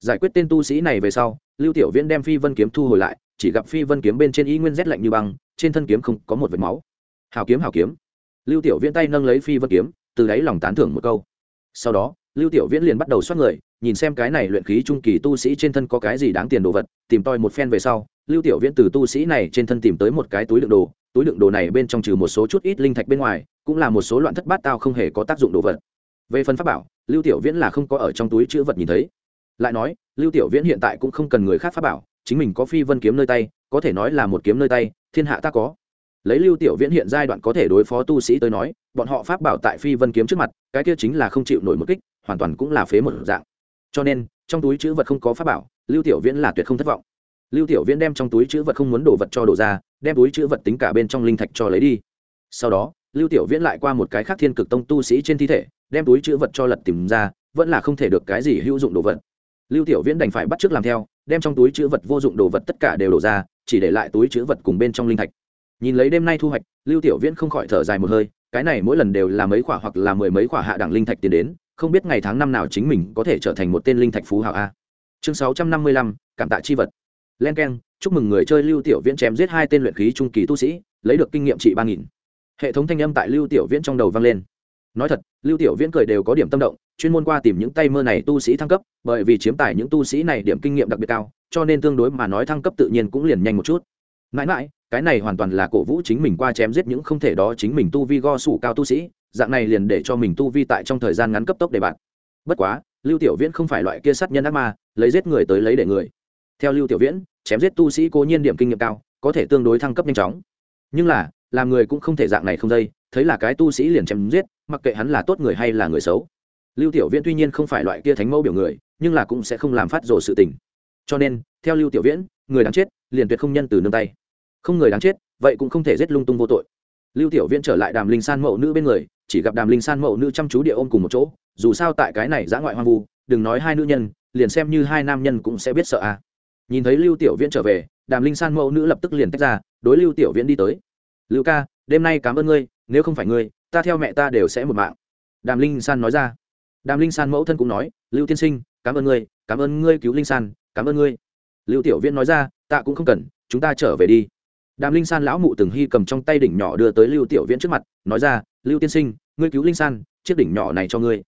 giải quyết tên tu sĩ này về sau, lưu tiểu viễn đem phi vân kiếm thu hồi lại, chỉ gặp phi vân kiếm bên trên y nguyên rét lạnh như băng, trên thân kiếm không có một vệt máu. Hào kiếm hào kiếm. Lưu tiểu viễn tay nâng lấy phi vân kiếm, từ đáy lòng tán thưởng một câu. Sau đó, lưu tiểu viễn liền bắt đầu xoát người, nhìn xem cái này luyện khí trung kỳ tu sĩ trên thân có cái gì đáng tiền đồ vật, tìm tòi một phen về sau, lưu tiểu viễn từ tu sĩ này trên thân tìm tới một cái túi đựng đồ, túi đựng đồ này bên trong trừ một số chút ít linh thạch bên ngoài, cũng là một số loạn thất bát tao không hề có tác dụng đồ vật. Về phần pháp bảo, lưu tiểu viễn là không có ở trong túi chữ vật nhìn thấy lại nói, lưu tiểu viễn hiện tại cũng không cần người khác pháp bảo, chính mình có phi vân kiếm nơi tay, có thể nói là một kiếm nơi tay, thiên hạ ta có. Lấy lưu tiểu viễn hiện giai đoạn có thể đối phó tu sĩ tới nói, bọn họ pháp bảo tại phi vân kiếm trước mặt, cái kia chính là không chịu nổi một kích, hoàn toàn cũng là phế một dạng. Cho nên, trong túi chữ vật không có pháp bảo, lưu tiểu viễn là tuyệt không thất vọng. Lưu tiểu viễn đem trong túi chữ vật không muốn đổ vật cho đổ ra, đem túi chữ vật tính cả bên trong linh thạch cho lấy đi. Sau đó, lưu tiểu viễn lại qua một cái khác thiên cực tông tu sĩ trên thi thể, đem túi chữ vật cho lật tìm ra, vẫn là không thể được cái gì hữu dụng đồ vật lưu tiểu viễn đành phải bắt chước làm theo, đem trong túi chữ vật vô dụng đồ vật tất cả đều đổ ra, chỉ để lại túi chữ vật cùng bên trong linh thạch. Nhìn lấy đêm nay thu hoạch, lưu tiểu viễn không khỏi thở dài một hơi, cái này mỗi lần đều là mấy khỏa hoặc là mười mấy khỏa hạ đẳng linh thạch tiền đến, không biết ngày tháng năm nào chính mình có thể trở thành một tên linh thạch phú hảo a. Chương sáu trăm năm mươi lăm, cảm tạ chi vật. Len k chúc mừng người chơi lưu tiểu viễn chém giết hai tên luyện khí trung kỳ tu sĩ, lấy được kinh nghiệm trị ba nghìn. Hệ thống thanh âm tại lưu tiểu viễn trong đầu vang lên. Nói thật, lưu tiểu viễn cười đều có điểm tâm động chuyên môn qua tìm những tay mơ này tu sĩ thăng cấp, bởi vì chiếm tài những tu sĩ này điểm kinh nghiệm đặc biệt cao, cho nên tương đối mà nói thăng cấp tự nhiên cũng liền nhanh một chút. Mãi mãi, cái này hoàn toàn là cổ vũ chính mình qua chém giết những không thể đó chính mình tu vi go sủ cao tu sĩ, dạng này liền để cho mình tu vi tại trong thời gian ngắn cấp tốc để bạn. Bất quá, lưu tiểu viễn không phải loại kia sát nhân ác ma, lấy giết người tới lấy để người. Theo lưu tiểu viễn, chém giết tu sĩ cố nhiên điểm kinh nghiệm cao, có thể tương đối thăng cấp nhanh chóng. Nhưng là, làm người cũng không thể dạng này không dây, thấy là cái tu sĩ liền chém giết, mặc kệ hắn là tốt người hay là người xấu lưu tiểu viễn tuy nhiên không phải loại kia thánh mẫu biểu người, nhưng là cũng sẽ không làm phát rồ sự tình. Cho nên, theo lưu tiểu viễn, người đáng chết, liền tuyệt không nhân từ nương tay. Không người đáng chết, vậy cũng không thể giết lung tung vô tội. Lưu tiểu viễn trở lại đàm linh san mẫu nữ bên người, chỉ gặp đàm linh san mẫu nữ chăm chú địa ôm cùng một chỗ, dù sao tại cái này giã ngoại hoang vu, đừng nói hai nữ nhân, liền xem như hai nam nhân cũng sẽ biết sợ à nhìn thấy lưu tiểu viễn trở về, đàm linh san mẫu nữ lập tức liền tách ra, đối lưu tiểu viễn đi tới. Lưu ca, đêm nay cảm ơn ngươi, nếu không phải ngươi, ta theo mẹ ta đều sẽ một mạng. Đàm linh san nói ra đàm linh san mẫu thân cũng nói, lưu tiên sinh, cảm ơn ngươi, cảm ơn ngươi cứu linh san, cảm ơn ngươi. Lưu tiểu viễn nói ra, tạ cũng không cần, chúng ta trở về đi. Đàm linh san lão mụ từng hy cầm trong tay đỉnh nhỏ đưa tới lưu tiểu viễn trước mặt, nói ra, lưu tiên sinh, ngươi cứu linh san, chiếc đỉnh nhỏ này cho ngươi.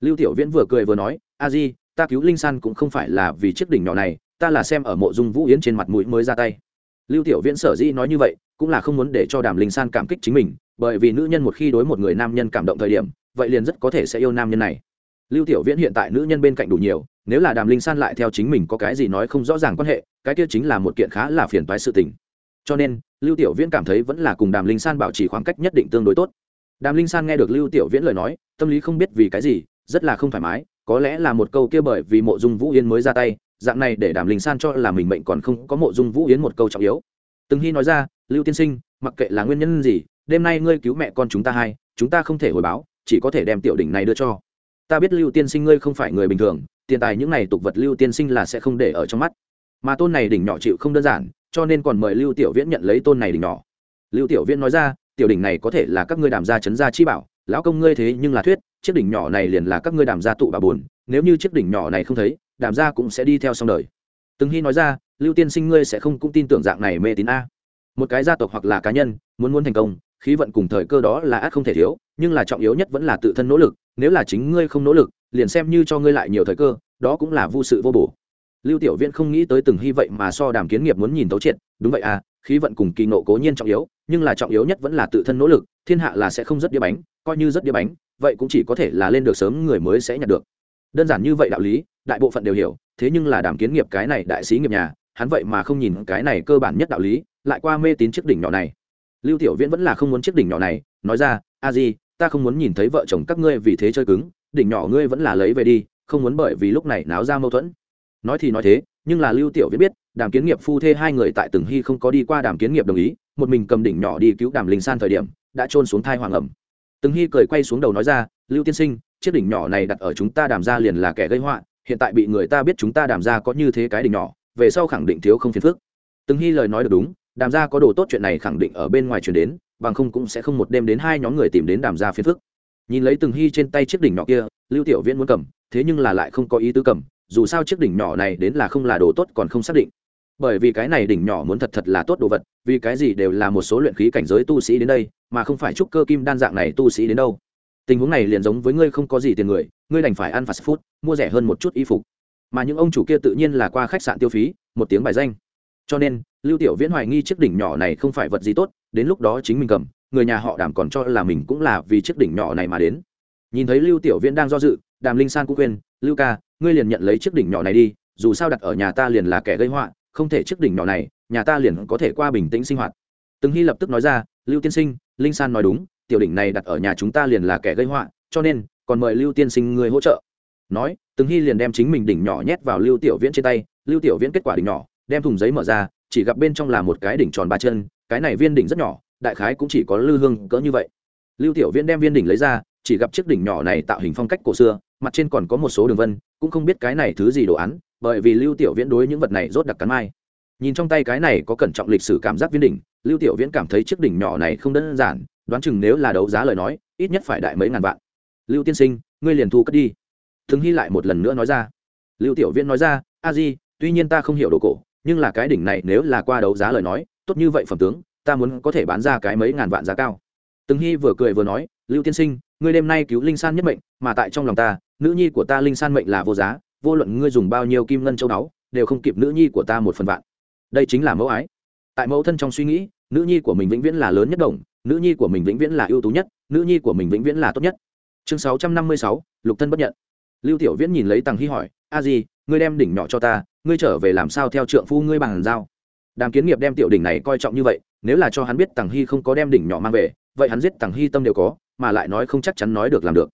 Lưu tiểu viễn vừa cười vừa nói, a di, ta cứu linh san cũng không phải là vì chiếc đỉnh nhỏ này, ta là xem ở mộ dung vũ yến trên mặt mũi mới ra tay. Lưu tiểu viễn sở dĩ nói như vậy, cũng là không muốn để cho đàm linh san cảm kích chính mình, bởi vì nữ nhân một khi đối một người nam nhân cảm động thời điểm, vậy liền rất có thể sẽ yêu nam nhân này lưu tiểu viễn hiện tại nữ nhân bên cạnh đủ nhiều, nếu là đàm linh san lại theo chính mình có cái gì nói không rõ ràng quan hệ, cái kia chính là một kiện khá là phiền toái sự tình. Cho nên, lưu tiểu viễn cảm thấy vẫn là cùng đàm linh san bảo trì khoảng cách nhất định tương đối tốt. Đàm linh san nghe được lưu tiểu viễn lời nói, tâm lý không biết vì cái gì, rất là không thoải mái, có lẽ là một câu kia bởi vì mộ dung vũ Yến mới ra tay, dạng này để đàm linh san cho là mình mệnh còn không có mộ dung vũ yến một câu trọng yếu. Từng hy nói ra, lưu tiên sinh, mặc kệ là nguyên nhân gì, đêm nay ngươi cứu mẹ con chúng ta hai, chúng ta không thể hồi báo, chỉ có thể đem tiểu đỉnh này đưa cho ta biết lưu tiên sinh ngươi không phải người bình thường, tiền tài những này tục vật lưu tiên sinh là sẽ không để ở trong mắt. Mà tôn này đỉnh nhỏ chịu không đơn giản, cho nên còn mời lưu tiểu viễn nhận lấy tôn này đỉnh nhỏ. Lưu tiểu viễn nói ra, tiểu đỉnh này có thể là các ngươi đàm gia chấn gia chi bảo, lão công ngươi thế nhưng là thuyết, chiếc đỉnh nhỏ này liền là các ngươi đàm gia tụ bà buồn, nếu như chiếc đỉnh nhỏ này không thấy, đàm gia cũng sẽ đi theo xong đời. Từng hy nói ra, lưu tiên sinh ngươi sẽ không cũng tin tưởng dạng này mê tín a. Một cái gia tộc hoặc là cá nhân, muốn muốn thành công, khí vận cùng thời cơ đó là ác không thể thiếu, nhưng là trọng yếu nhất vẫn là tự thân nỗ lực nếu là chính ngươi không nỗ lực, liền xem như cho ngươi lại nhiều thời cơ, đó cũng là vô sự vô bổ. Lưu tiểu viễn không nghĩ tới từng hy vậy mà so đàm kiến nghiệp muốn nhìn tấu triệt, đúng vậy à khí vận cùng kỳ nộ cố nhiên trọng yếu, nhưng là trọng yếu nhất vẫn là tự thân nỗ lực, thiên hạ là sẽ không rất đĩa bánh, coi như rất đĩa bánh, vậy cũng chỉ có thể là lên được sớm người mới sẽ nhận được. Đơn giản như vậy đạo lý, đại bộ phận đều hiểu, thế nhưng là đàm kiến nghiệp cái này đại sĩ nghiệp nhà, hắn vậy mà không nhìn cái này cơ bản nhất đạo lý, lại qua mê tín chiếc đỉnh nhỏ này. Lưu tiểu viễn vẫn là không muốn chiếc đỉnh nhỏ này, nói ra, a di ta không muốn nhìn thấy vợ chồng các ngươi vì thế chơi cứng, đỉnh nhỏ ngươi vẫn là lấy về đi, không muốn bởi vì lúc này náo ra mâu thuẫn. Nói thì nói thế, nhưng là lưu tiểu viễn biết, đàm kiến nghiệp phu thê hai người tại từng hy không có đi qua đàm kiến nghiệp đồng ý, một mình cầm đỉnh nhỏ đi cứu đàm linh san thời điểm, đã trôn xuống thai hoàng ẩm. Từng hy cười quay xuống đầu nói ra, lưu tiên sinh, chiếc đỉnh nhỏ này đặt ở chúng ta đàm ra liền là kẻ gây họa, hiện tại bị người ta biết chúng ta đàm ra có như thế cái đỉnh nhỏ, về sau khẳng định thiếu không phiền phức. Từng hy lời nói được đúng, đàm ra có đồ tốt chuyện này khẳng định ở bên ngoài chuyển đến bằng không cũng sẽ không một đêm đến hai nhóm người tìm đến đàm gia phiền phức. Nhìn lấy từng hy trên tay chiếc đỉnh nhỏ kia, lưu tiểu viễn muốn cầm, thế nhưng là lại không có ý tứ cầm, dù sao chiếc đỉnh nhỏ này đến là không là đồ tốt còn không xác định. Bởi vì cái này đỉnh nhỏ muốn thật thật là tốt đồ vật, vì cái gì đều là một số luyện khí cảnh giới tu sĩ đến đây, mà không phải trúc cơ kim đan dạng này tu sĩ đến đâu. Tình huống này liền giống với ngươi không có gì tiền người, ngươi đành phải ăn fast food mua rẻ hơn một chút y phục. Mà những ông chủ kia tự nhiên là qua khách sạn tiêu phí, một tiếng bài danh. Cho nên lưu tiểu viễn hoài nghi chiếc đỉnh nhỏ này không phải vật gì tốt, đến lúc đó chính mình cầm, người nhà họ đảm còn cho là mình cũng là vì chiếc đỉnh nhỏ này mà đến. Nhìn thấy lưu tiểu viễn đang do dự, đàm linh san cũng khuyên, lưu ca, ngươi liền nhận lấy chiếc đỉnh nhỏ này đi, dù sao đặt ở nhà ta liền là kẻ gây họa, không thể chiếc đỉnh nhỏ này, nhà ta liền có thể qua bình tĩnh sinh hoạt. Từng hy lập tức nói ra, lưu tiên sinh, linh san nói đúng, tiểu đỉnh này đặt ở nhà chúng ta liền là kẻ gây họa, cho nên còn mời lưu tiên sinh ngươi hỗ trợ. Nói, từng hy liền đem chính mình đỉnh nhỏ nhét vào lưu tiểu viễn trên tay, lưu tiểu viễn kết quả đỉnh nhỏ, đem thùng giấy mở ra chỉ gặp bên trong là một cái đỉnh tròn ba chân, cái này viên đỉnh rất nhỏ, đại khái cũng chỉ có lư hương cỡ như vậy. Lưu tiểu viễn đem viên đỉnh lấy ra, chỉ gặp chiếc đỉnh nhỏ này tạo hình phong cách cổ xưa, mặt trên còn có một số đường vân, cũng không biết cái này thứ gì đồ án, bởi vì lưu tiểu viễn đối những vật này rốt đặc cắn mai. Nhìn trong tay cái này có cẩn trọng lịch sử cảm giác viên đỉnh, lưu tiểu viễn cảm thấy chiếc đỉnh nhỏ này không đơn giản, đoán chừng nếu là đấu giá lời nói, ít nhất phải đại mấy ngàn vạn. Lưu tiên sinh, ngươi liền thu cất đi. Thường hy lại một lần nữa nói ra. Lưu tiểu viễn nói ra, a di, tuy nhiên ta không hiểu đồ cổ nhưng là cái đỉnh này nếu là qua đấu giá lời nói, tốt như vậy phẩm tướng, ta muốn có thể bán ra cái mấy ngàn vạn giá cao. Từng hy vừa cười vừa nói, lưu tiên sinh, ngươi đêm nay cứu linh san nhất mệnh, mà tại trong lòng ta, nữ nhi của ta linh san mệnh là vô giá, vô luận ngươi dùng bao nhiêu kim ngân châu báu, đều không kịp nữ nhi của ta một phần vạn. Đây chính là mẫu ái. Tại mẫu thân trong suy nghĩ, nữ nhi của mình vĩnh viễn là lớn nhất đồng, nữ nhi của mình vĩnh viễn là ưu tú nhất, nữ nhi của mình vĩnh viễn là tốt nhất. Chương sáu trăm năm mươi sáu, lục thân bất nhận. Lưu tiểu viễn nhìn lấy tằng hy hỏi, a di, ngươi đem đỉnh nhỏ cho ta ngươi trở về làm sao theo trượng phu ngươi bằng giao? Đàm kiến nghiệp đem tiểu đỉnh này coi trọng như vậy, nếu là cho hắn biết tằng hy không có đem đỉnh nhỏ mang về, vậy hắn giết tằng hy tâm đều có, mà lại nói không chắc chắn nói được làm được.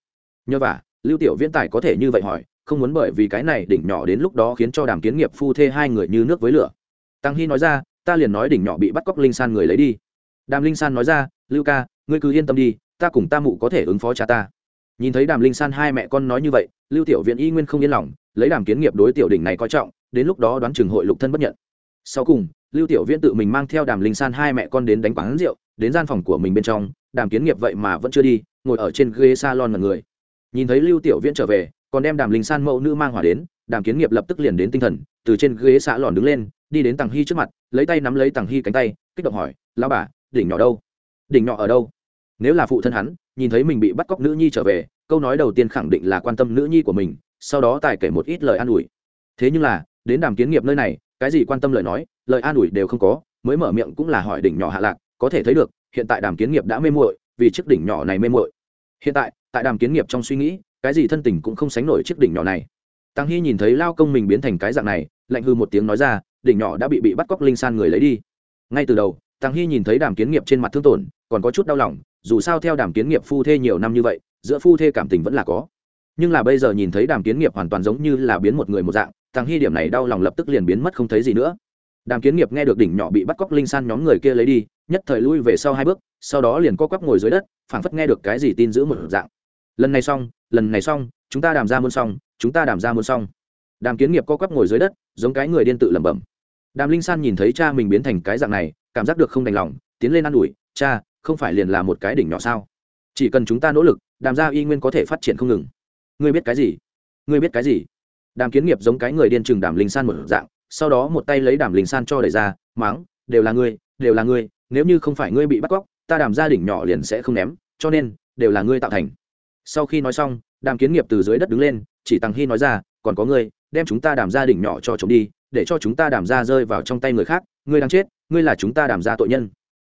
Nhờ vả, lưu tiểu viễn tài có thể như vậy hỏi, không muốn bởi vì cái này đỉnh nhỏ đến lúc đó khiến cho đàm kiến nghiệp phu thê hai người như nước với lửa. Tăng hy nói ra, ta liền nói đỉnh nhỏ bị bắt cóc linh san người lấy đi. Đàm linh san nói ra, lưu ca, ngươi cứ yên tâm đi, ta cùng ta mụ có thể ứng phó cha ta. Nhìn thấy đàm linh san hai mẹ con nói như vậy, lưu tiểu Viễn y nguyên không yên lòng, lấy đàm kiến nghiệp đối tiểu đỉnh này coi trọng đến lúc đó đoán chừng hội lục thân bất nhận. Sau cùng, lưu tiểu viễn tự mình mang theo đàm linh san hai mẹ con đến đánh quán rượu, đến gian phòng của mình bên trong, đàm kiến nghiệp vậy mà vẫn chưa đi, ngồi ở trên ghế salon là người. Nhìn thấy lưu tiểu viễn trở về, còn đem đàm linh san mẫu nữ mang hỏa đến, đàm kiến nghiệp lập tức liền đến tinh thần, từ trên ghế xã lòn đứng lên, đi đến tàng hy trước mặt, lấy tay nắm lấy tàng hy cánh tay, kích động hỏi lao bà, đỉnh nhỏ đâu? Đỉnh nhỏ ở đâu? Nếu là phụ thân hắn, nhìn thấy mình bị bắt cóc nữ nhi trở về, câu nói đầu tiên khẳng định là quan tâm nữ nhi của mình, sau đó tài kể một ít lời an ủi. Thế nhưng là đến đàm kiến nghiệp nơi này, cái gì quan tâm lời nói, lời an ủi đều không có, mới mở miệng cũng là hỏi đỉnh nhỏ hạ lạc, có thể thấy được, hiện tại đàm kiến nghiệp đã mê muội, vì chiếc đỉnh nhỏ này mê muội. Hiện tại tại đàm kiến nghiệp trong suy nghĩ, cái gì thân tình cũng không sánh nổi chiếc đỉnh nhỏ này. Tăng hy nhìn thấy lao công mình biến thành cái dạng này, lạnh hư một tiếng nói ra, đỉnh nhỏ đã bị bị bắt cóc linh san người lấy đi. Ngay từ đầu, tăng hy nhìn thấy đàm kiến nghiệp trên mặt thương tổn, còn có chút đau lòng, dù sao theo đàm kiến nghiệp phu thê nhiều năm như vậy, giữa phu thê cảm tình vẫn là có. Nhưng là bây giờ nhìn thấy đàm kiến nghiệp hoàn toàn giống như là biến một người một dạng tàng hy điểm này đau lòng lập tức liền biến mất không thấy gì nữa. Đàm kiến nghiệp nghe được đỉnh nhỏ bị bắt cóc linh san nhóm người kia lấy đi, nhất thời lui về sau hai bước, sau đó liền co quắp ngồi dưới đất, phảng phất nghe được cái gì tin giữ một dạng. Lần này xong, lần này xong, chúng ta đàm ra muôn xong, chúng ta đàm ra muôn xong. Đàm kiến nghiệp co quắp ngồi dưới đất, giống cái người điên tự lẩm bẩm. Đàm linh san nhìn thấy cha mình biến thành cái dạng này, cảm giác được không đành lòng, tiến lên ă n ủi, cha, không phải liền là một cái đỉnh nhỏ sao? Chỉ cần chúng ta nỗ lực, đàm gia y nguyên có thể phát triển không ngừng. Ngươi biết cái gì? Ngươi biết cái gì? Đàm kiến nghiệp giống cái người điên chừng đàm linh san một dạng, sau đó một tay lấy đàm linh san cho đẩy ra máng đều là ngươi, đều là ngươi, nếu như không phải ngươi bị bắt cóc, ta đàm gia đỉnh nhỏ liền sẽ không ném, cho nên, đều là ngươi tạo thành. Sau khi nói xong, đàm kiến nghiệp từ dưới đất đứng lên, chỉ tăng hy nói ra, còn có ngươi, đem chúng ta đàm gia đỉnh nhỏ cho chống đi, để cho chúng ta đàm gia rơi vào trong tay người khác, ngươi đang chết, ngươi là chúng ta đàm gia tội nhân.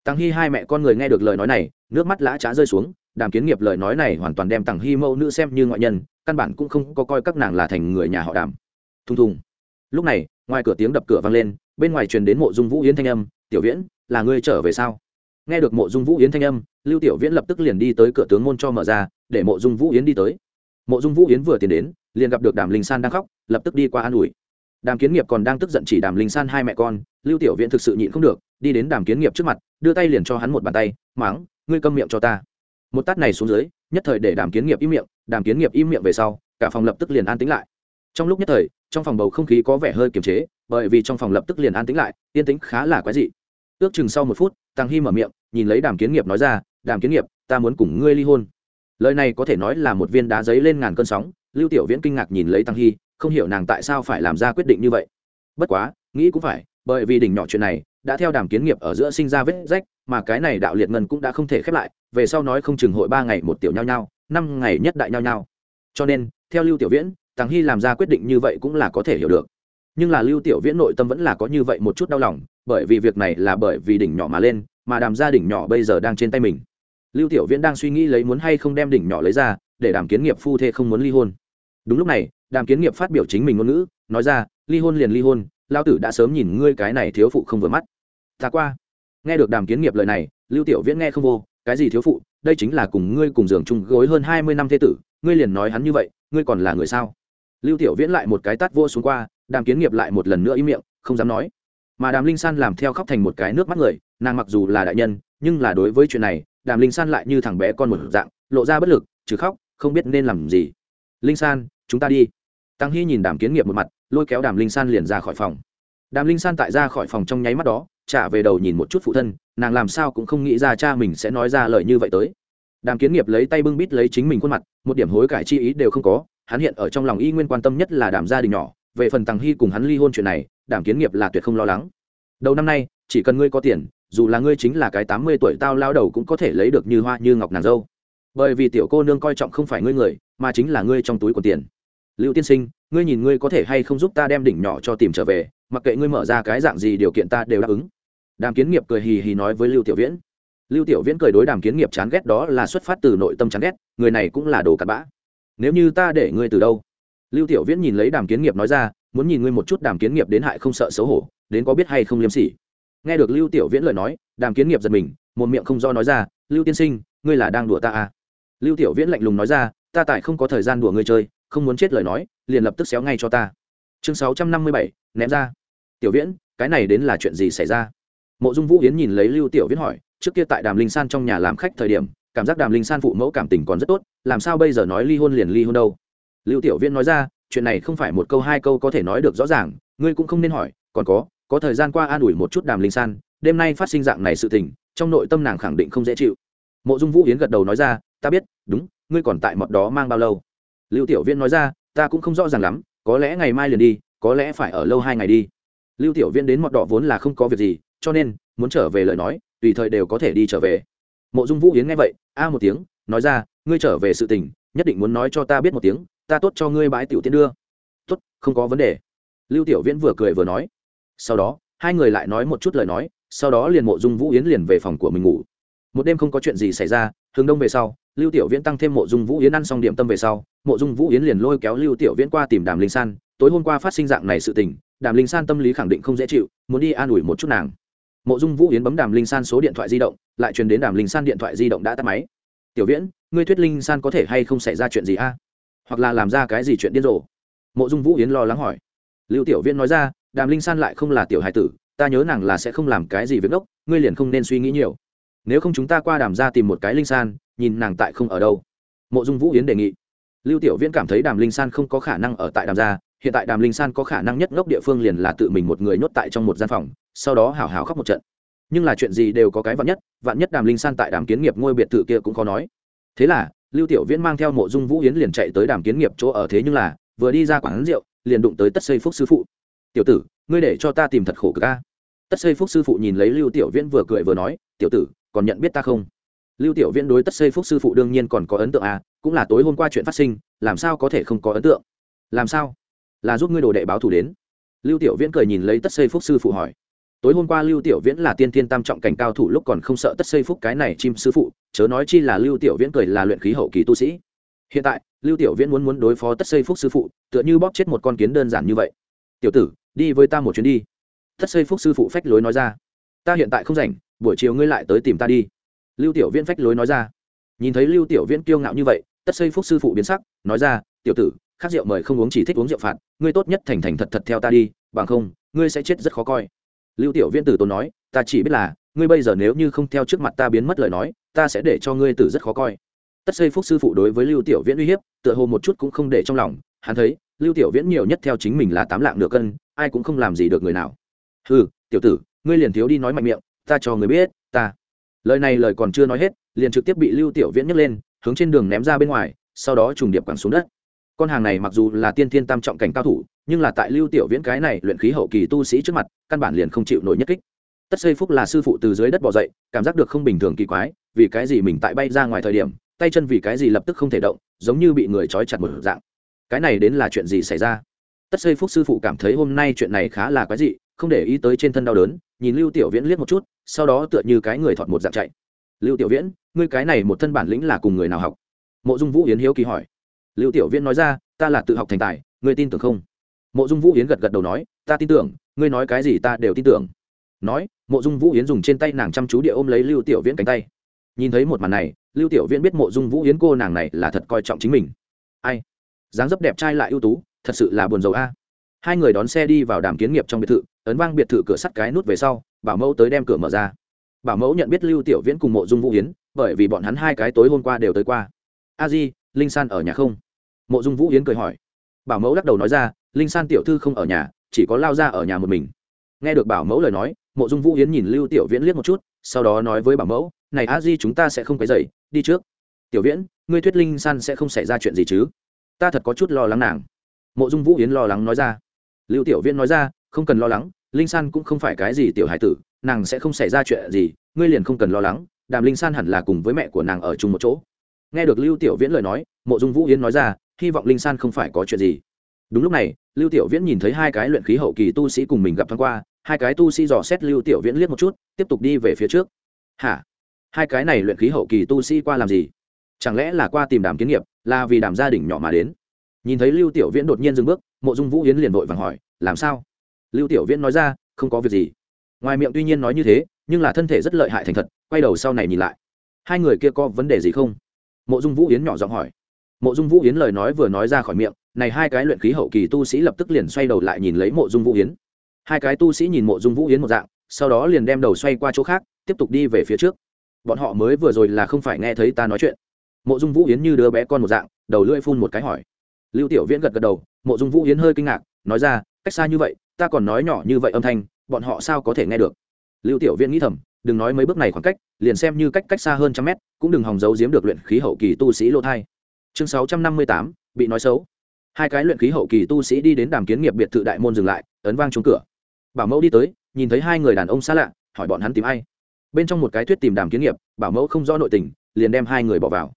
Tăng hy hai mẹ con người nghe được lời nói này, nước mắt lã trá rơi xuống đàm kiến nghiệp lời nói này hoàn toàn đem tằng hy mẫu nữ xem như ngoại nhân, căn bản cũng không có coi các nàng là thành người nhà họ đàm. Thùng thùng. Lúc này, ngoài cửa tiếng đập cửa vang lên, bên ngoài truyền đến mộ dung vũ yến thanh âm, tiểu viễn, là ngươi trở về sao? Nghe được mộ dung vũ yến thanh âm, lưu tiểu viễn lập tức liền đi tới cửa tướng môn cho mở ra, để mộ dung vũ yến đi tới. Mộ dung vũ yến vừa tiến đến, liền gặp được đàm linh san đang khóc, lập tức đi qua an ủi. Đàm kiến nghiệp còn đang tức giận chỉ đàm linh san hai mẹ con, lưu tiểu viễn thực sự nhịn không được, đi đến đàm kiến nghiệp trước mặt, đưa tay liền cho hắn một bàn tay, máng, ngươi câm miệng cho ta một tát này xuống dưới, nhất thời để đàm kiến nghiệp im miệng, đàm kiến nghiệp im miệng về sau, cả phòng lập tức liền an tĩnh lại. Trong lúc nhất thời, trong phòng bầu không khí có vẻ hơi kiềm chế, bởi vì trong phòng lập tức liền an tĩnh lại, yên tĩnh khá là quái dị. Ước chừng sau một phút tăng hy mở miệng, nhìn lấy đàm kiến nghiệp nói ra, đàm kiến nghiệp, ta muốn cùng ngươi ly hôn. Lời này có thể nói là một viên đá giấy lên ngàn cơn sóng, lưu tiểu viễn kinh ngạc nhìn lấy tăng hy không hiểu nàng tại sao phải làm ra quyết định như vậy. Bất quá, nghĩ cũng phải, bởi vì đỉnh nhỏ chuyện này, đã theo đàm kiến nghiệp ở giữa sinh ra vết rách mà cái này đạo liệt ngân cũng đã không thể khép lại, về sau nói không chừng hội ba ngày một tiểu nhau nhau năm ngày nhất đại nhau nhau cho nên, theo lưu tiểu viễn tàng hy làm ra quyết định như vậy cũng là có thể hiểu được. Nhưng là lưu tiểu viễn nội tâm vẫn là có như vậy một chút đau lòng, bởi vì việc này là bởi vì đỉnh nhỏ mà lên, mà đàm gia đỉnh nhỏ bây giờ đang trên tay mình. Lưu tiểu viễn đang suy nghĩ lấy muốn hay không đem đỉnh nhỏ lấy ra, để đàm kiến nghiệp phu thê không muốn ly hôn. Đúng lúc này, đàm kiến nghiệp phát biểu chính mình ngôn ngữ, nói ra, ly hôn liền ly hôn lao tử đã sớm nhìn ngươi cái này thiếu phụ không vừa mắt. Ta qua nghe được đàm kiến nghiệp lời này, lưu tiểu viễn nghe không vô, cái gì thiếu phụ, đây chính là cùng ngươi cùng giường chung gối hơn hai mươi năm thế tử, ngươi liền nói hắn như vậy, ngươi còn là người sao? Lưu tiểu viễn lại một cái tát vô xuống qua, đàm kiến nghiệp lại một lần nữa im miệng, không dám nói. Mà đàm linh san làm theo khóc thành một cái nước mắt người, nàng mặc dù là đại nhân, nhưng là đối với chuyện này, đàm linh san lại như thằng bé con một dạng, lộ ra bất lực chứ khóc, không biết nên làm gì. Linh san, chúng ta đi. Tăng hy nhìn đàm kiến nghiệp một mặt, lôi kéo đàm linh san liền ra khỏi phòng. Đàm linh san tại ra khỏi phòng trong nháy mắt đó trả về đầu nhìn một chút phụ thân, nàng làm sao cũng không nghĩ ra cha mình sẽ nói ra lời như vậy tới. Đàm kiến nghiệp lấy tay bưng bít lấy chính mình khuôn mặt, một điểm hối cải chi ý đều không có, hắn hiện ở trong lòng y nguyên quan tâm nhất là đàm gia đình nhỏ, về phần tằng hy cùng hắn ly hôn chuyện này, đàm kiến nghiệp là tuyệt không lo lắng. Đầu năm nay, chỉ cần ngươi có tiền, dù là ngươi chính là cái tám mươi tuổi tao lao đầu cũng có thể lấy được như hoa như ngọc nàng dâu. Bởi vì tiểu cô nương coi trọng không phải ngươi người, mà chính là ngươi trong túi của tiền. Lưu tiên sinh, ngươi nhìn ngươi có thể hay không giúp ta đem đỉnh nhỏ cho tìm trở về, mặc kệ ngươi mở ra cái dạng gì điều kiện ta đều đáp ứng đàm kiến nghiệp cười hì hì nói với lưu tiểu viễn. Lưu tiểu viễn cười đối đàm kiến nghiệp chán ghét đó là xuất phát từ nội tâm chán ghét, người này cũng là đồ cặn bã. Nếu như ta để ngươi từ đâu? Lưu tiểu viễn nhìn lấy đàm kiến nghiệp nói ra, muốn nhìn ngươi một chút đàm kiến nghiệp đến hại không sợ xấu hổ, đến có biết hay không liêm sỉ. Nghe được lưu tiểu viễn lời nói, đàm kiến nghiệp giật mình, một miệng không do nói ra, lưu tiên sinh, ngươi là đang đùa ta à? Lưu tiểu viễn lạnh lùng nói ra, ta tại không có thời gian đùa ngươi chơi, không muốn chết lời nói, liền lập tức xéo ngay cho ta. Chương sáu trăm năm mươi bảy, ném ra. Tiểu viễn, cái này đến là chuyện gì xảy ra? Mộ dung vũ yến nhìn lấy lưu tiểu viễn hỏi, trước kia tại đàm linh san trong nhà làm khách thời điểm, cảm giác đàm linh san phụ mẫu cảm tình còn rất tốt, làm sao bây giờ nói ly hôn liền ly hôn đâu? Lưu tiểu viễn nói ra, chuyện này không phải một câu hai câu có thể nói được rõ ràng, ngươi cũng không nên hỏi, còn có có thời gian qua an ủi một chút đàm linh san, đêm nay phát sinh dạng này sự tình, trong nội tâm nàng khẳng định không dễ chịu. Mộ dung vũ yến gật đầu nói ra, ta biết, đúng, ngươi còn tại mọt đó mang bao lâu? Lưu tiểu viễn nói ra, ta cũng không rõ ràng lắm, có lẽ ngày mai liền đi, có lẽ phải ở lâu hai ngày đi. Lưu tiểu viễn đến mọt đỏ vốn là không có việc gì cho nên, muốn trở về lời nói, tùy thời đều có thể đi trở về. Mộ dung vũ yến nghe vậy, a một tiếng, nói ra, ngươi trở về sự tình, nhất định muốn nói cho ta biết một tiếng, ta tốt cho ngươi bãi tiểu tiên đưa. Tốt, không có vấn đề. Lưu tiểu viễn vừa cười vừa nói. Sau đó, hai người lại nói một chút lời nói, sau đó liền mộ dung vũ yến liền về phòng của mình ngủ. Một đêm không có chuyện gì xảy ra, hướng đông về sau, lưu tiểu viễn tăng thêm mộ dung vũ yến ăn xong điểm tâm về sau, mộ dung vũ yến liền lôi kéo lưu tiểu viễn qua tìm đàm linh san. Tối hôm qua phát sinh dạng này sự tình, đàm linh san tâm lý khẳng định không dễ chịu, muốn đi an ủi một chút nàng mộ dung vũ yến bấm đàm linh san số điện thoại di động, lại truyền đến đàm linh san điện thoại di động đã tắt máy. Tiểu viễn, ngươi thuyết linh san có thể hay không xảy ra chuyện gì a? Hoặc là làm ra cái gì chuyện điên rồ? Mộ dung vũ yến lo lắng hỏi. Lưu tiểu viễn nói ra, đàm linh san lại không là tiểu hài tử, ta nhớ nàng là sẽ không làm cái gì việc ốc ngươi liền không nên suy nghĩ nhiều. Nếu không chúng ta qua đàm ra tìm một cái linh san, nhìn nàng tại không ở đâu. Mộ dung vũ yến đề nghị. Lưu tiểu viễn cảm thấy đàm linh san không có khả năng ở tại đàm gia, hiện tại đàm linh san có khả năng nhất ngốc địa phương liền là tự mình một người nhốt tại trong một gian phòng sau đó hảo hảo khóc một trận. Nhưng là chuyện gì đều có cái vạn nhất vạn nhất đàm linh san tại đàm kiến nghiệp ngôi biệt thự kia cũng khó nói. Thế là, lưu tiểu viễn mang theo mộ dung vũ yến liền chạy tới đàm kiến nghiệp chỗ ở thế nhưng là, vừa đi ra quán rượu, liền đụng tới tất xây phúc sư phụ. Tiểu tử, ngươi để cho ta tìm thật khổ cực ca tất xây phúc sư phụ nhìn lấy lưu tiểu viễn vừa cười vừa nói, tiểu tử, còn nhận biết ta không? Lưu tiểu viễn đối tất xây phúc sư phụ đương nhiên còn có ấn tượng à cũng là tối hôm qua chuyện phát sinh, làm sao có thể không có ấn tượng? Làm sao? Là giúp ngươi đồ đệ báo thù đến. Lưu tiểu viễn cười nhìn lấy tất xây phúc sư phụ hỏi tối hôm qua lưu tiểu viễn là tiên thiên tam trọng cảnh cao thủ, lúc còn không sợ tất xây phúc cái này chim sư phụ, chớ nói chi là lưu tiểu viễn cười là luyện khí hậu kỳ tu sĩ. Hiện tại, lưu tiểu viễn muốn muốn đối phó tất xây phúc sư phụ, tựa như bóp chết một con kiến đơn giản như vậy. Tiểu tử, đi với ta một chuyến đi. Tất xây phúc sư phụ phách lối nói ra. Ta hiện tại không rảnh, buổi chiều ngươi lại tới tìm ta đi. Lưu tiểu viễn phách lối nói ra. Nhìn thấy lưu tiểu viễn kiêu ngạo như vậy, tất xây phúc sư phụ biến sắc, nói ra, tiểu tử khác rượu mời không uống chỉ thích uống rượu phạt, ngươi tốt nhất thành thành thật thật theo ta đi, bằng không, ngươi sẽ chết rất khó coi lưu tiểu viễn tử tôn nói, ta chỉ biết là, ngươi bây giờ nếu như không theo trước mặt ta biến mất lời nói, ta sẽ để cho ngươi tử rất khó coi. Tất xây phúc sư phụ đối với lưu tiểu viễn uy hiếp, tựa hồ một chút cũng không để trong lòng. Hắn thấy, lưu tiểu viễn nhiều nhất theo chính mình là tám lạng nửa cân, ai cũng không làm gì được người nào. Ừ tiểu tử, ngươi liền thiếu đi nói mạnh miệng, ta cho người biết, ta. Lời này lời còn chưa nói hết, liền trực tiếp bị lưu tiểu viễn nhấc lên, hướng trên đường ném ra bên ngoài, sau đó trùng điệp quẳng xuống đất con hàng này mặc dù là tiên thiên tam trọng cảnh cao thủ, nhưng là tại lưu tiểu viễn cái này luyện khí hậu kỳ tu sĩ trước mặt, căn bản liền không chịu nổi nhất kích. Tất xây phúc là sư phụ từ dưới đất bỏ dậy, cảm giác được không bình thường kỳ quái, vì cái gì mình tại bay ra ngoài thời điểm, tay chân vì cái gì lập tức không thể động, giống như bị người trói chặt một dạng. Cái này đến là chuyện gì xảy ra? Tất xây phúc sư phụ cảm thấy hôm nay chuyện này khá là quái dị, không để ý tới trên thân đau đớn, nhìn lưu tiểu viễn liếc một chút, sau đó tựa như cái người thọt một dạng chạy. Lưu tiểu viễn, ngươi cái này một thân bản lĩnh là cùng người nào học? Mộ dung vũ yến hiếu kỳ hỏi lưu tiểu viễn nói ra, ta là tự học thành tài, ngươi tin tưởng không? Mộ dung vũ yến gật gật đầu nói, ta tin tưởng, ngươi nói cái gì ta đều tin tưởng. Nói, mộ dung vũ yến dùng trên tay nàng chăm chú địa ôm lấy lưu tiểu viễn cánh tay. Nhìn thấy một màn này, lưu tiểu viễn biết mộ dung vũ yến cô nàng này là thật coi trọng chính mình. Ai? Dáng dấp đẹp trai lại ưu tú, thật sự là buồn rầu a. Hai người đón xe đi vào đàm kiến nghiệp trong biệt thự, ấn vang biệt thự cửa sắt cái nút về sau, bảo mẫu tới đem cửa mở ra. Bảo mẫu nhận biết lưu tiểu viễn cùng mộ dung vũ yến, bởi vì bọn hắn hai cái tối hôm qua đều tới qua. A di, linh san ở nhà không? Mộ dung vũ yến cười hỏi. Bảo mẫu lắc đầu nói ra, linh san tiểu thư không ở nhà, chỉ có lao ra ở nhà một mình. Nghe được bảo mẫu lời nói, mộ dung vũ yến nhìn lưu tiểu viễn liếc một chút, sau đó nói với bảo mẫu, này a di chúng ta sẽ không phải dậy đi trước. Tiểu viễn, ngươi thuyết linh san sẽ không xảy ra chuyện gì chứ? Ta thật có chút lo lắng nàng. Mộ dung vũ yến lo lắng nói ra. Lưu tiểu viễn nói ra, không cần lo lắng, linh san cũng không phải cái gì tiểu hải tử, nàng sẽ không xảy ra chuyện gì, ngươi liền không cần lo lắng, đàm linh san hẳn là cùng với mẹ của nàng ở chung một chỗ. Nghe được lưu tiểu viễn lời nói, mộ dung vũ yến nói ra hy vọng linh san không phải có chuyện gì. Đúng lúc này, lưu tiểu viễn nhìn thấy hai cái luyện khí hậu kỳ tu sĩ cùng mình gặp thoáng qua, hai cái tu sĩ dò xét lưu tiểu viễn liếc một chút, tiếp tục đi về phía trước. Hả? Hai cái này luyện khí hậu kỳ tu sĩ qua làm gì? Chẳng lẽ là qua tìm đàm kiến nghiệp, là vì đàm gia đình nhỏ mà đến? Nhìn thấy lưu tiểu viễn đột nhiên dừng bước, mộ dung vũ yến liền vội vàng hỏi, làm sao? Lưu tiểu viễn nói ra, không có việc gì. Ngoài miệng tuy nhiên nói như thế, nhưng là thân thể rất lợi hại thành thật, quay đầu sau này nhìn lại. Hai người kia có vấn đề gì không? Mộ dung vũ yến nhỏ giọng hỏi mộ dung vũ yến lời nói vừa nói ra khỏi miệng, này hai cái luyện khí hậu kỳ tu sĩ lập tức liền xoay đầu lại nhìn lấy mộ dung vũ yến. Hai cái tu sĩ nhìn mộ dung vũ yến một dạng, sau đó liền đem đầu xoay qua chỗ khác, tiếp tục đi về phía trước. Bọn họ mới vừa rồi là không phải nghe thấy ta nói chuyện. Mộ dung vũ yến như đứa bé con một dạng, đầu lưỡi phun một cái hỏi. Lưu tiểu viễn gật gật đầu, mộ dung vũ yến hơi kinh ngạc, nói ra, cách xa như vậy, ta còn nói nhỏ như vậy âm thanh, bọn họ sao có thể nghe được? Lưu tiểu viễn nghĩ thầm, đừng nói mấy bước này khoảng cách, liền xem như cách cách xa hơn trăm mét, cũng đừng hòng giấu giếm được luyện khí hậu kỳ tu sĩ lỗ thai chương sáu trăm năm mươi tám, bị nói xấu. Hai cái luyện khí hậu kỳ tu sĩ đi đến đàm kiến nghiệp biệt thự đại môn dừng lại, ấn vang trúng cửa. Bảo mẫu đi tới, nhìn thấy hai người đàn ông xa lạ, hỏi bọn hắn tìm ai. Bên trong một cái thuyết tìm đàm kiến nghiệp, bảo mẫu không rõ nội tình, liền đem hai người bỏ vào.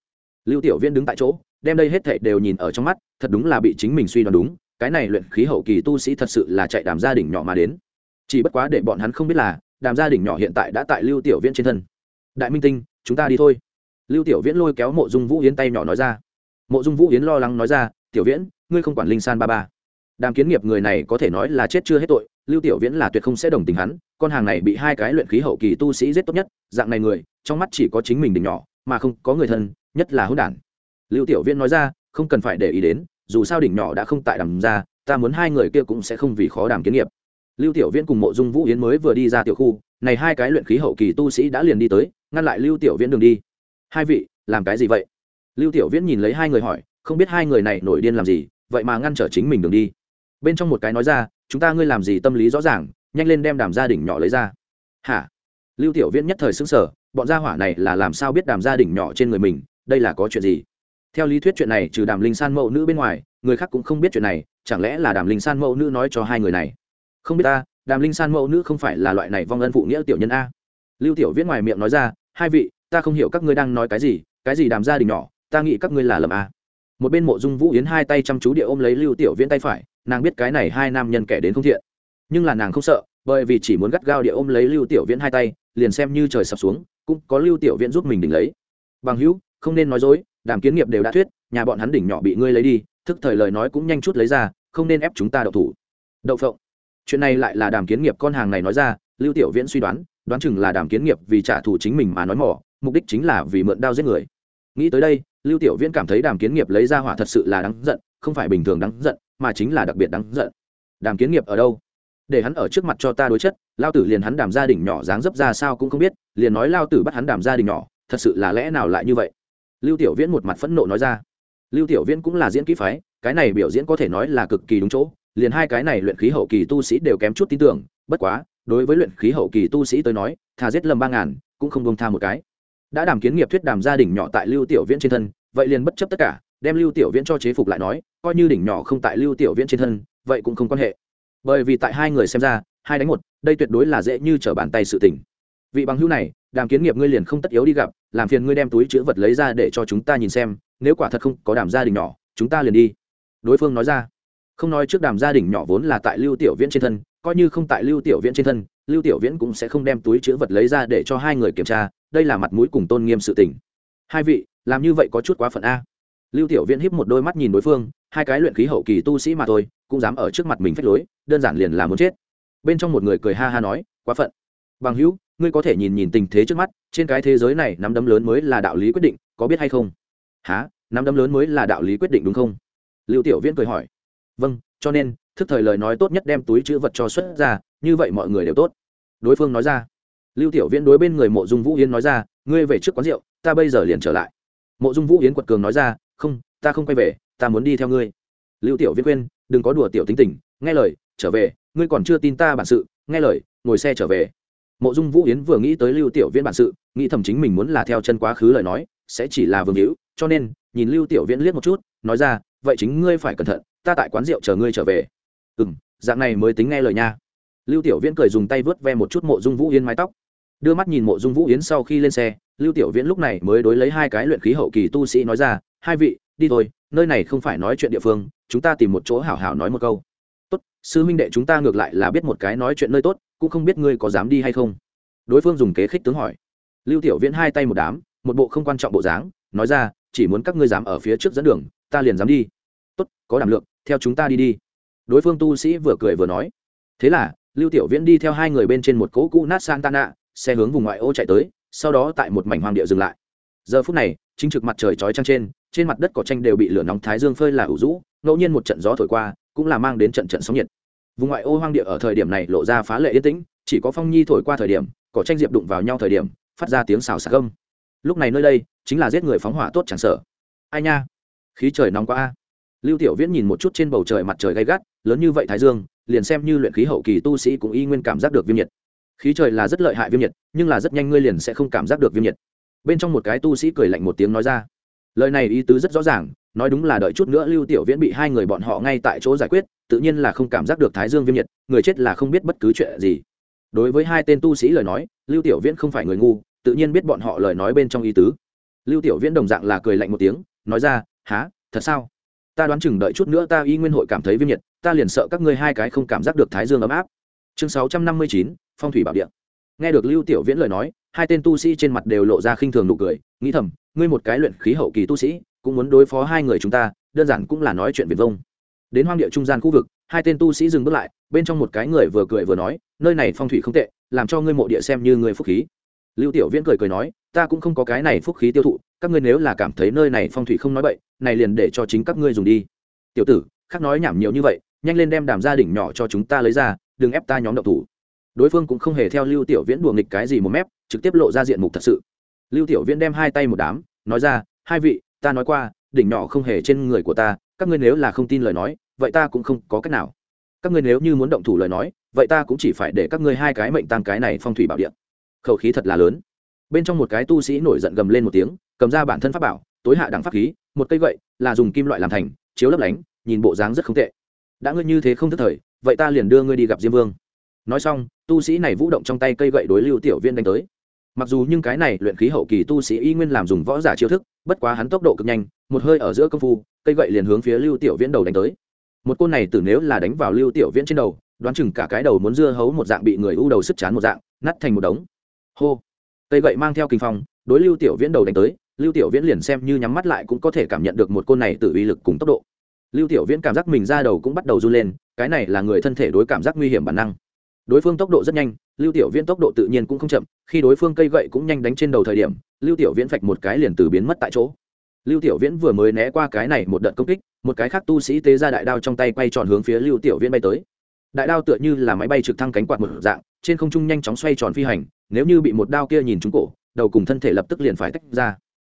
Lưu tiểu viên đứng tại chỗ, đem đây hết thảy đều nhìn ở trong mắt, thật đúng là bị chính mình suy đoán đúng, cái này luyện khí hậu kỳ tu sĩ thật sự là chạy đàm gia đình nhỏ mà đến. Chỉ bất quá để bọn hắn không biết là, đàm gia đình nhỏ hiện tại đã tại lưu tiểu viễn trên thân. Đại minh tinh, chúng ta đi thôi. Lưu tiểu viễn lôi kéo mộ dung vũ yến tay nhỏ nói ra mộ dung vũ yến lo lắng nói ra, tiểu viễn, ngươi không quản linh san ba ba. Đàm kiến nghiệp người này có thể nói là chết chưa hết tội, lưu tiểu viễn là tuyệt không sẽ đồng tình hắn, con hàng này bị hai cái luyện khí hậu kỳ tu sĩ giết tốt nhất, dạng này người, trong mắt chỉ có chính mình đỉnh nhỏ, mà không có người thân, nhất là hỗn đản. Lưu tiểu viễn nói ra, không cần phải để ý đến, dù sao đỉnh nhỏ đã không tại đàm ra, ta muốn hai người kia cũng sẽ không vì khó đàm kiến nghiệp. Lưu tiểu viễn cùng mộ dung vũ yến mới vừa đi ra tiểu khu, này hai cái luyện khí hậu kỳ tu sĩ đã liền đi tới, ngăn lại lưu tiểu viễn đường đi. Hai vị, làm cái gì vậy? Lưu tiểu viễn nhìn lấy hai người hỏi, không biết hai người này nổi điên làm gì, vậy mà ngăn trở chính mình đường đi? Bên trong một cái nói ra, chúng ta ngươi làm gì tâm lý rõ ràng, nhanh lên đem đàm gia đình nhỏ lấy ra. Hả? Lưu tiểu viễn nhất thời xứng sở bọn gia hỏa này là làm sao biết đàm gia đình nhỏ trên người mình, đây là có chuyện gì? Theo lý thuyết chuyện này trừ đàm linh san mẫu nữ bên ngoài, người khác cũng không biết chuyện này, chẳng lẽ là đàm linh san mẫu nữ nói cho hai người này? Không biết ta, đàm linh san mẫu nữ không phải là loại này vong ân phụ nghĩa tiểu nhân a. Lưu tiểu viễn ngoài miệng nói ra, hai vị, ta không hiểu các ngươi đang nói cái gì cái gì đàm gia đình nhỏ ta nghĩ các ngươi là lầm a. Một bên mộ dung vũ yến hai tay chăm chú địa ôm lấy lưu tiểu viễn tay phải, nàng biết cái này hai nam nhân kẻ đến không thiện. Nhưng là nàng không sợ, bởi vì chỉ muốn gắt gao địa ôm lấy lưu tiểu viễn hai tay, liền xem như trời sập xuống, cũng có lưu tiểu viễn giúp mình đỉnh lấy. Bằng hữu, không nên nói dối, đàm kiến nghiệp đều đã thuyết, nhà bọn hắn đỉnh nhỏ bị ngươi lấy đi, thức thời lời nói cũng nhanh chút lấy ra, không nên ép chúng ta đậu thủ. Đậu phộng. Chuyện này lại là đàm kiến nghiệp con hàng này nói ra, lưu tiểu viễn suy đoán đoán chừng là đàm kiến nghiệp vì trả thù chính mình mà nói mỏ, mục đích chính là vì mượn đao giết người nghĩ tới đây, lưu tiểu viễn cảm thấy đàm kiến nghiệp lấy ra hỏa thật sự là đáng giận, không phải bình thường đáng giận, mà chính là đặc biệt đáng giận. Đàm kiến nghiệp ở đâu? Để hắn ở trước mặt cho ta đối chất, lao tử liền hắn đàm gia đình nhỏ dáng dấp ra sao cũng không biết, liền nói lao tử bắt hắn đàm gia đình nhỏ, thật sự là lẽ nào lại như vậy? Lưu tiểu viễn một mặt phẫn nộ nói ra. Lưu tiểu viễn cũng là diễn kỹ phái, cái này biểu diễn có thể nói là cực kỳ đúng chỗ, liền hai cái này luyện khí hậu kỳ tu sĩ đều kém chút tin tưởng, bất quá, đối với luyện khí hậu kỳ tu sĩ tới nói, thà giết lầm ba ngàn, cũng không bông tha một cái đã đàm kiến nghiệp thuyết đàm gia đình nhỏ tại lưu tiểu viễn trên thân, vậy liền bất chấp tất cả, đem lưu tiểu viễn cho chế phục lại nói, coi như đỉnh nhỏ không tại lưu tiểu viễn trên thân, vậy cũng không quan hệ. Bởi vì tại hai người xem ra, hai đánh một, đây tuyệt đối là dễ như trở bàn tay sự tình. Vị bằng hữu này, đàm kiến nghiệp ngươi liền không tất yếu đi gặp, làm phiền ngươi đem túi chữ vật lấy ra để cho chúng ta nhìn xem, nếu quả thật không có đàm gia đình nhỏ, chúng ta liền đi. Đối phương nói ra. Không nói trước đàm gia đình nhỏ vốn là tại lưu tiểu viễn trên thân, coi như không tại lưu tiểu viễn trên thân, lưu tiểu viễn cũng sẽ không đem túi chữ vật lấy ra để cho hai người kiểm tra đây là mặt mũi cùng tôn nghiêm sự tình. Hai vị, làm như vậy có chút quá phận a. Lưu tiểu viễn híp một đôi mắt nhìn đối phương, hai cái luyện khí hậu kỳ tu sĩ mà thôi, cũng dám ở trước mặt mình phách lối, đơn giản liền là muốn chết. Bên trong một người cười ha ha nói, quá phận. Bằng hữu, ngươi có thể nhìn nhìn tình thế trước mắt, trên cái thế giới này nắm đấm lớn mới là đạo lý quyết định, có biết hay không? Há nắm đấm lớn mới là đạo lý quyết định đúng không? Lưu tiểu viễn cười hỏi. Vâng cho nên, thức thời lời nói tốt nhất đem túi chữ vật cho xuất ra, như vậy mọi người đều tốt. Đối phương nói ra lưu tiểu viễn đối bên người mộ dung vũ yến nói ra, ngươi về trước quán rượu, ta bây giờ liền trở lại. Mộ dung vũ yến quật cường nói ra, không, ta không quay về, ta muốn đi theo ngươi. Lưu tiểu viễn khuyên, đừng có đùa tiểu tính tình, nghe lời, trở về, ngươi còn chưa tin ta bản sự, nghe lời, ngồi xe trở về. Mộ dung vũ yến vừa nghĩ tới lưu tiểu viễn bản sự, nghĩ thầm chính mình muốn là theo chân quá khứ lời nói, sẽ chỉ là vương hữu, cho nên, nhìn lưu tiểu viễn liếc một chút, nói ra, vậy chính ngươi phải cẩn thận, ta tại quán rượu chờ ngươi trở về. Ừ m dạng này mới tính nghe lời nha. Lưu tiểu viễn cười dùng tay vớt ve một chút mộ dung vũ yến mái tóc đưa mắt nhìn mộ dung vũ yến sau khi lên xe lưu tiểu viễn lúc này mới đối lấy hai cái luyện khí hậu kỳ tu sĩ nói ra hai vị đi thôi nơi này không phải nói chuyện địa phương chúng ta tìm một chỗ hảo hảo nói một câu tốt sư huynh đệ chúng ta ngược lại là biết một cái nói chuyện nơi tốt cũng không biết ngươi có dám đi hay không đối phương dùng kế khích tướng hỏi lưu tiểu viễn hai tay một đám một bộ không quan trọng bộ dáng nói ra chỉ muốn các ngươi dám ở phía trước dẫn đường ta liền dám đi tốt có đảm lượng theo chúng ta đi đi đối phương tu sĩ vừa cười vừa nói thế là lưu tiểu viễn đi theo hai người bên trên một cỗ cũ nát santana xe hướng vùng ngoại ô chạy tới, sau đó tại một mảnh hoàng địa dừng lại. Giờ phút này, chính trực mặt trời chói trăng trên trên mặt đất cỏ tranh đều bị lửa nóng thái dương phơi là ủ rũ, ngẫu nhiên một trận gió thổi qua, cũng là mang đến trận trận sóng nhiệt. Vùng ngoại ô hoang địa ở thời điểm này lộ ra phá lệ yên tĩnh, chỉ có phong nhi thổi qua thời điểm, cỏ tranh diệp đụng vào nhau thời điểm, phát ra tiếng xào xạc gâm. Lúc này nơi đây, chính là giết người phóng hỏa tốt chẳng sợ. Ai nha? Khí trời nóng quá a. Lưu tiểu viễn nhìn một chút trên bầu trời mặt trời gay gắt, lớn như vậy thái dương, liền xem như luyện khí hậu kỳ tu sĩ cũng y nguyên cảm giác được viêm nhiệt khí trời là rất lợi hại viêm nhiệt, nhưng là rất nhanh ngươi liền sẽ không cảm giác được viêm nhiệt. Bên trong một cái tu sĩ cười lạnh một tiếng nói ra. Lời này ý tứ rất rõ ràng, nói đúng là đợi chút nữa lưu tiểu viễn bị hai người bọn họ ngay tại chỗ giải quyết, tự nhiên là không cảm giác được thái dương viêm nhiệt, người chết là không biết bất cứ chuyện gì. Đối với hai tên tu sĩ lời nói, lưu tiểu viễn không phải người ngu, tự nhiên biết bọn họ lời nói bên trong ý tứ. Lưu tiểu viễn đồng dạng là cười lạnh một tiếng, nói ra há thật sao? Ta đoán chừng đợi chút nữa ta y nguyên hội cảm thấy viêm nhiệt, ta liền sợ các ngươi hai cái không cảm giác được thái dương ấm áp. Chương sáu trăm năm mươi chín phong thủy bảo địa. Nghe được lưu tiểu viễn lời nói, hai tên tu sĩ trên mặt đều lộ ra khinh thường nụ cười, nghĩ thầm, ngươi một cái luyện khí hậu kỳ tu sĩ, cũng muốn đối phó hai người chúng ta, đơn giản cũng là nói chuyện viền vông. Đến hoang địa trung gian khu vực, hai tên tu sĩ dừng bước lại, bên trong một cái người vừa cười vừa nói, nơi này phong thủy không tệ, làm cho ngươi mộ địa xem như người phúc khí. Lưu tiểu viễn cười cười nói, ta cũng không có cái này phúc khí tiêu thụ, các ngươi nếu là cảm thấy nơi này phong thủy không nói bậy, này liền để cho chính các ngươi dùng đi. Tiểu tử, khác nói nhảm nhiều như vậy, nhanh lên đem đàm gia đình nhỏ cho chúng ta lấy ra, đừng ép ta nhóm độc thủ đối phương cũng không hề theo lưu tiểu viễn đùa nghịch cái gì một mép, trực tiếp lộ ra diện mục thật sự. Lưu tiểu viễn đem hai tay một đám, nói ra, hai vị, ta nói qua, đỉnh nhỏ không hề trên người của ta, các ngươi nếu là không tin lời nói, vậy ta cũng không có cách nào. Các ngươi nếu như muốn động thủ lời nói, vậy ta cũng chỉ phải để các ngươi hai cái mệnh tăng cái này phong thủy bảo địa. Khẩu khí thật là lớn. Bên trong một cái tu sĩ nổi giận gầm lên một tiếng, cầm ra bản thân pháp bảo, tối hạ đẳng pháp khí, một cây gậy, là dùng kim loại làm thành, chiếu lấp lánh, nhìn bộ dáng rất không tệ. Đã ngươi như thế không thức thời, vậy ta liền đưa ngươi đi gặp diêm vương nói xong, tu sĩ này vũ động trong tay cây gậy đối lưu tiểu viên đánh tới. Mặc dù nhưng cái này luyện khí hậu kỳ tu sĩ y nguyên làm dùng võ giả chiêu thức, bất quá hắn tốc độ cực nhanh, một hơi ở giữa công phu, cây gậy liền hướng phía lưu tiểu viễn đầu đánh tới. Một côn này từ nếu là đánh vào lưu tiểu viễn trên đầu, đoán chừng cả cái đầu muốn dưa hấu một dạng bị người u đầu sức chán một dạng, nát thành một đống. Hô! Cây gậy mang theo kinh phong, đối lưu tiểu viễn đầu đánh tới, lưu tiểu viễn liền xem như nhắm mắt lại cũng có thể cảm nhận được một côn này từ uy lực cùng tốc độ. Lưu tiểu viễn cảm giác mình ra đầu cũng bắt đầu run lên, cái này là người thân thể đối cảm giác nguy hiểm bản năng đối phương tốc độ rất nhanh, lưu tiểu viễn tốc độ tự nhiên cũng không chậm, khi đối phương cây gậy cũng nhanh đánh trên đầu thời điểm, lưu tiểu viễn phạch một cái liền từ biến mất tại chỗ. Lưu tiểu viễn vừa mới né qua cái này một đợt công kích, một cái khác tu sĩ tế ra đại đao trong tay quay tròn hướng phía lưu tiểu viễn bay tới. Đại đao tựa như là máy bay trực thăng cánh quạt một dạng, trên không trung nhanh chóng xoay tròn phi hành, nếu như bị một đao kia nhìn trúng cổ, đầu cùng thân thể lập tức liền phải tách ra.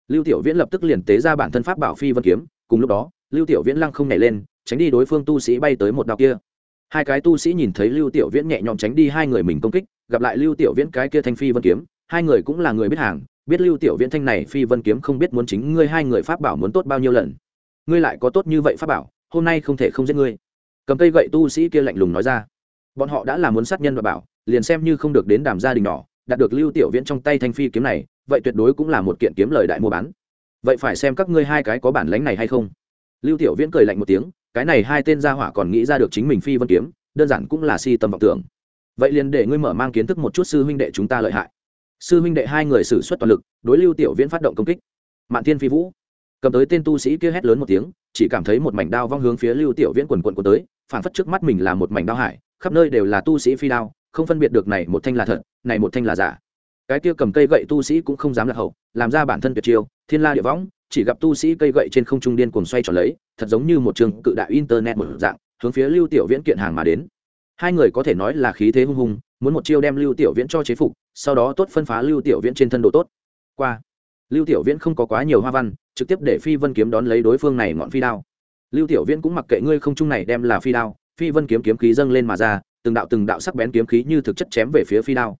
Lưu tiểu viễn lập tức liền tế ra bản thân pháp bảo phi vân kiếm, cùng lúc đó, lưu tiểu viễn lăng không nhảy lên, tránh đi đối phương tu sĩ bay tới một đao kia hai cái tu sĩ nhìn thấy lưu tiểu viễn nhẹ nhõm tránh đi hai người mình công kích, gặp lại lưu tiểu viễn cái kia thanh phi vân kiếm, hai người cũng là người biết hàng, biết lưu tiểu viễn thanh này phi vân kiếm không biết muốn chính ngươi hai người pháp bảo muốn tốt bao nhiêu lần. Ngươi lại có tốt như vậy pháp bảo, hôm nay không thể không giết ngươi. Cầm cây gậy tu sĩ kia lạnh lùng nói ra. Bọn họ đã là muốn sát nhân và bảo, liền xem như không được đến đàm gia đình nhỏ, đạt được lưu tiểu viễn trong tay thanh phi kiếm này, vậy tuyệt đối cũng là một kiện kiếm lời đại mua bán. Vậy phải xem các ngươi hai cái có bản lánh này hay không. Lưu tiểu viễn cười lạnh một tiếng cái này hai tên gia hỏa còn nghĩ ra được chính mình phi vân kiếm, đơn giản cũng là si tâm vọng tưởng. Vậy liền để ngươi mở mang kiến thức một chút sư huynh đệ chúng ta lợi hại. Sư huynh đệ hai người xử suất toàn lực, đối lưu tiểu viễn phát động công kích. Mạn thiên phi vũ. Cầm tới tên tu sĩ kia hét lớn một tiếng, chỉ cảm thấy một mảnh đao vong hướng phía lưu tiểu viễn quần quần quần tới phản phất trước mắt mình là một mảnh đao hải, khắp nơi đều là tu sĩ phi đao, không phân biệt được này một thanh là thật, này một thanh là giả. Cái kia cầm cây gậy tu sĩ cũng không dám lạc hậu, làm ra bản thân tuyệt chiêu, thiên la địa võng chỉ gặp tu sĩ cây gậy trên không trung điên cuồng xoay tròn lấy, thật giống như một trường cự đại internet một dạng, hướng phía lưu tiểu viễn kiện hàng mà đến. Hai người có thể nói là khí thế hung hùng, muốn một chiêu đem lưu tiểu viễn cho chế phục, sau đó tốt phân phá lưu tiểu viễn trên thân đồ tốt. Qua, lưu tiểu viễn không có quá nhiều hoa văn, trực tiếp để phi vân kiếm đón lấy đối phương này ngọn phi đao. Lưu tiểu viễn cũng mặc kệ ngươi không trung này đem là phi đao, phi vân kiếm kiếm khí dâng lên mà ra, từng đạo từng đạo sắc bén kiếm khí như thực chất chém về phía phi đao.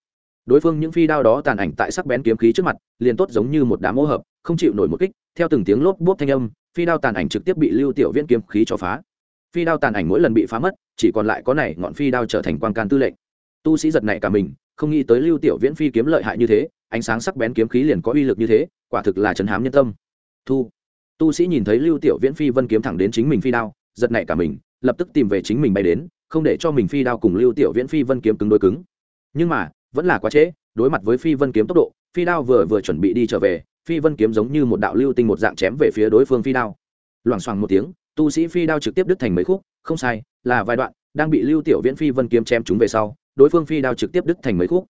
Đối phương những phi đao đó tàn ảnh tại sắc bén kiếm khí trước mặt, liền tốt giống như một đám ô hợp, không chịu nổi một kích theo từng tiếng lốp bốp thanh âm, phi đao tàn ảnh trực tiếp bị lưu tiểu viễn kiếm khí cho phá. Phi đao tàn ảnh mỗi lần bị phá mất, chỉ còn lại có này ngọn phi đao trở thành quan can tư lệnh. Tu sĩ giật này cả mình, không nghĩ tới lưu tiểu viễn phi kiếm lợi hại như thế, ánh sáng sắc bén kiếm khí liền có uy lực như thế, quả thực là chấn hám nhân tâm. Thu. Tu sĩ nhìn thấy lưu tiểu viễn phi vân kiếm thẳng đến chính mình phi đao, giật nảy cả mình, lập tức tìm về chính mình bay đến, không để cho mình phi đao cùng lưu tiểu viễn phi vân kiếm cứng đối cứng. Nhưng mà, vẫn là quá trễ đối mặt với phi vân kiếm tốc độ, phi đao vừa vừa chuẩn bị đi trở về, phi vân kiếm giống như một đạo lưu tinh một dạng chém về phía đối phương phi đao. Loảng xoảng một tiếng, tu sĩ phi đao trực tiếp đứt thành mấy khúc, không sai, là vài đoạn, đang bị lưu tiểu viễn phi vân kiếm chém chúng về sau, đối phương phi đao trực tiếp đứt thành mấy khúc.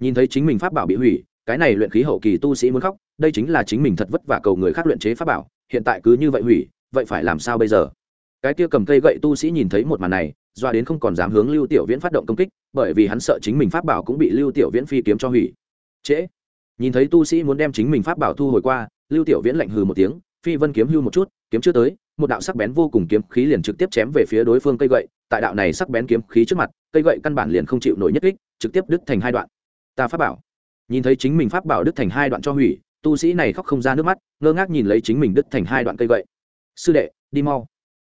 Nhìn thấy chính mình pháp bảo bị hủy, cái này luyện khí hậu kỳ tu sĩ muốn khóc, đây chính là chính mình thật vất vả cầu người khác luyện chế pháp bảo, hiện tại cứ như vậy hủy, vậy phải làm sao bây giờ? Cái kia cầm cây gậy tu sĩ nhìn thấy một màn này doa đến không còn dám hướng lưu tiểu viễn phát động công kích, bởi vì hắn sợ chính mình pháp bảo cũng bị lưu tiểu viễn phi kiếm cho hủy. Trễ. Nhìn thấy tu sĩ muốn đem chính mình pháp bảo thu hồi qua, lưu tiểu viễn lạnh hừ một tiếng, phi vân kiếm hưu một chút, kiếm chưa tới, một đạo sắc bén vô cùng kiếm khí liền trực tiếp chém về phía đối phương cây gậy, tại đạo này sắc bén kiếm khí trước mặt, cây gậy căn bản liền không chịu nổi nhất kích, trực tiếp đứt thành hai đoạn. Ta pháp bảo. Nhìn thấy chính mình pháp bảo đứt thành hai đoạn cho hủy, tu sĩ này khóc không ra nước mắt, ngơ ngác nhìn lấy chính mình đứt thành hai đoạn cây gậy. Sư đệ, đi mau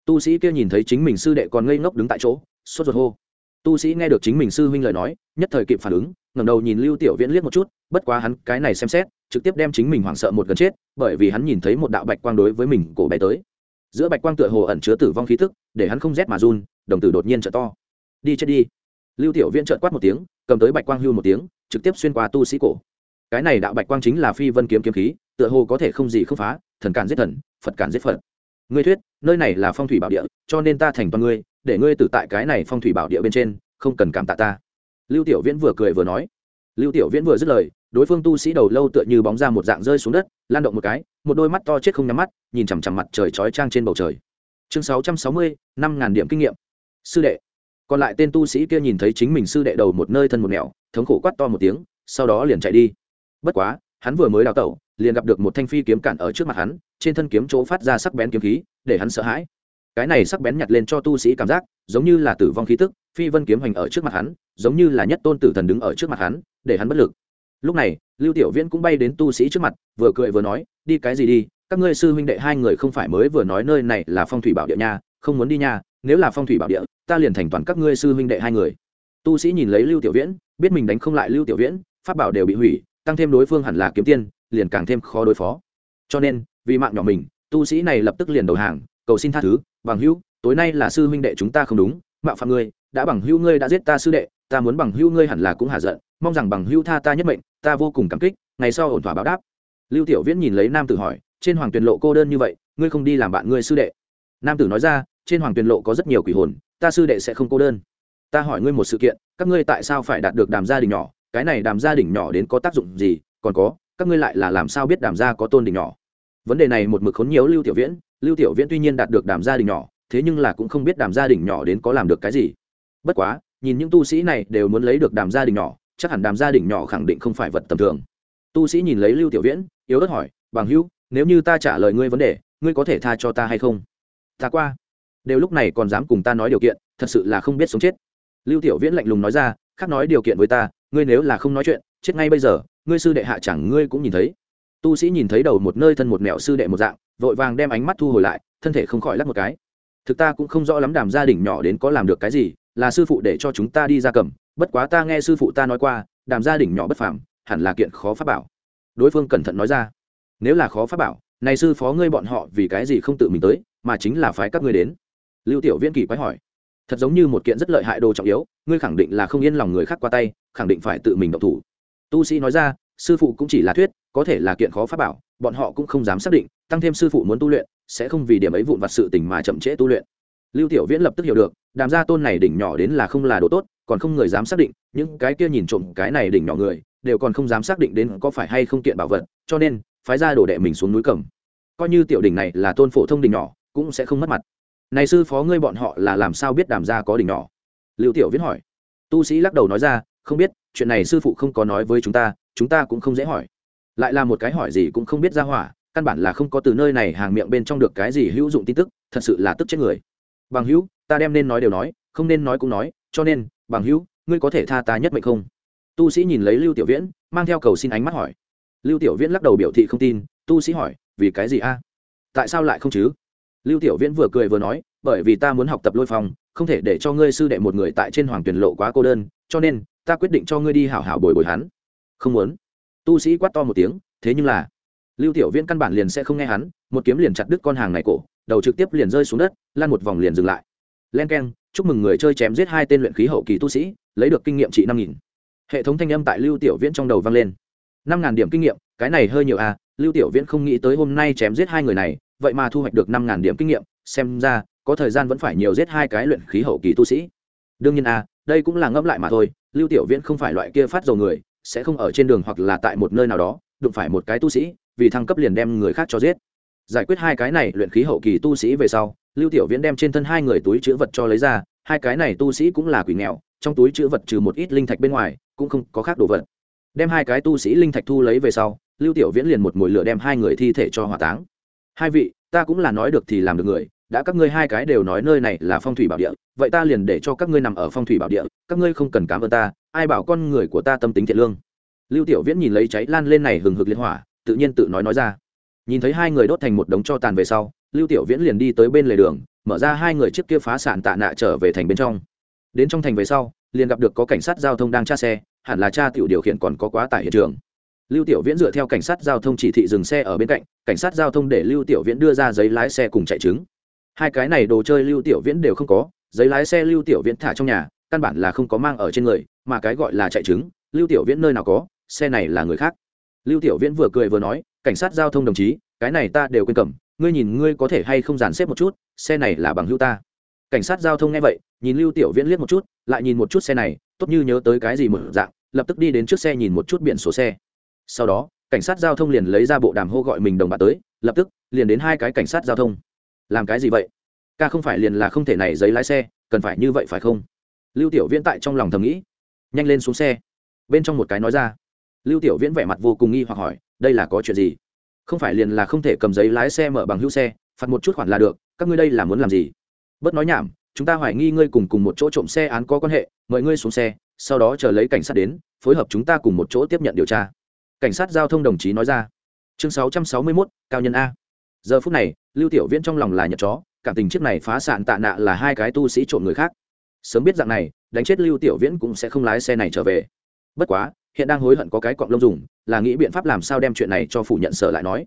tu sĩ kia nhìn thấy chính mình sư đệ còn ngây ngốc đứng tại chỗ, sốt ruột hô. Tu sĩ nghe được chính mình sư huynh lời nói, nhất thời kịp phản ứng, ngẩng đầu nhìn lưu tiểu viễn liếc một chút, bất quá hắn cái này xem xét, trực tiếp đem chính mình hoảng sợ một gần chết, bởi vì hắn nhìn thấy một đạo bạch quang đối với mình cổ bay tới. Giữa bạch quang tựa hồ ẩn chứa tử vong khí tức, để hắn không rét mà run, đồng tử đột nhiên trợ to. Đi chết đi. Lưu tiểu viễn trợn quát một tiếng, cầm tới bạch quang hưu một tiếng, trực tiếp xuyên qua tu sĩ cổ. Cái này đạo bạch quang chính là phi vân kiếm kiếm khí, tựa hồ có thể không gì không phá, thần cản giết thần, phật cản giết phật ngươi thuyết, nơi này là phong thủy bảo địa, cho nên ta thành toàn ngươi, để ngươi tử tại cái này phong thủy bảo địa bên trên, không cần cảm tạ ta. Lưu tiểu viễn vừa cười vừa nói. Lưu tiểu viễn vừa dứt lời, đối phương tu sĩ đầu lâu tựa như bóng ra một dạng rơi xuống đất, lan động một cái, một đôi mắt to chết không nhắm mắt, nhìn chằm chằm mặt trời chói trang trên bầu trời. Chương sáu trăm sáu mươi, năm ngàn điểm kinh nghiệm. Sư đệ. Còn lại tên tu sĩ kia nhìn thấy chính mình sư đệ đầu một nơi thân một nẻo thống khổ quát to một tiếng, sau đó liền chạy đi. Bất quá, hắn vừa mới đào tẩu, liền gặp được một thanh phi kiếm cản ở trước mặt hắn trên thân kiếm chỗ phát ra sắc bén kiếm khí, để hắn sợ hãi. Cái này sắc bén nhặt lên cho tu sĩ cảm giác, giống như là tử vong khí tức, phi vân kiếm hành ở trước mặt hắn, giống như là nhất tôn tử thần đứng ở trước mặt hắn, để hắn bất lực. Lúc này, lưu tiểu viễn cũng bay đến tu sĩ trước mặt, vừa cười vừa nói, đi cái gì đi, các ngươi sư huynh đệ hai người không phải mới vừa nói nơi này là phong thủy bảo địa nha, không muốn đi nha, nếu là phong thủy bảo địa, ta liền thành toàn các ngươi sư huynh đệ hai người. Tu sĩ nhìn lấy lưu tiểu viễn, biết mình đánh không lại lưu tiểu viễn, pháp bảo đều bị hủy, tăng thêm đối phương hẳn là kiếm tiên, liền càng thêm khó đối phó. Cho nên vì mạng nhỏ mình, tu sĩ này lập tức liền đầu hàng, cầu xin tha thứ, bằng hữu, tối nay là sư huynh đệ chúng ta không đúng, mạo phạm ngươi, đã bằng hữu ngươi đã giết ta sư đệ, ta muốn bằng hữu ngươi hẳn là cũng hạ giận, mong rằng bằng hữu tha ta nhất mệnh, ta vô cùng cảm kích, ngày sau ổn thỏa báo đáp. Lưu tiểu viễn nhìn lấy nam tử hỏi, trên hoàng tuyền lộ cô đơn như vậy, ngươi không đi làm bạn ngươi sư đệ. Nam tử nói ra, trên hoàng tuyền lộ có rất nhiều quỷ hồn, ta sư đệ sẽ không cô đơn. Ta hỏi ngươi một sự kiện, các ngươi tại sao phải đạt được đàm gia đình nhỏ? Cái này đàm gia đình nhỏ đến có tác dụng gì? Còn có, các ngươi lại là làm sao biết đàm gia có tôn đình nhỏ? Vấn đề này một mực khốn nhiều lưu tiểu viễn. Lưu tiểu viễn tuy nhiên đạt được đàm gia đình nhỏ, thế nhưng là cũng không biết đàm gia đình nhỏ đến có làm được cái gì. Bất quá, nhìn những tu sĩ này đều muốn lấy được đàm gia đình nhỏ, chắc hẳn đàm gia đình nhỏ khẳng định không phải vật tầm thường. Tu sĩ nhìn lấy lưu tiểu viễn, yếu ớt hỏi, bằng hữu, nếu như ta trả lời ngươi vấn đề, ngươi có thể tha cho ta hay không? Ta qua. Đều lúc này còn dám cùng ta nói điều kiện, thật sự là không biết sống chết. Lưu tiểu viễn lạnh lùng nói ra, khác nói điều kiện với ta, ngươi nếu là không nói chuyện, chết ngay bây giờ, ngươi sư đệ hạ chẳng ngươi cũng nhìn thấy tu sĩ nhìn thấy đầu một nơi thân một mẹo sư đệ một dạng, vội vàng đem ánh mắt thu hồi lại, thân thể không khỏi lắc một cái. Thực ta cũng không rõ lắm đàm gia đình nhỏ đến có làm được cái gì, là sư phụ để cho chúng ta đi ra cầm, bất quá ta nghe sư phụ ta nói qua, đàm gia đình nhỏ bất phàm, hẳn là kiện khó pháp bảo. Đối phương cẩn thận nói ra. Nếu là khó pháp bảo, này sư phó ngươi bọn họ vì cái gì không tự mình tới, mà chính là phái các ngươi đến? Lưu tiểu viễn kỳ quái hỏi. Thật giống như một kiện rất lợi hại đồ trọng yếu, ngươi khẳng định là không yên lòng người khác qua tay, khẳng định phải tự mình động thủ. Tu sĩ nói ra, sư phụ cũng chỉ là thuyết có thể là kiện khó pháp bảo, bọn họ cũng không dám xác định, tăng thêm sư phụ muốn tu luyện, sẽ không vì điểm ấy vụn vặt sự tình mà chậm trễ tu luyện. Lưu tiểu viễn lập tức hiểu được, đàm gia tôn này đỉnh nhỏ đến là không là đồ tốt, còn không người dám xác định, những cái kia nhìn trộm cái này đỉnh nhỏ người, đều còn không dám xác định đến có phải hay không kiện bảo vật, cho nên, phái ra đồ đệ mình xuống núi cầm. Coi như tiểu đỉnh này là tôn phổ thông đỉnh nhỏ, cũng sẽ không mất mặt. Này sư phó ngươi bọn họ là làm sao biết đàm gia có đỉnh nhỏ? Lưu tiểu viễn hỏi. Tu sĩ lắc đầu nói ra, không biết, chuyện này sư phụ không có nói với chúng ta chúng ta cũng không dễ hỏi lại là một cái hỏi gì cũng không biết ra hỏa, căn bản là không có từ nơi này hàng miệng bên trong được cái gì hữu dụng tin tức, thật sự là tức chết người. Bằng hữu, ta đem nên nói đều nói, không nên nói cũng nói, cho nên, bằng hữu, ngươi có thể tha ta nhất mệnh không? Tu sĩ nhìn lấy lưu tiểu viễn, mang theo cầu xin ánh mắt hỏi. Lưu tiểu viễn lắc đầu biểu thị không tin, tu sĩ hỏi, vì cái gì a? Tại sao lại không chứ? Lưu tiểu viễn vừa cười vừa nói, bởi vì ta muốn học tập lôi phong, không thể để cho ngươi sư đệ một người tại trên hoàng tuyển lộ quá cô đơn, cho nên, ta quyết định cho ngươi đi hảo hảo bồi bồi hắn. Không muốn tu sĩ quát to một tiếng, thế nhưng là, lưu tiểu viễn căn bản liền sẽ không nghe hắn, một kiếm liền chặt đứt con hàng này cổ, đầu trực tiếp liền rơi xuống đất lan một vòng liền dừng lại. Len k chúc mừng người chơi chém giết hai tên luyện khí hậu kỳ tu sĩ, lấy được kinh nghiệm trị năm nghìn. Hệ thống thanh âm tại lưu tiểu viễn trong đầu vang lên. Năm ngàn điểm kinh nghiệm, cái này hơi nhiều à lưu tiểu viễn không nghĩ tới hôm nay chém giết hai người này, vậy mà thu hoạch được năm ngàn điểm kinh nghiệm, xem ra, có thời gian vẫn phải nhiều giết hai cái luyện khí hậu kỳ tu sĩ. Đương nhiên à đây cũng là ngẫm lại mà thôi, lưu tiểu viễn không phải loại kia phát dầu người sẽ không ở trên đường hoặc là tại một nơi nào đó, đụng phải một cái tu sĩ, vì thăng cấp liền đem người khác cho giết. Giải quyết hai cái này, luyện khí hậu kỳ tu sĩ về sau, lưu tiểu viễn đem trên thân hai người túi chữ vật cho lấy ra, hai cái này tu sĩ cũng là quỷ nghèo, trong túi chữ vật trừ một ít linh thạch bên ngoài, cũng không có khác đồ vật. Đem hai cái tu sĩ linh thạch thu lấy về sau, lưu tiểu viễn liền một mồi lửa đem hai người thi thể cho hỏa táng. Hai vị, ta cũng là nói được thì làm được người, đã các ngươi hai cái đều nói nơi này là phong thủy bảo địa, vậy ta liền để cho các ngươi nằm ở phong thủy bảo địa, các ngươi không cần cám ơn ta ai bảo con người của ta tâm tính thiện lương? Lưu tiểu viễn nhìn lấy cháy lan lên này hừng hực liên hỏa, tự nhiên tự nói nói ra. Nhìn thấy hai người đốt thành một đống cho tàn về sau, lưu tiểu viễn liền đi tới bên lề đường, mở ra hai người trước kia phá sản tạ nạ trở về thành bên trong. Đến trong thành về sau, liền gặp được có cảnh sát giao thông đang tra xe, hẳn là cha tiểu điều khiển còn có quá tải hiện trường. Lưu tiểu viễn dựa theo cảnh sát giao thông chỉ thị dừng xe ở bên cạnh, cảnh sát giao thông để lưu tiểu viễn đưa ra giấy lái xe cùng chạy chứng hai cái này đồ chơi lưu tiểu viễn đều không có, giấy lái xe lưu tiểu viễn thả trong nhà, căn bản là không có mang ở trên người mà cái gọi là chạy chứng lưu tiểu viễn nơi nào có, xe này là người khác. Lưu tiểu viễn vừa cười vừa nói, cảnh sát giao thông đồng chí, cái này ta đều quên cầm, ngươi nhìn ngươi có thể hay không dàn xếp một chút, xe này là bằng hữu ta. Cảnh sát giao thông nghe vậy, nhìn lưu tiểu viễn liếc một chút, lại nhìn một chút xe này, tốt như nhớ tới cái gì một dạng, lập tức đi đến trước xe nhìn một chút biển số xe. Sau đó, cảnh sát giao thông liền lấy ra bộ đàm hô gọi mình đồng bạn tới, lập tức, liền đến hai cái cảnh sát giao thông. Làm cái gì vậy? Ca không phải liền là không thể này giấy lái xe, cần phải như vậy phải không? Lưu tiểu viễn tại trong lòng thầm nghĩ nhanh lên xuống xe. Bên trong một cái nói ra. Lưu tiểu viễn vẻ mặt vô cùng nghi hoặc hỏi đây là có chuyện gì? Không phải liền là không thể cầm giấy lái xe mở bằng hữu xe phạt một chút khoản là được các ngươi đây là muốn làm gì? Bớt nói nhảm chúng ta hoài nghi ngươi cùng cùng một chỗ trộm xe án có quan hệ mời ngươi xuống xe sau đó chờ lấy cảnh sát đến phối hợp chúng ta cùng một chỗ tiếp nhận điều tra. Cảnh sát giao thông đồng chí nói ra. Chương 661, cao nhân a. Giờ phút này lưu tiểu viễn trong lòng là nhật chó cảm tình chiếc này phá sản tạ nạ là hai cái tu sĩ trộm người khác sớm biết dạng này, đánh chết lưu tiểu viễn cũng sẽ không lái xe này trở về. Bất quá, hiện đang hối hận có cái cọng lông dùng, là nghĩ biện pháp làm sao đem chuyện này cho phủ nhận sở lại nói.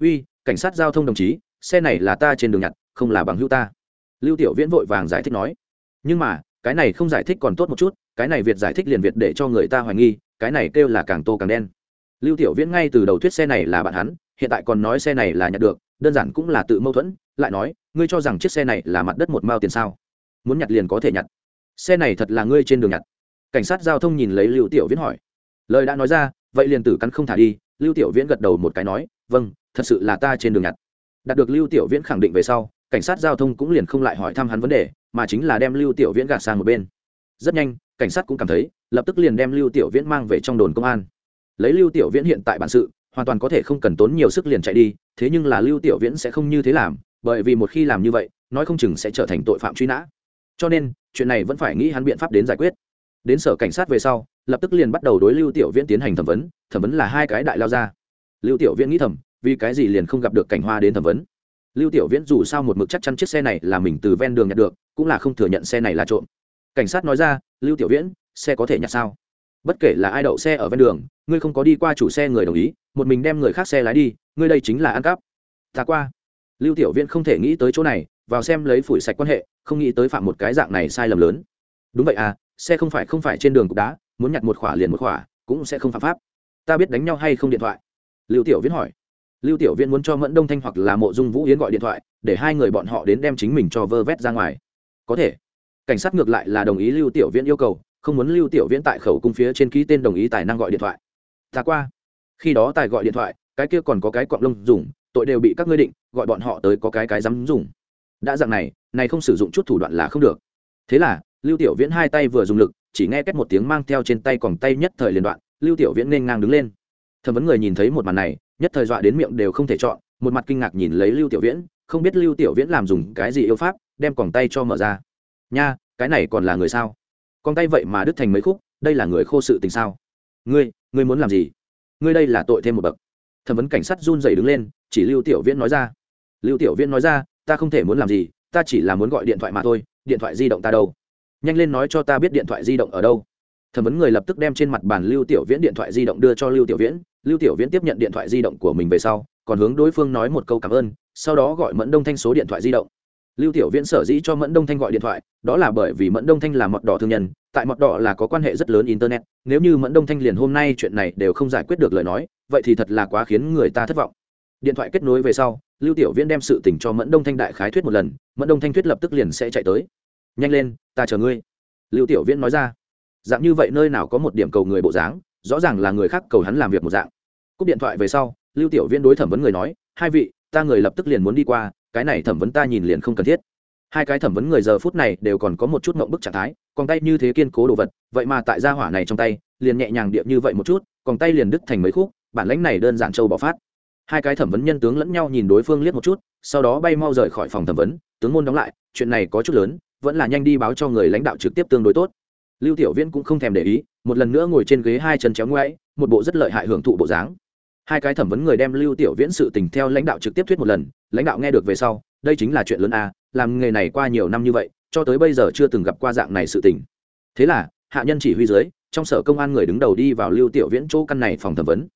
Uy, cảnh sát giao thông đồng chí, xe này là ta trên đường nhặt, không là bằng hữu ta. Lưu tiểu viễn vội vàng giải thích nói. Nhưng mà, cái này không giải thích còn tốt một chút, cái này việt giải thích liền việt để cho người ta hoài nghi, cái này kêu là càng tô càng đen. Lưu tiểu viễn ngay từ đầu thuyết xe này là bạn hắn, hiện tại còn nói xe này là nhặt được, đơn giản cũng là tự mâu thuẫn, lại nói, ngươi cho rằng chiếc xe này là mặt đất một mao tiền sao? Muốn nhặt liền có thể nhặt xe này thật là ngươi trên đường nhặt. Cảnh sát giao thông nhìn lấy lưu tiểu viễn hỏi. Lời đã nói ra, vậy liền tử cắn không thả đi. Lưu tiểu viễn gật đầu một cái nói vâng thật sự là ta trên đường nhặt. Đạt được lưu tiểu viễn khẳng định về sau, cảnh sát giao thông cũng liền không lại hỏi thăm hắn vấn đề, mà chính là đem lưu tiểu viễn gạt sang một bên. Rất nhanh, cảnh sát cũng cảm thấy, lập tức liền đem lưu tiểu viễn mang về trong đồn công an. Lấy lưu tiểu viễn hiện tại bản sự, hoàn toàn có thể không cần tốn nhiều sức liền chạy đi, thế nhưng là lưu tiểu viễn sẽ không như thế làm, bởi vì một khi làm như vậy, nói không chừng sẽ trở thành tội phạm truy nã. Cho nên chuyện này vẫn phải nghĩ hắn biện pháp đến giải quyết. Đến sở cảnh sát về sau, lập tức liền bắt đầu đối lưu tiểu viễn tiến hành thẩm vấn thẩm vấn là hai cái đại lao ra. Lưu tiểu viễn nghĩ thầm, vì cái gì liền không gặp được cảnh hoa đến thẩm vấn? Lưu tiểu viễn dù sao một mực chắc chắn chiếc xe này là mình từ ven đường nhặt được, cũng là không thừa nhận xe này là trộm. Cảnh sát nói ra, lưu tiểu viễn, xe có thể nhặt sao? Bất kể là ai đậu xe ở ven đường, ngươi không có đi qua chủ xe người đồng ý, một mình đem người khác xe lái đi, ngươi đây chính là ăn cắp. Ta qua. Lưu tiểu viễn không thể nghĩ tới chỗ này vào xem lấy phủi sạch quan hệ, không nghĩ tới phạm một cái dạng này sai lầm lớn. Đúng vậy à xe không phải không phải trên đường cục đá, muốn nhặt một khỏa liền một khỏa, cũng sẽ không phạm pháp. Ta biết đánh nhau hay không điện thoại? Lưu tiểu viễn hỏi. Lưu tiểu viễn muốn cho mẫn đông thanh hoặc là mộ dung vũ yến gọi điện thoại, để hai người bọn họ đến đem chính mình cho vơ vét ra ngoài. Có thể. Cảnh sát ngược lại là đồng ý lưu tiểu viễn yêu cầu, không muốn lưu tiểu viễn tại khẩu cung phía trên ký tên đồng ý tài năng gọi điện thoại. Ta qua. Khi đó tài gọi điện thoại, cái kia còn có cái cọng lông dùng, tội đều bị các ngươi định, gọi bọn họ tới có cái cái dám dùng đã dạng này này không sử dụng chút thủ đoạn là không được. Thế là, lưu tiểu viễn hai tay vừa dùng lực, chỉ nghe két một tiếng mang theo trên tay còng tay nhất thời liền đoạn, lưu tiểu viễn nên ngang đứng lên. Thẩm vấn người nhìn thấy một màn này, nhất thời dọa đến miệng đều không thể chọn, một mặt kinh ngạc nhìn lấy lưu tiểu viễn, không biết lưu tiểu viễn làm dùng cái gì yêu pháp, đem còng tay cho mở ra. Nha, cái này còn là người sao? Còng tay vậy mà đứt thành mấy khúc, đây là người khô sự tình sao? Ngươi ngươi muốn làm gì? Ngươi đây là tội thêm một bậc. Thẩm vấn cảnh sát run dày đứng lên, chỉ lưu tiểu viễn nói ra. Lưu tiểu viễn nói ra ta không thể muốn làm gì, ta chỉ là muốn gọi điện thoại mà thôi, điện thoại di động ta đâu? Nhanh lên nói cho ta biết điện thoại di động ở đâu. Thẩm vấn người lập tức đem trên mặt bàn lưu tiểu viễn điện thoại di động đưa cho lưu tiểu viễn, lưu tiểu viễn tiếp nhận điện thoại di động của mình về sau, còn hướng đối phương nói một câu cảm ơn, sau đó gọi mẫn đông thanh số điện thoại di động. Lưu tiểu viễn sở dĩ cho mẫn đông thanh gọi điện thoại, đó là bởi vì mẫn đông thanh là mọt đỏ thương nhân, tại mọt đỏ là có quan hệ rất lớn internet, nếu như mẫn đông thanh liền hôm nay chuyện này đều không giải quyết được lời nói, vậy thì thật là quá khiến người ta thất vọng điện thoại kết nối về sau, lưu tiểu viễn đem sự tình cho mẫn đông thanh đại khái thuyết một lần, mẫn đông thanh thuyết lập tức liền sẽ chạy tới. Nhanh lên, ta chờ ngươi. Lưu tiểu viễn nói ra. Dạng như vậy nơi nào có một điểm cầu người bộ dáng, rõ ràng là người khác cầu hắn làm việc một dạng. Cúp điện thoại về sau, lưu tiểu viễn đối thẩm vấn người nói, hai vị, ta người lập tức liền muốn đi qua, cái này thẩm vấn ta nhìn liền không cần thiết. Hai cái thẩm vấn người giờ phút này đều còn có một chút mộng bức trạng thái, còn tay như thế kiên cố đồ vật, vậy mà tại gia hỏa này trong tay, liền nhẹ nhàng điệp như vậy một chút, còn tay liền đứt thành mấy khúc, bản lãnh này đơn giản châu bỏ phát hai cái thẩm vấn nhân tướng lẫn nhau nhìn đối phương liếc một chút, sau đó bay mau rời khỏi phòng thẩm vấn, tướng môn đóng lại, chuyện này có chút lớn, vẫn là nhanh đi báo cho người lãnh đạo trực tiếp tương đối tốt. Lưu tiểu viễn cũng không thèm để ý, một lần nữa ngồi trên ghế hai chân chéo ngoáy, một bộ rất lợi hại hưởng thụ bộ dáng. Hai cái thẩm vấn người đem lưu tiểu viễn sự tình theo lãnh đạo trực tiếp thuyết một lần, lãnh đạo nghe được về sau, đây chính là chuyện lớn a, làm nghề này qua nhiều năm như vậy, cho tới bây giờ chưa từng gặp qua dạng này sự tình. Thế là, hạ nhân chỉ huy dưới, trong sở công an người đứng đầu đi vào lưu tiểu viễn chỗ căn này phòng thẩm vấn.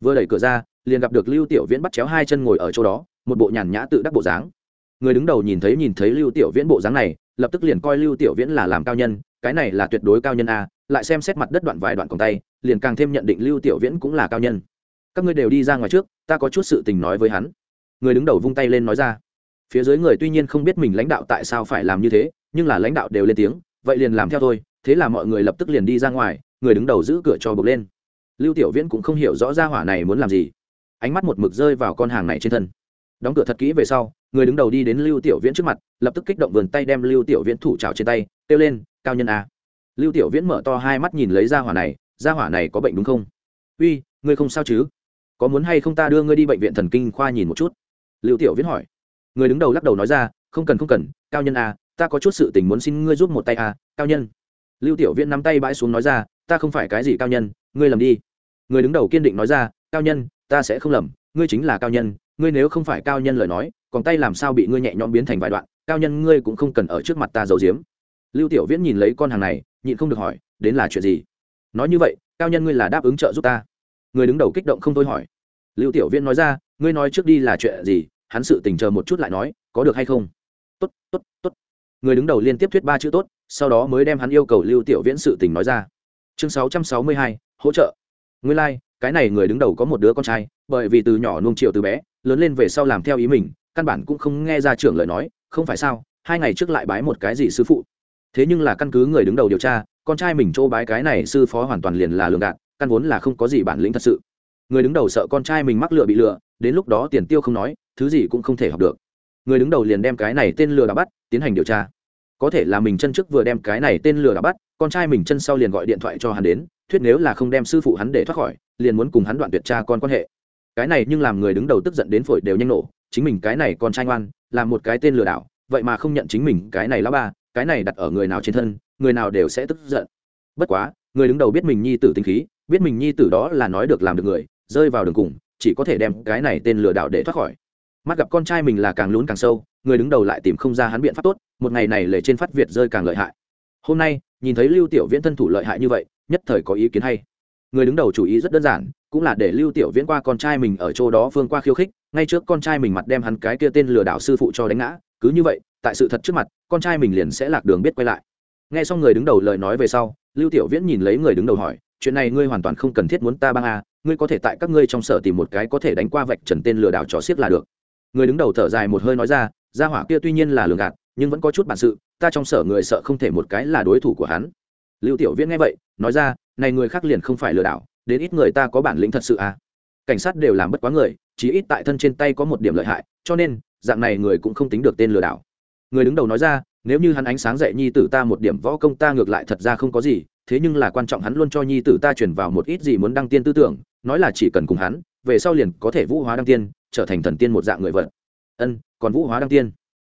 Vừa đẩy cửa ra liền gặp được lưu tiểu viễn bắt chéo hai chân ngồi ở chỗ đó, một bộ nhàn nhã tự đắc bộ dáng. Người đứng đầu nhìn thấy nhìn thấy lưu tiểu viễn bộ dáng này, lập tức liền coi lưu tiểu viễn là làm cao nhân, cái này là tuyệt đối cao nhân a, lại xem xét mặt đất đoạn vài đoạn còng tay, liền càng thêm nhận định lưu tiểu viễn cũng là cao nhân. Các ngươi đều đi ra ngoài trước, ta có chút sự tình nói với hắn. Người đứng đầu vung tay lên nói ra. Phía dưới người tuy nhiên không biết mình lãnh đạo tại sao phải làm như thế, nhưng là lãnh đạo đều lên tiếng, vậy liền làm theo thôi, thế là mọi người lập tức liền đi ra ngoài, người đứng đầu giữ cửa cho bực lên. Lưu tiểu viễn cũng không hiểu rõ ra hỏa này muốn làm gì ánh mắt một mực rơi vào con hàng này trên thân. Đóng cửa thật kỹ về sau, người đứng đầu đi đến lưu tiểu viễn trước mặt, lập tức kích động vườn tay đem lưu tiểu viễn thủ trào trên tay, kêu lên, cao nhân a. Lưu tiểu viễn mở to hai mắt nhìn lấy ra hỏa này ra hỏa này có bệnh đúng không? Uy, ngươi không sao chứ? Có muốn hay không ta đưa ngươi đi bệnh viện thần kinh khoa nhìn một chút? Lưu tiểu viễn hỏi. Người đứng đầu lắc đầu nói ra, không cần không cần, cao nhân a, ta có chút sự tình muốn xin ngươi giúp một tay a, cao nhân. Lưu tiểu viễn nắm tay bãi xuống nói ra, ta không phải cái gì cao nhân, ngươi làm đi. Người đứng đầu kiên định nói ra, cao nhân ta sẽ không lầm, ngươi chính là cao nhân, ngươi nếu không phải cao nhân lời nói, còn tay làm sao bị ngươi nhẹ nhõm biến thành vài đoạn, cao nhân ngươi cũng không cần ở trước mặt ta giấu giếm. Lưu tiểu viễn nhìn lấy con hàng này, nhịn không được hỏi, đến là chuyện gì? Nói như vậy, cao nhân ngươi là đáp ứng trợ giúp ta. Người đứng đầu kích động không thôi hỏi. Lưu tiểu viễn nói ra, ngươi nói trước đi là chuyện gì, hắn sự tình chờ một chút lại nói, có được hay không? Tốt tốt tốt. Người đứng đầu liên tiếp thuyết ba chữ tốt, sau đó mới đem hắn yêu cầu lưu tiểu viễn sự tình nói ra. Chương sáu trăm sáu mươi hai, hỗ trợ. Nguyên lai cái này người đứng đầu có một đứa con trai, bởi vì từ nhỏ nuông chiều từ bé, lớn lên về sau làm theo ý mình, căn bản cũng không nghe ra trưởng lời nói, không phải sao, hai ngày trước lại bái một cái gì sư phụ. Thế nhưng là căn cứ người đứng đầu điều tra, con trai mình chỗ bái cái này sư phó hoàn toàn liền là lường gạt, căn vốn là không có gì bản lĩnh thật sự. Người đứng đầu sợ con trai mình mắc lừa bị lừa, đến lúc đó tiền tiêu không nói, thứ gì cũng không thể học được. Người đứng đầu liền đem cái này tên lừa đã bắt, tiến hành điều tra. Có thể là mình chân trước vừa đem cái này tên lừa đã bắt, con trai mình chân sau liền gọi điện thoại cho hắn đến, thuyết nếu là không đem sư phụ hắn để thoát khỏi liền muốn cùng hắn đoạn tuyệt cha con quan hệ. Cái này nhưng làm người đứng đầu tức giận đến phổi đều nhanh nổ, chính mình cái này con trai ngoan, là một cái tên lừa đảo, vậy mà không nhận chính mình cái này lão ba, cái này đặt ở người nào trên thân, người nào đều sẽ tức giận. Bất quá, người đứng đầu biết mình nhi tử tinh khí, biết mình nhi tử đó là nói được làm được người, rơi vào đường cùng, chỉ có thể đem cái này tên lừa đảo để thoát khỏi. Mắt gặp con trai mình là càng lún càng sâu, người đứng đầu lại tìm không ra hắn biện pháp tốt, một ngày này lệ trên phát việt rơi càng lợi hại. Hôm nay, nhìn thấy lưu tiểu viễn thân thủ lợi hại như vậy, nhất thời có ý kiến hay người đứng đầu chủ ý rất đơn giản, cũng là để lưu tiểu viễn qua con trai mình ở chỗ đó phương qua khiêu khích, ngay trước con trai mình mặt đem hắn cái kia tên lừa đảo sư phụ cho đánh ngã. Cứ như vậy, tại sự thật trước mặt, con trai mình liền sẽ lạc đường biết quay lại. Nghe xong người đứng đầu lời nói về sau, lưu tiểu viễn nhìn lấy người đứng đầu hỏi, chuyện này ngươi hoàn toàn không cần thiết muốn ta băng à ngươi có thể tại các ngươi trong sở tìm một cái có thể đánh qua vạch trần tên lừa đảo trò xiếc là được. Người đứng đầu thở dài một hơi nói ra, gia hỏa kia tuy nhiên là lường gạt, nhưng vẫn có chút bản sự, ta trong sở người sợ không thể một cái là đối thủ của hắn. Lưu tiểu viễn nghe vậy, nói ra này người khác liền không phải lừa đảo, đến ít người ta có bản lĩnh thật sự à? Cảnh sát đều làm bất quá người chỉ ít tại thân trên tay có một điểm lợi hại, cho nên, dạng này người cũng không tính được tên lừa đảo. Người đứng đầu nói ra, nếu như hắn ánh sáng dạy nhi tử ta một điểm võ công ta ngược lại thật ra không có gì, thế nhưng là quan trọng hắn luôn cho nhi tử ta chuyển vào một ít gì muốn đăng tiên tư tưởng, nói là chỉ cần cùng hắn, về sau liền có thể vũ hóa đăng tiên, trở thành thần tiên một dạng người vật. Ân, còn vũ hóa đăng tiên.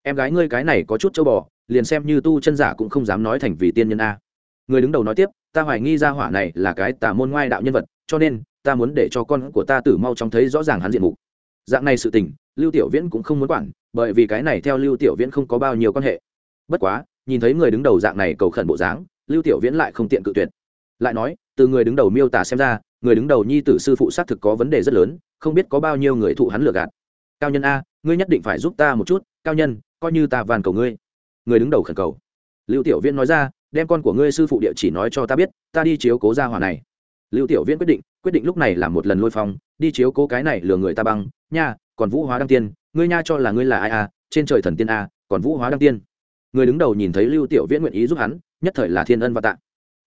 Em gái ngươi cái này có chút châu bò, liền xem như tu chân giả cũng không dám nói thành vì tiên nhân a. Người đứng đầu nói tiếp ta hoài nghi ra hỏa này là cái tà môn ngoại đạo nhân vật, cho nên, ta muốn để cho con của ta tử mau chóng thấy rõ ràng hắn diện mục. Dạng này sự tình, lưu tiểu viễn cũng không muốn quản, bởi vì cái này theo lưu tiểu viễn không có bao nhiêu quan hệ. Bất quá, nhìn thấy người đứng đầu dạng này cầu khẩn bộ dáng, lưu tiểu viễn lại không tiện cự tuyệt. Lại nói, từ người đứng đầu miêu tả xem ra, người đứng đầu nhi tử sư phụ xác thực có vấn đề rất lớn, không biết có bao nhiêu người thụ hắn lừa gạt. Cao nhân a, ngươi nhất định phải giúp ta một chút, cao nhân, coi như ta van cầu ngươi. Người đứng đầu khẩn cầu. Lưu tiểu viễn nói ra đem con của ngươi sư phụ địa chỉ nói cho ta biết, ta đi chiếu cố ra hỏa này. Lưu tiểu viễn quyết định quyết định lúc này làm một lần lôi phong, đi chiếu cố cái này lừa người ta băng. Nha, còn vũ hóa đăng tiên, ngươi nha cho là ngươi là ai à? trên trời thần tiên à? còn vũ hóa đăng tiên. Người đứng đầu nhìn thấy lưu tiểu viễn nguyện ý giúp hắn, nhất thời là thiên ân và tạ.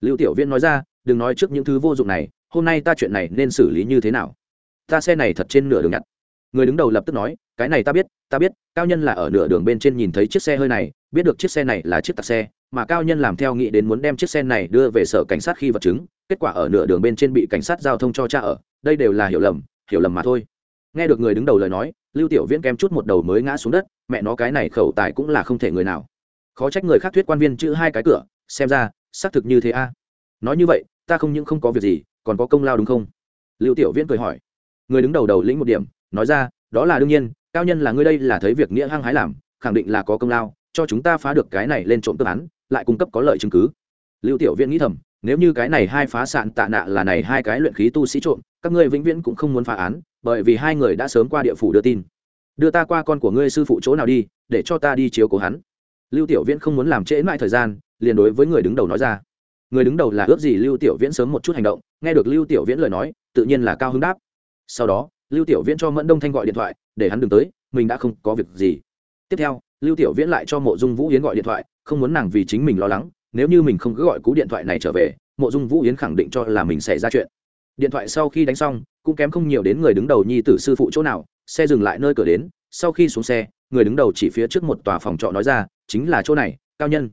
Lưu tiểu viễn nói ra, đừng nói trước những thứ vô dụng này, hôm nay ta chuyện này nên xử lý như thế nào? Ta xe này thật trên nửa đường nhặt. Người đứng đầu lập tức nói, cái này ta biết ta biết, cao nhân là ở nửa đường bên trên nhìn thấy chiếc xe hơi này, biết được chiếc xe này là chiếc tạc xe mà cao nhân làm theo nghĩ đến muốn đem chiếc xe này đưa về sở cảnh sát khi vật chứng, kết quả ở nửa đường bên trên bị cảnh sát giao thông cho cha ở, đây đều là hiểu lầm hiểu lầm mà thôi. Nghe được người đứng đầu lời nói, lưu tiểu viễn kém chút một đầu mới ngã xuống đất, mẹ nó cái này khẩu tài cũng là không thể người nào. Khó trách người khác thuyết quan viên chữ hai cái cửa, xem ra, xác thực như thế a. Nói như vậy, ta không những không có việc gì, còn có công lao đúng không? Lưu tiểu viễn cười hỏi. Người đứng đầu đầu lĩnh một điểm, nói ra, đó là đương nhiên, cao nhân là ngươi đây là thấy việc nghĩa hăng hái làm, khẳng định là có công lao, cho chúng ta phá được cái này lên trộm tương án lại cung cấp có lợi chứng cứ. Lưu tiểu viễn nghĩ thầm, nếu như cái này hai phá sạn tạ nạ là này hai cái luyện khí tu sĩ trộm, các ngươi vĩnh viễn cũng không muốn phá án, bởi vì hai người đã sớm qua địa phủ đưa tin. Đưa ta qua con của ngươi sư phụ chỗ nào đi, để cho ta đi chiếu cố hắn. Lưu tiểu viễn không muốn làm trễ mãi thời gian, liền đối với người đứng đầu nói ra. Người đứng đầu là ước gì lưu tiểu viễn sớm một chút hành động, nghe được lưu tiểu viễn lời nói, tự nhiên là cao hứng đáp. Sau đó, lưu tiểu viễn cho mẫn đông thanh gọi điện thoại, để hắn đừng tới, mình đã không có việc gì. Tiếp theo, lưu tiểu viễn lại cho mộ dung vũ yến gọi điện thoại không muốn nàng vì chính mình lo lắng, nếu như mình không cứ gọi cú điện thoại này trở về, mộ dung vũ yến khẳng định cho là mình xảy ra chuyện. Điện thoại sau khi đánh xong, cũng kém không nhiều đến người đứng đầu nhi tử sư phụ chỗ nào, xe dừng lại nơi cửa đến, sau khi xuống xe, người đứng đầu chỉ phía trước một tòa phòng trọ nói ra, chính là chỗ này, cao nhân.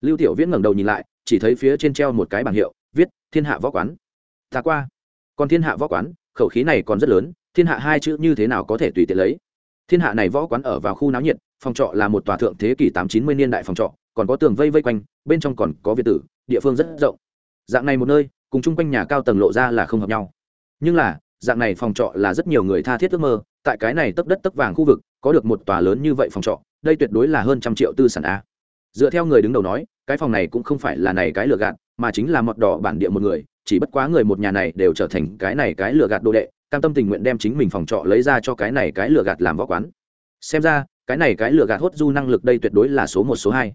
Lưu tiểu viễn ngẩng đầu nhìn lại, chỉ thấy phía trên treo một cái bảng hiệu, viết, thiên hạ võ quán. Ta qua. Còn thiên hạ võ quán, khẩu khí này còn rất lớn, thiên hạ hai chữ như thế nào có thể tùy tiện lấy? Thiên hạ này võ quán ở vào khu náo nhiệt phòng trọ là một tòa thượng thế kỷ tám chín mươi niên đại phòng trọ, còn có tường vây vây quanh, bên trong còn có việt tử, địa phương rất rộng. Dạng này một nơi, cùng chung quanh nhà cao tầng lộ ra là không hợp nhau. Nhưng là, dạng này phòng trọ là rất nhiều người tha thiết ước mơ, tại cái này tấp đất tấp vàng khu vực, có được một tòa lớn như vậy phòng trọ, đây tuyệt đối là hơn trăm triệu tư sản a. Dựa theo người đứng đầu nói, cái phòng này cũng không phải là này cái lừa gạt, mà chính là mọt đỏ bản địa một người, chỉ bất quá người một nhà này đều trở thành cái này cái lừa gạt đồ đệ, cam tâm tình nguyện đem chính mình phòng trọ lấy ra cho cái này cái lừa gạt làm võ quán. Xem ra cái này cái lừa gạt hốt du năng lực đây tuyệt đối là số một, số hai.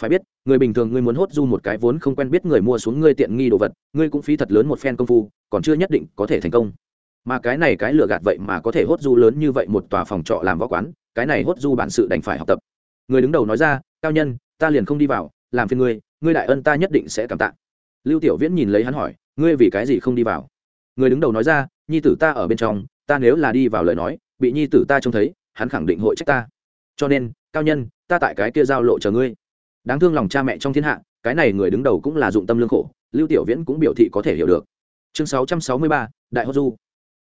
Phải biết, người bình thường ngươi muốn hốt du một cái vốn không quen biết người mua xuống ngươi tiện nghi đồ vật, ngươi cũng phí thật lớn một phen công phu, còn chưa nhất định có thể thành công. Mà cái này cái lừa gạt vậy mà có thể hốt du lớn như vậy một tòa phòng trọ làm võ quán, cái này hốt du bản sự đành phải học tập. Người đứng đầu nói ra, cao nhân, ta liền không đi vào, làm phiền ngươi ngươi đại ân ta nhất định sẽ cảm tạ. Lưu tiểu viễn nhìn lấy hắn hỏi, ngươi vì cái gì không đi vào? Người đứng đầu nói ra, nhi tử ta ở bên trong, ta nếu là đi vào lời nói, bị nhi tử ta trông thấy, hắn khẳng định hội trách ta cho nên, cao nhân, ta tại cái kia giao lộ chờ ngươi. Đáng thương lòng cha mẹ trong thiên hạ, cái này người đứng đầu cũng là dụng tâm lương khổ, lưu tiểu viễn cũng biểu thị có thể hiểu được. Chương sáu trăm sáu mươi ba, đại hốt du.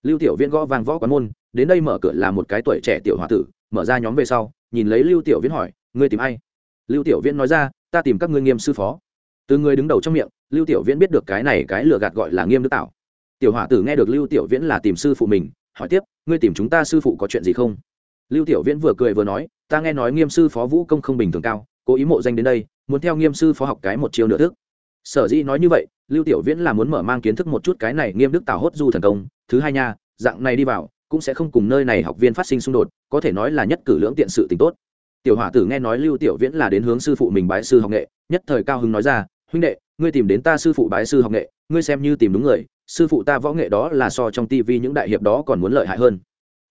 Lưu tiểu viễn gõ vàng võ quán môn, đến đây mở cửa là một cái tuổi trẻ tiểu h o a tử, mở ra nhóm về sau, nhìn lấy lưu tiểu viễn hỏi, ngươi tìm ai? Lưu tiểu viễn nói ra, ta tìm các ngươi nghiêm sư phó. Từ người đứng đầu trong miệng, lưu tiểu viễn biết được cái này cái lừa gạt gọi là nghiêm đức tạo. Tiểu hỏa tử nghe được lưu tiểu viễn là tìm sư phụ mình, hỏi tiếp, ngươi tìm chúng ta sư phụ có chuyện gì không? Lưu tiểu viễn vừa cười vừa nói ta nghe nói nghiêm sư phó vũ công không bình thường cao, cố ý mộ danh đến đây, muốn theo nghiêm sư phó học cái một chiều nửa thức. Sở dĩ nói như vậy, lưu tiểu viễn là muốn mở mang kiến thức một chút cái này nghiêm đức tào hốt du thần công. Thứ hai nha, dạng này đi vào, cũng sẽ không cùng nơi này học viên phát sinh xung đột, có thể nói là nhất cử lưỡng tiện sự tình tốt. Tiểu hỏa tử nghe nói lưu tiểu viễn là đến hướng sư phụ mình bái sư học nghệ, nhất thời cao hưng nói ra, huynh đệ, ngươi tìm đến ta sư phụ bái sư học nghệ, ngươi xem như tìm đúng người, sư phụ ta võ nghệ đó là so trong tivi những đại hiệp đó còn muốn lợi hại hơn.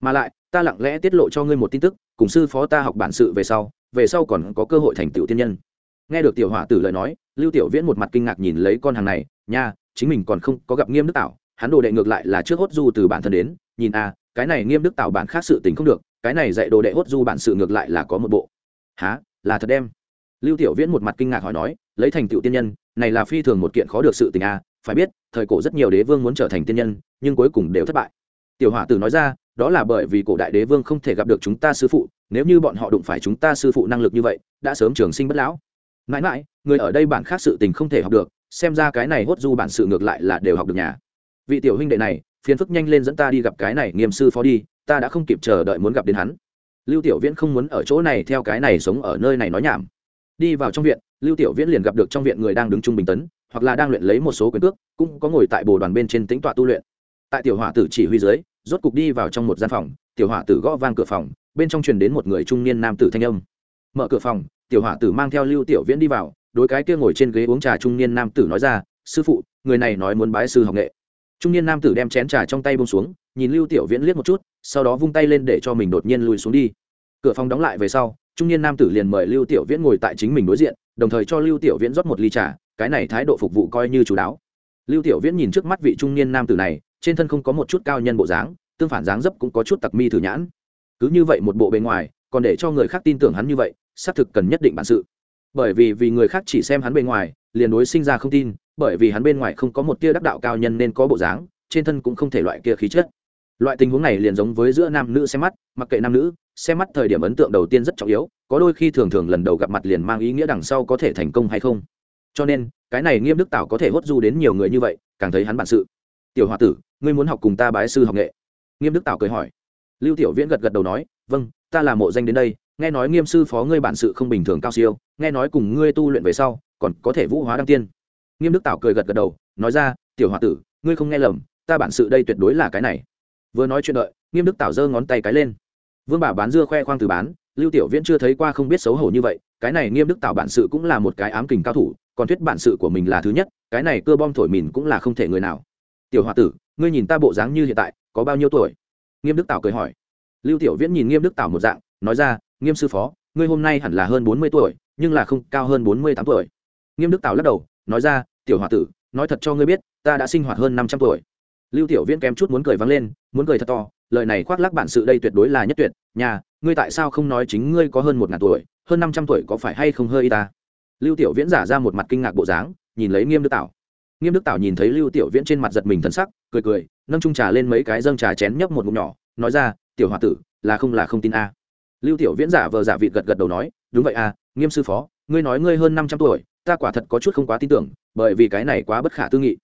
Mà lại ta lặng lẽ tiết lộ cho ngươi một tin tức, cùng sư phó ta học bản sự về sau về sau còn có cơ hội thành tựu tiên nhân. Nghe được tiểu hỏa tử lời nói, lưu tiểu viễn một mặt kinh ngạc nhìn lấy con hàng này, nha, chính mình còn không có gặp nghiêm đức tảo, hắn đồ đệ ngược lại là trước hốt du từ bản thân đến, nhìn a cái này nghiêm đức tảo bản khác sự tình không được, cái này dạy đồ đệ hốt du bản sự ngược lại là có một bộ. Há là thật đem lưu tiểu viễn một mặt kinh ngạc hỏi nói, lấy thành tựu tiên nhân, này là phi thường một kiện khó được sự tình a phải biết, thời cổ rất nhiều đế vương muốn trở thành tiên nhân, nhưng cuối cùng đều thất bại. Tiểu hỏa tử nói ra đó là bởi vì cổ đại đế vương không thể gặp được chúng ta sư phụ, nếu như bọn họ đụng phải chúng ta sư phụ năng lực như vậy, đã sớm trường sinh bất lão. Mãi mãi, người ở đây bản khác sự tình không thể học được, xem ra cái này hốt du bản sự ngược lại là đều học được nhà. Vị tiểu huynh đệ này, phiền phức nhanh lên dẫn ta đi gặp cái này nghiêm sư phó đi, ta đã không kịp chờ đợi muốn gặp đến hắn. Lưu tiểu viễn không muốn ở chỗ này theo cái này sống ở nơi này nói nhảm. Đi vào trong viện, lưu tiểu viễn liền gặp được trong viện người đang đứng trung bình tấn, hoặc là đang luyện lấy một số quyền cước, cũng có ngồi tại bồ đoàn bên trên tính tọa tu luyện. Tại tiểu hỏa tử chỉ huy dưới rốt cục đi vào trong một gian phòng, tiểu hỏa tử gõ vang cửa phòng, bên trong truyền đến một người trung niên nam tử thanh âm. Mở cửa phòng, tiểu hỏa tử mang theo lưu tiểu viễn đi vào, đối cái kia ngồi trên ghế uống trà trung niên nam tử nói ra, sư phụ, người này nói muốn bái sư học nghệ. Trung niên nam tử đem chén trà trong tay bông xuống, nhìn lưu tiểu viễn liếc một chút, sau đó vung tay lên để cho mình đột nhiên lùi xuống đi. Cửa phòng đóng lại về sau, trung niên nam tử liền mời lưu tiểu viễn ngồi tại chính mình đối diện, đồng thời cho lưu tiểu viễn rót một ly trà, cái này thái độ phục vụ coi như chú đáo. Lưu tiểu viễn nhìn trước mắt vị trung niên nam tử này trên thân không có một chút cao nhân bộ dáng, tương phản dáng dấp cũng có chút tặc mi thử nhãn. Cứ như vậy một bộ bề ngoài, còn để cho người khác tin tưởng hắn như vậy, xác thực cần nhất định bản sự. Bởi vì vì người khác chỉ xem hắn bề ngoài, liền đối sinh ra không tin, bởi vì hắn bên ngoài không có một tia đắc đạo cao nhân nên có bộ dáng, trên thân cũng không thể loại kia khí chất. Loại tình huống này liền giống với giữa nam nữ xem mắt, mặc kệ nam nữ, xem mắt thời điểm ấn tượng đầu tiên rất trọng yếu, có đôi khi thường thường lần đầu gặp mặt liền mang ý nghĩa đằng sau có thể thành công hay không. Cho nên, cái này nghiêm đức tảo có thể hốt du đến nhiều người như vậy, càng thấy hắn bản sự tiểu h o a tử, ngươi muốn học cùng ta bái sư học nghệ. Nghiêm đức tảo cười hỏi. Lưu tiểu viễn gật gật đầu nói vâng ta là mộ danh đến đây, nghe nói nghiêm sư phó ngươi bản sự không bình thường cao siêu, nghe nói cùng ngươi tu luyện về sau, còn có thể vũ hóa đăng tiên. Nghiêm đức tảo cười gật gật đầu, nói ra, tiểu h o a tử, ngươi không nghe lầm, ta bản sự đây tuyệt đối là cái này. Vừa nói chuyện đợi, nghiêm đức tảo giơ ngón tay cái lên. Vương bà bán dưa khoe khoang từ bán, lưu tiểu viễn chưa thấy qua không biết xấu hổ như vậy, cái này nghiêm đức tảo bản sự cũng là một cái ám kình cao thủ, còn thuyết bản sự của mình là thứ nhất, cái này cơ bom thổi mìn cũng là không thể người nào tiểu h o a tử, ngươi nhìn ta bộ dáng như hiện tại, có bao nhiêu tuổi? Nghiêm đức tảo cười hỏi. Lưu tiểu viễn nhìn nghiêm đức tảo một dạng, nói ra, nghiêm sư phó, ngươi hôm nay hẳn là hơn bốn mươi tuổi, nhưng là không cao hơn bốn mươi tám tuổi. Nghiêm đức tảo lắc đầu, nói ra, tiểu h o a tử, nói thật cho ngươi biết, ta đã sinh hoạt hơn năm trăm tuổi. Lưu tiểu viễn kém chút muốn cười vắng lên, muốn cười thật to, lời này khoác lắc bản sự đây tuyệt đối là nhất tuyệt, nhà, ngươi tại sao không nói chính ngươi có hơn một ngàn tuổi, hơn năm trăm tuổi có phải hay không hơi y ta? Lưu tiểu viễn giả ra một mặt kinh ngạc bộ dáng, nhìn lấy nghiêm đức tảo nghiêm đức tảo nhìn thấy lưu tiểu viễn trên mặt giật mình thân sắc, cười cười, nâng trung trà lên mấy cái dâng trà chén nhấp một ngụm nhỏ, nói ra, tiểu h o a tử, là không là không tin a. Lưu tiểu viễn giả vờ giả vịt gật gật đầu nói, đúng vậy a, nghiêm sư phó, ngươi nói ngươi hơn năm trăm tuổi, ta quả thật có chút không quá tin tưởng, bởi vì cái này quá bất khả tư nghị.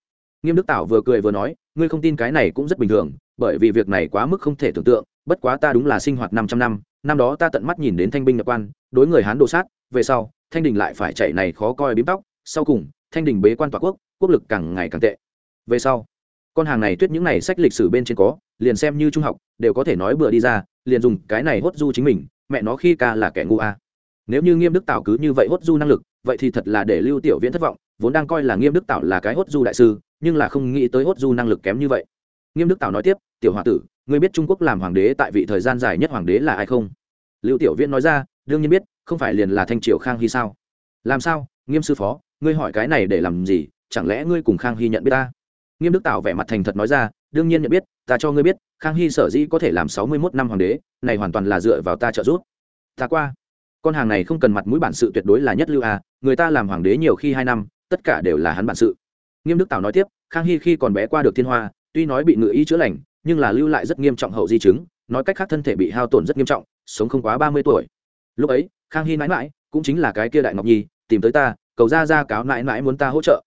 Nghiêm đức tảo vừa cười vừa nói, ngươi không tin cái này cũng rất bình thường, bởi vì việc này quá mức không thể tưởng tượng, bất quá ta đúng là sinh hoạt năm trăm năm năm đó ta tận mắt nhìn đến thanh binh nhập quan, đối người hán đồ sát, về sau, thanh đình lại phải chạy này khó coi bím tóc, sau cùng, thanh đình bế quan tỏa quốc quốc lực càng ngày càng tệ. Về sau, con hàng này tuyết những này sách lịch sử bên trên có, liền xem như trung học, đều có thể nói bừa đi ra, liền dùng cái này hốt du chính mình, mẹ nó khi ca là kẻ ngu a. Nếu như nghiêm đức tạo cứ như vậy hốt du năng lực, vậy thì thật là để lưu tiểu viễn thất vọng, vốn đang coi là nghiêm đức tạo là cái hốt du đại sư, nhưng là không nghĩ tới hốt du năng lực kém như vậy. Nghiêm đức tạo nói tiếp, tiểu h o a tử, ngươi biết trung quốc làm hoàng đế tại vị thời gian dài nhất hoàng đế là ai không? Lưu tiểu viễn nói ra, đương nhiên biết, không phải liền là thanh triều khang hy sao? Làm sao? Nghiêm sư phó, ngươi hỏi cái này để làm gì? Chẳng lẽ ngươi cùng khang hy nhận biết ta? Nghiêm đức tảo vẻ mặt thành thật nói ra, đương nhiên nhận biết, ta cho ngươi biết, khang hy sở dĩ có thể làm sáu mươi mốt năm hoàng đế, này hoàn toàn là dựa vào ta trợ giúp. Ta qua. Con hàng này không cần mặt mũi bản sự tuyệt đối là nhất lưu à người ta làm hoàng đế nhiều khi hai năm, tất cả đều là hắn bản sự. Nghiêm đức tảo nói tiếp, khang hy khi còn bé qua được thiên hoa, tuy nói bị ngự y chữa lành, nhưng là lưu lại rất nghiêm trọng hậu di chứng, nói cách khác thân thể bị hao tổn rất nghiêm trọng, sống không quá ba mươi tuổi. Lúc ấy, khang hy mãi mãi cũng chính là cái kia đại ngọc nhi, tìm tới ta, cầu ra ra cáo mãi mãi muốn ta hỗ trợ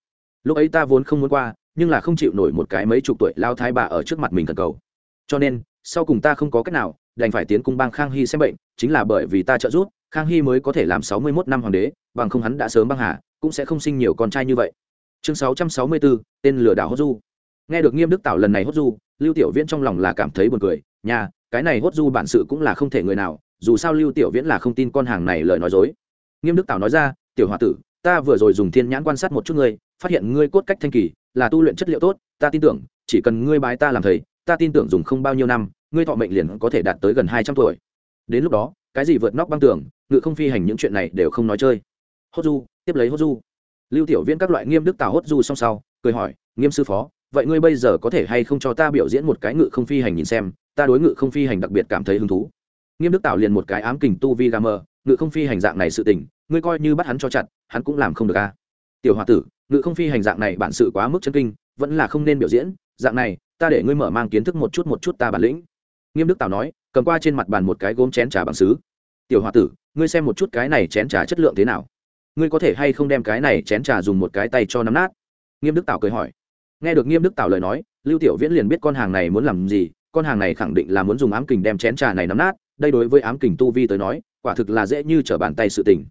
lúc ấy ta vốn không muốn qua, nhưng là không chịu nổi một cái mấy chục tuổi lao thái bà ở trước mặt mình cần cầu. Cho nên, sau cùng ta không có cách nào, đành phải tiến cung bang khang hy xem bệnh, chính là bởi vì ta trợ giúp, khang hy mới có thể làm sáu mươi mốt năm hoàng đế, bằng không hắn đã sớm băng hà, cũng sẽ không sinh nhiều con trai như vậy. Chương sáu trăm sáu mươi bốn tên lừa đảo hốt du. Nghe được nghiêm đức tảo lần này hốt du, lưu tiểu viễn trong lòng là cảm thấy buồn cười nhà cái này hốt du bản sự cũng là không thể người nào, dù sao lưu tiểu viễn là không tin con hàng này lời nói dối. Nghiêm đức tảo nói ra, tiểu h o a tử, ta vừa rồi dùng thiên nhãn quan sát một chút ngươi phát hiện ngươi cốt cách thanh kỳ, là tu luyện chất liệu tốt, ta tin tưởng, chỉ cần ngươi bái ta làm thầy, ta tin tưởng dùng không bao nhiêu năm, ngươi thọ mệnh liền có thể đạt tới gần hai trăm tuổi. Đến lúc đó, cái gì vượt nóc băng tường, ngự không phi hành những chuyện này đều không nói chơi. Hốt du, tiếp lấy hốt du. Lưu tiểu viễn các loại nghiêm đức tào hốt du xong sau, cười hỏi, nghiêm sư phó, vậy ngươi bây giờ có thể hay không cho ta biểu diễn một cái ngự không phi hành nhìn xem, ta đối ngự không phi hành đặc biệt cảm thấy hứng thú. Nghiêm đức tào liền một cái ám kình tu vi gà mờ ngự không phi hành dạng này sự tình, ngươi coi như bắt hắn cho chặt, hắn cũng làm không được a. Tiểu h o a tử ngự không phi hành dạng này bản sự quá mức chân kinh, vẫn là không nên biểu diễn, dạng này, ta để ngươi mở mang kiến thức một chút một chút ta bản lĩnh. Nghiêm đức tào nói, cầm qua trên mặt bàn một cái gốm chén trà bằng xứ tiểu h o a tử, ngươi xem một chút cái này chén trà chất lượng thế nào? Ngươi có thể hay không đem cái này chén trà dùng một cái tay cho nắm nát? Nghiêm đức tào cười hỏi. Nghe được nghiêm đức tào lời nói, lưu tiểu viễn liền biết con hàng này muốn làm gì, con hàng này khẳng định là muốn dùng ám kình đem chén trà này nắm nát, đây đối với ám kình tu vi tới nói, quả thực là dễ như t r ở bàn tay sự tình.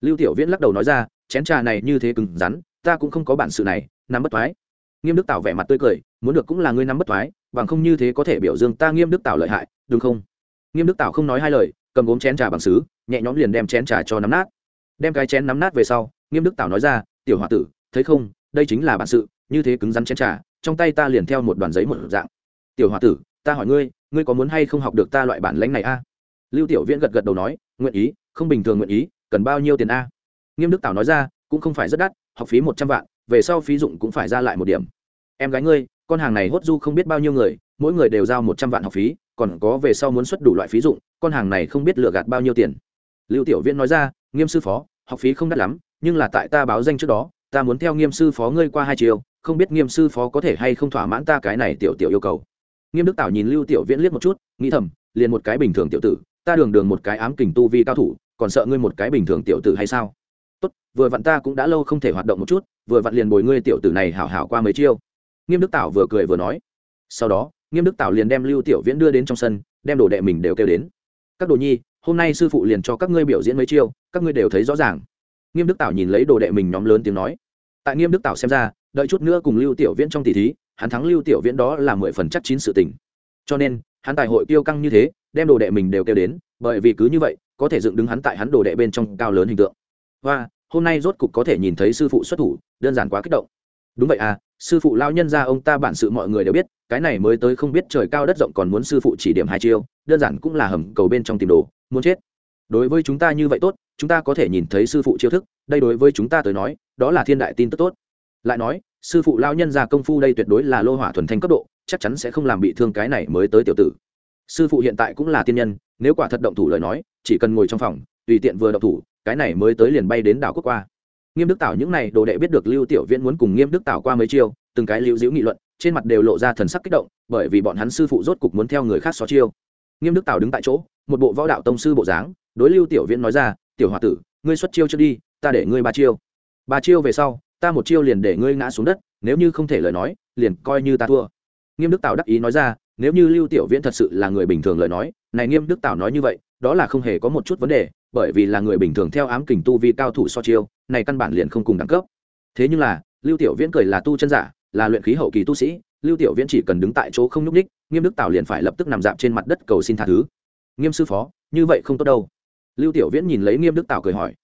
Lưu tiểu viễn lắc đầu nói ra, chén trà này như thế cứng rắn ta cũng không có bản sự này, nắm bất thoái. Nghiêm đức tảo vẻ mặt tươi cười, muốn được cũng là ngươi nắm bất thoái, bằng không như thế có thể biểu dương ta nghiêm đức tảo lợi hại, đúng không? Nghiêm đức tảo không nói hai lời, cầm gốm chén trà bằng xứ nhẹ nhõm liền đem chén trà cho nắm nát. Đem cái chén nắm nát về sau, nghiêm đức tảo nói ra, tiểu h o a tử, thấy không, đây chính là bản sự, như thế cứng rắn chén trà, trong tay ta liền theo một đoàn giấy một dạng. Tiểu h o a tử, ta hỏi ngươi ngươi có muốn hay không học được ta loại bản lãnh này a? Lưu tiểu viễn gật gật đầu nói, nguyện ý, không bình thường nguyện ý, cần bao nhiêu tiền a? Nghiêm đức tảo nói ra, cũng không phải rất đắt học phí một trăm vạn, về sau phí dụng cũng phải ra lại một điểm. Em gái ngươi, con hàng này hốt du không biết bao nhiêu người, mỗi người đều giao một trăm vạn học phí, còn có về sau muốn xuất đủ loại phí dụng, con hàng này không biết lừa gạt bao nhiêu tiền. Lưu tiểu viễn nói ra, nghiêm sư phó, học phí không đắt lắm, nhưng là tại ta báo danh trước đó, ta muốn theo nghiêm sư phó ngươi qua hai chiều, không biết nghiêm sư phó có thể hay không thỏa mãn ta cái này tiểu tiểu yêu cầu. Nghiêm đức tảo nhìn lưu tiểu viễn liếc một chút, nghĩ thầm, liền một cái bình thường tiểu tử, ta đường đường một cái ám kình tu vi cao thủ, còn sợ ngươi một cái bình thường tiểu tử hay sao? Tốt, vừa vặn ta cũng đã lâu không thể hoạt động một chút, vừa vặn liền bồi ngươi tiểu tử này hảo hảo qua mấy chiêu. Nghiêm đức tảo vừa cười vừa nói. Sau đó, nghiêm đức tảo liền đem lưu tiểu viễn đưa đến trong sân, đem đồ đệ mình đều kêu đến. Các đồ nhi, hôm nay sư phụ liền cho các ngươi biểu diễn mấy chiêu, các ngươi đều thấy rõ ràng. Nghiêm đức tảo nhìn lấy đồ đệ mình nhóm lớn tiếng nói. Tại nghiêm đức tảo xem ra, đợi chút nữa cùng lưu tiểu viễn trong tỷ thí, hắn thắng lưu tiểu viễn đó là mười phần chắc chín sự tình. Cho nên, hắn tài hội tiêu căng như thế, đem đồ đệ mình đều kêu đến, bởi vì cứ như vậy, có thể dựng đứng hắn tại hắn đồ đệ bên trong cao lớn hình tượng và hôm nay rốt cục có thể nhìn thấy sư phụ xuất thủ, đơn giản quá kích động. Đúng vậy à sư phụ lao nhân ra ông ta bản sự mọi người đều biết, cái này mới tới không biết trời cao đất rộng còn muốn sư phụ chỉ điểm hai chiêu, đơn giản cũng là hầm cầu bên trong tìm đồ, muốn chết. Đối với chúng ta như vậy tốt, chúng ta có thể nhìn thấy sư phụ chiêu thức, đây đối với chúng ta tới nói, đó là thiên đại tin tức tốt. Lại nói, sư phụ lao nhân ra công phu đây tuyệt đối là lô hỏa thuần thanh cấp độ, chắc chắn sẽ không làm bị thương cái này mới tới tiểu tử. Sư phụ hiện tại cũng là tiên nhân, nếu quả thật động thủ lời nói, chỉ cần ngồi trong phòng, tùy tiện vừa động thủ cái này mới tới liền bay đến đảo quốc qua. Nghiêm đức tảo những này đồ đệ biết được lưu tiểu viễn muốn cùng nghiêm đức tảo qua mấy chiêu, từng cái lưu diễu nghị luận, trên mặt đều lộ ra thần sắc kích động, bởi vì bọn hắn sư phụ rốt cục muốn theo người khác xó chiêu. Nghiêm đức tảo đứng tại chỗ, một bộ võ đạo tông sư bộ dáng, đối lưu tiểu viễn nói ra, tiểu hòa tử, ngươi xuất chiêu trước đi, ta để ngươi ba chiêu. Ba chiêu về sau, ta một chiêu liền để ngươi ngã xuống đất, nếu như không thể lời nói, liền coi như ta thua. Nghiêm đức tảo đắc ý nói ra, nếu như lưu tiểu viễn thật sự là người bình thường lời nói, này nghiêm đức tảo nói như vậy, đó là không hề có một chút vấn đề bởi vì là người bình thường theo ám kình tu vi cao thủ so chiêu, này căn bản liền không cùng đẳng cấp. Thế nhưng là, lưu tiểu viễn cười là tu chân giả, là luyện khí hậu kỳ tu sĩ, lưu tiểu viễn chỉ cần đứng tại chỗ không nhúc ních nghiêm đức tào liền phải lập tức nằm dạp trên mặt đất cầu xin tha thứ. Nghiêm sư phó, như vậy không tốt đâu. Lưu tiểu viễn nhìn lấy nghiêm đức tào cười hỏi.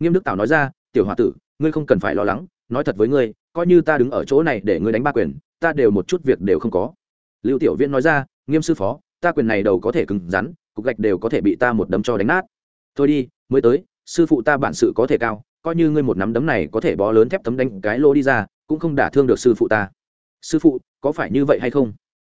Nghiêm đức tào nói ra, tiểu h tử, ngươi không cần phải lo lắng, nói thật với ngươi, coi như ta đứng ở chỗ này để ngươi đánh ba quyền, ta đều một chút việc đều không có. Lưu tiểu viễn nói ra, nghiêm sư phó, ta quyền này đầu có thể cứng rắn, cục gạch đều có thể bị ta một đấm cho đánh nát thôi đi, mới tới, sư phụ ta bản sự có thể cao, coi như ngươi một nắm đấm này có thể bó lớn thép tấm đánh cái lô đi ra, cũng không đả thương được sư phụ ta. Sư phụ, có phải như vậy hay không?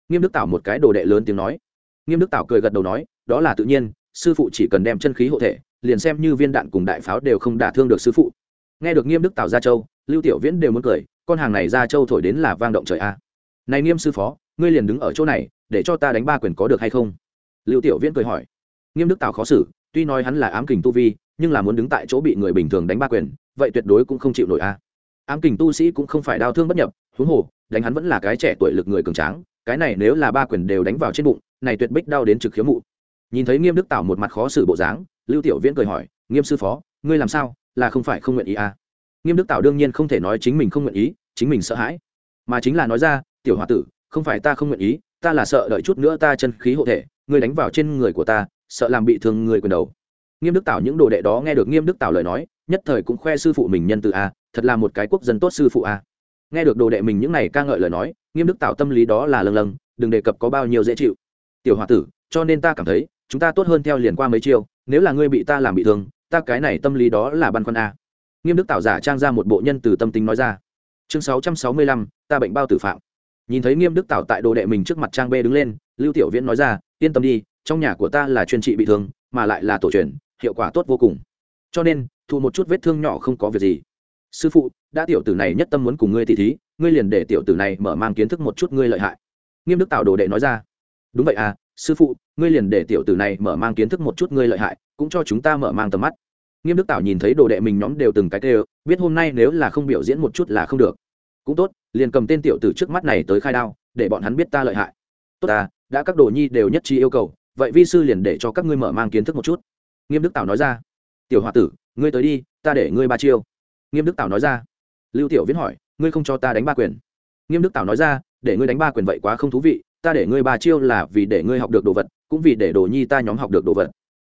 Nghiêm đức tảo một cái đồ đệ lớn tiếng nói. Nghiêm đức tảo cười gật đầu nói, đó là tự nhiên, sư phụ chỉ cần đem chân khí hộ thể, liền xem như viên đạn cùng đại pháo đều không đả thương được sư phụ. Nghe được nghiêm đức tảo gia châu, lưu tiểu viễn đều muốn cười, con hàng này gia châu thổi đến là vang động trời a. Này nghiêm sư phó, ngươi liền đứng ở chỗ này, để cho ta đánh ba quyền có được hay không? Lưu tiểu viễn cười hỏi. Nghiêm đức tảo khó xử tuy nói hắn là ám kình tu vi, nhưng là muốn đứng tại chỗ bị người bình thường đánh ba quyền, vậy tuyệt đối cũng không chịu nổi a. Ám kình tu sĩ cũng không phải đau thương bất nhập, huống hồ, đánh hắn vẫn là cái trẻ tuổi lực người cường tráng, cái này nếu là ba quyền đều đánh vào trên bụng, này tuyệt bích đau đến trực khiếu mụ. Nhìn thấy nghiêm đức tảo một mặt khó xử bộ dáng, lưu tiểu viễn cười hỏi, nghiêm sư phó, ngươi làm sao? Là không phải không nguyện ý à? Nghiêm đức tảo đương nhiên không thể nói chính mình không nguyện ý, chính mình sợ hãi. Mà chính là nói ra, tiểu h o a tử, không phải ta không nguyện ý, ta là sợ đợi chút nữa ta chân khí hộ thể, ngươi đánh vào trên người của ta sợ làm bị thương người quyền đầu. Nghiêm đức tảo những đồ đệ đó nghe được nghiêm đức tảo lời nói, nhất thời cũng khoe sư phụ mình nhân từ a, thật là một cái quốc dân tốt sư phụ a. Nghe được đồ đệ mình những này ca ngợi lời nói, nghiêm đức tảo tâm lý đó là lâng lâng, đừng đề cập có bao nhiêu dễ chịu. Tiểu h o a tử, cho nên ta cảm thấy, chúng ta tốt hơn theo liền qua mấy chiêu, nếu là ngươi bị ta làm bị thương, ta cái này tâm lý đó là băn khoăn a. Nghiêm đức tạo giả trang ra một bộ nhân từ tâm tính nói ra. Chương sáu trăm sáu mươi lăm, ta bệnh bao tử phạm. Nhìn thấy nghiêm đức tạo tại đồ đệ mình trước mặt trang b đứng lên, lưu tiểu viễn nói ra, yên tâm đi trong nhà của ta là chuyên trị bị thương, mà lại là tổ truyền, hiệu quả tốt vô cùng. Cho nên thụ một chút vết thương nhỏ không có việc gì. Sư phụ, đã tiểu tử này nhất tâm muốn cùng ngươi thị thí, ngươi liền để tiểu tử này mở mang kiến thức một chút ngươi lợi hại. Nghiêm đức tạo đồ đệ nói ra. Đúng vậy à sư phụ, ngươi liền để tiểu tử này mở mang kiến thức một chút ngươi lợi hại, cũng cho chúng ta mở mang tầm mắt. Nghiêm đức tạo nhìn thấy đồ đệ mình nhóm đều từng cái kêu, biết hôm nay nếu là không biểu diễn một chút là không được. Cũng tốt, liền cầm tên tiểu tử trước mắt này tới khai đao, để bọn hắn biết ta lợi hại. Tốt ta đã các đồ nhi đều nhất trí yêu cầu vậy vi sư liền để cho các ngươi mở mang kiến thức một chút. Nghiêm đức tảo nói ra. Tiểu h o a tử, ngươi tới đi, ta để ngươi ba chiêu. Nghiêm đức tảo nói ra. Lưu tiểu viễn hỏi, ngươi không cho ta đánh ba quyền. Nghiêm đức tảo nói ra, để ngươi đánh ba quyền vậy quá không thú vị, ta để ngươi ba chiêu là vì để ngươi học được đồ vật, cũng vì để đồ nhi ta nhóm học được đồ vật.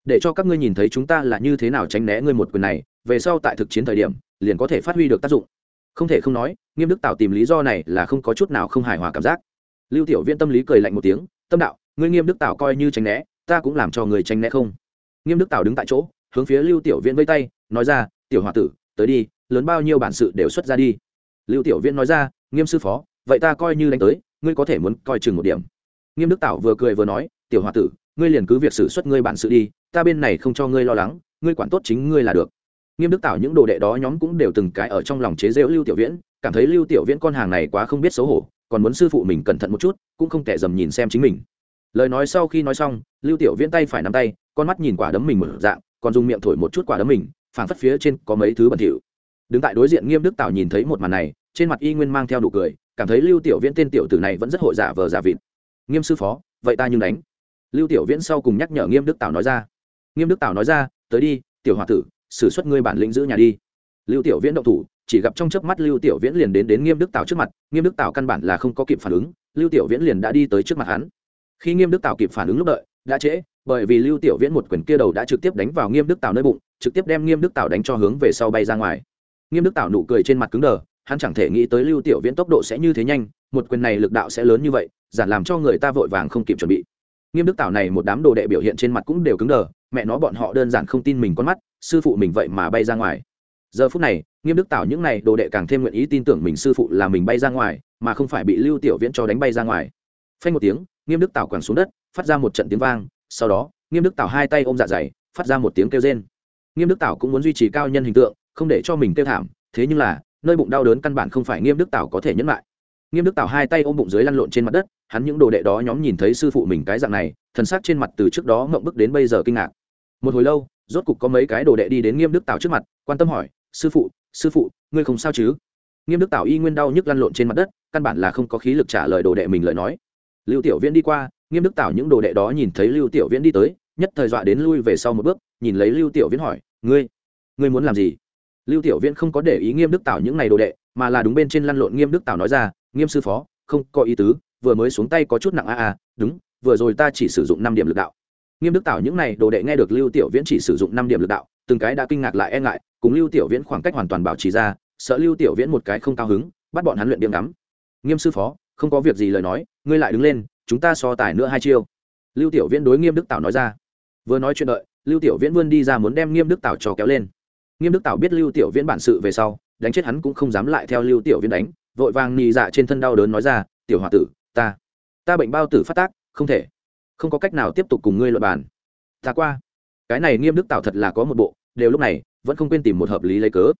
Để cho các ngươi nhìn thấy chúng ta là như thế nào tránh né ngươi một quyền này, về sau tại thực chiến thời điểm, liền có thể phát huy được tác dụng. Không thể không nói, nghiêm đức tào tìm lý do này là không có chút nào không hài hòa cảm giác. Lưu tiểu viễn tâm lý cười lạnh một tiếng, tâm đạo ngươi nghiêm đức tạo coi như tránh né, ta cũng làm cho người tránh né không? Nghiêm đức tạo đứng tại chỗ, hướng phía lưu tiểu Viễn vây tay, nói ra, tiểu h o a tử, tới đi, lớn bao nhiêu bản sự đều xuất ra đi. Lưu tiểu Viễn nói ra, nghiêm sư phó, vậy ta coi như đánh tới, ngươi có thể muốn coi chừng một điểm. Nghiêm đức tạo vừa cười vừa nói, tiểu h o a tử, ngươi liền cứ việc xử xuất ngươi bản sự đi, ta bên này không cho ngươi lo lắng, ngươi quản tốt chính ngươi là được. Nghiêm đức tạo những đồ đệ đó nhóm cũng đều từng cái ở trong lòng chế rễu lưu tiểu viễn, cảm thấy lưu tiểu viễn con hàng này quá không biết xấu hổ, còn muốn sư phụ mình cẩn thận một chút, cũng không kẻ dầm nhìn xem chính mình lời nói sau khi nói xong, lưu tiểu viễn tay phải nắm tay, con mắt nhìn quả đấm mình mở dạng, còn dùng miệng thổi một chút quả đấm mình, phảng phất phía trên có mấy thứ bẩn thỉu. Đứng tại đối diện nghiêm đức tào nhìn thấy một màn này, trên mặt y nguyên mang theo nụ cười, cảm thấy lưu tiểu viễn tên tiểu tử này vẫn rất hội giả vờ giả vịt. Nghiêm sư phó, vậy ta nhưng đánh. Lưu tiểu viễn sau cùng nhắc nhở nghiêm đức tảo nói ra. Nghiêm đức tảo nói ra, tới đi, tiểu hòa tử, xử suất ngươi bản lĩnh giữ nhà đi. Lưu tiểu viễn động thủ, chỉ gặp trong chớp mắt lưu tiểu viễn liền đến đến nghiêm đức tảo trước mặt, nghiêm đức tảo căn bản là không có kịp phản ứng, lưu tiểu viễn liền đã đi tới trước mặt hắn khi nghiêm đức Tào kịp phản ứng lúc đợi, đã trễ, bởi vì lưu tiểu viễn một quyền kia đầu đã trực tiếp đánh vào nghiêm đức Tào nơi bụng, trực tiếp đem nghiêm đức Tào đánh cho hướng về sau bay ra ngoài. Nghiêm đức Tào nụ cười trên mặt cứng đờ, hắn chẳng thể nghĩ tới lưu tiểu viễn tốc độ sẽ như thế nhanh, một quyền này lực đạo sẽ lớn như vậy, giản làm cho người ta vội vàng không kịp chuẩn bị. Nghiêm đức Tào này một đám đồ đệ biểu hiện trên mặt cũng đều cứng đờ, mẹ nó bọn họ đơn giản không tin mình con mắt, sư phụ mình vậy mà bay ra ngoài. Giờ phút này, nghiêm đức tảo những n à y đồ đệ càng thêm nguyện ý tin tưởng mình sư phụ là mình bay ra ngoài, mà không phải bị lưu tiểu viễn cho đánh bay ra ngoài phanh một tiếng, nghiêm đức tảo quẳng xuống đất, phát ra một trận tiếng vang, sau đó, nghiêm đức tảo hai tay ôm dạ dày, phát ra một tiếng kêu rên. Nghiêm đức tảo cũng muốn duy trì cao nhân hình tượng, không để cho mình kêu thảm, thế nhưng là, nơi bụng đau đớn căn bản không phải nghiêm đức tảo có thể nhẫn lại. Nghiêm đức tảo hai tay ôm bụng dưới lăn lộn trên mặt đất, hắn những đồ đệ đó nhóm nhìn thấy sư phụ mình cái dạng này, thần sắc trên mặt từ trước đó ngậm bức đến bây giờ kinh ngạc. Một hồi lâu, rốt cục có mấy cái đồ đệ đi đến nghiêm đức tảo trước mặt, quan tâm hỏi, sư phụ sư phụ, ngươi không sao chứ? Nghiêm đức tảo y nguyên đau nhức lăn lộn trên mặt đất, căn bản là không có khí lực trả lời đồ đệ mình lời nói lưu tiểu viễn đi qua, nghiêm đức tảo những đồ đệ đó nhìn thấy lưu tiểu viễn đi tới, nhất thời dọa đến lui về sau một bước, nhìn lấy lưu tiểu viễn hỏi, ngươi ngươi muốn làm gì? Lưu tiểu viễn không có để ý nghiêm đức tảo những này đồ đệ, mà là đúng bên trên lăn lộn nghiêm đức tảo nói ra, nghiêm sư phó, không có ý tứ, vừa mới xuống tay có chút nặng a a, đúng, vừa rồi ta chỉ sử dụng năm điểm lực đạo. Nghiêm đức tảo những này đồ đệ nghe được lưu tiểu viễn chỉ sử dụng năm điểm lực đạo, từng cái đã kinh ngạc lại e ngại, cùng lưu tiểu viễn khoảng cách hoàn toàn bảo trì ra, sợ lưu tiểu viễn một cái không cao hứng, bắt bọn hắn luyện điểm ngắm. Nghiêm sư phó không có việc gì lời nói, ngươi lại đứng lên, chúng ta so tài nữa hai chiêu. Lưu tiểu viễn đối nghiêm đức tảo nói ra. Vừa nói chuyện đợi, lưu tiểu viễn vươn đi ra muốn đem nghiêm đức tảo trò kéo lên. Nghiêm đức tảo biết lưu tiểu viễn bản sự về sau, đánh chết hắn cũng không dám lại theo lưu tiểu viễn đánh, vội vàng nhì dạ trên thân đau đớn nói ra, tiểu h o a tử, ta ta bệnh bao tử phát tác, không thể, không có cách nào tiếp tục cùng ngươi luật bàn. Ta qua. Cái này nghiêm đức tảo thật là có một bộ, đều lúc này, vẫn không quên tìm một hợp lý lấy cớ.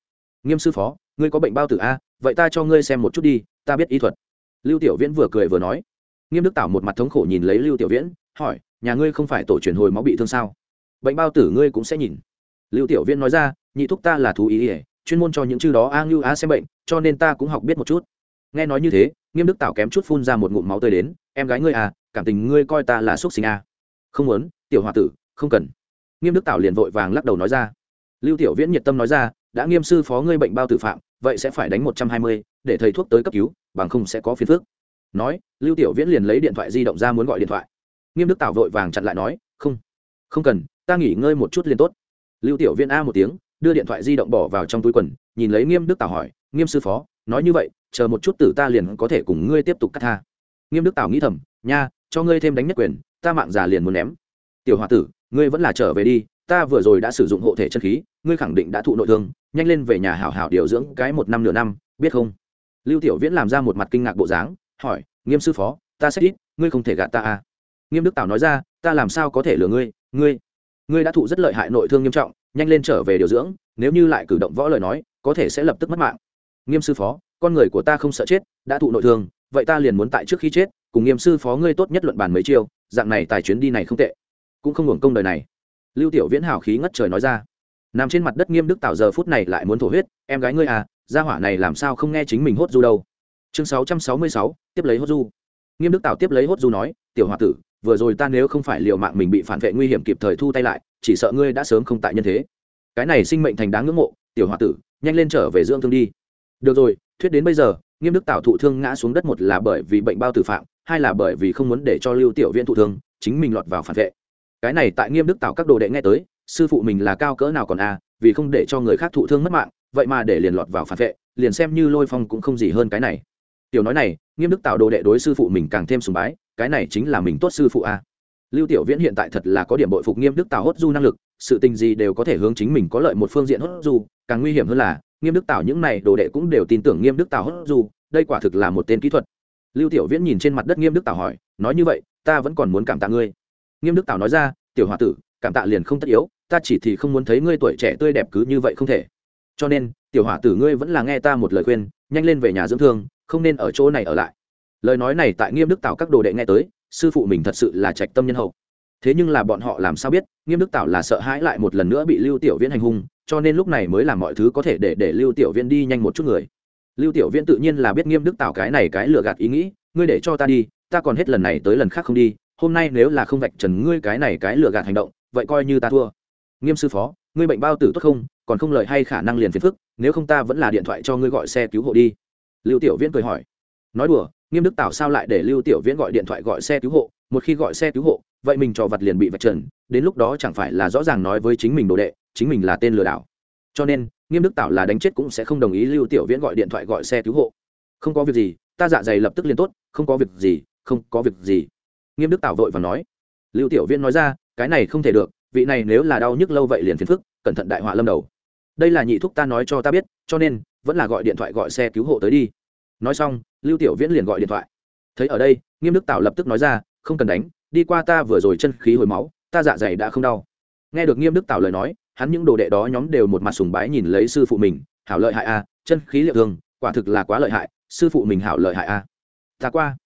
Nghiêm sư phó, ngươi có bệnh bao tử a vậy ta cho ngươi xem một chút đi, ta biết ý thuật lưu tiểu viễn vừa cười vừa nói. Nghiêm đức tảo một mặt thống khổ nhìn lấy lưu tiểu viễn, hỏi, nhà ngươi không phải tổ truyền hồi máu bị thương sao? Bệnh bao tử ngươi cũng sẽ nhìn. Lưu tiểu viễn nói ra, nhị thúc ta là thú ý ỉa chuyên môn cho những chư đó a ngưu á xem bệnh, cho nên ta cũng học biết một chút. Nghe nói như thế, nghiêm đức tảo kém chút phun ra một ngụm máu tươi đến, em gái ngươi à cảm tình ngươi coi ta là xúc sinh à. không muốn, tiểu h tử, không cần. Nghiêm đức tảo liền vội vàng lắc đầu nói ra. Lưu tiểu viễn nhiệt tâm nói ra, đã nghiêm sư phó ngươi bệnh bao tử phạm, vậy sẽ phải đánh một trăm hai mươi để thầy thuốc tới cấp cứu, bằng không sẽ có phiền phức. Nói, lưu tiểu viễn liền lấy điện thoại di động ra muốn gọi điện thoại. Nghiêm đức tảo vội vàng chặn lại nói, không không cần, ta nghỉ ngơi một chút liền tốt. Lưu tiểu viễn a một tiếng, đưa điện thoại di động bỏ vào trong túi quần, nhìn lấy nghiêm đức tảo hỏi, nghiêm sư phó, nói như vậy, chờ một chút tử ta liền có thể cùng ngươi tiếp tục cắt tha. Nghiêm đức tảo nghĩ thầm, nha, cho ngươi thêm đánh nhất quyền, ta mạng già liền muốn ném. Tiểu h tử, ngươi vẫn là trở về đi, ta vừa rồi đã sử dụng hộ thể chân khí, ngươi khẳng định đã thụ nội thương, nhanh lên về nhà hảo hảo điều dưỡng cái một năm nửa năm, biết không? Lưu tiểu viễn làm ra một mặt kinh ngạc bộ dáng, hỏi, nghiêm sư phó, ta sẽ ít, ngươi không thể gạt ta à? Nghiêm đức tảo nói ra, ta làm sao có thể lừa ngươi ngươi ngươi đã thụ rất lợi hại nội thương nghiêm trọng, nhanh lên trở về điều dưỡng, nếu như lại cử động võ lời nói, có thể sẽ lập tức mất mạng. Nghiêm sư phó, con người của ta không sợ chết, đã thụ nội thương, vậy ta liền muốn tại trước khi chết, cùng nghiêm sư phó ngươi tốt nhất luận bàn mấy chiêu, dạng này tài chuyến đi này không tệ, cũng không hưởng công đời này. Lưu tiểu viễn hào khí ngất trời nói ra. Nằm trên mặt đất nghiêm đức tạo giờ phút này lại muốn thổ huyết, em gái ngươi à gia hỏa này làm sao không nghe chính mình hốt du đâu. Chương 666, tiếp lấy hốt du. Nghiêm đức tào tiếp lấy hốt du nói tiểu h tử vừa rồi ta nếu không phải liệu mạng mình bị phản vệ nguy hiểm kịp thời thu tay lại chỉ sợ ngươi đã sớm không tại nhân thế. Cái này sinh mệnh thành đáng ngưỡng mộ tiểu h tử nhanh lên trở về dưỡng thương đi. Được rồi thuyết đến bây giờ nghiêm đức tào thụ thương ngã xuống đất một là bởi vì bệnh bao tử phạm hai là bởi vì không muốn để cho lưu tiểu viễn thụ thương chính mình lọt vào phản vệ. Cái này tại nghiêm đức tào các đồ đệ nghe tới sư phụ mình là cao cỡ nào còn a à, vì không để cho người khác thụ thương mất mạng vậy mà để liền lọt vào phản vệ, liền xem như lôi phong cũng không gì hơn cái này. Tiểu nói này, nghiêm đức tạo đồ đệ đối sư phụ mình càng thêm sùng bái, cái này chính là mình tốt sư phụ a. Lưu tiểu viễn hiện tại thật là có điểm bội phục nghiêm đức tạo hốt du năng lực, sự tình gì đều có thể hướng chính mình có lợi một phương diện hốt du, càng nguy hiểm hơn là, nghiêm đức tạo những này đồ đệ cũng đều tin tưởng nghiêm đức tạo hốt du, đây quả thực là một tên kỹ thuật. Lưu tiểu viễn nhìn trên mặt đất nghiêm đức tạo hỏi, nói như vậy, ta vẫn còn muốn cảm tạ ngươi. Nghiêm đức tạo nói ra, tiểu h tử, cảm tạ liền không tất yếu, ta chỉ thì không muốn thấy ngươi tuổi trẻ tươi đẹp cứ như vậy không thể cho nên, tiểu hỏa tử ngươi vẫn là nghe ta một lời khuyên, nhanh lên về nhà dưỡng thương, không nên ở chỗ này ở lại. Lời nói này tại nghiêm đức tạo các đồ đệ nghe tới, sư phụ mình thật sự là trạch tâm nhân hậu. Thế nhưng là bọn họ làm sao biết, nghiêm đức tạo là sợ hãi lại một lần nữa bị lưu tiểu viễn hành hung, cho nên lúc này mới làm mọi thứ có thể để để lưu tiểu viễn đi nhanh một chút người. Lưu tiểu viễn tự nhiên là biết nghiêm đức tạo cái này cái lừa gạt ý nghĩ, ngươi để cho ta đi, ta còn hết lần này tới lần khác không đi, hôm nay nếu là không vạch trần ngươi cái này cái lừa gạt hành động, vậy coi như ta thua. Nghiêm sư phó, ngươi bệnh bao tử tốt không? Còn không lợi hay khả năng liền phiền phức, nếu không ta vẫn là điện thoại cho ngươi gọi xe cứu hộ đi. Lưu tiểu viễn cười hỏi. Nói đùa, nghiêm đức tạo sao lại để lưu tiểu viễn gọi điện thoại gọi xe cứu hộ? Một khi gọi xe cứu hộ, vậy mình trò vật liền bị vạch trần, đến lúc đó chẳng phải là rõ ràng nói với chính mình đồ đệ, chính mình là tên lừa đảo. Cho nên, nghiêm đức tạo là đánh chết cũng sẽ không đồng ý lưu tiểu viễn gọi điện thoại gọi xe cứu hộ. Không có việc gì, ta dạ dày lập tức liền tốt, không có việc gì, không có việc gì. Nghiêm đức tạo vội và nói. Lưu tiểu viễn nói ra, cái này không thể được, vị này nếu là đau nhức lâu vậy liền phiền phức cẩn thận đại họa lâm đầu. Đây là nhị thúc ta nói cho ta biết, cho nên, vẫn là gọi điện thoại gọi xe cứu hộ tới đi. Nói xong, lưu tiểu viễn liền gọi điện thoại. Thấy ở đây, nghiêm đức tạo lập tức nói ra, không cần đánh, đi qua ta vừa rồi chân khí hồi máu, ta dạ dày đã không đau. Nghe được nghiêm đức tạo lời nói, hắn những đồ đệ đó nhóm đều một mặt sùng bái nhìn lấy sư phụ mình, hảo lợi hại a, chân khí liệu thương quả thực là quá lợi hại, sư phụ mình hảo lợi hại a. Ta qua.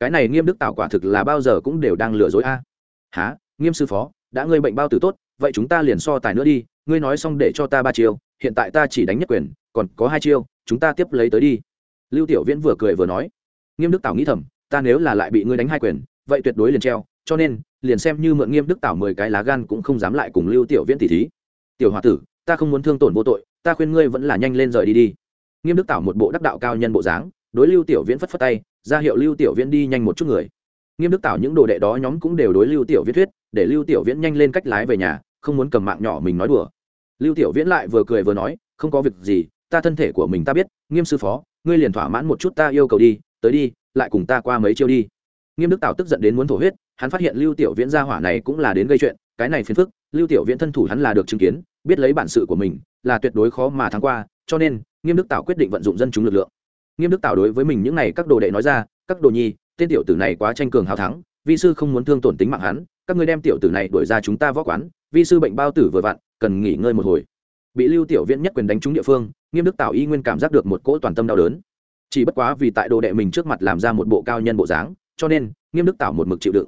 Cái này nghiêm đức tạo quả thực là bao giờ cũng đều đang lừa dối a. À. há nghiêm sư phó, đã ngươi bệnh bao tử tốt, vậy chúng ta liền so tài nữa đi ngươi nói xong để cho ta ba chiêu, hiện tại ta chỉ đánh nhất quyền, còn có hai chiêu, chúng ta tiếp lấy tới đi. Lưu tiểu viễn vừa cười vừa nói. Nghiêm đức tảo nghĩ thầm, ta nếu là lại bị ngươi đánh hai quyền, vậy tuyệt đối liền treo, cho nên, liền xem như mượn nghiêm đức tảo mười cái lá gan cũng không dám lại cùng lưu tiểu viễn tỉ thí. Tiểu h tử, ta không muốn thương tổn vô tội, ta khuyên ngươi vẫn là nhanh lên rời đi đi. Nghiêm đức tảo một bộ đắc đạo cao nhân bộ dáng, đối lưu tiểu viễn phất phất tay, ra hiệu lưu tiểu viễn đi nhanh một chút người. Nghiêm đức tảo những đồ đệ đó nhóm cũng đều đối lưu tiểu viễn thuyết, để lưu tiểu viễn nhanh lên cách lái về nhà, không muốn cầm mạng nhỏ mình nói đùa lưu tiểu viễn lại vừa cười vừa nói, không có việc gì, ta thân thể của mình ta biết, nghiêm sư phó, ngươi liền thỏa mãn một chút ta yêu cầu đi, tới đi, lại cùng ta qua mấy chiêu đi. Nghiêm đức Tạo tức giận đến muốn thổ huyết, hắn phát hiện lưu tiểu viễn gia hỏa này cũng là đến gây chuyện, cái này phiền phức, lưu tiểu viễn thân thủ hắn là được chứng kiến, biết lấy bản sự của mình, là tuyệt đối khó mà thắng qua, cho nên, nghiêm đức Tạo quyết định vận dụng dân chúng lực lượng. Nghiêm đức Tạo đối với mình những này các đồ đệ nói ra, các đồ nhi, tên tiểu tử này quá tranh cường hào thắng, vi sư không muốn thương tổn tính mạng hắn, các ngươi đem tiểu tử này đuổi ra chúng ta võ quán, vi sư bệnh bao tử vừa vặn cần nghỉ ngơi một hồi. Bị lưu tiểu viễn nhất quyền đánh trúng địa phương, nghiêm đức tào y nguyên cảm giác được một cỗ toàn tâm đau đớn. Chỉ bất quá vì tại đồ đệ mình trước mặt làm ra một bộ cao nhân bộ dáng, cho nên nghiêm đức tào một mực chịu đựng.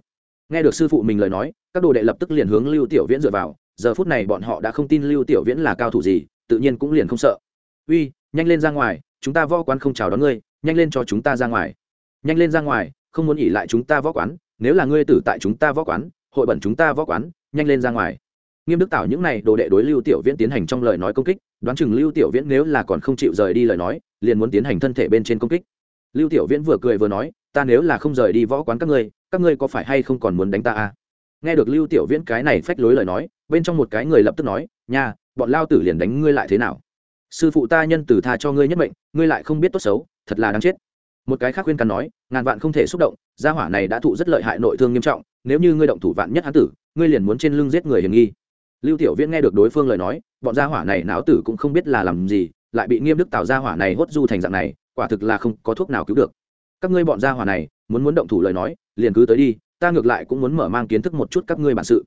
Nghe được sư phụ mình lời nói, các đồ đệ lập tức liền hướng lưu tiểu viễn dựa vào, giờ phút này bọn họ đã không tin lưu tiểu viễn là cao thủ gì, tự nhiên cũng liền không sợ. Uy, nhanh lên ra ngoài, chúng ta võ quán không chào đón ngươi, nhanh lên cho chúng ta ra ngoài. Nhanh lên ra ngoài, không muốn nghỉ lại chúng ta võ quán, nếu là ngươi tử tại chúng ta võ quán, hội bẩn chúng ta võ quán, nhanh lên ra ngoài nghiêm đức tạo những này đồ đệ đối lưu tiểu viễn tiến hành trong lời nói công kích, đoán chừng lưu tiểu viễn nếu là còn không chịu rời đi lời nói, liền muốn tiến hành thân thể bên trên công kích. Lưu tiểu viễn vừa cười vừa nói, ta nếu là không rời đi võ quán các ngươi các ngươi có phải hay không còn muốn đánh ta à? Nghe được lưu tiểu viễn cái này phách lối lời nói, bên trong một cái người lập tức nói, nha, bọn lao tử liền đánh ngươi lại thế nào? Sư phụ ta nhân từ tha cho ngươi nhất mệnh, ngươi lại không biết tốt xấu, thật là đáng chết. Một cái khác khuyên cắn nói, ngàn vạn không thể xúc động, gia hỏa này đã thụ rất lợi hại nội thương nghiêm trọng, nếu như ngươi động thủ vạn nhất hán tử, ngươi liền muốn trên lưng giết người hiểm nghi lưu tiểu viễn nghe được đối phương lời nói, bọn gia hỏa này não tử cũng không biết là làm gì, lại bị nghiêm đức tạo gia hỏa này hốt du thành dạng này, quả thực là không có thuốc nào cứu được. Các ngươi bọn gia hỏa này, muốn muốn động thủ lời nói, liền cứ tới đi, ta ngược lại cũng muốn mở mang kiến thức một chút các ngươi bản sự.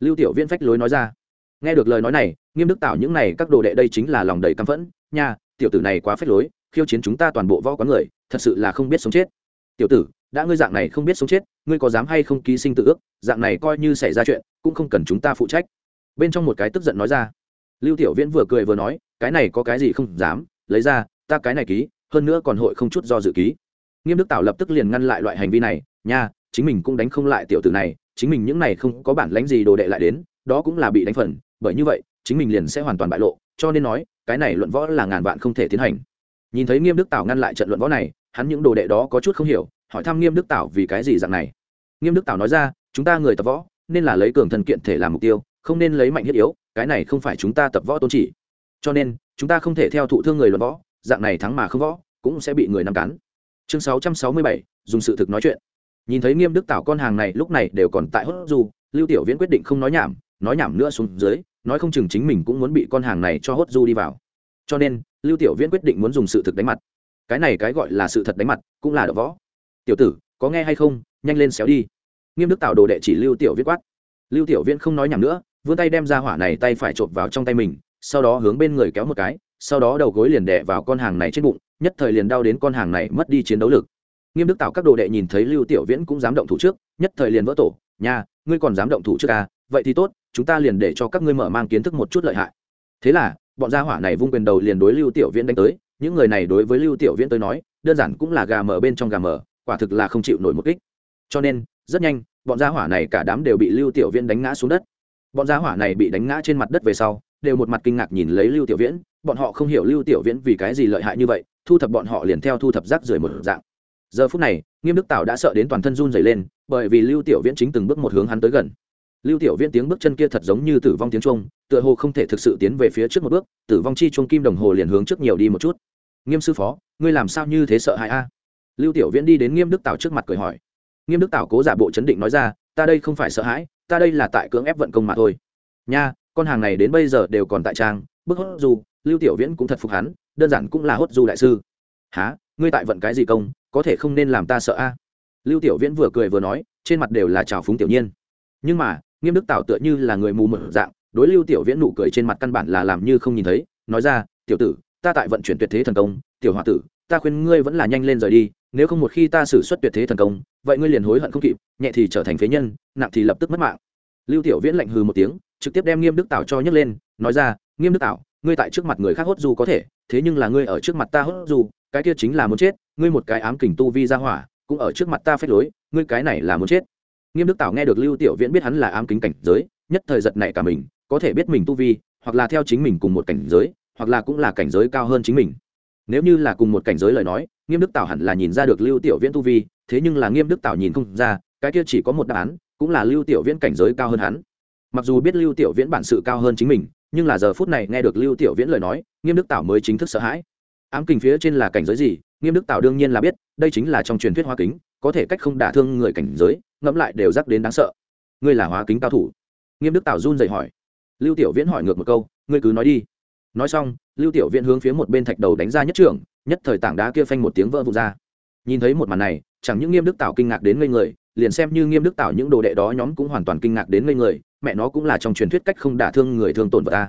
Lưu tiểu viễn phách lối nói ra. Nghe được lời nói này, nghiêm đức tạo những này các đồ đệ đây chính là lòng đầy căm phẫn, nha, tiểu tử này quá phách lối, khiêu chiến chúng ta toàn bộ võ quán người, thật sự là không biết sống chết. Tiểu tử, đã ngươi dạng này không biết sống chết, ngươi có dám hay không ký sinh tự ước, dạng này coi như xảy ra chuyện, cũng không cần chúng ta phụ trách bên trong một cái tức giận nói ra. Lưu tiểu viễn vừa cười vừa nói, cái này có cái gì không dám, lấy ra, ta cái này ký, hơn nữa còn hội không chút do dự ký. Nghiêm đức tạo lập tức liền ngăn lại loại hành vi này, nha, chính mình cũng đánh không lại tiểu tử này, chính mình những này không có bản lãnh gì đồ đệ lại đến, đó cũng là bị đánh phần, bởi như vậy, chính mình liền sẽ hoàn toàn bại lộ, cho nên nói, cái này luận võ là ngàn vạn không thể tiến hành. Nhìn thấy nghiêm đức tảo ngăn lại trận luận võ này, hắn những đồ đệ đó có chút không hiểu, hỏi thăm nghiêm đức tảo vì cái gì dạng này. Nghiêm đức tảo nói ra, chúng ta người tập võ, nên là lấy cường thần kiện thể làm mục tiêu không nên lấy mạnh thiết yếu, cái này không phải chúng ta tập võ tôn chỉ. Cho nên, chúng ta không thể theo thụ thương người luận võ, dạng này thắng mà không võ, cũng sẽ bị người nắm cắn. Chương sáu trăm sáu mươi bảy, dùng sự thực nói chuyện. Nhìn thấy nghiêm đức tảo con hàng này, lúc này đều còn tại hốt du lưu tiểu viễn quyết định không nói nhảm nói nhảm nữa xuống dưới, nói không chừng chính mình cũng muốn bị con hàng này cho hốt du đi vào. Cho nên, lưu tiểu viễn quyết định muốn dùng sự thực đánh mặt. Cái này cái gọi là sự thật đánh mặt, cũng là đ võ. Tiểu tử, có nghe hay không? Nhanh lên xéo đi. Nghiêm đức tạo đồ đệ chỉ lưu tiểu viễn quát. Lưu tiểu viễn không nói nhảm nữa vươn tay đem ra hỏa này tay phải chộp vào trong tay mình, sau đó hướng bên người kéo một cái, sau đó đầu gối liền đè vào con hàng này trên bụng, nhất thời liền đau đến con hàng này mất đi chiến đấu lực. Nghiêm đức tạo các đồ đệ nhìn thấy lưu tiểu viễn cũng dám động thủ trước, nhất thời liền vỡ tổ nhà ngươi còn dám động thủ trước à? Vậy thì tốt, chúng ta liền để cho các ngươi mở mang kiến thức một chút lợi hại. Thế là, bọn gia hỏa này vung quyền đầu liền đối lưu tiểu viễn đánh tới, những người này đối với lưu tiểu viễn tới nói, đơn giản cũng là gà mở bên trong gà mở, quả thực là không chịu nổi một kích. Cho nên, rất nhanh, bọn gia hỏa này cả đám đều bị lưu tiểu viễn đánh ngã xuống đất bọn gia hỏa này bị đánh ngã trên mặt đất về sau, đều một mặt kinh ngạc nhìn lấy lưu tiểu viễn, bọn họ không hiểu lưu tiểu viễn vì cái gì lợi hại như vậy, thu thập bọn họ liền theo thu thập rác rưởi một dạng. Giờ phút này, nghiêm đức tảo đã sợ đến toàn thân run dày lên, bởi vì lưu tiểu viễn chính từng bước một hướng hắn tới gần. Lưu tiểu viễn tiếng bước chân kia thật giống như tử vong tiếng trung tựa hồ không thể thực sự tiến về phía trước một bước, tử vong chi chuông kim đồng hồ liền hướng trước nhiều đi một chút. Nghiêm sư phó, ngươi làm sao như thế sợ hãi a? Lưu tiểu viễn đi đến nghiêm đức tảo trước mặt cười hỏi. Nghiêm đức tảo cố giả bộ chấn định nói ra, ta đây không phải sợ hãi ta đây là tại cưỡng ép vận công mà thôi. Nha, con hàng này đến bây giờ đều còn tại trang, bức hốt du lưu tiểu viễn cũng thật phục hắn, đơn giản cũng là hốt du đại sư. Há ngươi tại vận cái gì công? Có thể không nên làm ta sợ a? Lưu tiểu viễn vừa cười vừa nói, trên mặt đều là trào phúng tiểu nhiên. Nhưng mà, nghiêm đức tảo tựa như là người mù mở dạng, đối lưu tiểu viễn nụ cười trên mặt căn bản là làm như không nhìn thấy, nói ra, tiểu tử, ta tại vận chuyển tuyệt thế thần công, tiểu hòa tử ta khuyên ngươi vẫn là nhanh lên rời đi, nếu không một khi ta xử suất tuyệt thế thần công, vậy ngươi liền hối hận không kịp, nhẹ thì trở thành phế nhân, nặng thì lập tức mất mạng. Lưu tiểu viễn lạnh hừ một tiếng, trực tiếp đem nghiêm đức tảo cho nhấc lên, nói ra, nghiêm đức tảo, ngươi tại trước mặt người khác hốt du có thể, thế nhưng là ngươi ở trước mặt ta hốt du cái kia chính là muốn chết, ngươi một cái ám kình tu vi ra hỏa, cũng ở trước mặt ta phép lối, ngươi cái này là muốn chết. Nghiêm đức tảo nghe được lưu tiểu viễn biết hắn là ám kính cảnh giới, nhất thời giật này cả mình, có thể biết mình tu vi, hoặc là theo chính mình cùng một cảnh giới, hoặc là cũng là cảnh giới cao hơn chính mình nếu như là cùng một cảnh giới lời nói, nghiêm đức tảo hẳn là nhìn ra được lưu tiểu viễn tu vi, thế nhưng là nghiêm đức tảo nhìn không ra, cái kia chỉ có một đáp án, cũng là lưu tiểu viễn cảnh giới cao hơn hắn. Mặc dù biết lưu tiểu viễn bản sự cao hơn chính mình, nhưng là giờ phút này nghe được lưu tiểu viễn lời nói, nghiêm đức tảo mới chính thức sợ hãi. Ám kình phía trên là cảnh giới gì? Nghiêm đức tảo đương nhiên là biết, đây chính là trong truyền thuyết hoa kính, có thể cách không đả thương người cảnh giới, ngẫm lại đều rắc đến đáng sợ. Ngươi là hóa kính cao thủ? Nghiêm đức tảo run dậy hỏi. Lưu tiểu viễn hỏi ngược một câu, ngươi cứ nói đi nói xong, lưu tiểu viễn hướng phía một bên thạch đầu đánh ra nhất trưởng, nhất thời tảng đá kia phanh một tiếng vỡ vụt ra. Nhìn thấy một màn này, chẳng những nghiêm đức tảo kinh ngạc đến ngây người, liền xem như nghiêm đức tảo những đồ đệ đó nhóm cũng hoàn toàn kinh ngạc đến ngây người, mẹ nó cũng là trong truyền thuyết cách không đả thương người thương tổn vợ ta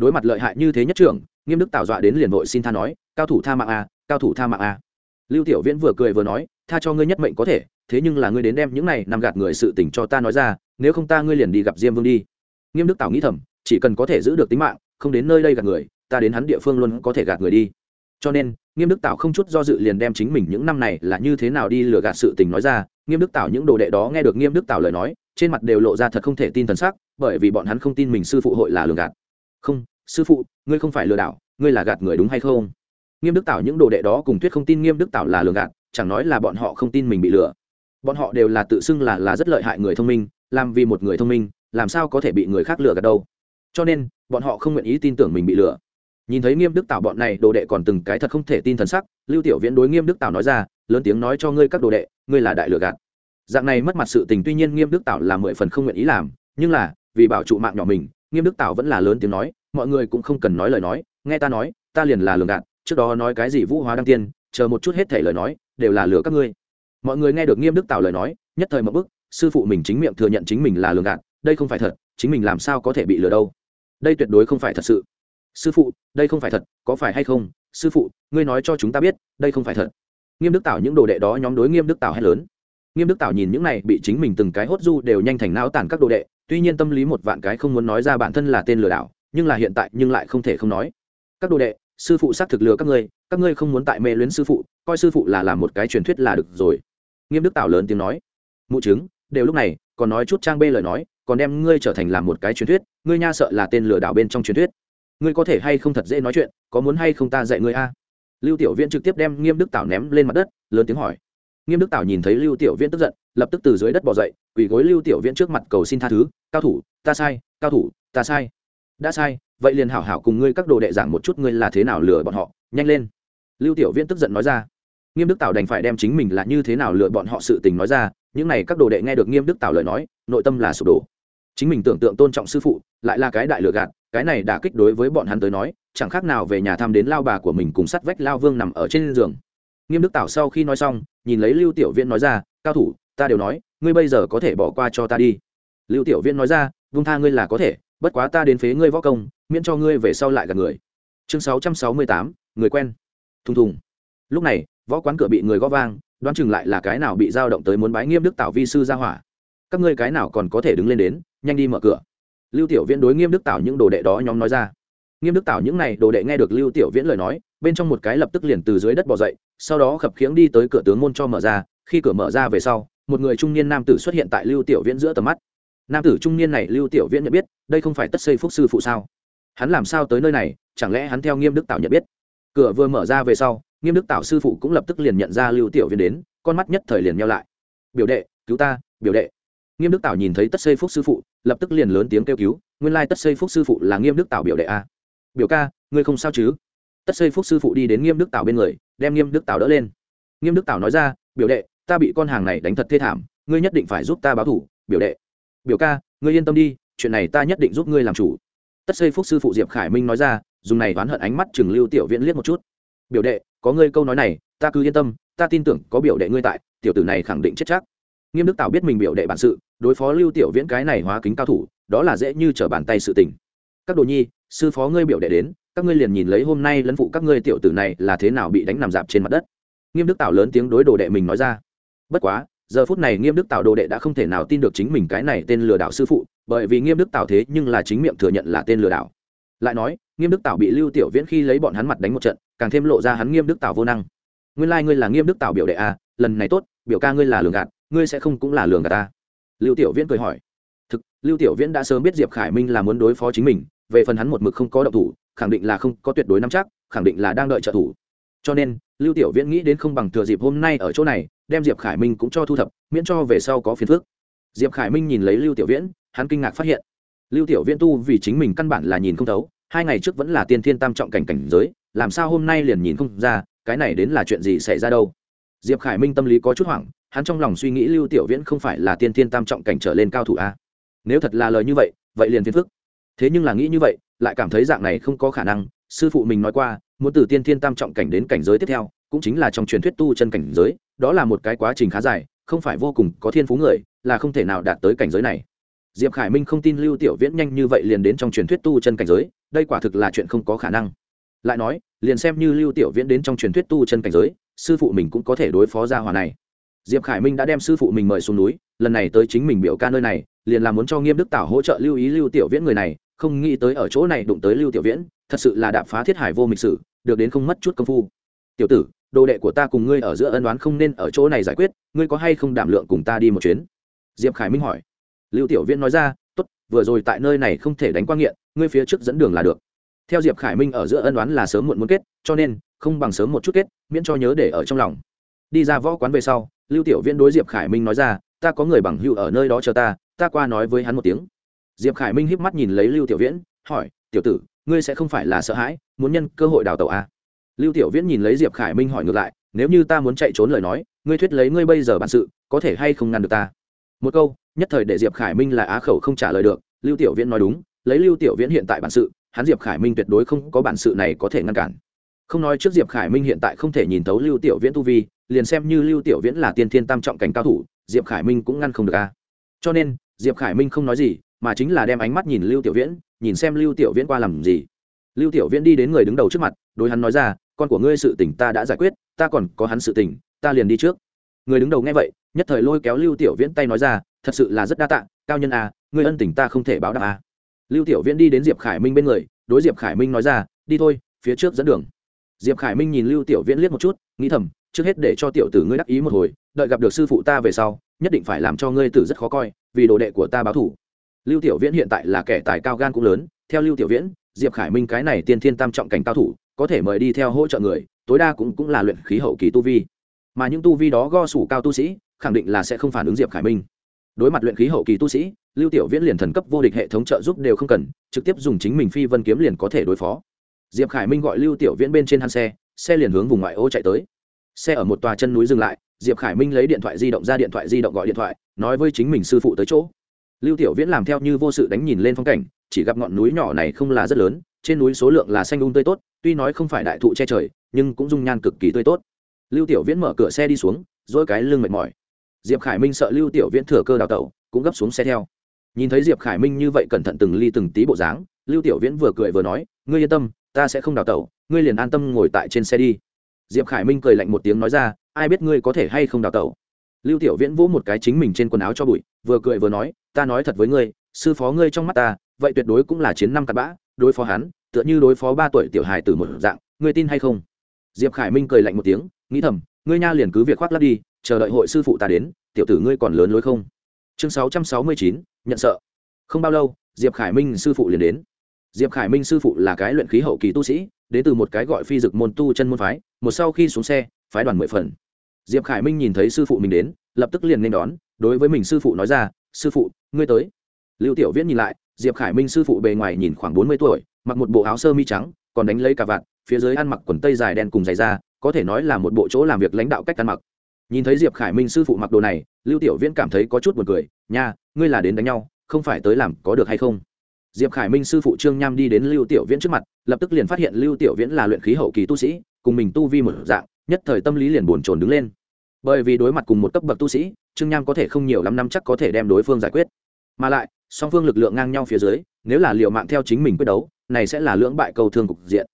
đối mặt lợi hại như thế nhất trưởng, nghiêm đức tảo dọa đến liền vội xin tha nói, cao thủ tha mạng a, cao thủ tha mạng a. Lưu tiểu viễn vừa cười vừa nói, tha cho ngươi nhất mệnh có thể, thế nhưng là ngươi đến đem những này nằm gạt người sự tình cho ta nói ra, nếu không ta ngươi liền đi gặp diêm vương đi. Nghiêm đức tảo nghĩ thầm, chỉ cần có thể giữ được tính mạng không đến nơi đây gạt người, ta đến hắn địa phương luôn có thể gạt người đi. Cho nên, nghiêm đức tảo không chút do dự liền đem chính mình những năm này là như thế nào đi lừa gạt sự tình nói ra. Nghiêm đức tảo những đồ đệ đó nghe được nghiêm đức tảo lời nói, trên mặt đều lộ ra thật không thể tin thần sắc, bởi vì bọn hắn không tin mình sư phụ hội là lừa gạt. Không, sư phụ, ngươi không phải lừa đảo, ngươi là gạt người đúng hay không? Nghiêm đức tảo những đồ đệ đó cùng tuyết không tin nghiêm đức tảo là lừa gạt, chẳng nói là bọn họ không tin mình bị lừa. Bọn họ đều là tự xưng là là rất lợi hại người thông minh, làm vì một người thông minh, làm sao có thể bị người khác lừa gạt đâu? Cho nên, bọn họ không nguyện ý tin tưởng mình bị lừa. Nhìn thấy nghiêm đức tảo bọn này, đồ đệ còn từng cái thật không thể tin thần sắc, lưu tiểu viễn đối nghiêm đức tảo nói ra, lớn tiếng nói cho ngươi các đồ đệ, ngươi là đại lừa gạt. Dạng này mất mặt sự tình tuy nhiên nghiêm đức tảo là mười phần không nguyện ý làm, nhưng là, vì bảo trụ mạng nhỏ mình, nghiêm đức tảo vẫn là lớn tiếng nói, mọi người cũng không cần nói lời nói, nghe ta nói, ta liền là lừa gạt, trước đó nói cái gì vũ hóa đăng tiên, chờ một chút hết thể lời nói, đều là lừa các ngươi. Mọi người nghe được nghiêm đức tảo lời nói, nhất thời một bức sư phụ mình chính miệng thừa nhận chính mình là lừa gạt, đây không phải thật, chính mình làm sao có thể bị lừa đâu đây tuyệt đối không phải thật sự. Sư phụ, đây không phải thật, có phải hay không? Sư phụ, ngươi nói cho chúng ta biết, đây không phải thật. Nghiêm đức tảo những đồ đệ đó nhóm đối nghiêm đức tảo hét lớn. Nghiêm đức tảo nhìn những này bị chính mình từng cái hốt du đều nhanh thành não tàn các đồ đệ, tuy nhiên tâm lý một vạn cái không muốn nói ra bản thân là tên lừa đảo, nhưng là hiện tại nhưng lại không thể không nói. Các đồ đệ, sư phụ xác thực lừa các ngươi các ngươi không muốn tại mê luyến sư phụ, coi sư phụ là làm một cái truyền thuyết là được rồi. Nghiêm đức tảo lớn tiếng nói. Mụ chứng, đều lúc này, còn nói chút trang bê lời nói còn đem ngươi trở thành làm một cái truyền thuyết, ngươi nha sợ là tên lừa đảo bên trong truyền thuyết. Ngươi có thể hay không thật dễ nói chuyện, có muốn hay không ta dạy ngươi a? Lưu tiểu viễn trực tiếp đem nghiêm đức tảo ném lên mặt đất, lớn tiếng hỏi. Nghiêm đức tảo nhìn thấy lưu tiểu viễn tức giận, lập tức từ dưới đất bỏ dậy, quỳ gối lưu tiểu viễn trước mặt cầu xin tha thứ, cao thủ, ta sai, cao thủ, ta sai. Đã sai, vậy liền hảo hảo cùng ngươi các đồ đệ giảng một chút ngươi là thế nào lừa bọn họ, nhanh lên. Lưu tiểu viễn tức giận nói ra. Nghiêm đức tảo đành phải đem chính mình là như thế nào lừa bọn họ sự tình nói ra, những này các đồ đệ nghe được nghiêm đức tảo lời nói, nội tâm là sụp đổ chính mình tưởng tượng tôn trọng sư phụ, lại là cái đại lừa gạt, cái này đã kích đối với bọn hắn tới nói, chẳng khác nào về nhà thăm đến lao bà của mình cùng sắt vách lao vương nằm ở trên giường. Nghiêm đức tảo sau khi nói xong, nhìn lấy lưu tiểu viễn nói ra, cao thủ, ta đều nói, ngươi bây giờ có thể bỏ qua cho ta đi. Lưu tiểu viễn nói ra, vung tha ngươi là có thể, bất quá ta đến phế ngươi võ công, miễn cho ngươi về sau lại gặp người. Chương sáu trăm sáu mươi tám, người quen. Thùng thùng. Lúc này, võ quán cửa bị người gõ vang, đoán chừng lại là cái nào bị dao động tới muốn bái nghiêm đức tảo vi sư ra hỏa. Các ngươi cái nào còn có thể đứng lên đến nhanh đi mở cửa. Lưu tiểu viễn đối nghiêm đức tảo những đồ đệ đó nhóm nói ra. Nghiêm đức tảo những này đồ đệ nghe được lưu tiểu viễn lời nói, bên trong một cái lập tức liền từ dưới đất bỏ dậy, sau đó khập khiễng đi tới cửa tướng môn cho mở ra. Khi cửa mở ra về sau, một người trung niên nam tử xuất hiện tại lưu tiểu viễn giữa tầm mắt. Nam tử trung niên này lưu tiểu viễn nhận biết, đây không phải tất xây phúc sư phụ sao? Hắn làm sao tới nơi này, chẳng lẽ hắn theo nghiêm đức tảo nhận biết? Cửa vừa mở ra về sau, nghiêm đức tảo sư phụ cũng lập tức liền nhận ra lưu tiểu viễn đến, con mắt nhất thời liền nhau lại. Biểu đệ, cứu ta, biểu đệ nghiêm đức tảo nhìn thấy tất xây phúc sư phụ, lập tức liền lớn tiếng kêu cứu, nguyên lai tất xây phúc sư phụ là nghiêm đức tảo biểu đệ a biểu ca, ngươi không sao chứ? Tất xây phúc sư phụ đi đến nghiêm đức tảo bên người, đem nghiêm đức tảo đỡ lên. Nghiêm đức tảo nói ra, biểu đệ, ta bị con hàng này đánh thật thê thảm, ngươi nhất định phải giúp ta báo thủ, biểu đệ. Biểu ca, ngươi yên tâm đi, chuyện này ta nhất định giúp ngươi làm chủ. Tất xây phúc sư phụ diệp khải minh nói ra, dùng này oán hận ánh mắt chừng lưu tiểu viễn liếc một chút. Biểu đệ, có ngươi câu nói này, ta cứ yên tâm, ta tin tưởng có biểu đệ ngươi tại, tiểu tử này khẳng định chết chắc. Nghiêm đức tảo biết mình biểu đệ bản sự đối phó lưu tiểu viễn cái này hóa kính cao thủ đó là dễ như trở bàn tay sự tình. Các đồ nhi sư phó ngươi biểu đệ đến các ngươi liền nhìn lấy hôm nay lấn phụ các ngươi tiểu tử này là thế nào bị đánh nằm dạp trên mặt đất. Nghiêm đức Tạo lớn tiếng đối đồ đệ mình nói ra. Bất quá giờ phút này nghiêm đức Tạo đồ đệ đã không thể nào tin được chính mình cái này tên lừa đảo sư phụ bởi vì nghiêm đức Tạo thế nhưng là chính miệng thừa nhận là tên lừa đảo. Lại nói nghiêm đức Tạo bị lưu tiểu viễn khi lấy bọn hắn mặt đánh một trận càng thêm lộ ra hắn nghiêm đức Tạo vô năng. Nguyên lai、like、ngươi là nghiêm đức Tạo biểu đệ a à, lần này tốt biểu ca ngươi là lường gạt ngươi sẽ không cũng là lường gạt ta lưu tiểu viễn cười hỏi. Thực, lưu tiểu viễn đã sớm biết diệp khải minh là muốn đối phó chính mình, về phần hắn một mực không có động thủ, khẳng định là không có tuyệt đối nắm chắc, khẳng định là đang đợi trợ thủ. Cho nên, lưu tiểu viễn nghĩ đến không bằng thừa dịp hôm nay ở chỗ này, đem diệp khải minh cũng cho thu thập, miễn cho về sau có phiền phức. Diệp khải minh nhìn lấy lưu tiểu viễn, hắn kinh ngạc phát hiện, lưu tiểu viễn tu vì chính mình căn bản là nhìn không thấu, hai ngày trước vẫn là tiên thiên tam trọng cảnh cảnh giới, làm sao hôm nay liền nhìn không ra, cái này đến là chuyện gì xảy ra đâu. Diệp khải minh tâm lý có chút hoảng hắn trong lòng suy nghĩ lưu tiểu viễn không phải là tiên thiên tam trọng cảnh trở lên cao thủ a. Nếu thật là lời như vậy vậy liền phiền phức. Thế nhưng là nghĩ như vậy, lại cảm thấy dạng này không có khả năng. Sư phụ mình nói qua, muốn từ tiên thiên tam trọng cảnh đến cảnh giới tiếp theo, cũng chính là trong truyền thuyết tu chân cảnh giới, đó là một cái quá trình khá dài, không phải vô cùng có thiên phú người, là không thể nào đạt tới cảnh giới này. Diệp khải minh không tin lưu tiểu viễn nhanh như vậy liền đến trong truyền thuyết tu chân cảnh giới, đây quả thực là chuyện không có khả năng. Lại nói, liền xem như lưu tiểu viễn đến trong truyền thuyết tu chân cảnh giới, sư phụ mình cũng có thể đối phó ra hòa này diệp khải minh đã đem sư phụ mình mời xuống núi, lần này tới chính mình biểu ca nơi này, liền là muốn cho nghiêm đức tảo hỗ trợ lưu ý lưu tiểu viễn người này, không nghĩ tới ở chỗ này đụng tới lưu tiểu viễn, thật sự là đạp phá thiết hải vô mịch sử, được đến không mất chút công phu. Tiểu tử, đồ đệ của ta cùng ngươi ở giữa ân đoán không nên ở chỗ này giải quyết, ngươi có hay không đảm lượng cùng ta đi một chuyến? Diệp khải minh hỏi. Lưu tiểu viễn nói ra, tốt, vừa rồi tại nơi này không thể đánh quang nghiện, ngươi phía trước dẫn đường là được. Theo diệp khải minh ở giữa ân đoán là sớm muộn muốn kết, cho nên không bằng sớm một chút kết, miễn cho nhớ để ở trong lòng. Đi ra võ quán về sau lưu tiểu viễn đối diệp khải minh nói ra, ta có người bằng hữu ở nơi đó chờ ta ta qua nói với hắn một tiếng. Diệp khải minh híp mắt nhìn lấy lưu tiểu viễn, hỏi, tiểu tử, ngươi sẽ không phải là sợ hãi, muốn nhân cơ hội đào tẩu à? lưu tiểu viễn nhìn lấy diệp khải minh hỏi ngược lại, nếu như ta muốn chạy trốn lời nói, ngươi thuyết lấy ngươi bây giờ bản sự, có thể hay không ngăn được ta? Một câu, nhất thời để diệp khải minh là á khẩu không trả lời được. Lưu tiểu viễn nói đúng, lấy lưu tiểu viễn hiện tại bản sự, hắn diệp khải minh tuyệt đối không có bản sự này có thể ngăn cản không nói trước diệp khải minh hiện tại không thể nhìn thấu lưu tiểu viễn tu vi, liền xem như lưu tiểu viễn là tiên thiên tam trọng cảnh cao thủ, diệp khải minh cũng ngăn không được a. Cho nên, diệp khải minh không nói gì, mà chính là đem ánh mắt nhìn lưu tiểu viễn, nhìn xem lưu tiểu viễn qua làm gì. Lưu tiểu viễn đi đến người đứng đầu trước mặt, đối hắn nói ra, con của ngươi sự tình ta đã giải quyết, ta còn có hắn sự tình, ta liền đi trước. Người đứng đầu nghe vậy, nhất thời lôi kéo lưu tiểu viễn tay nói ra, thật sự là rất đa tạ, cao nhân a ngươi ân tình ta không thể báo đáp a lưu tiểu viễn đi đến diệp khải minh bên người, đối diệp khải minh nói ra, đi thôi, phía trước dẫn đường diệp khải minh nhìn lưu tiểu viễn liếc một chút, nghĩ thầm, trước hết để cho tiểu tử ngươi đắc ý một hồi, đợi gặp được sư phụ ta về sau, nhất định phải làm cho ngươi tử rất khó coi, vì đồ đệ của ta báo thủ. Lưu tiểu viễn hiện tại là kẻ tài cao gan cũng lớn, theo lưu tiểu viễn, diệp khải minh cái này tiên thiên tam trọng cảnh cao thủ, có thể mời đi theo hỗ trợ người, tối đa cũng cũng là luyện khí hậu kỳ tu vi. Mà những tu vi đó go sủ cao tu sĩ, khẳng định là sẽ không phản ứng diệp khải minh. Đối mặt luyện khí hậu kỳ tu sĩ, lưu tiểu viễn liền thần cấp vô địch hệ thống trợ giúp đều không cần, trực tiếp dùng chính mình phi vân kiếm liền có thể đối phó diệp khải minh gọi lưu tiểu viễn bên trên hắn xe xe liền hướng vùng ngoại ô chạy tới. Xe ở một tòa chân núi dừng lại, diệp khải minh lấy điện thoại di động ra điện thoại di động gọi điện thoại, nói với chính mình sư phụ tới chỗ. Lưu tiểu viễn làm theo như vô sự đánh nhìn lên phong cảnh, chỉ gặp ngọn núi nhỏ này không là rất lớn, trên núi số lượng là xanh un um tươi tốt, tuy nói không phải đại thụ che trời, nhưng cũng dung nhan cực kỳ tươi tốt. Lưu tiểu viễn mở cửa xe đi xuống dỗi cái lưng mệt mỏi. Diệp khải minh sợ lưu tiểu viễn thừa cơ đào tẩu, cũng gấp xuống xe theo. Nhìn thấy diệp khải minh như vậy cẩn thận từng ly từng tí bộ dáng, lưu tiểu viễn vừa cười vừa nói, ngươi yên tâm ta sẽ không đào tẩu, ngươi liền an tâm ngồi tại trên xe đi. Diệp khải minh cười lạnh một tiếng nói ra, ai biết ngươi có thể hay không đào tẩu? Lưu tiểu viễn vỗ một cái chính mình trên quần áo cho bụi, vừa cười vừa nói, ta nói thật với ngươi, sư phó ngươi trong mắt ta, vậy tuyệt đối cũng là chiến năm cặp bã, đối phó hắn, tựa như đối phó ba tuổi tiểu hài từ một dạng, ngươi tin hay không? Diệp khải minh cười lạnh một tiếng, nghĩ thầm, ngươi nha liền cứ việc khoác lắp đi, chờ đợi hội sư phụ ta đến, tiểu tử ngươi còn lớn lối không? Chương sáu trăm sáu mươi chín, nhận sợ. Không bao lâu, diệp khải minh sư phụ liền đến diệp khải minh sư phụ là cái luyện khí hậu kỳ tu sĩ, đến từ một cái gọi phi dực môn tu chân môn phái, một sau khi xuống xe, phái đoàn mười phần. Diệp khải minh nhìn thấy sư phụ mình đến, lập tức liền nên đón, đối với mình sư phụ nói ra, sư phụ, ngươi tới. Lưu tiểu viễn nhìn lại, diệp khải minh sư phụ bề ngoài nhìn khoảng bốn mươi tuổi, mặc một bộ áo sơ mi trắng, còn đánh lấy cả vạt, phía dưới ăn mặc quần tây dài đen cùng giày da, có thể nói là một bộ chỗ làm việc lãnh đạo cách ăn mặc. Nhìn thấy diệp khải minh sư phụ mặc đồ này, lưu tiểu viễn cảm thấy có chút buồn cười, nha, ngươi là đến đánh nhau, không phải tới làm có được hay không? Diệp khải minh sư phụ trương nham đi đến lưu tiểu viễn trước mặt, lập tức liền phát hiện lưu tiểu viễn là luyện khí hậu kỳ tu sĩ, cùng mình tu vi một dạng, nhất thời tâm lý liền buồn chồn đứng lên. Bởi vì đối mặt cùng một cấp bậc tu sĩ, trương nham có thể không nhiều lắm năm chắc có thể đem đối phương giải quyết. Mà lại, song phương lực lượng ngang nhau phía dưới, nếu là liệu mạng theo chính mình quyết đấu, này sẽ là lưỡng bại cầu thương cục diện.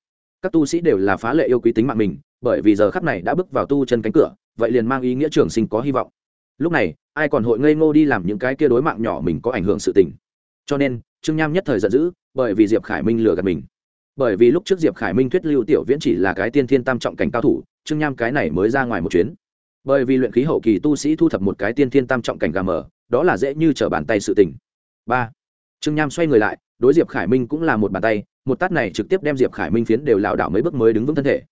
Các tu sĩ đều là phá lệ yêu quý tính mạng mình, bởi vì giờ khắc này đã bước vào tu chân cánh cửa, vậy liền mang ý nghĩa trường sinh có hy vọng. Lúc này, ai còn hội ngây ngô đi làm những cái kia đối mạng nhỏ mình có ảnh hưởng sự tình. Cho nên trương nham nhất thời giận dữ, bởi vì diệp khải minh lừa gạt mình. Bởi vì lúc trước diệp khải minh thuyết lưu tiểu viễn chỉ là cái tiên thiên tam trọng cảnh cao thủ, trương nham cái này mới ra ngoài một chuyến. Bởi vì luyện khí hậu kỳ tu sĩ thu thập một cái tiên thiên tam trọng cảnh gà mờ, đó là dễ như trở bàn tay sự tình. Ba. Trương nham xoay người lại, đối diệp khải minh cũng là một bàn tay, một tát này trực tiếp đem diệp khải minh phiến đều lảo đảo mấy bước mới đứng vững thân thể.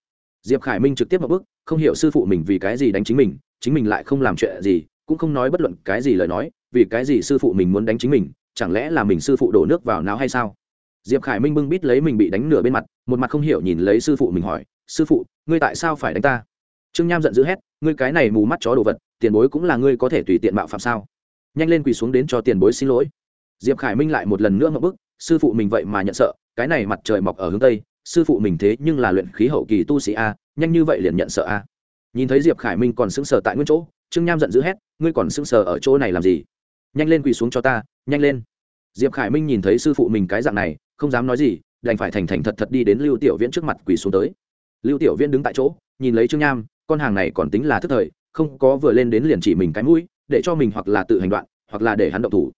Diệp khải minh trực tiếp một bước, không hiểu sư phụ mình vì cái gì đánh chính mình chính mình lại không làm chuyện gì, cũng không nói bất luận cái gì lời nói, vì cái gì sư phụ mình muốn đánh chính mình chẳng lẽ là mình sư phụ đổ nước vào não hay sao? Diệp khải minh bưng bít lấy mình bị đánh nửa bên mặt, một mặt không hiểu nhìn lấy sư phụ mình hỏi, sư phụ, ngươi tại sao phải đánh ta? Trương nham giận dữ hét, ngươi cái này mù mắt chó đồ vật, tiền bối cũng là ngươi có thể tùy tiện mạo phạm sao? Nhanh lên quỳ xuống đến cho tiền bối xin lỗi. Diệp khải minh lại một lần nữa ngậm bức, sư phụ mình vậy mà nhận sợ, cái này mặt trời mọc ở hướng tây, sư phụ mình thế nhưng là luyện khí hậu kỳ tu sĩ a, nhanh như vậy liền nhận sợ a. Nhìn thấy diệp khải minh còn sững sờ tại nguyên chỗ, trương nham giận dữ hét, ngươi còn sững sờ ở chỗ này làm gì? Nhanh lên quỳ xuống cho ta nhanh lên. Diệp khải minh nhìn thấy sư phụ mình cái dạng này, không dám nói gì, đành phải thành thành thật thật đi đến lưu tiểu viễn trước mặt quỳ xuống tới. Lưu tiểu viễn đứng tại chỗ, nhìn lấy trương nham, con hàng này còn tính là thức thời, không có vừa lên đến liền chỉ mình cái mũi, để cho mình hoặc là tự hành đoạn, hoặc là để hắn động thủ.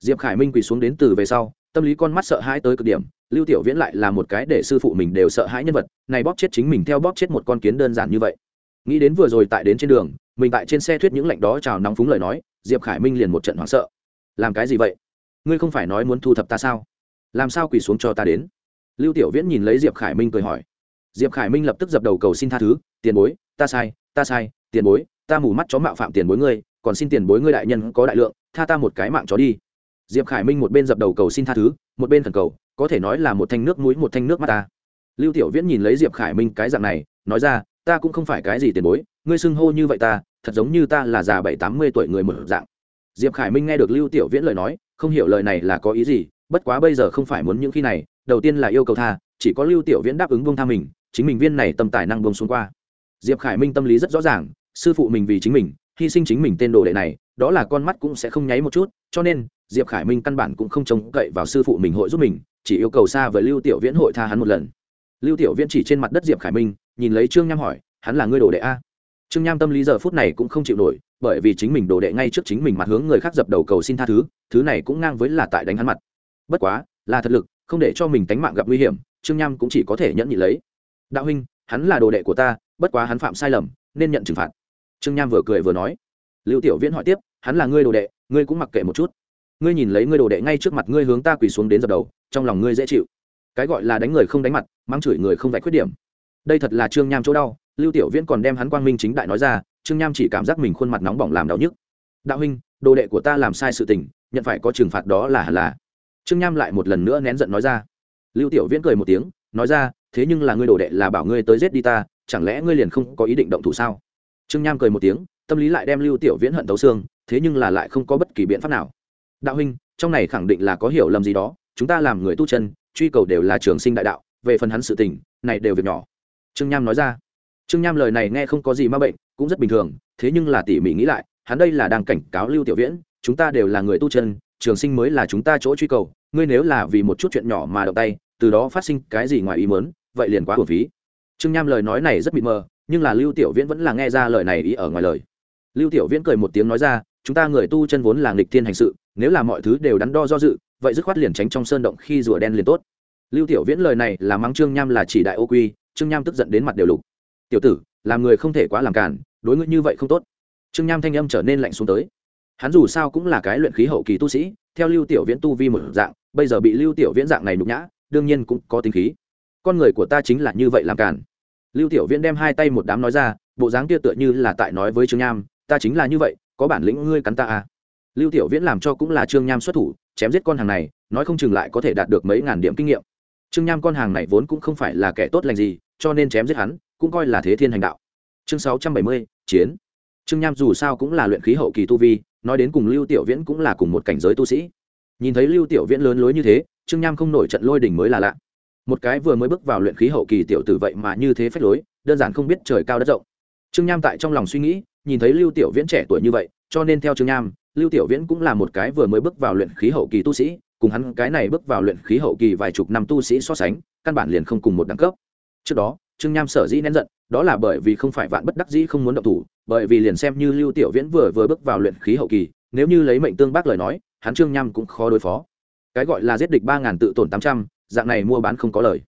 Diệp khải minh quỳ xuống đến từ về sau, tâm lý con mắt sợ hãi tới cực điểm, lưu tiểu viễn lại là một cái để sư phụ mình đều sợ hãi nhân vật, này bóp chết chính mình theo bóp chết một con kiến đơn giản như vậy. Nghĩ đến vừa rồi tại đến trên đường, mình tại trên xe thuyết những lệnh đó chào nóng phúng lời nói, diệp khải minh liền một trận hoảng sợ làm cái gì vậy? Ngươi không phải nói muốn thu thập ta sao? Làm sao quỳ xuống cho ta đến? Lưu tiểu viễn nhìn lấy diệp khải minh cười hỏi. Diệp khải minh lập tức dập đầu cầu xin tha thứ, tiền bối, ta sai ta sai, tiền bối, ta mù mắt chó mạo phạm tiền bối ngươi, còn xin tiền bối ngươi đại nhân có đại lượng, tha ta một cái mạng chó đi. Diệp khải minh một bên dập đầu cầu xin tha thứ, một bên thần cầu, có thể nói là một thanh nước mũi, một thanh nước mắt ta. Lưu tiểu viễn nhìn lấy diệp khải minh cái dạng này, nói ra, ta cũng không phải cái gì tiền bối, ngươi xưng hô như vậy ta, thật giống như ta là già bảy tám mươi tuổi người mở dạng diệp khải minh nghe được lưu tiểu viễn lời nói, không hiểu lời này là có ý gì, bất quá bây giờ không phải muốn những khi này, đầu tiên là yêu cầu tha, chỉ có lưu tiểu viễn đáp ứng bông tha mình, chính mình viên này tâm tài năng bông xuống qua. Diệp khải minh tâm lý rất rõ ràng, sư phụ mình vì chính mình, hy sinh chính mình tên đồ đệ này, đó là con mắt cũng sẽ không nháy một chút, cho nên, diệp khải minh căn bản cũng không trông cậy vào sư phụ mình hội giúp mình, chỉ yêu cầu xa với lưu tiểu viễn hội tha hắn một lần. Lưu tiểu viễn chỉ trên mặt đất diệp khải minh, nhìn lấy trương nham hỏi, hắn là ngươi đồ đệ a? Trương nham tâm lý giờ phút này cũng không chịu nổi, bởi vì chính mình đồ đệ ngay trước chính mình mặt hướng người khác dập đầu cầu xin tha thứ thứ này cũng ngang với là tại đánh hắn mặt. Bất quá, là thật lực, không để cho mình tánh mạng gặp nguy hiểm, trương nham cũng chỉ có thể nhẫn nhị lấy. Đạo huynh, hắn là đồ đệ của ta, bất quá hắn phạm sai lầm, nên nhận trừng phạt. Trương nham vừa cười vừa nói. Lưu tiểu viễn hỏi tiếp, hắn là ngươi đồ đệ, ngươi cũng mặc kệ một chút. Ngươi nhìn lấy ngươi đồ đệ ngay trước mặt ngươi hướng ta quỳ xuống đến dập đầu, trong lòng ngươi dễ chịu. Cái gọi là đánh người không đánh mặt mang chửi người không vạch khuyết điểm. Đây thật là trương nham chỗ đau lưu tiểu viễn còn đem hắn quang minh chính đại nói ra, trương nham chỉ cảm giác mình khuôn mặt nóng bỏng làm đau nhức. Đạo huynh, đồ đệ của ta làm sai sự tình, nhận phải có trừng phạt đó là hẳn là. Trương nham lại một lần nữa nén giận nói ra. Lưu tiểu viễn cười một tiếng, nói ra, thế nhưng là ngươi đồ đệ là bảo ngươi tới giết đi ta, chẳng lẽ ngươi liền không có ý định động thủ sao? Trương nham cười một tiếng, tâm lý lại đem lưu tiểu viễn hận tấu xương, thế nhưng là lại không có bất kỳ biện pháp nào. Đạo huynh, trong này khẳng định là có hiểu lầm gì đó, chúng ta làm người tu chân, truy cầu đều là trường sinh đại đạo, về phần hắn sự tình, này đều việc nhỏ. Trương nham nói ra trương nham lời này nghe không có gì ma bệnh, cũng rất bình thường, thế nhưng là tỉ mỉ nghĩ lại, hắn đây là đang cảnh cáo lưu tiểu viễn, chúng ta đều là người tu chân, trường sinh mới là chúng ta chỗ truy cầu, ngươi nếu là vì một chút chuyện nhỏ mà động tay, từ đó phát sinh cái gì ngoài ý mớn vậy liền quá hồn phí. Trương nham lời nói này rất mịt mờ, nhưng là lưu tiểu viễn vẫn là nghe ra lời này ý ở ngoài lời. Lưu tiểu viễn cười một tiếng nói ra, chúng ta người tu chân vốn là nghịch thiên hành sự, nếu là mọi thứ đều đắn đo do dự, vậy dứt khoát liền tránh trong sơn động khi rùa đen liền tốt. Lưu tiểu viễn lời này là mắng trương nham là chỉ đại ô quy, trương nham tức giận đến mặt đều lục tiểu tử, làm người không thể quá làm cản đối ngữ như vậy không tốt. Trương nham thanh âm trở nên lạnh xuống tới. Hắn dù sao cũng là cái luyện khí hậu kỳ tu sĩ, theo lưu tiểu viễn tu vi một dạng, bây giờ bị lưu tiểu viễn dạng này nhục nhã, đương nhiên cũng có tính khí. Con người của ta chính là như vậy làm cản lưu tiểu viễn đem hai tay một đám nói ra, bộ dáng kia tựa như là tại nói với trương nham, ta chính là như vậy, có bản lĩnh ngươi cắn ta à. Lưu tiểu viễn làm cho cũng là trương nham xuất thủ, chém giết con hàng này, nói không chừng lại có thể đạt được mấy ngàn điểm kinh nghiệm. Trương nham con hàng này vốn cũng không phải là kẻ tốt lành gì, cho nên chém giết hắn cũng coi là thế thiên hành đạo. Chương sáu trăm bảy mươi, chiến. Trương nham dù sao cũng là luyện khí hậu kỳ tu vi, nói đến cùng lưu tiểu viễn cũng là cùng một cảnh giới tu sĩ. Nhìn thấy lưu tiểu viễn lớn lối như thế, trương nham không nổi trận lôi đỉnh mới là lạ. Một cái vừa mới bước vào luyện khí hậu kỳ tiểu tử vậy mà như thế phách lối, đơn giản không biết trời cao đất rộng. Trương nham tại trong lòng suy nghĩ, nhìn thấy lưu tiểu viễn trẻ tuổi như vậy, cho nên theo trương nham, lưu tiểu viễn cũng là một cái vừa mới bước vào luyện khí hậu kỳ tu sĩ, cùng hắn cái này bước vào luyện khí hậu kỳ vài chục năm tu sĩ so sánh, căn bản liền không cùng một đẳng cấp. Trước đó trương nham sở dĩ nén giận, đó là bởi vì không phải vạn bất đắc dĩ không muốn động thủ, bởi vì liền xem như lưu tiểu viễn vừa vừa bước vào luyện khí hậu kỳ, nếu như lấy mệnh tương bác lời nói, hắn trương nham cũng khó đối phó. Cái gọi là giết địch ba ngàn tự tổn tám trăm, dạng này mua bán không có lời.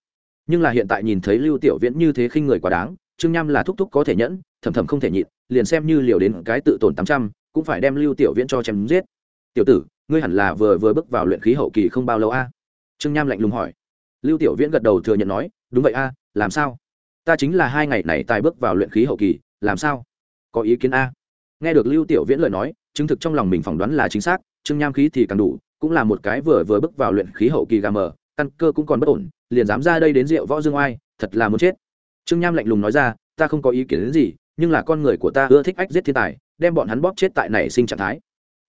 Nhưng là hiện tại nhìn thấy lưu tiểu viễn như thế khinh người quá đáng, trương nham là thúc thúc có thể nhẫn, thầm thầm không thể nhịn, liền xem như liều đến cái tự tổn tám trăm, cũng phải đem lưu tiểu viễn cho chém giết. Tiểu tử, ngươi hẳn là vừa vừa bước vào luyện khí hậu kỳ không bao lâu a? Trương nham lạnh lùng hỏi. Lưu tiểu viễn gật đầu thừa nhận nói, đúng vậy a, làm sao? Ta chính là hai ngày này tài bước vào luyện khí hậu kỳ, làm sao? Có ý kiến a. Nghe được lưu tiểu viễn lời nói, chứng thực trong lòng mình phỏng đoán là chính xác, trương nham khí thì càng đủ, cũng là một cái vừa vừa bước vào luyện khí hậu kỳ gà mờ, căn cơ cũng còn bất ổn, liền dám ra đây đến rượu võ dương oai, thật là muốn chết. Trương nham lạnh lùng nói ra, ta không có ý kiến đến gì, nhưng là con người của ta ưa thích ách giết thiên tài, đem bọn hắn bóp chết tại nảy sinh trạng thái.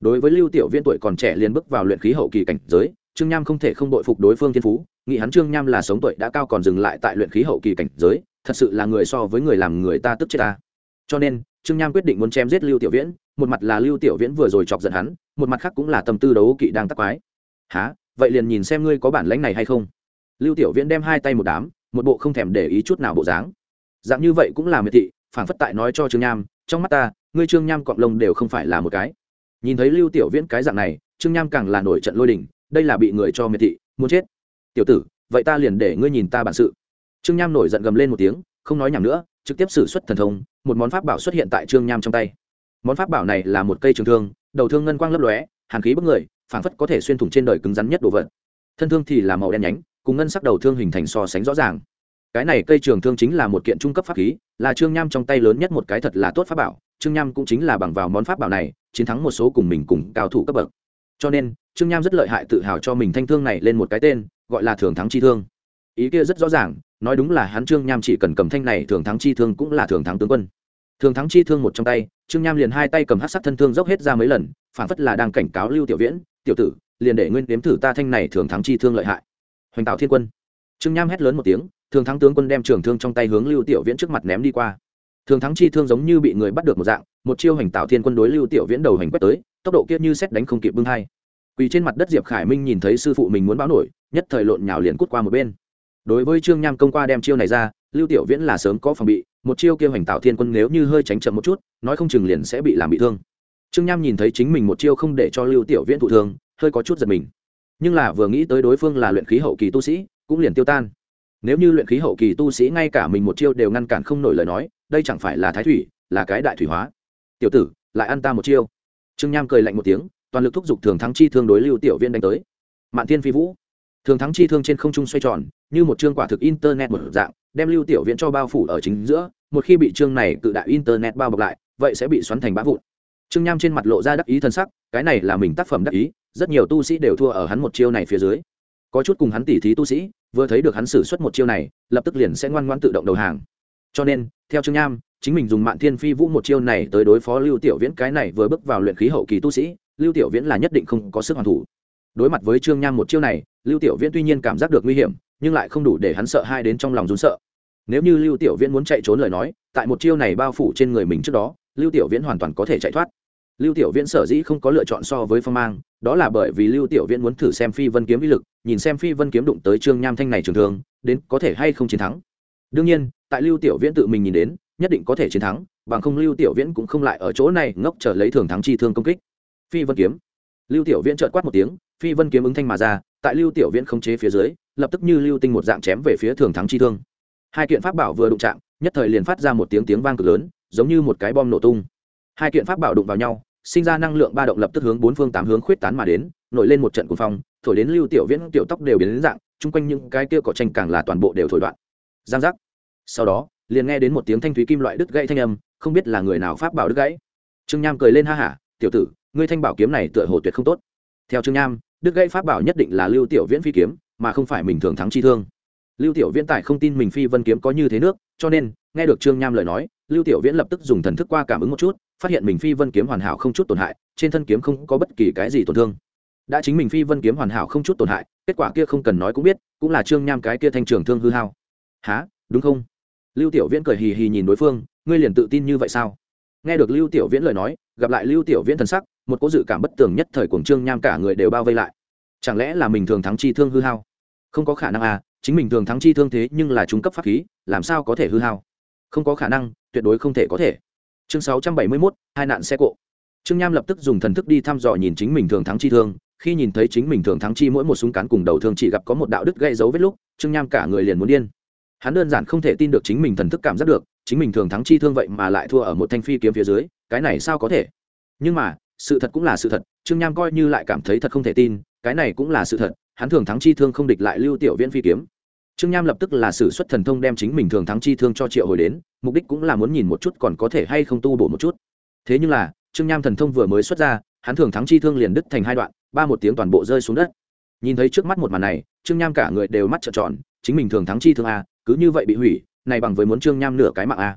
Đối với lưu tiểu viên tuổi còn trẻ liền bước vào luyện khí hậu kỳ cảnh giới, trương nham không thể không đội phục đối phương thiên phú, nghĩ hắn trương nham là sống tuổi đã cao còn dừng lại tại luyện khí hậu kỳ cảnh giới thật sự là người so với người làm người ta tức chết ta. Cho nên, trương nham quyết định muốn chém giết lưu tiểu viễn, một mặt là lưu tiểu viễn vừa rồi chọc giận hắn, một mặt khác cũng là tâm tư đấu kỵ đang tắc quái. Há vậy liền nhìn xem ngươi có bản lãnh này hay không. Lưu tiểu viễn đem hai tay một đám, một bộ không thèm để ý chút nào bộ dáng. Dạng như vậy cũng là miệt thị phản phất tại nói cho trương nham, trong mắt ta, ngươi trương nham cọng lông đều không phải là một cái. Nhìn thấy lưu tiểu viễn cái dạng này, trương nham càng là nổi trận lôi đình, đây là bị người cho miệt thị, muốn chết. Tiểu tử, vậy ta liền để ngươi nhìn ta bản sự trương nham nổi giận gầm lên một tiếng, không nói nhảm nữa, trực tiếp xử xuất thần thông, một món pháp bảo xuất hiện tại trương nham trong tay. Món pháp bảo này là một cây trường thương, đầu thương ngân quang lấp lóe, hàn khí bức người, phảng phất có thể xuyên thủng trên đời cứng rắn nhất đồ vật. Thân thương thì là màu đen nhánh, cùng ngân sắc đầu thương hình thành so sánh rõ ràng. Cái này cây trường thương chính là một kiện trung cấp pháp khí, là trương nham trong tay lớn nhất một cái thật là tốt pháp bảo, trương nham cũng chính là bằng vào món pháp bảo này, chiến thắng một số cùng mình cùng cao thủ cấp bậc. Cho nên, trương nham rất lợi hại tự hào cho mình thanh thương này lên một cái tên, gọi là thường thắng chi thương. Ý kia rất rõ ràng nói đúng là hắn trương nham chỉ cần cầm thanh này, thường thắng chi thương cũng là thường thắng tướng quân. Thường thắng chi thương một trong tay, trương nham liền hai tay cầm hát sắc thân thương dốc hết ra mấy lần, phản phất là đang cảnh cáo lưu tiểu viễn, tiểu tử, liền để nguyên đếm thử ta thanh này thường thắng chi thương lợi hại. Hoành tạo thiên quân. Trương nham hét lớn một tiếng, thường thắng tướng quân đem trường thương trong tay hướng lưu tiểu viễn trước mặt ném đi qua. Thường thắng chi thương giống như bị người bắt được một dạng, một chiêu hành tạo thiên quân đối lưu tiểu viễn đầu hành quét tới, tốc độ kia như xét đánh không kịp bưng hai. Quỳ trên mặt đất diệp khải minh nhìn thấy sư phụ mình muốn báo nổi, nhất thời lộn nhào liền cút qua một bên đối với trương nham công qua đem chiêu này ra, lưu tiểu viễn là sớm có phòng bị, một chiêu kêu hành tạo thiên quân nếu như hơi tránh chậm một chút, nói không chừng liền sẽ bị làm bị thương. Trương nham nhìn thấy chính mình một chiêu không để cho lưu tiểu viễn thụ thương, hơi có chút giật mình. Nhưng là vừa nghĩ tới đối phương là luyện khí hậu kỳ tu sĩ, cũng liền tiêu tan. Nếu như luyện khí hậu kỳ tu sĩ ngay cả mình một chiêu đều ngăn cản không nổi lời nói, đây chẳng phải là thái thủy, là cái đại thủy hóa. Tiểu tử, lại ăn ta một chiêu. Trương nham cười lạnh một tiếng, toàn lực thúc giục thường thắng chi thương đối lưu tiểu viễn đánh tới. Mạn thiên phi vũ thường thắng chi thương trên không trung xoay tròn, như một chương quả thực internet một dạng, đem lưu tiểu viễn cho bao phủ ở chính giữa, một khi bị chương này cự đại internet bao bọc lại, vậy sẽ bị xoắn thành bã vụn. Trương nham trên mặt lộ ra đắc ý thân sắc, cái này là mình tác phẩm đắc ý, rất nhiều tu sĩ đều thua ở hắn một chiêu này phía dưới. Có chút cùng hắn tỉ thí tu sĩ, vừa thấy được hắn xử suất một chiêu này, lập tức liền sẽ ngoan ngoan tự động đầu hàng. Cho nên, theo trương nham, chính mình dùng mạng thiên phi vũ một chiêu này tới đối phó lưu tiểu viễn, cái này vừa bước vào luyện khí hậu kỳ tu sĩ, lưu tiểu viễn là nhất định không có sức hoàn thủ đối mặt với trương nham một chiêu này, lưu tiểu viễn tuy nhiên cảm giác được nguy hiểm, nhưng lại không đủ để hắn sợ hai đến trong lòng rún sợ. Nếu như lưu tiểu viễn muốn chạy trốn lời nói, tại một chiêu này bao phủ trên người mình trước đó, lưu tiểu viễn hoàn toàn có thể chạy thoát. Lưu tiểu viễn sở dĩ không có lựa chọn so với phong mang, đó là bởi vì lưu tiểu viễn muốn thử xem phi vân kiếm uy lực, nhìn xem phi vân kiếm đụng tới trương nham thanh này trường thường đến có thể hay không chiến thắng. Đương nhiên, tại lưu tiểu viễn tự mình nhìn đến, nhất định có thể chiến thắng, bằng không lưu tiểu viễn cũng không lại ở chỗ này ngốc trở lấy thường thắng chi thương công kích. Phi vân kiếm. Lưu tiểu viễn trợt quát một tiếng phi vân kiếm ứng thanh mà ra, tại lưu tiểu viễn không chế phía dưới, lập tức như lưu tinh một dạng chém về phía thường thắng chi thương. Hai kiện pháp bảo vừa đụng chạm, nhất thời liền phát ra một tiếng tiếng vang cực lớn, giống như một cái bom nổ tung. Hai kiện pháp bảo đụng vào nhau, sinh ra năng lượng ba động lập tức hướng bốn phương tám hướng khuyết tán mà đến, nổi lên một trận cuồng phong, thổi đến lưu tiểu viễn tiểu tóc đều biến đến dạng, chung quanh những cái kia cỏ tranh càng là toàn bộ đều thổi đoạn. Giang giác. Sau đó, liền nghe đến một tiếng thanh thúy kim loại đứt gãy thanh âm, không biết là người nào pháp bảo đứt gãy. Trương nham cười lên ha hả, tiểu tử, ngươi thanh bảo kiếm này tựa hồ tuyệt không tốt. Theo trương nham đứt gãy pháp bảo nhất định là lưu tiểu viễn phi kiếm, mà không phải mình thường thắng chi thương. Lưu tiểu viễn tại không tin mình phi vân kiếm có như thế nước, cho nên, nghe được trương nham lời nói, lưu tiểu viễn lập tức dùng thần thức qua cảm ứng một chút, phát hiện mình phi vân kiếm hoàn hảo không chút tổn hại, trên thân kiếm không có bất kỳ cái gì tổn thương. Đã chính mình phi vân kiếm hoàn hảo không chút tổn hại, kết quả kia không cần nói cũng biết, cũng là trương nham cái kia thanh trường thương hư hao. Há đúng không? Lưu tiểu viễn cười hì hì nhìn đối phương, ngươi liền tự tin như vậy sao? Nghe được lưu tiểu viễn lời nói, gặp lại lưu tiểu viễn thần sắc, một cố dự cảm bất tường nhất thời cuồng trương nham cả người đều bao vây lại chẳng lẽ là mình thường thắng chi thương hư hao? Không có khả năng à chính mình thường thắng chi thương thế nhưng là trung cấp pháp khí làm sao có thể hư hao? Không có khả năng tuyệt đối không thể có thể. Chương sáu trăm bảy mươi 671, hai nạn xe cộ. Trương nham lập tức dùng thần thức đi thăm dò nhìn chính mình thường thắng chi thương. Khi nhìn thấy chính mình thường thắng chi mỗi một súng cán cùng đầu thương chỉ gặp có một đạo đứt gây dấu vết lúc trương nham cả người liền muốn điên. Hắn đơn giản không thể tin được chính mình thần thức cảm giác được chính mình thường thắng chi thương vậy mà lại thua ở một thanh phi kiếm phía dưới cái này sao có thể? Nhưng mà sự thật cũng là sự thật trương nham coi như lại cảm thấy thật không thể tin cái này cũng là sự thật, hắn thường thắng chi thương không địch lại lưu tiểu viễn phi kiếm. Trương nham lập tức là sử xuất thần thông đem chính mình thường thắng chi thương cho triệu hồi đến, mục đích cũng là muốn nhìn một chút còn có thể hay không tu bổ một chút. Thế nhưng là, trương nham thần thông vừa mới xuất ra, hắn thường thắng chi thương liền đứt thành hai đoạn, ba một tiếng toàn bộ rơi xuống đất. Nhìn thấy trước mắt một màn này, trương nham cả người đều mắt trợn tròn, chính mình thường thắng chi thương a, cứ như vậy bị hủy, này bằng với muốn trương nham nửa cái mạng a.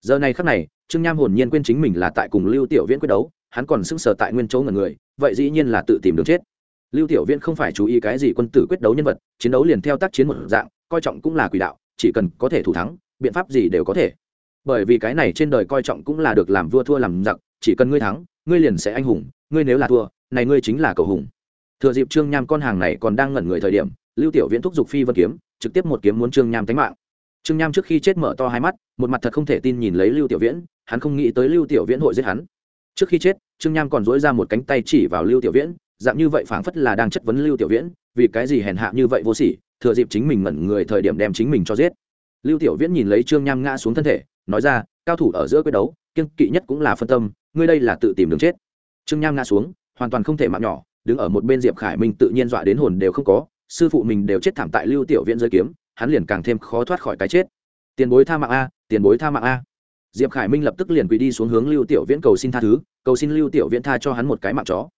Giờ này khắc này, trương nham hồn nhiên quên chính mình là tại cùng lưu tiểu viễn quyết đấu, hắn còn sững sờ tại nguyên chỗ ngần người, vậy dĩ nhiên là tự tìm đường chết lưu tiểu viễn không phải chú ý cái gì quân tử quyết đấu nhân vật, chiến đấu liền theo tác chiến một dạng, coi trọng cũng là quỷ đạo, chỉ cần có thể thủ thắng, biện pháp gì đều có thể. Bởi vì cái này trên đời coi trọng cũng là được làm vua thua làm giặc, chỉ cần ngươi thắng, ngươi liền sẽ anh hùng, ngươi nếu là thua, này ngươi chính là cầu hùng. Thừa dịp trương nham con hàng này còn đang ngẩn người thời điểm, lưu tiểu viễn thúc giục phi vân kiếm, trực tiếp một kiếm muốn trương nham tánh mạng. Trương nham trước khi chết mở to hai mắt, một mặt thật không thể tin nhìn lấy lưu tiểu viễn, hắn không nghĩ tới lưu tiểu viễn hội giết hắn. Trước khi chết, trương nham còn dối ra một cánh tay chỉ vào lưu tiểu viễn dạng như vậy phảng phất là đang chất vấn lưu tiểu viễn, vì cái gì hèn hạ như vậy vô sỉ, thừa dịp chính mình ngẩn người thời điểm đem chính mình cho giết. Lưu tiểu viễn nhìn lấy trương nham ngã xuống thân thể, nói ra, cao thủ ở giữa quyết đấu kiên kỵ nhất cũng là phân tâm, ngươi đây là tự tìm đường chết. Trương nham ngã xuống, hoàn toàn không thể mạng nhỏ, đứng ở một bên diệp khải minh tự nhiên dọa đến hồn đều không có, sư phụ mình đều chết thảm tại lưu tiểu viễn giới kiếm, hắn liền càng thêm khó thoát khỏi cái chết. Tiền bối tha mạng a, tiền bối tha mạng a. Diệp khải minh lập tức liền quỳ đi xuống hướng lưu tiểu viễn cầu xin tha thứ, cầu xin lưu tiểu viễn tha cho hắn một cái mạng chó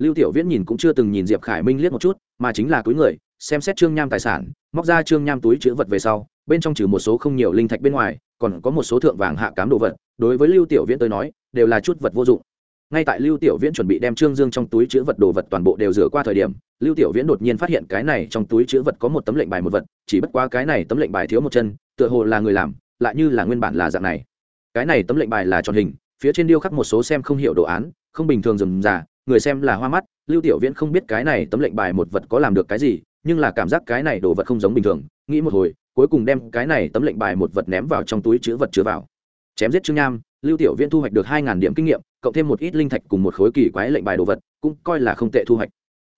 lưu tiểu viễn nhìn cũng chưa từng nhìn diệp khải minh liếc một chút, mà chính là túi người, xem xét trương nham tài sản, móc ra trương nham túi chữ vật về sau, bên trong trừ một số không nhiều linh thạch bên ngoài, còn có một số thượng vàng hạ cám đồ vật, đối với lưu tiểu viễn tới nói, đều là chút vật vô dụng. Ngay tại lưu tiểu viễn chuẩn bị đem trương dương trong túi chữ vật đồ vật toàn bộ đều rửa qua thời điểm, lưu tiểu viễn đột nhiên phát hiện cái này trong túi chữ vật có một tấm lệnh bài một vật, chỉ bất qua cái này tấm lệnh bài thiếu một chân, tựa hồ là người làm, lại như là nguyên bản là dạng này. Cái này tấm lệnh bài là tròn hình, phía trên điêu khắc một số xem không hiểu đồ án, không bình thường dườm già người xem là hoa mắt, lưu tiểu viễn không biết cái này tấm lệnh bài một vật có làm được cái gì, nhưng là cảm giác cái này đồ vật không giống bình thường, nghĩ một hồi, cuối cùng đem cái này tấm lệnh bài một vật ném vào trong túi chữ vật chứa vào. Chém giết trương nham, lưu tiểu viễn thu hoạch được hai điểm kinh nghiệm, cộng thêm một ít linh thạch cùng một khối kỳ quái lệnh bài đồ vật, cũng coi là không tệ thu hoạch.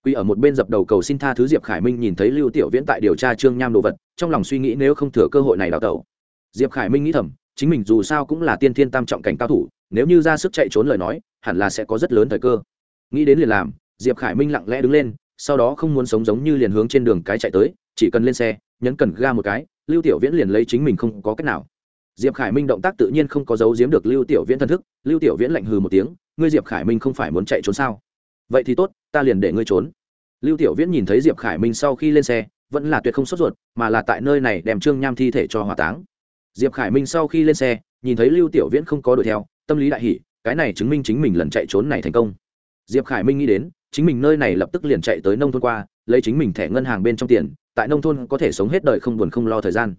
Quy ở một bên dập đầu cầu xin tha thứ diệp khải minh nhìn thấy lưu tiểu viễn tại điều tra trương nham đồ vật, trong lòng suy nghĩ nếu không thừa cơ hội này đào tẩu. Diệp khải minh nghĩ thầm, chính mình dù sao cũng là tiên thiên tam trọng cảnh cao thủ, nếu như ra sức chạy trốn lời nói, hẳn là sẽ có rất lớn thời cơ nghĩ đến liền làm, diệp khải minh lặng lẽ đứng lên, sau đó không muốn sống giống như liền hướng trên đường cái chạy tới, chỉ cần lên xe, nhấn cần ga một cái, lưu tiểu viễn liền lấy chính mình không có cách nào. Diệp khải minh động tác tự nhiên không có dấu giếm được lưu tiểu viễn thân thức, lưu tiểu viễn lạnh hừ một tiếng, ngươi diệp khải minh không phải muốn chạy trốn sao? Vậy thì tốt, ta liền để ngươi trốn. Lưu tiểu viễn nhìn thấy diệp khải minh sau khi lên xe, vẫn là tuyệt không sốt ruột, mà là tại nơi này đem trương nham thi thể cho hỏa táng. Diệp khải minh sau khi lên xe, nhìn thấy lưu tiểu viễn không có đuổi theo, tâm lý đại hỷ cái này chứng minh chính mình lần chạy trốn này thành công diệp khải minh nghĩ đến, chính mình nơi này lập tức liền chạy tới nông thôn qua, lấy chính mình thẻ ngân hàng bên trong tiền, tại nông thôn có thể sống hết đời không buồn không lo thời gian.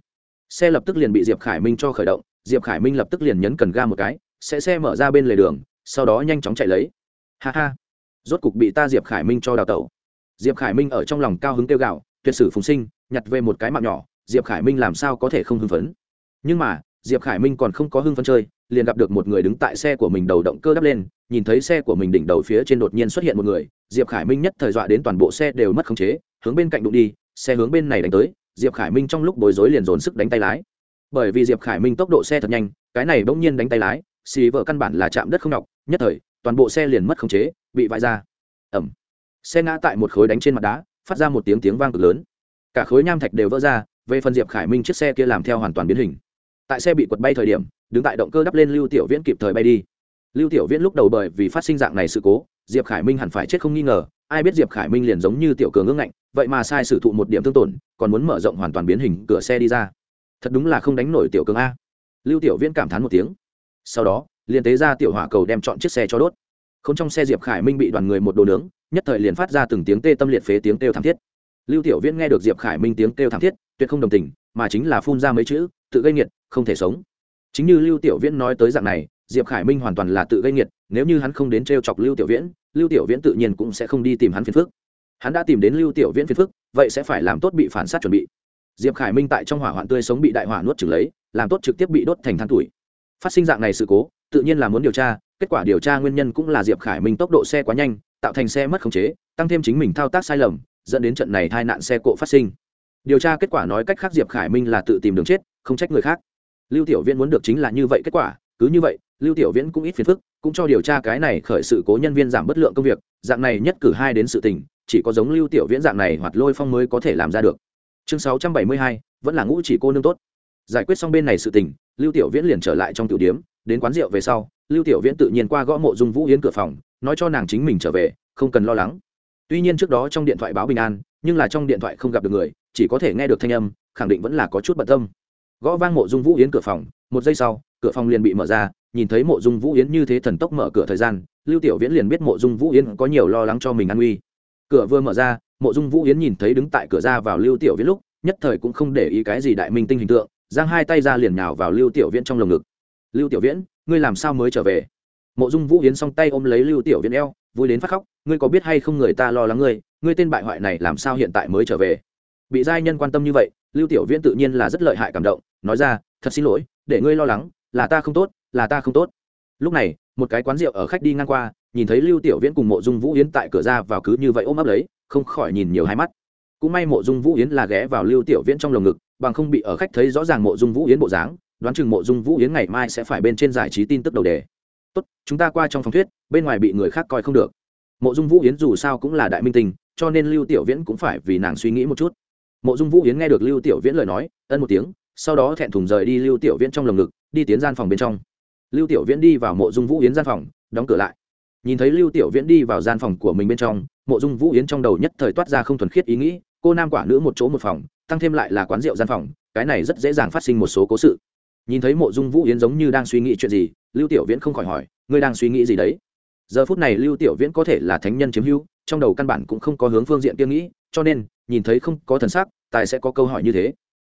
Xe lập tức liền bị diệp khải minh cho khởi động, diệp khải minh lập tức liền nhấn cần ga một cái, sẽ xe mở ra bên lề đường, sau đó nhanh chóng chạy lấy. Ha ha, rốt cục bị ta diệp khải minh cho đào tẩu. Diệp khải minh ở trong lòng cao hứng kêu gạo tuyệt sử phùng sinh, nhặt về một cái mạng nhỏ, diệp khải minh làm sao có thể không hưng phấn? Nhưng mà, diệp khải minh còn không có hưng phấn chơi liền gặp được một người đứng tại xe của mình đầu động cơ đắp lên, nhìn thấy xe của mình đỉnh đầu phía trên đột nhiên xuất hiện một người, diệp khải minh nhất thời dọa đến toàn bộ xe đều mất khống chế, hướng bên cạnh đụng đi, xe hướng bên này đánh tới, diệp khải minh trong lúc bối rối liền dồn sức đánh tay lái. Bởi vì diệp khải minh tốc độ xe thật nhanh, cái này bỗng nhiên đánh tay lái, xì vợ căn bản là chạm đất không đọc nhất thời, toàn bộ xe liền mất khống chế, bị vãi ra. Ẩm xe ngã tại một khối đánh trên mặt đá, phát ra một tiếng tiếng vang cực lớn. Cả khối nham thạch đều vỡ ra, về phần diệp khải minh chiếc xe kia làm theo hoàn toàn biến hình. Tại xe bị quật bay thời điểm đứng tại động cơ đắp lên lưu tiểu viễn kịp thời bay đi. Lưu tiểu viễn lúc đầu bởi vì phát sinh dạng này sự cố, diệp khải minh hẳn phải chết không nghi ngờ, ai biết diệp khải minh liền giống như tiểu cường ngưng ngạnh, vậy mà sai sử thụ một điểm thương tổn, còn muốn mở rộng hoàn toàn biến hình cửa xe đi ra. Thật đúng là không đánh nổi tiểu cường a. Lưu tiểu viễn cảm thán một tiếng. Sau đó, liền tế ra tiểu hỏa cầu đem chọn chiếc xe cho đốt. Không trong xe diệp khải minh bị đoàn người một đồ nướng, nhất thời liền phát ra từng tiếng tê tâm liệt phế tiếng kêu thảm thiết. Lưu tiểu viễn nghe được diệp khải minh tiếng kêu thảm thiết, tuyệt không đồng tình, mà chính là phun ra mấy chữ, tự gây nghiệt, không thể sống chính như lưu tiểu viễn nói tới dạng này, diệp khải minh hoàn toàn là tự gây nghiệt, nếu như hắn không đến t chọc lưu tiểu viễn, lưu tiểu viễn tự nhiên cũng sẽ không đi tìm hắn phiền phức. Hắn đã tìm đến lưu tiểu viễn phiền phức, vậy sẽ phải làm tốt bị phản sát chuẩn bị. Diệp khải minh tại trong hỏa hoạn tươi sống bị đại hỏa nuốt trừng lấy, làm tốt trực tiếp bị đốt thành than tuổi. Phát sinh dạng này sự cố, tự nhiên là muốn điều tra, kết quả điều tra nguyên nhân cũng là diệp khải minh tốc độ xe quá nhanh, tạo thành xe mất khống chế, tăng thêm chính mình thao tác sai lầm, dẫn đến trận này tai nạn xe cộ phát sinh. Điều tra kết quả nói cách khác diệp khải minh là tự tìm đường chết, không trách người khác lưu tiểu viễn muốn được chính là như vậy kết quả, cứ như vậy, lưu tiểu viễn cũng ít phiền phức, cũng cho điều tra cái này khởi sự cố nhân viên giảm bất lượng công việc, dạng này nhất cử hai đến sự tình, chỉ có giống lưu tiểu viễn dạng này hoặc lôi phong mới có thể làm ra được. Chương sáu trăm bảy mươi hai, vẫn là ngũ chỉ cô nương tốt. Giải quyết xong bên này sự tình, lưu tiểu viễn liền trở lại trong tiểu điếm, đến quán rượu về sau, lưu tiểu viễn tự nhiên qua gõ mộ dung vũ yến cửa phòng, nói cho nàng chính mình trở về, không cần lo lắng. Tuy nhiên trước đó trong điện thoại báo bình an, nhưng là trong điện thoại không gặp được người, chỉ có thể nghe được thanh âm, khẳng định vẫn là có chút bận tâm gõ vang mộ dung vũ yến cửa phòng, một giây sau, cửa phòng liền bị mở ra, nhìn thấy mộ dung vũ yến như thế thần tốc mở cửa thời gian, lưu tiểu viễn liền biết mộ dung vũ yến có nhiều lo lắng cho mình an nguy. Cửa vừa mở ra, mộ dung vũ yến nhìn thấy đứng tại cửa ra vào lưu tiểu viễn lúc, nhất thời cũng không để ý cái gì đại minh tinh hình tượng, giang hai tay ra liền nhào vào lưu tiểu viễn trong lồng ngực. Lưu tiểu viễn, ngươi làm sao mới trở về? Mộ dung vũ yến song tay ôm lấy lưu tiểu viễn eo, vui đến phát khóc, ngươi có biết hay không người ta lo lắng ngươi ngươi tên bại hoại này làm sao hiện tại mới trở về? Bị giai nhân quan tâm như vậy lưu tiểu viễn tự nhiên là rất lợi hại cảm động, nói ra, thật xin lỗi, để ngươi lo lắng, là ta không tốt, là ta không tốt. Lúc này, một cái quán rượu ở khách đi ngang qua, nhìn thấy lưu tiểu viễn cùng mộ dung vũ yến tại cửa ra vào cứ như vậy ôm ấp lấy, không khỏi nhìn nhiều hai mắt. Cũng may mộ dung vũ yến là ghé vào lưu tiểu viễn trong lồng ngực, bằng không bị ở khách thấy rõ ràng mộ dung vũ yến bộ dáng, đoán chừng mộ dung vũ yến ngày mai sẽ phải bên trên giải trí tin tức đầu đề. Tốt, chúng ta qua trong phòng thuyết, bên ngoài bị người khác coi không được. Mộ dung vũ yến dù sao cũng là đại minh tinh, cho nên lưu tiểu viễn cũng phải vì nàng suy nghĩ một chút mộ dung vũ yến nghe được lưu tiểu viễn lời nói ân một tiếng sau đó thẹn thùng rời đi lưu tiểu viễn trong lồng ngực đi tiến gian phòng bên trong lưu tiểu viễn đi vào mộ dung vũ yến gian phòng đóng cửa lại nhìn thấy lưu tiểu viễn đi vào gian phòng của mình bên trong mộ dung vũ yến trong đầu nhất thời toát ra không thuần khiết ý nghĩ cô nam quả nữ một chỗ một phòng tăng thêm lại là quán rượu gian phòng cái này rất dễ dàng phát sinh một số cố sự nhìn thấy mộ dung vũ yến giống như đang suy nghĩ chuyện gì lưu tiểu viễn không khỏi hỏi ngươi đang suy nghĩ gì đấy giờ phút này lưu tiểu viễn có thể là thánh nhân chiếm hữu trong đầu căn bản cũng không có hướng phương diện kia nghĩ cho nên nhìn thấy không có thần sắc, tài sẽ có câu hỏi như thế.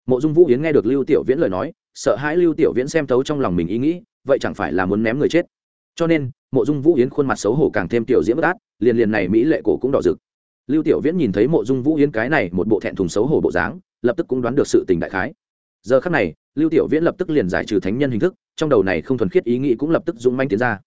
Mộ dung vũ yến nghe được lưu tiểu viễn lời nói, sợ hãi lưu tiểu viễn xem thấu trong lòng mình ý nghĩ, vậy chẳng phải là muốn ném người chết. Cho nên, mộ dung vũ yến khuôn mặt xấu hổ càng thêm tiểu diễm bất át, liền liền này mỹ lệ cổ cũng đỏ rực. Lưu tiểu viễn nhìn thấy mộ dung vũ yến cái này một bộ thẹn thùng xấu hổ bộ dáng, lập tức cũng đoán được sự tình đại khái. Giờ khắc này, lưu tiểu viễn lập tức liền giải trừ thánh nhân hình thức, trong đầu này không thuần khiết ý nghĩ cũng lập tức dũng manh tiến ra.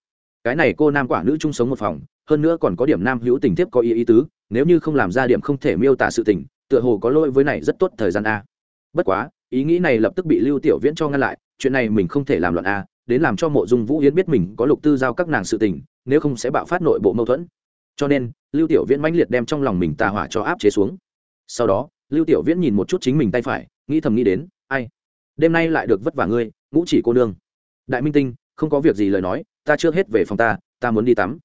Cái này cô nam quả nữ chung sống một phòng, hơn nữa còn có điểm nam hữu tình tiếp có ý ý tứ nếu như không làm ra điểm không thể miêu tả sự tình, tựa hồ có lỗi với này rất tốt thời gian a. Bất quá, ý nghĩ này lập tức bị lưu tiểu viễn cho ngăn lại, chuyện này mình không thể làm loạn a, đến làm cho mộ dung vũ yến biết mình có lục tư giao các nàng sự tình, nếu không sẽ bạo phát nội bộ mâu thuẫn. Cho nên, lưu tiểu viễn mãnh liệt đem trong lòng mình tà hỏa cho áp chế xuống. Sau đó, lưu tiểu viễn nhìn một chút chính mình tay phải, nghĩ thầm nghĩ đến, ai, đêm nay lại được vất vả ngươi, ngũ chỉ cô nương. Đại minh tinh, không có việc gì lời nói, ta chưa hết về phòng ta ta muốn đi tắm.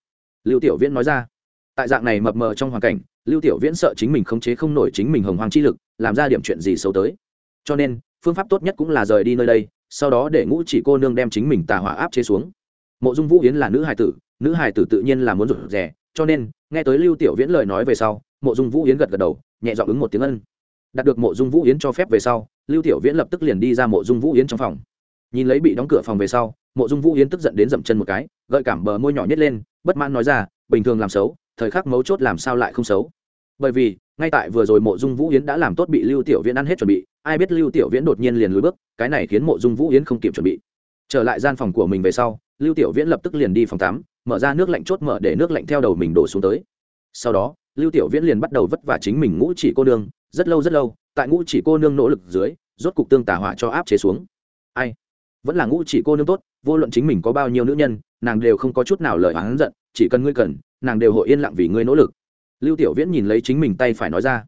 Lưu tiểu viễn nói ra tại dạng này mập mờ trong hoàn cảnh, lưu tiểu viễn sợ chính mình khống chế không nổi chính mình hồng hoàng chi lực, làm ra điểm chuyện gì xấu tới. Cho nên, phương pháp tốt nhất cũng là rời đi nơi đây, sau đó để ngũ chỉ cô nương đem chính mình tà hỏa áp chế xuống. Mộ dung vũ yến là nữ hài tử, nữ hài tử tự nhiên là muốn rụt rè, cho nên, nghe tới lưu tiểu viễn lời nói về sau, mộ dung vũ yến gật gật đầu, nhẹ dọn ứng một tiếng ân. Đạt được mộ dung vũ yến cho phép về sau, lưu tiểu viễn lập tức liền đi ra mộ dung vũ yến trong phòng. Nhìn lấy bị đóng cửa phòng về sau, mộ dung vũ yến tức giận đến dậm chân một cái, gợi cảm bờ môi nhỏ nhét lên, bất mãn nói ra, bình thường làm xấu thời khắc mấu chốt làm sao lại không xấu. Bởi vì, ngay tại vừa rồi mộ dung vũ yến đã làm tốt bị lưu tiểu viễn ăn hết chuẩn bị, ai biết lưu tiểu viễn đột nhiên liền lùi bước, cái này khiến mộ dung vũ yến không kịp chuẩn bị. Trở lại gian phòng của mình về sau, lưu tiểu viễn lập tức liền đi phòng tắm, mở ra nước lạnh chốt mở để nước lạnh theo đầu mình đổ xuống tới. Sau đó, lưu tiểu viễn liền bắt đầu vất vả chính mình ngũ chỉ cô nương, rất lâu rất lâu, tại ngũ chỉ cô nương nỗ lực dưới, rốt cục tương tả hỏa cho áp chế xuống. Ai? Vẫn là ngũ chỉ cô nương tốt, vô luận chính mình có bao nhiêu nữ nhân, nàng đều không có chút nào lời oán giận, chỉ cần ngươi cần nàng đều hội yên lặng vì ngươi nỗ lực. Lưu tiểu viễn nhìn lấy chính mình tay phải nói ra.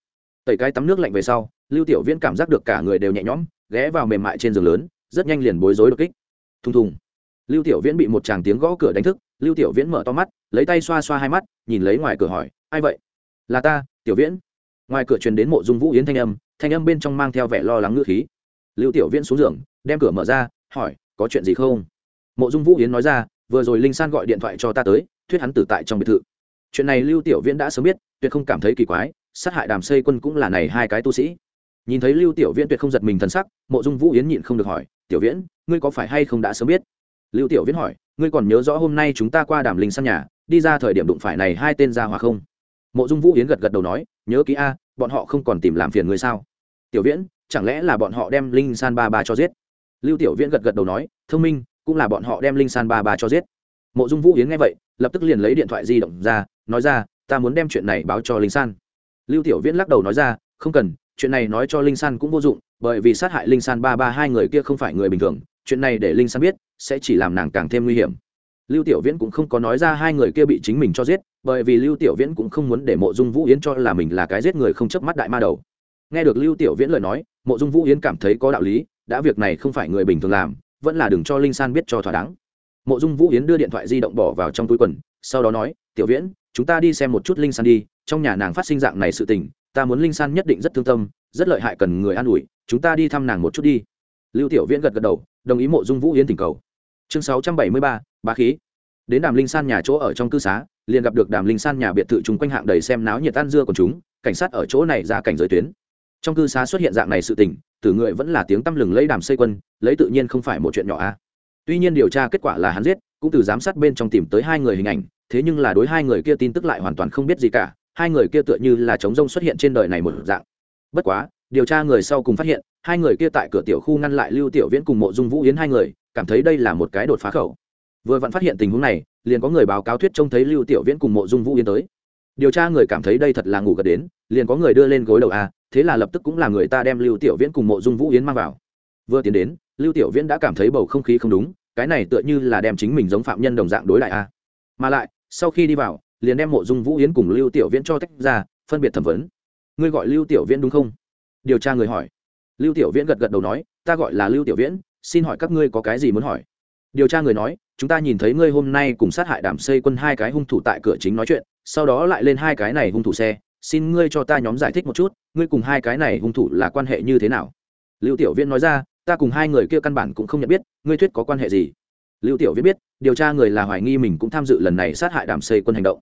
Tẩy cái tắm nước lạnh về sau, lưu tiểu viễn cảm giác được cả người đều nhẹ nhõm, ghé vào mềm mại trên giường lớn, rất nhanh liền bối rối đột kích. Thùng thùng. Lưu tiểu viễn bị một chàng tiếng gõ cửa đánh thức, lưu tiểu viễn mở to mắt, lấy tay xoa xoa hai mắt, nhìn lấy ngoài cửa hỏi, ai vậy? Là ta, tiểu viễn. Ngoài cửa truyền đến mộ dung vũ yến thanh âm thanh âm bên trong mang theo vẻ lo lắng ngữ khí. Lưu tiểu viễn xuống giường, đem cửa mở ra, hỏi, có chuyện gì không? Mộ dung vũ yến nói ra, vừa rồi linh san gọi điện thoại cho ta tới thuyết hắn tử tại trong biệt thự. Chuyện này lưu tiểu viễn đã sớm biết, tuyệt không cảm thấy kỳ quái, sát hại đàm xây quân cũng là này hai cái tu sĩ. Nhìn thấy lưu tiểu viễn tuyệt không giật mình thân sắc, mộ dung vũ yến nhịn không được hỏi, tiểu viễn, ngươi có phải hay không đã sớm biết? Lưu tiểu viễn hỏi, ngươi còn nhớ rõ hôm nay chúng ta qua đàm linh san nhà, đi ra thời điểm đụng phải này hai tên ra hòa không? Mộ dung vũ yến gật gật đầu nói, nhớ kỹ a, bọn họ không còn tìm làm phiền ngươi sao? Tiểu viễn, chẳng lẽ là bọn họ đem linh san ba ba cho giết? Lưu tiểu viễn gật gật đầu nói, thông minh, cũng là bọn họ đem linh san ba ba cho giết mộ dung vũ yến nghe vậy, lập tức liền lấy điện thoại di động ra, nói ra, ta muốn đem chuyện này báo cho linh san. Lưu tiểu viễn lắc đầu nói ra, không cần, chuyện này nói cho linh san cũng vô dụng, bởi vì sát hại linh san ba ba hai người kia không phải người bình thường, chuyện này để linh san biết, sẽ chỉ làm nàng càng thêm nguy hiểm. Lưu tiểu viễn cũng không có nói ra hai người kia bị chính mình cho giết, bởi vì lưu tiểu viễn cũng không muốn để mộ dung vũ yến cho là mình là cái giết người không chớp mắt đại ma đầu. Nghe được lưu tiểu viễn lời nói, mộ dung vũ yến cảm thấy có đạo lý, đã việc này không phải người bình thường làm, vẫn là đừng cho linh san biết cho thỏa đáng mộ dung vũ yến đưa điện thoại di động bỏ vào trong túi quần, sau đó nói, tiểu viễn, chúng ta đi xem một chút linh san đi, trong nhà nàng phát sinh dạng này sự tình, ta muốn linh san nhất định rất thương tâm, rất lợi hại cần người an ủi, chúng ta đi thăm nàng một chút đi. Lưu tiểu viễn gật gật đầu, đồng ý mộ dung vũ yến tình cầu. Chương sáu trăm bảy mươi ba ba khí. Đến đàm linh san nhà chỗ ở trong cư xá, liền gặp được đàm linh san nhà biệt thự chúng quanh hạng đầy xem náo nhiệt tan dưa của chúng, cảnh sát ở chỗ này ra cảnh giới tuyến. Trong cư xá xuất hiện dạng này sự tình, tử người vẫn là tiếng tăm lừng lấy đàm xây quân, lấy tự nhiên không phải một chuyện nhỏ a tuy nhiên điều tra kết quả là hắn giết, cũng từ giám sát bên trong tìm tới hai người hình ảnh, thế nhưng là đối hai người kia tin tức lại hoàn toàn không biết gì cả, hai người kia tựa như là trống rông xuất hiện trên đời này một dạng. Bất quá, điều tra người sau cùng phát hiện, hai người kia tại cửa tiểu khu ngăn lại lưu tiểu viễn cùng mộ dung vũ yến hai người, cảm thấy đây là một cái đột phá khẩu. Vừa vặn phát hiện tình huống này, liền có người báo cáo thuyết trông thấy lưu tiểu viễn cùng mộ dung vũ yến tới. Điều tra người cảm thấy đây thật là ngủ gật đến, liền có người đưa lên gối đầu a, thế là lập tức cũng là người ta đem lưu tiểu viễn cùng mộ dung vũ yến mang vào vừa tiến đến, lưu tiểu viễn đã cảm thấy bầu không khí không đúng, cái này tựa như là đem chính mình giống phạm nhân đồng dạng đối lại a mà lại, sau khi đi vào, liền đem mộ dung vũ yến cùng lưu tiểu viễn cho tách ra, phân biệt thẩm vấn. Ngươi gọi lưu tiểu viễn đúng không? Điều tra người hỏi. Lưu tiểu viễn gật gật đầu nói, ta gọi là lưu tiểu viễn, xin hỏi các ngươi có cái gì muốn hỏi? Điều tra người nói, chúng ta nhìn thấy ngươi hôm nay cùng sát hại đàm xây quân hai cái hung thủ tại cửa chính nói chuyện, sau đó lại lên hai cái này hung thủ xe, xin ngươi cho ta nhóm giải thích một chút, ngươi cùng hai cái này hung thủ là quan hệ như thế nào? Lưu tiểu viễn nói ra ta cùng hai người kia căn bản cũng không nhận biết, ngươi thuyết có quan hệ gì? Lưu tiểu viễn biết, điều tra người là hoài nghi mình cũng tham dự lần này sát hại đàm xây quân hành động.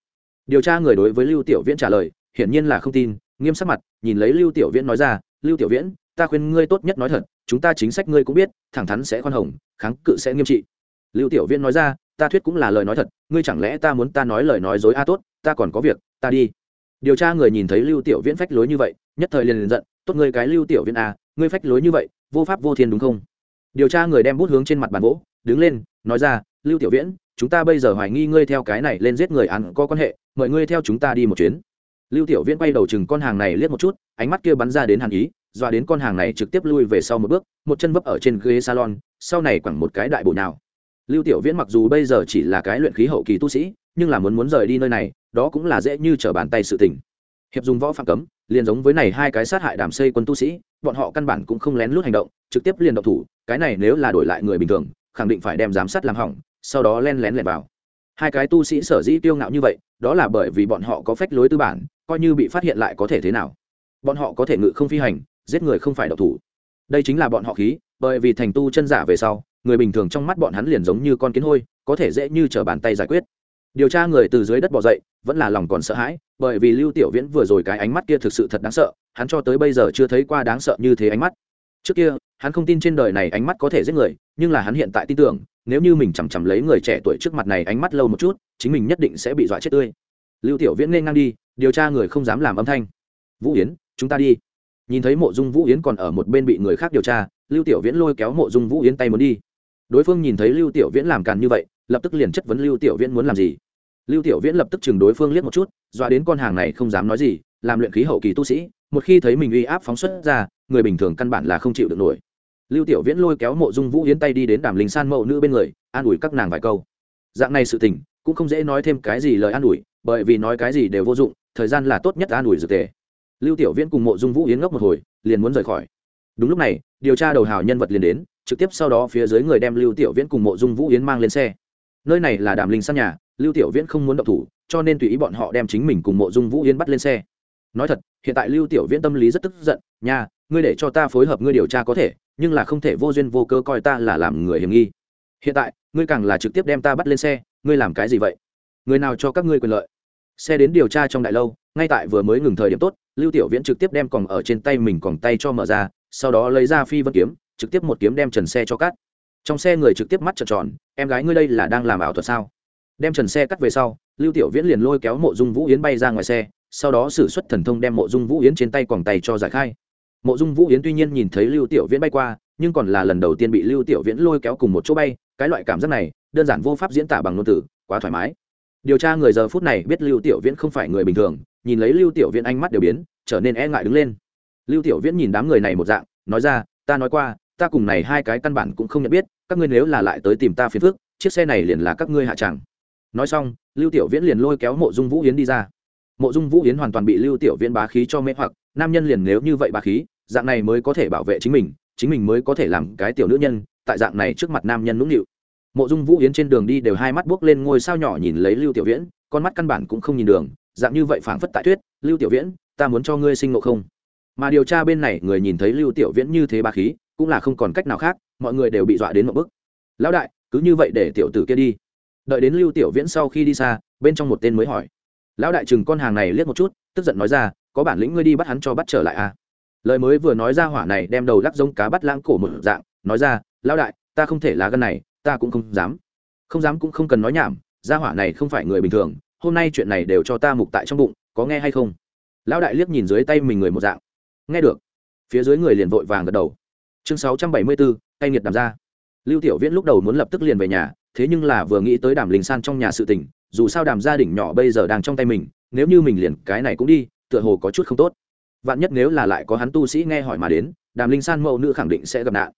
Điều tra người đối với lưu tiểu viễn trả lời, hiển nhiên là không tin, nghiêm sắc mặt, nhìn lấy lưu tiểu viễn nói ra, lưu tiểu viễn, ta khuyên ngươi tốt nhất nói thật, chúng ta chính sách ngươi cũng biết, thẳng thắn sẽ khoan hồng, kháng cự sẽ nghiêm trị. Lưu tiểu viễn nói ra, ta thuyết cũng là lời nói thật, ngươi chẳng lẽ ta muốn ta nói lời nói dối a tốt, ta còn có việc, ta đi. Điều tra người nhìn thấy lưu tiểu viễn phách lối như vậy, nhất thời liền liền giận, tốt ngươi cái lưu tiểu viễn a ngươi phách lối như vậy vô pháp vô thiên đúng không? Điều tra người đem bút hướng trên mặt bàn gỗ đứng lên, nói ra, lưu tiểu viễn, chúng ta bây giờ hoài nghi ngươi theo cái này lên giết người ăn có quan hệ, mời ngươi theo chúng ta đi một chuyến. Lưu tiểu viễn quay đầu chừng con hàng này liếc một chút, ánh mắt kia bắn ra đến hàn ý, dọa đến con hàng này trực tiếp lui về sau một bước, một chân vấp ở trên ghế salon, sau này quẳng một cái đại bộ nào lưu tiểu viễn mặc dù bây giờ chỉ là cái luyện khí hậu kỳ tu sĩ, nhưng là muốn muốn rời đi nơi này, đó cũng là dễ như trở bàn tay sự tình. Hiệp dùng võ phạm cấm, liền giống với này hai cái sát hại đàm xây quân tu sĩ bọn họ căn bản cũng không lén lút hành động, trực tiếp liền động thủ, cái này nếu là đổi lại người bình thường, khẳng định phải đem giám sát làm hỏng, sau đó len lén lẻn vào. Hai cái tu sĩ sở dĩ tiêu ngạo như vậy, đó là bởi vì bọn họ có phách lối tư bản, coi như bị phát hiện lại có thể thế nào. Bọn họ có thể ngự không phi hành, giết người không phải độc thủ. Đây chính là bọn họ khí, bởi vì thành tu chân giả về sau, người bình thường trong mắt bọn hắn liền giống như con kiến hôi, có thể dễ như t r ở bàn tay giải quyết điều tra người từ dưới đất bỏ dậy, vẫn là lòng còn sợ hãi, bởi vì lưu tiểu viễn vừa rồi cái ánh mắt kia thực sự thật đáng sợ, hắn cho tới bây giờ chưa thấy qua đáng sợ như thế ánh mắt. Trước kia, hắn không tin trên đời này ánh mắt có thể giết người, nhưng là hắn hiện tại tin tưởng, nếu như mình chằm chằm lấy người trẻ tuổi trước mặt này ánh mắt lâu một chút, chính mình nhất định sẽ bị dọa chết tươi. Lưu tiểu viễn nên ngang đi, điều tra người không dám làm âm thanh. Vũ yến, chúng ta đi. Nhìn thấy mộ dung vũ yến còn ở một bên bị người khác điều tra, lưu tiểu viễn lôi kéo mộ dung vũ yến tay muốn đi. Đối phương nhìn thấy lưu tiểu viễn làm càn như vậy, lập tức liền chất vấn lưu tiểu viễn muốn làm gì lưu tiểu viễn lập tức chừng đối phương liếc một chút, dọa đến con hàng này không dám nói gì, làm luyện khí hậu kỳ tu sĩ, một khi thấy mình uy áp phóng xuất ra, người bình thường căn bản là không chịu được nổi. Lưu tiểu viễn lôi kéo mộ dung vũ yến tay đi đến đàm linh san mậu nữ bên người, an ủi các nàng vài câu. Dạng này sự tình, cũng không dễ nói thêm cái gì lời an ủi, bởi vì nói cái gì đều vô dụng, thời gian là tốt nhất an ủi dược tề. Lưu tiểu viễn cùng mộ dung vũ yến ngốc một hồi, liền muốn rời khỏi. Đúng lúc này, điều tra đầu hào nhân vật liền đến, trực tiếp sau đó phía dưới người đem lưu tiểu viễn cùng mộ dung vũ yến mang lên xe. Nơi này là đàm linh san nhà lưu tiểu viễn không muốn động thủ, cho nên tùy ý bọn họ đem chính mình cùng mộ dung vũ yến bắt lên xe. Nói thật, hiện tại lưu tiểu viễn tâm lý rất tức giận, nha, ngươi để cho ta phối hợp ngươi điều tra có thể, nhưng là không thể vô duyên vô cơ coi ta là làm người hiểm nghi. Hiện tại, ngươi càng là trực tiếp đem ta bắt lên xe, ngươi làm cái gì vậy? Người nào cho các ngươi quyền lợi? Xe đến điều tra trong đại lâu, ngay tại vừa mới ngừng thời điểm tốt, lưu tiểu viễn trực tiếp đem còng ở trên tay mình còng tay cho mở ra, sau đó lấy ra phi vân kiếm, trực tiếp một kiếm đem trần xe cho cắt. Trong xe người trực tiếp mắt trợn tròn, em gái ngươi đây là đang làm ảo thuật sao? Đem trần xe cắt về sau, lưu tiểu viễn liền lôi kéo mộ dung vũ yến bay ra ngoài xe, sau đó xử suất thần thông đem mộ dung vũ yến trên tay quòng tay cho giải khai. Mộ dung vũ yến tuy nhiên nhìn thấy lưu tiểu viễn bay qua, nhưng còn là lần đầu tiên bị lưu tiểu viễn lôi kéo cùng một chỗ bay, cái loại cảm giác này, đơn giản vô pháp diễn tả bằng ngôn từ, quá thoải mái. Điều tra người giờ phút này biết lưu tiểu viễn không phải người bình thường, nhìn lấy lưu tiểu viễn ánh mắt đều biến, trở nên e ngại đứng lên. Lưu tiểu viễn nhìn đám người này một dạng, nói ra, ta nói qua, ta cùng này hai cái căn bản cũng không nhận biết, các ngươi nếu là lại tới tìm ta phiền phức, chiếc xe này liền là các ngươi hạ chẳng nói xong, lưu tiểu viễn liền lôi kéo mộ dung vũ yến đi ra. Mộ dung vũ yến hoàn toàn bị lưu tiểu viễn bá khí cho mê hoặc, nam nhân liền nếu như vậy bá khí, dạng này mới có thể bảo vệ chính mình chính mình mới có thể làm cái tiểu nữ nhân, tại dạng này trước mặt nam nhân nũng nịu. Mộ dung vũ yến trên đường đi đều hai mắt buốc lên ngôi sao nhỏ nhìn lấy lưu tiểu viễn, con mắt căn bản cũng không nhìn đường, dạng như vậy phảng phất tại thuyết, lưu tiểu viễn, ta muốn cho ngươi sinh ngộ không? Mà điều tra bên này người nhìn thấy lưu tiểu viễn như thế bá khí, cũng là không còn cách nào khác, mọi người đều bị dọa đến một bức lão đại, cứ như vậy để tiểu tử kia đi đợi đến lưu tiểu viễn sau khi đi xa, bên trong một tên mới hỏi. Lão đại chừng con hàng này liếc một chút, tức giận nói ra, có bản lĩnh ngươi đi bắt hắn cho bắt trở lại à? Lời mới vừa nói ra hỏa này đem đầu lắc giống cá bắt lãng cổ một dạng, nói ra, lão đại, ta không thể là gân này, ta cũng không dám. Không dám cũng không cần nói nhảm ra hỏa này không phải người bình thường, hôm nay chuyện này đều cho ta mục tại trong bụng, có nghe hay không? Lão đại liếc nhìn dưới tay mình người một dạng. Nghe được. Phía dưới người liền vội vàng gật đầu. Chương sáu trăm bảy mươi bốn, tay nghiệt đàm ra. Lưu tiểu viễn lúc đầu muốn lập tức liền về nhà thế nhưng là vừa nghĩ tới đàm linh san trong nhà sự tình, dù sao đàm gia đình nhỏ bây giờ đang trong tay mình, nếu như mình liền cái này cũng đi, tựa hồ có chút không tốt. Vạn nhất nếu là lại có hắn tu sĩ nghe hỏi mà đến, đàm linh san mẫu nữ khẳng định sẽ gặp nạn.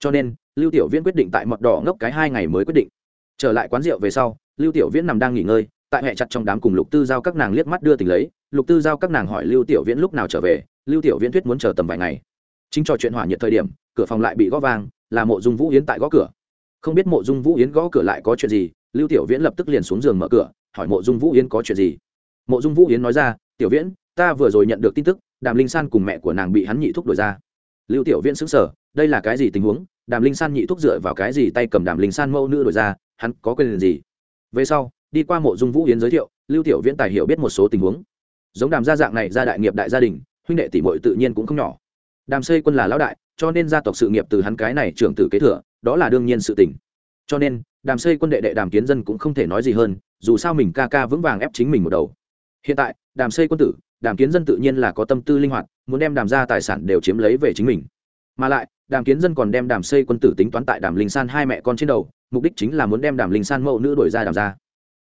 Cho nên, lưu tiểu viễn quyết định tại mật đỏ ngốc cái hai ngày mới quyết định. Trở lại quán rượu về sau, lưu tiểu viễn nằm đang nghỉ ngơi, tại hệ chặt trong đám cùng lục tư giao các nàng liếc mắt đưa tình lấy, lục tư giao các nàng hỏi lưu tiểu viễn lúc nào trở về, lưu tiểu viễn thuyết muốn chờ tầm vài ngày. Chính trò chuyện hỏa nhiệt thời điểm, cửa phòng lại bị gõ vang, là mộ dung vũ yến tại gõ cửa không biết mộ dung vũ yến gõ cửa lại có chuyện gì lưu tiểu viễn lập tức liền xuống giường mở cửa hỏi mộ dung vũ yến có chuyện gì mộ dung vũ yến nói ra tiểu viễn ta vừa rồi nhận được tin tức đàm linh san cùng mẹ của nàng bị hắn nhị thúc đổi ra lưu tiểu viễn xứng sở đây là cái gì tình huống đàm linh san nhị thúc dựa vào cái gì tay cầm đàm linh san mẫu nữ đổi ra hắn có quyền gì về sau đi qua mộ dung vũ yến giới thiệu lưu tiểu viễn tài hiểu biết một số tình huống giống đàm gia dạng này ra đại nghiệp đại gia đình huynh đệ tỷ muội tự nhiên cũng không nhỏ đàm xây quân là lão đại cho nên gia tộc sự nghiệp từ hắn cái này trưởng tử kế thừa đó là đương nhiên sự tình. Cho nên, đàm xây quân đệ đệ đàm kiến dân cũng không thể nói gì hơn, dù sao mình ca ca vững vàng ép chính mình một đầu. Hiện tại, đàm xây quân tử, đàm kiến dân tự nhiên là có tâm tư linh hoạt, muốn đem đàm ra tài sản đều chiếm lấy về chính mình. Mà lại, đàm kiến dân còn đem đàm xây quân tử tính toán tại đàm linh san hai mẹ con trên đầu, mục đích chính là muốn đem đàm linh san mẫu nữ đổi ra đàm ra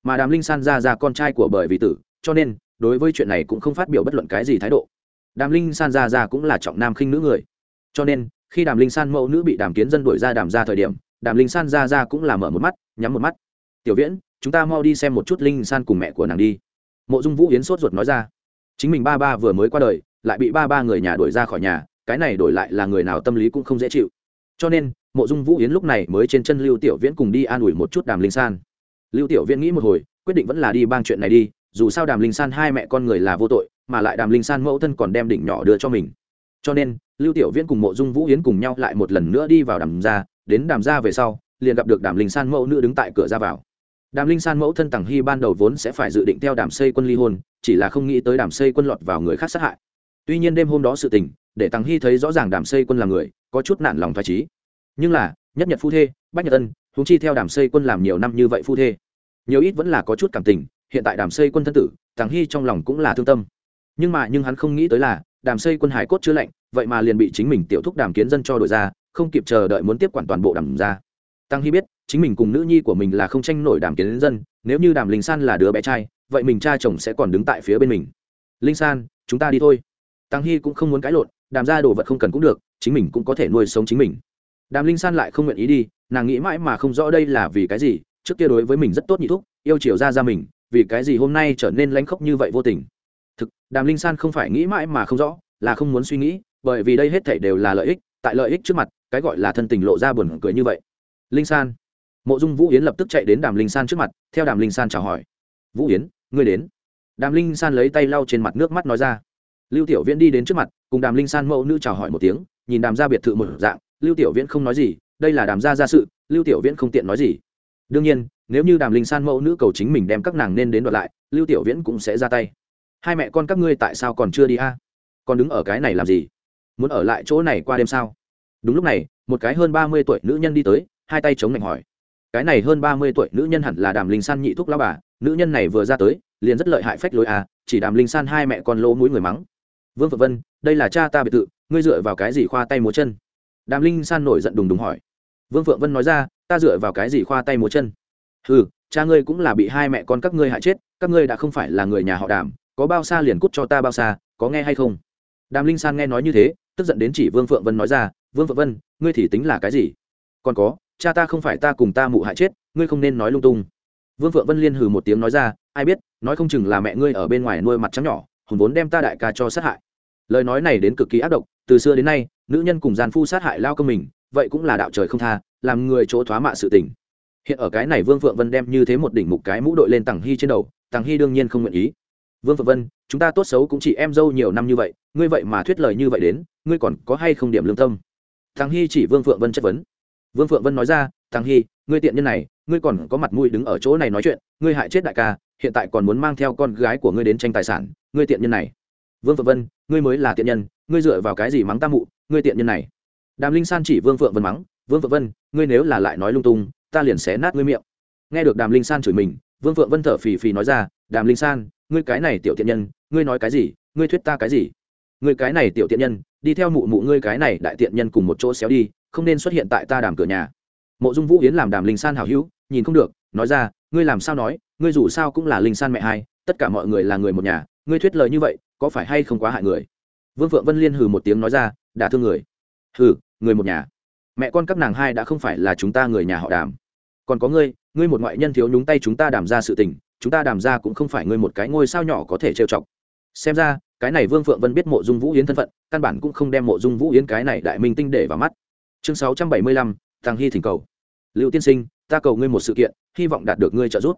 mà đàm linh san ra ra con trai của bởi vì tử, cho nên, đối với chuyện này cũng không phát biểu bất luận cái gì thái độ. Đàm linh san ra ra cũng là trọng nam khinh nữ người. Cho nên khi đàm linh san mẫu nữ bị đàm kiến dân đuổi ra đàm ra thời điểm, đàm linh san ra ra cũng là mở một mắt, nhắm một mắt. Tiểu viễn, chúng ta mau đi xem một chút linh san cùng mẹ của nàng đi. Mộ dung vũ yến sốt ruột nói ra. Chính mình ba ba vừa mới qua đời, lại bị ba ba người nhà đuổi ra khỏi nhà, cái này đổi lại là người nào tâm lý cũng không dễ chịu. Cho nên, mộ dung vũ yến lúc này mới trên chân lưu tiểu viễn cùng đi an ủi một chút đàm linh san. Lưu tiểu viễn nghĩ một hồi, quyết định vẫn là đi bang chuyện này đi, dù sao đàm linh san hai mẹ con người là vô tội, mà lại đàm linh san mẫu thân còn đem đỉnh nhỏ đưa cho mình. Cho nên lưu tiểu viễn cùng mộ dung vũ yến cùng nhau lại một lần nữa đi vào đàm gia, đến đàm gia về sau, liền gặp được đàm linh san mẫu nữ đứng tại cửa ra vào. Đàm linh san mẫu thân tằng hy ban đầu vốn sẽ phải dự định theo đàm xây quân ly hôn, chỉ là không nghĩ tới đàm xây quân lọt vào người khác sát hại. Tuy nhiên đêm hôm đó sự tình, để tằng hy thấy rõ ràng đàm xây quân là người, có chút nản lòng thoải trí nhưng là, nhất nhật phu thê, bách nhật ân húng chi theo đàm xây quân làm nhiều năm như vậy phu thê, nhiều ít vẫn là có chút cảm tình, hiện tại đàm xây quân thân tử, tàng hy trong lòng cũng là thương tâm. Nhưng mà, nhưng hắn không nghĩ tới là, đàm xây quân hải cốt chứa lạnh vậy mà liền bị chính mình tiểu thúc đàm kiến dân cho đổi ra, không kịp chờ đợi muốn tiếp quản toàn bộ đàm ra tăng hy biết, chính mình cùng nữ nhi của mình là không tranh nổi đàm kiến dân, nếu như đàm linh san là đứa bé trai, vậy mình cha chồng sẽ còn đứng tại phía bên mình. Linh san, chúng ta đi thôi. Tăng hy cũng không muốn cãi lộn, đàm ra đồ vật không cần cũng được, chính mình cũng có thể nuôi sống chính mình. Đàm linh san lại không nguyện ý đi, nàng nghĩ mãi mà không rõ đây là vì cái gì, trước kia đối với mình rất tốt nhị thúc, yêu chiều ra ra mình, vì cái gì hôm nay trở nên lanh khóc như vậy vô tình. Thực, đàm linh san không phải nghĩ mãi mà không rõ là không muốn suy nghĩ, bởi vì đây hết thảy đều là lợi ích, tại lợi ích trước mặt, cái gọi là thân tình lộ ra buồn cười như vậy. Linh san. Mộ dung vũ yến lập tức chạy đến đàm linh san trước mặt, theo đàm linh san chào hỏi. Vũ yến, ngươi đến. Đàm linh san lấy tay lau trên mặt nước mắt nói ra. Lưu tiểu viễn đi đến trước mặt, cùng đàm linh san mẫu nữ chào hỏi một tiếng, nhìn đàm ra biệt thự một dạng. Lưu tiểu viễn không nói gì, đây là đàm gia gia sự, lưu tiểu viễn không tiện nói gì. Đương nhiên, nếu như đàm linh san mẫu nữ cầu chính mình đem các nàng nên đến đoạt lại, lưu tiểu viễn cũng sẽ ra tay. Hai mẹ con các ngươi tại sao còn chưa đi a? Còn đứng ở cái này làm gì? Muốn ở lại chỗ này qua đêm sao? Đúng lúc này một cái hơn ba mươi tuổi nữ nhân đi tới hai tay chống lạnh hỏi. Cái này hơn ba mươi tuổi nữ nhân hẳn là đàm linh san nhị thúc lao bà. Nữ nhân này vừa ra tới liền rất lợi hại phách lối à chỉ đàm linh san hai mẹ con lỗ mũi người mắng. Vương phật vân đây là cha ta biệt tự, ngươi dựa vào cái gì khoa tay múa chân? Đàm linh san nổi giận đùng đùng hỏi. Vương phượng vân nói ra ta dựa vào cái gì khoa tay múa chân? Ừ cha ngươi cũng là bị hai mẹ con các ngươi hại chết các ngươi đã không phải là người nhà họ đàm có bao xa liền cút cho ta bao xa có nghe hay không? Đàm linh san nghe nói như thế, tức giận đến chỉ vương phượng vân nói ra, vương phượng vân, ngươi thì tính là cái gì? Còn có, cha ta không phải ta cùng ta mụ hại chết, ngươi không nên nói lung tung. Vương phượng vân liên hừ một tiếng nói ra, ai biết, nói không chừng là mẹ ngươi ở bên ngoài nuôi mặt trắng nhỏ hùng vốn đem ta đại ca cho sát hại. Lời nói này đến cực kỳ ác độc, từ xưa đến nay, nữ nhân cùng gian phu sát hại lao công mình, vậy cũng là đạo trời không tha, làm người chỗ thoá mạ sự tình. Hiện ở cái này vương phượng vân đem như thế một đỉnh mục cái mũ đội lên tằng hy trên đầu, tằng hy đương nhiên không nguyện ý vương phượng vân, chúng ta tốt xấu cũng chỉ em dâu nhiều năm như vậy, ngươi vậy mà thuyết lời như vậy đến, ngươi còn có hay không điểm lương tâm? Thằng hy chỉ vương phượng vân chất vấn. Vương phượng vân nói ra, thằng hy ngươi tiện nhân này, ngươi còn có mặt mũi đứng ở chỗ này nói chuyện, ngươi hại chết đại ca, hiện tại còn muốn mang theo con gái của ngươi đến tranh tài sản, ngươi tiện nhân này. Vương phượng vân, ngươi mới là tiện nhân, ngươi dựa vào cái gì mắng ta mụ, ngươi tiện nhân này? Đàm linh san chỉ vương phượng vân mắng, vương phượng vân, ngươi nếu là lại nói lung tung, ta liền xé nát ngươi miệng. Nghe được đàm linh san chửi mình, vương phượng vân thở phì phì nói ra, đàm linh san ngươi cái này tiểu tiện nhân, ngươi nói cái gì, ngươi thuyết ta cái gì? Ngươi cái này tiểu tiện nhân, đi theo mụ mụ ngươi cái này đại tiện nhân cùng một chỗ xéo đi, không nên xuất hiện tại ta đàm cửa nhà. Mộ dung vũ yến làm đàm linh san hào hữu, nhìn không được, nói ra, ngươi làm sao nói, ngươi dù sao cũng là linh san mẹ hai, tất cả mọi người là người một nhà, ngươi thuyết lời như vậy, có phải hay không quá hại người? Vương phượng vân liên hừ một tiếng nói ra đã thương người. Hừ, người một nhà. Mẹ con các nàng hai đã không phải là chúng ta người nhà họ đàm. Còn có ngươi ngươi một ngoại nhân thiếu nhúng tay chúng ta đàm ra sự tình chúng ta đàm ra cũng không phải ngươi một cái ngôi sao nhỏ có thể trêu chọc. Xem ra, cái này vương phượng vân biết mộ dung vũ yến thân phận, căn bản cũng không đem mộ dung vũ yến cái này đại minh tinh để vào mắt. Chương sáu trăm bảy mươi lăm, tăng hy thỉnh cầu. Lưu tiên sinh, ta cầu ngươi một sự kiện, hy vọng đạt được ngươi trợ giúp.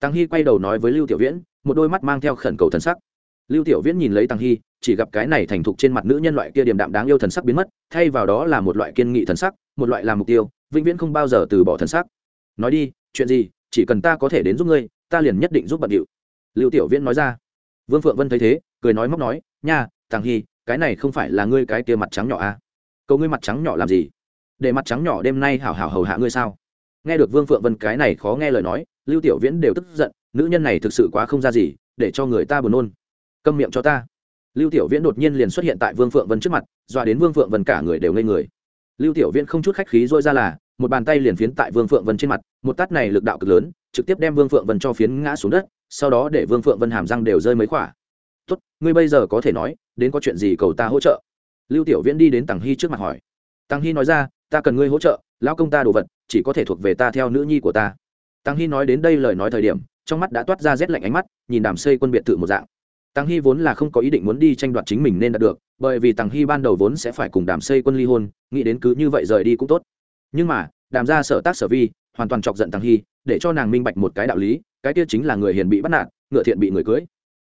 Tăng hy quay đầu nói với lưu tiểu viễn, một đôi mắt mang theo khẩn cầu thần sắc. Lưu tiểu viễn nhìn lấy tăng hy, chỉ gặp cái này thành thục trên mặt nữ nhân loại kia điềm đạm đáng yêu thần sắc biến mất, thay vào đó là một loại kiên nghị thần sắc, một loại làm mục tiêu, vĩnh viễn không bao giờ từ bỏ thần sắc. Nói đi, chuyện gì, chỉ cần ta có thể đến giúp ngươi ta liền nhất định giúp bận điệu. Lưu tiểu viễn nói ra. Vương phượng vân thấy thế, cười nói móc nói, nha thằng hy, cái này không phải là ngươi cái kia mặt trắng nhỏ à? cầu ngươi mặt trắng nhỏ làm gì? Để mặt trắng nhỏ đêm nay hảo hảo hầu hạ ngươi sao? Nghe được vương phượng vân cái này khó nghe lời nói, lưu tiểu viễn đều tức giận, nữ nhân này thực sự quá không ra gì, để cho người ta buồn nôn. Câm miệng cho ta. Lưu tiểu viễn đột nhiên liền xuất hiện tại vương phượng vân trước mặt, dọa đến vương phượng vân cả người đều ngây người. Lưu tiểu viễn không chút khách khí dôi ra là, một bàn tay liền phiến tại vương phượng vân trên mặt, một tát này lực đạo cực lớn trực tiếp đem vương phượng vân cho phiến ngã xuống đất, sau đó để vương phượng vân hàm răng đều rơi mấy khỏa. Tốt, ngươi bây giờ có thể nói, đến có chuyện gì cầu ta hỗ trợ? Lưu tiểu viễn đi đến tàng hy trước mặt hỏi. Tàng hy nói ra, ta cần ngươi hỗ trợ, lão công ta đồ vật, chỉ có thể thuộc về ta theo nữ nhi của ta. Tàng hy nói đến đây lời nói thời điểm, trong mắt đã toát ra rét lạnh ánh mắt, nhìn đàm xây quân biệt thự một dạng. Tàng hy vốn là không có ý định muốn đi tranh đoạt chính mình nên đạt được, bởi vì tàng hy ban đầu vốn sẽ phải cùng đàm xây quân ly hôn, nghĩ đến cứ như vậy rời đi cũng tốt. Nhưng mà, đàm ra sở tác sở vi, hoàn toàn chọc giận tàng hy để cho nàng minh bạch một cái đạo lý, cái kia chính là người hiền bị bắt nạt, ngựa thiện bị người cưới.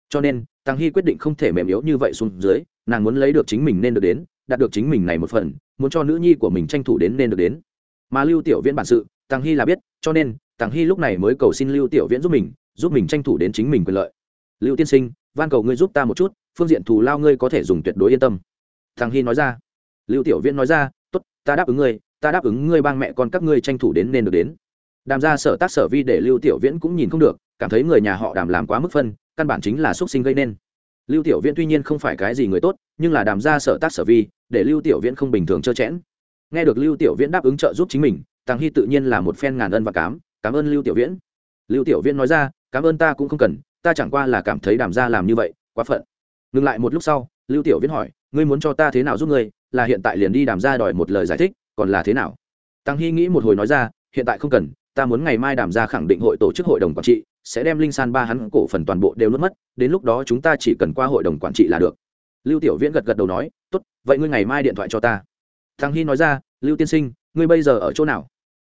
Cho nên Tăng hy quyết định không thể mềm yếu như vậy xuống dưới, nàng muốn lấy được chính mình nên được đến, đạt được chính mình này một phần, muốn cho nữ nhi của mình tranh thủ đến nên được đến. Mà lưu tiểu viễn bản sự Tăng hy là biết, cho nên Tăng hy lúc này mới cầu xin lưu tiểu viễn giúp mình giúp mình tranh thủ đến chính mình quyền lợi. Lưu tiên sinh, van cầu ngươi giúp ta một chút, phương diện thù lao ngươi có thể dùng tuyệt đối yên tâm. Tăng hy nói ra. Lưu tiểu viễn nói ra, tốt, ta đáp ứng ngươi, ta đáp ứng ngươi bang mẹ con các ngươi tranh thủ đến nên được đến đàm ra sở tác sở vi để lưu tiểu viễn cũng nhìn không được, cảm thấy người nhà họ đàm làm quá mức phân, căn bản chính là xuất sinh gây nên. Lưu tiểu viễn tuy nhiên không phải cái gì người tốt, nhưng là đàm ra sở tác sở vi để lưu tiểu viễn không bình thường trơ chẽn nghe được lưu tiểu viễn đáp ứng trợ giúp chính mình, tàng hy tự nhiên là một phen ngàn ân và cám cảm ơn lưu tiểu viễn. Lưu tiểu viễn nói ra, cảm ơn ta cũng không cần, ta chẳng qua là cảm thấy đàm ra làm như vậy, quá phận. Ngừng lại một lúc sau, lưu tiểu viễn hỏi, ngươi muốn cho ta thế nào giúp ngươi? Là hiện tại liền đi đàm ra đòi một lời giải thích, còn là thế nào? Tăng hy nghĩ một hồi nói ra, hiện tại không cần ta muốn ngày mai đảm ra khẳng định hội tổ chức hội đồng quản trị, sẽ đem linh san ba hắn cổ phần toàn bộ đều nuốt mất, đến lúc đó chúng ta chỉ cần qua hội đồng quản trị là được. Lưu tiểu viễn gật gật đầu nói, tốt, vậy ngươi ngày mai điện thoại cho ta. Thằng hy nói ra, lưu tiên sinh, ngươi bây giờ ở chỗ nào?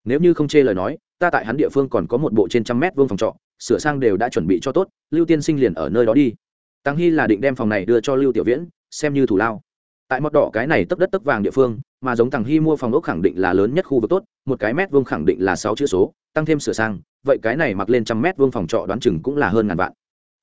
Nếu như không chê lời nói, ta tại hắn địa phương còn có một bộ trên trăm mét vuông phòng trọ, sửa sang đều đã chuẩn bị cho tốt, lưu tiên sinh liền ở nơi đó đi. Tăng hy là định đem phòng này đưa cho lưu tiểu viễn, xem như thủ lao. Tại mọt đỏ cái này tấp đất tấp vàng địa phương mà giống thằng hy mua phòng ốc khẳng định là lớn nhất khu vực tốt, một cái mét vuông khẳng định là sáu chữ số, tăng thêm sửa sang, vậy cái này mặc lên trăm mét vuông phòng trọ đoán chừng cũng là hơn ngàn vạn.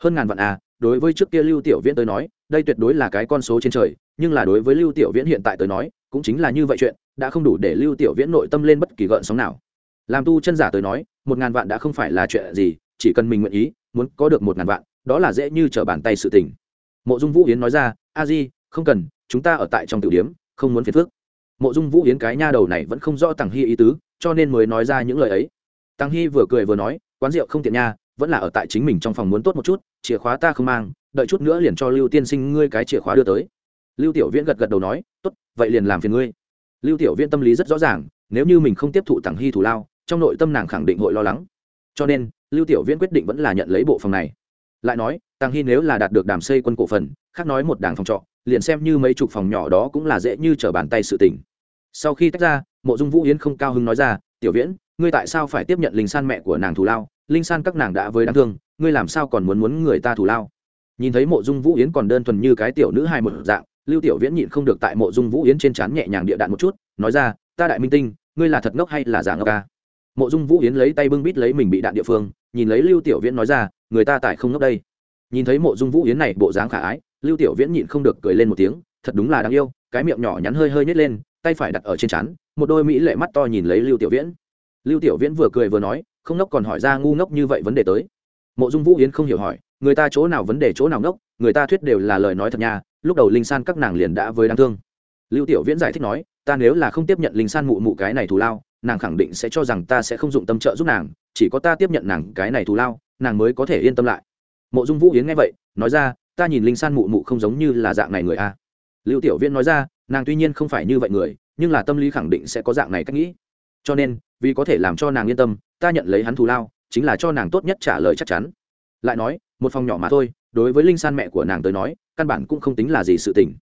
Hơn ngàn vạn à đối với trước kia lưu tiểu viễn tới nói, đây tuyệt đối là cái con số trên trời, nhưng là đối với lưu tiểu viễn hiện tại tới nói, cũng chính là như vậy chuyện, đã không đủ để lưu tiểu viễn nội tâm lên bất kỳ gợn sóng nào. Làm tu chân giả tới nói, một ngàn vạn đã không phải là chuyện gì, chỉ cần mình nguyện ý, muốn có được một ngàn vạn, đó là dễ như trở bàn tay sự tình. Mộ dung vũ yến nói ra, a di, không cần, chúng ta ở tại trong tiểu điếm không muốn phiền phước mộ dung vũ yến cái nha đầu này vẫn không rõ tàng hy ý tứ, cho nên mới nói ra những lời ấy. Tăng hy vừa cười vừa nói, quán rượu không tiện nha, vẫn là ở tại chính mình trong phòng muốn tốt một chút, chìa khóa ta không mang, đợi chút nữa liền cho lưu tiên sinh ngươi cái chìa khóa đưa tới. Lưu tiểu viễn gật gật đầu nói, tốt, vậy liền làm phiền ngươi. Lưu tiểu viễn tâm lý rất rõ ràng, nếu như mình không tiếp thụ tặng hy thủ lao, trong nội tâm nàng khẳng định hội lo lắng. Cho nên, lưu tiểu viễn quyết định vẫn là nhận lấy bộ phòng này. Lại nói tàng hy nếu là đạt được đàm xây quân cổ phần, khác nói một đảng phòng trọ liền xem như mấy chục phòng nhỏ đó cũng là dễ như trở bàn tay sự tình. Sau khi tách ra, mộ dung vũ yến không cao hứng nói ra, tiểu viễn, ngươi tại sao phải tiếp nhận linh san mẹ của nàng thù lao? Linh san các nàng đã với đáng thương, ngươi làm sao còn muốn muốn người ta thù lao? Nhìn thấy mộ dung vũ yến còn đơn thuần như cái tiểu nữ hai một dạng, lưu tiểu viễn nhịn không được tại mộ dung vũ yến trên trán nhẹ nhàng địa đạn một chút, nói ra, ta đại minh tinh, ngươi là thật ngốc hay là giả ngốc ca? Mộ dung vũ yến lấy tay bưng bít lấy mình bị đạn địa phương, nhìn lấy lưu tiểu viễn nói ra, người ta tại không ngốc đây. Nhìn thấy mộ dung vũ yến này bộ dáng khả ái lưu tiểu viễn nhịn không được cười lên một tiếng, thật đúng là đáng yêu, cái miệng nhỏ nhắn hơi hơi nhét lên, tay phải đặt ở trên chắn một đôi mỹ lệ mắt to nhìn lấy lưu tiểu viễn. Lưu tiểu viễn vừa cười vừa nói, không ngốc còn hỏi ra ngu ngốc như vậy vấn đề tới. Mộ dung vũ yến không hiểu hỏi, người ta chỗ nào vấn đề chỗ nào ngốc, người ta thuyết đều là lời nói thật nha, lúc đầu linh san các nàng liền đã với đáng thương. Lưu tiểu viễn giải thích nói, ta nếu là không tiếp nhận linh san mụ mụ cái này thù lao, nàng khẳng định sẽ cho rằng ta sẽ không dụng tâm trợ giúp nàng, chỉ có ta tiếp nhận nàng cái này thù lao, nàng mới có thể yên tâm lại. Mộ dung vũ yến nghe vậy, nói ra ta nhìn linh san mụ mụ không giống như là dạng này người a. Lưu tiểu viễn nói ra, nàng tuy nhiên không phải như vậy người, nhưng là tâm lý khẳng định sẽ có dạng này cách nghĩ. Cho nên, vì có thể làm cho nàng yên tâm, ta nhận lấy hắn thù lao, chính là cho nàng tốt nhất trả lời chắc chắn. Lại nói, một phòng nhỏ mà thôi, đối với linh san mẹ của nàng tới nói, căn bản cũng không tính là gì sự tình.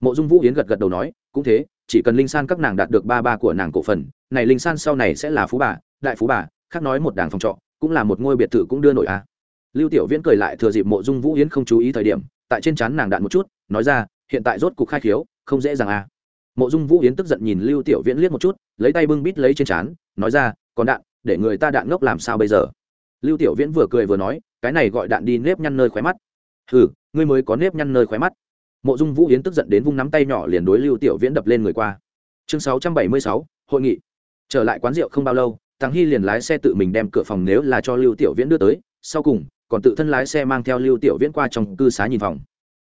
Mộ dung vũ yến gật gật đầu nói, cũng thế, chỉ cần linh san các nàng đạt được ba ba của nàng cổ phần, này linh san sau này sẽ là phú bà, đại phú bà, khác nói một đảng phòng trọ, cũng là một ngôi biệt thự cũng đưa nổi a. à lưu tiểu viễn cười lại thừa dịp mộ dung vũ yến không chú ý thời điểm, tại trên trán nàng đạn một chút, nói ra, hiện tại rốt cục khai khiếu, không dễ dàng à. mộ dung vũ yến tức giận nhìn lưu tiểu viễn liếc một chút, lấy tay bưng bít lấy trên trán, nói ra, còn đạn, để người ta đạn ngốc làm sao bây giờ? Lưu tiểu viễn vừa cười vừa nói, cái này gọi đạn đi nếp nhăn nơi khóe mắt. Hừ, ngươi mới có nếp nhăn nơi khóe mắt. Mộ dung vũ yến tức giận đến vung nắm tay nhỏ liền đối lưu tiểu viễn đập lên người qua. Chương sáu trăm bảy mươi sáu, hội nghị. Trở lại quán rượu không bao lâu tăng hy liền lái xe tự mình đem cửa phòng nếu là cho lưu tiểu viễn đưa tới, sau cùng còn tự thân lái xe mang theo lưu tiểu viễn qua trong cư xá nhìn phòng.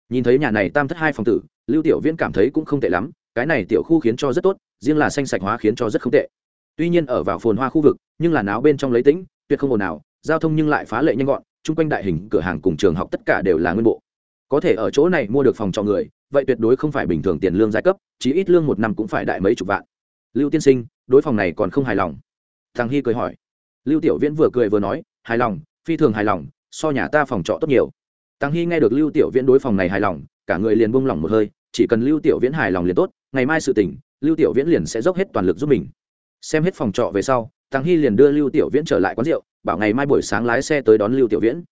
Nhìn thấy nhà này tam thất hai phòng tử, lưu tiểu viễn cảm thấy cũng không tệ lắm, cái này tiểu khu khiến cho rất tốt, riêng là xanh sạch hóa khiến cho rất không tệ. Tuy nhiên ở vào phồn hoa khu vực, nhưng là náo bên trong lấy tĩnh, tuyệt không ồn nào giao thông nhưng lại phá lệ nhanh gọn, chung quanh đại hình, cửa hàng cùng trường học tất cả đều là nguyên bộ. Có thể ở chỗ này mua được phòng cho người, vậy tuyệt đối không phải bình thường tiền lương giai cấp, chí ít lương một năm cũng phải đại mấy chục vạn. Lưu tiên sinh, đối phòng này còn không hài lòng. Thằng hy cười hỏi. Lưu tiểu viễn vừa cười vừa nói, hài lòng, phi thường hài lòng so nhà ta phòng trọ tốt nhiều. Tăng hy nghe được lưu tiểu viễn đối phòng này hài lòng, cả người liền buông lỏng một hơi, chỉ cần lưu tiểu viễn hài lòng liền tốt, ngày mai sự tỉnh lưu tiểu viễn liền sẽ dốc hết toàn lực giúp mình. Xem hết phòng trọ về sau, tăng hy liền đưa lưu tiểu viễn trở lại quán rượu, bảo ngày mai buổi sáng lái xe tới đón lưu tiểu viễn.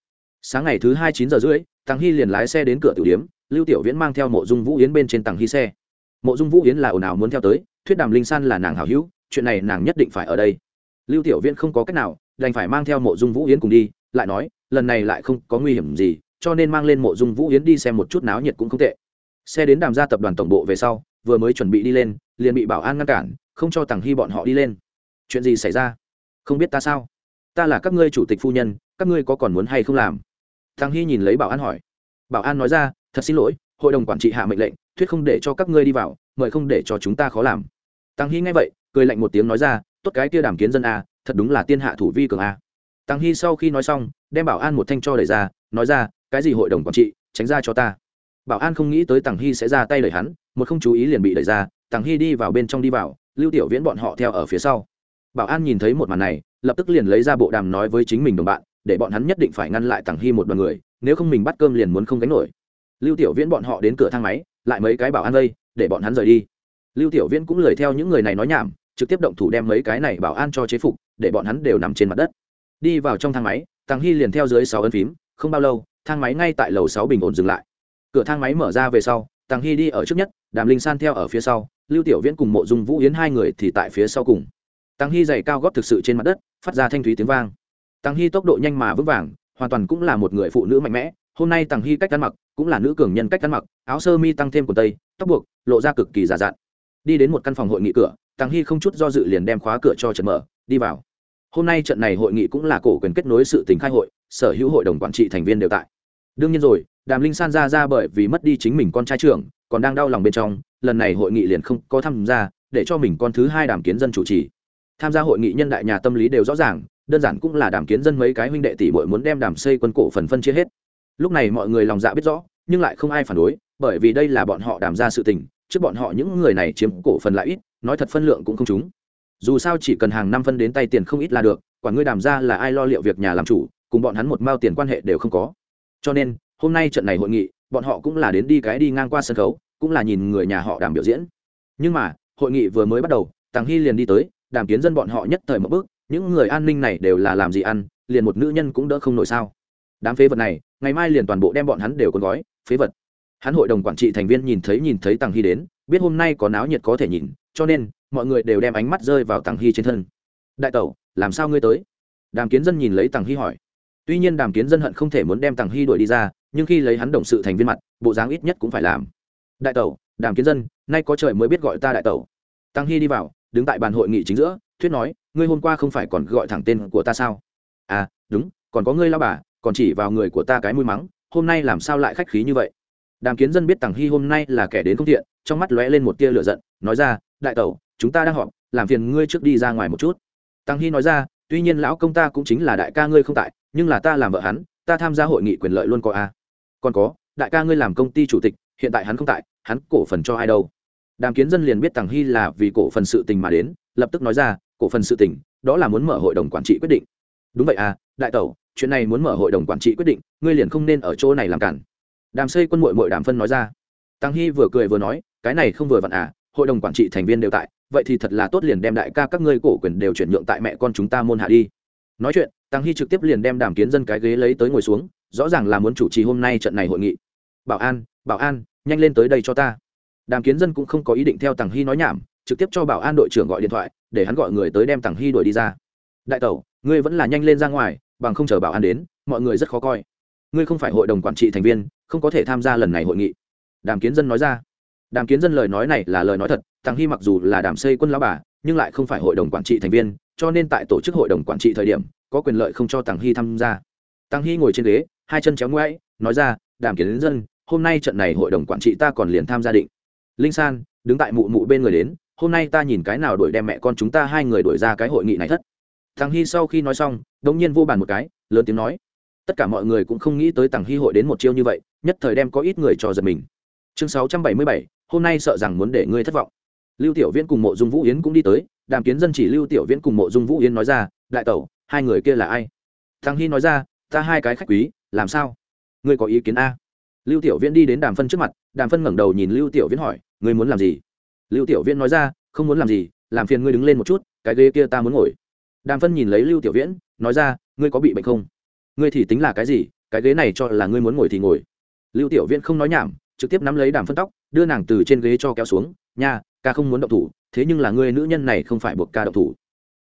Sáng ngày thứ hai chín giờ rưỡi, tăng hy liền lái xe đến cửa tiểu điếm lưu tiểu viễn mang theo mộ dung vũ yến bên trên tăng hy xe. Mộ dung vũ yến là ồn ào muốn theo tới, thuyết đàm linh san là nàng hảo hữu, chuyện này nàng nhất định phải ở đây. Lưu tiểu viễn không có cách nào, đành phải mang theo mộ dung vũ yến cùng đi, lại nói lần này lại không có nguy hiểm gì, cho nên mang lên mộ dung vũ yến đi xem một chút náo nhiệt cũng không tệ. Xe đến đàm gia tập đoàn tổng bộ về sau, vừa mới chuẩn bị đi lên, liền bị bảo an ngăn cản, không cho tằng hy bọn họ đi lên. Chuyện gì xảy ra? Không biết ta sao? Ta là các ngươi chủ tịch phu nhân, các ngươi có còn muốn hay không làm? Thằng hy nhìn lấy bảo an hỏi. Bảo an nói ra, thật xin lỗi, hội đồng quản trị hạ mệnh lệnh, thuyết không để cho các ngươi đi vào, mời không để cho chúng ta khó làm. Tăng hy nghe vậy, cười lạnh một tiếng nói ra, tốt cái kia đàm kiến dân a, thật đúng là tiên hạ thủ vi cường a tăng hy sau khi nói xong, đem bảo an một thanh cho đẩy ra, nói ra, cái gì hội đồng quản trị, tránh ra cho ta. Bảo an không nghĩ tới tăng hy sẽ ra tay đẩy hắn, một không chú ý liền bị đẩy ra, tăng hy đi vào bên trong đi vào, lưu tiểu viễn bọn họ theo ở phía sau. Bảo an nhìn thấy một màn này, lập tức liền lấy ra bộ đàm nói với chính mình đồng bạn, để bọn hắn nhất định phải ngăn lại tăng hy một đoàn người, nếu không mình bắt cơm liền muốn không gánh nổi. Lưu tiểu viễn bọn họ đến cửa thang máy, lại mấy cái bảo an vây, để bọn hắn rời đi. Lưu tiểu viễn cũng lười theo những người này nói nhảm, trực tiếp động thủ đem mấy cái này bảo an cho chế phục, để bọn hắn đều nằm trên mặt đất đi vào trong thang máy tăng hy liền theo dưới sáu ấn phím, không bao lâu, thang máy ngay tại lầu sáu bình ổn dừng lại. Cửa thang máy mở ra về sau tăng hy đi ở trước nhất, đàm linh san theo ở phía sau, lưu tiểu viễn cùng mộ dung vũ yến hai người thì tại phía sau cùng. Tăng hy dày cao góp thực sự trên mặt đất, phát ra thanh thúy tiếng vang. Tăng hy tốc độ nhanh mà vững vàng, hoàn toàn cũng là một người phụ nữ mạnh mẽ. Hôm nay tăng hy cách ăn mặc, cũng là nữ cường nhân cách ăn mặc, áo sơ mi tăng thêm quần tây, tóc buộc, lộ ra cực kỳ giả dặn. Đi đến một căn phòng hội nghị cửa tăng hy không chút do dự liền đem khóa cửa cho trần mở, đi vào hôm nay trận này hội nghị cũng là cổ quyền kết nối sự tình khai hội, sở hữu hội đồng quản trị thành viên đều tại. Đương nhiên rồi, đàm linh san ra ra bởi vì mất đi chính mình con trai trưởng, còn đang đau lòng bên trong, lần này hội nghị liền không có tham gia, để cho mình con thứ hai đàm kiến dân chủ trì. Tham gia hội nghị nhân đại nhà tâm lý đều rõ ràng, đơn giản cũng là đàm kiến dân mấy cái huynh đệ tỷ bội muốn đem đàm xây quân cổ phần phân chia hết. Lúc này mọi người lòng dạ biết rõ, nhưng lại không ai phản đối, bởi vì đây là bọn họ đàm ra sự tình, trước bọn họ những người này chiếm cổ phần lại ít, nói thật phân lượng cũng không chúng dù sao chỉ cần hàng năm phân đến tay tiền không ít là được, quản ngươi đàm ra là ai lo liệu việc nhà làm chủ, cùng bọn hắn một mao tiền quan hệ đều không có. Cho nên, hôm nay trận này hội nghị, bọn họ cũng là đến đi cái đi ngang qua sân khấu, cũng là nhìn người nhà họ đàm biểu diễn. Nhưng mà, hội nghị vừa mới bắt đầu tàng hy liền đi tới, đàm kiến dân bọn họ nhất thời một bước, những người an ninh này đều là làm gì ăn, liền một nữ nhân cũng đỡ không nổi sao. Đám phế vật này, ngày mai liền toàn bộ đem bọn hắn đều con gói, phế vật. Hắn hội đồng quản trị thành viên nhìn thấy nhìn thấy tàng hy đến, biết hôm nay có náo nhiệt có thể nhìn, cho nên mọi người đều đem ánh mắt rơi vào tàng hy trên thân. Đại tẩu, làm sao ngươi tới? Đàm kiến dân nhìn lấy tàng hy hỏi. Tuy nhiên đàm kiến dân hận không thể muốn đem tàng hy đuổi đi ra, nhưng khi lấy hắn đồng sự thành viên mặt, bộ dáng ít nhất cũng phải làm. Đại tẩu, đàm kiến dân, nay có trời mới biết gọi ta đại tẩu. Tăng hy đi vào, đứng tại bàn hội nghị chính giữa, thuyết nói, ngươi hôm qua không phải còn gọi thẳng tên của ta sao? À đúng, còn có ngươi lao bà, còn chỉ vào người của ta cái mũi mắng, hôm nay làm sao lại khách khí như vậy? Đàm kiến dân biết tằng hy hôm nay là kẻ đến không thiện, trong mắt lóe lên một tia lửa giận, nói ra, đại tẩu chúng ta đang họp, làm phiền ngươi trước đi ra ngoài một chút. Tăng hy nói ra, tuy nhiên lão công ta cũng chính là đại ca ngươi không tại, nhưng là ta làm vợ hắn, ta tham gia hội nghị quyền lợi luôn có a. À. còn có, đại ca ngươi làm công ty chủ tịch, hiện tại hắn không tại, hắn cổ phần cho ai đâu. Đàm kiến dân liền biết tàng hy là vì cổ phần sự tình mà đến, lập tức nói ra, cổ phần sự tình, đó là muốn mở hội đồng quản trị quyết định. Đúng vậy à đại tẩu, chuyện này muốn mở hội đồng quản trị quyết định, ngươi liền không nên ở chỗ này làm cản. Đàm xây quân mội mội đàm phân nói ra. Tăng hy vừa cười vừa nói, cái này không vừa vặn à hội đồng quản trị thành viên đều tại vậy thì thật là tốt liền đem đại ca các ngươi cổ quyền đều chuyển nhượng tại mẹ con chúng ta môn hạ đi. Nói chuyện, tăng hy trực tiếp liền đem đàm kiến dân cái ghế lấy tới ngồi xuống, rõ ràng là muốn chủ trì hôm nay trận này hội nghị. Bảo an bảo an, nhanh lên tới đây cho ta. Đàm kiến dân cũng không có ý định theo tăng hy nói nhảm, trực tiếp cho bảo an đội trưởng gọi điện thoại, để hắn gọi người tới đem tăng hy đuổi đi ra. Đại tẩu, ngươi vẫn là nhanh lên ra ngoài, bằng không chờ bảo an đến, mọi người rất khó coi. Ngươi không phải hội đồng quản trị thành viên, không có thể tham gia lần này hội nghị. Đàm kiến dân nói ra. Đàm kiến dân lời nói này là lời nói thật Tăng hy mặc dù là đàm xây quân lão bà, nhưng lại không phải hội đồng quản trị thành viên, cho nên tại tổ chức hội đồng quản trị thời điểm, có quyền lợi không cho Tăng hy tham gia. Tăng hy ngồi trên ghế, hai chân chéo ngoãi nói ra, đàm kiến dân, hôm nay trận này hội đồng quản trị ta còn liền tham gia định. Linh san, đứng tại mụ mụ bên người đến, hôm nay ta nhìn cái nào đuổi đem mẹ con chúng ta hai người đuổi ra cái hội nghị này thất. Thằng hy sau khi nói xong, đống nhiên vô bàn một cái, lớn tiếng nói, tất cả mọi người cũng không nghĩ tới tàng hy hội đến một chiêu như vậy, nhất thời đem có ít người cho giật mình. Chương sáu trăm bảy mươi bảy, hôm nay sợ rằng muốn để ngươi thất vọng lưu tiểu viễn cùng mộ dung vũ yến cũng đi tới, đàm kiến dân chỉ lưu tiểu viễn cùng mộ dung vũ yến nói ra, đại tẩu, hai người kia là ai? Thằng hy nói ra, ta hai cái khách quý, làm sao? Ngươi có ý kiến a? Lưu tiểu viễn đi đến đàm phân trước mặt, đàm phân ngẩng đầu nhìn lưu tiểu viễn hỏi, ngươi muốn làm gì? Lưu tiểu viễn nói ra, không muốn làm gì, làm phiền ngươi đứng lên một chút, cái ghế kia ta muốn ngồi. Đàm phân nhìn lấy lưu tiểu viễn, nói ra, ngươi có bị bệnh không? Ngươi thì tính là cái gì, cái ghế này cho là ngươi muốn ngồi thì ngồi. Lưu tiểu viễn không nói nhảm, trực tiếp nắm lấy đàm phân tóc, đưa nàng từ trên ghế cho kéo xuống nha, ca không muốn động thủ, thế nhưng là ngươi nữ nhân này không phải buộc ca động thủ.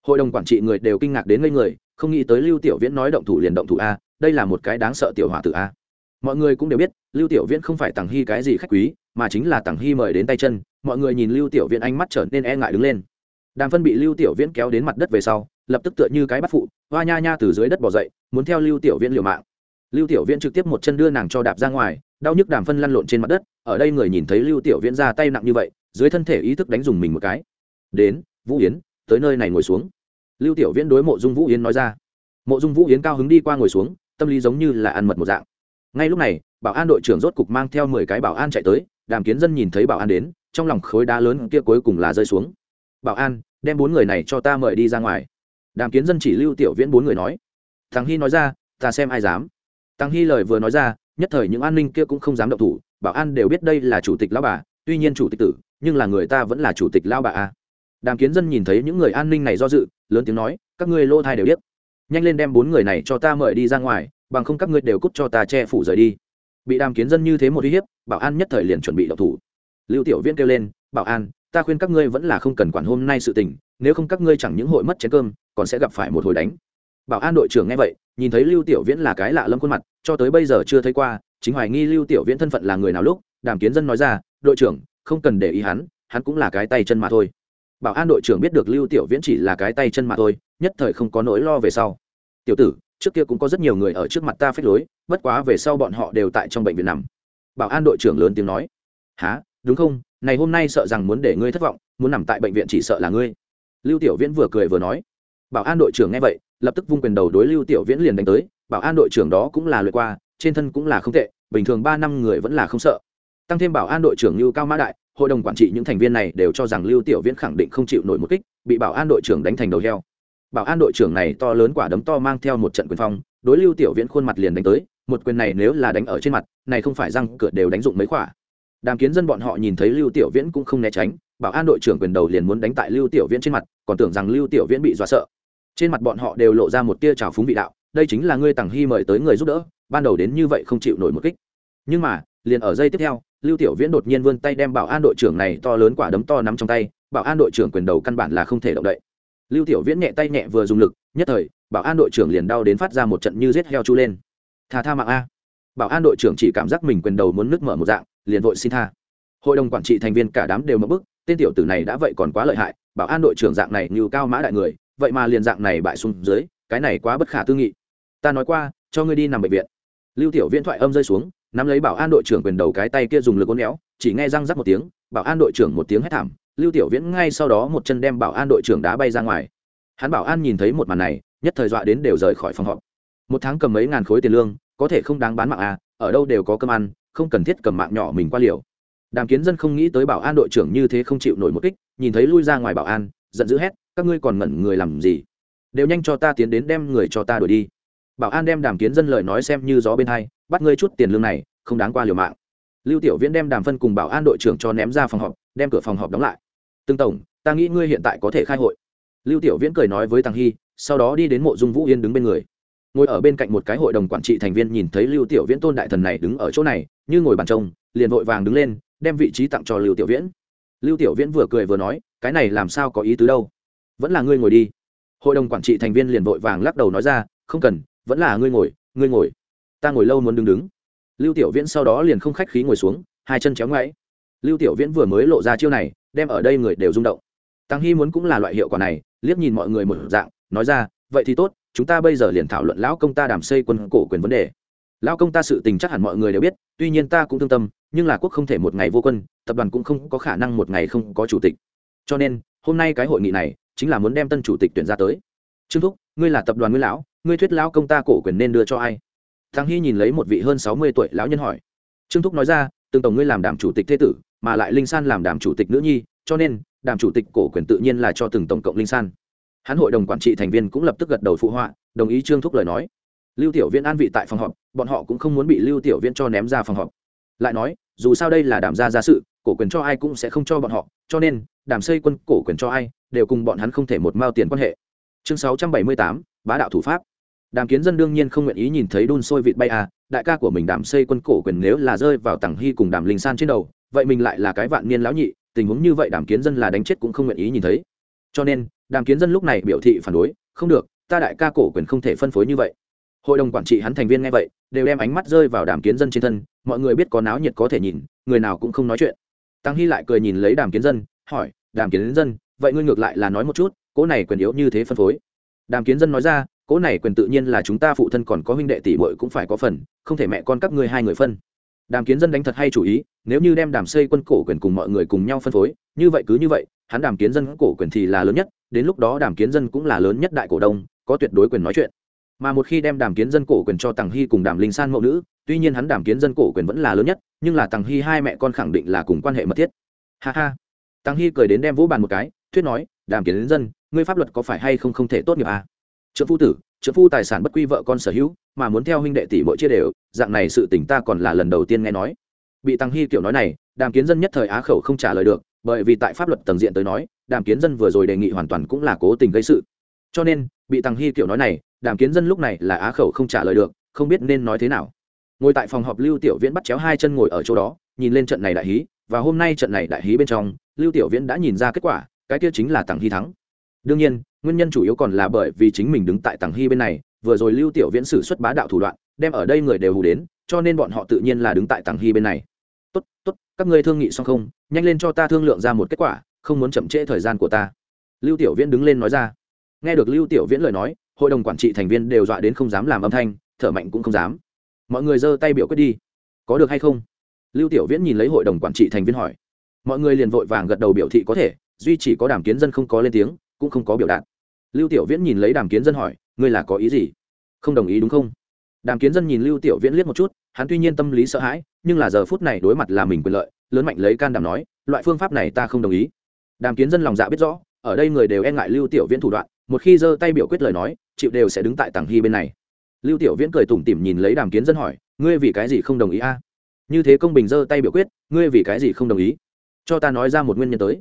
Hội đồng quản trị người đều kinh ngạc đến ngây người, không nghĩ tới lưu tiểu viễn nói động thủ liền động thủ a, đây là một cái đáng sợ tiểu hỏa tử a. Mọi người cũng đều biết, lưu tiểu viễn không phải tàng hy cái gì khách quý, mà chính là tàng hy mời đến tay chân, mọi người nhìn lưu tiểu viễn ánh mắt trở nên e ngại đứng lên. Đàm phân bị lưu tiểu viễn kéo đến mặt đất về sau, lập tức tựa như cái bắt phụ, hoa nha nha từ dưới đất bỏ dậy, muốn theo lưu tiểu viễn liều mạng. Lưu tiểu viễn trực tiếp một chân đưa nàng cho đạp ra ngoài, đau nhức đàm phân lăn lộn trên mặt đất, ở đây người nhìn thấy lưu tiểu viễn ra tay nặng như vậy dưới thân thể ý thức đánh dùng mình một cái. Đến, vũ yến, tới nơi này ngồi xuống. Lưu tiểu viễn đối mộ dung vũ yến nói ra. Mộ dung vũ yến cao hứng đi qua ngồi xuống, tâm lý giống như là ăn mật một dạng. Ngay lúc này, bảo an đội trưởng rốt cục mang theo mười cái bảo an chạy tới, đàm kiến dân nhìn thấy bảo an đến, trong lòng khối đá lớn kia cuối cùng là rơi xuống. Bảo an, đem bốn người này cho ta mời đi ra ngoài. Đàm kiến dân chỉ lưu tiểu viễn bốn người nói. Thằng hy nói ra, ta xem ai dám. Tăng hy lời vừa nói ra, nhất thời những an ninh kia cũng không dám động thủ, bảo an đều biết đây là chủ tịch lao bà, tuy nhiên chủ tịch tử nhưng là người ta vẫn là chủ tịch lao bà a. Đàm kiến dân nhìn thấy những người an ninh này do dự, lớn tiếng nói, các ngươi lô thai đều biết nhanh lên đem bốn người này cho ta mời đi ra ngoài, bằng không các ngươi đều cút cho ta che phủ rời đi. Bị đàm kiến dân như thế một uy hiếp, bảo an nhất thời liền chuẩn bị đậu thủ. Lưu tiểu viễn kêu lên, bảo an, ta khuyên các ngươi vẫn là không cần quản hôm nay sự tình, nếu không các ngươi chẳng những hội mất chén cơm, còn sẽ gặp phải một hồi đánh. Bảo an đội trưởng nghe vậy, nhìn thấy lưu tiểu viễn là cái lạ lâm khuôn mặt, cho tới bây giờ chưa thấy qua, chính hoài nghi lưu tiểu viễn thân phận là người nào lúc, đàm kiến dân nói ra, đội trưởng không cần để ý hắn hắn cũng là cái tay chân mà thôi. Bảo an đội trưởng biết được lưu tiểu viễn chỉ là cái tay chân mà thôi, nhất thời không có nỗi lo về sau. Tiểu tử, trước kia cũng có rất nhiều người ở trước mặt ta phách lối, bất quá về sau bọn họ đều tại trong bệnh viện nằm. Bảo an đội trưởng lớn tiếng nói. Há đúng không? Này hôm nay sợ rằng muốn để ngươi thất vọng, muốn nằm tại bệnh viện chỉ sợ là ngươi. Lưu tiểu viễn vừa cười vừa nói. Bảo an đội trưởng nghe vậy, lập tức vung quyền đầu đối lưu tiểu viễn liền đánh tới. Bảo an đội trưởng đó cũng là lượt qua, trên thân cũng là không tệ, bình thường ba năm người vẫn là không sợ tăng thêm bảo an đội trưởng lưu cao mã đại, hội đồng quản trị những thành viên này đều cho rằng lưu tiểu viễn khẳng định không chịu nổi một kích, bị bảo an đội trưởng đánh thành đầu heo. Bảo an đội trưởng này to lớn quả đấm to mang theo một trận quyền phong, đối lưu tiểu viễn khuôn mặt liền đánh tới, một quyền này nếu là đánh ở trên mặt, này không phải răng cửa đều đánh dụng mấy quả. Đàm kiến dân bọn họ nhìn thấy lưu tiểu viễn cũng không né tránh, bảo an đội trưởng quyền đầu liền muốn đánh tại lưu tiểu viễn trên mặt, còn tưởng rằng lưu tiểu viễn bị dọa sợ. Trên mặt bọn họ đều lộ ra một tia trào phúng vị đạo, đây chính là ngươi tằng hy mời tới người giúp đỡ, ban đầu đến như vậy không chịu nổi một kích. Nhưng mà, liền ở giây tiếp theo lưu tiểu viễn đột nhiên vươn tay đem bảo an đội trưởng này to lớn quả đấm to nắm trong tay, bảo an đội trưởng quyền đầu căn bản là không thể động đậy. Lưu tiểu viễn nhẹ tay nhẹ vừa dùng lực, nhất thời, bảo an đội trưởng liền đau đến phát ra một trận như rết heo chu lên. Tha tha mạng a. Bảo an đội trưởng chỉ cảm giác mình quyền đầu muốn nứt mở một dạng, liền vội xin tha. Hội đồng quản trị thành viên cả đám đều mất bức, tên tiểu tử này đã vậy còn quá lợi hại, bảo an đội trưởng dạng này như cao mã đại người, vậy mà liền dạng này bại xuống dưới, cái này quá bất khả tư nghị. Ta nói qua, cho ngươi đi nằm bệnh viện. Lưu tiểu viễn thoại âm rơi xuống nắm lấy bảo an đội trưởng quyền đầu cái tay kia dùng lực ôn éo, chỉ nghe răng rắc một tiếng, bảo an đội trưởng một tiếng hét thảm, lưu tiểu viễn ngay sau đó một chân đem bảo an đội trưởng đá bay ra ngoài. Hắn bảo an nhìn thấy một màn này, nhất thời dọa đến đều rời khỏi phòng họp. Một tháng cầm mấy ngàn khối tiền lương, có thể không đáng bán mạng à ở đâu đều có cơm ăn, không cần thiết cầm mạng nhỏ mình qua liều. Đàm kiến dân không nghĩ tới bảo an đội trưởng như thế không chịu nổi một kích, nhìn thấy lui ra ngoài bảo an, giận dữ hét, các ngươi còn ngẩn người làm gì? Đều nhanh cho ta tiến đến đem người cho ta đuổi đi bảo an đem đàm kiến dân lời nói xem như gió bên hai, bắt ngươi chút tiền lương này, không đáng qua liều mạng. Lưu tiểu viễn đem đàm phân cùng bảo an đội trưởng cho ném ra phòng họp, đem cửa phòng họp đóng lại. Tương tổng, ta nghĩ ngươi hiện tại có thể khai hội. Lưu tiểu viễn cười nói với tăng hy, sau đó đi đến mộ dung vũ yên đứng bên người. Ngồi ở bên cạnh một cái hội đồng quản trị thành viên nhìn thấy lưu tiểu viễn tôn đại thần này đứng ở chỗ này, như ngồi bàn trông, liền vội vàng đứng lên, đem vị trí tặng cho lưu tiểu viễn. Lưu tiểu viễn vừa cười vừa nói, cái này làm sao có ý tứ đâu? Vẫn là ngươi ngồi đi. Hội đồng quản trị thành viên liền vội vàng lắc đầu nói ra, không cần vẫn là ngươi ngồi ngươi ngồi. Ta ngồi lâu muốn đứng đứng. Lưu tiểu viễn sau đó liền không khách khí ngồi xuống, hai chân chéo ngoáy. Lưu tiểu viễn vừa mới lộ ra chiêu này, đem ở đây người đều rung động. Tăng hy muốn cũng là loại hiệu quả này, liếc nhìn mọi người một dạng, nói ra, vậy thì tốt, chúng ta bây giờ liền thảo luận lão công ta đàm xây quân cổ quyền vấn đề. Lão công ta sự tình chắc hẳn mọi người đều biết, tuy nhiên ta cũng thương tâm, nhưng là quốc không thể một ngày vô quân, tập đoàn cũng không có khả năng một ngày không có chủ tịch. Cho nên, hôm nay cái hội nghị này, chính là muốn đem tân chủ tịch tuyển ra tới. Trương thúc, ngươi là tập đoàn nguyên lão ngươi thuyết lão công ta cổ quyền nên đưa cho ai? Thằng hy nhìn lấy một vị hơn sáu mươi tuổi lão nhân hỏi. Trương thúc nói ra, từng tổng ngươi làm đảm chủ tịch thế tử, mà lại linh san làm đảm chủ tịch nữ nhi, cho nên, đảm chủ tịch cổ quyền tự nhiên là cho từng tổng cộng linh san. Hắn hội đồng quản trị thành viên cũng lập tức gật đầu phụ họa, đồng ý trương thúc lời nói. Lưu tiểu viễn an vị tại phòng họp, bọn họ cũng không muốn bị lưu tiểu viễn cho ném ra phòng họp. Lại nói, dù sao đây là đảm gia gia sự, cổ quyền cho ai cũng sẽ không cho bọn họ, cho nên, đảm xây quân cổ quyền cho ai, đều cùng bọn hắn không thể một mao tiền quan hệ. Chương sáu trăm bảy mươi tám, bá đạo thủ pháp đàm kiến dân đương nhiên không nguyện ý nhìn thấy đun sôi vịt bay à đại ca của mình đàm xây quân cổ quyền nếu là rơi vào tảng hy cùng đàm linh san trên đầu, vậy mình lại là cái vạn niên lão nhị, tình huống như vậy đàm kiến dân là đánh chết cũng không nguyện ý nhìn thấy. Cho nên, đàm kiến dân lúc này biểu thị phản đối, không được, ta đại ca cổ quyền không thể phân phối như vậy. Hội đồng quản trị hắn thành viên nghe vậy, đều đem ánh mắt rơi vào đàm kiến dân trên thân, mọi người biết có náo nhiệt có thể nhìn, người nào cũng không nói chuyện. Tăng hy lại cười nhìn lấy đàm kiến dân, hỏi, đàm kiến dân, vậy ngươi ngược lại là nói một chút, cỗ này quyền yếu như thế phân phối? Đàm kiến dân nói ra cỗ này quyền tự nhiên là chúng ta phụ thân còn có huynh đệ tỷ muội cũng phải có phần, không thể mẹ con các ngươi hai người phân. Đàm kiến dân đánh thật hay chủ ý, nếu như đem đàm xây quân cổ quyền cùng mọi người cùng nhau phân phối, như vậy cứ như vậy, hắn đàm kiến dân cổ quyền thì là lớn nhất, đến lúc đó đàm kiến dân cũng là lớn nhất đại cổ đông, có tuyệt đối quyền nói chuyện. Mà một khi đem đàm kiến dân cổ quyền cho tằng hy cùng đàm linh san mẫu nữ, tuy nhiên hắn đàm kiến dân cổ quyền vẫn là lớn nhất, nhưng là tằng hy hai mẹ con khẳng định là cùng quan hệ mật thiết. Ha ha. Tằng hy cười đến đem vũ bàn một cái, thuyết nói, đàm kiến dân, ngươi pháp luật có phải hay không không thể tốt nghiệp à? Trợ phu tử trợ phu tài sản bất quy vợ con sở hữu, mà muốn theo huynh đệ tỷ mỗi chia đều, dạng này sự tình ta còn là lần đầu tiên nghe nói. Bị tăng hy kiểu nói này, đàm kiến dân nhất thời á khẩu không trả lời được, bởi vì tại pháp luật tầng diện tới nói, đàm kiến dân vừa rồi đề nghị hoàn toàn cũng là cố tình gây sự. Cho nên, bị tăng hy kiểu nói này, đàm kiến dân lúc này là á khẩu không trả lời được, không biết nên nói thế nào. Ngồi tại phòng họp lưu tiểu viễn bắt chéo hai chân ngồi ở chỗ đó, nhìn lên trận này đại hí, và hôm nay trận này đại hí bên trong, lưu tiểu viễn đã nhìn ra kết quả, cái kia chính là tăng hy thắng. Đương nhiên nguyên nhân chủ yếu còn là bởi vì chính mình đứng tại tàng hy bên này, vừa rồi lưu tiểu viễn sử xuất bá đạo thủ đoạn, đem ở đây người đều hù đến, cho nên bọn họ tự nhiên là đứng tại tàng hy bên này. Tốt tốt, các ngươi thương nghị xong không? Nhanh lên cho ta thương lượng ra một kết quả, không muốn chậm trễ thời gian của ta. Lưu tiểu viễn đứng lên nói ra. Nghe được lưu tiểu viễn lời nói, hội đồng quản trị thành viên đều dọa đến không dám làm âm thanh, thở mạnh cũng không dám. Mọi người giơ tay biểu quyết đi. Có được hay không? Lưu tiểu viễn nhìn lấy hội đồng quản trị thành viên hỏi. Mọi người liền vội vàng gật đầu biểu thị có thể, duy chỉ có đàm kiến dân không có lên tiếng, cũng không có biểu đạt lưu tiểu viễn nhìn lấy đàm kiến dân hỏi, ngươi là có ý gì? Không đồng ý đúng không? Đàm kiến dân nhìn lưu tiểu viễn liếc một chút, hắn tuy nhiên tâm lý sợ hãi, nhưng là giờ phút này đối mặt là mình quyền lợi, lớn mạnh lấy can đảm nói, loại phương pháp này ta không đồng ý. Đàm kiến dân lòng dạ biết rõ, ở đây người đều e ngại lưu tiểu viễn thủ đoạn, một khi giơ tay biểu quyết lời nói, chịu đều sẽ đứng tại tảng hy bên này. Lưu tiểu viễn cười tủm tỉm nhìn lấy đàm kiến dân hỏi, ngươi vì cái gì không đồng ý a? Như thế công bình giơ tay biểu quyết, ngươi vì cái gì không đồng ý? Cho ta nói ra một nguyên nhân tới.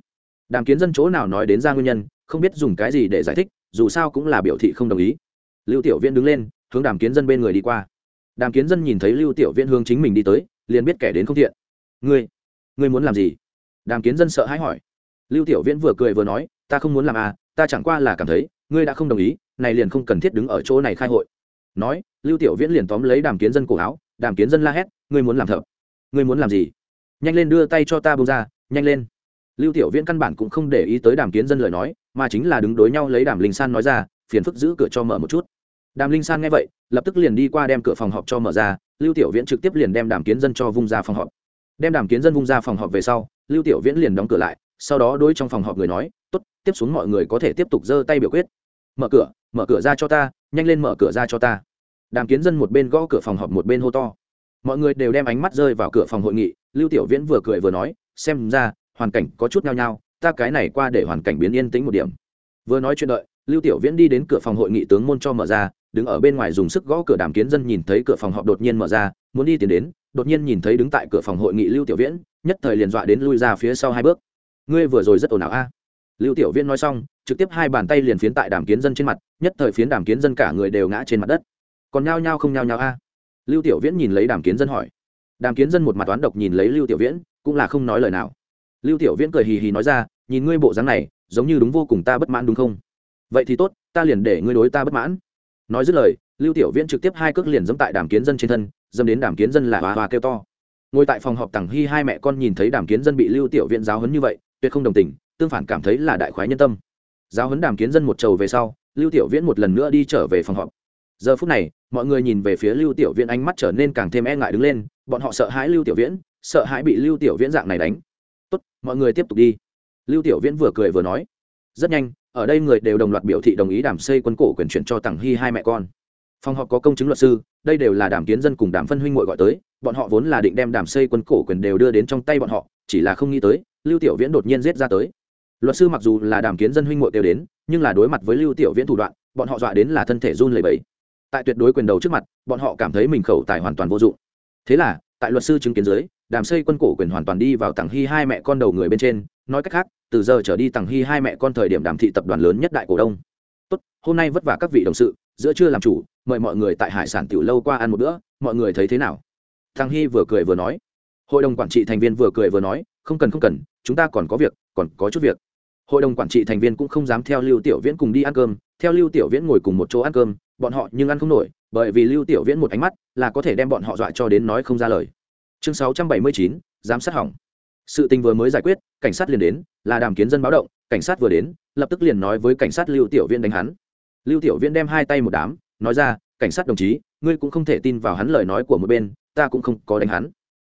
Đàm kiến dân chỗ nào nói đến ra nguyên nhân, không biết dùng cái gì để giải thích dù sao cũng là biểu thị không đồng ý. Lưu tiểu viễn đứng lên, hướng đàm kiến dân bên người đi qua. Đàm kiến dân nhìn thấy lưu tiểu viễn hướng chính mình đi tới, liền biết kẻ đến không thiện. Ngươi ngươi muốn làm gì? Đàm kiến dân sợ hãi hỏi. Lưu tiểu viễn vừa cười vừa nói, ta không muốn làm à ta chẳng qua là cảm thấy, ngươi đã không đồng ý, này liền không cần thiết đứng ở chỗ này khai hội. Nói, lưu tiểu viễn liền tóm lấy đàm kiến dân cổ áo, đàm kiến dân la hét, ngươi muốn làm thợ? Ngươi muốn làm gì? Nhanh lên đưa tay cho ta bông ra, nhanh lên. Lưu tiểu viễn căn bản cũng không để ý tới đàm kiến dân lời nói mà chính là đứng đối nhau lấy đàm linh san nói ra, phiền phức giữ cửa cho mở một chút. Đàm linh san nghe vậy, lập tức liền đi qua đem cửa phòng họp cho mở ra, lưu tiểu viễn trực tiếp liền đem đàm kiến dân cho vung ra phòng họp. Đem đàm kiến dân vung ra phòng họp về sau, lưu tiểu viễn liền đóng cửa lại, sau đó đôi trong phòng họp người nói, tốt, tiếp xuống mọi người có thể tiếp tục giơ tay biểu quyết. Mở cửa mở cửa ra cho ta, nhanh lên mở cửa ra cho ta. Đàm kiến dân một bên gõ cửa phòng họp một bên hô to. Mọi người đều đem ánh mắt rơi vào cửa phòng hội nghị, lưu tiểu viễn vừa cười vừa nói, xem ra, hoàn cảnh có chút nhao nhao ta cái này qua để hoàn cảnh biến yên tĩnh một điểm. Vừa nói chuyện đợi, lưu tiểu viễn đi đến cửa phòng hội nghị tướng môn cho mở ra, đứng ở bên ngoài dùng sức gõ cửa đàm kiến dân nhìn thấy cửa phòng họp đột nhiên mở ra, muốn đi tiến đến, đột nhiên nhìn thấy đứng tại cửa phòng hội nghị lưu tiểu viễn, nhất thời liền dọa đến lui ra phía sau hai bước. Ngươi vừa rồi rất ồn ào a. Lưu tiểu viễn nói xong, trực tiếp hai bàn tay liền phiến tại đàm kiến dân trên mặt, nhất thời phiến đàm kiến dân cả người đều ngã trên mặt đất. Còn nhao nhao không nhao nhao a. Lưu tiểu viễn nhìn lấy đàm kiến dân hỏi. Đàm kiến dân một mặt toán độc nhìn lấy lưu tiểu viễn, cũng là không nói lời nào lưu tiểu viễn cười hì hì nói ra, nhìn ngươi bộ dáng này, giống như đúng vô cùng ta bất mãn đúng không? Vậy thì tốt, ta liền để ngươi đối ta bất mãn. Nói dứt lời, lưu tiểu viễn trực tiếp hai cước liền dẫm tại đàm kiến dân trên thân dâm đến đàm kiến dân là hòa hòa kêu to. Ngồi tại phòng họp tằng hy hai mẹ con nhìn thấy đàm kiến dân bị lưu tiểu viễn giáo hấn như vậy, tuyệt không đồng tình, tương phản cảm thấy là đại khoái nhân tâm. Giáo hấn đàm kiến dân một trầu về sau, lưu tiểu viễn một lần nữa đi trở về phòng họp. Giờ phút này, mọi người nhìn về phía lưu tiểu viễn ánh mắt trở nên càng thêm e ngại đứng lên, bọn họ sợ hãi lưu tiểu viễn, sợ hãi bị lưu tiểu viễn dạng này đánh tốt, mọi người tiếp tục đi. Lưu tiểu viễn vừa cười vừa nói, rất nhanh, ở đây người đều đồng loạt biểu thị đồng ý đàm xây quân cổ quyền chuyển cho tặng hy hai mẹ con. Phòng họp có công chứng luật sư, đây đều là đàm kiến dân cùng đàm phân huynh ngội gọi tới, bọn họ vốn là định đem đàm xây quân cổ quyền đều đưa đến trong tay bọn họ, chỉ là không nghĩ tới, lưu tiểu viễn đột nhiên giết ra tới. Luật sư mặc dù là đàm kiến dân huynh ngội đều đến, nhưng là đối mặt với lưu tiểu viễn thủ đoạn, bọn họ dọa đến là thân thể run lẩy bẩy. Tại tuyệt đối quyền đầu trước mặt, bọn họ cảm thấy mình khẩu tài hoàn toàn vô dụng. Thế là, tại luật sư chứng kiến dưới đàm xây quân cổ quyền hoàn toàn đi vào tặng hy hai mẹ con đầu người bên trên, nói cách khác, từ giờ trở đi tặng hy hai mẹ con thời điểm đàm thị tập đoàn lớn nhất đại cổ đông. Tốt, hôm nay vất vả các vị đồng sự, giữa trưa làm chủ, mời mọi người tại hải sản tiểu lâu qua ăn một bữa, mọi người thấy thế nào? Thằng hy vừa cười vừa nói. Hội đồng quản trị thành viên vừa cười vừa nói, không cần không cần, chúng ta còn có việc, còn có chút việc. Hội đồng quản trị thành viên cũng không dám theo lưu tiểu viễn cùng đi ăn cơm, theo lưu tiểu viễn ngồi cùng một chỗ ăn cơm, bọn họ nhưng ăn không nổi, bởi vì lưu tiểu viễn một ánh mắt là có thể đem bọn họ dọa cho đến nói không ra lời chương sáu trăm bảy mươi chín, giám sát hỏng. Sự tình vừa mới giải quyết, cảnh sát liền đến, là đàm kiến dân báo động, cảnh sát vừa đến, lập tức liền nói với cảnh sát lưu tiểu viễn đánh hắn. Lưu tiểu viễn đem hai tay một đám, nói ra, cảnh sát đồng chí, ngươi cũng không thể tin vào hắn lời nói của một bên, ta cũng không có đánh hắn.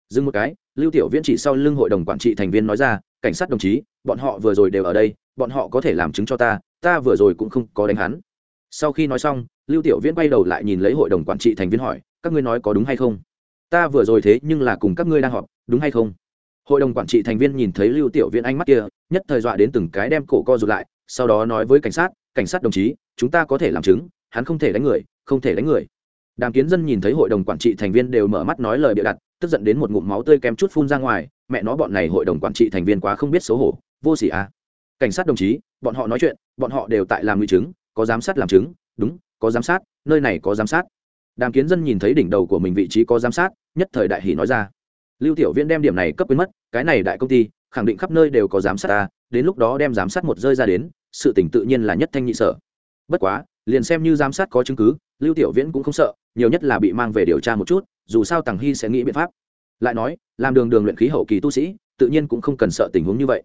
Dừng một cái, lưu tiểu viễn chỉ sau lưng hội đồng quản trị thành viên nói ra, cảnh sát đồng chí, bọn họ vừa rồi đều ở đây, bọn họ có thể làm chứng cho ta ta vừa rồi cũng không có đánh hắn. Sau khi nói xong, lưu tiểu viễn quay đầu lại nhìn lấy hội đồng quản trị thành viên hỏi, các ngươi nói có đúng hay không? Ta vừa rồi thế nhưng là cùng các ngươi đang họp, đúng hay không? Hội đồng quản trị thành viên nhìn thấy lưu tiểu viễn ánh mắt kia, nhất thời dọa đến từng cái đem cổ co rụt lại, sau đó nói với cảnh sát cảnh sát đồng chí, chúng ta có thể làm chứng, hắn không thể đánh người, không thể đánh người. Đàm kiến dân nhìn thấy hội đồng quản trị thành viên đều mở mắt nói lời bịa đặt, tức giận đến một ngụm máu tươi kém chút phun ra ngoài, mẹ nó, bọn này hội đồng quản trị thành viên quá không biết xấu hổ, vô sỉ à. Cảnh sát đồng chí, bọn họ nói chuyện, bọn họ đều tại làm nguy chứng, có giám sát làm chứng, đúng, có giám sát, nơi này có giám sát đàm kiến dân nhìn thấy đỉnh đầu của mình vị trí có giám sát, nhất thời đại hỷ nói ra. Lưu tiểu viễn đem điểm này cấp quên mất, cái này đại công ty, khẳng định khắp nơi đều có giám sát ta, đến lúc đó đem giám sát một rơi ra đến, sự tỉnh tự nhiên là nhất thanh nhị sở. Bất quá, liền xem như giám sát có chứng cứ, lưu tiểu viễn cũng không sợ, nhiều nhất là bị mang về điều tra một chút, dù sao tằng hy sẽ nghĩ biện pháp. Lại nói, làm đường đường luyện khí hậu kỳ tu sĩ, tự nhiên cũng không cần sợ tình huống như vậy.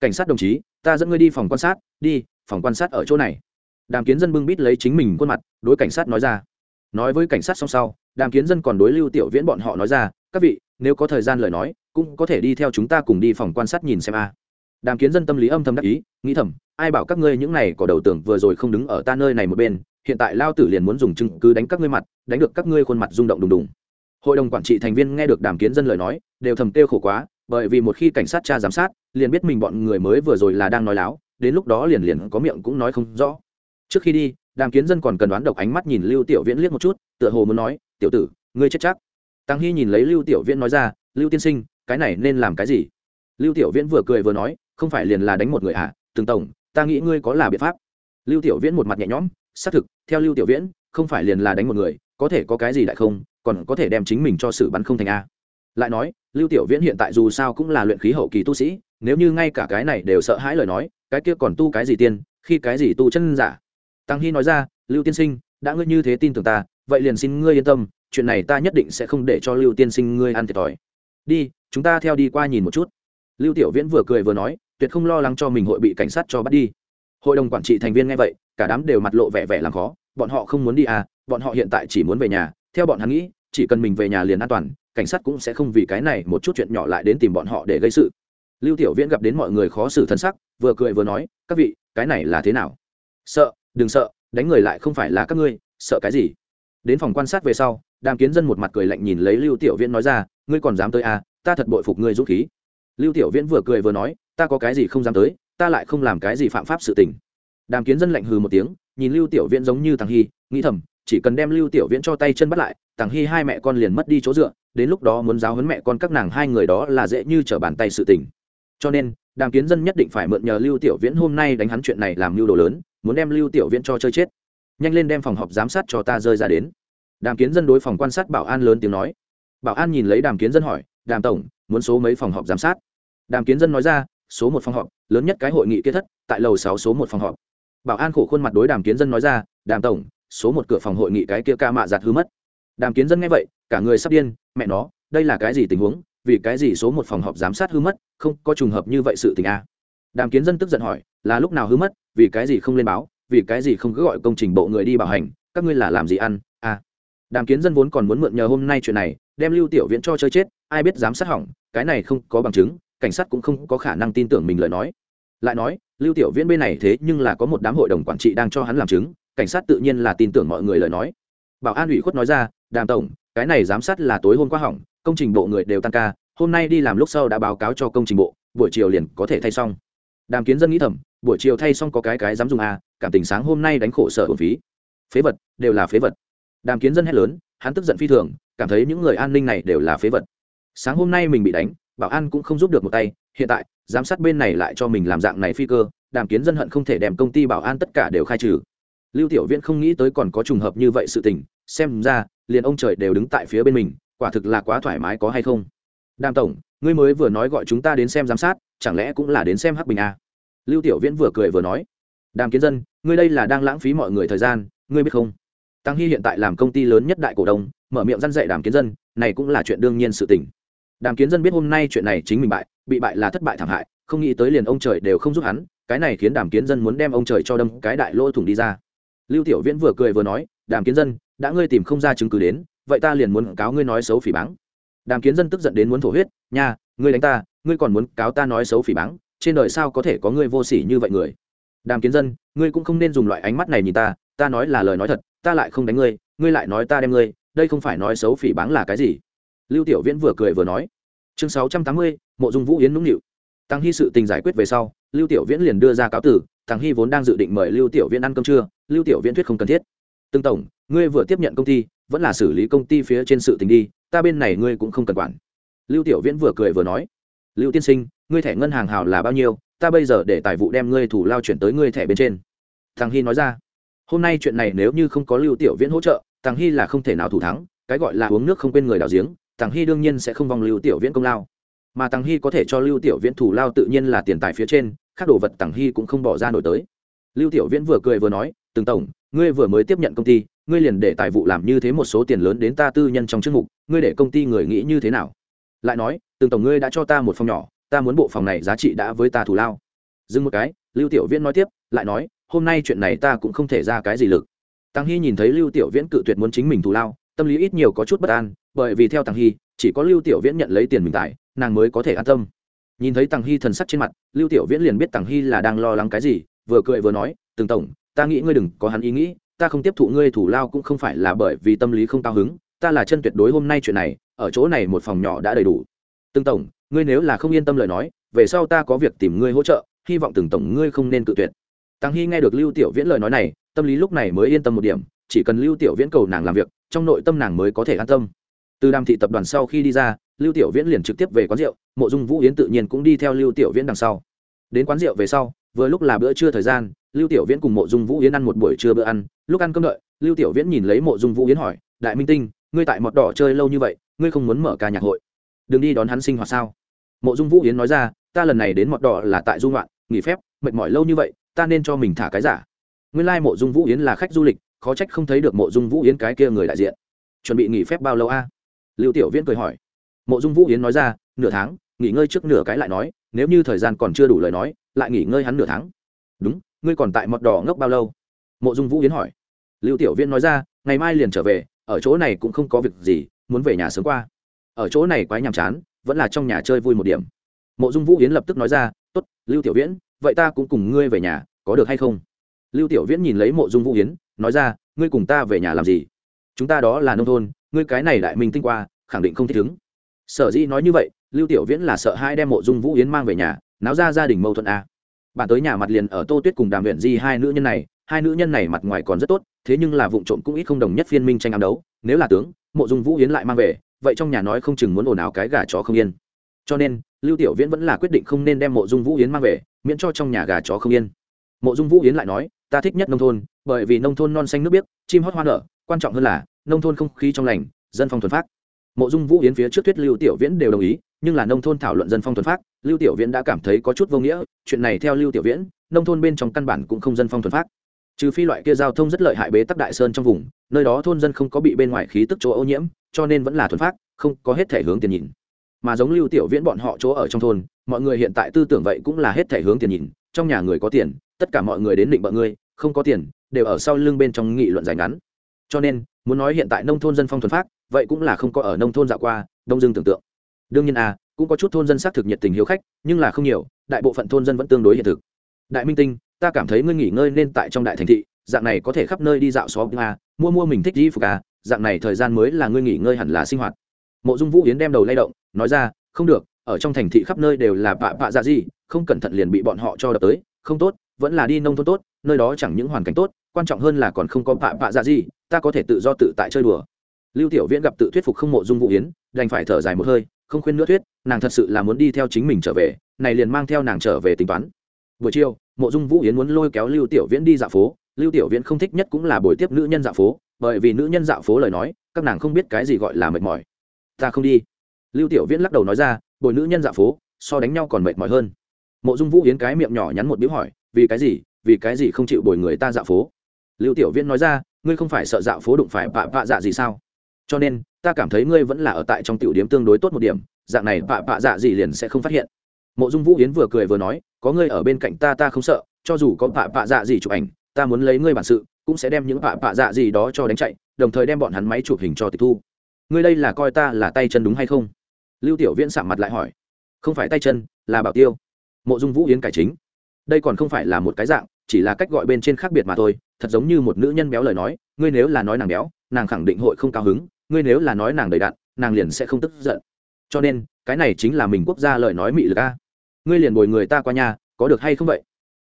Cảnh sát đồng chí, ta dẫn ngươi đi phòng quan sát, đi, phòng quan sát ở chỗ này. Đàm kiến dân bưng bít lấy chính mình khuôn mặt, đối cảnh sát nói ra nói với cảnh sát xong sau, đàm kiến dân còn đối lưu tiểu viễn bọn họ nói ra, các vị, nếu có thời gian lời nói, cũng có thể đi theo chúng ta cùng đi phòng quan sát nhìn xem a. Đàm kiến dân tâm lý âm thầm đắc ý, nghĩ thầm, ai bảo các ngươi những này có đầu tưởng vừa rồi không đứng ở ta nơi này một bên, hiện tại lao tử liền muốn dùng chứng cứ đánh các ngươi mặt, đánh được các ngươi khuôn mặt rung động đùng đùng. Hội đồng quản trị thành viên nghe được đàm kiến dân lời nói, đều thầm kêu khổ quá, bởi vì một khi cảnh sát tra giám sát, liền biết mình bọn người mới vừa rồi là đang nói láo, đến lúc đó liền liền có miệng cũng nói không rõ. Trước khi đi đàm kiến dân còn cần đoán độc ánh mắt nhìn lưu tiểu viễn liếc một chút, tựa hồ muốn nói, tiểu tử, ngươi chết chắc. Tăng hy nhìn lấy lưu tiểu viễn nói ra, lưu tiên sinh, cái này nên làm cái gì? Lưu tiểu viễn vừa cười vừa nói, không phải liền là đánh một người à từng tổng, ta nghĩ ngươi có là biện pháp. Lưu tiểu viễn một mặt nhẹ nhõm, xác thực, theo lưu tiểu viễn, không phải liền là đánh một người, có thể có cái gì đại không, còn có thể đem chính mình cho sự bắn không thành a. Lại nói, lưu tiểu viễn hiện tại dù sao cũng là luyện khí hậu kỳ tu sĩ, nếu như ngay cả cái này đều sợ hãi lời nói, cái kia còn tu cái gì tiên, khi cái gì tu chân giả tăng hy nói ra, lưu tiên sinh, đã ngươi như thế tin tưởng ta, vậy liền xin ngươi yên tâm, chuyện này ta nhất định sẽ không để cho lưu tiên sinh ngươi ăn thiệt thòi. Đi, chúng ta theo đi qua nhìn một chút. Lưu tiểu viễn vừa cười vừa nói, tuyệt không lo lắng cho mình hội bị cảnh sát cho bắt đi. Hội đồng quản trị thành viên nghe vậy, cả đám đều mặt lộ vẻ vẻ làm khó, bọn họ không muốn đi à bọn họ hiện tại chỉ muốn về nhà, theo bọn hắn nghĩ, chỉ cần mình về nhà liền an toàn, cảnh sát cũng sẽ không vì cái này một chút chuyện nhỏ lại đến tìm bọn họ để gây sự. Lưu tiểu viễn gặp đến mọi người khó xử thân sắc, vừa cười vừa nói, các vị, cái này là thế nào? Sợ đừng sợ, đánh người lại không phải là các ngươi, sợ cái gì? Đến phòng quan sát về sau, đàm kiến dân một mặt cười lạnh nhìn lấy lưu tiểu viễn nói ra, ngươi còn dám tới à ta thật bội phục ngươi dũng khí. Lưu tiểu viễn vừa cười vừa nói, ta có cái gì không dám tới, ta lại không làm cái gì phạm pháp sự tình. Đàm kiến dân lạnh hừ một tiếng, nhìn lưu tiểu viễn giống như thằng hy nghĩ thầm, chỉ cần đem lưu tiểu viễn cho tay chân bắt lại thằng hy hai mẹ con liền mất đi chỗ dựa, đến lúc đó muốn giáo huấn mẹ con các nàng hai người đó là dễ như trở bàn tay sự tình. Cho nên, đàm kiến dân nhất định phải mượn nhờ lưu tiểu viễn hôm nay đánh hắn chuyện này làm mưu đồ lớn muốn đem lưu tiểu viễn cho chơi chết. Nhanh lên đem phòng họp giám sát cho ta rơi ra đến. Đàm kiến dân đối phòng quan sát bảo an lớn tiếng nói. Bảo an nhìn lấy đàm kiến dân hỏi, đàm tổng, muốn số mấy phòng họp giám sát? Đàm kiến dân nói ra, số một phòng họp, lớn nhất cái hội nghị kết thất, tại lầu sáu số một phòng họp. Bảo an khổ khuôn mặt đối đàm kiến dân nói ra, đàm tổng, số một cửa phòng hội nghị cái kia ca mạ giặt hư mất. Đàm kiến dân nghe vậy, cả người sắp điên, mẹ nó, đây là cái gì tình huống? Vì cái gì số một phòng họp giám sát hư mất, không có trùng hợp như vậy sự tình a à. đàm kiến dân tức giận hỏi, là lúc nào hư mất? Vì cái gì không lên báo, vì cái gì không cứ gọi công trình bộ người đi bảo hành, các ngươi là làm gì ăn à. Đàm kiến dân vốn còn muốn mượn nhờ hôm nay chuyện này, đem lưu tiểu viễn cho chơi chết, ai biết dám sát hỏng, cái này không có bằng chứng, cảnh sát cũng không có khả năng tin tưởng mình lời nói. Lại nói, lưu tiểu viễn bên này thế nhưng là có một đám hội đồng quản trị đang cho hắn làm chứng, cảnh sát tự nhiên là tin tưởng mọi người lời nói. Bảo an ủy khuất nói ra, đàm tổng, cái này giám sát là tối hôm qua hỏng, công trình bộ người đều tăng ca, hôm nay đi làm lúc sau đã báo cáo cho công trình bộ, buổi chiều liền có thể thay xong đàm kiến dân nghĩ thầm, buổi chiều thay xong có cái cái dám dùng à cảm tình sáng hôm nay đánh khổ sở hồn phí. Phế vật, đều là phế vật. Đàm kiến dân hét lớn, hắn tức giận phi thường, cảm thấy những người an ninh này đều là phế vật. Sáng hôm nay mình bị đánh, bảo an cũng không giúp được một tay, hiện tại, giám sát bên này lại cho mình làm dạng này phi cơ, đàm kiến dân hận không thể đem công ty bảo an tất cả đều khai trừ. Lưu tiểu viễn không nghĩ tới còn có trùng hợp như vậy sự tình, xem ra, liền ông trời đều đứng tại phía bên mình, quả thực là quá thoải mái có hay không. Đàm tổng, ngươi mới vừa nói gọi chúng ta đến xem giám sát chẳng lẽ cũng là đến xem hắc bình a lưu tiểu viễn vừa cười vừa nói, đàm kiến dân, ngươi đây là đang lãng phí mọi người thời gian, ngươi biết không? Tăng hy hiện tại làm công ty lớn nhất đại cổ đông, mở miệng răn dạy đàm kiến dân, này cũng là chuyện đương nhiên sự tình. Đàm kiến dân biết hôm nay chuyện này chính mình bại, bị bại là thất bại thảm hại, không nghĩ tới liền ông trời đều không giúp hắn, cái này khiến đàm kiến dân muốn đem ông trời cho đâm cái đại lỗ thủng đi ra. Lưu tiểu viễn vừa cười vừa nói, đàm kiến dân, đã ngươi tìm không ra chứng cứ đến, vậy ta liền muốn cáo ngươi nói xấu phỉ báng. Đàm kiến dân tức giận đến muốn thổ huyết, nha, ngươi đánh ta ngươi còn muốn cáo ta nói xấu phỉ báng, trên đời sao có thể có ngươi vô sỉ như vậy người? Đàm kiến dân, ngươi cũng không nên dùng loại ánh mắt này nhìn ta ta nói là lời nói thật, ta lại không đánh ngươi ngươi lại nói ta đem ngươi, đây không phải nói xấu phỉ báng là cái gì? Lưu tiểu viễn vừa cười vừa nói. Chương sáu trăm tám mươi, mộ dung vũ yến nũng nịu. Tăng hy sự tình giải quyết về sau, lưu tiểu viễn liền đưa ra cáo tử tăng hy vốn đang dự định mời lưu tiểu viễn ăn cơm trưa, lưu tiểu viễn thuyết không cần thiết. Tương tổng, ngươi vừa tiếp nhận công ty, vẫn là xử lý công ty phía trên sự tình đi, ta bên này ngươi cũng không cần quản. Lưu tiểu viễn vừa cười vừa nói lưu tiên sinh, ngươi thẻ ngân hàng hào là bao nhiêu? Ta bây giờ để tài vụ đem ngươi thủ lao chuyển tới ngươi thẻ bên trên. Thằng hy nói ra. Hôm nay chuyện này nếu như không có lưu tiểu viễn hỗ trợ, thằng hy là không thể nào thủ thắng, cái gọi là uống nước không quên người đào giếng, thằng hy đương nhiên sẽ không vòng lưu tiểu viễn công lao. Mà thằng hy có thể cho lưu tiểu viễn thủ lao tự nhiên là tiền tài phía trên các đồ vật thằng hy cũng không bỏ ra nổi tới. Lưu tiểu viễn vừa cười vừa nói, từng tổng, ngươi vừa mới tiếp nhận công ty, ngươi liền để tài vụ làm như thế một số tiền lớn đến ta tư nhân trong chức mục, ngươi để công ty người nghĩ như thế nào? Lại nói từng tổng ngươi đã cho ta một phòng nhỏ ta muốn bộ phòng này giá trị đã với ta thủ lao. Dừng một cái lưu tiểu viễn nói tiếp lại nói hôm nay chuyện này ta cũng không thể ra cái gì lực. Tăng hy nhìn thấy lưu tiểu viễn cự tuyệt muốn chính mình thù lao tâm lý ít nhiều có chút bất an bởi vì theo tăng hy chỉ có lưu tiểu viễn nhận lấy tiền mình tại, nàng mới có thể an tâm. Nhìn thấy tăng hy thần sắc trên mặt lưu tiểu viễn liền biết tăng hy là đang lo lắng cái gì vừa cười vừa nói từng tổng ta nghĩ ngươi đừng có hắn ý nghĩ ta không tiếp thụ ngươi thủ lao cũng không phải là bởi vì tâm lý không cao hứng ta là chân tuyệt đối hôm nay chuyện này ở chỗ này một phòng nhỏ đã đầy đủ từng tổng, ngươi nếu là không yên tâm lời nói, về sau ta có việc tìm ngươi hỗ trợ, hy vọng từng tổng ngươi không nên tự tuyệt. Tăng hy nghe được lưu tiểu viễn lời nói này, tâm lý lúc này mới yên tâm một điểm, chỉ cần lưu tiểu viễn cầu nàng làm việc, trong nội tâm nàng mới có thể an tâm. Từ đàm thị tập đoàn sau khi đi ra, lưu tiểu viễn liền trực tiếp về quán rượu, mộ dung vũ yến tự nhiên cũng đi theo lưu tiểu viễn đằng sau. Đến quán rượu về sau, vừa lúc là bữa trưa thời gian, lưu tiểu viễn cùng mộ dung vũ yến ăn một buổi trưa bữa ăn. Lúc ăn cơm đợi, lưu tiểu viễn nhìn lấy mộ dung vũ yến hỏi, đại minh tinh, ngươi tại mọt đỏ chơi lâu như vậy, ngươi không muốn mở ca nhạc hội? Đừng đi đón hắn sinh hoạt sao? Mộ dung vũ yến nói ra, ta lần này đến mọt đỏ là tại dung loạn nghỉ phép, mệt mỏi lâu như vậy, ta nên cho mình thả cái giả. Nguyên lai mộ dung vũ yến là khách du lịch, khó trách không thấy được mộ dung vũ yến cái kia người đại diện. Chuẩn bị nghỉ phép bao lâu a? Lưu tiểu viễn cười hỏi. Mộ dung vũ yến nói ra, nửa tháng, nghỉ ngơi trước nửa cái lại nói, nếu như thời gian còn chưa đủ lời nói, lại nghỉ ngơi hắn nửa tháng. Đúng, ngươi còn tại mọt đỏ ngốc bao lâu? Mộ dung vũ yến hỏi. Lưu tiểu viễn nói ra, ngày mai liền trở về, ở chỗ này cũng không có việc gì, muốn về nhà sớm qua ở chỗ này quá nhàm chán, vẫn là trong nhà chơi vui một điểm. Mộ dung vũ yến lập tức nói ra t ố t lưu tiểu viễn, vậy ta cũng cùng ngươi về nhà, có được hay không? Lưu tiểu viễn nhìn lấy mộ dung vũ yến, nói ra, ngươi cùng ta về nhà làm gì? Chúng ta đó là nông thôn, ngươi cái này đại minh tinh qua, khẳng định không thích ứng. Sở dĩ nói như vậy, lưu tiểu viễn là sợ hai đem mộ dung vũ yến mang về nhà, náo ra gia đình mâu thuẫn a. Bạn tới nhà mặt liền ở tô tuyết cùng đàm huyện di hai nữ nhân này, hai nữ nhân này mặt ngoài còn rất tốt, thế nhưng là vụ trộm cũng ít không đồng nhất phiên minh tranh ám đấu, nếu là tướng, mộ dung vũ yến lại mang về vậy trong nhà nói không chừng muốn ồn ào cái gà chó không yên. Cho nên, lưu tiểu viễn vẫn là quyết định không nên đem mộ dung vũ yến mang về, miễn cho trong nhà gà chó không yên. Mộ dung vũ yến lại nói, ta thích nhất nông thôn, bởi vì nông thôn non xanh nước biếc, chim hót hoa nở, quan trọng hơn là nông thôn không khí trong lành, dân phong thuần phát mộ dung vũ yến phía trước thuyết lưu tiểu viễn đều đồng ý, nhưng là nông thôn thảo luận dân phong thuần phát lưu tiểu viễn đã cảm thấy có chút vô nghĩa, chuyện này theo lưu tiểu viễn, nông thôn bên trong căn bản cũng không dân phong thuần phát trừ phi loại kia giao thông rất lợi hại bế tắc đại sơn trong vùng, nơi đó thôn dân không có bị bên ngoài khí tức chỗ ô nhiễm cho nên vẫn là thuần phát, không có hết thể hướng tiền nhìn. Mà giống lưu tiểu viễn bọn họ chỗ ở trong thôn, mọi người hiện tại tư tưởng vậy cũng là hết thể hướng tiền nhìn, trong nhà người có tiền, tất cả mọi người đến định bợ ngươi, không có tiền, đều ở sau lưng bên trong nghị luận dài ngắn. Cho nên, muốn nói hiện tại nông thôn dân phong thuần phát, vậy cũng là không có ở nông thôn dạo qua, đông dương tưởng tượng. Đương nhiên à cũng có chút thôn dân xác thực nhiệt tình hiếu khách, nhưng là không nhiều, đại bộ phận thôn dân vẫn tương đối hiện thực. Đại minh tinh, ta cảm thấy ngươi nghỉ ngơi nên tại trong đại thành thị, dạng này có thể khắp nơi đi dạo xó a mua mua mình thích đi phục à dạng này thời gian mới là ngươi nghỉ ngơi hẳn là sinh hoạt. Mộ dung vũ yến đem đầu lay động, nói ra, không được, ở trong thành thị khắp nơi đều là bạ bạ dạ gì, không cẩn thận liền bị bọn họ cho đập tới, không tốt, vẫn là đi nông thôn tốt, nơi đó chẳng những hoàn cảnh tốt, quan trọng hơn là còn không có bạ bạ dạ gì, ta có thể tự do tự tại chơi đùa. Lưu tiểu viễn gặp tự thuyết phục không mộ dung vũ yến, đành phải thở dài một hơi, không khuyên nữa thuyết, nàng thật sự là muốn đi theo chính mình trở về, này liền mang theo nàng trở về tính toán. Buổi chiều, mộ dung vũ yến muốn lôi kéo lưu tiểu viễn đi dạo phố lưu tiểu viễn không thích nhất cũng là buổi tiếp nữ nhân dạo phố, bởi vì nữ nhân dạo phố lời nói, các nàng không biết cái gì gọi là mệt mỏi. Ta không đi. Lưu tiểu viễn lắc đầu nói ra bồi nữ nhân dạo phố, so đánh nhau còn mệt mỏi hơn. Mộ dung vũ yến cái miệng nhỏ nhắn một biếu hỏi, vì cái gì, vì cái gì không chịu bồi người ta dạo phố? Lưu tiểu viễn nói ra, ngươi không phải sợ dạo phố đụng phải bạ bạ dạ gì sao? Cho nên, ta cảm thấy ngươi vẫn là ở tại trong tiểu điểm tương đối tốt một điểm, dạng này bạ bạ dạ gì liền sẽ không phát hiện. Mộ dung vũ yến vừa cười vừa nói, có ngươi ở bên cạnh ta ta không sợ, cho dù có bạ bạ dạ gì chụp ảnh ta muốn lấy ngươi bản sự, cũng sẽ đem những bạ bạ dạ gì đó cho đánh chạy, đồng thời đem bọn hắn máy chụp hình cho tịch thu. Ngươi đây là coi ta là tay chân đúng hay không? Lưu tiểu viễn sạm mặt lại hỏi. Không phải tay chân, là bảo tiêu. Mộ dung vũ yến cải chính. Đây còn không phải là một cái dạng, chỉ là cách gọi bên trên khác biệt mà thôi, thật giống như một nữ nhân béo lời nói, ngươi nếu là nói nàng béo, nàng khẳng định hội không cao hứng, ngươi nếu là nói nàng đầy đặn, nàng liền sẽ không tức giận. Cho nên, cái này chính là mình quốc gia lời nói mị lực a. Ngươi liền bồi người ta qua nhà, có được hay không vậy?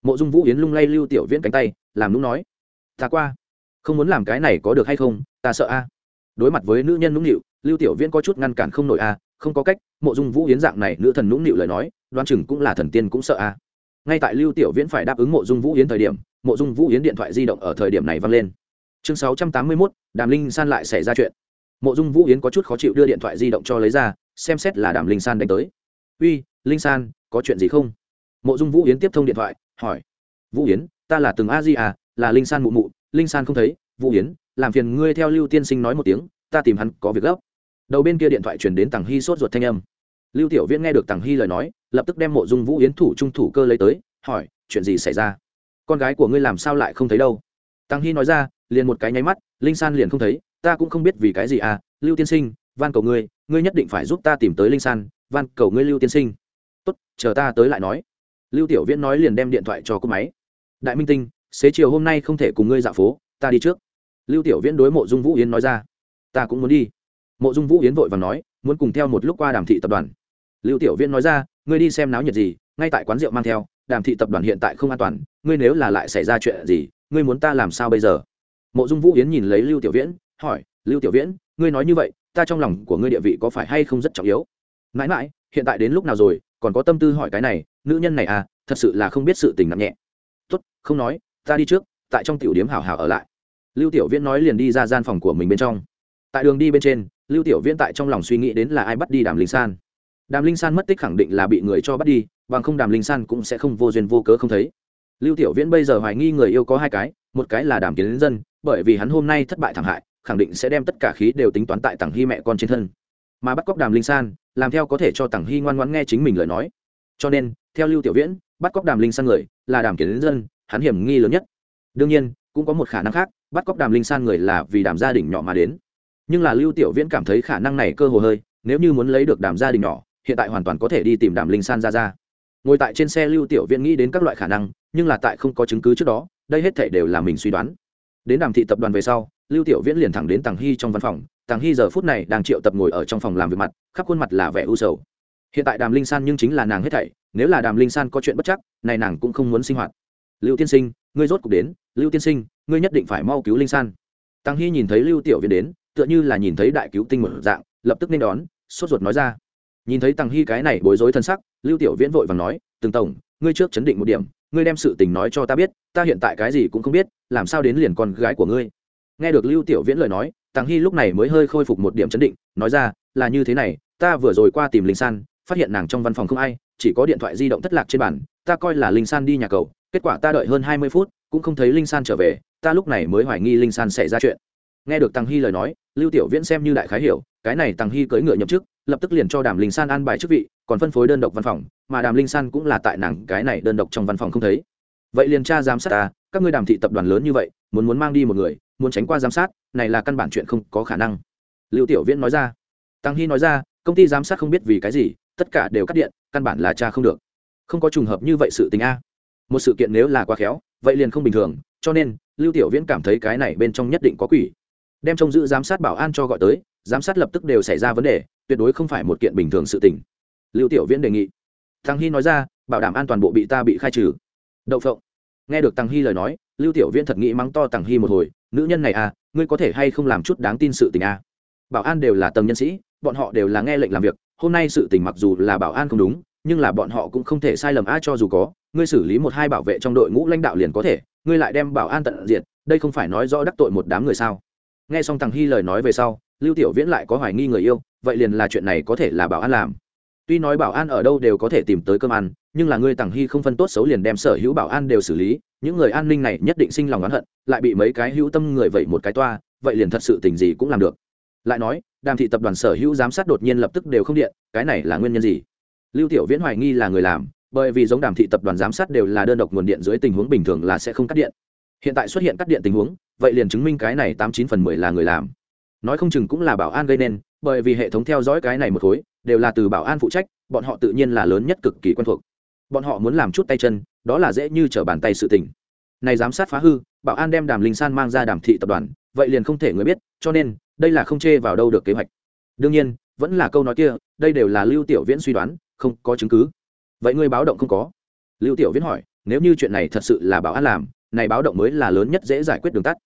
Mộ dung vũ yến lung lay lưu tiểu viễn cánh tay, làm lúc nói, ta qua, không muốn làm cái này có được hay không, ta sợ a. Đối mặt với nữ nhân nũng nịu, lưu tiểu viễn có chút ngăn cản không nổi a, không có cách, mộ dung vũ yến dạng này nữ thần nũng nịu lời nói, đoan chừng cũng là thần tiên cũng sợ a. Ngay tại lưu tiểu viễn phải đáp ứng mộ dung vũ yến thời điểm, mộ dung vũ yến điện thoại di động ở thời điểm này vang lên. Chương sáu trăm tám mươi mốt, đàm linh san lại xảy ra chuyện. Mộ dung vũ yến có chút khó chịu đưa điện thoại di động cho lấy ra, xem xét là đàm linh san đánh tới. Uy, linh san, có chuyện gì không? Mộ dung vũ yến tiếp thông điện thoại hỏi. Vũ yến, ta là từng a di à là linh san mụ mụ, linh san không thấy. Vũ yến, làm phiền ngươi theo lưu tiên sinh nói một tiếng, ta tìm hắn có việc gấp. Đầu bên kia điện thoại truyền đến tằng hy sốt ruột thanh âm. Lưu tiểu viễn nghe được tằng hy lời nói, lập tức đem mộ dung vũ yến thủ trung thủ cơ lấy tới, hỏi, chuyện gì xảy ra? Con gái của ngươi làm sao lại không thấy đâu? Tằng hy nói ra, liền một cái nháy mắt, linh san liền không thấy, ta cũng không biết vì cái gì à lưu tiên sinh, van cầu ngươi ngươi nhất định phải giúp ta tìm tới linh san, van cầu ngươi lưu tiên sinh. Tốt, chờ ta tới lại nói lưu tiểu viễn nói liền đem điện thoại cho cô máy. Đại minh tinh, xế chiều hôm nay không thể cùng ngươi dạo phố, ta đi trước. Lưu tiểu viễn đối mộ dung vũ yến nói ra. Ta cũng muốn đi. Mộ dung vũ yến vội và nói, muốn cùng theo một lúc qua đàm thị tập đoàn. Lưu tiểu viễn nói ra, ngươi đi xem náo nhiệt gì, ngay tại quán rượu mang theo, đàm thị tập đoàn hiện tại không an toàn, ngươi nếu là lại xảy ra chuyện gì, ngươi muốn ta làm sao bây giờ? Mộ dung vũ yến nhìn lấy lưu tiểu viễn, hỏi, lưu tiểu viễn, ngươi nói như vậy, ta trong lòng của ngươi địa vị có phải hay không rất trọng yếu? Mãi mãi, hiện tại đến lúc nào rồi, còn có tâm tư hỏi cái này nữ nhân này à thật sự là không biết sự tình nặng nhẹ. Tốt, không nói, ta đi trước, tại trong tiểu điếm hảo hảo ở lại. Lưu tiểu viễn nói liền đi ra gian phòng của mình bên trong. Tại đường đi bên trên, lưu tiểu viễn tại trong lòng suy nghĩ đến là ai bắt đi đàm linh san. Đàm linh san mất tích khẳng định là bị người cho bắt đi, bằng không đàm linh san cũng sẽ không vô duyên vô cớ không thấy. Lưu tiểu viễn bây giờ hoài nghi người yêu có hai cái, một cái là đàm kiến dân, bởi vì hắn hôm nay thất bại thảm hại, khẳng định sẽ đem tất cả khí đều tính toán tại tặng hy mẹ con trên thân. Mà bắt cóc đàm linh san, làm theo có thể cho tặng hy ngoan ngoãn nghe chính mình lời nói. Cho nên theo lưu tiểu viễn, bắt cóc đàm linh san người là đàm kiến dân, hắn hiểm nghi lớn nhất. Đương nhiên, cũng có một khả năng khác, bắt cóc đàm linh san người là vì đàm gia đình nhỏ mà đến. Nhưng là lưu tiểu viễn cảm thấy khả năng này cơ hồ hơi, nếu như muốn lấy được đàm gia đình nhỏ, hiện tại hoàn toàn có thể đi tìm đàm linh san ra ra. Ngồi tại trên xe lưu tiểu viễn nghĩ đến các loại khả năng, nhưng là tại không có chứng cứ trước đó, đây hết thể đều là mình suy đoán. Đến đàm thị tập đoàn về sau, lưu tiểu viễn liền thẳng đến tàng hy trong văn phòng tàng hy giờ phút này đang triệu tập ngồi ở trong phòng làm việc mặt, khắp khuôn mặt là vẻ u sầu. Hiện tại đàm linh san nhưng chính là nàng hết thảy nếu là đàm linh san có chuyện bất chắc, này nàng cũng không muốn sinh hoạt. Lưu tiên sinh, ngươi rốt cuộc đến. Lưu tiên sinh, ngươi nhất định phải mau cứu linh san. Tăng hy nhìn thấy lưu tiểu viễn đến, tựa như là nhìn thấy đại cứu tinh một dạng, lập tức nên đón, sốt ruột nói ra. Nhìn thấy tăng hy cái này bối rối thân sắc, lưu tiểu viễn vội và nói, từng tổng, ngươi trước chấn định một điểm, ngươi đem sự tình nói cho ta biết, ta hiện tại cái gì cũng không biết, làm sao đến liền con gái của ngươi? Nghe được lưu tiểu viễn lời nói, tăng hy lúc này mới hơi khôi phục một điểm chấn định, nói ra, là như thế này, ta vừa rồi qua tìm linh san, phát hiện nàng trong văn phòng không ai chỉ có điện thoại di động thất lạc trên bàn, ta coi là linh san đi nhà cầu, kết quả ta đợi hơn hai mươi phút, cũng không thấy linh san trở về, ta lúc này mới hoài nghi linh san xảy ra chuyện. Nghe được tăng hy lời nói, lưu tiểu viễn xem như đại khái hiểu, cái này tăng hy cưỡi ngựa nhậm chức, lập tức liền cho đàm linh san an bài chức vị, còn phân phối đơn độc văn phòng, mà đàm linh san cũng là tại nàng cái này đơn độc trong văn phòng không thấy. Vậy liền tra giám sát ta, các ngươi đàm thị tập đoàn lớn như vậy, muốn muốn mang đi một người, muốn tránh qua giám sát, này là căn bản chuyện không có khả năng. Lưu tiểu viễn nói ra. Tăng hy nói ra, công ty giám sát không biết vì cái gì tất cả đều cắt điện, căn bản là cha không được. Không có trùng hợp như vậy sự tình a. Một sự kiện nếu là quá khéo, vậy liền không bình thường, cho nên, lưu tiểu viễn cảm thấy cái này bên trong nhất định có quỷ. Đem trông giữ giám sát bảo an cho gọi tới, giám sát lập tức đều xảy ra vấn đề, tuyệt đối không phải một kiện bình thường sự tình. Lưu tiểu viễn đề nghị. Thằng hy nói ra, bảo đảm an toàn bộ bị ta bị khai trừ. Đậu phộng. Nghe được tăng hy lời nói, lưu tiểu viễn thật nghĩ mắng to tăng hy một hồi, nữ nhân này à ngươi có thể hay không làm chút đáng tin sự tình à? Bảo an đều là tầng nhân sĩ bọn họ đều là nghe lệnh làm việc, hôm nay sự tình mặc dù là bảo an không đúng, nhưng là bọn họ cũng không thể sai lầm, a, cho dù có, ngươi xử lý một hai bảo vệ trong đội ngũ lãnh đạo liền có thể, ngươi lại đem bảo an tận diện đây không phải nói rõ đắc tội một đám người sao? Nghe xong thằng hy lời nói về sau, lưu tiểu viễn lại có hoài nghi người yêu, vậy liền là chuyện này có thể là bảo an làm. Tuy nói bảo an ở đâu đều có thể tìm tới cơm ăn, nhưng là ngươi tằng hy không phân tốt xấu liền đem sở hữu bảo an đều xử lý, những người an ninh này nhất định sinh lòng oán hận, lại bị mấy cái hữu tâm người vậy một cái toa, vậy liền thật sự tình gì cũng làm được. Lại nói đàm thị tập đoàn sở hữu giám sát đột nhiên lập tức đều không điện, cái này là nguyên nhân gì? Lưu tiểu viễn hoài nghi là người làm, bởi vì giống đàm thị tập đoàn giám sát đều là đơn độc nguồn điện dưới tình huống bình thường là sẽ không cắt điện. Hiện tại xuất hiện cắt điện tình huống, vậy liền chứng minh cái này tám chín phần mười là người làm. Nói không chừng cũng là bảo an gây nên, bởi vì hệ thống theo dõi cái này một khối, đều là từ bảo an phụ trách, bọn họ tự nhiên là lớn nhất cực kỳ quen thuộc. Bọn họ muốn làm chút tay chân, đó là dễ như t r ở bàn tay sự tình. Này giám sát phá hư, bảo an đem đàm linh san mang ra đàm thị tập đoàn, vậy liền không thể người biết, cho nên đây là không chê vào đâu được kế hoạch. Đương nhiên, vẫn là câu nói kia, đây đều là lưu tiểu viễn suy đoán, không có chứng cứ. Vậy ngươi báo động không có? Lưu tiểu viễn hỏi, nếu như chuyện này thật sự là bảo an làm, này báo động mới là lớn nhất dễ giải quyết đường tắt.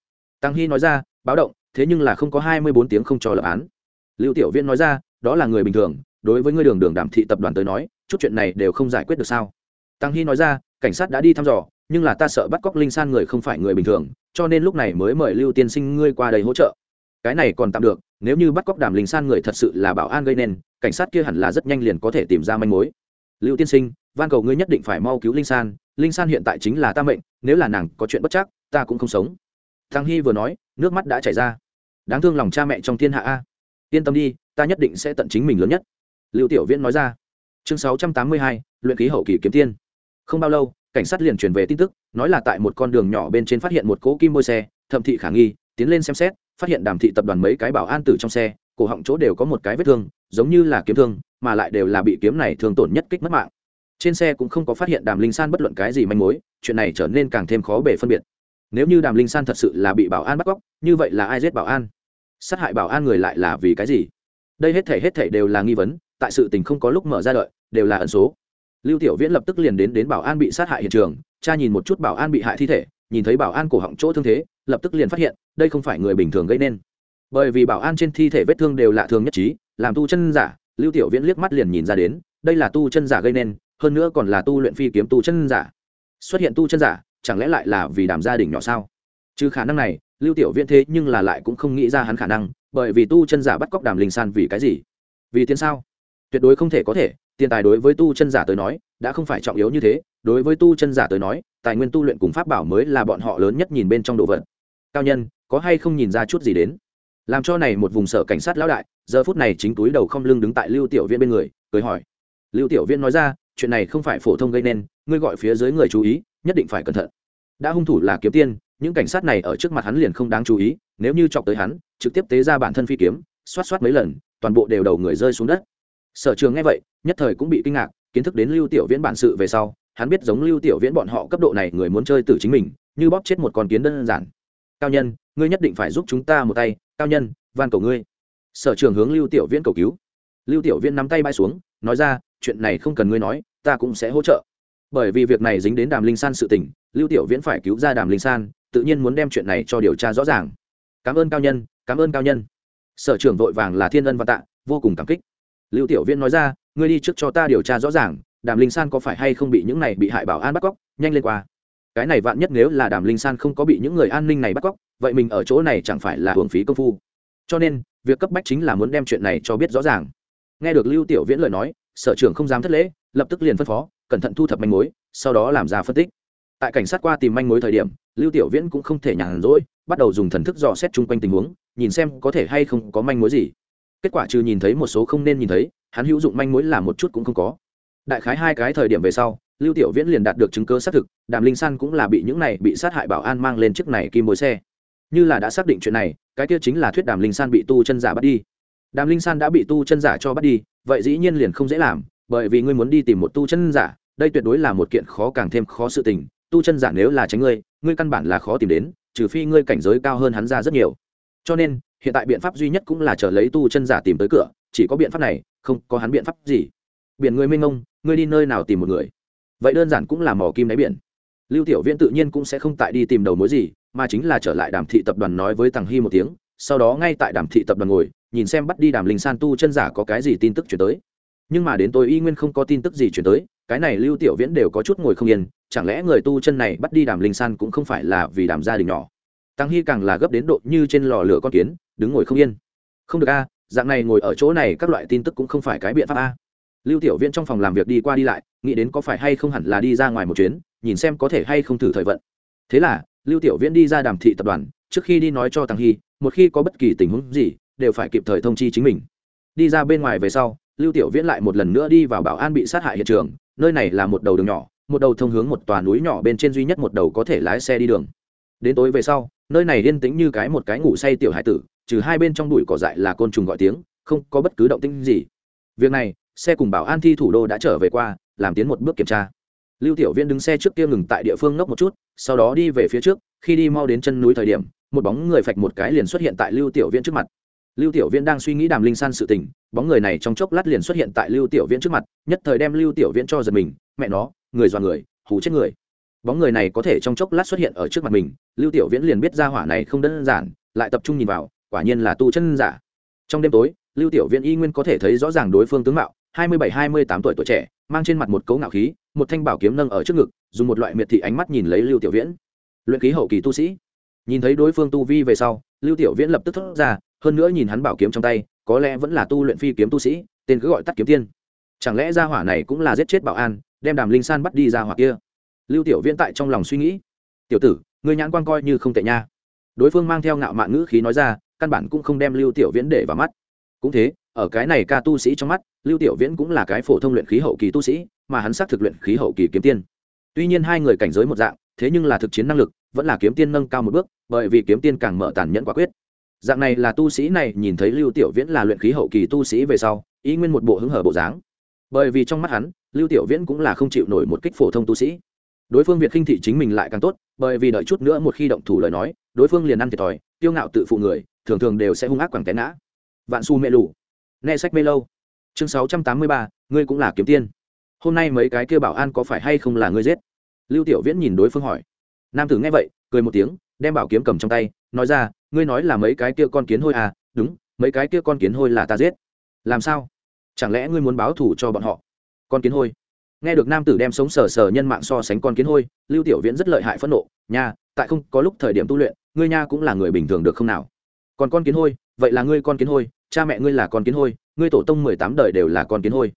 Tăng hy nói ra, báo động, thế nhưng là không có hai mươi bốn tiếng không cho lập án. Lưu tiểu viễn nói ra, đó là người bình thường, đối với ngươi đường đường đảm thị tập đoàn tới nói, chút chuyện này đều không giải quyết được sao? Tăng hy nói ra, cảnh sát đã đi thăm dò, nhưng là ta sợ bắt cóc linh san người không phải người bình thường, cho nên lúc này mới mời lưu tiên sinh ngươi qua đây hỗ trợ cái này còn tạm được, nếu như bắt cóc đàm linh san người thật sự là bảo an gây nên, cảnh sát kia hẳn là rất nhanh liền có thể tìm ra manh mối. Lưu tiên sinh, van cầu ngươi nhất định phải mau cứu linh san linh san hiện tại chính là ta mệnh, nếu là nàng có chuyện bất chắc, ta cũng không sống. Thằng hy vừa nói, nước mắt đã chảy ra. Đáng thương lòng cha mẹ trong thiên hạ a. Yên tâm đi, ta nhất định sẽ tận chính mình lớn nhất. Lưu tiểu viễn nói ra. Chương sáu trăm tám mươi hai, luyện ký hậu kỳ kiếm tiên. Không bao lâu, cảnh sát liền truyền về tin tức, nói là tại một con đường nhỏ bên trên phát hiện một cỗ kim môi xe, thậm thị khả nghi, tiến lên xem xét phát hiện đàm thị tập đoàn mấy cái bảo an tử trong xe, cổ họng chỗ đều có một cái vết thương, giống như là kiếm thương, mà lại đều là bị kiếm này thường tổn nhất kích mất mạng. Trên xe cũng không có phát hiện đàm linh san bất luận cái gì manh mối, chuyện này trở nên càng thêm khó bể phân biệt. Nếu như đàm linh san thật sự là bị bảo an bắt cóc, như vậy là ai giết bảo an? Sát hại bảo an người lại là vì cái gì? Đây hết thể hết thể đều là nghi vấn, tại sự tình không có lúc mở ra đợi, đều là ẩn số. Lưu tiểu viễn lập tức liền đến đến bảo an bị sát hại hiện trường cha nhìn một chút bảo an bị hại thi thể nhìn thấy bảo an cổ họng chỗ thương thế, lập tức liền phát hiện, đây không phải người bình thường gây nên. Bởi vì bảo an trên thi thể vết thương đều lạ thường nhất trí, làm tu chân giả, lưu tiểu viễn liếc mắt liền nhìn ra đến, đây là tu chân giả gây nên, hơn nữa còn là tu luyện phi kiếm tu chân giả. Xuất hiện tu chân giả, chẳng lẽ lại là vì đàm gia đình nhỏ sao? Trừ khả năng này, lưu tiểu viễn thế nhưng là lại cũng không nghĩ ra hắn khả năng, bởi vì tu chân giả bắt cóc đàm linh san vì cái gì? Vì tiến sao? Tuyệt đối không thể có thể tiền tài đối với tu chân giả tới nói, đã không phải trọng yếu như thế. Đối với tu chân giả tới nói, tài nguyên tu luyện cùng pháp bảo mới là bọn họ lớn nhất nhìn bên trong đồ vật. Cao nhân, có hay không nhìn ra chút gì đến? Làm cho này một vùng sở cảnh sát lão đại, giờ phút này chính túi đầu không lưng đứng tại lưu tiểu viên bên người, cười hỏi. Lưu tiểu viên nói ra, chuyện này không phải phổ thông gây nên, ngươi gọi phía dưới người chú ý, nhất định phải cẩn thận. Đã hung thủ là kiếm tiên, những cảnh sát này ở trước mặt hắn liền không đáng chú ý, nếu như chọc tới hắn, trực tiếp tế ra bản thân phi kiếm, xoát xoát mấy lần, toàn bộ đều đầu người rơi xuống đất sở trường nghe vậy, nhất thời cũng bị kinh ngạc, kiến thức đến lưu tiểu viễn bản sự về sau, hắn biết giống lưu tiểu viễn bọn họ cấp độ này người muốn chơi từ chính mình, như bóp chết một con kiến đơn giản. Cao nhân, ngươi nhất định phải giúp chúng ta một tay, cao nhân, van cầu ngươi. Sở trường hướng lưu tiểu viễn cầu cứu. Lưu tiểu viễn nắm tay bay xuống, nói ra, chuyện này không cần ngươi nói, ta cũng sẽ hỗ trợ. Bởi vì việc này dính đến đàm linh san sự tình, lưu tiểu viễn phải cứu ra đàm linh san, tự nhiên muốn đem chuyện này cho điều tra rõ ràng. Cảm ơn cao nhân, cảm ơn cao nhân. Sở trưởng vội vàng là thiên ân và tạ, vô cùng cảm kích lưu tiểu viễn nói ra, ngươi đi trước cho ta điều tra rõ ràng, đàm linh san có phải hay không bị những này bị hại bảo an bắt cóc, nhanh lên qua. Cái này vạn nhất nếu là đàm linh san không có bị những người an ninh này bắt cóc, vậy mình ở chỗ này chẳng phải là hưởng phí công phu. Cho nên, việc cấp bách chính là muốn đem chuyện này cho biết rõ ràng. Nghe được lưu tiểu viễn lời nói, sở trưởng không dám thất lễ, lập tức liền phân phó, cẩn thận thu thập manh mối, sau đó làm ra phân tích. Tại cảnh sát qua tìm manh mối thời điểm, lưu tiểu viễn cũng không thể nhàn rỗi, bắt đầu dùng thần thức dò xét chung quanh tình huống, nhìn xem có thể hay không có manh mối gì kết quả trừ nhìn thấy một số không nên nhìn thấy, hắn hữu dụng manh mối là một chút cũng không có. Đại khái hai cái thời điểm về sau, lưu tiểu viễn liền đạt được chứng cứ xác thực, đàm linh san cũng là bị những này bị sát hại bảo an mang lên chiếc này kim mối xe. Như là đã xác định chuyện này, cái kia chính là thuyết đàm linh san bị tu chân giả bắt đi. Đàm linh san đã bị tu chân giả cho bắt đi, vậy dĩ nhiên liền không dễ làm, bởi vì ngươi muốn đi tìm một tu chân giả, đây tuyệt đối là một kiện khó càng thêm khó sự tình, tu chân giả nếu là tránh ngươi ngươi căn bản là khó tìm đến, trừ phi ngươi cảnh giới cao hơn hắn ra rất nhiều. Cho nên hiện tại biện pháp duy nhất cũng là chờ lấy tu chân giả tìm tới cửa, chỉ có biện pháp này, không có hắn biện pháp gì. Biển người mênh mông, ngươi đi nơi nào tìm một người? Vậy đơn giản cũng là mò kim đáy biển. Lưu tiểu viễn tự nhiên cũng sẽ không tại đi tìm đầu mối gì, mà chính là trở lại đàm thị tập đoàn nói với tàng hy một tiếng, sau đó ngay tại đàm thị tập đoàn ngồi, nhìn xem bắt đi đàm linh san tu chân giả có cái gì tin tức chuyển tới. Nhưng mà đến tôi y nguyên không có tin tức gì chuyển tới, cái này lưu tiểu viễn đều có chút ngồi không yên, chẳng lẽ người tu chân này bắt đi đàm linh san cũng không phải là vì đàm gia đình nhỏ? Tăng hy càng là gấp đến độ như trên lò lửa con kiến đứng ngồi không yên. Không được a, dạng này ngồi ở chỗ này các loại tin tức cũng không phải cái biện pháp a. Lưu tiểu viễn trong phòng làm việc đi qua đi lại, nghĩ đến có phải hay không hẳn là đi ra ngoài một chuyến, nhìn xem có thể hay không thử thời vận. Thế là, lưu tiểu viễn đi ra đàm thị tập đoàn, trước khi đi nói cho tăng hy, một khi có bất kỳ tình huống gì, đều phải kịp thời thông chi chính mình. Đi ra bên ngoài về sau, lưu tiểu viễn lại một lần nữa đi vào bảo an bị sát hại hiện trường, nơi này là một đầu đường nhỏ, một đầu thông hướng một tòa núi nhỏ bên trên duy nhất một đầu có thể lái xe đi đường. Đến tối về sau, nơi này yên tĩnh như cái một cái ngủ say tiểu hải tử trừ hai bên trong đùi cỏ dại là côn trùng gọi tiếng, không có bất cứ động tĩnh gì. Việc này, xe cùng bảo an thi thủ đô đã trở về qua, làm tiến một bước kiểm tra. Lưu tiểu viễn đứng xe trước kia ngừng tại địa phương ngốc một chút, sau đó đi về phía trước, khi đi mau đến chân núi thời điểm, một bóng người phạch một cái liền xuất hiện tại lưu tiểu viễn trước mặt. Lưu tiểu viễn đang suy nghĩ đàm linh san sự tình, bóng người này trong chốc lát liền xuất hiện tại lưu tiểu viễn trước mặt, nhất thời đem lưu tiểu viễn cho giật mình, mẹ nó, người dọa người, hù chết người. Bóng người này có thể trong chốc lát xuất hiện ở trước mặt mình, lưu tiểu viễn liền biết ra hỏa này không đơn giản, lại tập trung nhìn vào quả nhiên là tu chân giả. Trong đêm tối, lưu tiểu viễn y nguyên có thể thấy rõ ràng đối phương tướng mạo, hai mươi bảy, hai mươi tám tuổi tuổi trẻ, mang trên mặt một cấu ngạo khí, một thanh bảo kiếm nâng ở trước ngực, dùng một loại miệt thị ánh mắt nhìn lấy lưu tiểu viễn. Luyện khí hậu kỳ tu sĩ. Nhìn thấy đối phương tu vi về sau, lưu tiểu viễn lập tức thốt ra, hơn nữa nhìn hắn bảo kiếm trong tay, có lẽ vẫn là tu luyện phi kiếm tu sĩ, tên cứ gọi tắt kiếm tiên. Chẳng lẽ gia hỏa này cũng là giết chết bảo an, đem đàm linh san bắt đi ra hỏa kia? Lưu tiểu viễn tại trong lòng suy nghĩ. Tiểu tử người nhãn quan coi như không tệ nha. Đối phương mang theo ngạo mạn ngữ khí nói ra căn bản cũng không đem lưu tiểu viễn để vào mắt. Cũng thế, ở cái này ca tu sĩ trong mắt, lưu tiểu viễn cũng là cái phổ thông luyện khí hậu kỳ tu sĩ, mà hắn xác thực luyện khí hậu kỳ kiếm tiên. Tuy nhiên hai người cảnh giới một dạng, thế nhưng là thực chiến năng lực, vẫn là kiếm tiên nâng cao một bước, bởi vì kiếm tiên càng mở tàn nhẫn quả quyết. Dạng này là tu sĩ này nhìn thấy lưu tiểu viễn là luyện khí hậu kỳ tu sĩ về sau, ý nguyên một bộ hứng hở bộ dáng. Bởi vì trong mắt hắn, lưu tiểu viễn cũng là không chịu nổi một kích phổ thông tu sĩ. Đối phương việt khinh thị chính mình lại càng tốt, bởi vì đợi chút nữa một khi động thủ lời nói, đối phương liền ăn thiệt thòi, tiêu ngạo tự phụ người thường thường đều sẽ hung ác quẳng té ngã. Vạn su mê lù. Nghe sách mê lâu. Chương sáu trăm tám mươi ba, ngươi cũng là kiếm tiên. Hôm nay mấy cái kia bảo an có phải hay không là ngươi giết? Lưu tiểu viễn nhìn đối phương hỏi. Nam tử nghe vậy, cười một tiếng, đem bảo kiếm cầm trong tay, nói ra, ngươi nói là mấy cái kia con kiến hôi à đúng, mấy cái kia con kiến hôi là ta giết. Làm sao? Chẳng lẽ ngươi muốn báo thù cho bọn họ? Con kiến hôi. Nghe được nam tử đem sống sờ sờ nhân mạng so sánh con kiến hôi, lưu tiểu viễn rất lợi hại phẫn nộ, nha, tại không có lúc thời điểm tu luyện, ngươi nha cũng là người bình thường được không nào? Còn con kiến hôi, vậy là ngươi con kiến hôi, cha mẹ ngươi là con kiến hôi, ngươi tổ tông mười tám đời đều là con kiến hôi.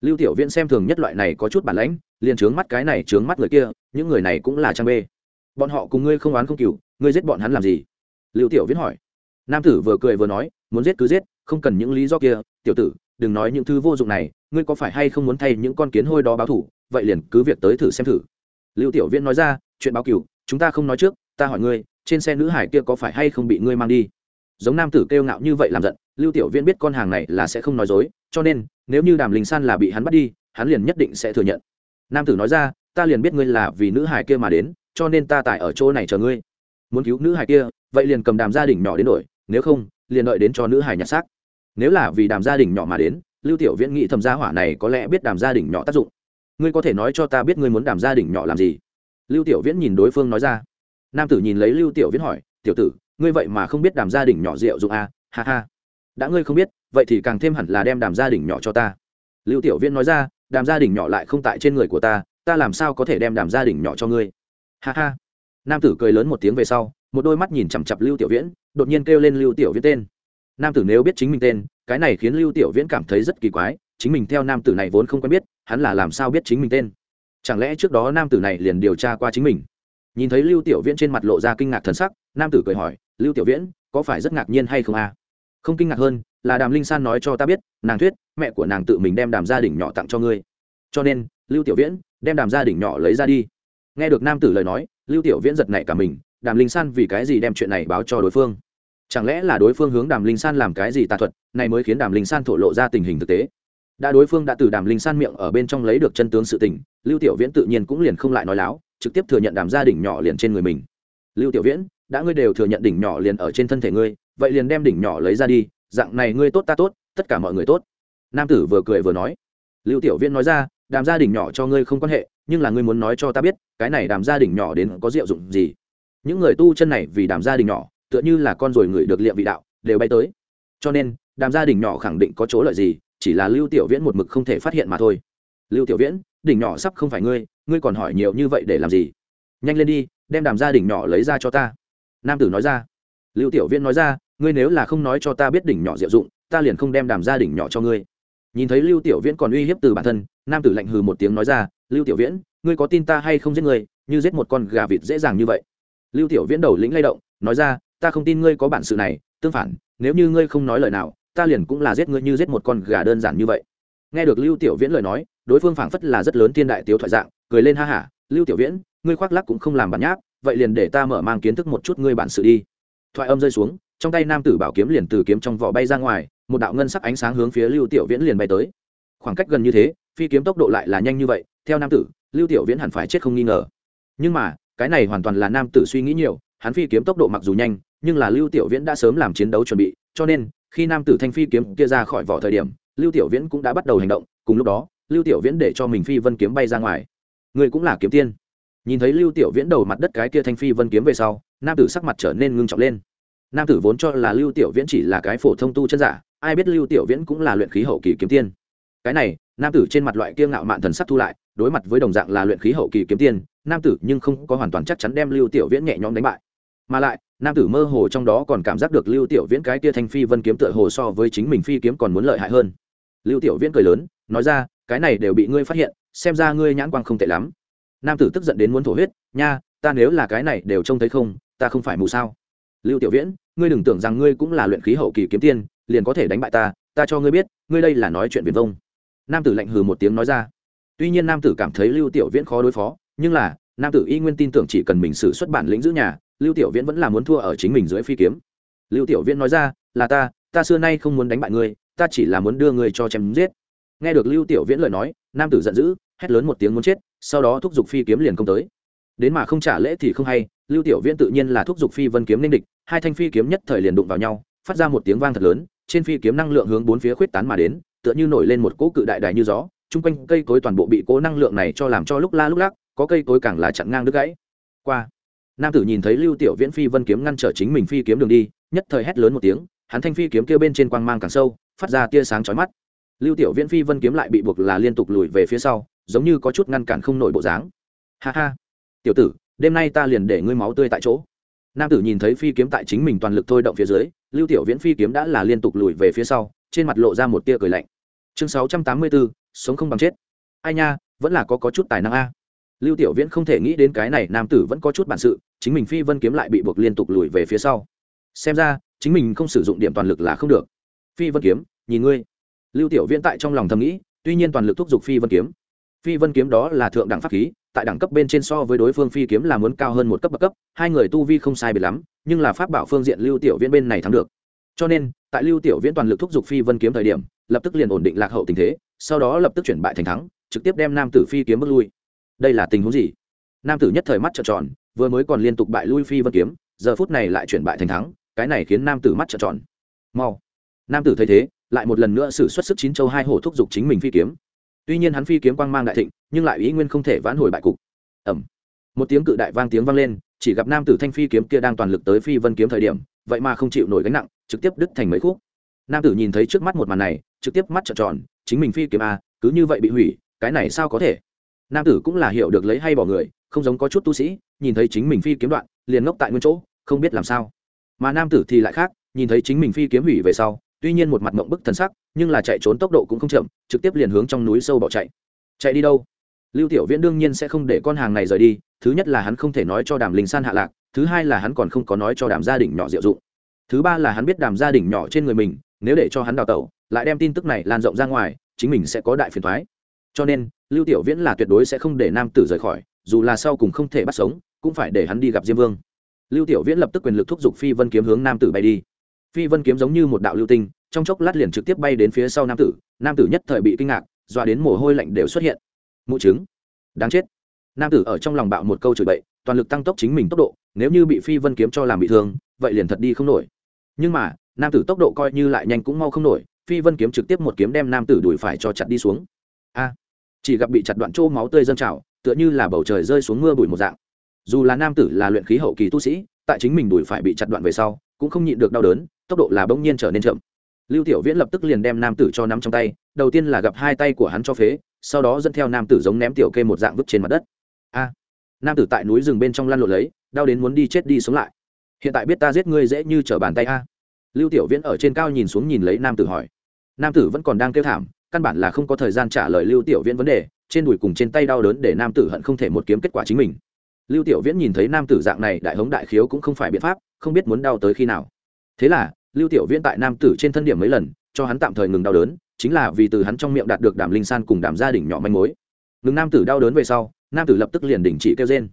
Lưu tiểu viễn xem thường nhất loại này có chút bản lãnh, liền trướng mắt cái này trướng mắt người kia, những người này cũng là trang bê. Bọn họ cùng ngươi không oán không cừu, ngươi giết bọn hắn làm gì? Lưu tiểu viễn hỏi. Nam tử vừa cười vừa nói, muốn giết cứ giết, không cần những lý do kia, tiểu tử, đừng nói những thứ vô dụng này, ngươi có phải hay không muốn thay những con kiến hôi đó báo thủ, vậy liền cứ việc tới thử xem thử. Lưu tiểu viễn nói ra, chuyện báo cừu, chúng ta không nói trước, ta hỏi ngươi, trên xe nữ hải kia có phải hay không bị ngươi mang đi? Giống nam tử kêu ngạo như vậy làm giận, lưu tiểu viễn biết con hàng này là sẽ không nói dối, cho nên, nếu như đàm linh san là bị hắn bắt đi, hắn liền nhất định sẽ thừa nhận. Nam tử nói ra, ta liền biết ngươi là vì nữ hải kia mà đến, cho nên ta tại ở chỗ này chờ ngươi. Muốn cứu nữ hải kia, vậy liền cầm đàm gia đình nhỏ đến đổi, nếu không, liền đợi đến cho nữ hải nhặt xác. Nếu là vì đàm gia đình nhỏ mà đến, lưu tiểu viễn nghĩ thầm gia hỏa này có lẽ biết đàm gia đình nhỏ tác dụng. Ngươi có thể nói cho ta biết ngươi muốn đàm gia đình nhỏ làm gì? Lưu tiểu viễn nhìn đối phương nói ra. Nam tử nhìn lấy lưu tiểu viễn hỏi, tiểu tử ngươi vậy mà không biết đàm gia đình nhỏ rượu dụng a à? ha ha. Đã ngươi không biết, vậy thì càng thêm hẳn là đem đàm gia đình nhỏ cho ta. Lưu tiểu viễn nói ra, đàm gia đình nhỏ lại không tại trên người của ta ta làm sao có thể đem đàm gia đình nhỏ cho ngươi? Ha ha. Nam tử cười lớn một tiếng về sau, một đôi mắt nhìn chằm chặp lưu tiểu viễn, đột nhiên kêu lên lưu tiểu viễn tên. Nam tử nếu biết chính mình tên, cái này khiến lưu tiểu viễn cảm thấy rất kỳ quái, chính mình theo nam tử này vốn không quen biết, hắn là làm sao biết chính mình tên? Chẳng lẽ trước đó nam tử này liền điều tra qua chính mình? Nhìn thấy lưu tiểu viễn trên mặt lộ ra kinh ngạc thần sắc, nam tử cười hỏi lưu tiểu viễn, có phải rất ngạc nhiên hay không a? Không kinh ngạc hơn, là đàm linh san nói cho ta biết, nàng thuyết, mẹ của nàng tự mình đem đàm gia đình nhỏ tặng cho ngươi. Cho nên, lưu tiểu viễn, đem đàm gia đình nhỏ lấy ra đi. Nghe được nam tử lời nói, lưu tiểu viễn giật nảy cả mình, đàm linh san vì cái gì đem chuyện này báo cho đối phương? Chẳng lẽ là đối phương hướng đàm linh san làm cái gì tà thuật, này mới khiến đàm linh san thổ lộ ra tình hình thực tế? Đã đối phương đã từ đàm linh san miệng ở bên trong lấy được chân tướng sự tình, lưu tiểu viễn tự nhiên cũng liền không lại nói láo, trực tiếp thừa nhận đàm gia đình nhỏ liền trên người mình. Lưu tiểu viễn đã ngươi đều thừa nhận đỉnh nhỏ liền ở trên thân thể ngươi, vậy liền đem đỉnh nhỏ lấy ra đi, dạng này ngươi tốt ta tốt, tất cả mọi người tốt. Nam tử vừa cười vừa nói. Lưu tiểu viễn nói ra, đàm gia đình nhỏ cho ngươi không quan hệ, nhưng là ngươi muốn nói cho ta biết, cái này đàm gia đình nhỏ đến có diệu dụng gì? Những người tu chân này vì đàm gia đình nhỏ, tựa như là con rồi người được liệm vị đạo, đều bay tới. Cho nên, đàm gia đình nhỏ khẳng định có chỗ lợi gì, chỉ là lưu tiểu viễn một mực không thể phát hiện mà thôi. Lưu tiểu viễn, đỉnh nhỏ sắp không phải ngươi ngươi còn hỏi nhiều như vậy để làm gì? Nhanh lên đi, đem đàm gia đình nhỏ lấy ra cho ta nam tử nói ra. Lưu tiểu viễn nói ra, ngươi nếu là không nói cho ta biết đỉnh nhỏ diệu dụng, ta liền không đem đàm gia đình nhỏ cho ngươi. Nhìn thấy lưu tiểu viễn còn uy hiếp từ bản thân, nam tử lạnh hừ một tiếng nói ra, lưu tiểu viễn, ngươi có tin ta hay không giết ngươi, như giết một con gà vịt dễ dàng như vậy. Lưu tiểu viễn đầu lĩnh lay động, nói ra, ta không tin ngươi có bản sự này, tương phản, nếu như ngươi không nói lời nào, ta liền cũng là giết ngươi như giết một con gà đơn giản như vậy. Nghe được lưu tiểu viễn lời nói, đối phương phảng phất là rất lớn thiên đại tiếu thoại dạng, cười lên ha hả, lưu tiểu viễn, ngươi khoác lắc cũng không làm bản nháp vậy liền để ta mở mang kiến thức một chút ngươi bản sự đi. Thoại âm rơi xuống, trong tay nam tử bảo kiếm liền từ kiếm trong vỏ bay ra ngoài, một đạo ngân sắc ánh sáng hướng phía lưu tiểu viễn liền bay tới. Khoảng cách gần như thế, phi kiếm tốc độ lại là nhanh như vậy, theo nam tử, lưu tiểu viễn hẳn phải chết không nghi ngờ. Nhưng mà, cái này hoàn toàn là nam tử suy nghĩ nhiều, hắn phi kiếm tốc độ mặc dù nhanh, nhưng là lưu tiểu viễn đã sớm làm chiến đấu chuẩn bị, cho nên, khi nam tử thanh phi kiếm kia ra khỏi vỏ thời điểm, lưu tiểu viễn cũng đã bắt đầu hành động, cùng lúc đó, lưu tiểu viễn để cho mình phi vân kiếm bay ra ngoài. Người cũng là kiếm tiên nhìn thấy lưu tiểu viễn đầu mặt đất cái kia thanh phi vân kiếm về sau, nam tử sắc mặt trở nên ngưng trọng lên. Nam tử vốn cho là lưu tiểu viễn chỉ là cái phổ thông tu chân giả, ai biết lưu tiểu viễn cũng là luyện khí hậu kỳ kiếm tiên. Cái này, nam tử trên mặt loại kia ngạo mạn thần sắc thu lại, đối mặt với đồng dạng là luyện khí hậu kỳ kiếm tiên, nam tử nhưng không có hoàn toàn chắc chắn đem lưu tiểu viễn nhẹ nhõm đánh bại. Mà lại, nam tử mơ hồ trong đó còn cảm giác được lưu tiểu viễn cái kia thanh phi vân kiếm tựa hồ so với chính mình phi kiếm còn muốn lợi hại hơn. Lưu tiểu viễn cười lớn, nói ra, cái này đều bị ngươi phát hiện, xem ra ngươi nhãn quang không tệ lắm nam tử tức giận đến muốn thổ huyết, nha, ta nếu là cái này đều trông thấy không, ta không phải mù sao? Lưu tiểu viễn, ngươi đừng tưởng rằng ngươi cũng là luyện khí hậu kỳ kiếm tiên, liền có thể đánh bại ta ta cho ngươi biết, ngươi đây là nói chuyện viền vông. Nam tử lạnh hừ một tiếng nói ra. Tuy nhiên nam tử cảm thấy lưu tiểu viễn khó đối phó, nhưng là, nam tử y nguyên tin tưởng chỉ cần mình xử xuất bản lĩnh giữ nhà, lưu tiểu viễn vẫn là muốn thua ở chính mình dưới phi kiếm. Lưu tiểu viễn nói ra, là ta ta xưa nay không muốn đánh bại ngươi, ta chỉ là muốn đưa ngươi cho chém giết. Nghe được lưu tiểu viễn lời nói nam tử giận dữ, hét lớn một tiếng muốn chết, sau đó thúc giục phi kiếm liền công tới. Đến mà không trả lễ thì không hay, lưu tiểu viễn tự nhiên là thúc giục phi vân kiếm nên địch, hai thanh phi kiếm nhất thời liền đụng vào nhau, phát ra một tiếng vang thật lớn, trên phi kiếm năng lượng hướng bốn phía khuyết tán mà đến, tựa như nổi lên một cỗ cự đại đài như gió, chung quanh cây cối toàn bộ bị cố năng lượng này cho làm cho lúc la lúc lắc, có cây cối càng là chặn ngang đứt gãy. Qua, nam tử nhìn thấy lưu tiểu viễn phi vân kiếm ngăn trở chính mình phi kiếm đường đi, nhất thời hét lớn một tiếng, hắn thanh phi kiếm kia bên trên quang mang càng sâu, phát ra tia sáng chói mắt lưu tiểu viễn phi vân kiếm lại bị buộc là liên tục lùi về phía sau giống như có chút ngăn cản không nổi bộ dáng. Ha ha. Tiểu tử đêm nay ta liền để ngươi máu tươi tại chỗ. Nam tử nhìn thấy phi kiếm tại chính mình toàn lực thôi động phía dưới lưu tiểu viễn phi kiếm đã là liên tục lùi về phía sau trên mặt lộ ra một tia cười lạnh. Chương sáu trăm tám mươi bốn sống không bằng chết. Ai nha vẫn là có, có chút tài năng a. Lưu tiểu viễn không thể nghĩ đến cái này nam tử vẫn có chút bản sự chính mình phi vân kiếm lại bị buộc liên tục lùi về phía sau. Xem ra chính mình không sử dụng điểm toàn lực là không được. Phi vân kiếm nhìn ngươi lưu tiểu viễn tại trong lòng thầm nghĩ, tuy nhiên toàn lực thúc giục phi vân kiếm. Phi vân kiếm đó là thượng đẳng pháp khí, tại đẳng cấp bên trên so với đối phương phi kiếm là muốn cao hơn một cấp bậc cấp, hai người tu vi không sai biệt lắm, nhưng là pháp bảo phương diện lưu tiểu viễn bên này thắng được. Cho nên, tại lưu tiểu viễn toàn lực thúc giục phi vân kiếm thời điểm, lập tức liền ổn định lạc hậu tình thế, sau đó lập tức chuyển bại thành thắng, trực tiếp đem nam tử phi kiếm bước lui. Đây là tình huống gì? Nam tử nhất thời mắt trợn tròn, vừa mới còn liên tục bại lui phi vân kiếm, giờ phút này lại chuyển bại thành thắng, cái này khiến nam tử mắt trợn tròn. Mau. Nam tử thấy thế lại một lần nữa sử xuất sức chín châu hai hổ thúc giục chính mình phi kiếm. Tuy nhiên hắn phi kiếm quang mang đại thịnh, nhưng lại ý nguyên không thể vãn hồi bại cục. Ẩm một tiếng cự đại vang tiếng vang lên, chỉ gặp nam tử thanh phi kiếm kia đang toàn lực tới phi vân kiếm thời điểm, vậy mà không chịu nổi gánh nặng, trực tiếp đứt thành mấy khúc. Nam tử nhìn thấy trước mắt một màn này, trực tiếp mắt trợn tròn, chính mình phi kiếm a cứ như vậy bị hủy, cái này sao có thể? Nam tử cũng là hiểu được lấy hay bỏ người, không giống có chút tu sĩ, nhìn thấy chính mình phi kiếm đoạn, liền ngốc tại nguyên chỗ, không biết làm sao. Mà nam tử thì lại khác, nhìn thấy chính mình phi kiếm hủy về sau tuy nhiên một mặt mộng bức thần sắc, nhưng là chạy trốn tốc độ cũng không chậm, trực tiếp liền hướng trong núi sâu bỏ chạy. Chạy đi đâu? Lưu tiểu viễn đương nhiên sẽ không để con hàng này rời đi, thứ nhất là hắn không thể nói cho đàm linh san hạ lạc, thứ hai là hắn còn không có nói cho đàm gia đình nhỏ diệu dụng. Thứ ba là hắn biết đàm gia đình nhỏ trên người mình, nếu để cho hắn đào tẩu, lại đem tin tức này lan rộng ra ngoài, chính mình sẽ có đại phiền thoái cho nên, lưu tiểu viễn là tuyệt đối sẽ không để nam tử rời khỏi, dù là sau cùng không thể bắt sống, cũng phải để hắn đi gặp diêm vương. Lưu tiểu viễn lập tức quyền lực thúc giục phi vân kiếm hướng nam tử bay đi phi vân kiếm giống như một đạo lưu tinh, trong chốc lát liền trực tiếp bay đến phía sau nam tử nam tử nhất thời bị kinh ngạc doa đến mồ hôi lạnh đều xuất hiện. Mụ trứng đáng chết. Nam tử ở trong lòng bạo một câu chửi bậy, toàn lực tăng tốc chính mình tốc độ, nếu như bị phi vân kiếm cho làm bị thương, vậy liền thật đi không nổi. Nhưng mà, nam tử tốc độ coi như lại nhanh cũng mau không nổi, phi vân kiếm trực tiếp một kiếm đem nam tử đuổi phải cho chặt đi xuống. A. Chỉ gặp bị chặt đoạn chỗ máu tươi dâng trào, tựa như là bầu trời rơi xuống mưa bụi một dạng. Dù là nam tử là luyện khí hậu kỳ tu sĩ, tại chính mình đuổi phải bị chặt đoạn về sau, cũng không nhịn được đau đớn tốc độ là bỗng nhiên trở nên chậm. Lưu tiểu viễn lập tức liền đem nam tử cho nắm trong tay, đầu tiên là gặp hai tay của hắn cho phế, sau đó dẫn theo nam tử giống ném tiểu kê một dạng vứt trên mặt đất. A! Nam tử tại núi rừng bên trong lăn lộn lấy, đau đến muốn đi chết đi sống lại. Hiện tại biết ta giết ngươi dễ như trở bàn tay a. Lưu tiểu viễn ở trên cao nhìn xuống nhìn lấy nam tử hỏi. Nam tử vẫn còn đang kêu thảm, căn bản là không có thời gian trả lời lưu tiểu viễn vấn đề, trên đùi cùng trên tay đau đớn để nam tử hận không thể một kiếm kết quả chính mình. Lưu tiểu viễn nhìn thấy nam tử dạng này, đại hống đại khiếu cũng không phải biện pháp, không biết muốn đau tới khi nào thế là, lưu tiểu viễn tại nam tử trên thân điểm mấy lần, cho hắn tạm thời ngừng đau đớn, chính là vì từ hắn trong miệng đạt được đàm linh san cùng đàm gia đình nhỏ manh mối. Ngừng nam tử đau đớn về sau, nam tử lập tức liền đình chỉ kêu trên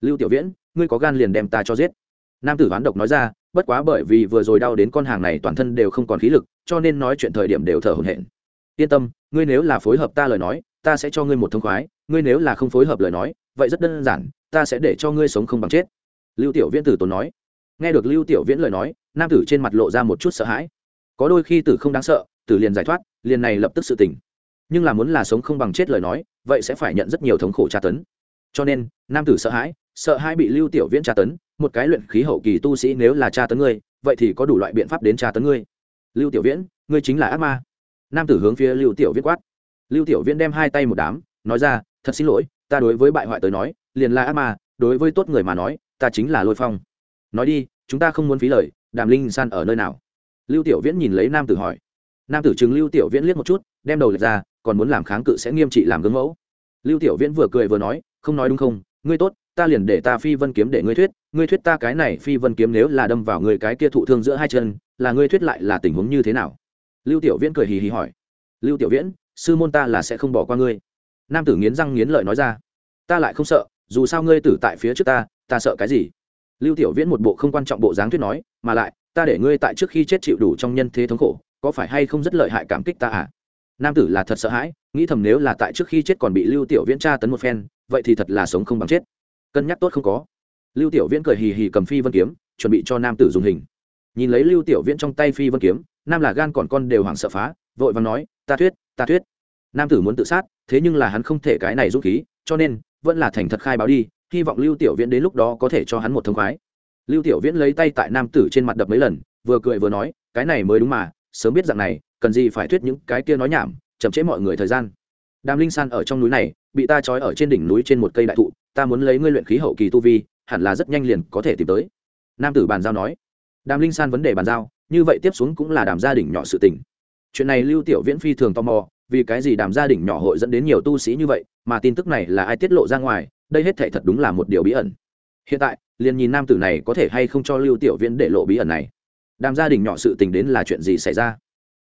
lưu tiểu viễn, ngươi có gan liền đem ta cho giết. Nam tử ván độc nói ra, bất quá bởi vì vừa rồi đau đến con hàng này toàn thân đều không còn khí lực, cho nên nói chuyện thời điểm đều thở hổn hển. Yên tâm, ngươi nếu là phối hợp ta lời nói, ta sẽ cho ngươi một thông khoái, ngươi nếu là không phối hợp lời nói, vậy rất đơn giản, ta sẽ để cho ngươi sống không bằng chết. Lưu tiểu viễn tử tốn nói nghe được lưu tiểu viễn lời nói, nam tử trên mặt lộ ra một chút sợ hãi. Có đôi khi tử không đáng sợ, tử liền giải thoát, liền này lập tức sự tỉnh. Nhưng là muốn là sống không bằng chết lời nói, vậy sẽ phải nhận rất nhiều thống khổ tra tấn. Cho nên, nam tử sợ hãi sợ hãi bị lưu tiểu viễn tra tấn, một cái luyện khí hậu kỳ tu sĩ nếu là tra tấn ngươi, vậy thì có đủ loại biện pháp đến tra tấn ngươi. Lưu tiểu viễn, ngươi chính là ác ma. Nam tử hướng phía lưu tiểu viễn quát. Lưu tiểu viễn đem hai tay một đám, nói ra, thật xin lỗi, ta đối với bại hoại tới nói, liền là ác ma, đối với tốt người mà nói, ta chính là lôi phong nói đi, chúng ta không muốn phí lời, đàm linh san ở nơi nào? Lưu tiểu viễn nhìn lấy nam tử hỏi. Nam tử chứng lưu tiểu viễn liếc một chút, đem đầu lệch ra, còn muốn làm kháng cự sẽ nghiêm trị làm gương mẫu. Lưu tiểu viễn vừa cười vừa nói, không nói đúng không? Ngươi tốt, ta liền để ta phi vân kiếm để ngươi thuyết ngươi thuyết ta cái này phi vân kiếm nếu là đâm vào người cái kia thụ thương giữa hai chân, là ngươi thuyết lại là tình huống như thế nào? Lưu tiểu viễn cười hì hì hỏi. Lưu tiểu viễn, sư môn ta là sẽ không bỏ qua ngươi. Nam tử nghiến răng nghiến lợi nói ra. Ta lại không sợ, dù sao ngươi tử tại phía trước ta ta sợ cái gì? Lưu tiểu viễn một bộ không quan trọng bộ dáng thuyết nói, mà lại, ta để ngươi tại trước khi chết chịu đủ trong nhân thế thống khổ, có phải hay không rất lợi hại cảm kích ta à? Nam tử là thật sợ hãi, nghĩ thầm nếu là tại trước khi chết còn bị lưu tiểu viễn tra tấn một phen, vậy thì thật là sống không bằng chết. Cân nhắc tốt không có. Lưu tiểu viễn cười hì hì cầm phi vân kiếm, chuẩn bị cho nam tử dùng hình. Nhìn lấy lưu tiểu viễn trong tay phi vân kiếm, nam là gan còn con đều hoảng sợ phá, vội và nói, ta thuyết ta thuyết. Nam tử muốn tự sát, thế nhưng là hắn không thể cái này dũng khí, cho nên vẫn là thành thật khai báo đi hy vọng lưu tiểu viễn đến lúc đó có thể cho hắn một thông khoái. Lưu tiểu viễn lấy tay tại nam tử trên mặt đập mấy lần, vừa cười vừa nói, cái này mới đúng mà, sớm biết rằng này, cần gì phải thuyết những cái kia nói nhảm, chậm chế mọi người thời gian. Đàm linh san ở trong núi này, bị ta trói ở trên đỉnh núi trên một cây đại thụ, ta muốn lấy ngươi luyện khí hậu kỳ tu vi, hẳn là rất nhanh liền có thể tìm tới. Nam tử bàn giao nói. Đàm linh san vấn đề bàn giao, như vậy tiếp xuống cũng là đàm gia đình nhỏ sự tình. Chuyện này lưu tiểu viễn phi thường tò mò, vì cái gì đàm gia đình nhỏ hội dẫn đến nhiều tu sĩ như vậy, mà tin tức này là ai tiết lộ ra ngoài đây hết thệ thật đúng là một điều bí ẩn. Hiện tại, liền nhìn nam tử này có thể hay không cho lưu tiểu viễn để lộ bí ẩn này. Đàm gia đình nhỏ sự tình đến là chuyện gì xảy ra?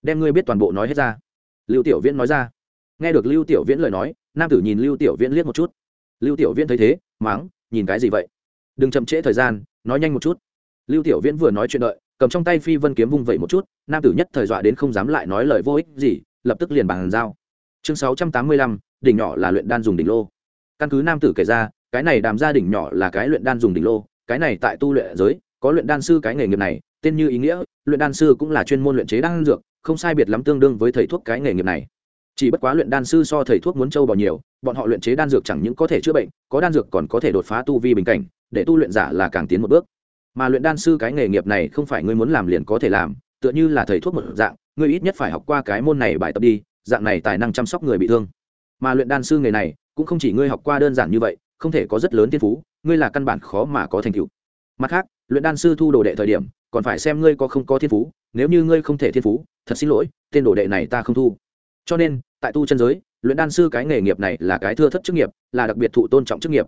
Đem ngươi biết toàn bộ nói hết ra. Lưu tiểu viễn nói ra. Nghe được lưu tiểu viễn lời nói, nam tử nhìn lưu tiểu viễn liếc một chút. Lưu tiểu viễn thấy thế, máng, nhìn cái gì vậy? Đừng chậm trễ thời gian, nói nhanh một chút. Lưu tiểu viễn vừa nói chuyện đợi, cầm trong tay phi vân kiếm vung vẩy một chút, nam tử nhất thời dọa đến không dám lại nói lời vô ích gì, lập tức liền bàn giao. Chương sáu trăm tám mươi lăm, đỉnh nhỏ là luyện đan dùng đỉnh lô căn cứ nam tử kể ra, cái này đàm gia đỉnh nhỏ là cái luyện đan dùng đỉnh lô, cái này tại tu luyện giới, có luyện đan sư cái nghề nghiệp này, tên như ý nghĩa, luyện đan sư cũng là chuyên môn luyện chế đan dược, không sai biệt lắm tương đương với thầy thuốc cái nghề nghiệp này. Chỉ bất quá luyện đan sư so thầy thuốc muốn trâu bò nhiều, bọn họ luyện chế đan dược chẳng những có thể chữa bệnh, có đan dược còn có thể đột phá tu vi bình cảnh, để tu luyện giả là càng tiến một bước. Mà luyện đan sư cái nghề nghiệp này không phải ngươi muốn làm liền có thể làm, tựa như là thầy thuốc một dạng, ngươi ít nhất phải học qua cái môn này bài tập đi, dạng này tài năng chăm sóc người bị thương. Mà luyện đan sư nghề này cũng không chỉ ngươi học qua đơn giản như vậy, không thể có rất lớn thiên phú, ngươi là căn bản khó mà có thành tựu. Mặt khác, luyện đan sư thu đồ đệ thời điểm, còn phải xem ngươi có không có thiên phú, nếu như ngươi không thể thiên phú, thật xin lỗi, tên đồ đệ này ta không thu. Cho nên, tại tu chân giới, luyện đan sư cái nghề nghiệp này là cái thưa thất chức nghiệp, là đặc biệt thụ tôn trọng chức nghiệp.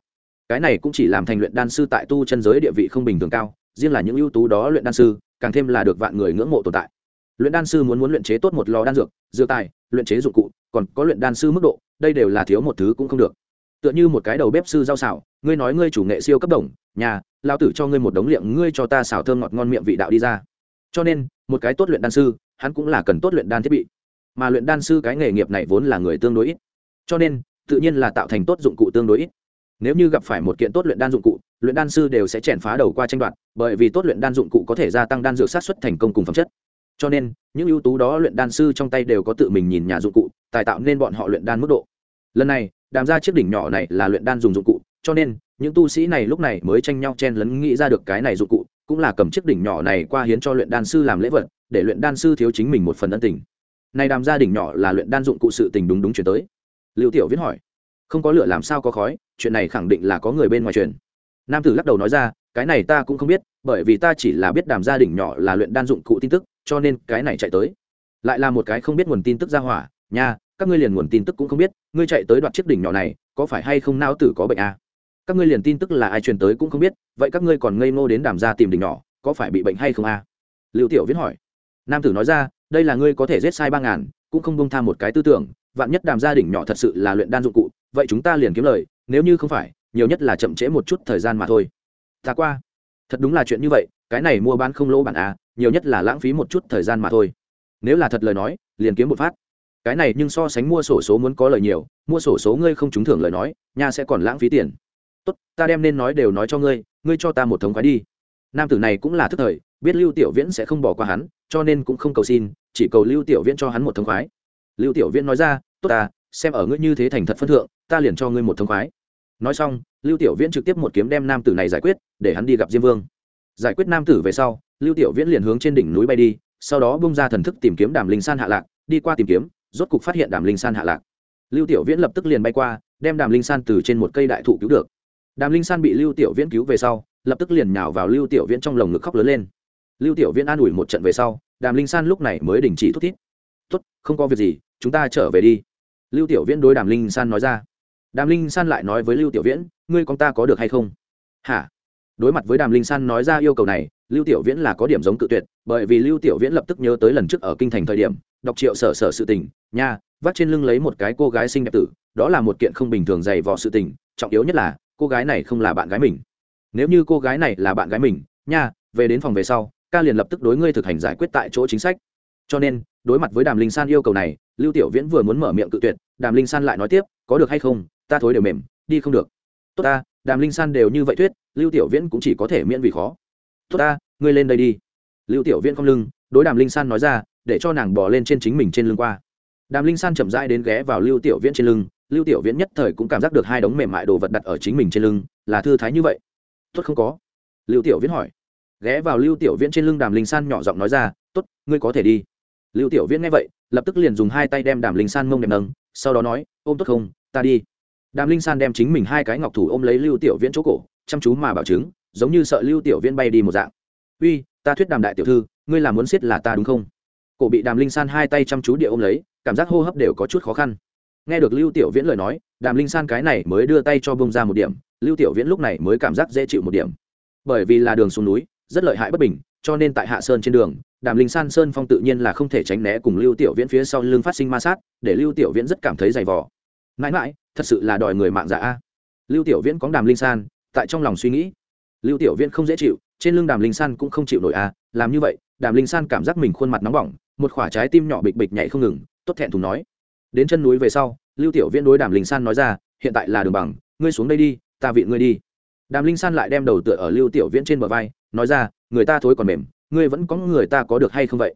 Cái này cũng chỉ làm thành luyện đan sư tại tu chân giới địa vị không bình thường cao, riêng là những ưu tú đó luyện đan sư, càng thêm là được vạn người ngưỡng mộ tồn tại. Luyện đan sư muốn muốn luyện chế tốt một lò đan dược dược tài, luyện chế dụng cụ, còn có luyện đan sư mức độ đây đều là thiếu một thứ cũng không được. Tựa như một cái đầu bếp sư rau xào, ngươi nói ngươi chủ nghệ siêu cấp đồng, nhà lao tử cho ngươi một đống liệm, ngươi cho ta xào thơm ngọt ngon miệng vị đạo đi ra. Cho nên, một cái tốt luyện đan sư, hắn cũng là cần tốt luyện đan thiết bị. Mà luyện đan sư cái nghề nghiệp này vốn là người tương đối ít. Cho nên, tự nhiên là tạo thành tốt dụng cụ tương đối ít. Nếu như gặp phải một kiện tốt luyện đan dụng cụ, luyện đan sư đều sẽ chèn phá đầu qua tranh đoạt, bởi vì tốt luyện đan dụng cụ có thể gia tăng đan dược sát xuất thành công cùng phẩm chất cho nên, những ưu tú đó luyện đan sư trong tay đều có tự mình nhìn nhà dụng cụ, tài tạo nên bọn họ luyện đan mức độ. Lần này, đàm ra chiếc đỉnh nhỏ này là luyện đan dùng dụng cụ, cho nên, những tu sĩ này lúc này mới tranh nhau chen lấn nghĩ ra được cái này dụng cụ, cũng là cầm chiếc đỉnh nhỏ này qua hiến cho luyện đan sư làm lễ vật, để luyện đan sư thiếu chính mình một phần ân tình. Này đàm gia đỉnh nhỏ là luyện đan dụng cụ sự tình đúng đúng chuyển tới. Liệu tiểu viễn hỏi, không có lửa làm sao có khói, chuyện này khẳng định là có người bên ngoài truyền. Nam tử lắc đầu nói ra, cái này ta cũng không biết, bởi vì ta chỉ là biết đàm gia đỉnh nhỏ là luyện đan dụng cụ tin tức cho nên cái này chạy tới lại là một cái không biết nguồn tin tức ra hỏa, nha, các ngươi liền nguồn tin tức cũng không biết, ngươi chạy tới đoạt chiếc đỉnh nhỏ này, có phải hay không nao tử có bệnh à? các ngươi liền tin tức là ai truyền tới cũng không biết, vậy các ngươi còn ngây ngô đến đàm ra tìm đỉnh nhỏ, có phải bị bệnh hay không à? lưu tiểu viễn hỏi nam tử nói ra, đây là ngươi có thể giết sai ba ngàn, cũng không bông tham một cái tư tưởng, vạn nhất đàm gia đỉnh nhỏ thật sự là luyện đan dụng cụ, vậy chúng ta liền kiếm lời, nếu như không phải, nhiều nhất là chậm trễ một chút thời gian mà thôi ta qua thật đúng là chuyện như vậy, cái này mua bán không lỗ bản à nhiều nhất là lãng phí một chút thời gian mà thôi. Nếu là thật lời nói, liền kiếm một phát. Cái này nhưng so sánh mua sổ số muốn có lời nhiều, mua sổ số ngươi không trúng thưởng lời nói, nhà sẽ còn lãng phí tiền. Tốt, ta đem nên nói đều nói cho ngươi ngươi cho ta một thống khoái đi. Nam tử này cũng là thức thời, biết lưu tiểu viễn sẽ không bỏ qua hắn, cho nên cũng không cầu xin, chỉ cầu lưu tiểu viễn cho hắn một thống khoái. Lưu tiểu viễn nói ra, tốt ta, xem ở ngươi như thế thành thật phân thượng, ta liền cho ngươi một thống khoái. Nói xong, lưu tiểu viễn trực tiếp một kiếm đem nam tử này giải quyết, để hắn đi gặp diêm vương. Giải quyết nam tử về sau lưu tiểu viễn liền hướng trên đỉnh núi bay đi, sau đó bung ra thần thức tìm kiếm đàm linh san hạ lạc, đi qua tìm kiếm, rốt cục phát hiện đàm linh san hạ lạc. Lưu tiểu viễn lập tức liền bay qua, đem đàm linh san từ trên một cây đại thụ cứu được. Đàm linh san bị lưu tiểu viễn cứu về sau, lập tức liền nhào vào lưu tiểu viễn trong lồng ngực khóc lớn lên. Lưu tiểu viễn an ủi một trận về sau, đàm linh san lúc này mới đình chỉ thúc thít. Tốt, không có việc gì, chúng ta trở về đi. Lưu tiểu viễn đối đàm linh san nói ra. Đàm linh san lại nói với lưu tiểu viễn, ngươi con ta có được hay không? Hả? Đối mặt với đàm linh san nói ra yêu cầu này lưu tiểu viễn là có điểm giống cự tuyệt, bởi vì lưu tiểu viễn lập tức nhớ tới lần trước ở kinh thành thời điểm, đọc triệu sở sở sự tình, nha vắt trên lưng lấy một cái cô gái xinh đẹp tử, đó là một kiện không bình thường dày vò sự tình, trọng yếu nhất là, cô gái này không là bạn gái mình. Nếu như cô gái này là bạn gái mình, nha, về đến phòng về sau, ca liền lập tức đối ngươi thực hành giải quyết tại chỗ chính sách. Cho nên, đối mặt với đàm linh san yêu cầu này, lưu tiểu viễn vừa muốn mở miệng cự tuyệt, đàm linh san lại nói tiếp, có được hay không? Ta thối đều mềm, đi không được. Tốt ta, đàm linh san đều như vậy thuyết, lưu tiểu viễn cũng chỉ có thể miễn vì khó tốt ta, ngươi lên đây đi. Lưu tiểu viễn không lưng, đối đàm linh san nói ra, để cho nàng bỏ lên trên chính mình trên lưng qua. Đàm linh san chậm rãi đến ghé vào lưu tiểu viễn trên lưng, lưu tiểu viễn nhất thời cũng cảm giác được hai đống mềm mại đồ vật đặt ở chính mình trên lưng, là thư thái như vậy. Tốt không có? Lưu tiểu viễn hỏi. Ghé vào lưu tiểu viễn trên lưng đàm linh san nhỏ giọng nói ra, tốt, ngươi có thể đi. Lưu tiểu viễn nghe vậy, lập tức liền dùng hai tay đem đàm linh san mông đẹp nâng, sau đó nói, ôm tốt không? Ta đi. Đàm linh san đem chính mình hai cái ngọc thủ ôm lấy lưu tiểu viễn chỗ cổ, chăm chú mà bảo chứng giống như sợ lưu tiểu viễn bay đi một dạng. Uy, ta thuyết đàm đại tiểu thư, ngươi là muốn xiết là ta đúng không? Cổ bị đàm linh san hai tay chăm chú địa ôm lấy, cảm giác hô hấp đều có chút khó khăn. Nghe được lưu tiểu viễn lời nói, đàm linh san cái này mới đưa tay cho bông ra một điểm, lưu tiểu viễn lúc này mới cảm giác dễ chịu một điểm. Bởi vì là đường xuống núi, rất lợi hại bất bình, cho nên tại hạ sơn trên đường, đàm linh san sơn phong tự nhiên là không thể tránh né cùng lưu tiểu viễn phía sau lưng phát sinh ma sát, để lưu tiểu viễn rất cảm thấy dày vò. Mãi mãi, thật sự là đòi người mạng giả a. Lưu tiểu viễn có đàm linh san, tại trong lòng suy nghĩ lưu tiểu viễn không dễ chịu, trên lưng đàm linh san cũng không chịu nổi a làm như vậy, đàm linh san cảm giác mình khuôn mặt nóng bỏng, một khoả trái tim nhỏ bịch bịch nhảy không ngừng, tốt thẹn thùng nói. Đến chân núi về sau, lưu tiểu viễn đối đàm linh san nói ra, hiện tại là đường bằng, ngươi xuống đây đi, ta vị ngươi đi. Đàm linh san lại đem đầu tựa ở lưu tiểu viễn trên bờ vai, nói ra, người ta thối còn mềm, ngươi vẫn có người ta có được hay không vậy?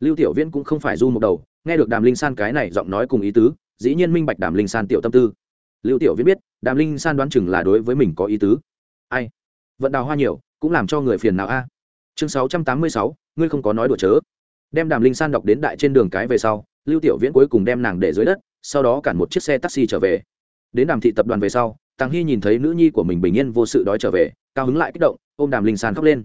Lưu tiểu viễn cũng không phải du một đầu, nghe được đàm linh san cái này giọng nói cùng ý tứ, dĩ nhiên minh bạch đàm linh san tiểu tâm tư. Lưu tiểu viễn biết, đàm linh san đoán chừng là đối với mình có ý tứ. Ai? Vận đào hoa nhiều, cũng làm cho người phiền nào a. Chương sáu trăm tám mươi sáu, ngươi không có nói đùa chớ. Đem đàm linh san đọc đến đại trên đường cái về sau, lưu tiểu viễn cuối cùng đem nàng để dưới đất, sau đó cản một chiếc xe taxi trở về. Đến đàm thị tập đoàn về sau, tàng hy nhìn thấy nữ nhi của mình bình yên vô sự đói trở về, cao hứng lại kích động, ôm đàm linh san khóc lên.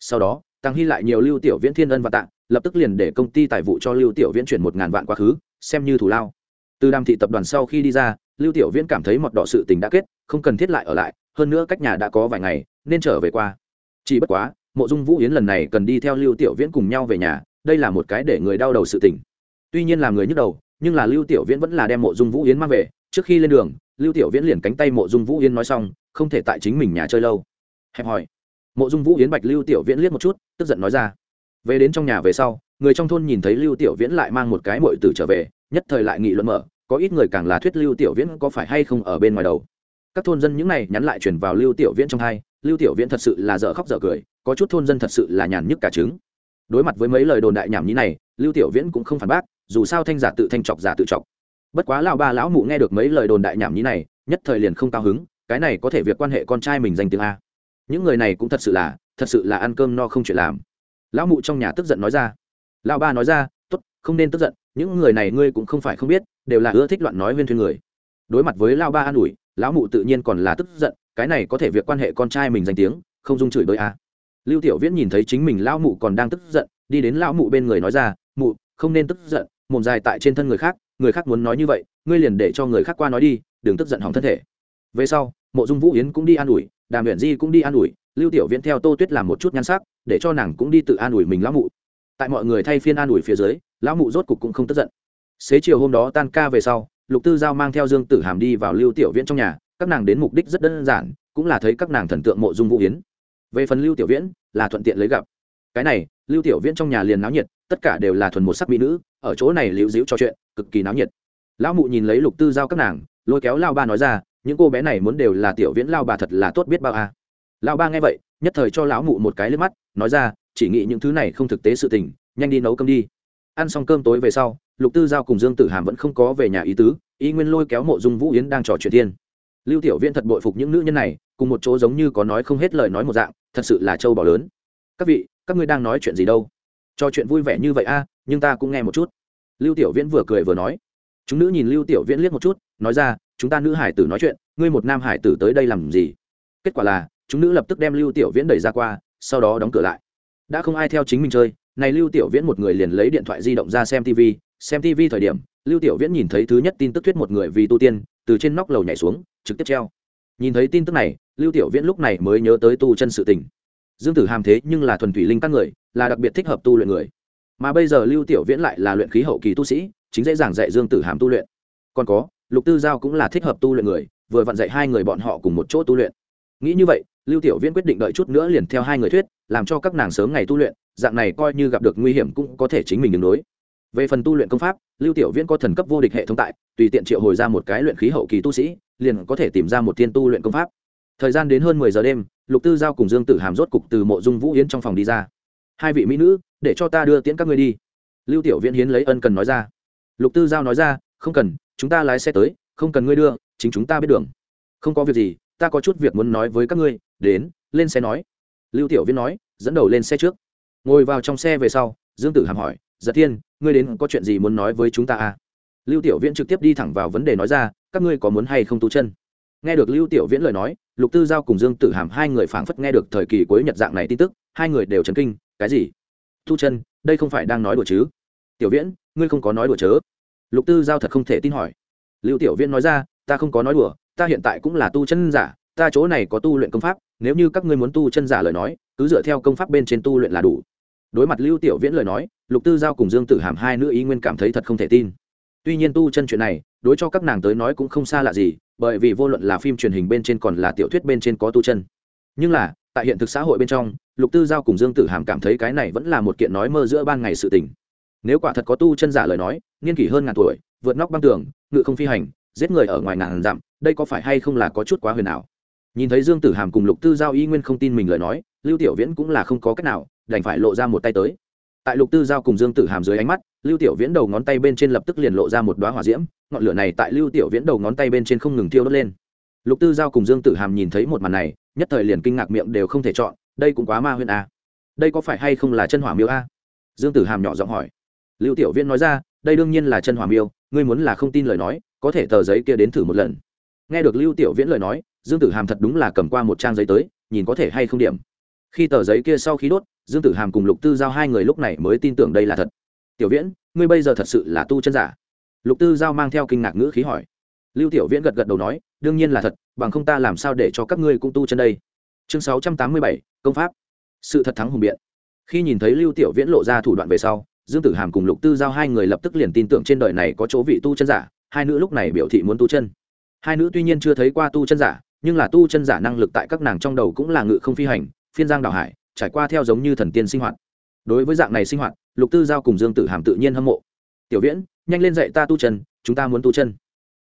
Sau đó, tàng hy lại nhiều lưu tiểu viễn thiên ân và tạng lập tức liền để công ty tài vụ cho lưu tiểu viễn chuyển một ngàn vạn quá khứ, xem như thủ lao. Từ đàm thị tập đoàn sau khi đi ra, lưu tiểu viễn cảm thấy mọt đỏ sự tình đã kết, không cần thiết lại ở lại hơn nữa cách nhà đã có vài ngày, nên trở về qua. Chỉ bất quá, mộ dung vũ yến lần này cần đi theo lưu tiểu viễn cùng nhau về nhà, đây là một cái để người đau đầu sự tình. Tuy nhiên là người nhức đầu, nhưng là lưu tiểu viễn vẫn là đem mộ dung vũ yến mang về. Trước khi lên đường, lưu tiểu viễn liền cánh tay mộ dung vũ yến nói xong, không thể tại chính mình nhà chơi lâu. Hẹp hỏi mộ dung vũ yến bạch lưu tiểu viễn liếc một chút, tức giận nói ra. Về đến trong nhà về sau, người trong thôn nhìn thấy lưu tiểu viễn lại mang một cái mội tử trở về, nhất thời lại nghị luận mở, có ít người càng là thuyết lưu tiểu viễn có phải hay không ở bên ngoài đầu các thôn dân những này nhắn lại truyền vào lưu tiểu viễn trong hai, lưu tiểu viễn thật sự là dở khóc dở cười, có chút thôn dân thật sự là nhàn nhức cả trứng. Đối mặt với mấy lời đồn đại nhảm nhí này, lưu tiểu viễn cũng không phản bác, dù sao thanh giả tự thanh chọc giả tự chọc. Bất quá lão ba lão mụ nghe được mấy lời đồn đại nhảm nhí này, nhất thời liền không cao hứng, cái này có thể việc quan hệ con trai mình danh tiếng a. Những người này cũng thật sự là, thật sự là ăn cơm no không chuyện làm. Lão mụ trong nhà tức giận nói ra. Lão ba nói ra, tốt, không nên tức giận, những người này ngươi cũng không phải không biết, đều là ưa thích loạn nói viên thuyên người. Đối mặt với lão ba an ủi lão mụ tự nhiên còn là tức giận, cái này có thể việc quan hệ con trai mình danh tiếng, không dung chửi đôi a à. lưu tiểu viễn nhìn thấy chính mình lão mụ còn đang tức giận, đi đến lão mụ bên người nói ra, mụ, không nên tức giận, mồm dài tại trên thân người khác người khác muốn nói như vậy, ngươi liền để cho người khác qua nói đi, đừng tức giận hỏng thân thể. Về sau, mộ dung vũ yến cũng đi an ủi, đàm huyện di cũng đi an ủi, lưu tiểu viễn theo tô tuyết làm một chút nhan sắc, để cho nàng cũng đi tự an ủi mình lão mụ. Tại mọi người thay phiên an ủi phía dưới, lão mụ rốt cục cũng không tức giận. Xế chiều hôm đó tan ca về sau lục tư giao mang theo dương tử hàm đi vào lưu tiểu viễn trong nhà, các nàng đến mục đích rất đơn giản, cũng là thấy các nàng thần tượng mộ dung vũ yến. Về phần lưu tiểu viễn, là thuận tiện lấy gặp. Cái này, lưu tiểu viễn trong nhà liền náo nhiệt, tất cả đều là thuần một sắc mỹ nữ, ở chỗ này liễu dĩu trò chuyện, cực kỳ náo nhiệt. Lão mụ nhìn lấy lục tư giao các nàng, lôi kéo lao ba nói ra, những cô bé này muốn đều là tiểu viễn, lao bà thật là tốt biết bao à. lão ba nghe vậy, nhất thời cho lão mụ một cái lên mắt, nói ra, chỉ nghĩ những thứ này không thực tế sự tình, nhanh đi nấu cơm đi ăn xong cơm tối về sau, lục tư giao cùng dương tử hàm vẫn không có về nhà ý tứ ý nguyên lôi kéo mộ dung vũ yến đang trò chuyện thiên lưu tiểu viễn thật bội phục những nữ nhân này, cùng một chỗ giống như có nói không hết lời nói một dạng, thật sự là châu bò lớn. Các vị, các ngươi đang nói chuyện gì đâu? Trò chuyện vui vẻ như vậy a, nhưng ta cũng nghe một chút. Lưu tiểu viễn vừa cười vừa nói. Chúng nữ nhìn lưu tiểu viễn liếc một chút, nói ra, chúng ta nữ hải tử nói chuyện, ngươi một nam hải tử tới đây làm gì? Kết quả là, chúng nữ lập tức đem lưu tiểu viễn đẩy ra qua, sau đó đóng cửa lại. Đã không ai theo chính mình chơi này lưu tiểu viễn một người liền lấy điện thoại di động ra xem tv xem tv thời điểm, lưu tiểu viễn nhìn thấy thứ nhất tin tức thuyết một người vì tu tiên, từ trên nóc lầu nhảy xuống, trực tiếp treo. Nhìn thấy tin tức này, lưu tiểu viễn lúc này mới nhớ tới tu chân sự tình. Dương tử hàm thế nhưng là thuần thủy linh các người, là đặc biệt thích hợp tu luyện người. Mà bây giờ lưu tiểu viễn lại là luyện khí hậu kỳ tu sĩ, chính dễ dàng dạy dương tử hàm tu luyện. Còn có, lục tư giao cũng là thích hợp tu luyện người, vừa vặn dạy hai người bọn họ cùng một chỗ tu luyện. Nghĩ như vậy lưu tiểu viễn quyết định đợi chút nữa liền theo hai người thuyết, làm cho các nàng sớm ngày tu luyện, dạng này coi như gặp được nguy hiểm cũng có thể chính mình đường đối. Về phần tu luyện công pháp, lưu tiểu viễn có thần cấp vô địch hệ thống tại, tùy tiện triệu hồi ra một cái luyện khí hậu kỳ tu sĩ, liền có thể tìm ra một thiên tu luyện công pháp. Thời gian đến hơn mười giờ đêm, lục tư giao cùng dương tử hàm rốt cục từ mộ dung vũ yến trong phòng đi ra. Hai vị mỹ nữ, để cho ta đưa tiễn các ngươi đi. Lưu tiểu viễn hiến lấy ân cần nói ra. Lục tư giao nói ra, không cần, chúng ta lái xe tới, không cần ngươi đưa, chính chúng ta biết đường. Không có việc gì, ta có chút việc muốn nói với các ngươi đến, lên xe nói. Lưu tiểu viễn nói, dẫn đầu lên xe trước. Ngồi vào trong xe về sau, dương tử hàm hỏi giật thiên, ngươi đến có chuyện gì muốn nói với chúng ta à? Lưu tiểu viễn trực tiếp đi thẳng vào vấn đề nói ra, các ngươi có muốn hay không tu chân? Nghe được lưu tiểu viễn lời nói, lục tư giao cùng dương tử hàm hai người phảng phất nghe được thời kỳ cuối nhật dạng này tin tức, hai người đều chấn kinh, cái gì? Tu chân? Đây không phải đang nói đùa chứ? Tiểu viễn, ngươi không có nói đùa chớ. Lục tư giao thật không thể tin hỏi. Lưu tiểu viễn nói ra, ta không có nói đùa, ta hiện tại cũng là tu chân giả ta chỗ này có tu luyện công pháp, nếu như các ngươi muốn tu chân giả lời nói, cứ dựa theo công pháp bên trên tu luyện là đủ. Đối mặt lưu tiểu viễn lời nói, lục tư giao cùng dương tử hàm hai nữ ý nguyên cảm thấy thật không thể tin. Tuy nhiên tu chân chuyện này, đối cho các nàng tới nói cũng không xa lạ gì, bởi vì vô luận là phim truyền hình bên trên còn là tiểu thuyết bên trên có tu chân. Nhưng là, tại hiện thực xã hội bên trong, lục tư giao cùng dương tử hàm cảm thấy cái này vẫn là một kiện nói mơ giữa ban ngày sự tình. Nếu quả thật có tu chân giả lời nói, niên kỷ hơn ngàn tuổi, vượt nóc băng tường, ngự không phi hành, giết người ở ngoài ngàn dặm, đây có phải hay không là có chút quá huyền ảo? Nhìn thấy dương tử hàm cùng lục tư giao y nguyên không tin mình lời nói, lưu tiểu viễn cũng là không có cách nào, đành phải lộ ra một tay tới. Tại lục tư giao cùng dương tử hàm dưới ánh mắt, lưu tiểu viễn đầu ngón tay bên trên lập tức liền lộ ra một đoá hỏa diễm, ngọn lửa này tại lưu tiểu viễn đầu ngón tay bên trên không ngừng thiêu đốt lên. Lục tư giao cùng dương tử hàm nhìn thấy một màn này, nhất thời liền kinh ngạc miệng đều không thể chọn, đây cũng quá ma huyên a à. đây có phải hay không là chân hỏa miêu a dương tử hàm nhỏ giọng hỏi. Lưu tiểu viễn nói ra, đây đương nhiên là chân hỏa miêu, ngươi muốn là không tin lời nói, có thể tờ giấy kia đến thử một lần. Nghe được lưu tiểu viễn lời nói dương tử hàm thật đúng là cầm qua một trang giấy tới, nhìn có thể hay không điểm. Khi tờ giấy kia sau khi đốt, dương tử hàm cùng lục tư giao hai người lúc này mới tin tưởng đây là thật. Tiểu viễn, ngươi bây giờ thật sự là tu chân giả? Lục tư giao mang theo kinh ngạc ngữ khí hỏi. Lưu tiểu viễn gật gật đầu nói, đương nhiên là thật, bằng không ta làm sao để cho các ngươi cũng tu chân đây? Chương sáu trăm tám mươi bảy, công pháp. Sự thật thắng hùng biện. Khi nhìn thấy lưu tiểu viễn lộ ra thủ đoạn về sau, dương tử hàm cùng lục tư giao hai người lập tức liền tin tưởng trên đời này có chỗ vị tu chân giả, hai nữ lúc này biểu thị muốn tu chân. Hai nữ tuy nhiên chưa thấy qua tu chân giả nhưng là tu chân giả năng lực tại các nàng trong đầu cũng là ngự không phi hành, phiên giang đảo hải, trải qua theo giống như thần tiên sinh hoạt. Đối với dạng này sinh hoạt, lục tư giao cùng dương tử hàm tự nhiên hâm mộ. Tiểu viễn, nhanh lên dạy ta tu chân, chúng ta muốn tu chân.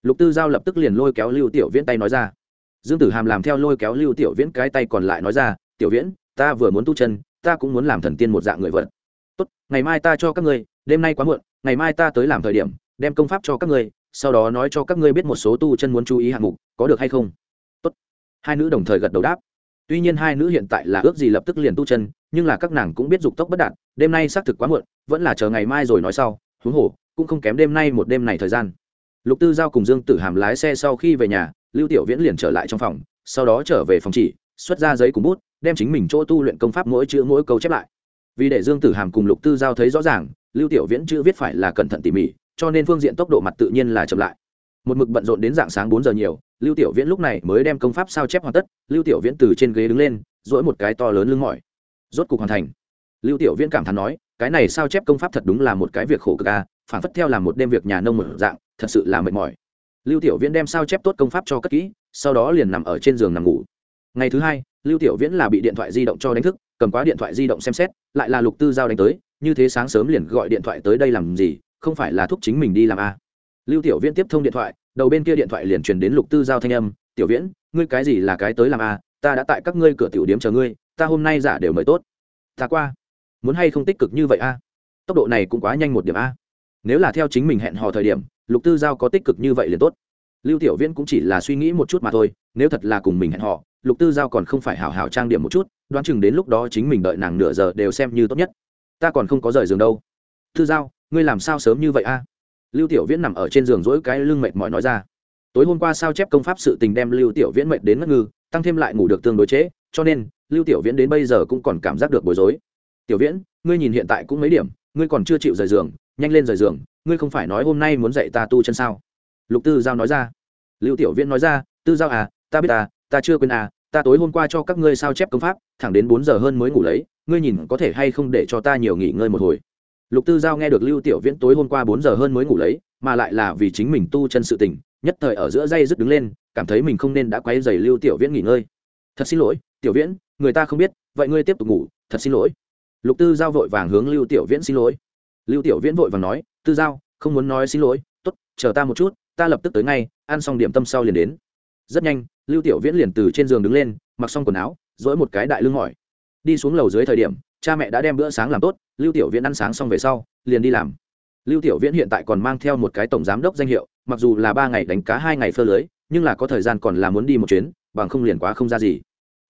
Lục tư giao lập tức liền lôi kéo lưu tiểu viễn tay nói ra. Dương tử hàm làm theo lôi kéo lưu tiểu viễn cái tay còn lại nói ra, tiểu viễn, ta vừa muốn tu chân, ta cũng muốn làm thần tiên một dạng người vật. Tốt, ngày mai ta cho các ngươi, đêm nay quá muộn, ngày mai ta tới làm thời điểm, đem công pháp cho các ngươi, sau đó nói cho các ngươi biết một số tu chân muốn chú ý hạng mục, có được hay không? Hai nữ đồng thời gật đầu đáp. Tuy nhiên hai nữ hiện tại là ước gì lập tức liền tu chân, nhưng là các nàng cũng biết dục tốc bất đạt, đêm nay xác thực quá muộn, vẫn là chờ ngày mai rồi nói sau, huống hồ, cũng không kém đêm nay một đêm này thời gian. Lục tư giao cùng dương tử hàm lái xe sau khi về nhà, lưu tiểu viễn liền trở lại trong phòng, sau đó trở về phòng chỉ, xuất ra giấy cùng bút, đem chính mình chỗ tu luyện công pháp mỗi chữ mỗi câu chép lại. Vì để dương tử hàm cùng lục tư giao thấy rõ ràng, lưu tiểu viễn chữ viết phải là cẩn thận tỉ mỉ, cho nên phương diện tốc độ mặt tự nhiên là chậm lại một mực bận rộn đến dạng sáng bốn giờ nhiều, lưu tiểu viễn lúc này mới đem công pháp sao chép hoàn tất, lưu tiểu viễn từ trên ghế đứng lên dỗi một cái to lớn lưng mỏi. Rốt cục hoàn thành. Lưu tiểu viễn cảm thán nói, cái này sao chép công pháp thật đúng là một cái việc khổ cực a phản phất theo làm một đêm việc nhà nông một dạng, thật sự là mệt mỏi. Lưu tiểu viễn đem sao chép tốt công pháp cho cất kỹ, sau đó liền nằm ở trên giường nằm ngủ. Ngày thứ hai, lưu tiểu viễn là bị điện thoại di động cho đánh thức, cầm quá điện thoại di động xem xét, lại là lục tư giao đánh tới, như thế sáng sớm liền gọi điện thoại tới đây làm gì, không phải là thúc chính mình đi làm a lưu tiểu viễn tiếp thông điện thoại, đầu bên kia điện thoại liền truyền đến lục tư giao thanh âm, tiểu viễn, ngươi cái gì là cái tới làm a ta đã tại các ngươi cửa tiểu điếm chờ ngươi, ta hôm nay giả đều mời tốt. Ta qua. Muốn hay không tích cực như vậy a tốc độ này cũng quá nhanh một điểm a nếu là theo chính mình hẹn hò thời điểm, lục tư giao có tích cực như vậy liền tốt. Lưu tiểu viễn cũng chỉ là suy nghĩ một chút mà thôi, nếu thật là cùng mình hẹn hò, lục tư giao còn không phải hảo hảo trang điểm một chút, đoán chừng đến lúc đó chính mình đợi nàng nửa giờ đều xem như tốt nhất. Ta còn không có rời giường đâu. Tư giao, ngươi làm sao sớm như vậy a lưu tiểu viễn nằm ở trên giường dỗi cái lưng mệt mỏi nói ra. Tối hôm qua sao chép công pháp sự tình đem lưu tiểu viễn mệt đến ngất ngư tăng thêm lại ngủ được tương đối chế, cho nên lưu tiểu viễn đến bây giờ cũng còn cảm giác được bối rối. Tiểu viễn ngươi nhìn hiện tại cũng mấy điểm ngươi còn chưa chịu rời giường nhanh lên rời giường ngươi không phải nói hôm nay muốn dạy ta tu chân sao? Lục tư giao nói ra. Lưu tiểu viễn nói ra tư giao à ta biết à ta chưa quên à ta tối hôm qua cho các ngươi sao chép công pháp thẳng đến bốn giờ hơn mới ngủ lấy ngươi nhìn có thể hay không để cho ta nhiều nghỉ ngơi một hồi? Lục tư giao nghe được lưu tiểu viễn tối hôm qua bốn giờ hơn mới ngủ lấy, mà lại là vì chính mình tu chân sự tình, nhất thời ở giữa dây dứt đứng lên, cảm thấy mình không nên đã quay dày lưu tiểu viễn nghỉ ngơi. Thật xin lỗi, tiểu viễn, người ta không biết, vậy ngươi tiếp tục ngủ, thật xin lỗi. Lục tư giao vội vàng hướng lưu tiểu viễn xin lỗi. Lưu tiểu viễn vội vàng nói, tư giao, không muốn nói xin lỗi t ố t chờ ta một chút, ta lập tức tới ngay, ăn xong điểm tâm sau liền đến. Rất nhanh, lưu tiểu viễn liền từ trên giường đứng lên, mặc xong quần áo dỗi một cái đại lưng mỏi. Đi xuống lầu dưới thời điểm cha mẹ đã đem bữa sáng làm tốt, lưu tiểu viễn ăn sáng xong về sau, liền đi làm. Lưu tiểu viễn hiện tại còn mang theo một cái tổng giám đốc danh hiệu, mặc dù là ba ngày đánh cá hai ngày phơ lưới, nhưng là có thời gian còn là muốn đi một chuyến, bằng không liền quá không ra gì.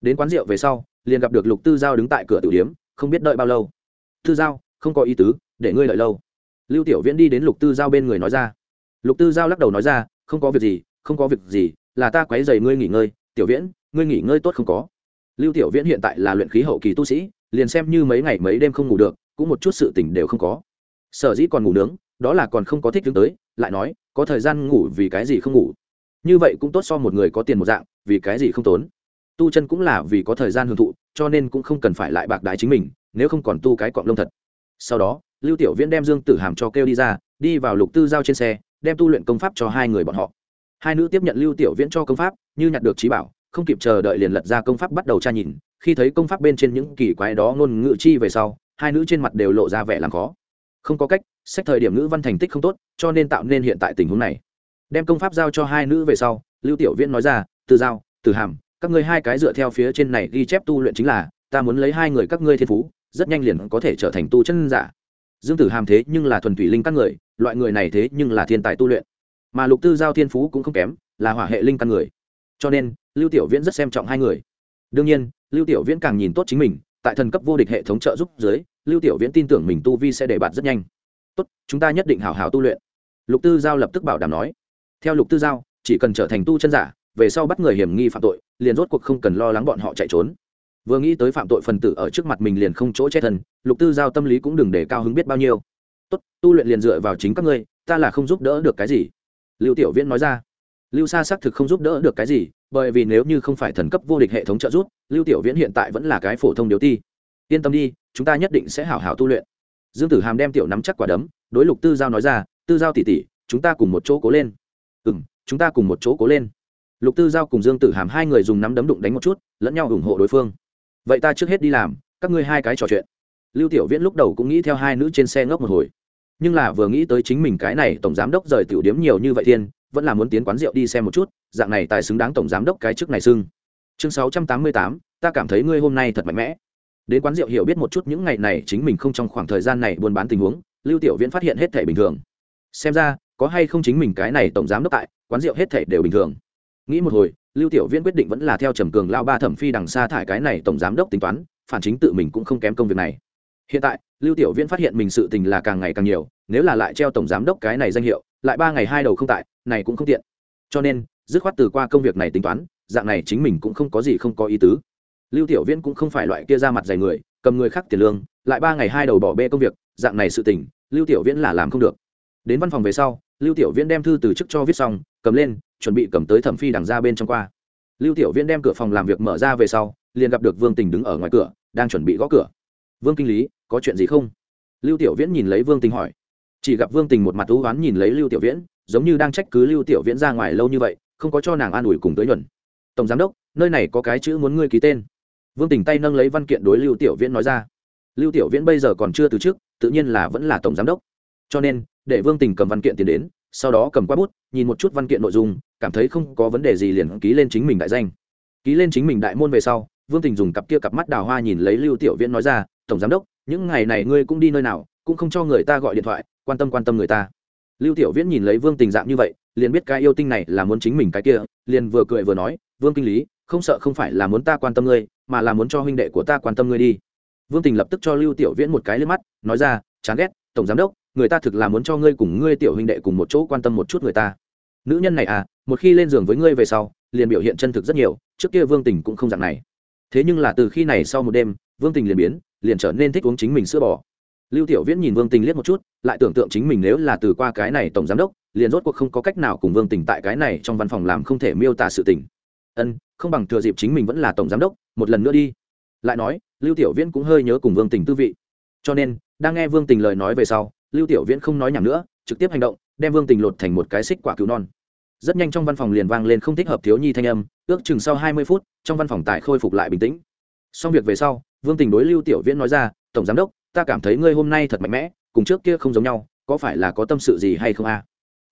Đến quán rượu về sau, liền gặp được lục tư giao đứng tại cửa tử điếm, không biết đợi bao lâu. Tư giao, không có ý tứ, để ngươi đợi lâu. Lưu tiểu viễn đi đến lục tư giao bên người nói ra. Lục tư giao lắc đầu nói ra, không có việc gì, không có việc gì, là ta quấy dày ngươi nghỉ ngơi, tiểu viễn, ngươi nghỉ ngơi tốt không có lưu tiểu viễn hiện tại là luyện khí hậu kỳ tu sĩ, liền xem như mấy ngày mấy đêm không ngủ được, cũng một chút sự tỉnh đều không có. Sở dĩ còn ngủ nướng, đó là còn không có thích đứng tới, lại nói, có thời gian ngủ vì cái gì không ngủ? Như vậy cũng tốt so một người có tiền một dạng, vì cái gì không tốn? Tu chân cũng là vì có thời gian hưởng thụ, cho nên cũng không cần phải lại bạc đái chính mình, nếu không còn tu cái cọng lông thật. Sau đó, lưu tiểu viễn đem dương tử hàm cho kêu đi ra, đi vào lục tư giao trên xe, đem tu luyện công pháp cho hai người bọn họ. Hai nữ tiếp nhận lưu tiểu viễn cho công pháp, như nhặt được trí bảo không kịp chờ đợi liền lật ra công pháp bắt đầu tra nhìn, khi thấy công pháp bên trên những kỳ quái đó ngôn ngữ chi về sau, hai nữ trên mặt đều lộ ra vẻ làm khó. Không có cách, sách thời điểm ngữ văn thành tích không tốt, cho nên tạo nên hiện tại tình huống này. Đem công pháp giao cho hai nữ về sau, lưu tiểu viễn nói ra, từ giao, từ hàm, các ngươi hai cái dựa theo phía trên này ghi chép tu luyện chính là, ta muốn lấy hai người các ngươi thiên phú, rất nhanh liền có thể trở thành tu chân giả. Dương tử hàm thế nhưng là thuần thủy linh căn người, loại người này thế nhưng là thiên tài tu luyện. Mà lục tư giao thiên phú cũng không kém, là hỏa hệ linh căn người. Cho nên lưu tiểu viễn rất xem trọng hai người. Đương nhiên, lưu tiểu viễn càng nhìn tốt chính mình, tại thần cấp vô địch hệ thống trợ giúp dưới, lưu tiểu viễn tin tưởng mình tu vi sẽ để bạt rất nhanh. Tốt, chúng ta nhất định hào hào tu luyện. Lục tư giao lập tức bảo đảm nói. Theo lục tư giao, chỉ cần trở thành tu chân giả, về sau bắt người hiểm nghi phạm tội, liền rốt cuộc không cần lo lắng bọn họ chạy trốn. Vừa nghĩ tới phạm tội phần tử ở trước mặt mình liền không chỗ chết thần lục tư giao tâm lý cũng đừng để cao hứng biết bao nhiêu. Tốt, tu luyện liền dựa vào chính các ngươi, ta là không giúp đỡ được cái gì. Lưu tiểu viễn nói ra. Lưu sa xác thực không giúp đỡ được cái gì bởi vì nếu như không phải thần cấp vô địch hệ thống trợ giúp, lưu tiểu viễn hiện tại vẫn là cái phổ thông điều ti. Yên tâm đi, chúng ta nhất định sẽ hảo hảo tu luyện. Dương tử hàm đem tiểu nắm chắc quả đấm, đối lục tư giao nói ra, tư giao tỉ tỉ chúng ta cùng một chỗ cố lên. Ừ m chúng ta cùng một chỗ cố lên. Lục tư giao cùng dương tử hàm hai người dùng nắm đấm đụng đánh một chút, lẫn nhau ủng hộ đối phương. Vậy ta trước hết đi làm, các ngươi hai cái trò chuyện. Lưu tiểu viễn lúc đầu cũng nghĩ theo hai nữ trên xe ngốc một hồi. Nhưng là vừa nghĩ tới chính mình cái này tổng giám đốc rời tiểu điếm nhiều như vậy thiên vẫn là muốn tiến quán rượu đi xem một chút, dạng này tài xứng đáng tổng giám đốc cái chức này xưng. Chương sáu trăm tám mươi tám, ta cảm thấy ngươi hôm nay thật mạnh mẽ. Đến quán rượu hiểu biết một chút những ngày này chính mình không trong khoảng thời gian này buôn bán tình huống, lưu tiểu viễn phát hiện hết thể bình thường. Xem ra, có hay không chính mình cái này tổng giám đốc tại, quán rượu hết thể đều bình thường. Nghĩ một hồi, lưu tiểu viễn quyết định vẫn là theo trầm cường lao ba thẩm phi đằng xa thải cái này tổng giám đốc tính toán, phản chính tự mình cũng không kém công việc này. Hiện tại, lưu tiểu viễn phát hiện mình sự tình là càng ngày càng nhiều, nếu là lại treo tổng giám đốc cái này danh hiệu lại ba ngày hai đầu không tại, này cũng không tiện. Cho nên, dứt khoát từ qua công việc này tính toán, dạng này chính mình cũng không có gì không có ý tứ. Lưu tiểu viễn cũng không phải loại kia ra mặt dày người, cầm người khác tiền lương, lại ba ngày hai đầu bỏ bê công việc, dạng này sự tình, lưu tiểu viễn là làm không được. Đến văn phòng về sau, lưu tiểu viễn đem thư từ chức cho viết xong, cầm lên, chuẩn bị cầm tới thẩm phi đằng ra bên trong qua. Lưu tiểu viễn đem cửa phòng làm việc mở ra về sau, liền gặp được vương tình đứng ở ngoài cửa, đang chuẩn bị gõ cửa. Vương kinh lý, có chuyện gì không? Lưu tiểu viễn nhìn lấy vương tình hỏi chỉ gặp vương tình một mặt thú oán nhìn lấy lưu tiểu viễn, giống như đang trách cứ lưu tiểu viễn ra ngoài lâu như vậy, không có cho nàng an ủi cùng tới nhuần tổng giám đốc, nơi này có cái chữ muốn ngươi ký tên. Vương tình tay nâng lấy văn kiện đối lưu tiểu viễn nói ra. Lưu tiểu viễn bây giờ còn chưa từ chức, tự nhiên là vẫn là tổng giám đốc. Cho nên, để vương tình cầm văn kiện tiến đến, sau đó cầm qua bút, nhìn một chút văn kiện nội dung, cảm thấy không có vấn đề gì liền ký lên chính mình đại danh. Ký lên chính mình đại môn về sau, vương tình dùng cặp kia cặp mắt đào hoa nhìn lấy lưu tiểu viễn nói ra, tổng giám đốc, những ngày này ngươi cũng đi nơi nào, cũng không cho người ta gọi điện thoại quan tâm quan tâm người ta. Lưu tiểu viễn nhìn lấy vương tình dạng như vậy, liền biết cái yêu tinh này là muốn chính mình cái kia, liền vừa cười vừa nói, vương kinh lý, không sợ không phải là muốn ta quan tâm ngươi, mà là muốn cho huynh đệ của ta quan tâm ngươi đi. Vương tình lập tức cho lưu tiểu viễn một cái lên mắt, nói ra, chán ghét, tổng giám đốc, người ta thực là muốn cho ngươi cùng ngươi tiểu huynh đệ cùng một chỗ quan tâm một chút người ta. Nữ nhân này à một khi lên giường với ngươi về sau, liền biểu hiện chân thực rất nhiều, trước kia vương tình cũng không dạng này. Thế nhưng là từ khi này sau một đêm, vương tình liền biến, liền trở nên thích uống chính mình sữa bò lưu tiểu viễn nhìn vương tình liếc một chút, lại tưởng tượng chính mình nếu là từ qua cái này tổng giám đốc, liền rốt cuộc không có cách nào cùng vương tình tại cái này trong văn phòng làm không thể miêu tả sự tình. Ân, không bằng thừa dịp chính mình vẫn là tổng giám đốc, một lần nữa đi. Lại nói, lưu tiểu viễn cũng hơi nhớ cùng vương tình tư vị. Cho nên, đang nghe vương tình lời nói về sau, lưu tiểu viễn không nói nhảm nữa, trực tiếp hành động, đem vương tình lột thành một cái xích quả cứu non. Rất nhanh trong văn phòng liền vang lên không thích hợp thiếu nhi thanh âm, ước chừng sau hai mươi phút, trong văn phòng tại khôi phục lại bình tĩnh. Xong việc về sau, vương tình đối lưu tiểu viễn nói ra, tổng giám đốc ta cảm thấy ngươi hôm nay thật mạnh mẽ, cùng trước kia không giống nhau, có phải là có tâm sự gì hay không a?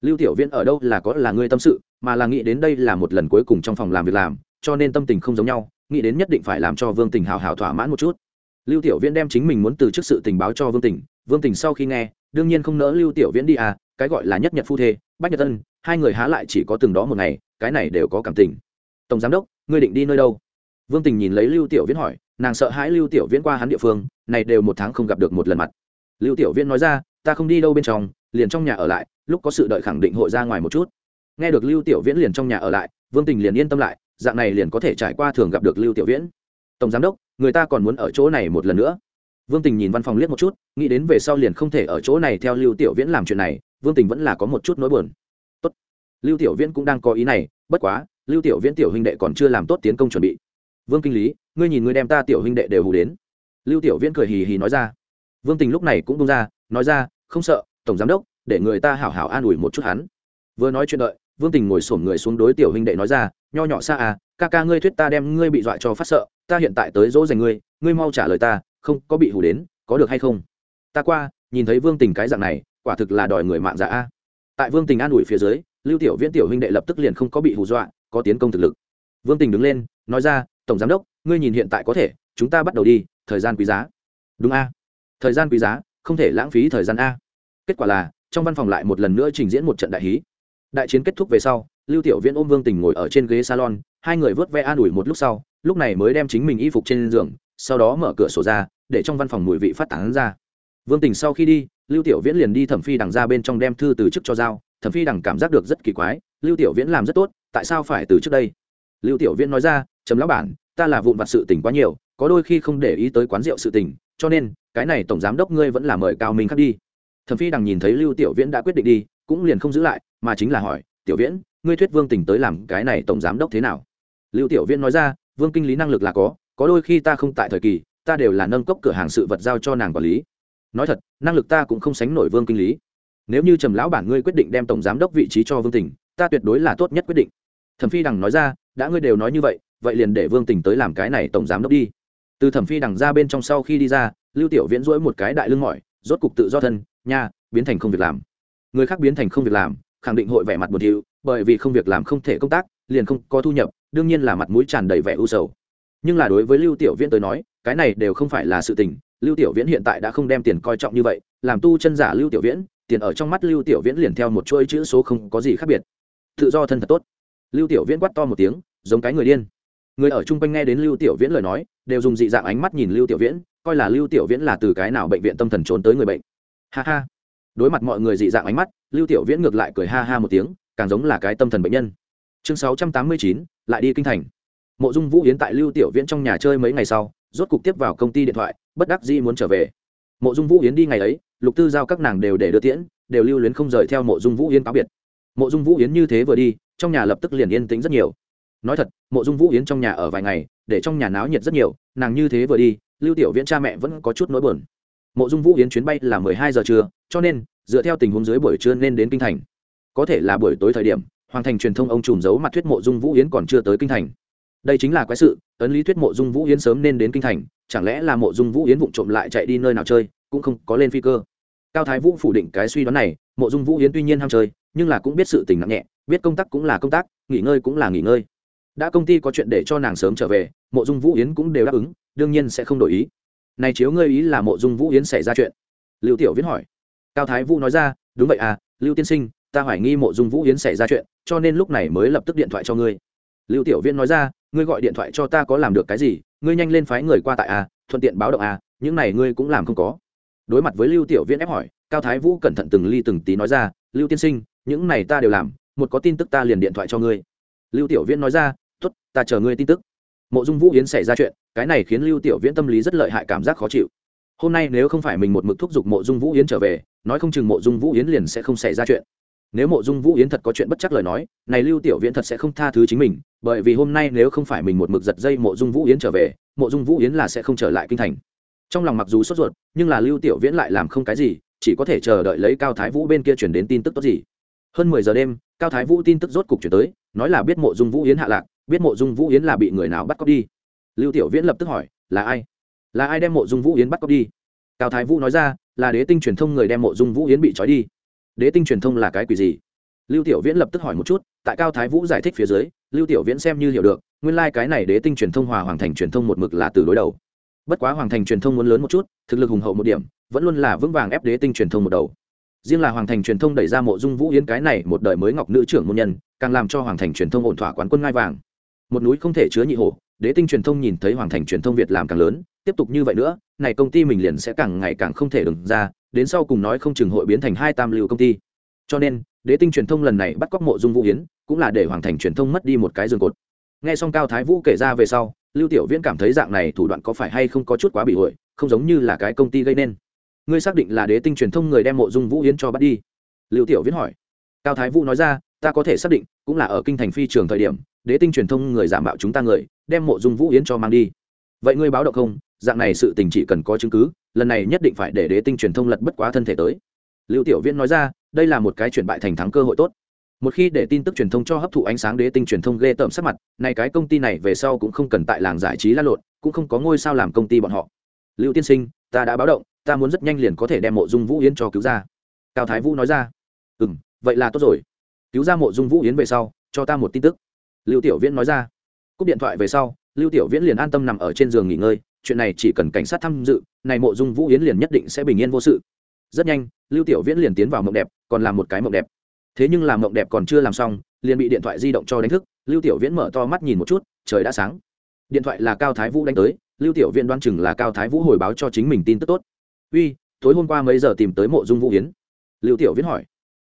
Lưu tiểu viễn ở đâu là có là ngươi tâm sự, mà là nghĩ đến đây là một lần cuối cùng trong phòng làm việc làm, cho nên tâm tình không giống nhau, nghĩ đến nhất định phải làm cho vương tình hào hào thỏa mãn một chút. Lưu tiểu viễn đem chính mình muốn từ trước sự tình báo cho vương tình vương tình sau khi nghe, đương nhiên không nỡ lưu tiểu viễn đi à cái gọi là nhất nhật phu thê, bách nhật tân hai người há lại chỉ có từng đó một ngày, cái này đều có cảm tình. Tổng giám đốc, ngươi định đi nơi đâu? Vương tình nhìn lấy lưu tiểu viễn hỏi nàng sợ hãi lưu tiểu viễn qua hắn địa phương, này đều một tháng không gặp được một lần mặt. Lưu tiểu viễn nói ra, ta không đi đâu bên trong, liền trong nhà ở lại, lúc có sự đợi khẳng định hội ra ngoài một chút. Nghe được lưu tiểu viễn liền trong nhà ở lại, vương tình liền yên tâm lại, dạng này liền có thể trải qua thường gặp được lưu tiểu viễn. Tổng giám đốc, người ta còn muốn ở chỗ này một lần nữa. Vương tình nhìn văn phòng liếc một chút, nghĩ đến về sau liền không thể ở chỗ này theo lưu tiểu viễn làm chuyện này, vương tình vẫn là có một chút nỗi buồn. Tốt. Lưu tiểu viễn cũng đang có ý này, bất quá, lưu tiểu viễn tiểu huynh đệ còn chưa làm tốt tiến công chuẩn bị vương kinh lý, ngươi nhìn ngươi đem ta tiểu huynh đệ đều hù đến. Lưu tiểu viễn cười hì hì nói ra. Vương tình lúc này cũng bung ra, nói ra, không sợ, tổng giám đốc, để người ta hảo hảo an ủi một chút hắn. Vừa nói chuyện đợi, vương tình ngồi xổm người xuống đối tiểu huynh đệ nói ra, nho nhỏ xa à ca ca ngươi thuyết ta đem ngươi bị dọa cho phát sợ, ta hiện tại tới dỗ dành ngươi ngươi mau trả lời ta, không có bị hù đến, có được hay không? Ta qua, nhìn thấy vương tình cái dạng này, quả thực là đòi người mạng giả a. Tại vương tình an ủi phía dưới, lưu tiểu viễn tiểu huynh đệ lập tức liền không có bị hù dọa, có tiến công thực lực. Vương tình đứng lên, nói ra tổng giám đốc, ngươi nhìn hiện tại có thể, chúng ta bắt đầu đi, thời gian quý giá. Đúng a. Thời gian quý giá, không thể lãng phí thời gian a. Kết quả là, trong văn phòng lại một lần nữa trình diễn một trận đại hí. Đại chiến kết thúc về sau, lưu tiểu viễn ôm vương tình ngồi ở trên ghế salon, hai người vớt ve an ủi một lúc sau, lúc này mới đem chính mình y phục trên giường, sau đó mở cửa sổ ra, để trong văn phòng mùi vị phát tán ra. Vương tình sau khi đi, lưu tiểu viễn liền đi thẩm phi đằng ra bên trong đem thư từ chức cho giao, thẩm phi đằng cảm giác được rất kỳ quái, lưu tiểu viễn làm rất tốt, tại sao phải từ trước đây? Lưu tiểu viễn nói ra chấm lão bản ta là vụn vặt sự tình quá nhiều có đôi khi không để ý tới quán rượu sự tình cho nên cái này tổng giám đốc ngươi vẫn là mời cao minh khắc đi. Thẩm phi đằng nhìn thấy lưu tiểu viễn đã quyết định đi cũng liền không giữ lại mà chính là hỏi tiểu viễn ngươi thuyết vương Tỉnh tới làm cái này tổng giám đốc thế nào? Lưu tiểu viễn nói ra vương kinh lý năng lực là có có đôi khi ta không tại thời kỳ ta đều là nâng cốc cửa hàng sự vật giao cho nàng quản lý. Nói thật năng lực ta cũng không sánh nổi vương kinh lý. Nếu như trầm lão bản ngươi quyết định đem tổng giám đốc vị trí cho vương Tỉnh, ta tuyệt đối là tốt nhất quyết định. Thẩm phi đằng nói ra đã ngươi đều nói như vậy vậy liền để vương tình tới làm cái này tổng giám đốc đi. Từ thẩm phi đằng ra bên trong sau khi đi ra, lưu tiểu viễn dỗi một cái đại lưng mỏi, rốt cục tự do thân, nha, biến thành không việc làm. Người khác biến thành không việc làm, khẳng định hội vẻ mặt buồn thiu, bởi vì không việc làm không thể công tác, liền không có thu nhập, đương nhiên là mặt mũi tràn đầy vẻ u sầu. Nhưng là đối với lưu tiểu viễn tới nói, cái này đều không phải là sự tình, lưu tiểu viễn hiện tại đã không đem tiền coi trọng như vậy, làm tu chân giả lưu tiểu viễn, tiền ở trong mắt lưu tiểu viễn liền theo một chuỗi chữ số không có gì khác biệt. Tự do thân thật tốt lưu tiểu viễn quát to một tiếng, giống cái người điên. Người ở chung quanh nghe đến lưu tiểu viễn lời nói, đều dùng dị dạng ánh mắt nhìn lưu tiểu viễn, coi là lưu tiểu viễn là từ cái nào bệnh viện tâm thần trốn tới người bệnh. Ha ha. Đối mặt mọi người dị dạng ánh mắt, lưu tiểu viễn ngược lại cười ha ha một tiếng, càng giống là cái tâm thần bệnh nhân. Chương sáu trăm tám mươi chín, lại đi kinh thành. Mộ dung vũ yến tại lưu tiểu viễn trong nhà chơi mấy ngày sau, rốt cục tiếp vào công ty điện thoại, bất đắc dĩ muốn trở về. Mộ dung vũ yến đi ngày ấy, lục tư giao các nàng đều để đưa tiễn, đều lưu luyến không rời theo mộ dung vũ yến cáo biệt mộ dung vũ yến như thế vừa đi, trong nhà lập tức liền yên tĩnh rất nhiều. Nói thật, mộ dung vũ yến trong nhà ở vài ngày, để trong nhà náo nhiệt rất nhiều, nàng như thế vừa đi, lưu tiểu viễn cha mẹ vẫn có chút nỗi buồn. Mộ dung vũ yến chuyến bay là mười hai giờ trưa, cho nên, dựa theo tình huống dưới buổi trưa nên đến kinh thành. Có thể là buổi tối thời điểm, hoàng thành truyền thông ông trùm giấu mặt thuyết mộ dung vũ yến còn chưa tới kinh thành. Đây chính là quái sự, ấn lý thuyết mộ dung vũ yến sớm nên đến kinh thành, chẳng lẽ là mộ dung vũ yến vụng trộm lại chạy đi nơi nào chơi, cũng không có lên phi cơ. Cao thái vũ phủ định cái suy đoán này, mộ dung vũ yến tuy nhiên ham chơi nhưng là cũng biết sự tình nặng nhẹ, biết công tác cũng là công tác, nghỉ ngơi cũng là nghỉ ngơi. Đã công ty có chuyện để cho nàng sớm trở về, mộ dung vũ yến cũng đều đáp ứng, đương nhiên sẽ không đổi ý. Này chiếu ngươi ý là mộ dung vũ yến xảy ra chuyện? Lưu tiểu viễn hỏi. Cao thái vũ nói ra, đúng vậy à lưu tiên sinh, ta hoài nghi mộ dung vũ yến xảy ra chuyện, cho nên lúc này mới lập tức điện thoại cho ngươi. Lưu tiểu viễn nói ra, ngươi gọi điện thoại cho ta có làm được cái gì, ngươi nhanh lên phái người qua tại à thuận tiện báo động à những này ngươi cũng làm không có. Đối mặt với lưu tiểu viễn ép hỏi, cao thái vũ cẩn thận từng ly từng tí nói ra, lưu tiên sinh những này ta đều làm, một có tin tức ta liền điện thoại cho ngươi. Lưu tiểu viễn nói ra t ố t ta chờ ngươi tin tức. Mộ dung vũ yến xảy ra chuyện, cái này khiến lưu tiểu viễn tâm lý rất lợi hại, cảm giác khó chịu. Hôm nay nếu không phải mình một mực thúc giục mộ dung vũ yến trở về, nói không chừng mộ dung vũ yến liền sẽ không xảy ra chuyện. Nếu mộ dung vũ yến thật có chuyện bất chắc lời nói, này lưu tiểu viễn thật sẽ không tha thứ chính mình, bởi vì hôm nay nếu không phải mình một mực giật dây mộ dung vũ yến trở về, mộ dung vũ yến là sẽ không trở lại kinh thành. Trong lòng mặc dù sốt ruột, nhưng là lưu tiểu viễn lại làm không cái gì, chỉ có thể chờ đợi lấy cao thái vũ bên kia chuyển đến tin tức tốt gì hơn mười giờ đêm, cao thái vũ tin tức rốt cục chuyển tới, nói là biết mộ dung vũ yến hạ lạc, biết mộ dung vũ yến là bị người nào bắt cóc đi. Lưu tiểu viễn lập tức hỏi, là ai? Là ai đem mộ dung vũ yến bắt cóc đi? Cao thái vũ nói ra, là đế tinh truyền thông người đem mộ dung vũ yến bị trói đi. Đế tinh truyền thông là cái quỷ gì? Lưu tiểu viễn lập tức hỏi một chút, tại cao thái vũ giải thích phía dưới, lưu tiểu viễn xem như hiểu được, nguyên lai、like、cái này đế tinh truyền thông hòa hoàng thành truyền thông một mực là từ đối đầu. Bất quá hoàng thành truyền thông muốn lớn một chút, thực lực hùng hậu một điểm, vẫn luôn là vững vàng ép đế tinh truyền thông một đầu riêng là hoàng thành truyền thông đẩy ra mộ dung vũ yến cái này một đời mới ngọc nữ trưởng môn nhân, càng làm cho hoàng thành truyền thông ổn thỏa quán quân ngai vàng. Một núi không thể chứa nhị hổ, đế tinh truyền thông nhìn thấy hoàng thành truyền thông việt làm càng lớn, tiếp tục như vậy nữa, này công ty mình liền sẽ càng ngày càng không thể đừng ra, đến sau cùng nói không chừng hội biến thành hai tam lưu công ty. Cho nên, đế tinh truyền thông lần này bắt cóc mộ dung vũ yến, cũng là để hoàng thành truyền thông mất đi một cái giường cột. Nghe xong cao thái vũ kể ra về sau, lưu tiểu viễn cảm thấy dạng này thủ đoạn có phải hay không có chút quá bị hội, không giống như là cái công ty gây nên ngươi xác định là đế tinh truyền thông người đem mộ dung vũ Yến cho bắt đi lưu tiểu viễn hỏi cao thái vũ nói ra ta có thể xác định cũng là ở kinh thành phi trường thời điểm đế tinh truyền thông người giả mạo chúng ta người đem mộ dung vũ Yến cho mang đi vậy ngươi báo động không dạng này sự tình chỉ cần có chứng cứ lần này nhất định phải để đế tinh truyền thông lật bất quá thân thể tới lưu tiểu viễn nói ra đây là một cái chuyển bại thành thắng cơ hội tốt một khi để tin tức truyền thông cho hấp thụ ánh sáng đế tinh truyền thông ghê tởm sắc mặt này cái công ty này về sau cũng không cần tại làng giải trí lăn lộn cũng không có ngôi sao làm công ty bọn họ lưu tiên sinh ta đã báo động ta muốn rất nhanh liền có thể đem mộ dung vũ yến cho cứu ra. Cao thái vũ nói ra. Ừ m vậy là tốt rồi. Cứu ra mộ dung vũ yến về sau, cho ta một tin tức. Lưu tiểu viễn nói ra. Cúp điện thoại về sau, lưu tiểu viễn liền an tâm nằm ở trên giường nghỉ ngơi. Chuyện này chỉ cần cảnh sát tham dự, này mộ dung vũ yến liền nhất định sẽ bình yên vô sự. Rất nhanh, lưu tiểu viễn liền tiến vào mộng đẹp, còn làm một cái mộng đẹp. Thế nhưng làm mộng đẹp còn chưa làm xong, liền bị điện thoại di động cho đánh thức. Lưu tiểu viễn mở to mắt nhìn một chút, trời đã sáng. Điện thoại là cao thái vũ đánh tới. Lưu tiểu viễn đoán chừng là cao thái vũ hồi báo cho chính mình tin tức tốt uy, tối hôm qua mấy giờ tìm tới mộ dung vũ yến lưu tiểu viễn hỏi.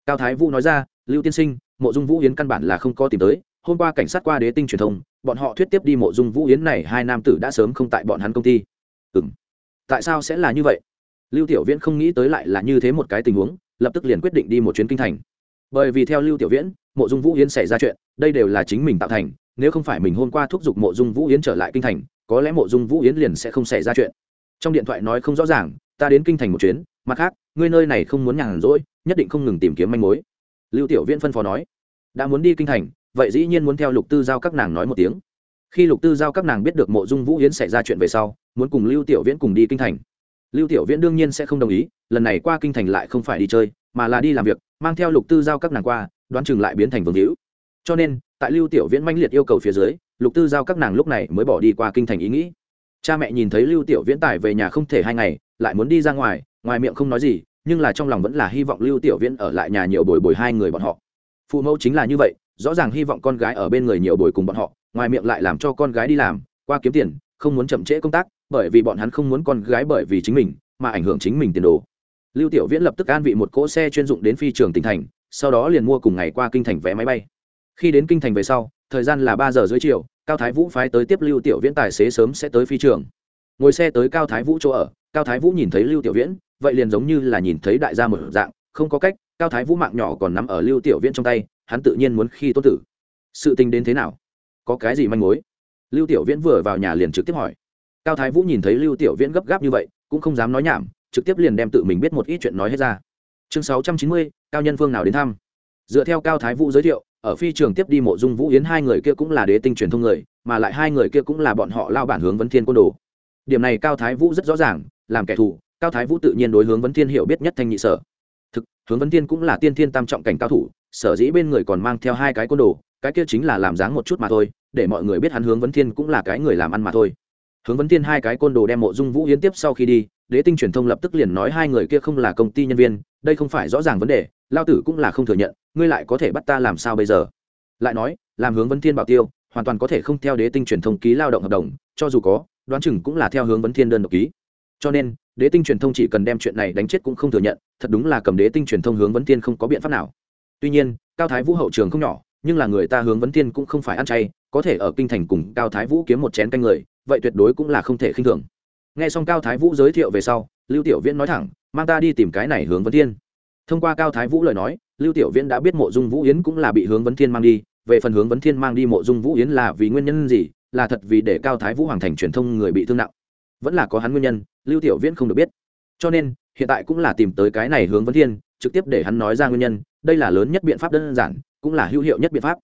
Cao thái vũ nói ra, lưu tiên sinh, mộ dung vũ yến căn bản là không có tìm tới. Hôm qua cảnh sát qua đế tinh truyền thông, bọn họ thuyết tiếp đi mộ dung vũ yến này hai nam tử đã sớm không tại bọn hắn công ty. Ừ m tại sao sẽ là như vậy? Lưu tiểu viễn không nghĩ tới lại là như thế một cái tình huống, lập tức liền quyết định đi một chuyến kinh thành. Bởi vì theo lưu tiểu viễn, mộ dung vũ yến xảy ra chuyện, đây đều là chính mình tạo thành, nếu không phải mình hôm qua thúc giục mộ dung vũ yến trở lại kinh thành, có lẽ mộ dung vũ yến liền sẽ không xảy ra chuyện trong điện thoại nói không rõ ràng, ta đến kinh thành một chuyến, mặt khác, ngươi nơi này không muốn nhàn rỗi, nhất định không ngừng tìm kiếm manh mối. Lưu tiểu viễn phân phó nói, đã muốn đi kinh thành, vậy dĩ nhiên muốn theo lục tư giao các nàng nói một tiếng. Khi lục tư giao các nàng biết được mộ dung vũ yến xảy ra chuyện về sau, muốn cùng lưu tiểu viễn cùng đi kinh thành. Lưu tiểu viễn đương nhiên sẽ không đồng ý, lần này qua kinh thành lại không phải đi chơi, mà là đi làm việc, mang theo lục tư giao các nàng qua, đoán chừng lại biến thành vương hữu. Cho nên, tại lưu tiểu viễn manh liệt yêu cầu phía dưới, lục tư giao các nàng lúc này mới bỏ đi qua kinh thành ý nghĩ cha mẹ nhìn thấy lưu tiểu viễn tải về nhà không thể hai ngày, lại muốn đi ra ngoài ngoài miệng không nói gì, nhưng là trong lòng vẫn là hy vọng lưu tiểu viễn ở lại nhà nhiều bồi bồi hai người bọn họ. Phụ mẫu chính là như vậy, rõ ràng hy vọng con gái ở bên người nhiều bồi cùng bọn họ, ngoài miệng lại làm cho con gái đi làm, qua kiếm tiền, không muốn chậm trễ công tác, bởi vì bọn hắn không muốn con gái bởi vì chính mình, mà ảnh hưởng chính mình tiền đồ. Lưu tiểu viễn lập tức an vị một cỗ xe chuyên dụng đến phi trường tỉnh thành, sau đó liền mua cùng ngày qua kinh thành vé máy bay. Khi đến kinh thành về sau, thời gian là ba giờ dưới chiều cao thái vũ phái tới tiếp lưu tiểu viễn tài xế sớm sẽ tới phi trường. Ngồi xe tới cao thái vũ chỗ ở, cao thái vũ nhìn thấy lưu tiểu viễn, vậy liền giống như là nhìn thấy đại gia một dạng, không có cách, cao thái vũ mạng nhỏ còn nắm ở lưu tiểu viễn trong tay, hắn tự nhiên muốn khi tốt tử. Sự tình đến thế nào? Có cái gì manh mối? Lưu tiểu viễn vừa vào nhà liền trực tiếp hỏi. Cao thái vũ nhìn thấy lưu tiểu viễn gấp gáp như vậy, cũng không dám nói nhảm, trực tiếp liền đem tự mình biết một ít chuyện nói hết ra. Chương sáu trăm chín mươi, cao nhân phương nào đến thăm? Dựa theo cao thái vũ giới thiệu ở phi trường tiếp đi mộ dung vũ yến hai người kia cũng là đế tinh truyền thông người, mà lại hai người kia cũng là bọn họ lao bản hướng vấn thiên côn đồ. Điểm này cao thái vũ rất rõ ràng, làm kẻ thù, cao thái vũ tự nhiên đối hướng vấn thiên hiểu biết nhất thanh nhị sở. Thực, hướng vấn thiên cũng là tiên thiên tam trọng cảnh cao thủ, sở dĩ bên người còn mang theo hai cái côn đồ, cái kia chính là làm dáng một chút mà thôi, để mọi người biết hắn hướng vấn thiên cũng là cái người làm ăn mà thôi. Hướng vấn thiên hai cái côn đồ đem mộ dung vũ yến tiếp sau khi đi đế tinh truyền thông lập tức liền nói hai người kia không là công ty nhân viên, đây không phải rõ ràng vấn đề, lao tử cũng là không thừa nhận, ngươi lại có thể bắt ta làm sao bây giờ? Lại nói, làm hướng vấn thiên bảo tiêu, hoàn toàn có thể không theo đế tinh truyền thông ký lao động hợp đồng, cho dù có, đoán chừng cũng là theo hướng vấn thiên đơn độc ký. Cho nên, đế tinh truyền thông chỉ cần đem chuyện này đánh chết cũng không thừa nhận, thật đúng là cầm đế tinh truyền thông hướng vấn thiên không có biện pháp nào. Tuy nhiên, cao thái vũ hậu trường không nhỏ, nhưng là người ta hướng vấn thiên cũng không phải ăn chay, có thể ở kinh thành cùng cao thái vũ kiếm một chén canh người, vậy tuyệt đối cũng là không thể khinh thường nghe xong cao thái vũ giới thiệu về sau, lưu tiểu viễn nói thẳng, mang ta đi tìm cái này hướng vấn thiên. Thông qua cao thái vũ lời nói, lưu tiểu viễn đã biết mộ dung vũ yến cũng là bị hướng vấn thiên mang đi. Về phần hướng vấn thiên mang đi mộ dung vũ yến là vì nguyên nhân gì, là thật vì để cao thái vũ hoàng thành truyền thông người bị thương nặng. Vẫn là có hắn nguyên nhân, lưu tiểu viễn không được biết. Cho nên, hiện tại cũng là tìm tới cái này hướng vấn thiên, trực tiếp để hắn nói ra nguyên nhân. Đây là lớn nhất biện pháp đơn giản, cũng là hữu hiệu nhất biện pháp.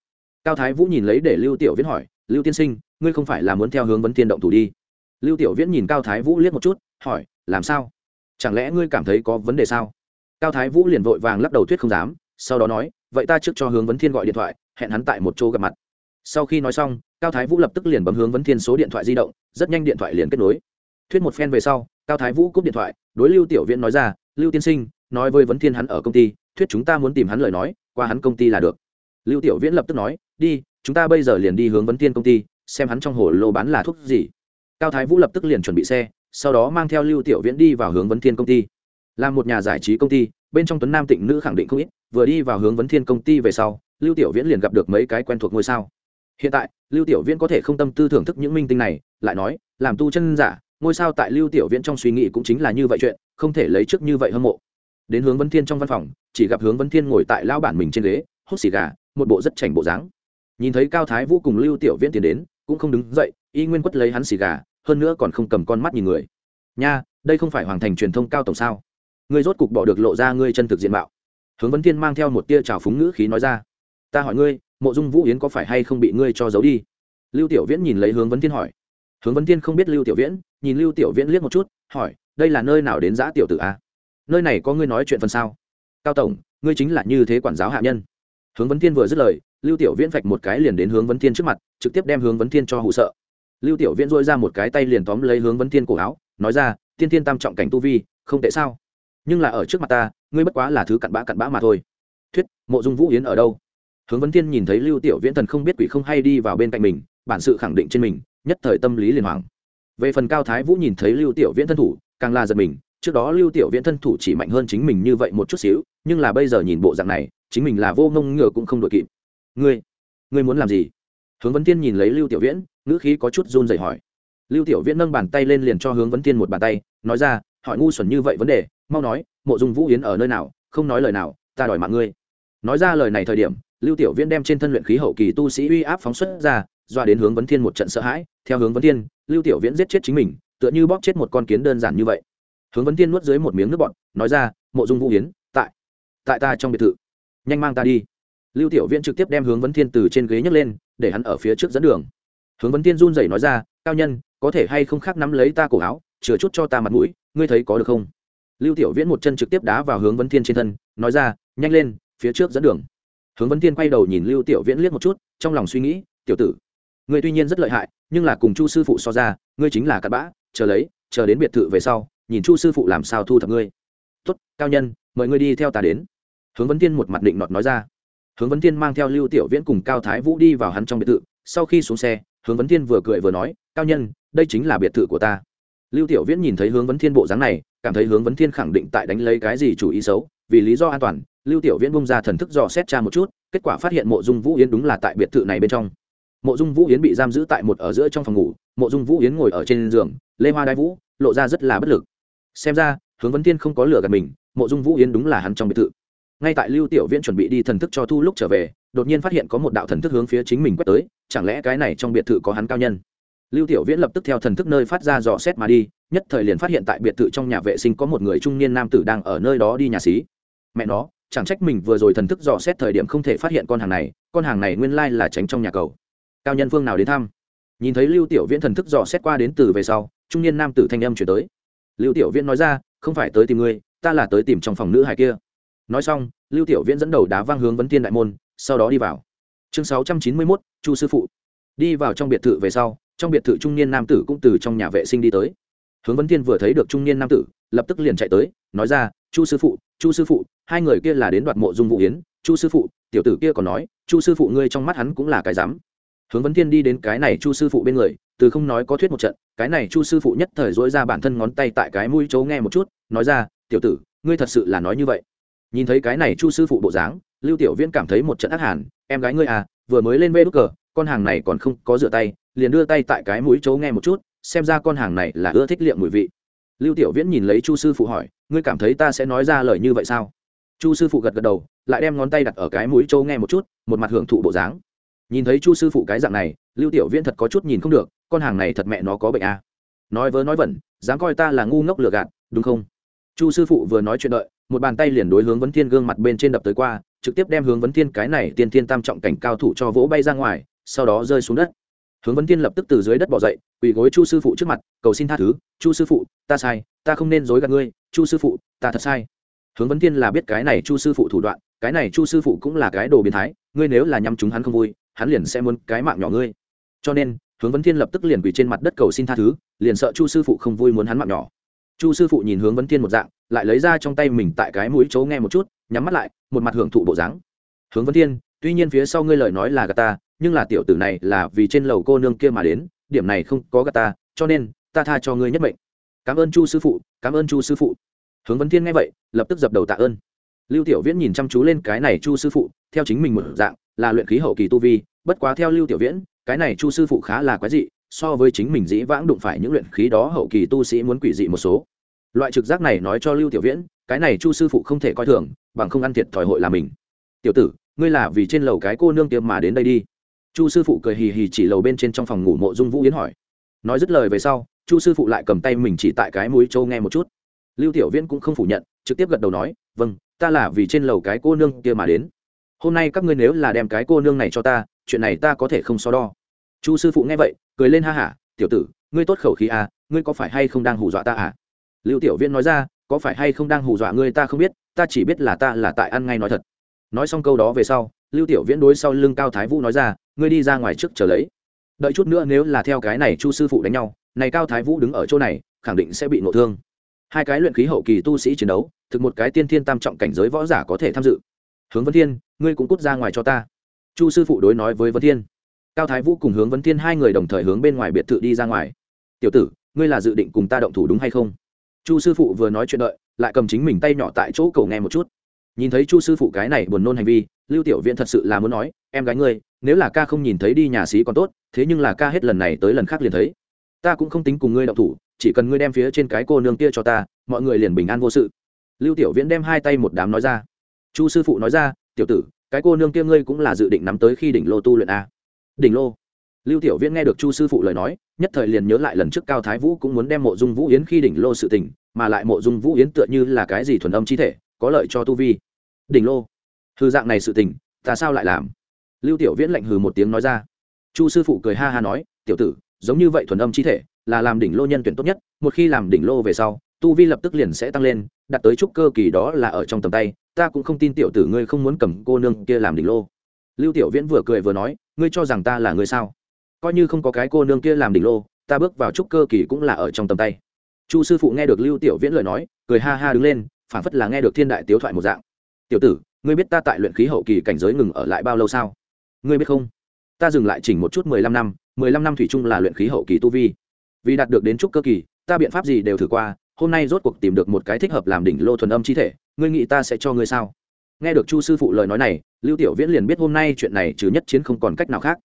Cao thái vũ nhìn lấy để lưu tiểu viễn hỏi, lưu tiên sinh, ngươi không phải là muốn theo hướng vấn thiên động thủ đi? Lưu tiểu viễn nhìn cao thái vũ liếc một chút, hỏi, làm sao? Chẳng lẽ ngươi cảm thấy có vấn đề sao? Cao thái vũ liền vội vàng lắc đầu thuyết không dám, sau đó nói, vậy ta trước cho hướng vấn thiên gọi điện thoại, hẹn hắn tại một chỗ gặp mặt. Sau khi nói xong, cao thái vũ lập tức liền bấm hướng vấn thiên số điện thoại di động, rất nhanh điện thoại liền kết nối. Thuyết một phen về sau, cao thái vũ cúp điện thoại, đối lưu tiểu viễn nói ra, lưu tiên sinh, nói với vấn thiên hắn ở công ty, thuyết chúng ta muốn tìm hắn lời nói, qua hắn công ty là được. Lưu tiểu viễn lập tức nói, đi, chúng ta bây giờ liền đi hướng vấn thiên công ty, xem hắn trong hồ lô bán là thuốc gì cao thái vũ lập tức liền chuẩn bị xe, sau đó mang theo lưu tiểu viễn đi vào hướng vấn thiên công ty. Là một nhà giải trí công ty, bên trong tuấn nam tịnh nữ khẳng định không ít, vừa đi vào hướng vấn thiên công ty về sau, lưu tiểu viễn liền gặp được mấy cái quen thuộc ngôi sao. Hiện tại, lưu tiểu viễn có thể không tâm tư thưởng thức những minh tinh này, lại nói, làm tu chân giả, ngôi sao tại lưu tiểu viễn trong suy nghĩ cũng chính là như vậy chuyện, không thể lấy trước như vậy hâm mộ. Đến hướng vấn thiên trong văn phòng, chỉ gặp hướng vấn thiên ngồi tại lao bản mình trên ghế, hút xì gà, một bộ rất chảnh bộ dáng. Nhìn thấy cao thái vũ cùng lưu tiểu viễn tiến đến, cũng không đứng dậy y nguyên quất lấy hắn xì gà, hơn nữa còn không cầm con mắt nhìn người. Nha, đây không phải hoàng thành truyền thông cao tổng sao? Ngươi rốt cục bỏ được lộ ra ngươi chân thực diện mạo. Hướng vấn thiên mang theo một tia trào phúng ngữ khí nói ra. Ta hỏi ngươi, mộ dung vũ yến có phải hay không bị ngươi cho giấu đi? Lưu tiểu viễn nhìn lấy hướng vấn thiên hỏi. Hướng vấn thiên không biết lưu tiểu viễn, nhìn lưu tiểu viễn liếc một chút, hỏi, đây là nơi nào đến giã tiểu tử a? Nơi này có ngươi nói chuyện phần sao? Cao tổng, ngươi chính là như thế quản giáo hạ nhân. Hướng vấn thiên vừa dứt lời, lưu tiểu viễn vạch một cái liền đến hướng vấn thiên trước mặt, trực tiếp đem hướng vấn thiên cho hụ sợ lưu tiểu viễn dôi ra một cái tay liền tóm lấy hướng vấn thiên cổ áo, nói ra tiên thiên tam trọng cảnh tu vi, không tệ sao? Nhưng là ở trước mặt ta, ngươi bất quá là thứ cặn bã cặn bã mà thôi. Thuyết, mộ dung vũ yến ở đâu? Hướng vấn thiên nhìn thấy lưu tiểu viễn thần không biết quỷ không hay đi vào bên cạnh mình, bản sự khẳng định trên mình, nhất thời tâm lý liền hoàng về phần cao thái vũ nhìn thấy lưu tiểu viễn thân thủ, càng là giật mình, trước đó lưu tiểu viễn thân thủ chỉ mạnh hơn chính mình như vậy một chút xíu, nhưng là bây giờ nhìn bộ dạng này, chính mình là vô ngông ngựa cũng không đội kịp. Ngươi ngươi muốn làm gì? Hướng vấn thiên nhìn lấy lưu tiểu viễn ngữ khí có chút run rẩy hỏi. Lưu tiểu viễn nâng bàn tay lên liền cho hướng vấn thiên một bàn tay, nói ra, hỏi ngu xuẩn như vậy vấn đề, mau nói, mộ dung vũ yến ở nơi nào, không nói lời nào, ta đòi mạng ngươi. Nói ra lời này thời điểm, lưu tiểu viễn đem trên thân luyện khí hậu kỳ tu sĩ uy áp phóng xuất ra, doa đến hướng vấn thiên một trận sợ hãi. Theo hướng vấn thiên, lưu tiểu viễn giết chết chính mình, tựa như bóp chết một con kiến đơn giản như vậy. Hướng vấn thiên nuốt dưới một miếng nước bọt, nói ra, mộ dung vũ yến, tại tại ta trong biệt thự, nhanh mang ta đi. Lưu tiểu viễn trực tiếp đem hướng vấn thiên từ trên ghế nhấc lên, để hắn ở phía trước dẫn đường hướng vấn thiên run rẩy nói ra, cao nhân, có thể hay không khác nắm lấy ta cổ áo, chừa chút cho ta mặt mũi, ngươi thấy có được không? Lưu tiểu viễn một chân trực tiếp đá vào hướng vấn thiên trên thân, nói ra, nhanh lên, phía trước dẫn đường. Hướng vấn thiên quay đầu nhìn lưu tiểu viễn liếc một chút, trong lòng suy nghĩ, tiểu tử, ngươi tuy nhiên rất lợi hại, nhưng là cùng chu sư phụ so ra, ngươi chính là cặn bã, chờ lấy, chờ đến biệt thự về sau, nhìn chu sư phụ làm sao thu thập ngươi. Tốt, cao nhân, mời ngươi đi theo ta đến. Hướng vấn thiên một mặt định nọt nói ra. Hướng vấn thiên mang theo lưu tiểu viễn cùng cao thái vũ đi vào hắn trong biệt thự, sau khi xuống xe hướng vấn thiên vừa cười vừa nói, cao nhân, đây chính là biệt thự của ta. Lưu tiểu viễn nhìn thấy hướng vấn thiên bộ dáng này, cảm thấy hướng vấn thiên khẳng định tại đánh lấy cái gì chủ ý xấu, vì lý do an toàn, lưu tiểu viễn bung ra thần thức dò xét cha một chút, kết quả phát hiện mộ dung vũ yến đúng là tại biệt thự này bên trong. Mộ dung vũ yến bị giam giữ tại một ở giữa trong phòng ngủ, mộ dung vũ yến ngồi ở trên giường, lê hoa đai vũ lộ ra rất là bất lực. Xem ra, hướng vấn thiên không có lửa gạt mình, mộ dung vũ yến đúng là hắn trong biệt thự. Ngay tại lưu tiểu viễn chuẩn bị đi thần thức cho thu lúc trở về đột nhiên phát hiện có một đạo thần thức hướng phía chính mình quét tới, chẳng lẽ cái này trong biệt thự có hắn cao nhân? Lưu tiểu viễn lập tức theo thần thức nơi phát ra dò xét mà đi, nhất thời liền phát hiện tại biệt thự trong nhà vệ sinh có một người trung niên nam tử đang ở nơi đó đi nhà xí. Mẹ nó, chẳng trách mình vừa rồi thần thức dò xét thời điểm không thể phát hiện con hàng này, con hàng này nguyên lai là tránh trong nhà cầu. Cao nhân phương nào đến thăm? Nhìn thấy lưu tiểu viễn thần thức dò xét qua đến từ về sau, trung niên nam tử thanh âm chuyển tới. Lưu tiểu viễn nói ra, không phải tới tìm ngươi, ta là tới tìm trong phòng nữ hài kia. Nói xong, lưu tiểu viễn dẫn đầu đá vang hướng vấn tiên đại môn sau đó đi vào. Chương sáu trăm chín mươi mốt, chu sư phụ. Đi vào trong biệt thự về sau, trong biệt thự trung niên nam tử cũng từ trong nhà vệ sinh đi tới. Hướng vấn thiên vừa thấy được trung niên nam tử, lập tức liền chạy tới, nói ra, chu sư phụ, chu sư phụ, hai người kia là đến đoạt mộ dung vũ yến. Chu sư phụ, tiểu tử kia còn nói, chu sư phụ ngươi trong mắt hắn cũng là cái dám hướng vấn thiên đi đến cái này chu sư phụ bên người, từ không nói có thuyết một trận, cái này chu sư phụ nhất thời dỗi ra bản thân ngón tay tại cái mũi chấu nghe một chút, nói ra, tiểu tử, ngươi thật sự là nói như vậy nhìn thấy cái này chu sư phụ bộ dáng, lưu tiểu viễn cảm thấy một trận ác hàn. Em gái ngươi à vừa mới lên vê đúc cờ, con hàng này còn không có rửa tay, liền đưa tay tại cái mũi chấu nghe một chút, xem ra con hàng này là ưa thích liệm mùi vị. Lưu tiểu viễn nhìn lấy chu sư phụ hỏi, ngươi cảm thấy ta sẽ nói ra lời như vậy sao? Chu sư phụ gật gật đầu, lại đem ngón tay đặt ở cái mũi trâu nghe một chút, một mặt hưởng thụ bộ dáng. Nhìn thấy chu sư phụ cái dạng này, lưu tiểu viễn thật có chút nhìn không được, con hàng này thật mẹ nó có bệnh à. nói vớ nói vẩn, dám coi ta là ngu ngốc lừa gạt, đúng không? Chu sư phụ vừa nói chuyện đợi một bàn tay liền đối hướng vấn thiên gương mặt bên trên đập tới qua, trực tiếp đem hướng vấn thiên cái này tiên thiên tam trọng cảnh cao thủ cho vỗ bay ra ngoài, sau đó rơi xuống đất. Hướng vấn thiên lập tức từ dưới đất bỏ dậy, quỳ gối chu sư phụ trước mặt, cầu xin tha thứ, chu sư phụ, ta sai, ta không nên dối gạt ngươi, chu sư phụ, ta thật sai. Hướng vấn thiên là biết cái này chu sư phụ thủ đoạn, cái này chu sư phụ cũng là cái đồ biến thái, ngươi nếu là nhắm chúng hắn không vui, hắn liền sẽ muốn cái mạng nhỏ ngươi. Cho nên, hướng vấn thiên lập tức liền quỳ trên mặt đất cầu xin tha thứ, liền sợ chu sư phụ không vui muốn hắn mạng nhỏ chu sư phụ nhìn hướng vấn thiên một dạng, lại lấy ra trong tay mình tại cái mũi chấu nghe một chút, nhắm mắt lại, một mặt hưởng thụ bộ dáng. Hướng vấn thiên, tuy nhiên phía sau ngươi lời nói là gà ta, nhưng là tiểu tử này là vì trên lầu cô nương kia mà đến, điểm này không có gà ta, cho nên ta tha cho ngươi nhất mệnh. Cảm ơn chu sư phụ, cảm ơn chu sư phụ. Hướng vấn thiên nghe vậy, lập tức dập đầu tạ ơn. Lưu tiểu viễn nhìn chăm chú lên cái này chu sư phụ, theo chính mình một dạng, là luyện khí hậu kỳ tu vi, bất quá theo lưu tiểu viễn, cái này chu sư phụ khá là quái dị so với chính mình dĩ vãng đụng phải những luyện khí đó, hậu kỳ tu sĩ muốn quỷ dị một số. Loại trực giác này nói cho lưu tiểu viễn, cái này chu sư phụ không thể coi thường, bằng không ăn thiệt thòi hội là mình. Tiểu tử, ngươi là vì trên lầu cái cô nương tiêm mà đến đây đi. Chu sư phụ cười hì hì chỉ lầu bên trên trong phòng ngủ mộ dung vũ yến hỏi. Nói dứt lời về sau, chu sư phụ lại cầm tay mình chỉ tại cái mũi châu nghe một chút. Lưu tiểu viễn cũng không phủ nhận, trực tiếp gật đầu nói vâng ta là vì trên lầu cái cô nương kia mà đến. Hôm nay các ngươi nếu là đem cái cô nương này cho ta, chuyện này ta có thể không so đo chu sư phụ nghe vậy, cười lên ha hả, tiểu tử, ngươi tốt khẩu khí à ngươi có phải hay không đang hù dọa ta à? Lưu tiểu viễn nói ra, có phải hay không đang hù dọa ngươi ta không biết, ta chỉ biết là ta là tại ăn ngay nói thật. Nói xong câu đó về sau, lưu tiểu viễn đối sau lưng cao thái vũ nói ra, ngươi đi ra ngoài trước chờ lấy. Đợi chút nữa nếu là theo cái này chu sư phụ đánh nhau, này cao thái vũ đứng ở chỗ này, khẳng định sẽ bị nộ thương. Hai cái luyện khí hậu kỳ tu sĩ chiến đấu, thực một cái tiên thiên tam trọng cảnh giới võ giả có thể tham dự. Hướng vân thiên, ngươi cũng cút ra ngoài cho ta. Chu sư phụ đối nói với vân thiên cao thái vũ cùng hướng vấn thiên hai người đồng thời hướng bên ngoài biệt thự đi ra ngoài. Tiểu tử, ngươi là dự định cùng ta động thủ đúng hay không? Chu sư phụ vừa nói chuyện đợi, lại cầm chính mình tay nhỏ tại chỗ cầu nghe một chút. Nhìn thấy chu sư phụ cái này buồn nôn hành vi, lưu tiểu viễn thật sự là muốn nói, em gái ngươi, nếu là ca không nhìn thấy đi nhà sĩ còn tốt, thế nhưng là ca hết lần này tới lần khác liền thấy. Ta cũng không tính cùng ngươi động thủ, chỉ cần ngươi đem phía trên cái cô nương kia cho ta, mọi người liền bình an vô sự. Lưu tiểu viễn đem hai tay một đám nói ra. Chu sư phụ nói ra, tiểu tử, cái cô nương kia ngươi cũng là dự định nắm tới khi đỉnh lô tu luyện a đỉnh lô. Lưu tiểu viễn nghe được chu sư phụ lời nói, nhất thời liền nhớ lại lần trước cao thái vũ cũng muốn đem mộ dung vũ yến khi đỉnh lô sự tình, mà lại mộ dung vũ yến tựa như là cái gì thuần âm chi thể, có lợi cho tu vi. Đỉnh lô. Hư dạng này sự tình, ta sao lại làm? Lưu tiểu viễn lạnh hừ một tiếng nói ra. Chu sư phụ cười ha ha nói, tiểu tử, giống như vậy thuần âm chi thể, là làm đỉnh lô nhân tuyển tốt nhất, một khi làm đỉnh lô về sau, tu vi lập tức liền sẽ tăng lên, đạt tới trúc cơ kỳ đó là ở trong tầm tay, ta cũng không tin tiểu tử ngươi không muốn cầm cô nương kia làm đỉnh lô lưu tiểu viễn vừa cười vừa nói, ngươi cho rằng ta là người sao? Coi như không có cái cô nương kia làm đỉnh lô, ta bước vào trúc cơ kỳ cũng là ở trong tầm tay. Chu sư phụ nghe được lưu tiểu viễn lời nói, cười ha ha đứng lên phản phất là nghe được thiên đại tiếu thoại một dạng. Tiểu tử, ngươi biết ta tại luyện khí hậu kỳ cảnh giới ngừng ở lại bao lâu sao? Ngươi biết không? Ta dừng lại chỉnh một chút mười lăm năm, mười lăm năm thủy chung là luyện khí hậu kỳ tu vi. Vì đạt được đến trúc cơ kỳ, ta biện pháp gì đều thử qua, hôm nay rốt cuộc tìm được một cái thích hợp làm đỉnh lô thuần âm chi thể, ngươi nghĩ ta sẽ cho ngươi sao? Nghe được chu sư phụ lời nói này, lưu tiểu viễn liền biết hôm nay chuyện này trừ nhất chiến không còn cách nào khác.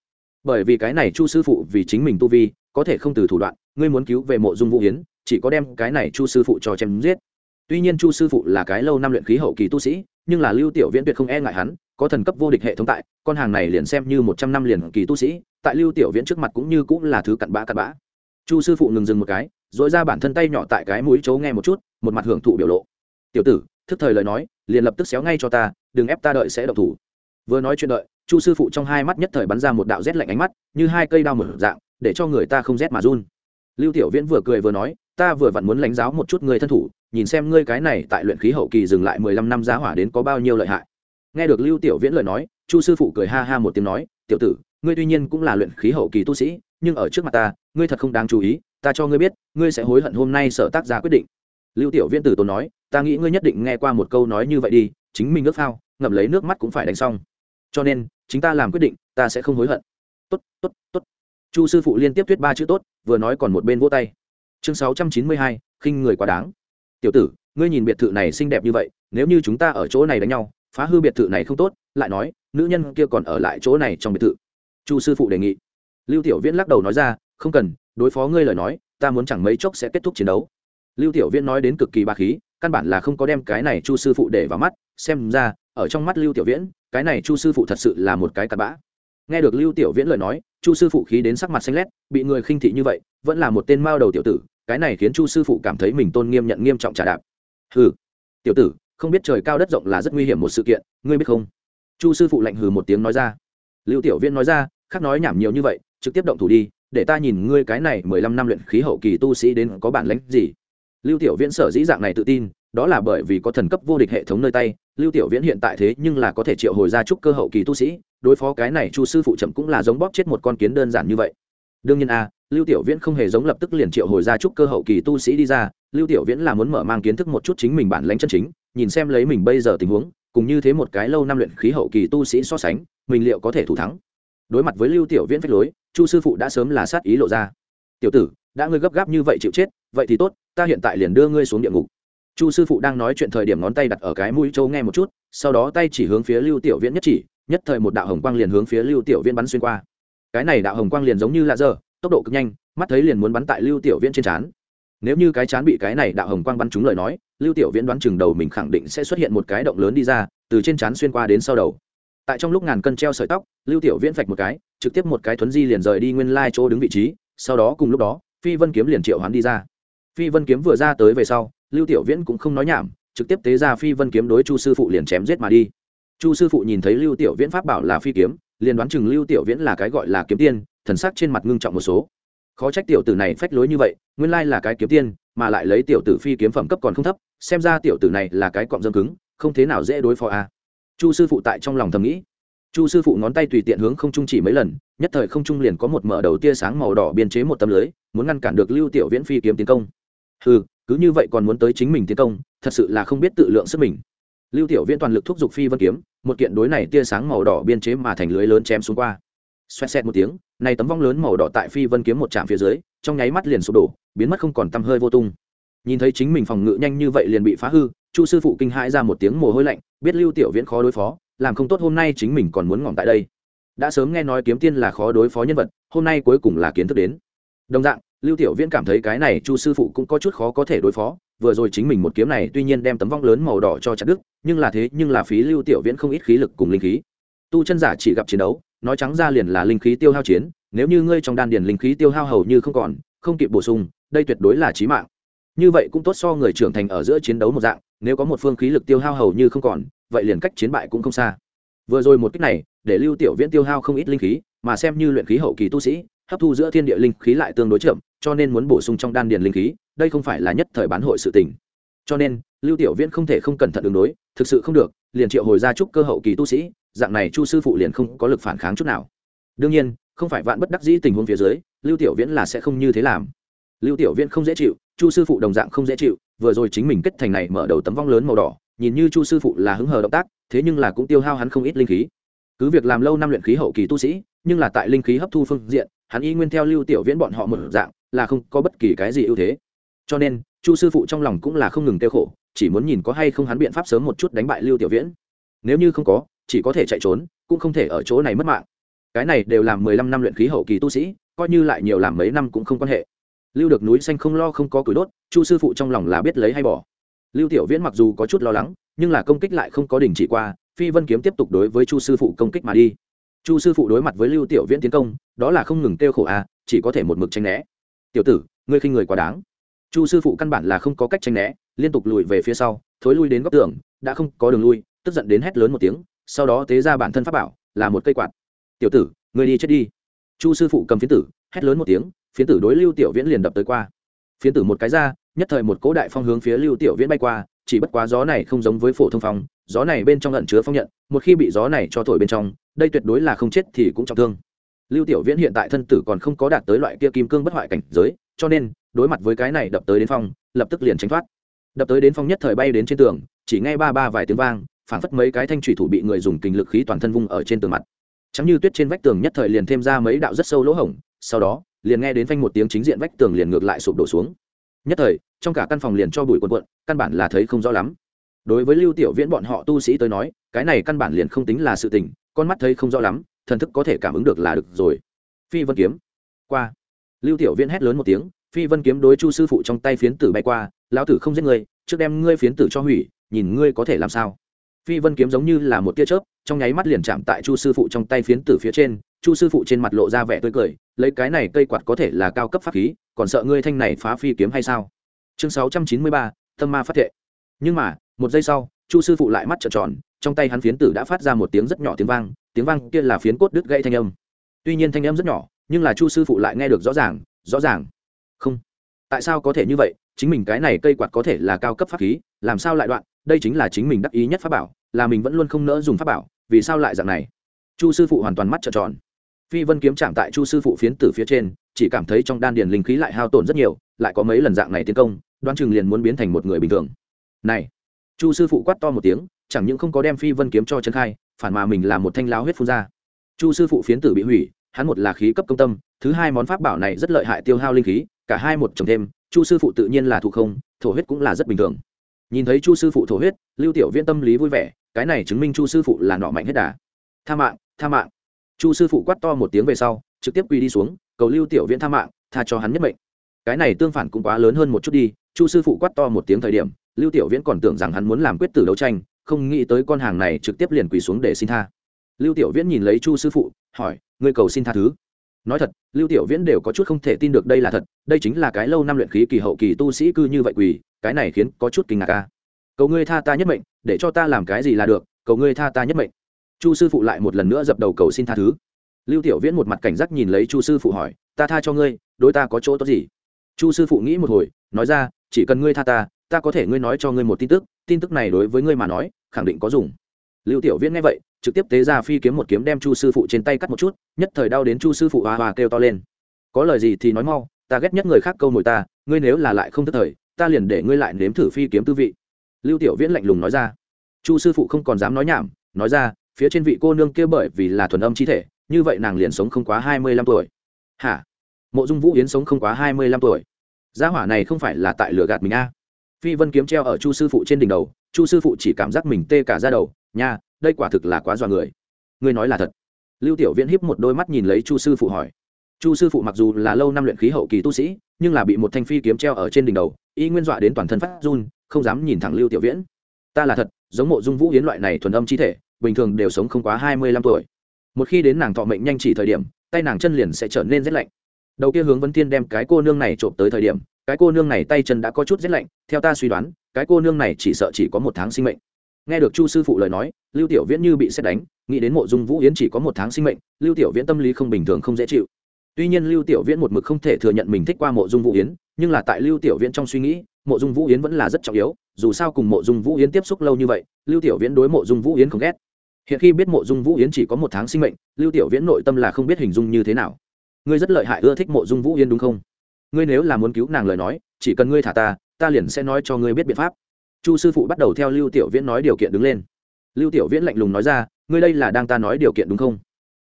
Bởi vì cái này chu sư phụ vì chính mình tu vi, có thể không từ thủ đoạn, ngươi muốn cứu về mộ dung vũ hiến chỉ có đem cái này chu sư phụ cho chém giết. Tuy nhiên chu sư phụ là cái lâu năm luyện khí hậu kỳ tu sĩ, nhưng là lưu tiểu viễn tuyệt không e ngại hắn, có thần cấp vô địch hệ thống tại, con hàng này liền xem như một trăm năm liền kỳ tu sĩ, tại lưu tiểu viễn trước mặt cũng như cũng là thứ cặn bã cặn bã. Chu sư phụ ngừng dừng một cái dội ra bản thân tay nhỏ tại cái mũi chấu nghe một chút, một mặt hưởng thụ biểu lộ. Tiểu tử thức thời lời nói, liền lập tức xéo ngay cho ta, đừng ép ta đợi sẽ độc thủ. Vừa nói chuyện đợi, chu sư phụ trong hai mắt nhất thời bắn ra một đạo rét lạnh ánh mắt, như hai cây đao mở dạng, để cho người ta không rét mà run. Lưu tiểu viễn vừa cười vừa nói, ta vừa vặn muốn lãnh giáo một chút người thân thủ, nhìn xem ngươi cái này tại luyện khí hậu kỳ dừng lại mười lăm năm giá hỏa đến có bao nhiêu lợi hại. Nghe được lưu tiểu viễn lời nói, chu sư phụ cười ha ha một tiếng nói, tiểu tử, ngươi tuy nhiên cũng là luyện khí hậu kỳ tu sĩ, nhưng ở trước mặt ta, ngươi thật không đáng chú ý, ta cho ngươi biết, ngươi sẽ hối hận hôm nay sở tác ra quyết định. Lưu tiểu viễn tử tốn nói ta nghĩ ngươi nhất định nghe qua một câu nói như vậy đi, chính mình ước phao, ngậm lấy nước mắt cũng phải đánh xong. Cho nên, chính ta làm quyết định, ta sẽ không hối hận. Tốt tốt tốt. Chu sư phụ liên tiếp thuyết ba chữ tốt, vừa nói còn một bên vỗ tay. Chương sáu trăm chín mươi hai, khinh người quá đáng. Tiểu tử, ngươi nhìn biệt thự này xinh đẹp như vậy, nếu như chúng ta ở chỗ này đánh nhau, phá hư biệt thự này không tốt, lại nói, nữ nhân kia còn ở lại chỗ này trong biệt thự. Chu sư phụ đề nghị. Lưu tiểu viễn lắc đầu nói ra, không cần, đối phó ngươi lời nói, ta muốn chẳng mấy chốc sẽ kết thúc chiến đấu. Lưu tiểu viễn nói đến cực kỳ ba khí căn bản là không có đem cái này chu sư phụ để vào mắt, xem ra, ở trong mắt lưu tiểu viễn, cái này chu sư phụ thật sự là một cái cặp bã. Nghe được lưu tiểu viễn lời nói, chu sư phụ khí đến sắc mặt xanh lét, bị người khinh thị như vậy, vẫn là một tên mao đầu tiểu tử, cái này khiến chu sư phụ cảm thấy mình tôn nghiêm nhận nghiêm trọng trả đạp. Hừ, tiểu tử, không biết trời cao đất rộng là rất nguy hiểm một sự kiện, ngươi biết không? Chu sư phụ lạnh hừ một tiếng nói ra. Lưu tiểu viễn nói ra, khác nói nhảm nhiều như vậy, trực tiếp động thủ đi, để ta nhìn ngươi cái này mười lăm năm luyện khí hậu kỳ tu sĩ đến có bản lãnh gì lưu tiểu viễn sở dĩ dạng này tự tin, đó là bởi vì có thần cấp vô địch hệ thống nơi tay, lưu tiểu viễn hiện tại thế nhưng là có thể triệu hồi ra trúc cơ hậu kỳ tu sĩ, đối phó cái này chu sư phụ chậm cũng là giống bóp chết một con kiến đơn giản như vậy. Đương nhiên a, lưu tiểu viễn không hề giống lập tức liền triệu hồi ra trúc cơ hậu kỳ tu sĩ đi ra, lưu tiểu viễn là muốn mở mang kiến thức một chút chính mình bản lãnh chân chính, nhìn xem lấy mình bây giờ tình huống, cùng như thế một cái lâu năm luyện khí hậu kỳ tu sĩ so sánh, mình liệu có thể thủ thắng. Đối mặt với lưu tiểu viễn phách lối, chu sư phụ đã sớm là sát ý lộ ra. Tiểu tử đã ngươi gấp gáp như vậy chịu chết, vậy thì tốt, ta hiện tại liền đưa ngươi xuống địa ngục. Chu sư phụ đang nói chuyện thời điểm ngón tay đặt ở cái mũi châu nghe một chút, sau đó tay chỉ hướng phía lưu tiểu viễn nhất chỉ, nhất thời một đạo hồng quang liền hướng phía lưu tiểu viễn bắn xuyên qua. Cái này đạo hồng quang liền giống như lạ dơ tốc độ cực nhanh, mắt thấy liền muốn bắn tại lưu tiểu viễn trên trán. Nếu như cái chán bị cái này đạo hồng quang bắn trúng lời nói, lưu tiểu viễn đoán chừng đầu mình khẳng định sẽ xuất hiện một cái động lớn đi ra, từ trên trán xuyên qua đến sau đầu. Tại trong lúc ngàn cân treo sợi tóc, lưu tiểu viễn phạch một cái, trực tiếp một cái thuấn di liền rời đi nguyên lai chỗ đứng vị trí, sau đó cùng lúc đó phi vân kiếm liền triệu hoán đi ra. Phi vân kiếm vừa ra tới về sau, lưu tiểu viễn cũng không nói nhảm, trực tiếp tế ra phi vân kiếm đối chu sư phụ liền chém giết mà đi. Chu sư phụ nhìn thấy lưu tiểu viễn pháp bảo là phi kiếm, liền đoán chừng lưu tiểu viễn là cái gọi là kiếm tiên, thần sắc trên mặt ngưng trọng một số. Khó trách tiểu tử này phách lối như vậy, nguyên lai là cái kiếm tiên, mà lại lấy tiểu tử phi kiếm phẩm cấp còn không thấp, xem ra tiểu tử này là cái cọng dâm cứng, không thế nào dễ đối phó a. À. chu sư phụ tại trong lòng thầm nghĩ chu sư phụ ngón tay tùy tiện hướng không trung chỉ mấy lần, nhất thời không trung liền có một mở đầu tia sáng màu đỏ biên chế một tấm lưới, muốn ngăn cản được lưu tiểu viễn phi kiếm tiến công. Ừ cứ như vậy còn muốn tới chính mình tiến công, thật sự là không biết tự lượng sức mình. Lưu tiểu viễn toàn lực thúc giục phi vân kiếm, một kiện đối này tia sáng màu đỏ biên chế mà thành lưới lớn chém xuống qua. Xoẹt xẹt một tiếng, này tấm vong lớn màu đỏ tại phi vân kiếm một chạm phía dưới, trong nháy mắt liền sụp đổ, biến mất không còn tăm hơi vô tung. Nhìn thấy chính mình phòng ngự nhanh như vậy liền bị phá hư, chu sư phụ kinh hãi ra một tiếng mồ hôi lạnh, biết lưu tiểu viễn khó đối phó làm không tốt hôm nay chính mình còn muốn ngỏm tại đây. Đã sớm nghe nói kiếm tiên là khó đối phó nhân vật, hôm nay cuối cùng là kiến thức đến. Đồng dạng, lưu tiểu viễn cảm thấy cái này chu sư phụ cũng có chút khó có thể đối phó, vừa rồi chính mình một kiếm này tuy nhiên đem tấm vong lớn màu đỏ cho chặt đức nhưng là thế, nhưng là phí lưu tiểu viễn không ít khí lực cùng linh khí. Tu chân giả chỉ gặp chiến đấu, nói trắng ra liền là linh khí tiêu hao chiến, nếu như ngươi trong đan điền linh khí tiêu hao hầu như không còn, không kịp bổ sung, đây tuyệt đối là chí mạng. Như vậy cũng tốt so người trưởng thành ở giữa chiến đấu một dạng, nếu có một phương khí lực tiêu hao hầu như không còn vậy liền cách chiến bại cũng không xa. Vừa rồi một cách này, để lưu tiểu viễn tiêu hao không ít linh khí, mà xem như luyện khí hậu kỳ tu sĩ, hấp thu giữa thiên địa linh khí lại tương đối chậm, cho nên muốn bổ sung trong đan điền linh khí, đây không phải là nhất thời bán hội sự tình. Cho nên, lưu tiểu viễn không thể không cẩn thận đường đối, thực sự không được, liền triệu hồi ra trúc cơ hậu kỳ tu sĩ, dạng này chu sư phụ liền không có lực phản kháng chút nào. Đương nhiên, không phải vạn bất đắc dĩ tình huống phía dưới, lưu tiểu viễn là sẽ không như thế làm. Lưu tiểu viễn không dễ chịu, chu sư phụ đồng dạng không dễ chịu, vừa rồi chính mình kết thành này mở đầu tấm vong lớn màu đỏ nhìn như chu sư phụ là hứng hờ động tác, thế nhưng là cũng tiêu hao hắn không ít linh khí. Cứ việc làm lâu năm luyện khí hậu kỳ tu sĩ, nhưng là tại linh khí hấp thu phương diện, hắn y nguyên theo lưu tiểu viễn bọn họ một dạng, là không có bất kỳ cái gì ưu thế. Cho nên, chu sư phụ trong lòng cũng là không ngừng tiêu khổ, chỉ muốn nhìn có hay không hắn biện pháp sớm một chút đánh bại lưu tiểu viễn. Nếu như không có, chỉ có thể chạy trốn, cũng không thể ở chỗ này mất mạng. Cái này đều làm mười lăm năm luyện khí hậu kỳ tu sĩ, coi như lại nhiều làm mấy năm cũng không quan hệ. Lưu được núi xanh không lo không có củi đốt, chu sư phụ trong lòng là biết lấy hay bỏ lưu tiểu viễn mặc dù có chút lo lắng, nhưng là công kích lại không có đình chỉ qua, phi vân kiếm tiếp tục đối với chu sư phụ công kích mà đi. Chu sư phụ đối mặt với lưu tiểu viễn tiến công, đó là không ngừng kêu khổ à chỉ có thể một mực tranh né. Tiểu tử, ngươi khinh người quá đáng. Chu sư phụ căn bản là không có cách tranh né, liên tục lùi về phía sau, thối lui đến góc tường, đã không có đường lui, tức giận đến hét lớn một tiếng, sau đó tế ra bản thân pháp bảo, là một cây quạt. Tiểu tử, ngươi đi chết đi. Chu sư phụ cầm phiến tử, hét lớn một tiếng, phiến tử đối lưu tiểu viễn liền đập tới qua phiến tử một cái ra, nhất thời một cỗ đại phong hướng phía lưu tiểu viễn bay qua, chỉ bất quá gió này không giống với phổ thông phong, gió này bên trong lẩn chứa phong nhận, một khi bị gió này cho thổi bên trong, đây tuyệt đối là không chết thì cũng trọng thương. Lưu tiểu viễn hiện tại thân tử còn không có đạt tới loại kia kim cương bất hoại cảnh giới, cho nên, đối mặt với cái này đập tới đến phong, lập tức liền tránh thoát. Đập tới đến phong nhất thời bay đến trên tường, chỉ nghe ba ba vài tiếng vang, phảng phất mấy cái thanh thủy thủ bị người dùng kinh lực khí toàn thân vung ở trên tường mặt. Chẳng như tuyết trên vách tường nhất thời liền thêm ra mấy đạo rất sâu lỗ hổng, sau đó liền nghe đến phanh một tiếng chính diện vách tường liền ngược lại sụp đổ xuống. Nhất thời, trong cả căn phòng liền cho bụi quần quận căn bản là thấy không rõ lắm. Đối với lưu tiểu viễn bọn họ tu sĩ tới nói, cái này căn bản liền không tính là sự tình, con mắt thấy không rõ lắm, thần thức có thể cảm ứng được là được rồi. Phi vân kiếm. Qua. Lưu tiểu viễn hét lớn một tiếng, phi vân kiếm đối chu sư phụ trong tay phiến tử bay qua, lão tử không giết ngươi, trước đem ngươi phiến tử cho hủy, nhìn ngươi có thể làm sao. Phi vân kiếm giống như là một tia chớp, trong nháy mắt liền chạm tại chu sư phụ trong tay phiến tử phía trên chu sư phụ trên mặt lộ ra vẻ tươi cười, lấy cái này cây quạt có thể là cao cấp pháp khí, còn sợ ngươi thanh này phá phi kiếm hay sao? Chương sáu trăm chín mươi ba, tâm ma phát thệ. Nhưng mà, một giây sau, chu sư phụ lại mắt trợn tròn, trong tay hắn phiến tử đã phát ra một tiếng rất nhỏ tiếng vang tiếng vang kia là phiến cốt đứt gãy thanh âm. Tuy nhiên thanh âm rất nhỏ, nhưng là chu sư phụ lại nghe được rõ ràng rõ ràng. Không. Tại sao có thể như vậy? Chính mình cái này cây quạt có thể là cao cấp pháp khí, làm sao lại đoạn? Đây chính là chính mình đắc ý nhất pháp bảo, là mình vẫn luôn không nỡ dùng pháp bảo, vì sao lại dạng này? Chu sư phụ hoàn toàn mắt trợn tròn phi vân kiếm chạm tại chu sư phụ phiến tử phía trên, chỉ cảm thấy trong đan điền linh khí lại hao tổn rất nhiều, lại có mấy lần dạng này tiến công đoan chừng liền muốn biến thành một người bình thường. Này, chu sư phụ quát to một tiếng, chẳng những không có đem phi vân kiếm cho chân khai, phản mà mình là một thanh láo huyết phun ra. Chu sư phụ phiến tử bị hủy, hắn một là khí cấp công tâm, thứ hai món pháp bảo này rất lợi hại tiêu hao linh khí, cả hai một chồng thêm, chu sư phụ tự nhiên là thụ không, thổ huyết cũng là rất bình thường. Nhìn thấy chu sư phụ thổ huyết, lưu tiểu viên tâm lý vui vẻ, cái này chứng minh chu sư phụ là nọ mạnh hết đà. Tha mạng tha mạng chu sư phụ quát to một tiếng về sau, trực tiếp quỳ đi xuống, cầu lưu tiểu viễn tha mạng, tha cho hắn nhất mệnh. Cái này tương phản cũng quá lớn hơn một chút đi, chu sư phụ quát to một tiếng thời điểm, lưu tiểu viễn còn tưởng rằng hắn muốn làm quyết tử đấu tranh, không nghĩ tới con hàng này trực tiếp liền quỳ xuống để xin tha. Lưu tiểu viễn nhìn lấy chu sư phụ, hỏi, ngươi cầu xin tha thứ? Nói thật, lưu tiểu viễn đều có chút không thể tin được đây là thật, đây chính là cái lâu năm luyện khí kỳ hậu kỳ tu sĩ cư như vậy quỳ, cái này khiến có chút kinh ngạc ca cầu ngươi tha ta nhất mệnh, để cho ta làm cái gì là được, cầu ngươi tha ta nhất mệnh chu sư phụ lại một lần nữa dập đầu cầu xin tha thứ. Lưu tiểu viễn một mặt cảnh giác nhìn lấy chu sư phụ hỏi, ta tha cho ngươi, đối ta có chỗ tốt gì? Chu sư phụ nghĩ một hồi, nói ra, chỉ cần ngươi tha ta ta có thể ngươi nói cho ngươi một tin tức tin tức này đối với ngươi mà nói, khẳng định có dùng. Lưu tiểu viễn nghe vậy, trực tiếp tế ra phi kiếm một kiếm đem chu sư phụ trên tay cắt một chút, nhất thời đau đến chu sư phụ hoa hoa kêu to lên. Có lời gì thì nói mau, ta ghét nhất người khác câu mồi ta, ngươi nếu là lại không tức thời, ta liền để ngươi lại nếm thử phi kiếm tư vị. Lưu tiểu viễn lạnh lùng nói ra. Chu sư phụ không còn dám nói nhảm, nói ra phía trên vị cô nương kia bởi vì là thuần âm chi thể, như vậy nàng liền sống không quá hai mươi lăm tuổi. Hả? Mộ dung vũ yến sống không quá hai mươi lăm tuổi. Gia hỏa này không phải là tại lửa gạt mình a? Phi vân kiếm treo ở chu sư phụ trên đỉnh đầu, chu sư phụ chỉ cảm giác mình tê cả ra đầu, nha, đây quả thực là quá dọa người. Ngươi nói là thật. Lưu tiểu viễn hiếp một đôi mắt nhìn lấy chu sư phụ hỏi. Chu sư phụ mặc dù là lâu năm luyện khí hậu kỳ tu sĩ, nhưng là bị một thanh phi kiếm treo ở trên đỉnh đầu, y nguyên dọa đến toàn thân phát run, không dám nhìn thẳng lưu tiểu viễn. Ta là thật, giống mộ dung vũ hiến loại này thuần âm chi thể bình thường đều sống không quá hai mươi lăm tuổi. Một khi đến nàng thọ mệnh nhanh chỉ thời điểm, tay nàng chân liền sẽ trở nên rét lạnh. Đầu kia hướng vấn thiên đem cái cô nương này trộm tới thời điểm, cái cô nương này tay chân đã có chút rét lạnh, theo ta suy đoán, cái cô nương này chỉ sợ chỉ có một tháng sinh mệnh. Nghe được chu sư phụ lời nói, lưu tiểu viễn như bị xét đánh, nghĩ đến mộ dung vũ yến chỉ có một tháng sinh mệnh, lưu tiểu viễn tâm lý không bình thường không dễ chịu. Tuy nhiên lưu tiểu viễn một mực không thể thừa nhận mình thích qua mộ dung vũ yến, nhưng là tại lưu tiểu viễn trong suy nghĩ, mộ dung vũ yến vẫn là rất trọng yếu, dù sao cùng mộ dung vũ yến tiếp xúc lâu như vậy, lưu tiểu viễn đối mộ dung vũ yến không ghét hiện khi biết mộ dung vũ yến chỉ có một tháng sinh mệnh, lưu tiểu viễn nội tâm là không biết hình dung như thế nào. Ngươi rất lợi hại ưa thích mộ dung vũ yến đúng không? Ngươi nếu là muốn cứu nàng lời nói, chỉ cần ngươi thả ta ta liền sẽ nói cho ngươi biết biện pháp. Chu sư phụ bắt đầu theo lưu tiểu viễn nói điều kiện đứng lên. Lưu tiểu viễn lạnh lùng nói ra, ngươi đây là đang ta nói điều kiện đúng không?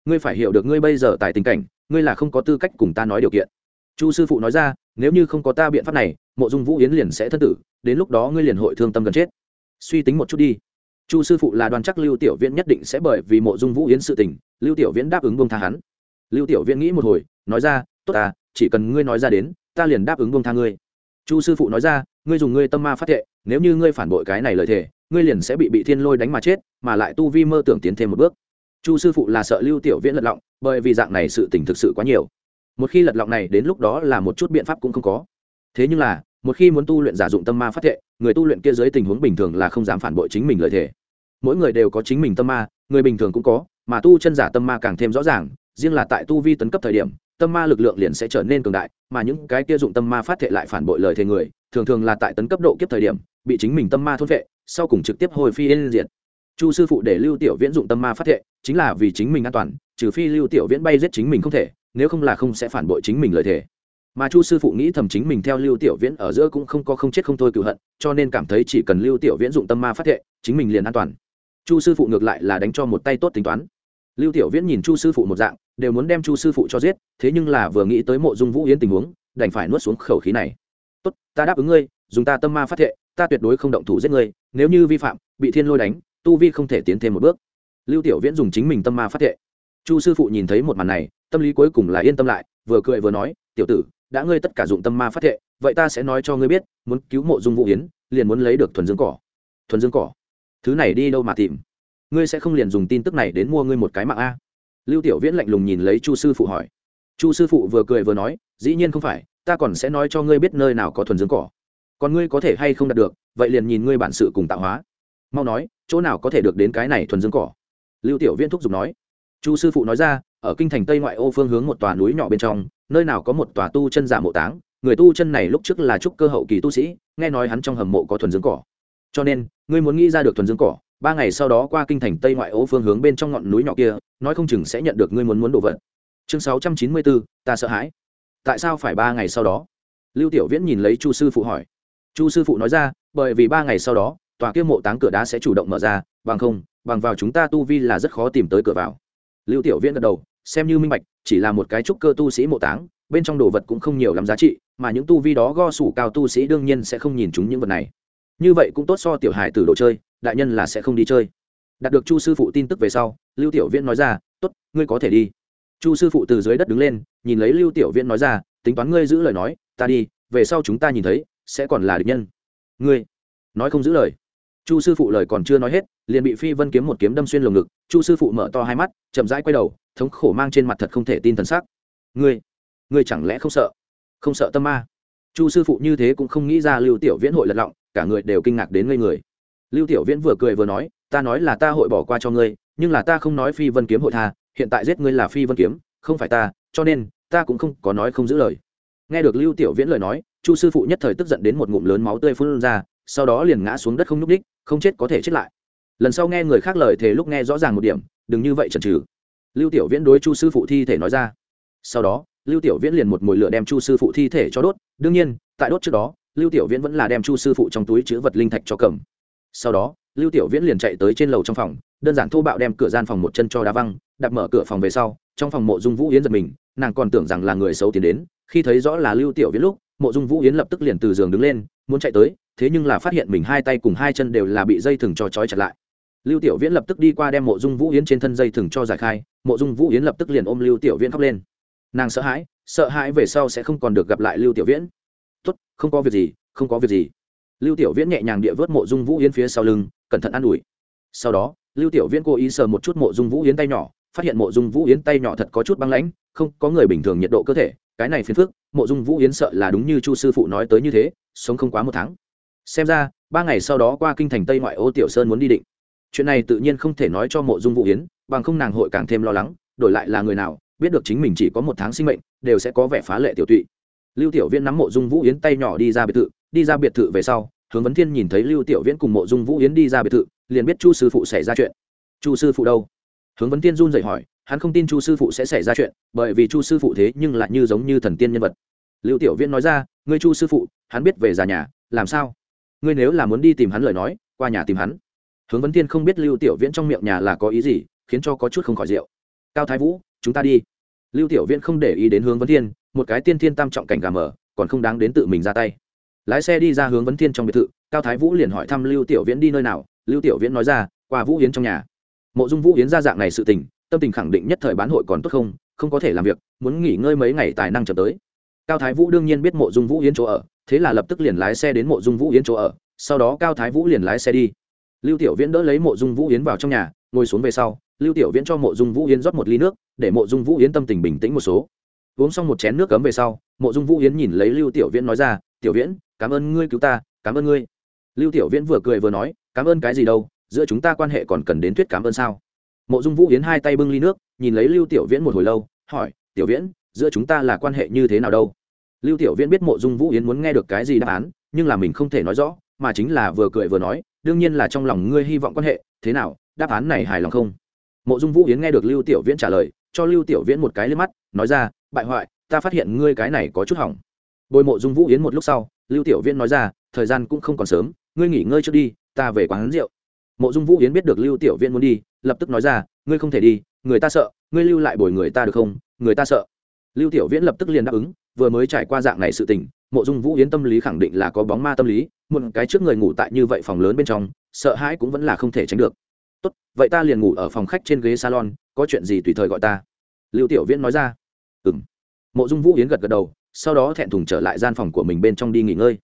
Ngươi phải hiểu được ngươi bây giờ tại tình cảnh, ngươi là không có tư cách cùng ta nói điều kiện. Chu sư phụ nói ra, nếu như không có ta biện pháp này, mộ dung vũ yến liền sẽ thân tử, đến lúc đó ngươi liền hội thương tâm gần chết. Suy tính một chút đi chu sư phụ là đoàn chắc lưu tiểu viễn nhất định sẽ bởi vì mộ dung vũ yến sự tình lưu tiểu viễn đáp ứng bông tha hắn. Lưu tiểu viễn nghĩ một hồi nói ra tốt à, chỉ cần ngươi nói ra đến ta liền đáp ứng bông tha ngươi. Chu sư phụ nói ra ngươi dùng ngươi tâm ma phát thệ nếu như ngươi phản bội cái này lời thề ngươi liền sẽ bị bị thiên lôi đánh mà chết mà lại tu vi mơ tưởng tiến thêm một bước. Chu sư phụ là sợ lưu tiểu viễn lật lọng bởi vì dạng này sự tình thực sự quá nhiều. Một khi lật lọng này đến lúc đó là một chút biện pháp cũng không có. Thế nhưng là một khi muốn tu luyện giả dụng tâm ma phát thệ, người tu luyện kia dưới tình huống bình thường là không dám phản bội chính mình lợi thể mỗi người đều có chính mình tâm ma, người bình thường cũng có, mà tu chân giả tâm ma càng thêm rõ ràng, riêng là tại tu vi tấn cấp thời điểm, tâm ma lực lượng liền sẽ trở nên cường đại, mà những cái kia dụng tâm ma phát thệ lại phản bội lời thề người, thường thường là tại tấn cấp độ kiếp thời điểm, bị chính mình tâm ma thốt vệ, sau cùng trực tiếp hồi phi yên diệt. Chu sư phụ để lưu tiểu viễn dụng tâm ma phát thệ, chính là vì chính mình an toàn, trừ phi lưu tiểu viễn bay giết chính mình không thể, nếu không là không sẽ phản bội chính mình lời thề mà chu sư phụ nghĩ thầm chính mình theo lưu tiểu viễn ở giữa cũng không có không chết không thôi cựu hận, cho nên cảm thấy chỉ cần lưu tiểu viễn dụng tâm ma phát thệ, chính mình liền an toàn. Chu sư phụ ngược lại là đánh cho một tay tốt tính toán. Lưu tiểu viễn nhìn chu sư phụ một dạng, đều muốn đem chu sư phụ cho giết, thế nhưng là vừa nghĩ tới mộ dung vũ yến tình huống, đành phải nuốt xuống khẩu khí này. Tốt, ta đáp ứng ngươi, dùng ta tâm ma phát thệ, ta tuyệt đối không động thủ giết ngươi, nếu như vi phạm, bị thiên lôi đánh, tu vi không thể tiến thêm một bước. Lưu tiểu viễn dùng chính mình tâm ma phát thệ. Chu sư phụ nhìn thấy một màn này, tâm lý cuối cùng là yên tâm lại, vừa cười vừa nói, tiểu tử đã ngươi tất cả dụng tâm ma phát thệ, vậy ta sẽ nói cho ngươi biết, muốn cứu mộ dung vũ yến, liền muốn lấy được thuần dương cỏ. Thuần dương cỏ? Thứ này đi đâu mà tìm? Ngươi sẽ không liền dùng tin tức này đến mua ngươi một cái mạng a. Lưu tiểu viễn lạnh lùng nhìn lấy chu sư phụ hỏi. Chu sư phụ vừa cười vừa nói, dĩ nhiên không phải, ta còn sẽ nói cho ngươi biết nơi nào có thuần dương cỏ. Còn ngươi có thể hay không đạt được, vậy liền nhìn ngươi bản sự cùng tạo hóa. Mau nói, chỗ nào có thể được đến cái này thuần dương cỏ? Lưu tiểu viễn thúc giục nói chu sư phụ nói ra, ở kinh thành tây ngoại ô phương hướng một tòa núi nhỏ bên trong, nơi nào có một tòa tu chân giả mộ táng, người tu chân này lúc trước là trúc cơ hậu kỳ tu sĩ, nghe nói hắn trong hầm mộ có thuần dương cỏ. Cho nên, ngươi muốn nghĩ ra được thuần dương cỏ, ba ngày sau đó qua kinh thành tây ngoại ô phương hướng bên trong ngọn núi nhỏ kia, nói không chừng sẽ nhận được ngươi muốn muốn đồ vật. Chương sáu trăm chín mươi bốn, ta sợ hãi. Tại sao phải ba ngày sau đó? Lưu tiểu viễn nhìn lấy chu sư phụ hỏi. Chu sư phụ nói ra, bởi vì ba ngày sau đó, tòa kia mộ táng cửa đá sẽ chủ động mở ra, bằng không, bằng vào chúng ta tu vi là rất khó tìm tới cửa vào lưu tiểu viễn gật đầu, xem như minh bạch, chỉ là một cái trúc cơ tu sĩ mộ táng, bên trong đồ vật cũng không nhiều lắm giá trị, mà những tu vi đó go sủ cao tu sĩ đương nhiên sẽ không nhìn chúng những vật này. Như vậy cũng tốt so tiểu hải từ đồ chơi, đại nhân là sẽ không đi chơi. Đạt được chu sư phụ tin tức về sau, lưu tiểu viễn nói ra, tốt, ngươi có thể đi. Chu sư phụ từ dưới đất đứng lên, nhìn lấy lưu tiểu viễn nói ra, tính toán ngươi giữ lời nói, ta đi, về sau chúng ta nhìn thấy, sẽ còn là địch nhân. Ngươi? Nói không giữ lời chu sư phụ lời còn chưa nói hết, liền bị phi vân kiếm một kiếm đâm xuyên lồng ngực. Chu sư phụ mở to hai mắt, chậm rãi quay đầu, thống khổ mang trên mặt thật không thể tin thần sắc. Ngươi ngươi chẳng lẽ không sợ? Không sợ tâm ma? Chu sư phụ như thế cũng không nghĩ ra lưu tiểu viễn hội lật lọng, cả người đều kinh ngạc đến ngây người. Lưu tiểu viễn vừa cười vừa nói, ta nói là ta hội bỏ qua cho ngươi, nhưng là ta không nói phi vân kiếm hội tha, hiện tại giết ngươi là phi vân kiếm, không phải ta, cho nên, ta cũng không có nói không giữ lời. Nghe được lưu tiểu viễn lời nói, chu sư phụ nhất thời tức giận đến một ngụm lớn máu tươi phun ra, sau đó liền ngã xuống đất không nhúc đích không chết có thể chết lại. Lần sau nghe người khác lời thề lúc nghe rõ ràng một điểm, đừng như vậy chần trừ lưu tiểu viễn đối chu sư phụ thi thể nói ra. Sau đó, lưu tiểu viễn liền một mồi lửa đem chu sư phụ thi thể cho đốt. Đương nhiên, tại đốt trước đó, lưu tiểu viễn vẫn là đem chu sư phụ trong túi chứa vật linh thạch cho cầm. Sau đó, lưu tiểu viễn liền chạy tới trên lầu trong phòng, đơn giản thô bạo đem cửa gian phòng một chân cho đá văng đặt mở cửa phòng về sau, trong phòng mộ dung vũ yến giật mình, nàng còn tưởng rằng là người xấu tiến đến, khi thấy rõ là lưu tiểu viễn lúc, mộ dung vũ yến lập tức liền từ giường đứng lên, muốn chạy tới thế nhưng là phát hiện mình hai tay cùng hai chân đều là bị dây thừng cho trói chặt lại. Lưu tiểu viễn lập tức đi qua đem mộ dung vũ yến trên thân dây thừng cho giải khai, mộ dung vũ yến lập tức liền ôm lưu tiểu viễn khóc lên. Nàng sợ hãi sợ hãi về sau sẽ không còn được gặp lại lưu tiểu viễn. Tốt, không có việc gì, không có việc gì. Lưu tiểu viễn nhẹ nhàng địa vớt mộ dung vũ yến phía sau lưng, cẩn thận ă n ủi. Sau đó, lưu tiểu viễn cố ý sờ một chút mộ dung vũ yến tay nhỏ, phát hiện mộ dung vũ yến tay nhỏ thật có chút băng lãnh, không, có người bình thường nhiệt độ cơ thể, cái này phiền phức, mộ dung vũ yến sợ là đúng như chu sư phụ nói tới như thế, sống không quá một tháng xem ra, ba ngày sau đó qua kinh thành tây ngoại ô tiểu sơn muốn đi định. Chuyện này tự nhiên không thể nói cho mộ dung vũ yến, bằng không nàng hội càng thêm lo lắng, đổi lại là người nào, biết được chính mình chỉ có một tháng sinh mệnh, đều sẽ có vẻ phá lệ tiểu tụy. Lưu tiểu viễn nắm mộ dung vũ yến tay nhỏ đi ra biệt thự, đi ra biệt thự về sau, hướng vấn thiên nhìn thấy lưu tiểu viễn cùng mộ dung vũ yến đi ra biệt thự, liền biết chu sư phụ xảy ra chuyện. Chu sư phụ đâu? Hướng vấn thiên run dậy hỏi, hắn không tin chu sư phụ sẽ xảy ra chuyện, bởi vì chu sư phụ thế nhưng lại như giống như thần tiên nhân vật. Lưu tiểu viễn nói ra, ngươi chu sư phụ, hắn biết về già nhà, làm sao? Ngươi nếu là muốn đi tìm hắn lời nói, qua nhà tìm hắn. Hướng vấn thiên không biết lưu tiểu viễn trong miệng nhà là có ý gì, khiến cho có chút không khỏi rượu. Cao thái vũ, chúng ta đi. Lưu tiểu viễn không để ý đến hướng vấn thiên, một cái tiên thiên tam trọng cảnh gà mở, còn không đáng đến tự mình ra tay. Lái xe đi ra hướng vấn thiên trong biệt thự, cao thái vũ liền hỏi thăm lưu tiểu viễn đi nơi nào. Lưu tiểu viễn nói ra, qua vũ hiến trong nhà. Mộ dung vũ hiến ra dạng này sự tình, tâm tình khẳng định nhất thời bán hội còn tốt không không có thể làm việc, muốn nghỉ ngơi mấy ngày tài năng chậm tới. Cao thái vũ đương nhiên biết mộ dung vũ hiến chỗ ở thế là lập tức liền lái xe đến mộ dung vũ yến chỗ ở, sau đó cao thái vũ liền lái xe đi. Lưu tiểu viễn đỡ lấy mộ dung vũ yến vào trong nhà, ngồi xuống về sau, lưu tiểu viễn cho mộ dung vũ yến rót một ly nước, để mộ dung vũ yến tâm tình bình tĩnh một số. Uống xong một chén nước cấm về sau, mộ dung vũ yến nhìn lấy lưu tiểu viễn nói ra, tiểu viễn, cảm ơn ngươi cứu ta, cảm ơn ngươi. Lưu tiểu viễn vừa cười vừa nói, cảm ơn cái gì đâu, giữa chúng ta quan hệ còn cần đến thuyết cảm ơn sao? Mộ dung vũ yến hai tay bưng ly nước, nhìn lấy lưu tiểu viễn một hồi lâu, hỏi, tiểu viễn, giữa chúng ta là quan hệ như thế nào đâu? Lưu tiểu viễn biết mộ dung vũ Yến muốn nghe được cái gì đáp án, nhưng là mình không thể nói rõ, mà chính là vừa cười vừa nói, đương nhiên là trong lòng ngươi hy vọng quan hệ, thế nào, đáp án này hài lòng không? Mộ dung vũ Yến nghe được lưu tiểu viễn trả lời, cho lưu tiểu viễn một cái lên mắt, nói ra, bại hoại, ta phát hiện ngươi cái này có chút hỏng. Bồi mộ dung vũ Yến một lúc sau, lưu tiểu viễn nói ra, thời gian cũng không còn sớm, ngươi nghỉ ngơi trước đi, ta về quán rượu. Mộ dung vũ Yến biết được lưu tiểu viễn muốn đi, lập tức nói ra, ngươi không thể đi, người ta sợ, ngươi lưu lại bồi người ta được không? Người ta sợ. Lưu tiểu viễn lập tức liền đáp ứng vừa mới trải qua dạng này sự tình, mộ dung vũ yến tâm lý khẳng định là có bóng ma tâm lý, một cái trước người ngủ tại như vậy phòng lớn bên trong, sợ hãi cũng vẫn là không thể tránh được. Tốt, vậy ta liền ngủ ở phòng khách trên ghế salon, có chuyện gì tùy thời gọi ta. Lưu tiểu viễn nói ra. Ừ m mộ dung vũ yến gật gật đầu, sau đó thẹn thùng trở lại gian phòng của mình bên trong đi nghỉ ngơi.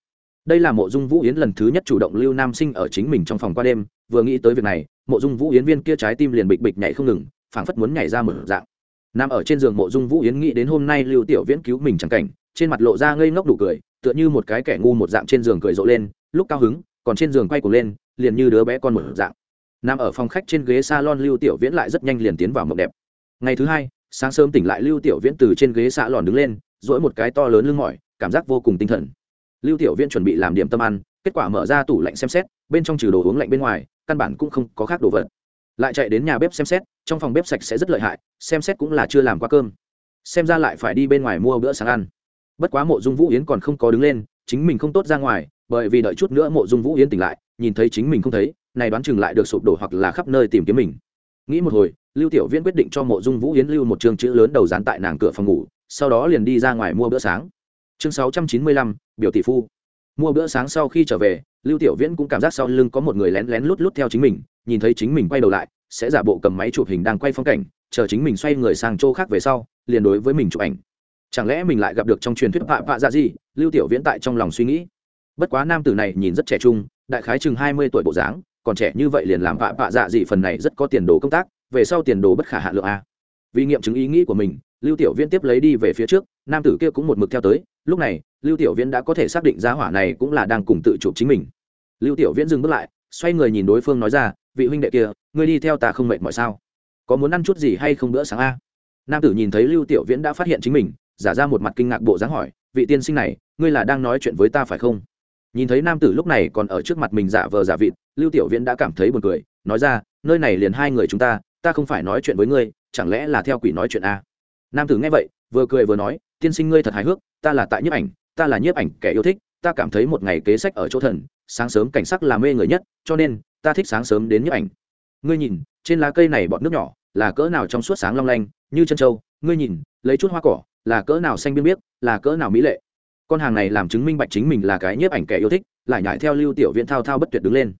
Đây là mộ dung vũ yến lần thứ nhất chủ động lưu nam sinh ở chính mình trong phòng qua đêm, vừa nghĩ tới việc này, mộ dung vũ yến viên kia trái tim liền bịch bịch nhảy không ngừng, phảng phất muốn nhảy ra mở dạng nằm ở trên giường mộ dung vũ yến nghĩ đến hôm nay lưu tiểu viễn cứu mình chẳng cảnh, trên mặt lộ ra ngây ngốc đủ cười, tựa như một cái kẻ ngu một dạng trên giường cười rộ lên, lúc cao hứng, còn trên giường quay cuồng lên, liền như đứa bé con một dạng. Nằm ở phòng khách trên ghế salon lưu tiểu viễn lại rất nhanh liền tiến vào mộng đẹp. Ngày thứ hai, sáng sớm tỉnh lại lưu tiểu viễn từ trên ghế xạ lòn đứng lên dỗi một cái to lớn lưng mỏi, cảm giác vô cùng tinh thần. Lưu tiểu viễn chuẩn bị làm điểm tâm ăn, kết quả mở ra tủ lạnh xem xét, bên trong trừ đồ uống lạnh bên ngoài, căn bản cũng không có khác đồ vật lại chạy đến nhà bếp xem xét, trong phòng bếp sạch sẽ rất lợi hại, xem xét cũng là chưa làm qua cơm. Xem ra lại phải đi bên ngoài mua bữa sáng ăn. Bất quá mộ dung vũ yến còn không có đứng lên, chính mình không tốt ra ngoài, bởi vì đợi chút nữa mộ dung vũ yến tỉnh lại, nhìn thấy chính mình không thấy, này đoán chừng lại được sụp đổ hoặc là khắp nơi tìm kiếm mình. Nghĩ một hồi, lưu tiểu viễn quyết định cho mộ dung vũ yến lưu một chương chữ lớn đầu dán tại nàng cửa phòng ngủ, sau đó liền đi ra ngoài mua bữa sáng. Chương sáu trăm chín mươi lăm, biểu tỷ phu. Mua bữa sáng sau khi trở về, lưu tiểu viễn cũng cảm giác sau lưng có một người lén lén lút lút theo chính mình nhìn thấy chính mình quay đầu lại, sẽ giả bộ cầm máy chụp hình đang quay phong cảnh, chờ chính mình xoay người sang chỗ khác về sau, liền đối với mình chụp ảnh. Chẳng lẽ mình lại gặp được trong truyền thuyết vạ vạ dạ gì, lưu tiểu viễn tại trong lòng suy nghĩ? Bất quá nam tử này nhìn rất trẻ trung, đại khái chừng hai mươi tuổi bộ dáng, còn trẻ như vậy liền làm vạ vạ dạ gì phần này rất có tiền đồ công tác, về sau tiền đồ bất khả hạ lượng a. Vì nghiệm chứng ý nghĩ của mình, lưu tiểu viễn tiếp lấy đi về phía trước, nam tử kia cũng một mực theo tới, lúc này, lưu tiểu viễn đã có thể xác định giá hỏa này cũng là đang cùng tự chụp chính mình. Lưu tiểu viễn dừng bước lại, xoay người nhìn đối phương nói ra vị huynh đệ kia, ngươi đi theo ta không mệt mọi sao? Có muốn ăn chút gì hay không bữa sáng a? Nam tử nhìn thấy lưu tiểu viễn đã phát hiện chính mình, giả ra một mặt kinh ngạc bộ dáng hỏi, vị tiên sinh này, ngươi là đang nói chuyện với ta phải không? Nhìn thấy nam tử lúc này còn ở trước mặt mình giả vờ giả vịt, lưu tiểu viễn đã cảm thấy buồn cười, nói ra, nơi này liền hai người chúng ta ta không phải nói chuyện với ngươi, chẳng lẽ là theo quỷ nói chuyện a? Nam tử nghe vậy, vừa cười vừa nói, tiên sinh ngươi thật hài hước, ta là tại nhiếp ảnh, ta là nhiếp ảnh kẻ yêu thích, ta cảm thấy một ngày kế sách ở chỗ thần, sáng sớm cảnh sắc là mê người nhất, cho nên ta thích sáng sớm đến nhấp ảnh. Ngươi nhìn, trên lá cây này bọn nước nhỏ, là cỡ nào trong suốt sáng long lanh, như chân trâu. Ngươi nhìn, lấy chút hoa cỏ, là cỡ nào xanh biên biết là cỡ nào mỹ lệ. Con hàng này làm chứng minh bạch chính mình là cái nhiếp ảnh kẻ yêu thích, lại nhải theo lưu tiểu viễn thao thao bất tuyệt đứng lên.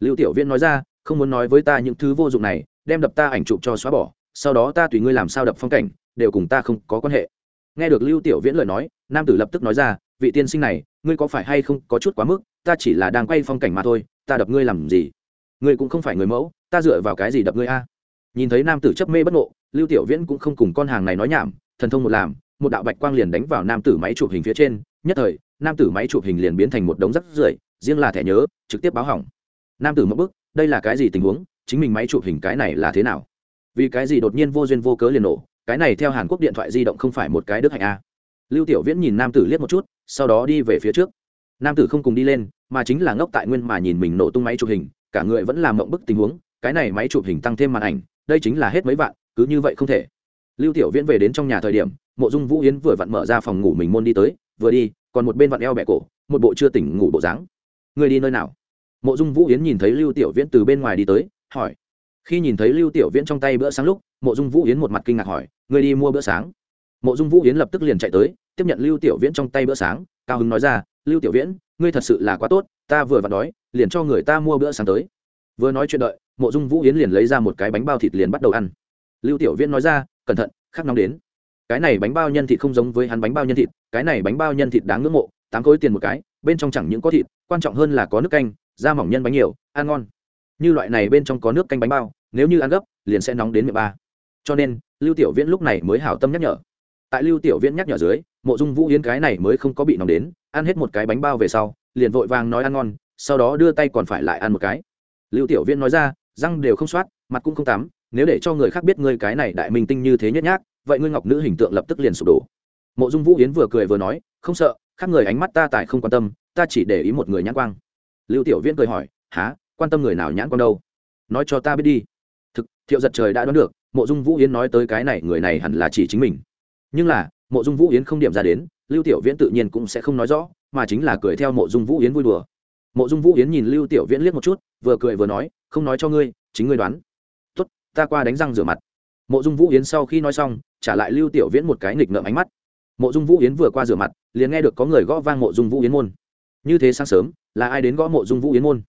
Lưu tiểu viễn nói ra, không muốn nói với ta những thứ vô dụng này, đem đập ta ảnh chụp cho xóa bỏ, sau đó ta tùy ngươi làm sao đập phong cảnh, đều cùng ta không có quan hệ. Nghe được lưu tiểu viễn lời nói, nam tử lập tức nói ra, vị tiên sinh này, ngươi có phải hay không có chút quá mức, ta chỉ là đang quay phong cảnh mà thôi, ta đập ngươi làm gì? Ngươi cũng không phải người mẫu, ta dựa vào cái gì đập ngươi a? Nhìn thấy nam tử chấp mê bất ngộ, lưu tiểu viễn cũng không cùng con hàng này nói nhảm, thần thông một làm, một đạo bạch quang liền đánh vào nam tử máy chụp hình phía trên, nhất thời, nam tử máy chụp hình liền biến thành một đống rắc rưởi, riêng là thẻ nhớ, trực tiếp báo hỏng. Nam tử mất bức đây là cái gì tình huống, chính mình máy chụp hình cái này là thế nào? Vì cái gì đột nhiên vô duyên vô cớ liền nổ, cái này theo hàn quốc điện thoại di động không phải một cái đức hạnh a? Lưu tiểu viễn nhìn nam tử liếc một chút, sau đó đi về phía trước. Nam tử không cùng đi lên, mà chính là ngốc tại nguyên mà nhìn mình nổ tung máy chụp hình cả người vẫn làm mộng bức tình huống, cái này máy chụp hình tăng thêm màn ảnh, đây chính là hết mấy vạn, cứ như vậy không thể. Lưu tiểu viễn về đến trong nhà thời điểm, mộ dung vũ yến vừa vặn mở ra phòng ngủ mình môn đi tới, vừa đi, còn một bên vặn eo bẹ cổ, một bộ chưa tỉnh ngủ bộ dáng. Người đi nơi nào? Mộ dung vũ yến nhìn thấy lưu tiểu viễn từ bên ngoài đi tới, hỏi. Khi nhìn thấy lưu tiểu viễn trong tay bữa sáng lúc, mộ dung vũ yến một mặt kinh ngạc hỏi, người đi mua bữa sáng? Mộ dung vũ yến lập tức liền chạy tới, tiếp nhận lưu tiểu viễn trong tay bữa sáng, cao hứng nói ra lưu tiểu viễn, ngươi thật sự là quá tốt, ta vừa vặn đói, liền cho người ta mua bữa sáng tới. Vừa nói chuyện đợi, mộ dung vũ yến liền lấy ra một cái bánh bao thịt liền bắt đầu ăn. Lưu tiểu viễn nói ra, cẩn thận khắc nóng đến. Cái này bánh bao nhân thịt không giống với hắn bánh bao nhân thịt, cái này bánh bao nhân thịt đáng ngưỡng mộ, tám khối tiền một cái, bên trong chẳng những có thịt, quan trọng hơn là có nước canh, da mỏng nhân bánh nhiều, ăn ngon. Như loại này bên trong có nước canh bánh bao, nếu như ăn gấp, liền sẽ nóng đến miệng ba. Cho nên, lưu tiểu viễn lúc này mới hảo tâm nhắc nhở. Tại lưu tiểu viễn nhắc nhở dưới mộ dung vũ yến cái này mới không có bị nóng đến, ăn hết một cái bánh bao về sau, liền vội vàng nói ăn ngon, sau đó đưa tay còn phải lại ăn một cái. Lưu tiểu viễn nói ra, răng đều không soát, mặt cũng không tắm, nếu để cho người khác biết ngươi cái này đại minh tinh như thế nhất nhác, vậy ngươi ngọc nữ hình tượng lập tức liền sụp đổ. Mộ dung vũ yến vừa cười vừa nói, không sợ, khác người ánh mắt ta tại không quan tâm, ta chỉ để ý một người nhãn quang. Lưu tiểu viễn cười hỏi há quan tâm người nào nhãn quang đâu? Nói cho ta biết đi. Thực, thiệu giật trời đã đoán được, mộ dung vũ yến nói tới cái này, người này hẳn là chỉ chính mình. Nhưng là mộ dung vũ yến không điểm ra đến, lưu tiểu viễn tự nhiên cũng sẽ không nói rõ, mà chính là cười theo mộ dung vũ yến vui đùa. Mộ dung vũ yến nhìn lưu tiểu viễn liếc một chút, vừa cười vừa nói, không nói cho ngươi, chính ngươi đoán. Tốt, ta qua đánh răng rửa mặt. Mộ dung vũ yến sau khi nói xong, trả lại lưu tiểu viễn một cái nghịch ngợm ánh mắt. Mộ dung vũ yến vừa qua rửa mặt, liền nghe được có người gõ vang mộ dung vũ yến môn. Như thế sáng sớm, là ai đến gõ mộ dung vũ yến môn?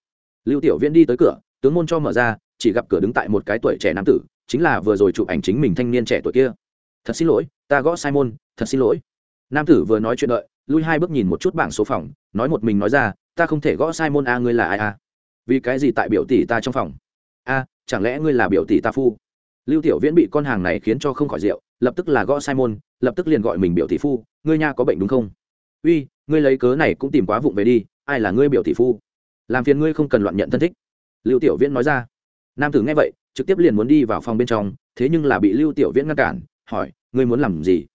Lưu tiểu viễn đi tới cửa, tướng môn cho mở ra, chỉ gặp cửa đứng tại một cái tuổi trẻ nam tử, chính là vừa rồi chụp ảnh chính mình thanh niên trẻ tuổi kia. Thật xin lỗi, ta gõ sai môn thật xin lỗi. Nam tử vừa nói chuyện đợi, lui hai bước nhìn một chút bảng số phòng, nói một mình nói ra, ta không thể gõ sai môn a, ngươi là ai a? Vì cái gì tại biểu tỷ ta trong phòng? A, chẳng lẽ ngươi là biểu tỷ ta phu? Lưu tiểu viễn bị con hàng này khiến cho không khỏi rượu, lập tức là gõ sai môn lập tức liền gọi mình biểu tỷ phu, ngươi nha có bệnh đúng không? Uy, ngươi lấy cớ này cũng tìm quá vụng về đi, ai là ngươi biểu tỷ phu? Làm phiền ngươi không cần loạn nhận thân thích. Lưu tiểu viễn nói ra. Nam tử nghe vậy, trực tiếp liền muốn đi vào phòng bên trong, thế nhưng là bị lưu tiểu viễn ngăn cản, hỏi, ngươi muốn làm gì?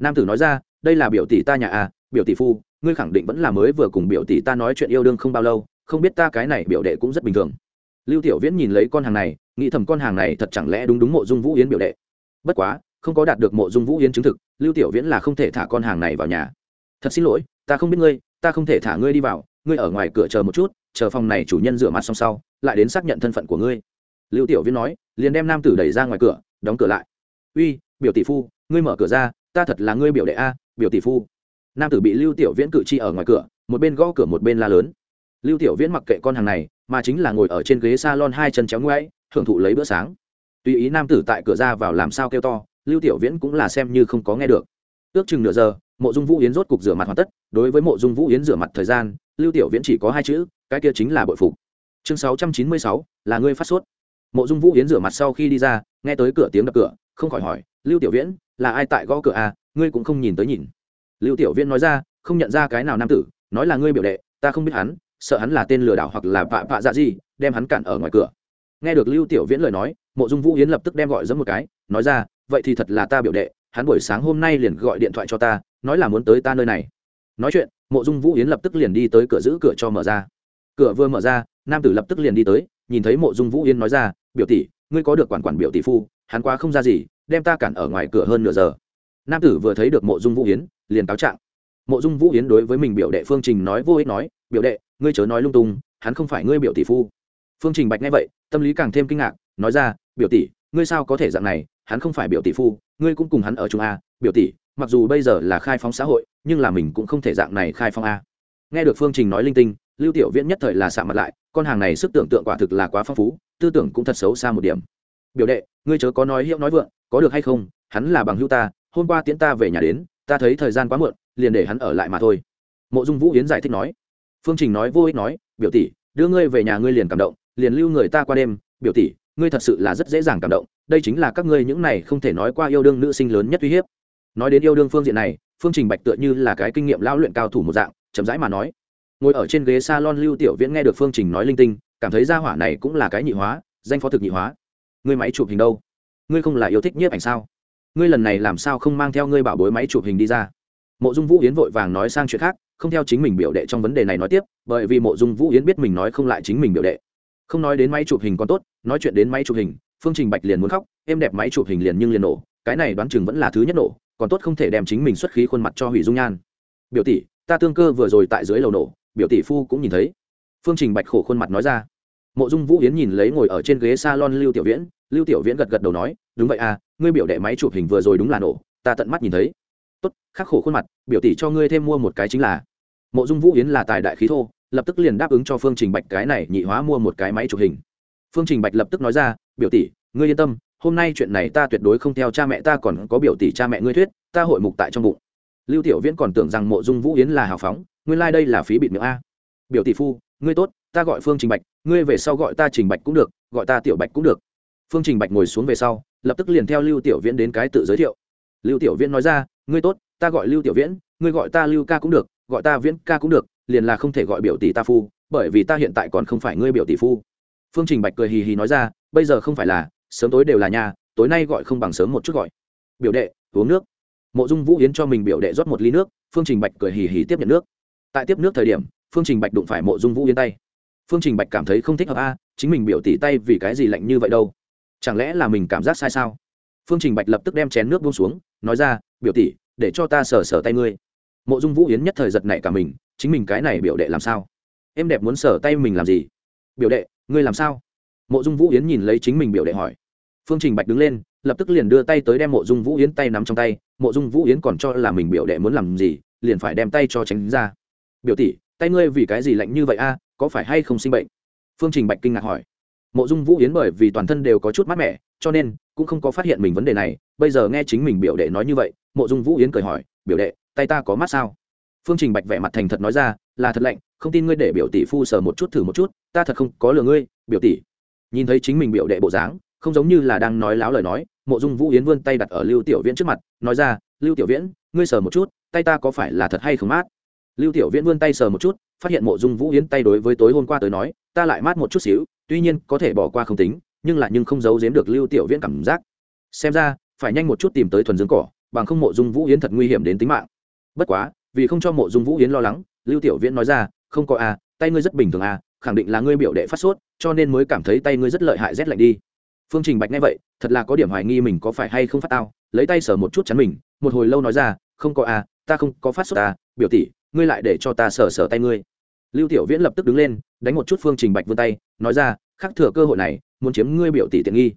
Nam tử nói ra, đây là biểu tỷ ta nhà à biểu tỷ phu, ngươi khẳng định vẫn là mới vừa cùng biểu tỷ ta nói chuyện yêu đương không bao lâu, không biết ta cái này biểu đệ cũng rất bình thường. Lưu tiểu viễn nhìn lấy con hàng này, nghĩ thầm con hàng này thật chẳng lẽ đúng đúng mộ dung vũ yến biểu đệ. Bất quá, không có đạt được mộ dung vũ yến chứng thực, lưu tiểu viễn là không thể thả con hàng này vào nhà. Thật xin lỗi, ta không biết ngươi, ta không thể thả ngươi đi vào, ngươi ở ngoài cửa chờ một chút, chờ phòng này chủ nhân rửa mặt xong sau, lại đến xác nhận thân phận của ngươi. Lưu tiểu viễn nói, liền đem nam tử đẩy ra ngoài cửa, đóng cửa lại. Uy, biểu tỷ phu, ngươi mở cửa ra ta thật là ngươi biểu đệ a, biểu tỷ phu. Nam tử bị lưu tiểu viễn cử tri ở ngoài cửa, một bên gõ cửa một bên la lớn. Lưu tiểu viễn mặc kệ con hàng này, mà chính là ngồi ở trên ghế s a lon hai chân chéo ngoáy thưởng thụ lấy bữa sáng. Tùy ý nam tử tại cửa ra vào làm sao kêu to, lưu tiểu viễn cũng là xem như không có nghe được. Ước chừng nửa giờ, mộ dung vũ yến rốt cục rửa mặt hoàn tất, đối với mộ dung vũ yến rửa mặt thời gian, lưu tiểu viễn chỉ có hai chữ, cái kia chính là bội phục. Chương sáu trăm chín mươi sáu, là ngươi phát sốt. Mộ dung vũ yến rửa mặt sau khi đi ra nghe tới cửa tiếng đập cửa, không khỏi hỏi, lưu tiểu viễn, là ai tại gõ cửa à? Ngươi cũng không nhìn tới nhìn. Lưu tiểu viễn nói ra, không nhận ra cái nào nam tử, nói là ngươi biểu đệ, ta không biết hắn, sợ hắn là tên lừa đảo hoặc là vạ vạ dạ gì, đem hắn cản ở ngoài cửa. Nghe được lưu tiểu viễn lời nói, mộ dung vũ yến lập tức đem gọi dẫn một cái, nói ra, vậy thì thật là ta biểu đệ, hắn buổi sáng hôm nay liền gọi điện thoại cho ta, nói là muốn tới ta nơi này. Nói chuyện, mộ dung vũ yến lập tức liền đi tới cửa giữ cửa cho mở ra. Cửa vừa mở ra, nam tử lập tức liền đi tới, nhìn thấy mộ dung vũ yến nói ra, biểu tỷ ngươi có được quản quản biểu tỷ phu, hắn quá không ra gì, đem ta cản ở ngoài cửa hơn nửa giờ. Nam tử vừa thấy được mộ dung vũ yến, liền cáo trạng. Mộ dung vũ yến đối với mình biểu đệ phương trình nói vô ích nói, biểu đệ, ngươi chớ nói lung tung, hắn không phải ngươi biểu tỷ phu. Phương trình bạch nghe vậy, tâm lý càng thêm kinh ngạc, nói ra, biểu tỷ, ngươi sao có thể dạng này, hắn không phải biểu tỷ phu, ngươi cũng cùng hắn ở chung a. Biểu tỷ, mặc dù bây giờ là khai phóng xã hội, nhưng là mình cũng không thể dạng này khai phóng a. Nghe được phương trình nói linh tinh lưu tiểu viễn nhất thời là sạm mặt lại, con hàng này sức tưởng tượng quả thực là quá phong phú, tư tưởng cũng thật xấu xa một điểm. Biểu đệ, ngươi chớ có nói hiệu nói vượng, có được hay không, hắn là bằng hữu ta, hôm qua tiễn ta về nhà đến, ta thấy thời gian quá muộn, liền để hắn ở lại mà thôi. Mộ dung vũ yến giải thích nói. Phương trình nói vô ích nói, biểu tỷ, đưa ngươi về nhà ngươi liền cảm động, liền lưu người ta qua đêm, biểu tỷ, ngươi thật sự là rất dễ dàng cảm động, đây chính là các ngươi những này không thể nói qua yêu đương nữ sinh lớn nhất uy hiếp. Nói đến yêu đương phương diện này, phương trình bạch tựa như là cái kinh nghiệm lao luyện cao thủ một dạng, chậm rãi mà nói ngồi ở trên ghế s a lon lưu tiểu viễn nghe được phương trình nói linh tinh, cảm thấy ra hỏa này cũng là cái nhị hóa, danh phó thực nhị hóa. Ngươi máy chụp hình đâu? Ngươi không là yêu thích nhiếp ảnh sao? Ngươi lần này làm sao không mang theo ngươi bảo bối máy chụp hình đi ra? Mộ dung vũ yến vội vàng nói sang chuyện khác, không theo chính mình biểu đệ trong vấn đề này nói tiếp, bởi vì mộ dung vũ yến biết mình nói không lại chính mình biểu đệ. Không nói đến máy chụp hình còn tốt, nói chuyện đến máy chụp hình, phương trình bạch liền muốn khóc em đẹp máy chụp hình liền nhưng liền nổ, cái này đoán chừng vẫn là thứ nhất nổ, còn tốt không thể đem chính mình xuất khí khuôn mặt cho hủy dung nhan. Biểu tỷ, ta tương cơ vừa rồi tại dưới lầu nổ biểu tỷ phu cũng nhìn thấy. Phương trình bạch khổ khuôn mặt nói ra. Mộ dung vũ yến nhìn lấy ngồi ở trên ghế s a lon lưu tiểu viễn, lưu tiểu viễn gật gật đầu nói, đúng vậy à ngươi biểu đệ máy chụp hình vừa rồi đúng là nổ, ta tận mắt nhìn thấy. Tốt, khắc khổ khuôn mặt, biểu tỷ cho ngươi thêm mua một cái chính là. Mộ dung vũ yến là tài đại khí thô, lập tức liền đáp ứng cho phương trình bạch cái này nhị hóa mua một cái máy chụp hình. Phương trình bạch lập tức nói ra, biểu tỷ, ngươi yên tâm, hôm nay chuyện này ta tuyệt đối không theo cha mẹ ta còn có biểu tỷ cha mẹ ngươi thuyết, ta hội mục tại trong bụng. Lưu tiểu viễn còn tưởng rằng mộ dung vũ yến là hào phóng nguyên lai、like、đây là phí bịt miệng a. Biểu tỷ phu, ngươi tốt, ta gọi phương trình bạch, ngươi về sau gọi ta trình bạch cũng được, gọi ta tiểu bạch cũng được. Phương trình bạch ngồi xuống về sau, lập tức liền theo lưu tiểu viễn đến cái tự giới thiệu. Lưu tiểu viễn nói ra, ngươi tốt, ta gọi lưu tiểu viễn, ngươi gọi ta lưu ca cũng được, gọi ta viễn ca cũng được, liền là không thể gọi biểu tỷ ta phu, bởi vì ta hiện tại còn không phải ngươi biểu tỷ phu. Phương trình bạch cười hì hì nói ra, bây giờ không phải là, sớm tối đều là nhà, tối nay gọi không bằng sớm một chút gọi. Biểu đệ, uống nước. Mộ dung vũ yến cho mình biểu đệ rót một ly nước, phương trình bạch cười hì hì tiếp nhận nước tại tiếp nước thời điểm, phương trình bạch đụng phải mộ dung vũ yến tay. Phương trình bạch cảm thấy không thích hợp a, chính mình biểu tỷ tay vì cái gì lạnh như vậy đâu? Chẳng lẽ là mình cảm giác sai sao? Phương trình bạch lập tức đem chén nước buông xuống, nói ra, biểu tỷ để cho ta sờ sờ tay ngươi. Mộ dung vũ yến nhất thời giật nảy cả mình, chính mình cái này biểu đệ làm sao? Em đẹp muốn sờ tay mình làm gì? Biểu đệ, ngươi làm sao? Mộ dung vũ yến nhìn lấy chính mình biểu đệ hỏi. Phương trình bạch đứng lên, lập tức liền đưa tay tới đem mộ dung vũ yến tay nắm trong tay. Mộ dung vũ yến còn cho là mình biểu đệ muốn làm gì, liền phải đem tay cho tránh ra biểu tỷ, tay ngươi vì cái gì lạnh như vậy a? Có phải hay không sinh bệnh? Phương trình bạch kinh ngạc hỏi. Mộ dung vũ yến bởi vì toàn thân đều có chút mát mẻ, cho nên cũng không có phát hiện mình vấn đề này. Bây giờ nghe chính mình biểu đệ nói như vậy, mộ dung vũ yến cười hỏi, biểu đệ, tay ta có mát sao? Phương trình bạch vẻ mặt thành thật nói ra, là thật lạnh, không tin ngươi để biểu tỷ phu sờ một chút thử một chút, ta thật không có lừa ngươi, biểu tỷ. Nhìn thấy chính mình biểu đệ bộ dáng, không giống như là đang nói láo lời nói, mộ dung vũ yến vươn tay đặt ở lưu tiểu viễn trước mặt, nói ra, lưu tiểu viễn, ngươi sờ một chút, tay ta có phải là thật hay không mát? Lưu tiểu viễn vươn tay sờ một chút phát hiện mộ dung vũ yến tay đối với tối hôm qua tới nói ta lại mát một chút xíu tuy nhiên có thể bỏ qua không tính nhưng lại nhưng không giấu giếm được lưu tiểu viễn cảm giác. Xem ra phải nhanh một chút tìm tới thuần dương cỏ bằng không mộ dung vũ yến thật nguy hiểm đến tính mạng. Bất quá vì không cho mộ dung vũ yến lo lắng lưu tiểu viễn nói ra không có a tay ngươi rất bình thường a khẳng định là ngươi biểu đệ phát sốt cho nên mới cảm thấy tay ngươi rất lợi hại rét lạnh đi. Phương trình bạch nghe vậy thật là có điểm hoài nghi mình có phải hay không phát tao lấy tay sờ một chút chắn mình một hồi lâu nói ra không có a ta không có phát sốt à, biểu tỷ ngươi lại để cho ta sờ sờ tay ngươi. Lưu tiểu viễn lập tức đứng lên, đánh một chút phương trình bạch vươn tay, nói ra, khắc thừa cơ hội này, muốn chiếm ngươi biểu tỷ tiện nghi.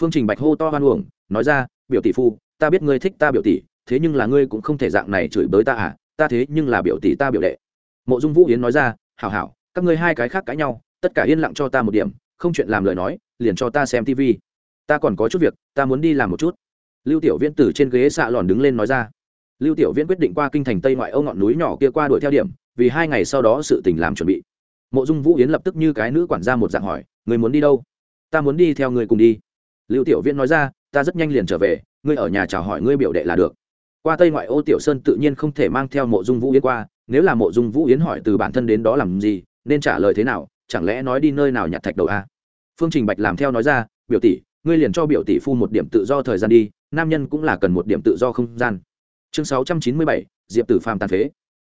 Phương trình bạch hô to hoan uổng, nói ra, biểu tỷ phu, ta biết ngươi thích ta biểu tỷ, thế nhưng là ngươi cũng không thể dạng này chửi bới ta à ta thế nhưng là biểu tỷ ta biểu đệ. Mộ dung vũ yến nói ra, hảo hảo, các ngươi hai cái khác cãi nhau, tất cả yên lặng cho ta một điểm, không chuyện làm lời nói, liền cho ta xem tv ta còn có chút việc, ta muốn đi làm một chút. Lưu tiểu viễn từ trên ghế xạ lòn đứng lên nói ra lưu tiểu viễn quyết định qua kinh thành tây ngoại âu ngọn núi nhỏ kia qua đuổi theo điểm, vì hai ngày sau đó sự tình làm chuẩn bị. Mộ dung vũ yến lập tức như cái nữ quản gia một dạng hỏi người muốn đi đâu? Ta muốn đi theo người cùng đi. Lưu tiểu viễn nói ra, ta rất nhanh liền trở về, ngươi ở nhà chào hỏi ngươi biểu đệ là được. Qua tây ngoại ô tiểu sơn tự nhiên không thể mang theo mộ dung vũ yến qua, nếu là mộ dung vũ yến hỏi từ bản thân đến đó làm gì, nên trả lời thế nào, chẳng lẽ nói đi nơi nào nhặt thạch đầu a? À? phương trình bạch làm theo nói ra, biểu tỷ, ngươi liền cho biểu tỷ phu một điểm tự do thời gian đi, nam nhân cũng là cần một điểm tự do không gian chương sáu trăm chín mươi bảy, diệp tử phàm tàn phế.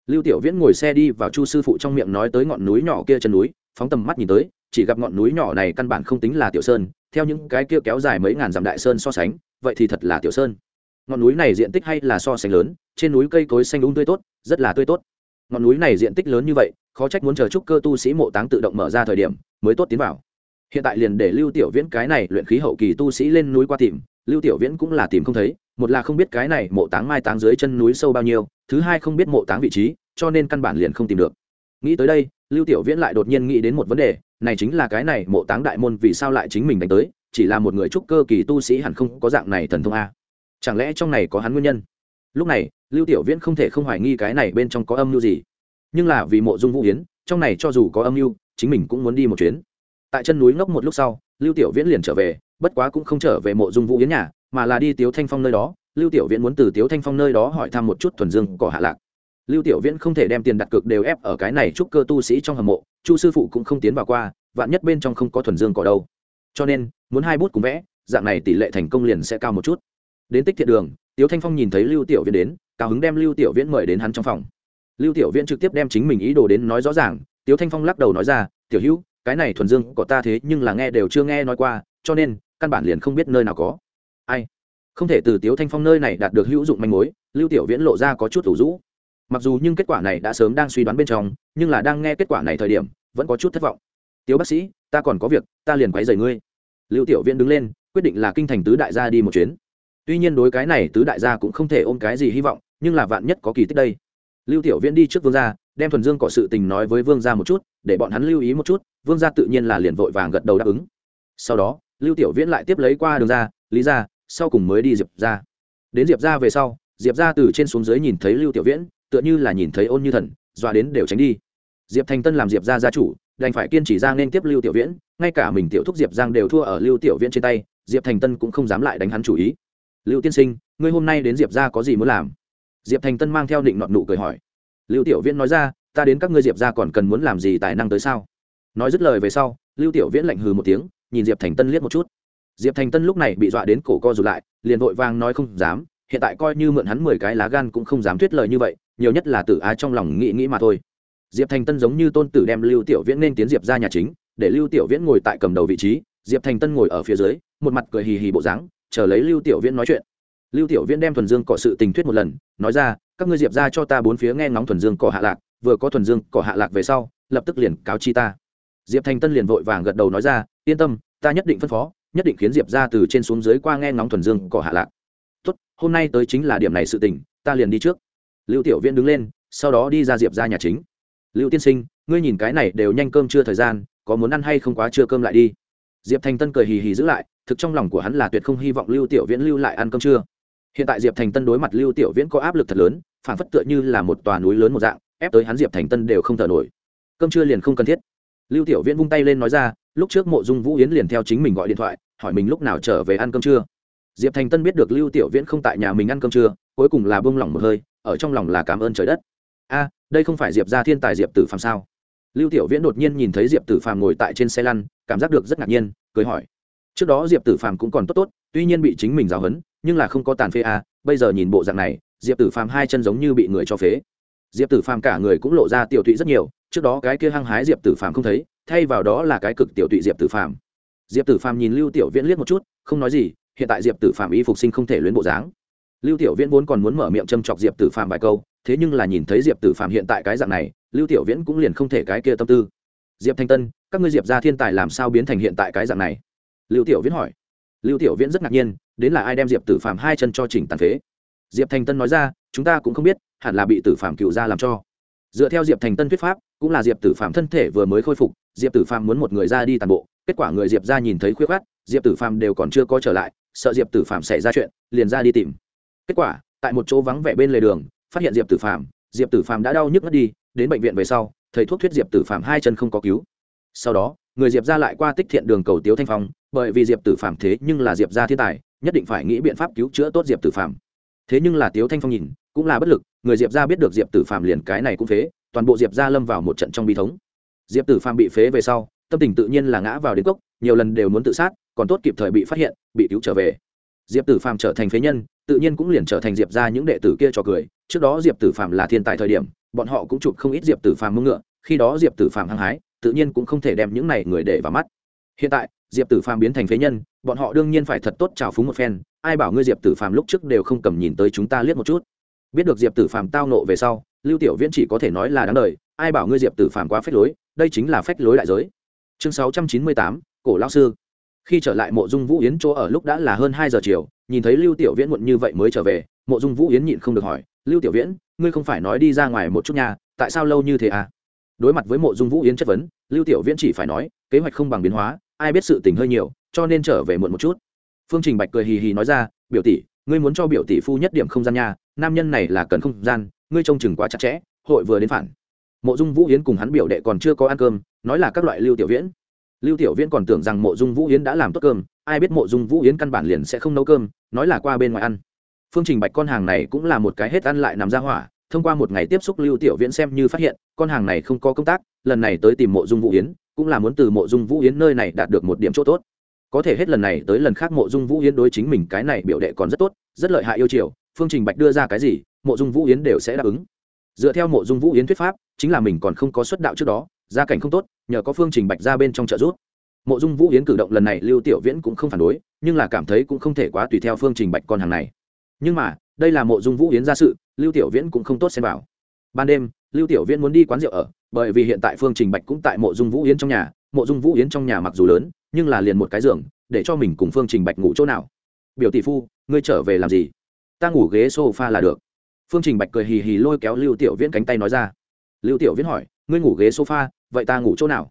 Lưu tiểu viễn ngồi xe đi vào chu sư phụ trong miệng nói tới ngọn núi nhỏ kia chân núi, phóng tầm mắt nhìn tới, chỉ gặp ngọn núi nhỏ này căn bản không tính là tiểu sơn, theo những cái kia kéo dài mấy ngàn dặm đại sơn so sánh, vậy thì thật là tiểu sơn. Ngọn núi này diện tích hay là so sánh lớn, trên núi cây cối xanh đúng tươi tốt, rất là tươi tốt. Ngọn núi này diện tích lớn như vậy, khó trách muốn chờ chúc cơ tu sĩ mộ táng tự động mở ra thời điểm, mới tốt tiến vào. Hiện tại liền để lưu tiểu viễn cái này luyện khí hậu kỳ tu sĩ lên núi qua tìm, lưu tiểu viễn cũng là tìm không thấy một là không biết cái này mộ táng mai táng dưới chân núi sâu bao nhiêu, thứ hai không biết mộ táng vị trí, cho nên căn bản liền không tìm được. Nghĩ tới đây, lưu tiểu viễn lại đột nhiên nghĩ đến một vấn đề, này chính là cái này mộ táng đại môn vì sao lại chính mình đánh tới, chỉ là một người trúc cơ kỳ tu sĩ hẳn không có dạng này thần thông a. Chẳng lẽ trong này có hắn nguyên nhân? Lúc này, lưu tiểu viễn không thể không hoài nghi cái này bên trong có âm mưu gì. Nhưng là vì mộ dung vũ hiến trong này cho dù có âm mưu, chính mình cũng muốn đi một chuyến. Tại chân núi ngốc một lúc sau, lưu tiểu viễn liền trở về, bất quá cũng không trở về mộ dung vũ hiến nhà mà là đi tiếu thanh phong nơi đó, lưu tiểu viễn muốn từ tiếu thanh phong nơi đó hỏi thăm một chút thuần dương cỏ hạ lạc. Lưu tiểu viễn không thể đem tiền đặt cược đều ép ở cái này chúc cơ tu sĩ trong hầm mộ, chu sư phụ cũng không tiến vào qua, vạn nhất bên trong không có thuần dương cỏ đâu. Cho nên, muốn hai bút cùng vẽ, dạng này tỷ lệ thành công liền sẽ cao một chút. Đến tích thiện đường, tiếu thanh phong nhìn thấy lưu tiểu viễn đến, cao hứng đem lưu tiểu viễn mời đến hắn trong phòng. Lưu tiểu viễn trực tiếp đem chính mình ý đồ đến nói rõ ràng, tiếu thanh phong lắc đầu nói ra, tiểu hữu, cái này thuần dương có ta thế nhưng là nghe đều chưa nghe nói qua, cho nên, căn bản liền không biết nơi nào có ai? Không thể từ tiếu thanh phong nơi này đạt được hữu dụng manh mối, lưu tiểu viễn lộ ra có chút thủ rũ. Mặc dù nhưng kết quả này đã sớm đang suy đoán bên trong, nhưng là đang nghe kết quả này thời điểm, vẫn có chút thất vọng. Tiếu bác sĩ, ta còn có việc, ta liền quấy rầy ngươi. Lưu tiểu viễn đứng lên, quyết định là kinh thành tứ đại gia đi một chuyến. Tuy nhiên đối cái này tứ đại gia cũng không thể ôm cái gì hy vọng, nhưng là vạn nhất có kỳ tích đây. Lưu tiểu viễn đi trước vương gia, đem thuần dương có sự tình nói với vương gia một chút, để bọn hắn lưu ý một chút, vương gia tự nhiên là liền vội vàng gật đầu đáp ứng. Sau đó, lưu tiểu viễn lại tiếp lấy qua đường ra, lý ra sau cùng mới đi diệp ra đến diệp ra về sau, diệp ra từ trên xuống dưới nhìn thấy lưu tiểu viễn, tựa như là nhìn thấy ôn như thần, dọa đến đều tránh đi. Diệp thành tân làm diệp ra gia chủ, đành phải kiên trì ra nên tiếp lưu tiểu viễn, ngay cả mình tiểu thúc diệp giang đều thua ở lưu tiểu viễn trên tay, diệp thành tân cũng không dám lại đánh hắn chủ ý. Lưu tiên sinh, ngươi hôm nay đến diệp ra có gì muốn làm? Diệp thành tân mang theo định nọt nụ cười hỏi. Lưu tiểu viễn nói ra, ta đến các ngươi diệp ra còn cần muốn làm gì tài năng tới sao? Nói dứt lời về sau, lưu tiểu viễn lạnh hừ một tiếng, nhìn diệp thành tân liếc một chút diệp thành tân lúc này bị dọa đến cổ co rụt lại, liền vội vàng nói không dám, hiện tại coi như mượn hắn mười cái lá gan cũng không dám thuyết lời như vậy, nhiều nhất là tử á trong lòng nghĩ nghĩ mà thôi. Diệp thành tân giống như tôn tử đem lưu tiểu viễn nên tiến diệp ra nhà chính, để lưu tiểu viễn ngồi tại cầm đầu vị trí, diệp thành tân ngồi ở phía dưới, một mặt cười hì hì bộ dáng, chờ lấy lưu tiểu viễn nói chuyện. Lưu tiểu viễn đem thuần dương cỏ sự tình thuyết một lần, nói ra, các ngươi diệp ra cho ta bốn phía nghe ngóng thuần dương cỏ hạ lạc, vừa có thuần dương cỏ hạ lạc về sau, lập tức liền cáo chi ta. Diệp thành tân liền vội vàng gật đầu nói ra, yên tâm, ta nhất định phân phó nhất định khiến diệp ra từ trên xuống dưới qua nghe ngóng thuần dương cỏ hạ lạc. Tốt, hôm nay tới chính là điểm này sự tình, ta liền đi trước. Lưu tiểu viễn đứng lên, sau đó đi ra diệp ra nhà chính. Lưu tiên sinh, ngươi nhìn cái này đều nhanh cơm chưa thời gian, có muốn ăn hay không quá chưa cơm lại đi. Diệp thành tân cười hì hì giữ lại, thực trong lòng của hắn là tuyệt không hy vọng lưu tiểu viễn lưu lại ăn cơm trưa. Hiện tại diệp thành tân đối mặt lưu tiểu viễn có áp lực thật lớn phản phất tựa như là một tòa núi lớn một dạng, ép tới hắn diệp thành tân đều không thở nổi. Cơm trưa liền không cần thiết lưu tiểu viễn vung tay lên nói ra, lúc trước mộ dung vũ yến liền theo chính mình gọi điện thoại, hỏi mình lúc nào trở về ăn cơm trưa. Diệp thành tân biết được lưu tiểu viễn không tại nhà mình ăn cơm trưa, cuối cùng là bông lỏng một hơi, ở trong lòng là cảm ơn trời đất. A, đây không phải diệp ra thiên tài diệp tử phàm sao? Lưu tiểu viễn đột nhiên nhìn thấy diệp tử phàm ngồi tại trên xe lăn, cảm giác được rất ngạc nhiên, cười hỏi. Trước đó diệp tử phàm cũng còn tốt tốt, tuy nhiên bị chính mình giáo hấn nhưng là không có tàn phê a, bây giờ nhìn bộ dạng này, diệp tử phàm hai chân giống như bị người cho phế. Diệp tử phàm cả người cũng lộ ra tiểu tụy rất nhiều trước đó cái kia hăng hái diệp tử phàm không thấy, thay vào đó là cái cực tiểu tụy diệp tử phàm. Diệp tử phàm nhìn lưu tiểu viễn liếc một chút, không nói gì, hiện tại diệp tử phàm y phục sinh không thể luyến bộ dáng. Lưu tiểu viễn vốn còn muốn mở miệng châm chọc diệp tử phàm vài câu, thế nhưng là nhìn thấy diệp tử phàm hiện tại cái dạng này, lưu tiểu viễn cũng liền không thể cái kia tâm tư. Diệp thanh tân, các ngươi diệp ra thiên tài làm sao biến thành hiện tại cái dạng này? Lưu tiểu viễn hỏi. Lưu tiểu viễn rất ngạc nhiên, đến là ai đem diệp tử phàm hai chân cho chỉnh tàn phế? Diệp thanh tân nói ra, chúng ta cũng không biết, hẳn là bị tử phàm cựu ra làm cho dựa theo diệp thành tân thuyết pháp, cũng là diệp tử Phạm thân thể vừa mới khôi phục, diệp tử Phạm muốn một người ra đi tàn bộ, kết quả người diệp ra nhìn thấy khuyết khát diệp tử Phạm đều còn chưa có trở lại, sợ diệp tử Phạm xảy ra chuyện, liền ra đi tìm. Kết quả, tại một chỗ vắng vẻ bên lề đường, phát hiện diệp tử Phạm diệp tử Phạm đã đau nhức ngất đi, đến bệnh viện về sau, thầy thuốc thuyết diệp tử Phạm hai chân không có cứu. Sau đó, người diệp ra lại qua tích thiện đường cầu tiếu thanh phong, bởi vì diệp tử Phạm thế nhưng là diệp ra thiên tài, nhất định phải nghĩ biện pháp cứu chữa tốt diệp tử Phạm thế nhưng là tiếu thanh phong nhìn cũng là bất lực, người diệp ra biết được diệp tử phàm liền cái này cũng phế, toàn bộ diệp ra lâm vào một trận trong bi thống. Diệp tử phàm bị phế về sau, tâm tình tự nhiên là ngã vào đến cốc, nhiều lần đều muốn tự sát, còn tốt kịp thời bị phát hiện, bị cứu trở về. Diệp tử phàm trở thành phế nhân, tự nhiên cũng liền trở thành diệp ra những đệ tử kia cho cười. Trước đó diệp tử phàm là thiên tài thời điểm, bọn họ cũng chụp không ít diệp tử phàm mưng ngựa, khi đó diệp tử phàm hăng hái, tự nhiên cũng không thể đem những này người để vào mắt. Hiện tại, diệp tử phàm biến thành phế nhân, bọn họ đương nhiên phải thật tốt trào phúng một phen, ai bảo ngươi diệp tử phàm lúc trước đều không cầm nhìn tới chúng ta liếc một chút biết được diệp tử phàm tao nộ về sau, lưu tiểu viễn chỉ có thể nói là đáng đời, ai bảo ngươi diệp tử phàm quá phách lối, đây chính là phách lối đại giới. Chương sáu trăm chín mươi tám, cổ lao sư. Khi trở lại mộ dung vũ yến chỗ ở lúc đã là hơn hai giờ chiều, nhìn thấy lưu tiểu viễn muộn như vậy mới trở về, mộ dung vũ yến nhịn không được hỏi, lưu tiểu viễn, ngươi không phải nói đi ra ngoài một chút nhà tại sao lâu như thế à? Đối mặt với mộ dung vũ yến chất vấn, lưu tiểu viễn chỉ phải nói, kế hoạch không bằng biến hóa, ai biết sự tình hơi nhiều, cho nên trở về muộn một chút. Phương trình bạch cười hì hì nói ra, biểu tỷ, ngươi muốn cho biểu tỷ phu nhất điểm không gian nha nam nhân này là cần không gian, ngươi trông chừng quá chặt chẽ, hội vừa đến phản. Mộ dung vũ yến cùng hắn biểu đệ còn chưa có ăn cơm, nói là các loại lưu tiểu viễn. Lưu tiểu viễn còn tưởng rằng mộ dung vũ yến đã làm tốt cơm, ai biết mộ dung vũ yến căn bản liền sẽ không nấu cơm, nói là qua bên ngoài ăn. Phương trình bạch con hàng này cũng là một cái hết ăn lại nằm ra hỏa, thông qua một ngày tiếp xúc lưu tiểu viễn xem như phát hiện, con hàng này không có công tác, lần này tới tìm mộ dung vũ yến, cũng là muốn từ mộ dung vũ yến nơi này đạt được một điểm chỗ tốt. Có thể hết lần này tới lần khác mộ dung vũ yến đối chính mình cái này biểu đệ còn rất tốt, rất lợi hại yêu chiều phương trình bạch đưa ra cái gì, mộ dung vũ yến đều sẽ đáp ứng. Dựa theo mộ dung vũ yến thuyết pháp, chính là mình còn không có xuất đạo trước đó, gia cảnh không tốt, nhờ có phương trình bạch ra bên trong trợ giúp. Mộ dung vũ yến cử động lần này lưu tiểu viễn cũng không phản đối, nhưng là cảm thấy cũng không thể quá tùy theo phương trình bạch con hàng này. Nhưng mà, đây là mộ dung vũ yến ra sự, lưu tiểu viễn cũng không tốt xem vào. Ban đêm, lưu tiểu viễn muốn đi quán rượu ở, bởi vì hiện tại phương trình bạch cũng tại mộ dung vũ yến trong nhà, mộ dung vũ yến trong nhà mặc dù lớn, nhưng là liền một cái giường, để cho mình cùng phương trình bạch ngủ chỗ nào. Biểu tỷ phu, ngươi trở về làm gì? Ta ngủ ghế sofa là được. Phương trình bạch cười hì hì lôi kéo lưu tiểu viễn cánh tay nói ra. Lưu tiểu viễn hỏi, ngươi ngủ ghế sofa, vậy ta ngủ chỗ nào?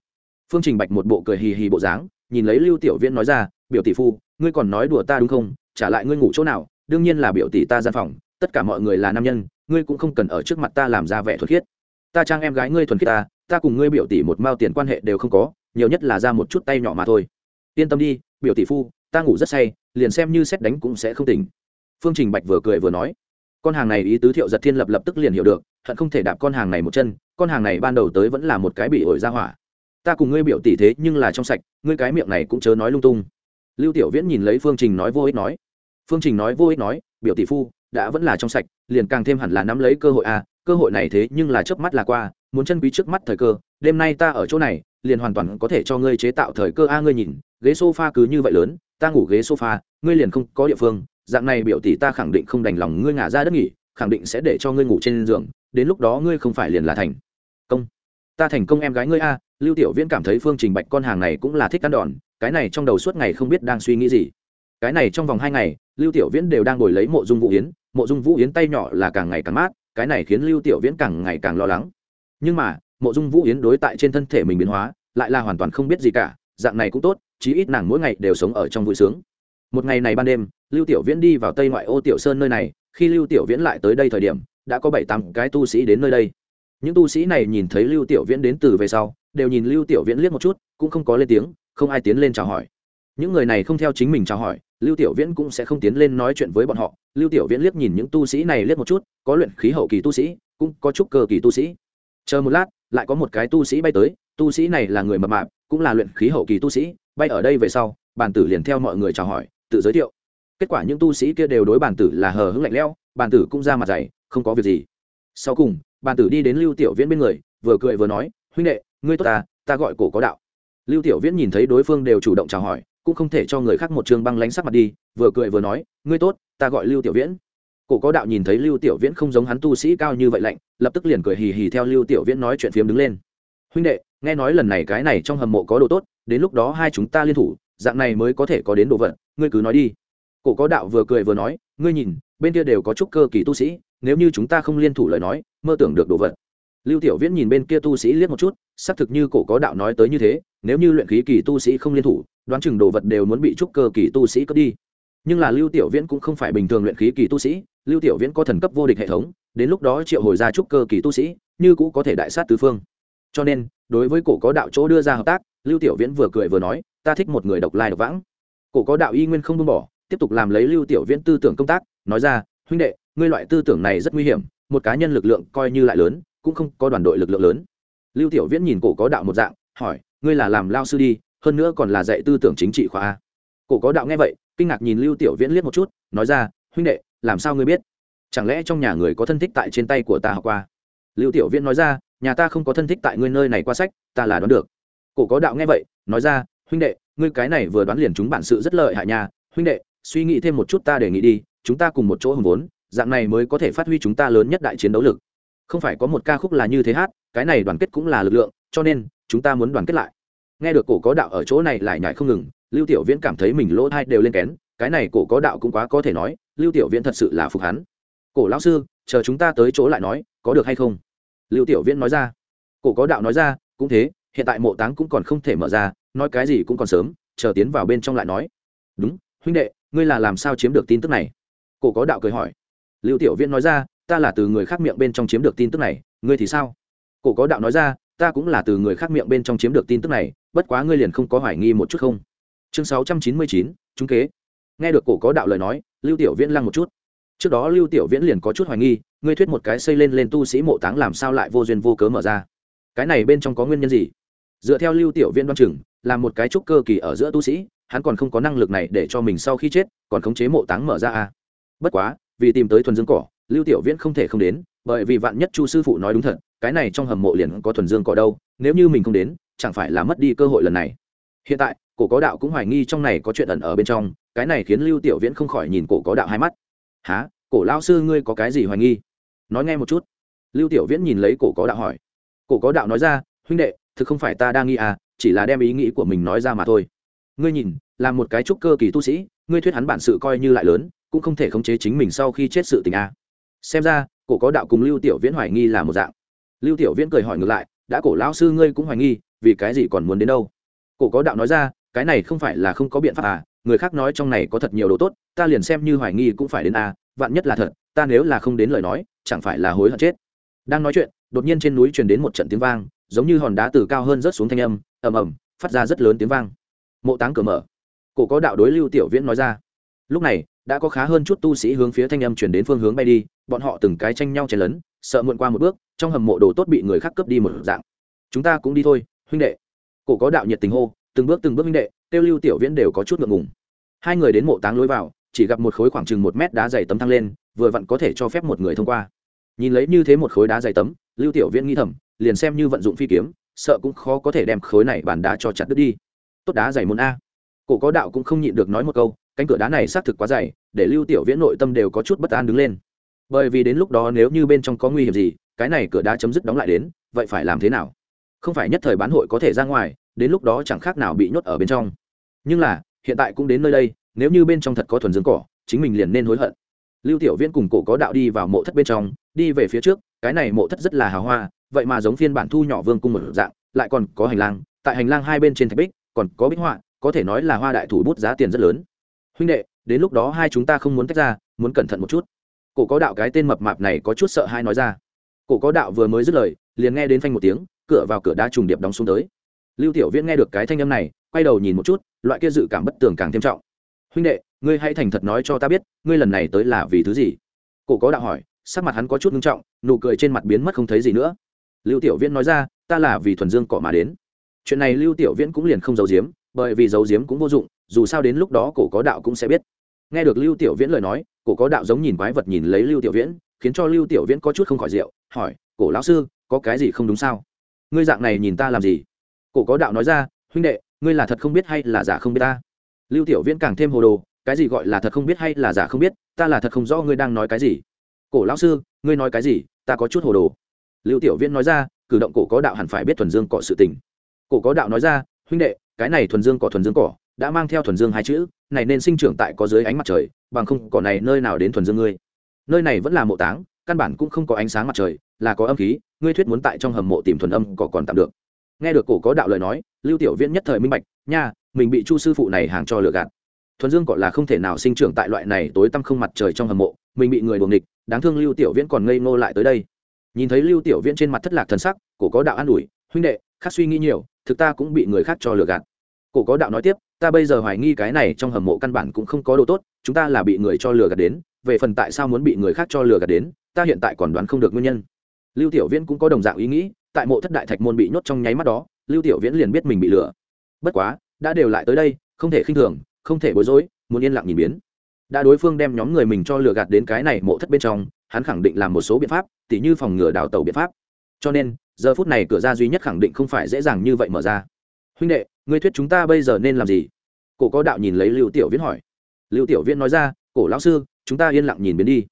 Phương trình bạch một bộ cười hì hì bộ dáng, nhìn lấy lưu tiểu viễn nói ra, biểu tỷ phu, ngươi còn nói đùa ta đúng không? Trả lại ngươi ngủ chỗ nào? Đương nhiên là biểu tỷ ta gian phòng, tất cả mọi người là nam nhân, ngươi cũng không cần ở trước mặt ta làm ra vẻ thuần khiết. Ta trang em gái ngươi thuần khiết ta ta cùng ngươi biểu tỷ một mao tiền quan hệ đều không có, nhiều nhất là ra một chút tay nhỏ mà thôi. Yên tâm đi, biểu tỷ phu, ta ngủ rất say, liền xem như xét đánh cũng sẽ không tỉnh phương trình bạch vừa cười vừa nói, con hàng này ý tứ thiệu giật thiên lập lập tức liền hiểu được, hận không thể đạp con hàng này một chân, con hàng này ban đầu tới vẫn là một cái bị ổi ra hỏa. Ta cùng ngươi biểu tỷ thế nhưng là trong sạch, ngươi cái miệng này cũng chớ nói lung tung. Lưu tiểu viễn nhìn lấy phương trình nói vô ích nói, phương trình nói vô ích nói, biểu tỷ phu, đã vẫn là trong sạch, liền càng thêm hẳn là nắm lấy cơ hội à cơ hội này thế nhưng là chớp mắt là qua, muốn chân quý trước mắt thời cơ, đêm nay ta ở chỗ này, liền hoàn toàn có thể cho ngươi chế tạo thời cơ a ngươi nhìn, ghế sofa cứ như vậy lớn, ta ngủ ghế sofa, ngươi liền không có địa phương dạng này biểu tỷ ta khẳng định không đành lòng ngươi ngả ra đất nghỉ, khẳng định sẽ để cho ngươi ngủ trên giường, đến lúc đó ngươi không phải liền là thành công. Ta thành công em gái ngươi a, lưu tiểu viễn cảm thấy phương trình bạch con hàng này cũng là thích ăn đòn, cái này trong đầu suốt ngày không biết đang suy nghĩ gì. Cái này trong vòng hai ngày, lưu tiểu viễn đều đang ngồi lấy mộ dung vũ yến, mộ dung vũ yến tay nhỏ là càng ngày càng mát, cái này khiến lưu tiểu viễn càng ngày càng lo lắng. Nhưng mà, mộ dung vũ yến đối tại trên thân thể mình biến hóa, lại là hoàn toàn không biết gì cả, dạng này cũng tốt, chí ít nàng mỗi ngày đều sống ở trong vui sướng một ngày này ban đêm, lưu tiểu viễn đi vào tây ngoại ô tiểu sơn nơi này, khi lưu tiểu viễn lại tới đây thời điểm, đã có bảy tám cái tu sĩ đến nơi đây. Những tu sĩ này nhìn thấy lưu tiểu viễn đến từ về sau, đều nhìn lưu tiểu viễn liếc một chút, cũng không có lên tiếng, không ai tiến lên chào hỏi. Những người này không theo chính mình chào hỏi, lưu tiểu viễn cũng sẽ không tiến lên nói chuyện với bọn họ. Lưu tiểu viễn liếc nhìn những tu sĩ này liếc một chút, có luyện khí hậu kỳ tu sĩ, cũng có chút cơ kỳ tu sĩ. Chờ một lát, lại có một cái tu sĩ bay tới, tu sĩ này là người mập mạp, cũng là luyện khí hậu kỳ tu sĩ, bay ở đây về sau, bàn tử liền theo mọi người chào hỏi tự giới thiệu. Kết quả những tu sĩ kia đều đối bàn tử là hờ hững lạnh lẽo bàn tử cũng ra mặt dày, không có việc gì. Sau cùng bàn tử đi đến lưu tiểu viễn bên người, vừa cười vừa nói, huynh đệ, ngươi tốt ta ta gọi cổ có đạo. Lưu tiểu viễn nhìn thấy đối phương đều chủ động chào hỏi, cũng không thể cho người khác một trường băng lánh sắc mặt đi, vừa cười vừa nói, ngươi tốt, ta gọi lưu tiểu viễn. Cổ có đạo nhìn thấy lưu tiểu viễn không giống hắn tu sĩ cao như vậy lạnh, lập tức liền cười hì hì theo lưu tiểu viễn nói chuyện phiếm đứng lên. Huynh đệ, nghe nói lần này cái này trong hầm mộ có đồ tốt, đến lúc đó hai chúng ta liên thủ dạng này mới có thể có đến đồ vật, ngươi cứ nói đi. Cổ có đạo vừa cười vừa nói, ngươi nhìn, bên kia đều có chút cơ kỳ tu sĩ, nếu như chúng ta không liên thủ lời nói, mơ tưởng được đồ vật. Lưu tiểu viễn nhìn bên kia tu sĩ liếc một chút, xác thực như cổ có đạo nói tới như thế, nếu như luyện khí kỳ tu sĩ không liên thủ, đoán chừng đồ vật đều muốn bị trúc cơ kỳ tu sĩ cướp đi. Nhưng là lưu tiểu viễn cũng không phải bình thường luyện khí kỳ tu sĩ, lưu tiểu viễn có thần cấp vô địch hệ thống, đến lúc đó triệu hồi ra trúc cơ kỳ tu sĩ, như cũ có thể đại sát tứ phương. Cho nên, đối với cổ có đạo chỗ đưa ra hợp tác, lưu tiểu viễn vừa cười vừa nói ta thích một người độc lai độc vãng. Cổ có đạo y nguyên không buông bỏ, tiếp tục làm lấy lưu tiểu viễn tư tưởng công tác, nói ra, huynh đệ, ngươi loại tư tưởng này rất nguy hiểm, một cá nhân lực lượng coi như lại lớn, cũng không có đoàn đội lực lượng lớn. Lưu tiểu viễn nhìn cổ có đạo một dạng, hỏi, ngươi là làm lao sư đi, hơn nữa còn là dạy tư tưởng chính trị khoa a? Cổ có đạo nghe vậy, kinh ngạc nhìn lưu tiểu viễn liếc một chút, nói ra, huynh đệ, làm sao ngươi biết? Chẳng lẽ trong nhà người có thân thích tại trên tay của ta học qua? Lưu tiểu viễn nói ra, nhà ta không có thân thích tại ngươi nơi này qua sách, ta là đoán được. Cổ có đạo nghe vậy, nói ra huynh đệ, ngươi cái này vừa đoán liền chúng bản sự rất lợi hại nhà huynh đệ, suy nghĩ thêm một chút ta để nghĩ đi, chúng ta cùng một chỗ hùng vốn, dạng này mới có thể phát huy chúng ta lớn nhất đại chiến đấu lực. Không phải có một ca khúc là như thế hát, cái này đoàn kết cũng là lực lượng, cho nên, chúng ta muốn đoàn kết lại. Nghe được cổ có đạo ở chỗ này lại nhảy không ngừng, lưu tiểu viễn cảm thấy mình lỗ thai đều lên kén, cái này cổ có đạo cũng quá có thể nói, lưu tiểu viễn thật sự là phục hắn. Cổ lão sư, chờ chúng ta tới chỗ lại nói, có được hay không? Lưu tiểu viễn nói ra. Cổ có đạo nói ra, cũng thế, hiện tại mộ táng cũng còn không thể mở ra nói cái gì cũng còn sớm, chờ tiến vào bên trong lại nói. Đúng, huynh đệ, ngươi là làm sao chiếm được tin tức này? Cổ có đạo cười hỏi. Lưu tiểu viễn nói ra, ta là từ người khác miệng bên trong chiếm được tin tức này, ngươi thì sao? Cổ có đạo nói ra, ta cũng là từ người khác miệng bên trong chiếm được tin tức này, bất quá ngươi liền không có hoài nghi một chút không? Chương sáu trăm chín mươi chín, trúng kế. Nghe được cổ có đạo lời nói, lưu tiểu viễn lăng một chút. Trước đó lưu tiểu viễn liền có chút hoài nghi, ngươi thuyết một cái xây lên lên tu sĩ mộ táng làm sao lại vô duyên vô cớ mở ra? Cái này bên trong có nguyên nhân gì? Dựa theo lưu tiểu viễn đoan chừng là một cái trúc cơ kỳ ở giữa tu sĩ, hắn còn không có năng lực này để cho mình sau khi chết, còn khống chế mộ táng mở ra à. bất quá, vì tìm tới thuần dương cỏ, lưu tiểu viễn không thể không đến, bởi vì vạn nhất chu sư phụ nói đúng thật, cái này trong hầm mộ liền có thuần dương cỏ đâu, nếu như mình không đến, chẳng phải là mất đi cơ hội lần này. Hiện tại, cổ có đạo cũng hoài nghi trong này có chuyện ẩn ở bên trong, cái này khiến lưu tiểu viễn không khỏi nhìn cổ có đạo hai mắt. Há cổ lao sư ngươi có cái gì hoài nghi? Nói nghe một chút. Lưu tiểu viễn nhìn lấy cổ có đạo hỏi. Cổ có đạo nói ra, huynh đệ, thực không phải ta đang nghi à chỉ là đem ý nghĩ của mình nói ra mà thôi. Ngươi nhìn, là một cái trúc cơ kỳ tu sĩ, ngươi thuyết hắn bản sự coi như lại lớn, cũng không thể khống chế chính mình sau khi chết sự tình à. xem ra, cổ có đạo cùng lưu tiểu viễn hoài nghi là một dạng. Lưu tiểu viễn cười hỏi ngược lại, đã cổ lão sư ngươi cũng hoài nghi, vì cái gì còn muốn đến đâu? Cổ có đạo nói ra, cái này không phải là không có biện pháp à người khác nói trong này có thật nhiều đồ tốt, ta liền xem như hoài nghi cũng phải đến à vạn nhất là thật, ta nếu là không đến lời nói, chẳng phải là hối hận chết. Đang nói chuyện đột nhiên trên núi truyền đến một trận tiếng vang, giống như hòn đá từ cao hơn rớt xuống thanh âm, ầm ầm, phát ra rất lớn tiếng vang. Mộ táng cửa mở. Cổ có đạo đối lưu tiểu viễn nói ra. Lúc này, đã có khá hơn chút tu sĩ hướng phía thanh âm chuyển đến phương hướng bay đi, bọn họ từng cái tranh nhau chen lấn, sợ muộn qua một bước, trong hầm mộ đồ tốt bị người khác cướp đi một dạng. Chúng ta cũng đi thôi, huynh đệ. Cổ có đạo nhiệt tình hô, từng bước từng bước huynh đệ tiêu lưu tiểu viễn đều có chút ngượng ngùng. Hai người đến mộ táng lối vào, chỉ gặp một khối khoảng chừng một mét đá dày tấm thăng lên, vừa vặn có thể cho phép một người thông qua. Nhìn lấy như thế một khối đá dày tấm lưu tiểu viễn nghi thầm, liền xem như vận dụng phi kiếm, sợ cũng khó có thể đem khối này bàn đá cho chặt đứt đi. Tốt đá dày môn a. Cổ có đạo cũng không nhịn được nói một câu, cánh cửa đá này xác thực quá dày, để lưu tiểu viễn nội tâm đều có chút bất an đứng lên. Bởi vì đến lúc đó nếu như bên trong có nguy hiểm gì, cái này cửa đá chấm dứt đóng lại đến, vậy phải làm thế nào? Không phải nhất thời bán hội có thể ra ngoài, đến lúc đó chẳng khác nào bị nhốt ở bên trong. Nhưng là, hiện tại cũng đến nơi đây, nếu như bên trong thật có thuần dương cỏ, chính mình liền nên hối hận. Lưu tiểu viễn cùng cổ có đạo đi vào mộ thất bên trong, đi về phía trước cái này mộ thất rất là hào hoa, vậy mà giống phiên bản thu nhỏ vương cung một dạng, lại còn có hành lang, tại hành lang hai bên trên thạch bích, còn có bích họa, có thể nói là hoa đại thủ bút giá tiền rất lớn. Huynh đệ, đến lúc đó hai chúng ta không muốn tách ra, muốn cẩn thận một chút. Cổ có đạo cái tên mập mạp này có chút sợ hai nói ra. Cổ có đạo vừa mới dứt lời, liền nghe đến phanh một tiếng, cửa vào cửa đá trùng điệp đóng xuống tới. Lưu tiểu viễn nghe được cái thanh âm này, quay đầu nhìn một chút, loại kia dự cảm bất tường càng thêm trọng. Huynh đệ, ngươi hãy thành thật nói cho ta biết, ngươi lần này tới là vì thứ gì? Cổ có đạo hỏi sắc mặt hắn có chút nghiêm trọng, nụ cười trên mặt biến mất không thấy gì nữa. Lưu tiểu viễn nói ra, ta là vì thuần dương cỏ mà đến. Chuyện này lưu tiểu viễn cũng liền không giấu giếm, bởi vì giấu giếm cũng vô dụng, dù sao đến lúc đó cổ có đạo cũng sẽ biết. Nghe được lưu tiểu viễn lời nói, cổ có đạo giống nhìn quái vật nhìn lấy lưu tiểu viễn, khiến cho lưu tiểu viễn có chút không khỏi rượu, hỏi, cổ lão sư, có cái gì không đúng sao? Ngươi dạng này nhìn ta làm gì? Cổ có đạo nói ra, huynh đệ, ngươi là thật không biết hay là giả không biết ta? Lưu tiểu viễn càng thêm hồ đồ, cái gì gọi là thật không biết hay là giả không biết? Ta là thật không rõ ngươi đang nói cái gì cổ lão sư, ngươi nói cái gì? Ta có chút hồ đồ. Lưu tiểu viễn nói ra, cử động cổ có đạo hẳn phải biết thuần dương cọ sự tình. Cổ có đạo nói ra, huynh đệ, cái này thuần dương cỏ thuần dương cỏ, đã mang theo thuần dương hai chữ, này nên sinh trưởng tại có dưới ánh mặt trời, bằng không, cỏ này nơi nào đến thuần dương ngươi? Nơi này vẫn là mộ táng, căn bản cũng không có ánh sáng mặt trời, là có âm khí, ngươi thuyết muốn tại trong hầm mộ tìm thuần âm cỏ còn tạm được. Nghe được cổ có đạo lời nói, lưu tiểu viễn nhất thời minh bạch, nha, mình bị chu sư phụ này hàng cho lừa gạt. Thuần dương cỏ là không thể nào sinh trưởng tại loại này tối tăm không mặt trời trong hầm mộ, mình bị người đuồng địch đáng thương lưu tiểu viễn còn ngây ngô lại tới đây. Nhìn thấy lưu tiểu viễn trên mặt thất lạc thần sắc, cổ có đạo an ủi, huynh đệ, khác suy nghĩ nhiều, thực ta cũng bị người khác cho lừa gạt. Cổ có đạo nói tiếp, ta bây giờ hoài nghi cái này trong hầm mộ căn bản cũng không có đồ tốt, chúng ta là bị người cho lừa gạt đến, về phần tại sao muốn bị người khác cho lừa gạt đến, ta hiện tại còn đoán không được nguyên nhân. Lưu tiểu viễn cũng có đồng dạng ý nghĩ, tại mộ thất đại thạch môn bị nhốt trong nháy mắt đó, lưu tiểu viễn liền biết mình bị lừa. Bất quá, đã đều lại tới đây, không thể khinh thường, không thể bối rối, muốn yên lặng nhìn biến đã đối phương đem nhóm người mình cho lừa gạt đến cái này mộ thất bên trong, hắn khẳng định làm một số biện pháp, tỉ như phòng ngừa đào tàu biện pháp. Cho nên, giờ phút này cửa ra duy nhất khẳng định không phải dễ dàng như vậy mở ra. Huynh đệ, ngươi thuyết chúng ta bây giờ nên làm gì? Cổ có đạo nhìn lấy lưu tiểu viễn hỏi. Lưu tiểu viễn nói ra, cổ lão sư, chúng ta yên lặng nhìn biến đi.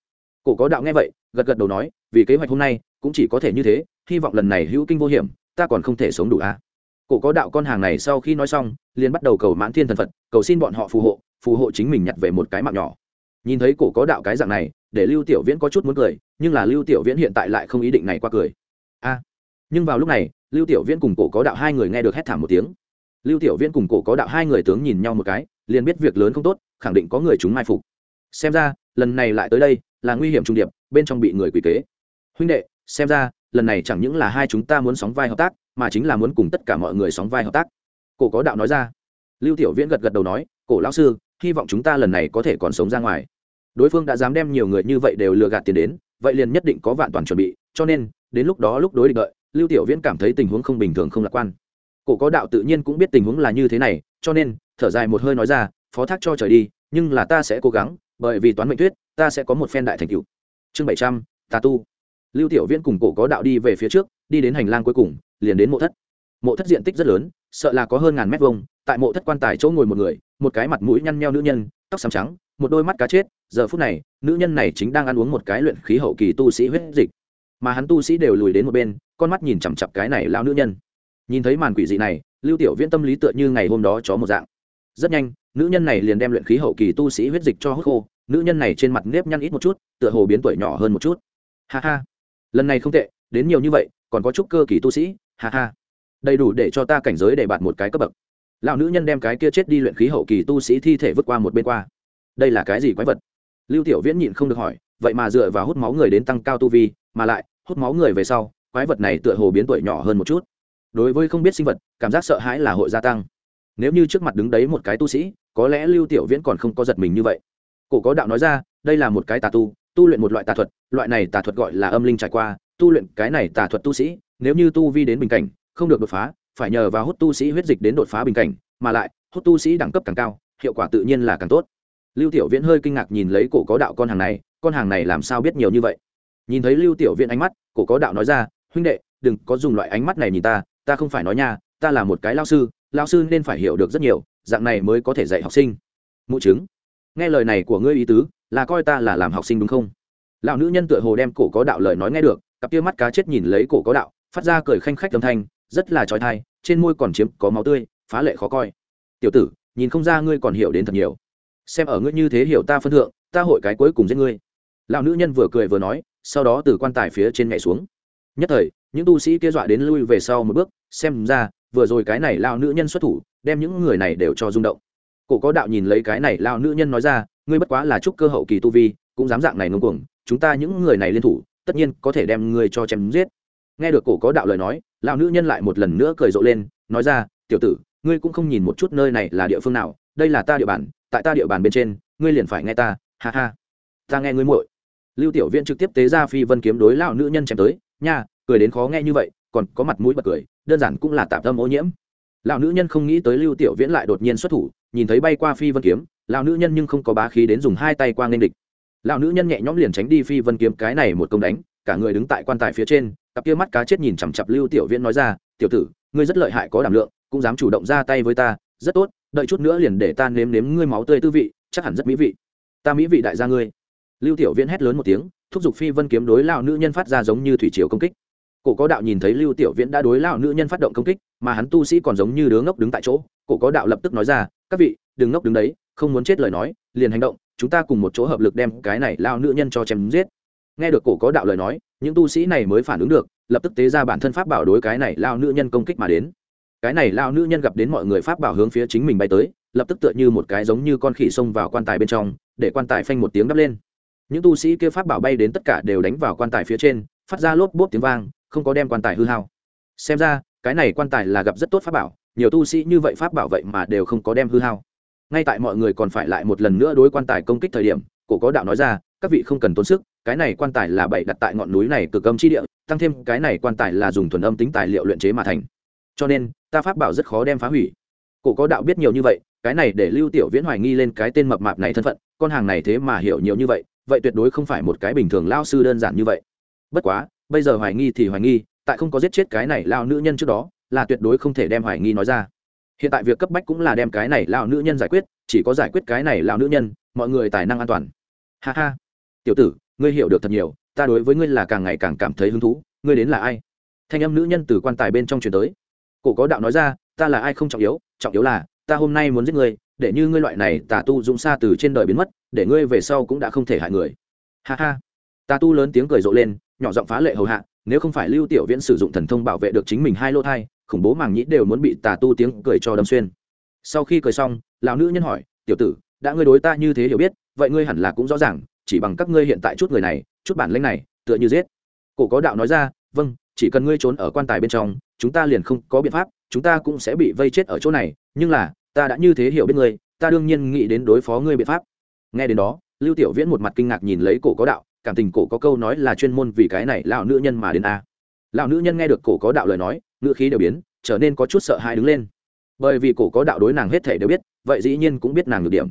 Cổ có đạo nghe vậy, gật gật đầu nói, vì kế hoạch hôm nay, cũng chỉ có thể như thế, hy vọng lần này hữu kinh vô hiểm, ta còn không thể sống đủ a. À? cổ có đạo con hàng này sau khi nói xong, liền bắt đầu cầu mãn thiên thần phật, cầu xin bọn họ phù hộ phù hộ chính mình nhặt về một cái mạng nhỏ. Nhìn thấy cổ có đạo cái dạng này, để lưu tiểu viễn có chút muốn cười, nhưng là lưu tiểu viễn hiện tại lại không ý định này qua cười. A! Nhưng vào lúc này, lưu tiểu viễn cùng cổ có đạo hai người nghe được hét thảm một tiếng. Lưu tiểu viễn cùng cổ có đạo hai người tướng nhìn nhau một cái, liền biết việc lớn không tốt, khẳng định có người chúng mai phục. Xem ra, lần này lại tới đây, là nguy hiểm trung điệp, bên trong bị người quỷ kế. Huynh đệ, xem ra, lần này chẳng những là hai chúng ta muốn sóng vai hợp tác, mà chính là muốn cùng tất cả mọi người sóng vai hợp tác. Cổ có đạo nói ra. Lưu tiểu viễn gật gật đầu nói, cổ lão sư hy vọng chúng ta lần này có thể còn sống ra ngoài. Đối phương đã dám đem nhiều người như vậy đều lừa gạt tiền đến, vậy liền nhất định có vạn toàn chuẩn bị, cho nên, đến lúc đó lúc đối địch đợi, lưu tiểu viễn cảm thấy tình huống không bình thường không lạc quan. Cổ có đạo tự nhiên cũng biết tình huống là như thế này, cho nên, thở dài một hơi nói ra, phó thác cho trời đi, nhưng là ta sẽ cố gắng, bởi vì toán mệnh tuyết, ta sẽ có một phen đại thành cựu chương bảy trăm, tà tu. Lưu tiểu viễn cùng cổ có đạo đi về phía trước, đi đến hành lang cuối cùng, liền đến mộ thất. Mộ thất diện tích rất lớn sợ là có hơn ngàn mét vuông, tại mộ thất quan tài chỗ ngồi một người, một cái mặt mũi nhăn nheo nữ nhân, tóc xám trắng, một đôi mắt cá chết, giờ phút này, nữ nhân này chính đang ăn uống một cái luyện khí hậu kỳ tu sĩ huyết dịch. Mà hắn tu sĩ đều lùi đến một bên, con mắt nhìn chằm chặp cái này lao nữ nhân. Nhìn thấy màn quỷ dị này, lưu tiểu viễn tâm lý tựa như ngày hôm đó chó một dạng. Rất nhanh, nữ nhân này liền đem luyện khí hậu kỳ tu sĩ huyết dịch cho hút khô, nữ nhân này trên mặt nếp nhăn ít một chút, tựa hồ biến tuổi nhỏ hơn một chút. Ha ha. Lần này không tệ, đến nhiều như vậy, còn có chút cơ kỳ tu sĩ. Ha ha đầy đủ để cho ta cảnh giới để bạt một cái cấp bậc. Lão nữ nhân đem cái kia chết đi luyện khí hậu kỳ tu sĩ thi thể vứt qua một bên qua. Đây là cái gì quái vật? Lưu tiểu viễn nhịn không được hỏi, vậy mà dựa vào hút máu người đến tăng cao tu vi, mà lại, hút máu người về sau, quái vật này tựa hồ biến tuổi nhỏ hơn một chút. Đối với không biết sinh vật, cảm giác sợ hãi là hội gia tăng. Nếu như trước mặt đứng đấy một cái tu sĩ, có lẽ lưu tiểu viễn còn không có giật mình như vậy. Cổ có đạo nói ra, đây là một cái tà tu tu luyện một loại tà thuật, loại này tà thuật gọi là âm linh trải qua, tu luyện cái này tà thuật tu sĩ, nếu như tu vi đến bình cảnh không được đột phá, phải nhờ vào hút tu sĩ huyết dịch đến đột phá bình cảnh, mà lại, hút tu sĩ đẳng cấp càng cao, hiệu quả tự nhiên là càng tốt. Lưu tiểu viễn hơi kinh ngạc nhìn lấy cổ có đạo con hàng này, con hàng này làm sao biết nhiều như vậy? Nhìn thấy lưu tiểu viễn ánh mắt, cổ có đạo nói ra, huynh đệ, đừng có dùng loại ánh mắt này nhìn ta ta không phải nói nha, ta là một cái lao sư lao sư nên phải hiểu được rất nhiều, dạng này mới có thể dạy học sinh. Mụ chứng. Nghe lời này của ngươi ý tứ, là coi ta là làm học sinh đúng không? Lão nữ nhân tựa hồ đem cổ có đạo lời nói nghe được, cặp kia mắt cá chết nhìn lấy cổ có đạo, phát ra cười khanh khách âm thanh rất là trói thai, trên môi còn chiếm có máu tươi, phá lệ khó coi. Tiểu tử, nhìn không ra ngươi còn hiểu đến thật nhiều. Xem ở ngươi như thế hiểu ta phân thượng, ta hội cái cuối cùng giết ngươi. Lão nữ nhân vừa cười vừa nói, sau đó từ quan tài phía trên nhảy xuống. Nhất thời, những tu sĩ kia dọa đến lui về sau một bước, xem ra, vừa rồi cái này lao nữ nhân xuất thủ, đem những người này đều cho rung động. Cổ có đạo nhìn lấy cái này lao nữ nhân nói ra, ngươi bất quá là chúc cơ hậu kỳ tu vi, cũng dám dạng này ngông cuồng, chúng ta những người này liên thủ, tất nhiên có thể đem ngươi cho chém giết nghe được cổ có đạo lời nói, lão nữ nhân lại một lần nữa cười rộ lên, nói ra, tiểu tử, ngươi cũng không nhìn một chút nơi này là địa phương nào, đây là ta địa bàn, tại ta địa bàn bên trên, ngươi liền phải nghe ta, ha ha. Ta nghe ngươi muội. Lưu tiểu viễn trực tiếp tế ra phi vân kiếm đối lão nữ nhân chém tới, nha, cười đến khó nghe như vậy, còn có mặt mũi bật cười, đơn giản cũng là tạm tâm ô nhiễm. Lão nữ nhân không nghĩ tới lưu tiểu viễn lại đột nhiên xuất thủ, nhìn thấy bay qua phi vân kiếm, lão nữ nhân nhưng không có bá khí đến dùng hai tay qua nên địch. Lão nữ nhân nhẹ nhõm liền tránh đi phi vân kiếm, cái này một công đánh, cả người đứng tại quan tài phía trên cặp kia mắt cá chết nhìn chằm chặp lưu tiểu viễn nói ra, tiểu tử, ngươi rất lợi hại có đảm lượng, cũng dám chủ động ra tay với ta, rất tốt, đợi chút nữa liền để ta nếm nếm ngươi máu tươi tư vị, chắc hẳn rất mỹ vị. Ta mỹ vị đại gia ngươi. Lưu tiểu viễn hét lớn một tiếng, thúc giục phi vân kiếm đối lão nữ nhân phát ra giống như thủy triều công kích. Cổ có đạo nhìn thấy lưu tiểu viễn đã đối lão nữ nhân phát động công kích, mà hắn tu sĩ còn giống như đứa ngốc đứng tại chỗ, cổ có đạo lập tức nói ra, các vị, đừng ngốc đứng đấy, không muốn chết lời nói, liền hành động, chúng ta cùng một chỗ hợp lực đem cái này lao nữ nhân cho chém giết nghe được cổ có đạo lời nói, những tu sĩ này mới phản ứng được, lập tức tế ra bản thân pháp bảo đối cái này lao nữ nhân công kích mà đến. Cái này lao nữ nhân gặp đến mọi người pháp bảo hướng phía chính mình bay tới, lập tức tựa như một cái giống như con khỉ xông vào quan tài bên trong, để quan tài phanh một tiếng đắp lên. Những tu sĩ kia pháp bảo bay đến tất cả đều đánh vào quan tài phía trên, phát ra lốp bốp tiếng vang, không có đem quan tài hư hao. Xem ra, cái này quan tài là gặp rất tốt pháp bảo, nhiều tu sĩ như vậy pháp bảo vậy mà đều không có đem hư hao. Ngay tại mọi người còn phải lại một lần nữa đối quan tài công kích thời điểm, cổ có đạo nói ra, các vị không cần tốn sức cái này quan tài là bậy đặt tại ngọn núi này cực âm chi địa, tăng thêm cái này quan tài là dùng thuần âm tính tài liệu luyện chế mà thành. Cho nên, ta pháp bảo rất khó đem phá hủy. Cổ có đạo biết nhiều như vậy, cái này để lưu tiểu viễn hoài nghi lên cái tên mập mạp này thân phận, con hàng này thế mà hiểu nhiều như vậy vậy tuyệt đối không phải một cái bình thường lao sư đơn giản như vậy. Bất quá, bây giờ hoài nghi thì hoài nghi, tại không có giết chết cái này lao nữ nhân trước đó, là tuyệt đối không thể đem hoài nghi nói ra. Hiện tại việc cấp bách cũng là đem cái này lao nữ nhân giải quyết, chỉ có giải quyết cái này lao nữ nhân, mọi người tài năng an toàn. Ha ha. Tiểu tử ngươi hiểu được thật nhiều, ta đối với ngươi là càng ngày càng cảm thấy hứng thú, ngươi đến là ai? Thanh âm nữ nhân từ quan tài bên trong truyền tới. Cổ có đạo nói ra, ta là ai không trọng yếu trọng yếu là, ta hôm nay muốn giết ngươi, để như ngươi loại này tà tu dũng xa từ trên đời biến mất, để ngươi về sau cũng đã không thể hại người. Ha ha. Tà tu lớn tiếng cười rộ lên, nhỏ giọng phá lệ hầu hạ, nếu không phải lưu tiểu viễn sử dụng thần thông bảo vệ được chính mình hai lô thai, khủng bố màng nhĩ đều muốn bị tà tu tiếng cười cho đâm xuyên. Sau khi cười xong, lão nữ nhân hỏi, tiểu tử, đã ngươi đối ta như thế hiểu biết, vậy ngươi hẳn là cũng rõ ràng chỉ bằng các ngươi hiện tại chút người này, chút bản lĩnh này, tựa như giết. Cổ có đạo nói ra vâng chỉ cần ngươi trốn ở quan tài bên trong, chúng ta liền không có biện pháp, chúng ta cũng sẽ bị vây chết ở chỗ này, nhưng là, ta đã như thế hiểu biết ngươi, ta đương nhiên nghĩ đến đối phó ngươi biện pháp. Nghe đến đó, lưu tiểu viễn một mặt kinh ngạc nhìn lấy cổ có đạo, cảm tình cổ có câu nói là chuyên môn vì cái này lão nữ nhân mà đến a. Lão nữ nhân nghe được cổ có đạo lời nói, ngữ khí đều biến, trở nên có chút sợ hãi đứng lên. Bởi vì cổ có đạo đối nàng hết thể đều biết, vậy dĩ nhiên cũng biết nàng nhược điểm.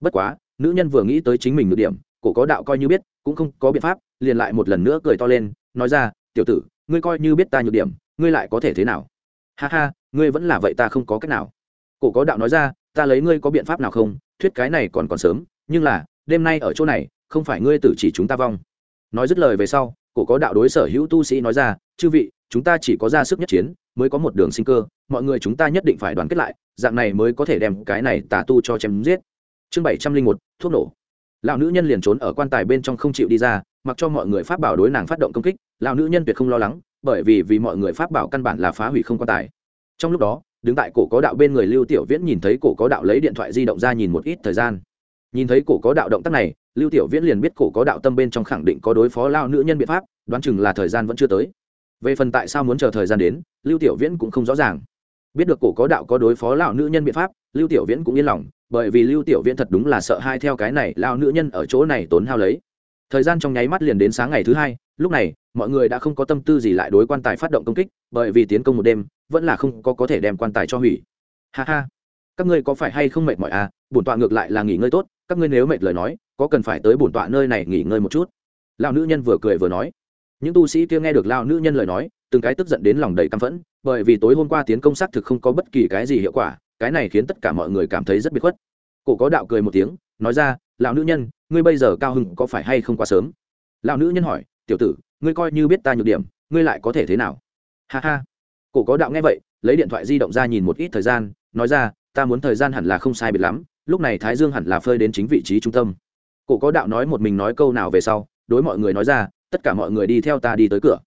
Bất quá, nữ nhân vừa nghĩ tới chính mình nhược điểm cổ có đạo coi như biết, cũng không có biện pháp, liền lại một lần nữa cười to lên, nói ra, tiểu tử, ngươi coi như biết ta nhược điểm, ngươi lại có thể thế nào? Ha ha, ngươi vẫn là vậy ta không có cách nào. Cổ có đạo nói ra, ta lấy ngươi có biện pháp nào không? Thuyết cái này còn còn sớm, nhưng là, đêm nay ở chỗ này, không phải ngươi tử chỉ chúng ta vong. Nói dứt lời về sau, cổ có đạo đối sở hữu tu sĩ nói ra, chư vị, chúng ta chỉ có ra sức nhất chiến, mới có một đường sinh cơ, mọi người chúng ta nhất định phải đoàn kết lại, dạng này mới có thể đem cái này tà tu cho chém giết. Chương bảy trăm linh một, thuốc nổ lão nữ nhân liền trốn ở quan tài bên trong không chịu đi ra, mặc cho mọi người pháp bảo đối nàng phát động công kích, lão nữ nhân tuyệt không lo lắng, bởi vì vì mọi người pháp bảo căn bản là phá hủy không quan tài. Trong lúc đó, đứng tại cổ có đạo bên người lưu tiểu viễn nhìn thấy cổ có đạo lấy điện thoại di động ra nhìn một ít thời gian. Nhìn thấy cổ có đạo động tác này, lưu tiểu viễn liền biết cổ có đạo tâm bên trong khẳng định có đối phó lao nữ nhân biện pháp, đoán chừng là thời gian vẫn chưa tới. Về phần tại sao muốn chờ thời gian đến, lưu tiểu viễn cũng không rõ ràng. Biết được cổ có đạo có đối phó lão nữ nhân biện pháp, lưu tiểu viễn cũng yên lòng bởi vì lưu tiểu viễn thật đúng là sợ hai theo cái này lao nữ nhân ở chỗ này tốn hao lấy. Thời gian trong nháy mắt liền đến sáng ngày thứ hai, lúc này, mọi người đã không có tâm tư gì lại đối quan tài phát động công kích, bởi vì tiến công một đêm, vẫn là không có có thể đem quan tài cho hủy. Ha ha. Các ngươi có phải hay không mệt mỏi à? Bổn tọa ngược lại là nghỉ ngơi tốt, các ngươi nếu mệt lời nói, có cần phải tới bổn tọa nơi này nghỉ ngơi một chút? Lao nữ nhân vừa cười vừa nói. Những tu sĩ kia nghe được lao nữ nhân lời nói, từng cái tức giận đến lòng đầy căm phẫn, bởi vì tối hôm qua tiến công xác thực không có bất kỳ cái gì hiệu quả cái này khiến tất cả mọi người cảm thấy rất biệt khuất. Cổ có đạo cười một tiếng, nói ra, lão nữ nhân, ngươi bây giờ cao hưng có phải hay không quá sớm? Lão nữ nhân hỏi, tiểu tử, ngươi coi như biết ta nhược điểm, ngươi lại có thể thế nào? Ha ha. Cổ có đạo nghe vậy, lấy điện thoại di động ra nhìn một ít thời gian, nói ra, ta muốn thời gian hẳn là không sai biệt lắm, lúc này thái dương hẳn là phơi đến chính vị trí trung tâm. Cổ có đạo nói một mình nói câu nào về sau, đối mọi người nói ra, tất cả mọi người đi theo ta đi tới cửa.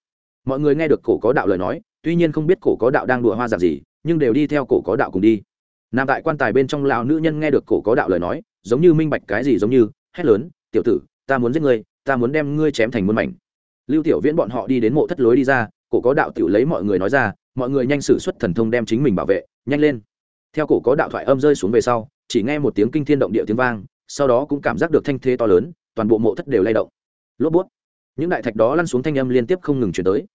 Mọi người nghe được cổ có đạo lời nói, tuy nhiên không biết cổ có đạo đang đùa hoa giả gì, nhưng đều đi theo cổ có đạo cùng đi nằm tại quan tài bên trong lão nữ nhân nghe được cổ có đạo lời nói, giống như minh bạch cái gì giống như, hét lớn, tiểu tử, ta muốn giết ngươi, ta muốn đem ngươi chém thành muôn mảnh. Lưu tiểu viễn bọn họ đi đến mộ thất lối đi ra, cổ có đạo tiểu lấy mọi người nói ra, mọi người nhanh sử xuất thần thông đem chính mình bảo vệ, nhanh lên. Theo cổ có đạo thoại âm rơi xuống về sau, chỉ nghe một tiếng kinh thiên động địa tiếng vang, sau đó cũng cảm giác được thanh thế to lớn, toàn bộ mộ thất đều lay động. Lốp bút. Những đại thạch đó lăn xuống thanh âm liên tiếp không ngừng chuyển tới.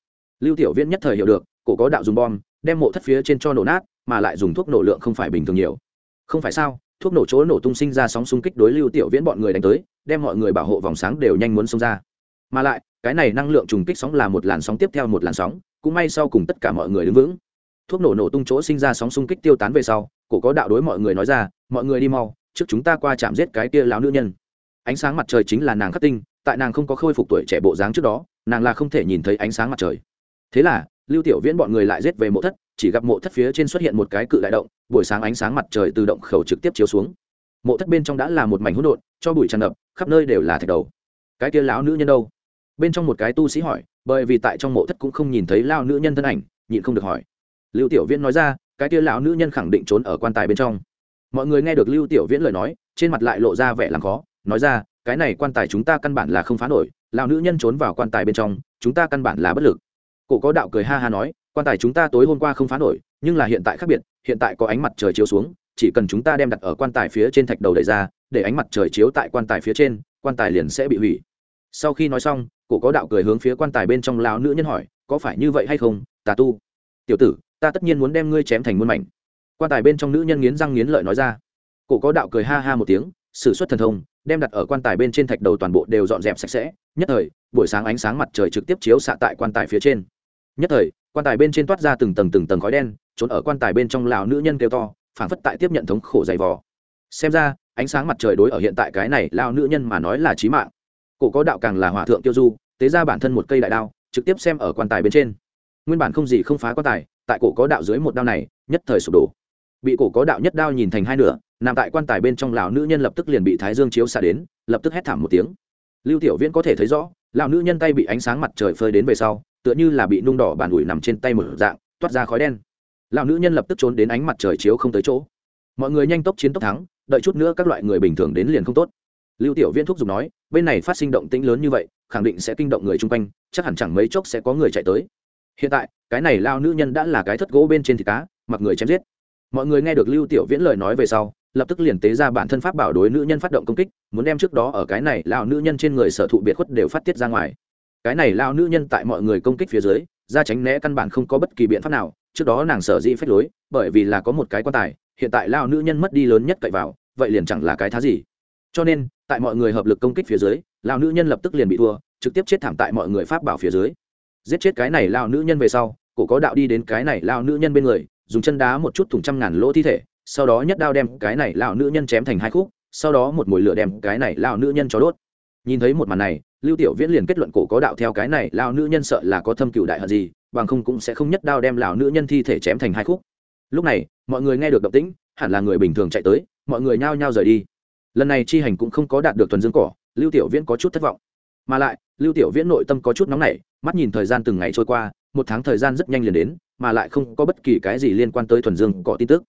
Lưu tiểu viễn nhất thời hiểu được, cổ có đạo dùng bom đem mộ thất phía trên cho nổ nát, mà lại dùng thuốc nổ lượng không phải bình thường nhiều. Không phải sao, thuốc nổ chỗ nổ tung sinh ra sóng xung kích đối lưu tiểu viễn bọn người đánh tới, đem mọi người bảo hộ vòng sáng đều nhanh muốn xông ra. Mà lại, cái này năng lượng trùng kích sóng là một làn sóng tiếp theo một làn sóng, cũng may sau cùng tất cả mọi người đứng vững. Thuốc nổ nổ tung chỗ sinh ra sóng xung kích tiêu tán về sau, cổ có đạo đối mọi người nói ra, mọi người đi mau, trước chúng ta qua chạm giết cái kia lão nữ nhân. Ánh sáng mặt trời chính là nàng khắc tinh, tại nàng không có khôi phục tuổi trẻ bộ dáng trước đó, nàng là không thể nhìn thấy ánh sáng mặt trời. Thế là lưu tiểu viễn bọn người lại rết về mộ thất, chỉ gặp mộ thất phía trên xuất hiện một cái cự đại động, buổi sáng ánh sáng mặt trời từ động khẩu trực tiếp chiếu xuống. Mộ thất bên trong đã là một mảnh hỗn độn, cho bụi tràn ngập, khắp nơi đều là thạch đầu. Cái kia lão nữ nhân đâu? Bên trong một cái tu sĩ hỏi, bởi vì tại trong mộ thất cũng không nhìn thấy lao nữ nhân thân ảnh, nhịn không được hỏi. Lưu tiểu viễn nói ra, cái kia lão nữ nhân khẳng định trốn ở quan tài bên trong. Mọi người nghe được lưu tiểu viễn lời nói, trên mặt lại lộ ra vẻ làm khó, nói ra, cái này quan tài chúng ta căn bản là không phá nổi, lão nữ nhân trốn vào quan tài bên trong, chúng ta căn bản là bất lực cổ có đạo cười ha ha nói, quan tài chúng ta tối hôm qua không phá nổi, nhưng là hiện tại khác biệt, hiện tại có ánh mặt trời chiếu xuống, chỉ cần chúng ta đem đặt ở quan tài phía trên thạch đầu đẩy ra, để ánh mặt trời chiếu tại quan tài phía trên, quan tài liền sẽ bị hủy. Sau khi nói xong, cổ có đạo cười hướng phía quan tài bên trong lão nữ nhân hỏi, có phải như vậy hay không, tà tu? Tiểu tử, ta tất nhiên muốn đem ngươi chém thành muôn mảnh. Quan tài bên trong nữ nhân nghiến răng nghiến lợi nói ra. Cổ có đạo cười ha ha một tiếng s ử suất thần thông, đem đặt ở quan tài bên trên thạch đầu toàn bộ đều dọn dẹp sạch sẽ, nhất thời, buổi sáng ánh sáng mặt trời trực tiếp chiếu xạ tại quan tài phía trên nhất thời, quan tài bên trên toát ra từng tầng từng tầng khói đen, trốn ở quan tài bên trong lào nữ nhân kêu to phản phất tại tiếp nhận thống khổ dày vò. Xem ra, ánh sáng mặt trời đối ở hiện tại cái này lao nữ nhân mà nói là trí mạng. Cổ có đạo càng là hòa thượng tiêu du, tế ra bản thân một cây đại đao, trực tiếp xem ở quan tài bên trên. Nguyên bản không gì không phá quan tài, tại cổ có đạo dưới một đao này, nhất thời sụp đổ. Bị cổ có đạo nhất đao nhìn thành hai nửa, nằm tại quan tài bên trong lão nữ nhân lập tức liền bị thái dương chiếu xả đến, lập tức hét thảm một tiếng. Lưu tiểu viễn có thể thấy rõ, lão nữ nhân tay bị ánh sáng mặt trời phơi đến về sau tựa như là bị nung đỏ bàn ủi nằm trên tay một dạng, toát ra khói đen. Lão nữ nhân lập tức trốn đến ánh mặt trời chiếu không tới chỗ. Mọi người nhanh tốc chiến tốc thắng, đợi chút nữa các loại người bình thường đến liền không tốt. Lưu tiểu viễn thúc giục nói, bên này phát sinh động tĩnh lớn như vậy, khẳng định sẽ kinh động người chung quanh, chắc hẳn chẳng mấy chốc sẽ có người chạy tới. Hiện tại, cái này lao nữ nhân đã là cái thất gỗ bên trên thịt cá, mặc người chém giết. Mọi người nghe được lưu tiểu viễn lời nói về sau, lập tức liền tế ra bản thân pháp bảo đối nữ nhân phát động công kích, muốn đem trước đó ở cái này lao nữ nhân trên người sở thụ biệt khuất đều phát tiết ra ngoài cái này lao nữ nhân tại mọi người công kích phía dưới, ra tránh né căn bản không có bất kỳ biện pháp nào, trước đó nàng sở dĩ phép lối, bởi vì là có một cái quan tài, hiện tại lao nữ nhân mất đi lớn nhất cậy vào, vậy liền chẳng là cái thá gì. Cho nên, tại mọi người hợp lực công kích phía dưới, lao nữ nhân lập tức liền bị thua, trực tiếp chết thảm tại mọi người pháp bảo phía dưới. Giết chết cái này lao nữ nhân về sau, cổ có đạo đi đến cái này lao nữ nhân bên người, dùng chân đá một chút thủng trăm ngàn lỗ thi thể, sau đó nhất đao đem cái này lao nữ nhân chém thành hai khúc, sau đó một mồi lửa đem cái này lao nữ nhân cho đốt. Nhìn thấy một màn này lưu tiểu viễn liền kết luận cổ có đạo theo cái này lao nữ nhân sợ là có thâm cựu đại hận gì, bằng không cũng sẽ không nhất đao đem lão nữ nhân thi thể chém thành hai khúc. Lúc này, mọi người nghe được động tĩnh, hẳn là người bình thường chạy tới, mọi người nhao nhao rời đi. Lần này chi hành cũng không có đạt được tuần dương cỏ, lưu tiểu viễn có chút thất vọng. Mà lại, lưu tiểu viễn nội tâm có chút nóng nảy, mắt nhìn thời gian từng ngày trôi qua, một tháng thời gian rất nhanh liền đến, mà lại không có bất kỳ cái gì liên quan tới thuần dương cỏ tin tức.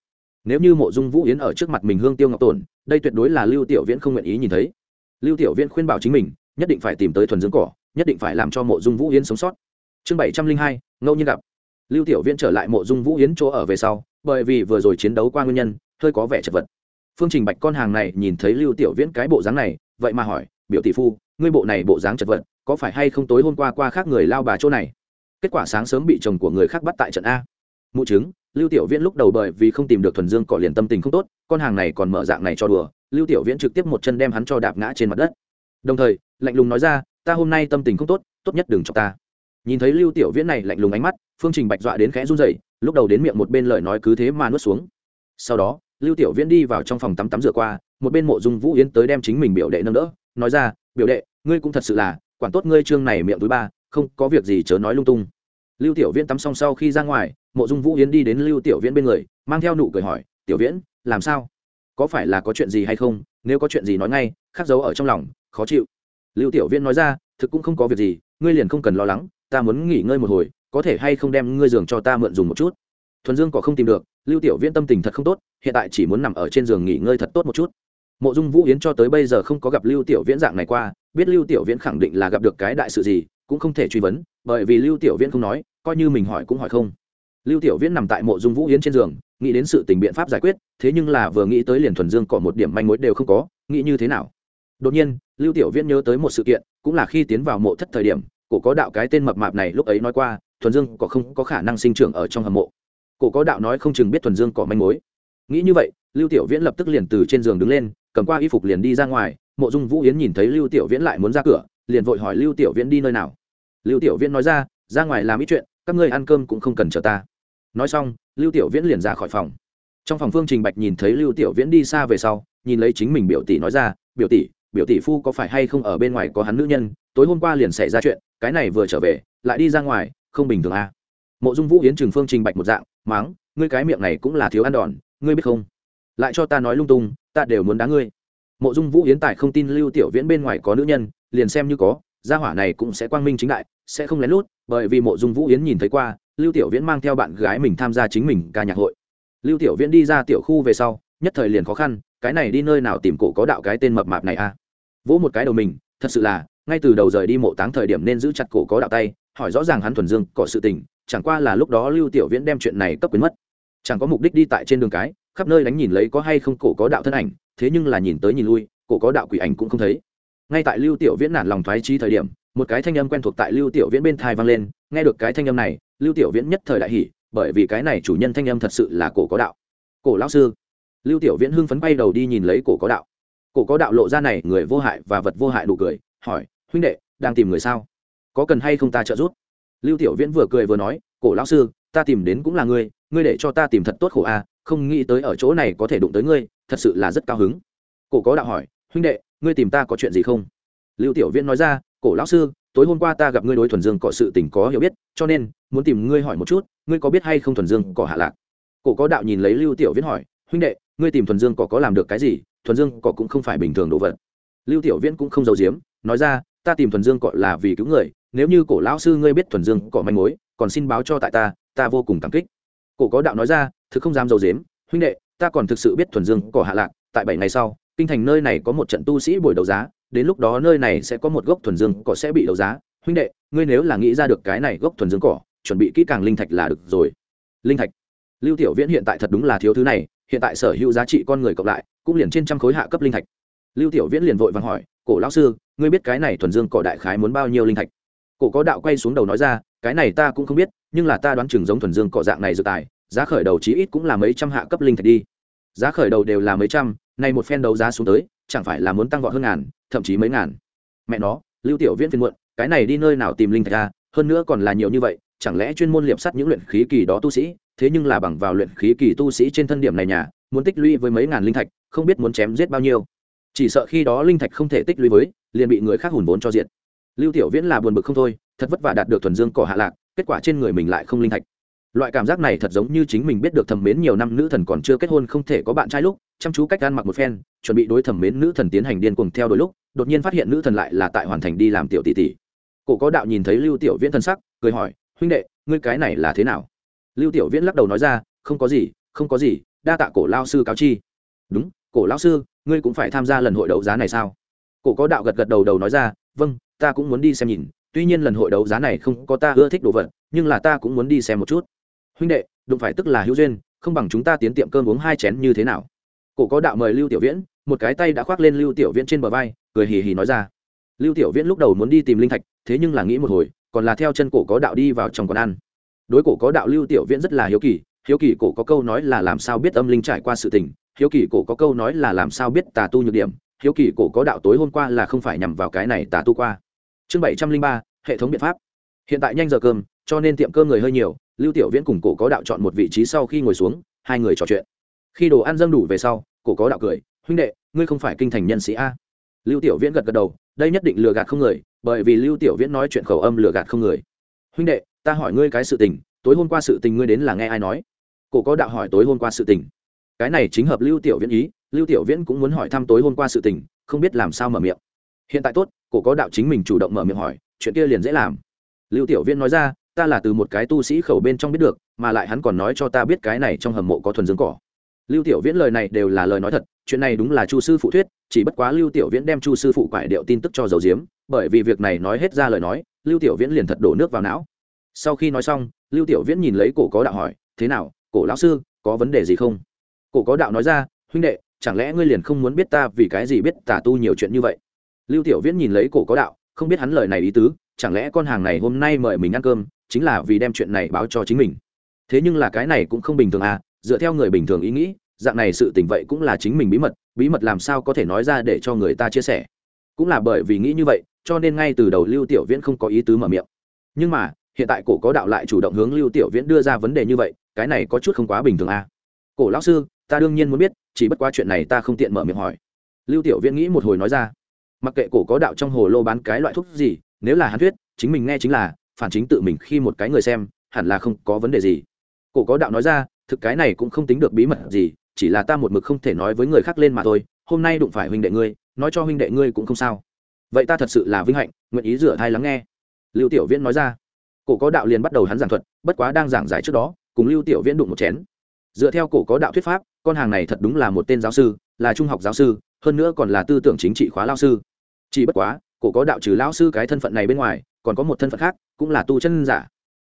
Nếu như mộ dung vũ yến ở trước mặt mình hương tiêu ngọc tổn, đây tuyệt đối là lưu tiểu viễn không nguyện ý nhìn thấy. Lưu tiểu viễn khuyên bảo chính mình nhất định phải tìm tới thuần dương cỏ, nhất định phải làm cho mộ dung vũ yến sống sót. Chương bảy trăm linh hai, ngẫu nhiên gặp. Lưu tiểu viễn trở lại mộ dung vũ yến chỗ ở về sau, bởi vì vừa rồi chiến đấu qua nguyên nhân, hơi có vẻ chật vật. Phương trình bạch con hàng này nhìn thấy lưu tiểu viễn cái bộ dáng này, vậy mà hỏi, biểu tỷ phu, ngươi bộ này bộ dáng chật vật, có phải hay không tối hôm qua qua khác người lao bà chỗ này? Kết quả sáng sớm bị chồng của người khác bắt tại trận a. Mụ chứng, lưu tiểu viễn lúc đầu bởi vì không tìm được thuần dương cỏ liền tâm tình không tốt, con hàng này còn mở dạng này cho đùa, lưu tiểu viễn trực tiếp một chân đem hắn cho đạp ngã trên mặt đất. Đồng thời lạnh lùng nói ra, ta hôm nay tâm tình không tốt tốt nhất đừng cho ta. Nhìn thấy lưu tiểu viễn này lạnh lùng ánh mắt, phương trình bạch dọa đến khẽ run rẩy, lúc đầu đến miệng một bên lời nói cứ thế mà nuốt xuống. Sau đó, lưu tiểu viễn đi vào trong phòng tắm tắm rửa qua, một bên mộ dung vũ yến tới đem chính mình biểu đệ nâng đỡ, nói ra, biểu đệ, ngươi cũng thật sự là, quản tốt ngươi trương này miệng túi ba, không có việc gì chớ nói lung tung. Lưu tiểu viễn tắm xong sau khi ra ngoài, mộ dung vũ yến đi đến lưu tiểu viễn bên người, mang theo nụ cười hỏi, tiểu viễn, làm sao? Có phải là có chuyện gì hay không? Nếu có chuyện gì nói ngay, khắc dấu ở trong lòng, khó chịu lưu tiểu viễn nói ra, thực cũng không có việc gì, ngươi liền không cần lo lắng, ta muốn nghỉ ngơi một hồi, có thể hay không đem ngươi giường cho ta mượn dùng một chút? Thuần dương có không tìm được, lưu tiểu viễn tâm tình thật không tốt, hiện tại chỉ muốn nằm ở trên giường nghỉ ngơi thật tốt một chút. Mộ dung vũ yến cho tới bây giờ không có gặp lưu tiểu viễn dạng này qua, biết lưu tiểu viễn khẳng định là gặp được cái đại sự gì, cũng không thể truy vấn, bởi vì lưu tiểu viễn không nói, coi như mình hỏi cũng hỏi không. Lưu tiểu viễn nằm tại mộ dung vũ yến trên giường, nghĩ đến sự tình biện pháp giải quyết, thế nhưng là vừa nghĩ tới liền thuần dương cỏ một điểm manh mối đều không có, nghĩ như thế nào? Đột nhiên, lưu tiểu viễn nhớ tới một sự kiện, cũng là khi tiến vào mộ thất thời điểm, cổ có đạo cái tên mập mạp này lúc ấy nói qua, thuần dương có không có khả năng sinh trưởng ở trong hầm mộ. Cổ có đạo nói không chừng biết thuần dương có manh mối. Nghĩ như vậy, lưu tiểu viễn lập tức liền từ trên giường đứng lên, cầm qua y phục liền đi ra ngoài, mộ dung vũ yến nhìn thấy lưu tiểu viễn lại muốn ra cửa, liền vội hỏi lưu tiểu viễn đi nơi nào. Lưu tiểu viễn nói ra ra ngoài làm ít chuyện, các ngươi ăn cơm cũng không cần chờ ta. Nói xong, lưu tiểu viễn liền ra khỏi phòng. Trong phòng phương trình bạch nhìn thấy lưu tiểu viễn đi xa về sau, nhìn lấy chính mình biểu tỷ nói ra, biểu tỷ biểu tỷ phu có phải hay không ở bên ngoài có hắn nữ nhân, tối hôm qua liền xảy ra chuyện, cái này vừa trở về, lại đi ra ngoài, không bình thường à. mộ dung vũ yến trường phương trình bạch một dạng, máng, ngươi cái miệng này cũng là thiếu ăn đòn, ngươi biết không lại cho ta nói lung tung, ta đều muốn đá ngươi mộ dung vũ yến tài không tin lưu tiểu viễn bên ngoài có nữ nhân, liền xem như có, gia hỏa này cũng sẽ quang minh chính đại, sẽ không lén lút, bởi vì mộ dung vũ yến nhìn thấy qua, lưu tiểu viễn mang theo bạn gái mình tham gia chính mình ca nhạc hội lưu tiểu viễn đi ra tiểu khu về sau, nhất thời liền khó khăn, cái này đi nơi nào tìm cổ có đạo cái tên mập mạp này a à? Vỗ một cái đầu mình, thật sự là, ngay từ đầu rời đi mộ táng thời điểm nên giữ chặt cổ có đạo tay, hỏi rõ ràng hắn thuần dương có sự tình, chẳng qua là lúc đó lưu tiểu viễn đem chuyện này cấp quyến mất. Chẳng có mục đích đi tại trên đường cái, khắp nơi đánh nhìn lấy có hay không cổ có đạo thân ảnh, thế nhưng là nhìn tới nhìn lui, cổ có đạo quỷ ảnh cũng không thấy. Ngay tại lưu tiểu viễn nản lòng thoái trí thời điểm, một cái thanh âm quen thuộc tại lưu tiểu viễn bên thai vang lên, nghe được cái thanh âm này, lưu tiểu viễn nhất thời đại hỉ, bởi vì cái này chủ nhân thanh âm thật sự là cổ có đạo. Cổ lão sư. Lưu tiểu viễn hưng phấn bay đầu đi nhìn lấy cổ có đạo cổ có đạo lộ ra này, người vô hại và vật vô hại đủ cười, hỏi, huynh đệ, đang tìm người sao? Có cần hay không ta trợ giúp? Lưu tiểu viễn vừa cười vừa nói, cổ lão sư, ta tìm đến cũng là ngươi ngươi để cho ta tìm thật tốt khổ a, không nghĩ tới ở chỗ này có thể đụng tới ngươi, thật sự là rất cao hứng. Cổ có đạo hỏi, huynh đệ, ngươi tìm ta có chuyện gì không? Lưu tiểu viễn nói ra, cổ lão sư, tối hôm qua ta gặp ngươi đối thuần dương có sự tình có hiểu biết, cho nên, muốn tìm ngươi hỏi một chút, ngươi có biết hay không thuần dương có hạ lạc? Cổ có đạo nhìn lấy lưu tiểu viễn hỏi, huynh đệ ngươi tìm thuần dương cỏ có làm được cái gì, thuần dương cỏ cũng không phải bình thường đồ vật. Lưu tiểu viễn cũng không giấu giếm, nói ra, ta tìm thuần dương cỏ là vì cứu người, nếu như cổ lão sư ngươi biết thuần dương cỏ manh mối, còn xin báo cho tại ta ta vô cùng cảm kích. Cổ có đạo nói ra thực không dám giấu giếm, huynh đệ, ta còn thực sự biết thuần dương cỏ hạ lạc, tại bảy ngày sau, kinh thành nơi này có một trận tu sĩ buổi đấu giá, đến lúc đó nơi này sẽ có một gốc thuần dương cỏ sẽ bị đấu giá. Huynh đệ, ngươi nếu là nghĩ ra được cái này gốc thuần dương cỏ, chuẩn bị kỹ càng linh thạch là được rồi. Linh thạch. Lưu tiểu viễn hiện tại thật đúng là thiếu thứ này hiện tại sở hữu giá trị con người cộng lại, cũng liền trên trăm khối hạ cấp linh thạch. Lưu tiểu viễn liền vội vàng hỏi, cổ lão sư, ngươi biết cái này thuần dương cỏ đại khái muốn bao nhiêu linh thạch? Cổ có đạo quay xuống đầu nói ra, cái này ta cũng không biết, nhưng là ta đoán chừng giống thuần dương cỏ dạng này dự tài, giá khởi đầu chí ít cũng là mấy trăm hạ cấp linh thạch đi. Giá khởi đầu đều là mấy trăm, nay một phen đấu giá xuống tới, chẳng phải là muốn tăng vọt hơn ngàn, thậm chí mấy ngàn. Mẹ nó, lưu tiểu viễn phiền muộn, cái này đi nơi nào tìm linh thạch ra hơn nữa còn là nhiều như vậy chẳng lẽ chuyên môn liệp sắt những luyện khí kỳ đó tu sĩ? Thế nhưng là bằng vào luyện khí kỳ tu sĩ trên thân điểm này nhà, muốn tích lũy với mấy ngàn linh thạch, không biết muốn chém giết bao nhiêu. Chỉ sợ khi đó linh thạch không thể tích lũy với, liền bị người khác hùn vốn cho diện lưu tiểu viễn là buồn bực không thôi, thật vất vả đạt được thuần dương cỏ hạ lạc, kết quả trên người mình lại không linh thạch. Loại cảm giác này thật giống như chính mình biết được thẩm mến nhiều năm nữ thần còn chưa kết hôn không thể có bạn trai lúc, chăm chú cách ăn mặc một phen, chuẩn bị đối thẩm mến nữ thần tiến hành điên cuồng theo đôi lúc, đột nhiên phát hiện nữ thần lại là tại hoàn thành đi làm tiểu tỷ tỷ. Cổ có đạo nhìn thấy lưu tiểu viễn thân sắc, cười hỏi huynh đệ, ngươi cái này là thế nào? Lưu tiểu viễn lắc đầu nói ra, không có gì, không có gì, đa tạ cổ lao sư cáo chi. Đúng, cổ lao sư, ngươi cũng phải tham gia lần hội đấu giá này sao? Cổ có đạo gật gật đầu đầu nói ra vâng ta cũng muốn đi xem nhìn, tuy nhiên lần hội đấu giá này không có ta ưa thích đồ vật, nhưng là ta cũng muốn đi xem một chút. Huynh đệ, đụng phải tức là hữu duyên, không bằng chúng ta tiến tiệm cơm uống hai chén như thế nào? Cổ có đạo mời lưu tiểu viễn, một cái tay đã khoác lên lưu tiểu viễn trên bờ vai, cười hì hì nói ra. Lưu tiểu viễn lúc đầu muốn đi tìm linh thạch, thế nhưng là nghĩ một hồi còn là theo chân cổ có đạo đi vào trong quán ăn. Đối cổ có đạo lưu tiểu viễn rất là hiếu kỳ hiếu kỳ cổ có câu nói là làm sao biết âm linh trải qua sự tình, hiếu kỳ cổ có câu nói là làm sao biết tà tu nhược điểm, hiếu kỳ cổ có đạo tối hôm qua là không phải nhằm vào cái này tà tu qua. Chương bảy trăm linh ba, hệ thống biện pháp. Hiện tại nhanh giờ cơm, cho nên tiệm cơm người hơi nhiều, lưu tiểu viễn cùng cổ có đạo chọn một vị trí sau khi ngồi xuống, hai người trò chuyện. Khi đồ ăn dâng đủ về sau, cổ có đạo cười, huynh đệ, ngươi không phải kinh thành nhân sĩ a? Lưu tiểu viễn gật gật đầu đây nhất định lừa gạt không người, bởi vì lưu tiểu viễn nói chuyện khẩu âm lừa gạt không người. Huynh đệ, ta hỏi ngươi cái sự tình, tối hôm qua sự tình ngươi đến là nghe ai nói? Cổ có đạo hỏi tối hôm qua sự tình. Cái này chính hợp lưu tiểu viễn ý, lưu tiểu viễn cũng muốn hỏi thăm tối hôm qua sự tình, không biết làm sao mở miệng. Hiện tại tốt, cổ có đạo chính mình chủ động mở miệng hỏi, chuyện kia liền dễ làm. Lưu tiểu viễn nói ra, ta là từ một cái tu sĩ khẩu bên trong biết được, mà lại hắn còn nói cho ta biết cái này trong hầm mộ có thuần dương cỏ. Lưu tiểu viễn lời này đều là lời nói thật chuyện này đúng là chu sư phụ thuyết, chỉ bất quá lưu tiểu viễn đem chu sư phụ quải điệu tin tức cho dầu diếm bởi vì việc này nói hết ra lời nói, lưu tiểu viễn liền thật đổ nước vào não. Sau khi nói xong, lưu tiểu viễn nhìn lấy cổ có đạo hỏi, thế nào, cổ lão sư, có vấn đề gì không? Cổ có đạo nói ra, huynh đệ, chẳng lẽ ngươi liền không muốn biết ta vì cái gì biết tà tu nhiều chuyện như vậy? Lưu tiểu viễn nhìn lấy cổ có đạo, không biết hắn lời này ý tứ, chẳng lẽ con hàng này hôm nay mời mình ăn cơm, chính là vì đem chuyện này báo cho chính mình? Thế nhưng là cái này cũng không bình thường à dựa theo người bình thường ý nghĩ dạng này sự tình vậy cũng là chính mình bí mật bí mật làm sao có thể nói ra để cho người ta chia sẻ. Cũng là bởi vì nghĩ như vậy, cho nên ngay từ đầu lưu tiểu viễn không có ý tứ mở miệng. Nhưng mà, hiện tại cổ có đạo lại chủ động hướng lưu tiểu viễn đưa ra vấn đề như vậy, cái này có chút không quá bình thường à? Cổ lão sư, ta đương nhiên muốn biết, chỉ bất qua chuyện này ta không tiện mở miệng hỏi. Lưu tiểu viễn nghĩ một hồi nói ra. Mặc kệ cổ có đạo trong hồ lô bán cái loại thuốc gì, nếu là hắn thuyết, chính mình nghe chính là, phản chính tự mình khi một cái người xem, hẳn là không có vấn đề gì. Cổ có đạo nói ra, thực cái này cũng không tính được bí mật gì chỉ là ta một mực không thể nói với người khác lên mà thôi, hôm nay đụng phải huynh đệ ngươi, nói cho huynh đệ ngươi cũng không sao. Vậy ta thật sự là vinh hạnh, nguyện ý rửa thai lắng nghe. Lưu tiểu viễn nói ra. Cổ có đạo liền bắt đầu hắn giảng thuật, bất quá đang giảng giải trước đó, cùng lưu tiểu viễn đụng một chén. Dựa theo cổ có đạo thuyết pháp, con hàng này thật đúng là một tên giáo sư, là trung học giáo sư, hơn nữa còn là tư tưởng chính trị khóa lao sư. Chỉ bất quá, cổ có đạo trừ lao sư cái thân phận này bên ngoài, còn có một thân phận khác, cũng là tu chân giả.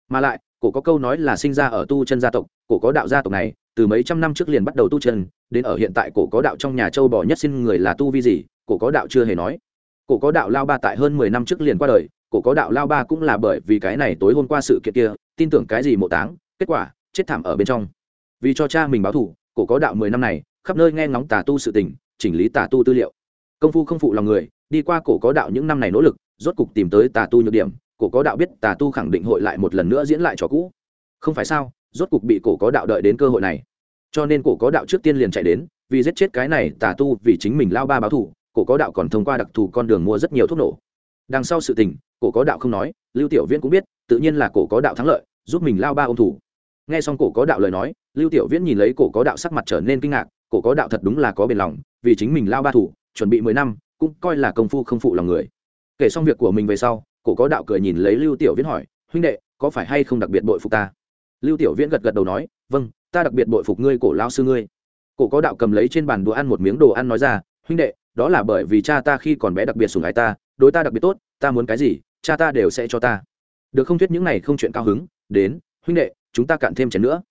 Mà lại, cổ có câu nói là sinh ra ở tu chân gia tộc, cổ có đạo gia tộc này từ mấy trăm năm trước liền bắt đầu tu chân, đến ở hiện tại cổ có đạo trong nhà châu bò nhất xin người là tu vi gì, cổ có đạo chưa hề nói. Cổ có đạo lao ba tại hơn mười năm trước liền qua đời, cổ có đạo lao ba cũng là bởi vì cái này tối hôm qua sự kiện kia, tin tưởng cái gì mộ táng, kết quả, chết thảm ở bên trong. Vì cho cha mình báo thủ cổ có đạo mười năm này, khắp nơi nghe ngóng tà tu sự tình, chỉnh lý tà tu tư liệu. Công phu không phụ lòng người, đi qua cổ có đạo những năm này nỗ lực, rốt cục tìm tới tà tu nhược điểm, cổ có đạo biết tà tu khẳng định hội lại một lần nữa diễn lại trò cũ. Không phải sao? Rốt cục bị cổ có đạo đợi đến cơ hội này. Cho nên cổ có đạo trước tiên liền chạy đến, vì giết chết cái này tà tu, vì chính mình lao ba báo thủ cổ có đạo còn thông qua đặc thù con đường mua rất nhiều thuốc nổ. Đằng sau sự tình, cổ có đạo không nói, lưu tiểu viễn cũng biết, tự nhiên là cổ có đạo thắng lợi, giúp mình lao ba ông thủ. Nghe xong cổ có đạo lời nói, lưu tiểu viễn nhìn lấy cổ có đạo sắc mặt trở nên kinh ngạc, cổ có đạo thật đúng là có bền lòng, vì chính mình lao ba thủ, chuẩn bị mười năm, cũng coi là công phu không phụ lòng người. Kể xong việc của mình về sau, cổ có đạo cười nhìn lấy lưu tiểu viễn hỏi, huynh đệ, có phải hay không đặc biệt bội phục ta? Lưu tiểu viễn gật gật đầu nói vâng ta đặc biệt bội phục ngươi, cổ lao sư ngươi. Cổ có đạo cầm lấy trên bàn đũa ăn một miếng đồ ăn nói ra, huynh đệ, đó là bởi vì cha ta khi còn bé đặc biệt sủng ái ta, đối ta đặc biệt tốt, ta muốn cái gì, cha ta đều sẽ cho ta. Được không thuyết những này không chuyện cao hứng, đến, huynh đệ, chúng ta cạn thêm chén nữa.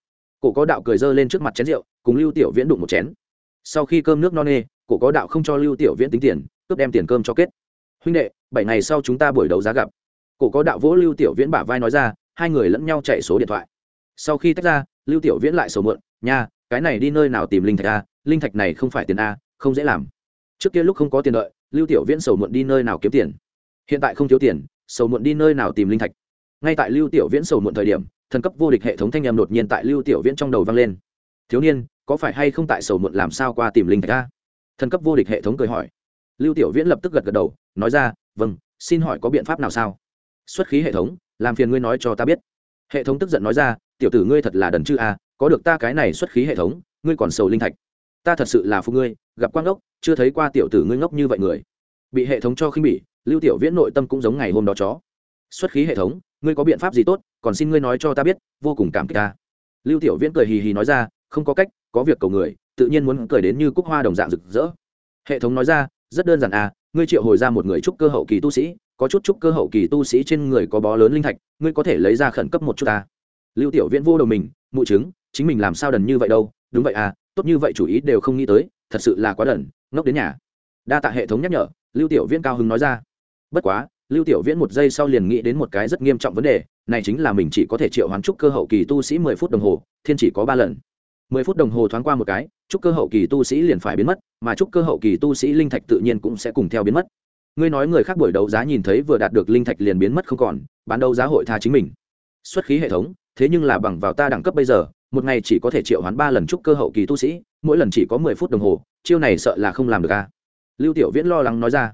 Cổ có đạo cười dơ lên trước mặt chén rượu, cùng lưu tiểu viễn đụng một chén. Sau khi cơm nước no nê, cổ có đạo không cho lưu tiểu viễn tính tiền, cướp đem tiền cơm cho kết. Huynh đệ, bảy ngày sau chúng ta buổi đấu giá gặp. Cổ có đạo vỗ lưu tiểu viễn bả vai nói ra, hai người lẫn nhau chạy số điện thoại sau khi tách ra, lưu tiểu viễn lại sầu mượn, nha, cái này đi nơi nào tìm linh thạch a? Linh thạch này không phải tiền a, không dễ làm. Trước kia lúc không có tiền đợi, lưu tiểu viễn sầu muộn đi nơi nào kiếm tiền. Hiện tại không thiếu tiền, sầu muộn đi nơi nào tìm linh thạch. Ngay tại lưu tiểu viễn sầu muộn thời điểm, thần cấp vô địch hệ thống thanh em đột nhiên tại lưu tiểu viễn trong đầu vang lên. Thiếu niên, có phải hay không tại sầu muộn làm sao qua tìm linh thạch a? Thần cấp vô địch hệ thống cười hỏi. Lưu tiểu viễn lập tức gật gật đầu, nói ra vâng xin hỏi có biện pháp nào sao? Xuất khí hệ thống, làm phiền ngươi nói cho ta biết. Hệ thống tức giận nói ra tiểu tử ngươi thật là đần chư a, có được ta cái này xuất khí hệ thống, ngươi còn sầu linh thạch. Ta thật sự là phụ ngươi, gặp quang ngốc chưa thấy qua tiểu tử ngươi ngốc như vậy người. Bị hệ thống cho khinh bỉ, lưu tiểu viễn nội tâm cũng giống ngày hôm đó chó. Xuất khí hệ thống, ngươi có biện pháp gì tốt, còn xin ngươi nói cho ta biết, vô cùng cảm kích ta. Lưu tiểu viễn cười hì hì nói ra, không có cách, có việc cầu người, tự nhiên muốn cười đến như cúc hoa đồng dạng rực rỡ. Hệ thống nói ra, rất đơn giản à ngươi triệu hồi ra một người trúc cơ hậu kỳ tu sĩ, có chút trúc cơ hậu kỳ tu sĩ trên người có bó lớn linh thạch, ngươi có thể lấy ra khẩn cấp một chút ta lưu tiểu viễn vô đầu mình, mụ chứng, chính mình làm sao đần như vậy đâu, đúng vậy à tốt như vậy chủ ý đều không nghĩ tới, thật sự là quá đần, ngốc đến nhà. Đa tạ hệ thống nhắc nhở, lưu tiểu viễn cao hứng nói ra. Bất quá, lưu tiểu viễn một giây sau liền nghĩ đến một cái rất nghiêm trọng vấn đề, này chính là mình chỉ có thể triệu hoán trúc cơ hậu kỳ tu sĩ mười phút đồng hồ, thiên chỉ có ba lần. Mười phút đồng hồ thoáng qua một cái, trúc cơ hậu kỳ tu sĩ liền phải biến mất, mà trúc cơ hậu kỳ tu sĩ linh thạch tự nhiên cũng sẽ cùng theo biến mất. Ngươi nói người khác buổi đấu giá nhìn thấy vừa đạt được linh thạch liền biến mất không còn, bán đấu giá hội tha chính mình. Xuất khí hệ thống thế nhưng là bằng vào ta đẳng cấp bây giờ, một ngày chỉ có thể triệu hoán ba lần trúc cơ hậu kỳ tu sĩ, mỗi lần chỉ có mười phút đồng hồ, chiêu này sợ là không làm được à? Lưu tiểu viễn lo lắng nói ra.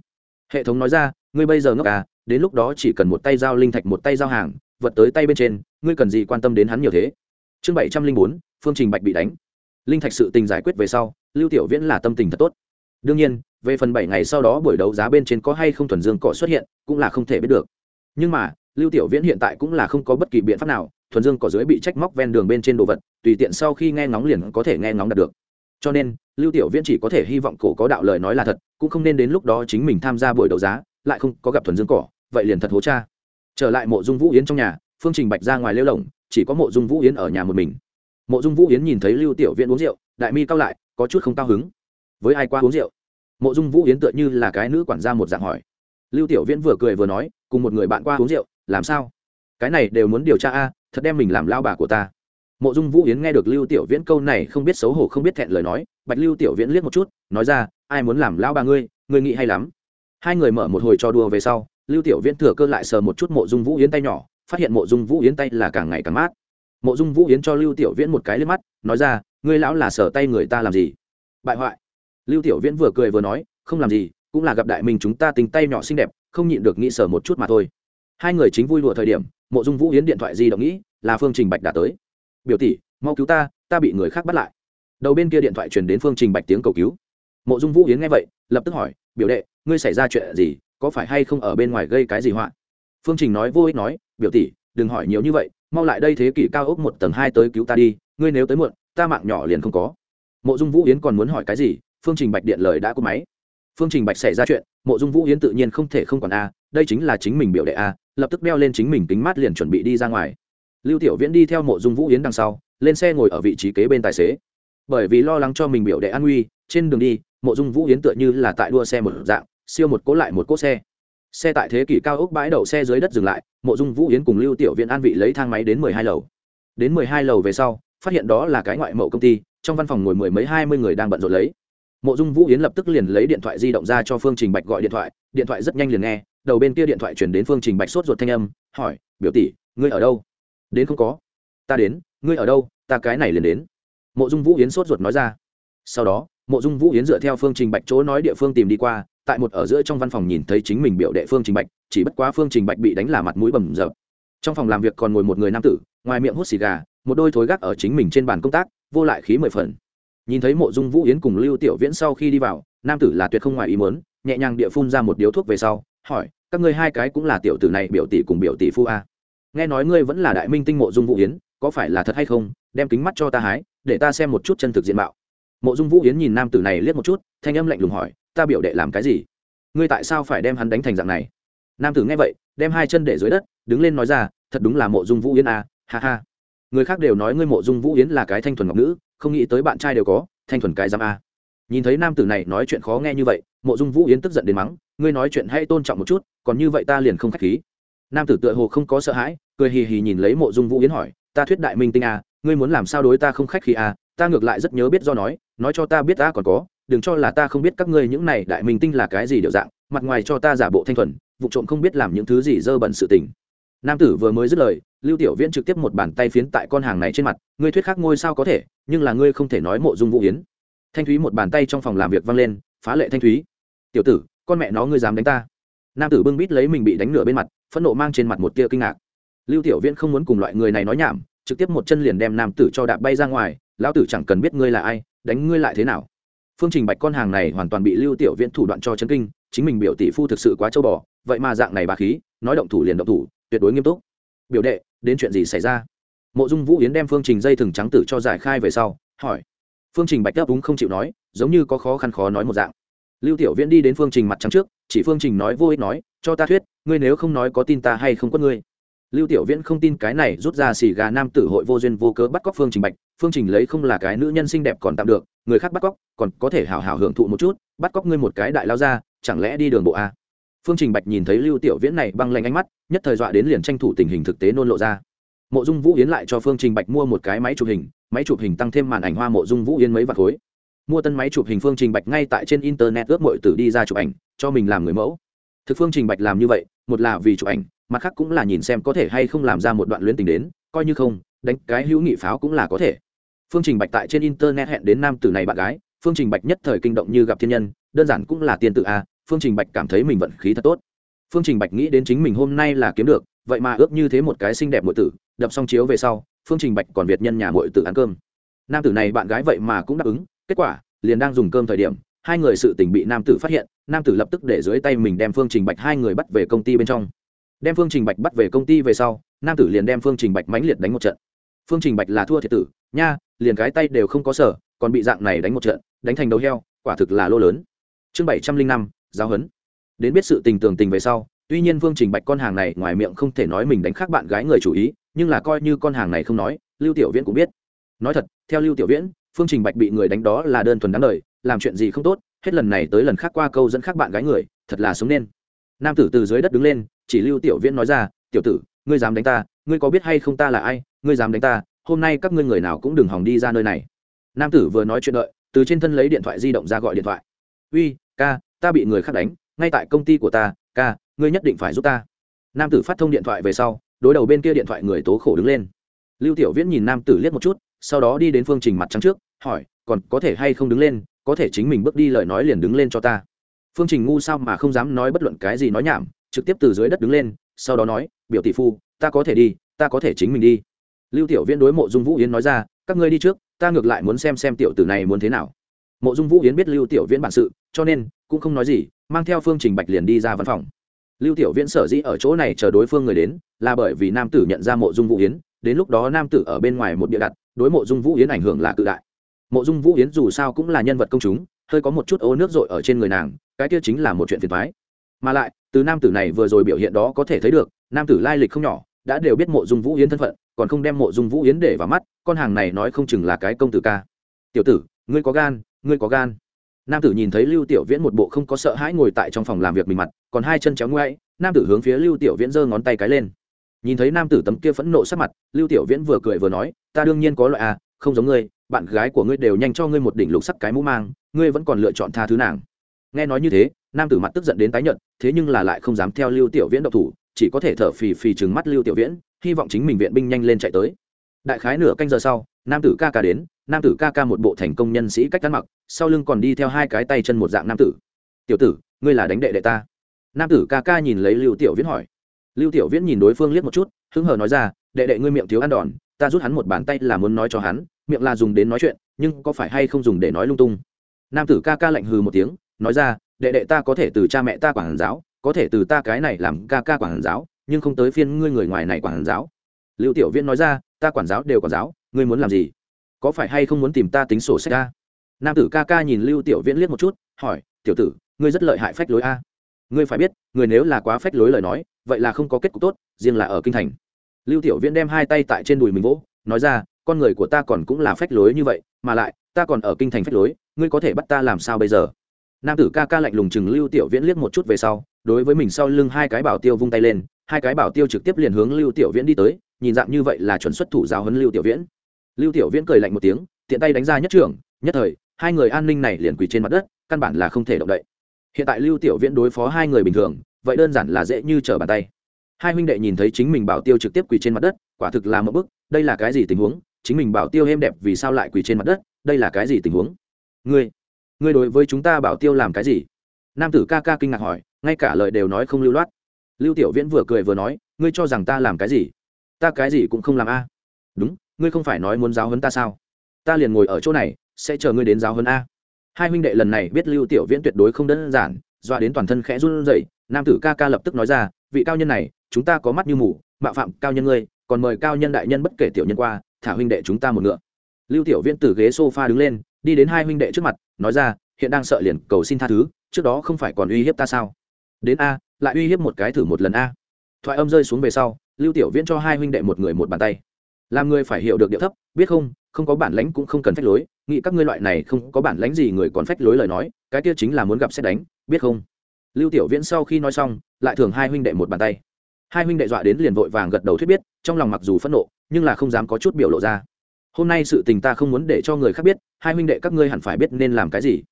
Hệ thống nói ra, ngươi bây giờ ngốc à đến lúc đó chỉ cần một tay giao linh thạch một tay giao hàng, vật tới tay bên trên, ngươi cần gì quan tâm đến hắn nhiều thế? Chương bảy trăm linh bốn, phương trình bạch bị đánh. Linh thạch sự tình giải quyết về sau, lưu tiểu viễn là tâm tình thật tốt. Đương nhiên, về phần bảy ngày sau đó buổi đấu giá bên trên có hay không thuần dương cỏ xuất hiện, cũng là không thể biết được. Nhưng mà, lưu tiểu viễn hiện tại cũng là không có bất kỳ biện pháp nào thuần dương cỏ dưới bị trách móc ven đường bên trên đồ vật, tùy tiện sau khi nghe ngóng liền có thể nghe ngóng đạt được. Cho nên, lưu tiểu viễn chỉ có thể hy vọng cổ có đạo lời nói là thật, cũng không nên đến lúc đó chính mình tham gia buổi đấu giá, lại không có gặp thuần dương cỏ, vậy liền thật hố cha. Trở lại mộ dung vũ yến trong nhà, phương trình bạch ra ngoài lêu lồng chỉ có mộ dung vũ yến ở nhà một mình. Mộ dung vũ yến nhìn thấy lưu tiểu viễn uống rượu, đại mi cao lại, có chút không cao hứng. Với ai qua uống rượu? Mộ dung vũ yến tựa như là cái nữ quản gia một dạng hỏi. Lưu tiểu viễn vừa cười vừa nói, cùng một người bạn qua uống rượu, làm sao? Cái này đều muốn điều tra a, thật đem mình làm lao bà của ta. Mộ dung vũ yến nghe được lưu tiểu viễn câu này không biết xấu hổ không biết thẹn lời nói, bạch lưu tiểu viễn liếc một chút, nói ra, ai muốn làm lao bà ngươi ngươi nghĩ hay lắm. Hai người mở một hồi trò đùa về sau, lưu tiểu viễn thừa cơ lại sờ một chút mộ dung vũ yến tay nhỏ, phát hiện mộ dung vũ yến tay là càng ngày càng mát. Mộ dung vũ yến cho lưu tiểu viễn một cái lên mắt, nói ra, ngươi lão là sờ tay người ta làm gì? Bại hoại. Lưu tiểu viễn vừa cười vừa nói, không làm gì, cũng là gặp đại mình chúng ta tình tay nhỏ xinh đẹp, không nhịn được nghĩ sờ một chút mà thôi. Hai người chính vui đùa thời điểm mộ dung vũ yến điện thoại di động nghĩ là phương trình bạch đã tới. Biểu tỷ, mau cứu ta ta bị người khác bắt lại. Đầu bên kia điện thoại truyền đến phương trình bạch tiếng cầu cứu. Mộ dung vũ yến nghe vậy, lập tức hỏi, biểu đệ, ngươi xảy ra chuyện gì, có phải hay không ở bên ngoài gây cái gì họa? Phương trình nói vô ích nói, biểu tỷ, đừng hỏi nhiều như vậy, mau lại đây thế kỷ cao ốc một tầng hai tới cứu ta đi, ngươi nếu tới muộn, ta mạng nhỏ liền không có. Mộ dung vũ yến còn muốn hỏi cái gì, phương trình bạch điện lời đã có máy. Phương trình bạch xảy ra chuyện, mộ dung vũ yến tự nhiên không thể không còn a, đây chính là chính mình biểu đệ a lập tức đeo lên chính mình kính mát liền chuẩn bị đi ra ngoài. Lưu tiểu viễn đi theo mộ dung vũ yến đằng sau, lên xe ngồi ở vị trí kế bên tài xế. Bởi vì lo lắng cho mình biểu đệ an nguy, trên đường đi, mộ dung vũ yến tựa như là tại đua xe một dạng, siêu một cố lại một cỗ xe. Xe tại thế kỷ cao ốc bãi đậu xe dưới đất dừng lại, mộ dung vũ yến cùng lưu tiểu viễn an vị lấy thang máy đến mười hai lầu. Đến mười hai lầu về sau, phát hiện đó là cái ngoại mậu công ty, trong văn phòng ngồi mười mấy hai mươi người đang bận rộn lấy. Mộ dung vũ yến lập tức liền lấy điện thoại di động ra cho phương trình bạch gọi điện thoại điện thoại rất nhanh liền nghe đầu bên kia điện thoại chuyển đến phương trình bạch sốt ruột thanh âm, hỏi, biểu tỷ, ngươi ở đâu? Đến không có. Ta đến, ngươi ở đâu? Ta cái này liền đến. Mộ dung vũ yến sốt ruột nói ra. Sau đó, mộ dung vũ yến dựa theo phương trình bạch chỗ nói địa phương tìm đi qua, tại một ở giữa trong văn phòng nhìn thấy chính mình biểu đệ phương trình bạch, chỉ bất quá phương trình bạch bị đánh là mặt mũi bầm rợp trong phòng làm việc còn ngồi một người nam tử, ngoài miệng hút xì gà, một đôi thối gác ở chính mình trên bàn công tác, vô lại khí mười phần. Nhìn thấy mộ dung vũ yến cùng lưu tiểu viễn sau khi đi vào, nam tử là tuyệt không ngoài ý mớn nhẹ nhàng địa phun ra một điếu thuốc về sau hỏi, các ngươi hai cái cũng là tiểu tử này, biểu tỷ cùng biểu tỷ phu a. Nghe nói ngươi vẫn là đại minh tinh mộ dung vũ yến, có phải là thật hay không? Đem kính mắt cho ta hái, để ta xem một chút chân thực diện mạo. Mộ dung vũ yến nhìn nam tử này liếc một chút, thanh âm lạnh lùng hỏi, ta biểu đệ làm cái gì? Ngươi tại sao phải đem hắn đánh thành dạng này? Nam tử nghe vậy, đem hai chân để dưới đất, đứng lên nói ra, thật đúng là mộ dung vũ yến a, ha ha. Người khác đều nói ngươi mộ dung vũ yến là cái thanh thuần ngọc nữ, không nghĩ tới bạn trai đều có, thanh thuần cái giam a. Nhìn thấy nam tử này nói chuyện khó nghe như vậy mộ dung vũ yến tức giận đến mắng ngươi nói chuyện hay tôn trọng một chút còn như vậy ta liền không k h á c h khí. Nam tử tựa hồ không có sợ hãi cười hì hì nhìn lấy mộ dung vũ yến hỏi ta thuyết đại minh tinh à, ngươi muốn làm sao đối ta không khách khí à? ta ngược lại rất nhớ biết do nói nói cho ta biết ta còn có đừng cho là ta không biết các ngươi những này đại minh tinh là cái gì điệu dạng mặt ngoài cho ta giả bộ thanh thuần vụ trộm không biết làm những thứ gì dơ bẩn sự tình. Nam tử vừa mới dứt lời lưu tiểu viễn trực tiếp một bàn tay phiến tại con hàng này trên mặt ngươi thuyết khác ngôi sao có thể nhưng là ngươi không thể nói mộ dung vũ yến. Thanh thúy một bàn tay trong phòng làm việc vang lên phá lệ thanh thúy. Tiểu tử, con mẹ nó ngươi dám đánh ta. Nam tử bưng bít lấy mình bị đánh nửa bên mặt, phẫn nộ mang trên mặt một tia kinh ngạc. Lưu tiểu viễn không muốn cùng loại người này nói nhảm, trực tiếp một chân liền đem nam tử cho đạp bay ra ngoài, lão tử chẳng cần biết ngươi là ai, đánh ngươi lại thế nào. Phương trình bạch con hàng này hoàn toàn bị lưu tiểu viễn thủ đoạn cho chấn kinh, chính mình biểu tỷ phu thực sự quá châu bò, vậy mà dạng này bà khí, nói động thủ liền động thủ, tuyệt đối nghiêm túc. Biểu đệ, đến chuyện gì xảy ra? Mộ dung vũ yến đem phương trình dây thừng trắng tử cho giải khai về sau, hỏi phương trình bạch đáp đúng không chịu nói, giống như có khó khăn khó nói một dạng. Lưu tiểu viễn đi đến phương trình mặt trắng trước, chỉ phương trình nói vô ích nói, cho ta thuyết, ngươi nếu không nói có tin ta hay không có ngươi. Lưu tiểu viễn không tin cái này rút ra xì gà nam tử hội vô duyên vô cớ bắt cóc phương trình bạch, phương trình lấy không là cái nữ nhân xinh đẹp còn tạm được, người khác bắt cóc, còn có thể hào hào hưởng thụ một chút, bắt cóc ngươi một cái đại lao ra, chẳng lẽ đi đường bộ a phương trình bạch nhìn thấy lưu tiểu viễn này băng lanh ánh mắt, nhất thời dọa đến liền tranh thủ tình hình thực tế nôn lộ ra. Mộ dung vũ yến lại cho phương trình bạch mua một cái máy chụp hình máy chụp hình tăng thêm màn ảnh hoa mộ dung vũ yên mấy vạt khối. Mua tân máy chụp hình phương trình bạch ngay tại trên internet ước mọi tử đi ra chụp ảnh, cho mình làm người mẫu. Thực phương trình bạch làm như vậy, một là vì chụp ảnh, mặt khác cũng là nhìn xem có thể hay không làm ra một đoạn luyến tình đến, coi như không, đánh cái hữu nghị pháo cũng là có thể. Phương trình bạch tại trên internet hẹn đến nam tử này bạn gái, phương trình bạch nhất thời kinh động như gặp thiên nhân, đơn giản cũng là tiền tự a, phương trình bạch cảm thấy mình vận khí thật tốt. Phương trình bạch nghĩ đến chính mình hôm nay là kiếm được, vậy mà ước như thế một cái xinh đẹp muội tử, đập xong chiếu về sau phương trình bạch còn việt nhân nhà muội tự ăn cơm. Nam tử này bạn gái vậy mà cũng đáp ứng, kết quả, liền đang dùng cơm thời điểm, hai người sự tình bị nam tử phát hiện, nam tử lập tức để dưới tay mình đem phương trình bạch hai người bắt về công ty bên trong. Đem phương trình bạch bắt về công ty về sau, nam tử liền đem phương trình bạch mãnh liệt đánh một trận. Phương trình bạch là thua thiệt tử, nha, liền cái tay đều không có sở, còn bị dạng này đánh một trận, đánh thành đầu heo, quả thực là lô lớn. Chương bảy trăm linh năm, giáo huấn. Đến biết sự tình tường tình về sau, tuy nhiên phương trình bạch con hàng này ngoài miệng không thể nói mình đánh khác bạn gái người chủ ý nhưng là coi như con hàng này không nói, lưu tiểu viễn cũng biết. Nói thật, theo lưu tiểu viễn, phương trình bạch bị người đánh đó là đơn thuần đáng lời làm chuyện gì không tốt, hết lần này tới lần khác qua câu dẫn khác bạn gái người, thật là sống nên. Nam tử từ dưới đất đứng lên, chỉ lưu tiểu viễn nói ra, tiểu tử, ngươi dám đánh ta, ngươi có biết hay không ta là ai, ngươi dám đánh ta, hôm nay các ngươi người nào cũng đừng hòng đi ra nơi này. Nam tử vừa nói chuyện đợi, từ trên thân lấy điện thoại di động ra gọi điện thoại. Uy, ca, ta bị người khác đánh, ngay tại công ty của ta, ca, ngươi nhất định phải giúp ta. Nam tử phát thông điện thoại về sau đối đầu bên kia điện thoại người tố khổ đứng lên. Lưu tiểu viễn nhìn nam tử liếc một chút, sau đó đi đến phương trình mặt trắng trước, hỏi, còn có thể hay không đứng lên, có thể chính mình bước đi lời nói liền đứng lên cho ta? Phương trình ngu sao mà không dám nói bất luận cái gì nói nhảm, trực tiếp từ dưới đất đứng lên, sau đó nói, biểu tỷ phu, ta có thể đi, ta có thể chính mình đi. Lưu tiểu viễn đối mộ dung vũ yến nói ra, các ngươi đi trước, ta ngược lại muốn xem xem tiểu tử này muốn thế nào. Mộ dung vũ yến biết lưu tiểu viễn bản sự, cho nên cũng không nói gì, mang theo phương trình bạch liền đi ra văn phòng lưu tiểu viễn sở dĩ ở chỗ này chờ đối phương người đến, là bởi vì nam tử nhận ra mộ dung vũ yến, đến lúc đó nam tử ở bên ngoài một địa đặt, đối mộ dung vũ yến ảnh hưởng là cự đại. Mộ dung vũ yến dù sao cũng là nhân vật công chúng, hơi có một chút ô nước dội ở trên người nàng, cái kia chính là một chuyện phiền thoái mà lại, từ nam tử này vừa rồi biểu hiện đó có thể thấy được, nam tử lai lịch không nhỏ, đã đều biết mộ dung vũ yến thân phận, còn không đem mộ dung vũ yến để vào mắt, con hàng này nói không chừng là cái công tử ca. Tiểu tử, ngươi có gan, ngươi có gan. Nam tử nhìn thấy lưu tiểu viễn một bộ không có sợ hãi ngồi tại trong phòng làm việc mình mặt còn hai chân chéo ngoáy, nam tử hướng phía lưu tiểu viễn giơ ngón tay cái lên. Nhìn thấy nam tử tấm kia phẫn nộ sắc mặt, lưu tiểu viễn vừa cười vừa nói, ta đương nhiên có loại à không giống ngươi, bạn gái của ngươi đều nhanh cho ngươi một đỉnh lục sắc cái mũ mang, ngươi vẫn còn lựa chọn tha thứ nàng. Nghe nói như thế, nam tử mặt tức giận đến tái nhợt, thế nhưng là lại không dám theo lưu tiểu viễn độc thủ, chỉ có thể thở phì phì trừng mắt lưu tiểu viễn, hy vọng chính mình viện binh nhanh lên chạy tới. Đại khái nửa canh giờ sau, nam tử ca ca đến, nam tử ca ca một bộ thành công nhân sĩ cách ăn mặc, sau lưng còn đi theo hai cái tay chân một dạng nam tử. Tiểu tử, ngươi là đánh đệ đệ ta nam tử ca ca nhìn lấy lưu tiểu viễn hỏi. Lưu tiểu viễn nhìn đối phương liếc một chút, hứng hờ nói ra, đệ đệ ngươi miệng thiếu ăn đòn, ta rút hắn một bàn tay là muốn nói cho hắn, miệng là dùng đến nói chuyện, nhưng có phải hay không dùng để nói lung tung? Nam tử ca ca lạnh hừ một tiếng, nói ra, đệ đệ ta có thể từ cha mẹ ta quản giáo, có thể từ ta cái này làm ca ca quản giáo, nhưng không tới phiên ngươi người ngoài này quản giáo. Lưu tiểu viễn nói ra, ta quản giáo đều quản giáo, ngươi muốn làm gì? Có phải hay không muốn tìm ta tính sổ sách a? Nam tử ca ca nhìn lưu tiểu viễn liếc một chút, hỏi, tiểu tử, ngươi rất lợi hại phách lối a ngươi phải biết, người nếu là quá phách lối lời nói, vậy là không có kết cục tốt, riêng là ở kinh thành. Lưu tiểu viễn đem hai tay tại trên đùi mình vỗ, nói ra, con người của ta còn cũng là phách lối như vậy, mà lại, ta còn ở kinh thành phách lối, ngươi có thể bắt ta làm sao bây giờ? Nam tử ca ca lạnh lùng chừng lưu tiểu viễn liếc một chút về sau, đối với mình sau lưng hai cái bảo tiêu vung tay lên, hai cái bảo tiêu trực tiếp liền hướng lưu tiểu viễn đi tới, nhìn dạng như vậy là chuẩn xuất thủ giáo huấn lưu tiểu viễn. Lưu tiểu viễn cười lạnh một tiếng, tiện tay đánh ra nhất trưởng, nhất thời, hai người an ninh này liền quỳ trên mặt đất, căn bản là không thể động đậy hiện tại lưu tiểu viễn đối phó hai người bình thường, vậy đơn giản là dễ như trở bàn tay. Hai huynh đệ nhìn thấy chính mình bảo tiêu trực tiếp quỳ trên mặt đất, quả thực là một bức, đây là cái gì tình huống? Chính mình bảo tiêu êm đẹp vì sao lại quỳ trên mặt đất? Đây là cái gì tình huống? Ngươi ngươi đối với chúng ta bảo tiêu làm cái gì? Nam tử ca ca kinh ngạc hỏi, ngay cả lời đều nói không lưu loát. Lưu tiểu viễn vừa cười vừa nói, ngươi cho rằng ta làm cái gì? Ta cái gì cũng không làm a. Đúng, ngươi không phải nói muốn giáo hấn ta sao? Ta liền ngồi ở chỗ này, sẽ chờ ngươi đến giáo hấn a hai huynh đệ lần này biết lưu tiểu viễn tuyệt đối không đơn giản, doa đến toàn thân khẽ run rẩy, nam tử ca ca lập tức nói ra, vị cao nhân này, chúng ta có mắt như mù, mạo phạm cao nhân ngươi, còn mời cao nhân đại nhân bất kể tiểu nhân qua, thả huynh đệ chúng ta một ngựa. Lưu tiểu viễn từ ghế sofa đứng lên, đi đến hai huynh đệ trước mặt, nói ra, hiện đang sợ liền cầu xin tha thứ, trước đó không phải còn uy hiếp ta sao? Đến a, lại uy hiếp một cái thử một lần a. Thoại âm rơi xuống về sau, lưu tiểu viễn cho hai huynh đệ một người một bàn tay. Làm người phải hiểu được điệu thấp, biết không không có bản lãnh cũng không cần phách lối, nghĩ các ngươi loại này không có bản lãnh gì người còn phách lối lời nói, cái kia chính là muốn gặp xét đánh, biết không? Lưu tiểu viễn sau khi nói xong, lại thường hai huynh đệ một bàn tay. Hai huynh đệ dọa đến liền vội vàng gật đầu thuyết biết, trong lòng mặc dù phẫn nộ, nhưng là không dám có chút biểu lộ ra. Hôm nay sự tình ta không muốn để cho người khác biết, hai huynh đệ các ngươi hẳn phải biết nên làm cái gì.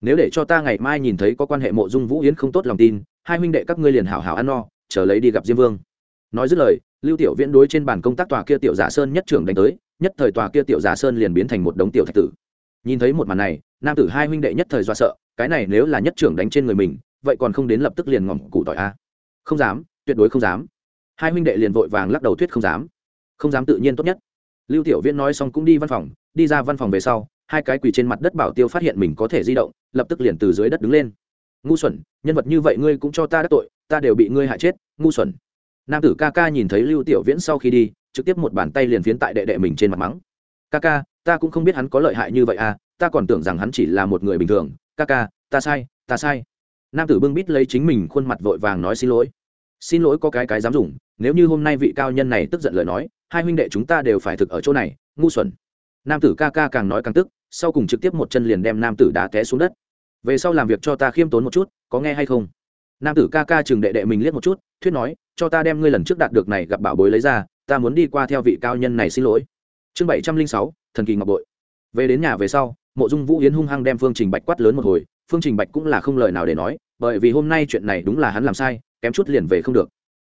Nếu để cho ta ngày mai nhìn thấy có quan hệ mộ dung vũ yến không tốt lòng tin, hai huynh đệ các ngươi liền hảo hảo ăn no, chờ lấy đi gặp diêm vương. Nói dứt lời, lưu tiểu viễn đối trên bàn công tác tòa kia tiểu giả sơn nhất trưởng đánh tới nhất thời tòa kia tiểu giả sơn liền biến thành một đống tiểu thạch tử. Nhìn thấy một màn này, nam tử hai huynh đệ nhất thời do sợ, cái này nếu là nhất trưởng đánh trên người mình, vậy còn không đến lập tức liền ngỏm củ tỏi a? Không dám, tuyệt đối không dám. Hai huynh đệ liền vội vàng lắc đầu thuyết không dám. Không dám tự nhiên tốt nhất. Lưu tiểu viễn nói xong cũng đi văn phòng, đi ra văn phòng về sau, hai cái quỳ trên mặt đất bảo tiêu phát hiện mình có thể di động, lập tức liền từ dưới đất đứng lên. Ngu xuẩn, nhân vật như vậy ngươi cũng cho ta đắc tội, ta đều bị ngươi hại chết, ngu xuẩn. Nam tử ca ca nhìn thấy lưu tiểu viễn sau khi đi trực tiếp một bàn tay liền phiến tại đệ đệ mình trên mặt mắng. Ca ca, ta cũng không biết hắn có lợi hại như vậy à ta còn tưởng rằng hắn chỉ là một người bình thường. Ca ca, ta sai ta sai. Nam tử bưng bít lấy chính mình khuôn mặt vội vàng nói xin lỗi. Xin lỗi có cái cái dám dùng, nếu như hôm nay vị cao nhân này tức giận lời nói, hai huynh đệ chúng ta đều phải thực ở chỗ này, ngu xuẩn. Nam tử ca ca càng nói càng tức, sau cùng trực tiếp một chân liền đem nam tử đá té xuống đất. Về sau làm việc cho ta khiêm tốn một chút, có nghe hay không? Nam tử ca ca chừng đệ đệ mình liếc một chút, thuyết nói, cho ta đem ngươi lần trước đạt được này gặp bảo bối lấy ra ta muốn đi qua theo vị cao nhân này xin lỗi. Chương bảy trăm linh sáu, thần kỳ ngọc bội. Về đến nhà về sau, mộ dung vũ yến hung hăng đem phương trình bạch quát lớn một hồi. Phương trình bạch cũng là không lời nào để nói, bởi vì hôm nay chuyện này đúng là hắn làm sai, kém chút liền về không được.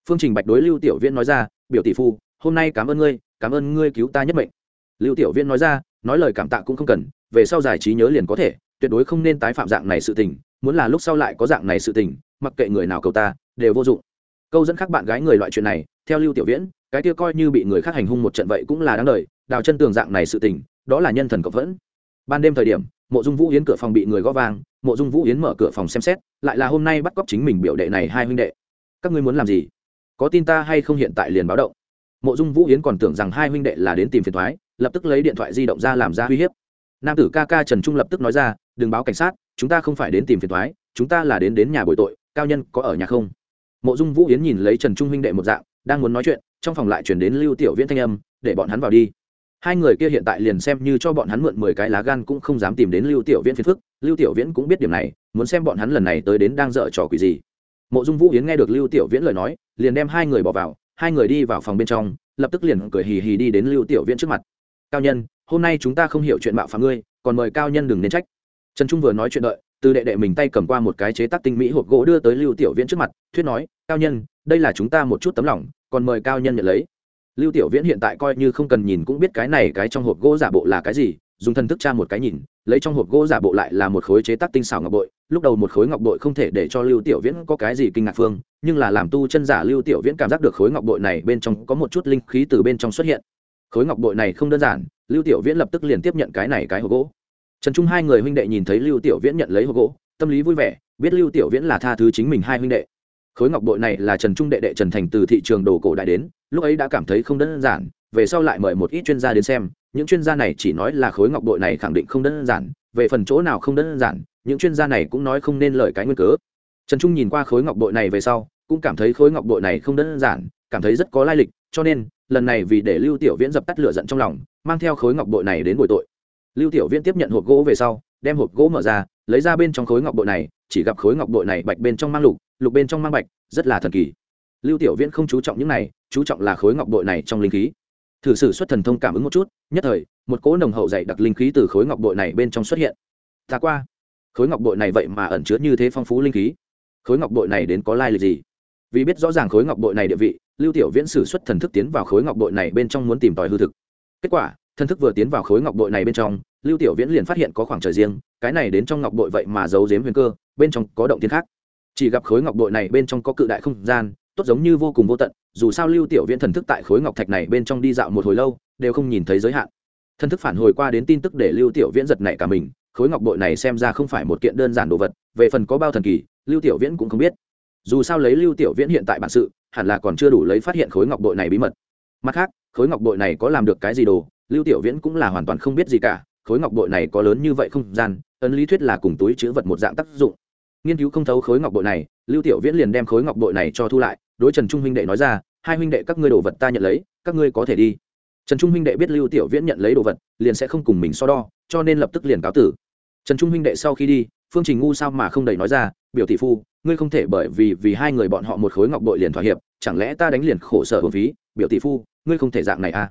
Phương trình bạch đối lưu tiểu viễn nói ra, biểu tỷ phu, hôm nay cảm ơn ngươi, cảm ơn ngươi cứu ta nhất mệnh. Lưu tiểu viễn nói ra, nói lời cảm tạ cũng không cần, về sau giải trí nhớ liền có thể, tuyệt đối không nên tái phạm dạng này sự tình, muốn là lúc sau lại có dạng này sự tình, mặc kệ người nào cầu ta, đều vô dụng. Câu dẫn khác bạn gái người loại chuyện này, theo lưu tiểu viễn cái kia coi như bị người khác hành hung một trận vậy cũng là đáng đời, đào chân tường dạng này sự tình, đó là nhân thần cộng vẫn. Ban đêm thời điểm, mộ dung vũ yến cửa phòng bị người gõ vang, mộ dung vũ yến mở cửa phòng xem xét, lại là hôm nay bắt cóc chính mình biểu đệ này hai huynh đệ. Các ngươi muốn làm gì? Có tin ta hay không hiện tại liền báo động. Mộ dung vũ yến còn tưởng rằng hai huynh đệ là đến tìm phiền thoái, lập tức lấy điện thoại di động ra làm ra uy hiếp. Nam tử ca ca trần trung lập tức nói ra, đừng báo cảnh sát, chúng ta không phải đến tìm phiền thoái, chúng ta là đến đến nhà bồi tội, cao nhân có ở nhà không? Mộ dung vũ yến nhìn lấy trần trung huynh đệ một dạng, đang muốn nói chuyện trong phòng lại chuyển đến lưu tiểu viễn thanh âm, để bọn hắn vào đi. Hai người kia hiện tại liền xem như cho bọn hắn mượn mười cái lá gan cũng không dám tìm đến lưu tiểu viễn phiền phức. Lưu tiểu viễn cũng biết điểm này, muốn xem bọn hắn lần này tới đến đang dở trò quỷ gì. Mộ dung vũ yến nghe được lưu tiểu viễn lời nói, liền đem hai người bỏ vào, hai người đi vào phòng bên trong, lập tức liền cười hì hì đi đến lưu tiểu viễn trước mặt. Cao nhân, hôm nay chúng ta không hiểu chuyện mạo phạm ngươi, còn mời cao nhân đừng nên trách. Trần trung vừa nói chuyện đợi, từ đệ đệ mình tay cầm qua một cái chế tác tinh mỹ hộp gỗ đưa tới lưu tiểu viễn trước mặt, thuyết nói, cao nhân, đây là chúng ta một chút tấm lòng còn mời cao nhân nhận lấy. Lưu tiểu viễn hiện tại coi như không cần nhìn cũng biết cái này cái trong hộp gỗ giả bộ là cái gì, dùng thần thức tra một cái nhìn, lấy trong hộp gỗ giả bộ lại là một khối chế tác tinh xảo ngọc bội, lúc đầu một khối ngọc bội không thể để cho lưu tiểu viễn có cái gì kinh ngạc phương, nhưng là làm tu chân giả lưu tiểu viễn cảm giác được khối ngọc bội này bên trong có một chút linh khí từ bên trong xuất hiện. Khối ngọc bội này không đơn giản, lưu tiểu viễn lập tức liền tiếp nhận cái này cái hộp gỗ. Trần trung hai người huynh đệ nhìn thấy lưu tiểu viễn nhận lấy hộp gỗ, tâm lý vui vẻ, biết lưu tiểu viễn là tha thứ chính mình hai huynh đệ khối ngọc bội này là trần trung đệ đệ trần thành từ thị trường đồ cổ đại đến, lúc ấy đã cảm thấy không đơn giản, về sau lại mời một ít chuyên gia đến xem, những chuyên gia này chỉ nói là khối ngọc bội này khẳng định không đơn giản, về phần chỗ nào không đơn giản, những chuyên gia này cũng nói không nên lời cái nguyên cớ. Trần trung nhìn qua khối ngọc bội này về sau, cũng cảm thấy khối ngọc bội này không đơn giản, cảm thấy rất có lai lịch, cho nên, lần này vì để lưu tiểu viễn dập tắt lửa giận trong lòng, mang theo khối ngọc bội này đến bồi tội. Lưu tiểu viễn tiếp nhận hộp gỗ về sau, đem hộp gỗ mở ra, lấy ra bên trong khối ngọc bội này, chỉ gặp khối ngọc bội này bạch bên trong mang lục lục bên trong mang bạch, rất là thần kỳ. Lưu tiểu viễn không chú trọng những này, chú trọng là khối ngọc bội này trong linh khí. Thử sử xuất thần thông cảm ứng một chút, nhất thời, một cỗ nồng hậu dày đặc linh khí từ khối ngọc bội này bên trong xuất hiện. Ta qua. Khối ngọc bội này vậy mà ẩn chứa như thế phong phú linh khí. Khối ngọc bội này đến có lai lịch gì? Vì biết rõ ràng khối ngọc bội này địa vị, lưu tiểu viễn sử xuất thần thức tiến vào khối ngọc bội này bên trong muốn tìm tòi hư thực. Kết quả, thần thức vừa tiến vào khối ngọc bội này bên trong, lưu tiểu viễn liền phát hiện có khoảng trời riêng, cái này đến trong ngọc bội vậy mà giấu giếm huyền cơ, bên trong có động tiên khác chỉ gặp khối ngọc bội này bên trong có cự đại không gian, tốt giống như vô cùng vô tận, dù sao lưu tiểu viễn thần thức tại khối ngọc thạch này bên trong đi dạo một hồi lâu, đều không nhìn thấy giới hạn. Thần thức phản hồi qua đến tin tức để lưu tiểu viễn giật nảy cả mình, khối ngọc bội này xem ra không phải một kiện đơn giản đồ vật, về phần có bao thần kỳ, lưu tiểu viễn cũng không biết. Dù sao lấy lưu tiểu viễn hiện tại bản sự, hẳn là còn chưa đủ lấy phát hiện khối ngọc bội này bí mật. Mặt khác, khối ngọc bội này có làm được cái gì đồ, lưu tiểu viễn cũng là hoàn toàn không biết gì cả, khối ngọc bội này có lớn như vậy không gian, ấn lý thuyết là cùng túi chứa vật một dạng tác dụng nghiên cứu không thấu khối ngọc bội này, lưu tiểu viễn liền đem khối ngọc bội này cho thu lại, đối trần trung huynh đệ nói ra, hai huynh đệ các ngươi đồ vật ta nhận lấy, các ngươi có thể đi. Trần trung huynh đệ biết lưu tiểu viễn nhận lấy đồ vật, liền sẽ không cùng mình so đo, cho nên lập tức liền cáo tử. Trần trung huynh đệ sau khi đi, phương trình ngu sao mà không đầy nói ra, biểu tỷ phu, ngươi không thể bởi vì vì hai người bọn họ một khối ngọc bội liền thỏa hiệp, chẳng lẽ ta đánh liền khổ sở hồn phí? Biểu tỷ phu, ngươi không thể dạng này à?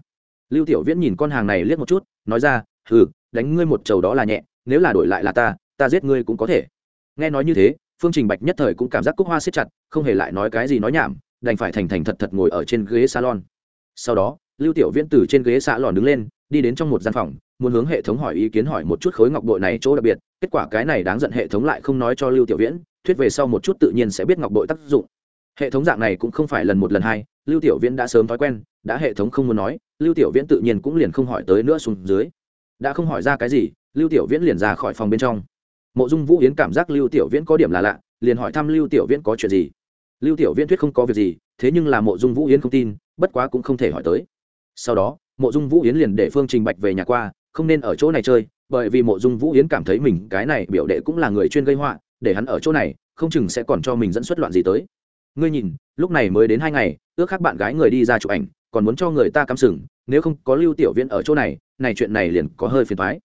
Lưu tiểu viễn nhìn con hàng này liếc một chút, nói ra ừ đánh ngươi một trầu đó là nhẹ, nếu là đổi lại là ta ta giết ngươi cũng có thể nghe nói như thế, phương trình bạch nhất thời cũng cảm giác cúc hoa siết chặt, không hề lại nói cái gì nói nhảm, đành phải thành thành thật thật ngồi ở trên ghế salon. Sau đó, lưu tiểu viễn từ trên ghế xã lòn đứng lên, đi đến trong một gian phòng, muốn hướng hệ thống hỏi ý kiến hỏi một chút khối ngọc bội này chỗ đặc biệt, kết quả cái này đáng giận hệ thống lại không nói cho lưu tiểu viễn, thuyết về sau một chút tự nhiên sẽ biết ngọc bội tác dụng. Hệ thống dạng này cũng không phải lần một lần hai, lưu tiểu viễn đã sớm thói quen, đã hệ thống không muốn nói, lưu tiểu viễn tự nhiên cũng liền không hỏi tới nữa xuống dưới. Đã không hỏi ra cái gì, lưu tiểu viễn liền ra khỏi phòng bên trong mộ dung vũ yến cảm giác lưu tiểu viễn có điểm là lạ, liền hỏi thăm lưu tiểu viễn có chuyện gì. Lưu tiểu viễn thuyết không có việc gì, thế nhưng là mộ dung vũ yến không tin, bất quá cũng không thể hỏi tới. Sau đó, mộ dung vũ yến liền để phương trình bạch về nhà qua, không nên ở chỗ này chơi, bởi vì mộ dung vũ yến cảm thấy mình cái này biểu đệ cũng là người chuyên gây họa, để hắn ở chỗ này, không chừng sẽ còn cho mình dẫn xuất loạn gì tới. Ngươi nhìn, lúc này mới đến hai ngày, ước khác bạn gái người đi ra chụp ảnh, còn muốn cho người ta cắm sừng, nếu không có lưu tiểu viễn ở chỗ này này chuyện này liền có hơi phiền thoái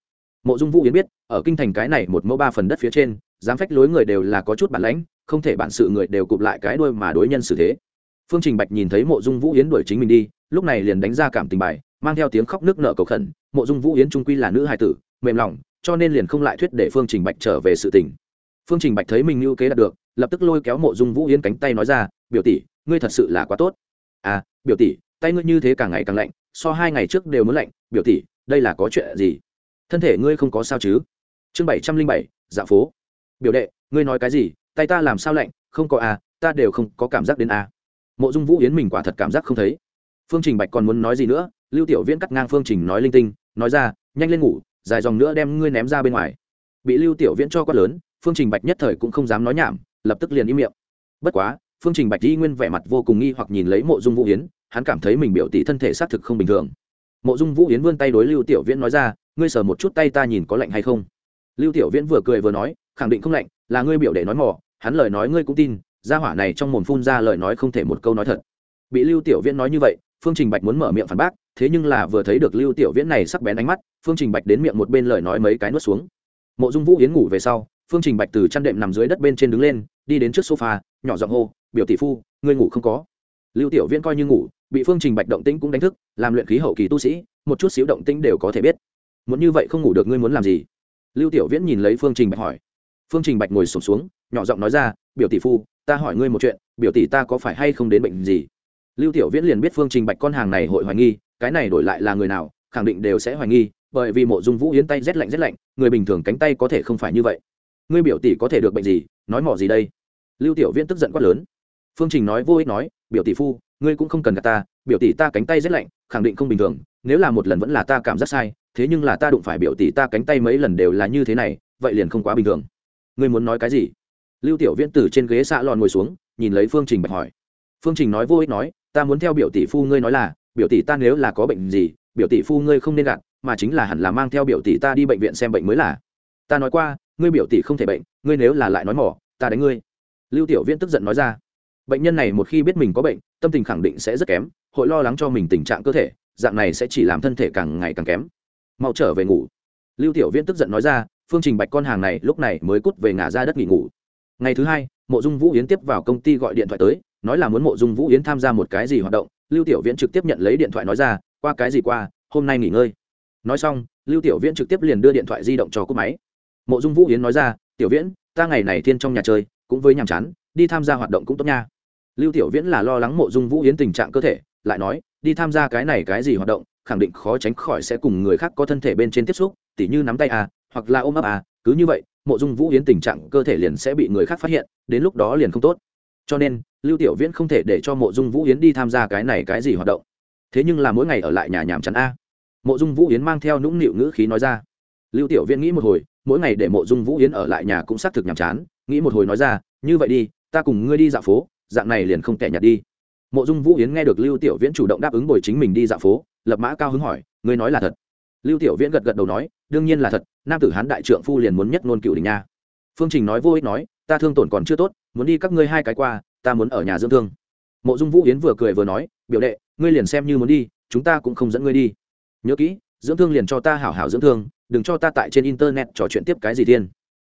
mộ dung vũ yến biết, ở kinh thành cái này một mẫu ba phần đất phía trên, dám phách lối người đều là có chút bản lãnh, không thể bản sự người đều cụp lại cái đuôi mà đối nhân xử thế. Phương trình bạch nhìn thấy mộ dung vũ yến đuổi chính mình đi, lúc này liền đánh ra cảm tình bài, mang theo tiếng khóc nước nợ cầu khẩn, mộ dung vũ yến trung quy là nữ hài tử, mềm lòng, cho nên liền không lại thuyết để phương trình bạch trở về sự tình. Phương trình bạch thấy mình lưu kế đạt được, lập tức lôi kéo mộ dung vũ yến cánh tay nói ra, biểu tỷ, ngươi thật sự là quá tốt. À biểu tỷ, tay ngươi như thế càng ngày càng lạnh, so hai ngày trước đều muốn lạnh, biểu tỷ, đây là có chuyện gì? Thân thể ngươi không có sao chứ? Chương bảy trăm linh bảy dạ phố. Biểu đệ, ngươi nói cái gì? Tay ta làm sao lạnh? Không có à ta đều không có cảm giác đến à. Mộ dung vũ yến mình quả thật cảm giác không thấy. Phương trình bạch còn muốn nói gì nữa? Lưu tiểu viễn cắt ngang phương trình nói linh tinh, nói ra, nhanh lên ngủ, dài dòng nữa đem ngươi ném ra bên ngoài. Bị lưu tiểu viễn cho quát lớn, phương trình bạch nhất thời cũng không dám nói nhảm, lập tức liền im miệng. Bất quá, phương trình bạch di nguyên vẻ mặt vô cùng nghi hoặc nhìn lấy mộ dung vũ yến, hắn cảm thấy mình biểu tỷ thân thể xác thực không bình thường. Mộ dung vũ yến vươn tay đối lưu tiểu viễn nói ra ngươi sờ một chút tay ta nhìn có lạnh hay không? Lưu tiểu viễn vừa cười vừa nói, khẳng định không lạnh, là ngươi biểu để nói mỏ, hắn lời nói ngươi cũng tin, gia hỏa này trong mồm phun ra lời nói không thể một câu nói thật. Bị lưu tiểu viễn nói như vậy, phương trình bạch muốn mở miệng phản bác, thế nhưng là vừa thấy được lưu tiểu viễn này sắc bén ánh mắt, phương trình bạch đến miệng một bên lời nói mấy cái nuốt xuống. Mộ dung vũ yến ngủ về sau, phương trình bạch từ chăn đệm nằm dưới đất bên trên đứng lên, đi đến trước sofa, nhỏ giọng hô, biểu tỷ phu, ngươi ngủ không có? Lưu tiểu viễn coi như ngủ, bị phương trình bạch động tĩnh cũng đánh thức, làm luyện khí hậu kỳ tu sĩ, một chút xíu động tĩnh đều có thể biết muốn như vậy không ngủ được ngươi muốn làm gì? Lưu tiểu viễn nhìn lấy phương trình bạch hỏi. Phương trình bạch ngồi sụp xuống, xuống nhỏ giọng nói ra biểu tỷ phu ta hỏi ngươi một chuyện biểu tỷ ta có phải hay không đến bệnh gì? Lưu tiểu viễn liền biết phương trình bạch con hàng này hội hoài nghi cái này đổi lại là người nào khẳng định đều sẽ hoài nghi bởi vì mộ dung vũ yến tay rét lạnh rét lạnh người bình thường cánh tay có thể không phải như vậy. Ngươi biểu tỷ có thể được bệnh gì? Nói mỏ gì đây? Lưu tiểu viễn tức giận quát lớn. Phương trình nói vô ích nói biểu tỷ phu ngươi cũng không cần gạt ta biểu tỷ ta cánh tay rét lạnh khẳng định không bình thường nếu là một lần vẫn là ta cảm giác sai, thế nhưng là ta đụng phải biểu tỷ ta cánh tay mấy lần đều là như thế này, vậy liền không quá bình thường. Ngươi muốn nói cái gì? Lưu tiểu viễn từ trên ghế xạ lòn ngồi xuống, nhìn lấy phương trình bạch hỏi. Phương trình nói vô ích nói, ta muốn theo biểu tỷ phu ngươi nói là, biểu tỷ ta nếu là có bệnh gì, biểu tỷ phu ngươi không nên gạt, mà chính là hẳn là mang theo biểu tỷ ta đi bệnh viện xem bệnh mới là. Ta nói qua, ngươi biểu tỷ không thể bệnh, ngươi nếu là lại nói mỏ, ta đánh ngươi. Lưu tiểu viễn tức giận nói ra. Bệnh nhân này một khi biết mình có bệnh, tâm tình khẳng định sẽ rất kém, hội lo lắng cho mình tình trạng cơ thể dạng này sẽ chỉ làm thân thể càng ngày càng kém. Mau trở về ngủ. Lưu tiểu viễn tức giận nói ra, phương trình bạch con hàng này lúc này mới cút về ngả ra đất nghỉ ngủ. Ngày thứ hai, mộ dung vũ yến tiếp vào công ty gọi điện thoại tới, nói là muốn mộ dung vũ yến tham gia một cái gì hoạt động. Lưu tiểu viễn trực tiếp nhận lấy điện thoại nói ra, qua cái gì qua, hôm nay nghỉ ngơi. Nói xong, lưu tiểu viễn trực tiếp liền đưa điện thoại di động cho cúp máy. Mộ dung vũ yến nói ra, tiểu viễn, ta ngày này thiên trong nhà chơi, cũng với nhàm chán, đi tham gia hoạt động cũng tốt nha. Lưu tiểu viễn là lo lắng mộ dung vũ yến tình trạng cơ thể, lại nói đi tham gia cái này cái gì hoạt động, khẳng định khó tránh khỏi sẽ cùng người khác có thân thể bên trên tiếp xúc, tỉ như nắm tay à hoặc là ôm ấp à cứ như vậy, mộ dung vũ yến tình trạng cơ thể liền sẽ bị người khác phát hiện, đến lúc đó liền không tốt. Cho nên, lưu tiểu viễn không thể để cho mộ dung vũ yến đi tham gia cái này cái gì hoạt động. Thế nhưng là mỗi ngày ở lại nhà nhàm chán a. Mộ dung vũ yến mang theo nũng nịu ngữ khí nói ra. Lưu tiểu viễn nghĩ một hồi, mỗi ngày để mộ dung vũ yến ở lại nhà cũng xác thực nhàm chán, nghĩ một hồi nói ra, như vậy đi, ta cùng ngươi đi dạo phố, dạng này liền không tẻ nhạt đi mộ dung vũ yến nghe được lưu tiểu viễn chủ động đáp ứng bồi chính mình đi dạo phố, lập mã cao hứng hỏi, ngươi nói là thật? Lưu tiểu viễn gật gật đầu nói, đương nhiên là thật, nam tử hán đại trượng phu liền muốn nhất ngôn cựu đình nha. Phương trình nói vô ích nói, ta thương tổn còn chưa tốt, muốn đi các ngươi hai cái qua, ta muốn ở nhà dưỡng thương. Mộ dung vũ yến vừa cười vừa nói, biểu đệ, ngươi liền xem như muốn đi, chúng ta cũng không dẫn ngươi đi. Nhớ kỹ, dưỡng thương liền cho ta hảo hảo dưỡng thương, đừng cho ta tại trên internet trò chuyện tiếp cái gì thiên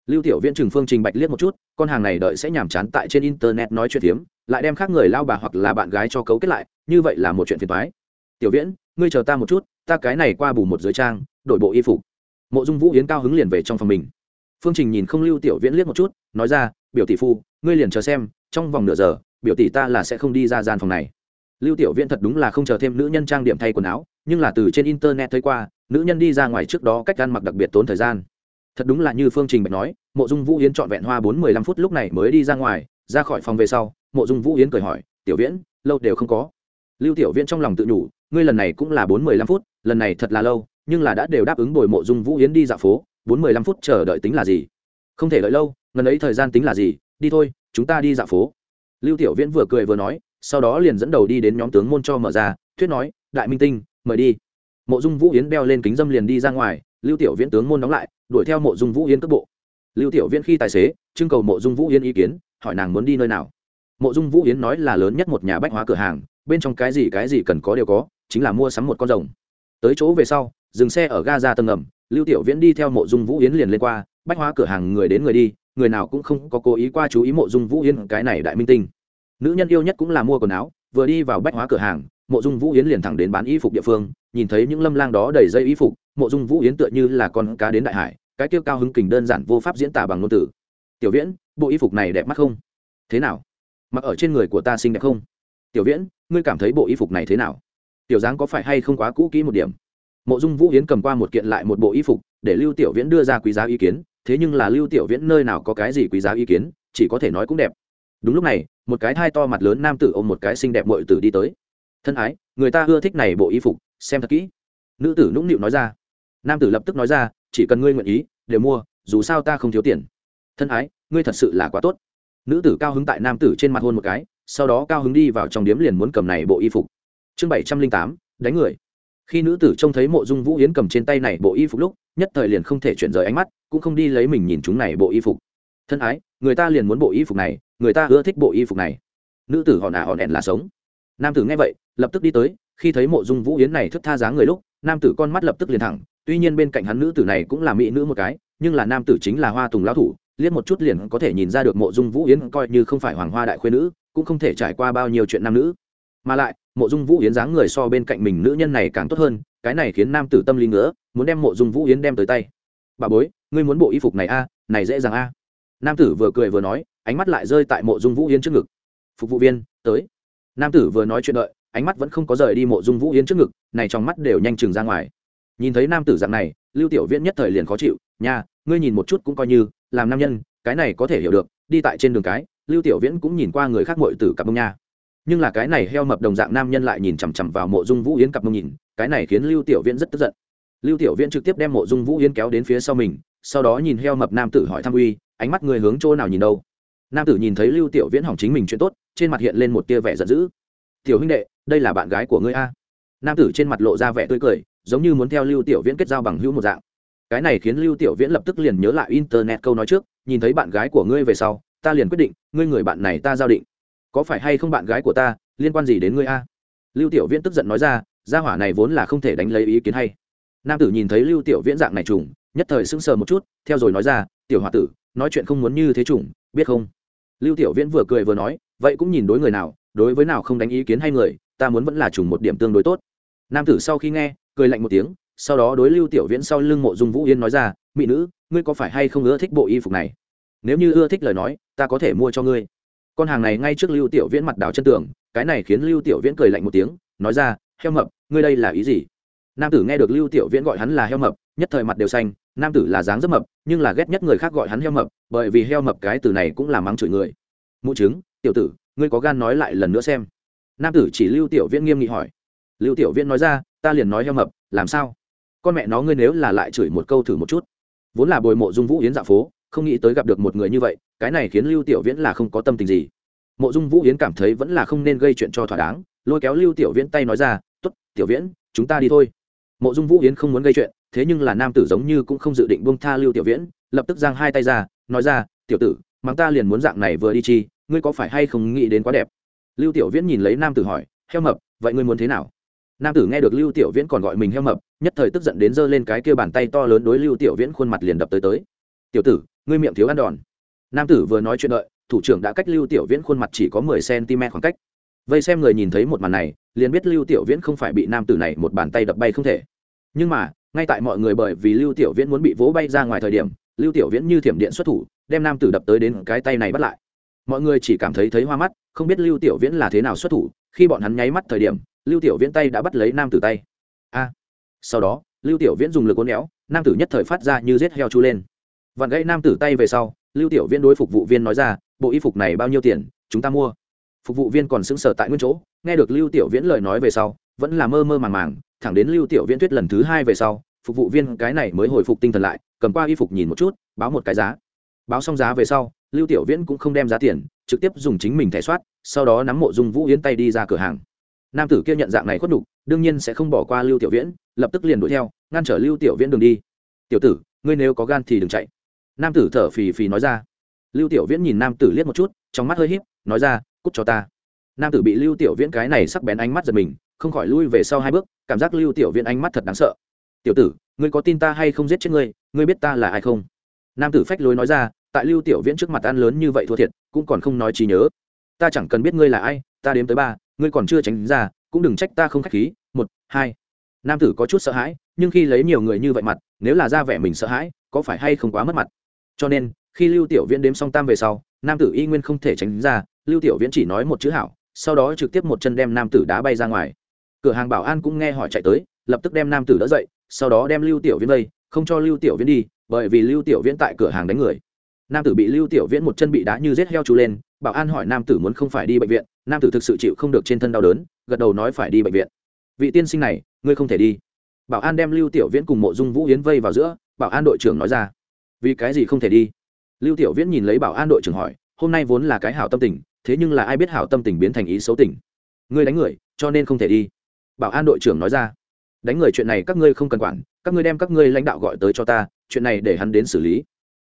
lưu tiểu viễn trừng phương trình bạch liếc một chút, con hàng này đợi sẽ nhàm chán tại trên internet nói chuyện tiếm lại đem khác người lao bà hoặc là bạn gái cho cấu kết lại, như vậy là một chuyện phiền toái. Tiểu viễn, ngươi chờ ta một chút, ta cái này qua bù một giới trang, đổi bộ y phục. Mộ dung vũ yến cao hứng liền về trong phòng mình. Phương trình nhìn không lưu tiểu viễn liếc một chút, nói ra, biểu tỷ phu, ngươi liền chờ xem, trong vòng nửa giờ, biểu tỷ ta là sẽ không đi ra gian phòng này. Lưu tiểu viễn thật đúng là không chờ thêm nữ nhân trang điểm thay quần áo, nhưng là từ trên internet thấy qua, nữ nhân đi ra ngoài trước đó cách ăn mặc đặc biệt tốn thời gian. Thật đúng là như phương trình bạch nói, mộ dung vũ yến trọn vẹn hoa bốn mười lăm phút lúc này mới đi ra ngoài, ra khỏi phòng về sau mộ dung vũ yến cười hỏi, tiểu viễn, lâu đều không có. Lưu tiểu viễn trong lòng tự nhủ, ngươi lần này cũng là bốn mười lăm phút, lần này thật là lâu, nhưng là đã đều đáp ứng bồi mộ dung vũ yến đi dạo phố, bốn mười lăm phút chờ đợi tính là gì? Không thể đợi lâu, ngần ấy thời gian tính là gì? Đi thôi, chúng ta đi dạo phố. Lưu tiểu viễn vừa cười vừa nói, sau đó liền dẫn đầu đi đến nhóm tướng môn cho mở ra, thuyết nói, đại minh tinh, mời đi. Mộ dung vũ yến đeo lên kính dâm liền đi ra ngoài, lưu tiểu viễn tướng môn đóng lại, đuổi theo mộ dung vũ yến cước bộ. Lưu tiểu viễn khi tài xế, trưng cầu mộ dung vũ yến ý kiến, hỏi nàng muốn đi nơi nào mộ dung vũ yến nói là lớn nhất một nhà bách hóa cửa hàng, bên trong cái gì cái gì cần có đều có, chính là mua sắm một con rồng. Tới chỗ về sau, dừng xe ở ga ra tầng ngầm, lưu tiểu viễn đi theo mộ dung vũ yến liền lên qua, bách hóa cửa hàng người đến người đi, người nào cũng không có cố ý qua chú ý mộ dung vũ yến cái này đại minh tinh. Nữ nhân yêu nhất cũng là mua quần áo, vừa đi vào bách hóa cửa hàng, mộ dung vũ yến liền thẳng đến bán y phục địa phương, nhìn thấy những lâm lang đó đầy dây y phục, mộ dung vũ yến tựa như là con cá đến đại hải, cái tiêu cao hứng kình đơn giản vô pháp diễn tả bằng ngôn từ. Tiểu viễn, bộ y phục này đẹp mắt không? Thế nào? Mặc ở trên người của ta xinh đẹp không? Tiểu viễn, ngươi cảm thấy bộ y phục này thế nào? Tiểu dáng có phải hay không quá cũ kỹ một điểm? Mộ dung vũ yến cầm qua một kiện lại một bộ y phục, để lưu tiểu viễn đưa ra quý giá ý kiến, thế nhưng là lưu tiểu viễn nơi nào có cái gì quý giá ý kiến, chỉ có thể nói cũng đẹp. Đúng lúc này, một cái thai to mặt lớn nam tử ôm một cái xinh đẹp mội tử đi tới. Thân ái, người ta ưa thích này bộ y phục, xem thật kỹ. Nữ tử nũng nịu nói ra. Nam tử lập tức nói ra, chỉ cần ngươi nguyện ý đều mua, dù sao ta không thiếu tiền. Thân ái, ngươi thật sự là quá tốt nữ tử cao hứng tại nam tử trên mặt hôn một cái, sau đó cao hứng đi vào trong điếm liền muốn cầm này bộ y phục. Chương bảy trăm linh tám, đánh người. Khi nữ tử trông thấy mộ dung vũ yến cầm trên tay này bộ y phục lúc, nhất thời liền không thể chuyển rời ánh mắt, cũng không đi lấy mình nhìn chúng này bộ y phục. Thân ái, người ta liền muốn bộ y phục này, người ta ưa thích bộ y phục này. Nữ tử hòn ả hòn đèn là sống. Nam tử nghe vậy, lập tức đi tới, khi thấy mộ dung vũ yến này thức tha dáng người lúc, nam tử con mắt lập tức liền thẳng, tuy nhiên bên cạnh hắn nữ tử này cũng là mỹ nữ một cái, nhưng là nam tử chính là hoa tùng lão thủ liếc một chút liền có thể nhìn ra được mộ dung vũ yến coi như không phải hoàng hoa đại khuyên nữ, cũng không thể trải qua bao nhiêu chuyện nam nữ. Mà lại, mộ dung vũ yến dáng người so bên cạnh mình nữ nhân này càng tốt hơn, cái này khiến nam tử tâm lý ngứa, muốn đem mộ dung vũ yến đem tới tay. Bà bối, ngươi muốn bộ y phục này a, này dễ dàng a. Nam tử vừa cười vừa nói, ánh mắt lại rơi tại mộ dung vũ yến trước ngực. Phục vụ viên, tới. Nam tử vừa nói chuyện đợi, ánh mắt vẫn không có rời đi mộ dung vũ yến trước ngực, này trong mắt đều nhanh chừng ra ngoài nhìn thấy nam tử dạng này, lưu tiểu viễn nhất thời liền khó chịu, nha, ngươi nhìn một chút cũng coi như làm nam nhân, cái này có thể hiểu được, đi tại trên đường cái, lưu tiểu viễn cũng nhìn qua người khác mội tử cặp mông nha. Nhưng là cái này heo mập đồng dạng nam nhân lại nhìn chằm chằm vào mộ dung vũ yến cặp mông nhìn, cái này khiến lưu tiểu viễn rất tức giận. Lưu tiểu viễn trực tiếp đem mộ dung vũ yến kéo đến phía sau mình, sau đó nhìn heo mập nam tử hỏi thăm uy, ánh mắt người hướng chỗ nào nhìn đâu. Nam tử nhìn thấy lưu tiểu viễn hỏng chính mình chuyện tốt, trên mặt hiện lên một tia vẻ giận dữ. Tiểu huynh đệ, đây là bạn gái của ngươi a. Nam tử trên mặt lộ ra vẻ tươi cười giống như muốn theo lưu tiểu viễn kết giao bằng hữu một dạng. Cái này khiến lưu tiểu viễn lập tức liền nhớ lại internet câu nói trước, nhìn thấy bạn gái của ngươi về sau, ta liền quyết định, ngươi người bạn này ta giao định. Có phải hay không bạn gái của ta, liên quan gì đến ngươi a? Lưu tiểu viễn tức giận nói ra, gia hỏa này vốn là không thể đánh lấy ý kiến hay. Nam tử nhìn thấy lưu tiểu viễn dạng này trùng, nhất thời sững sờ một chút, theo rồi nói ra, tiểu h tử, nói chuyện không muốn như thế trùng, biết không? Lưu tiểu viễn vừa cười vừa nói, vậy cũng nhìn đối người nào, đối với nào không đánh ý kiến hay người, ta muốn vẫn là trùng một điểm tương đối tốt. Nam tử sau khi nghe cười lạnh một tiếng, sau đó đối lưu tiểu viễn sau lưng mộ dung vũ yên nói ra, mỹ nữ, ngươi có phải hay không ưa thích bộ y phục này? Nếu như ưa thích lời nói, ta có thể mua cho ngươi. Con hàng này ngay trước lưu tiểu viễn mặt đảo chân tường, cái này khiến lưu tiểu viễn cười lạnh một tiếng, nói ra, heo mập, ngươi đây là ý gì? Nam tử nghe được lưu tiểu viễn gọi hắn là heo mập, nhất thời mặt đều xanh, nam tử là dáng rất mập, nhưng là ghét nhất người khác gọi hắn heo mập, bởi vì heo mập cái từ này cũng là mắng chửi người. Mụ chứng tiểu tử, ngươi có gan nói lại lần nữa xem. Nam tử chỉ lưu tiểu viễn nghiêm nghị hỏi. Lưu tiểu viễn nói ra ta liền nói heo mập, làm sao? Con mẹ nó ngươi nếu là lại chửi một câu thử một chút. Vốn là bồi mộ dung vũ yến dạ phố, không nghĩ tới gặp được một người như vậy, cái này khiến lưu tiểu viễn là không có tâm tình gì. Mộ dung vũ yến cảm thấy vẫn là không nên gây chuyện cho thỏa đáng, lôi kéo lưu tiểu viễn tay nói ra t ố t tiểu viễn, chúng ta đi thôi. Mộ dung vũ yến không muốn gây chuyện, thế nhưng là nam tử giống như cũng không dự định buông tha lưu tiểu viễn, lập tức giang hai tay ra, nói ra, tiểu tử, mắng ta liền muốn dạng này vừa đi chi, ngươi có phải hay không nghĩ đến quá đẹp? Lưu tiểu viễn nhìn lấy nam tử hỏi, heo mập, vậy ngươi muốn thế nào? Nam tử nghe được lưu tiểu viễn còn gọi mình heo mập, nhất thời tức giận đến giơ lên cái kia bàn tay to lớn đối lưu tiểu viễn khuôn mặt liền đập tới tới. Tiểu tử, ngươi miệng thiếu ăn đòn. Nam tử vừa nói chuyện đợi, thủ trưởng đã cách lưu tiểu viễn khuôn mặt chỉ có mười cm khoảng cách. Vây xem người nhìn thấy một màn này, liền biết lưu tiểu viễn không phải bị nam tử này một bàn tay đập bay không thể. Nhưng mà, ngay tại mọi người bởi vì lưu tiểu viễn muốn bị vỗ bay ra ngoài thời điểm, lưu tiểu viễn như thiểm điện xuất thủ, đem nam tử đập tới đến cái tay này bắt lại. Mọi người chỉ cảm thấy thấy hoa mắt, không biết lưu tiểu viễn là thế nào xuất thủ, khi bọn hắn nháy mắt thời điểm lưu tiểu viễn tay đã bắt lấy nam tử tay. A. Sau đó, lưu tiểu viễn dùng lực uốn éo, nam tử nhất thời phát ra như rết heo chu lên. Vặn gãy nam tử tay về sau, lưu tiểu viễn đối phục vụ viên nói ra, bộ y phục này bao nhiêu tiền, chúng ta mua. Phục vụ viên còn sững sờ tại nguyên chỗ, nghe được lưu tiểu viễn lời nói về sau, vẫn là mơ mơ màng màng, thẳng đến lưu tiểu viễn tuyết lần thứ hai về sau, phục vụ viên cái này mới hồi phục tinh thần lại, cầm qua y phục nhìn một chút, báo một cái giá. Báo xong giá về sau, lưu tiểu viễn cũng không đem giá tiền, trực tiếp dùng chính mình thẻ soát, sau đó nắm mộ dung vũ yến tay đi ra cửa hàng nam tử kia nhận dạng này khuất đục đương nhiên sẽ không bỏ qua lưu tiểu viễn, lập tức liền đuổi theo, ngăn trở lưu tiểu viễn đường đi. Tiểu tử, ngươi nếu có gan thì đừng chạy. Nam tử thở phì phì nói ra. Lưu tiểu viễn nhìn nam tử liếc một chút, trong mắt hơi híp, nói ra, cút cho ta. Nam tử bị lưu tiểu viễn cái này sắc bén ánh mắt giật mình, không khỏi lui về sau hai bước, cảm giác lưu tiểu viễn ánh mắt thật đáng sợ. Tiểu tử, ngươi có tin ta hay không giết chết ngươi ngươi biết ta là ai không? Nam tử phách lối nói ra, tại lưu tiểu viễn trước mặt ăn lớn như vậy thua thiệt, cũng còn không nói trí nhớ. Ta chẳng cần biết ngươi là ai, ta đếm tới ba ngươi còn chưa tránh ra, cũng đừng trách ta không khách khí, một, hai. Nam tử có chút sợ hãi, nhưng khi lấy nhiều người như vậy mặt, nếu là ra vẻ mình sợ hãi, có phải hay không quá mất mặt? Cho nên, khi lưu tiểu viễn đếm xong tam về sau, nam tử y nguyên không thể tránh ra, lưu tiểu viễn chỉ nói một chữ hảo, sau đó trực tiếp một chân đem nam tử đá bay ra ngoài. Cửa hàng bảo an cũng nghe hỏi chạy tới, lập tức đem nam tử đỡ dậy, sau đó đem lưu tiểu viễn vây không cho lưu tiểu viễn đi, bởi vì lưu tiểu viễn tại cửa hàng đánh người. Nam tử bị lưu tiểu viễn một chân bị đá như rết heo trú lên, bảo an hỏi nam tử muốn không phải đi bệnh viện nam tử thực sự chịu không được trên thân đau đớn, gật đầu nói phải đi bệnh viện. Vị tiên sinh này, ngươi không thể đi. Bảo an đem lưu tiểu viễn cùng mộ dung vũ yến vây vào giữa, bảo an đội trưởng nói ra. Vì cái gì không thể đi? Lưu tiểu viễn nhìn lấy bảo an đội trưởng hỏi, hôm nay vốn là cái hảo tâm tình, thế nhưng là ai biết hảo tâm tình biến thành ý xấu tình? Ngươi đánh người, cho nên không thể đi. Bảo an đội trưởng nói ra. Đánh người chuyện này các ngươi không cần quản, các ngươi đem các ngươi lãnh đạo gọi tới cho ta, chuyện này để hắn đến xử lý.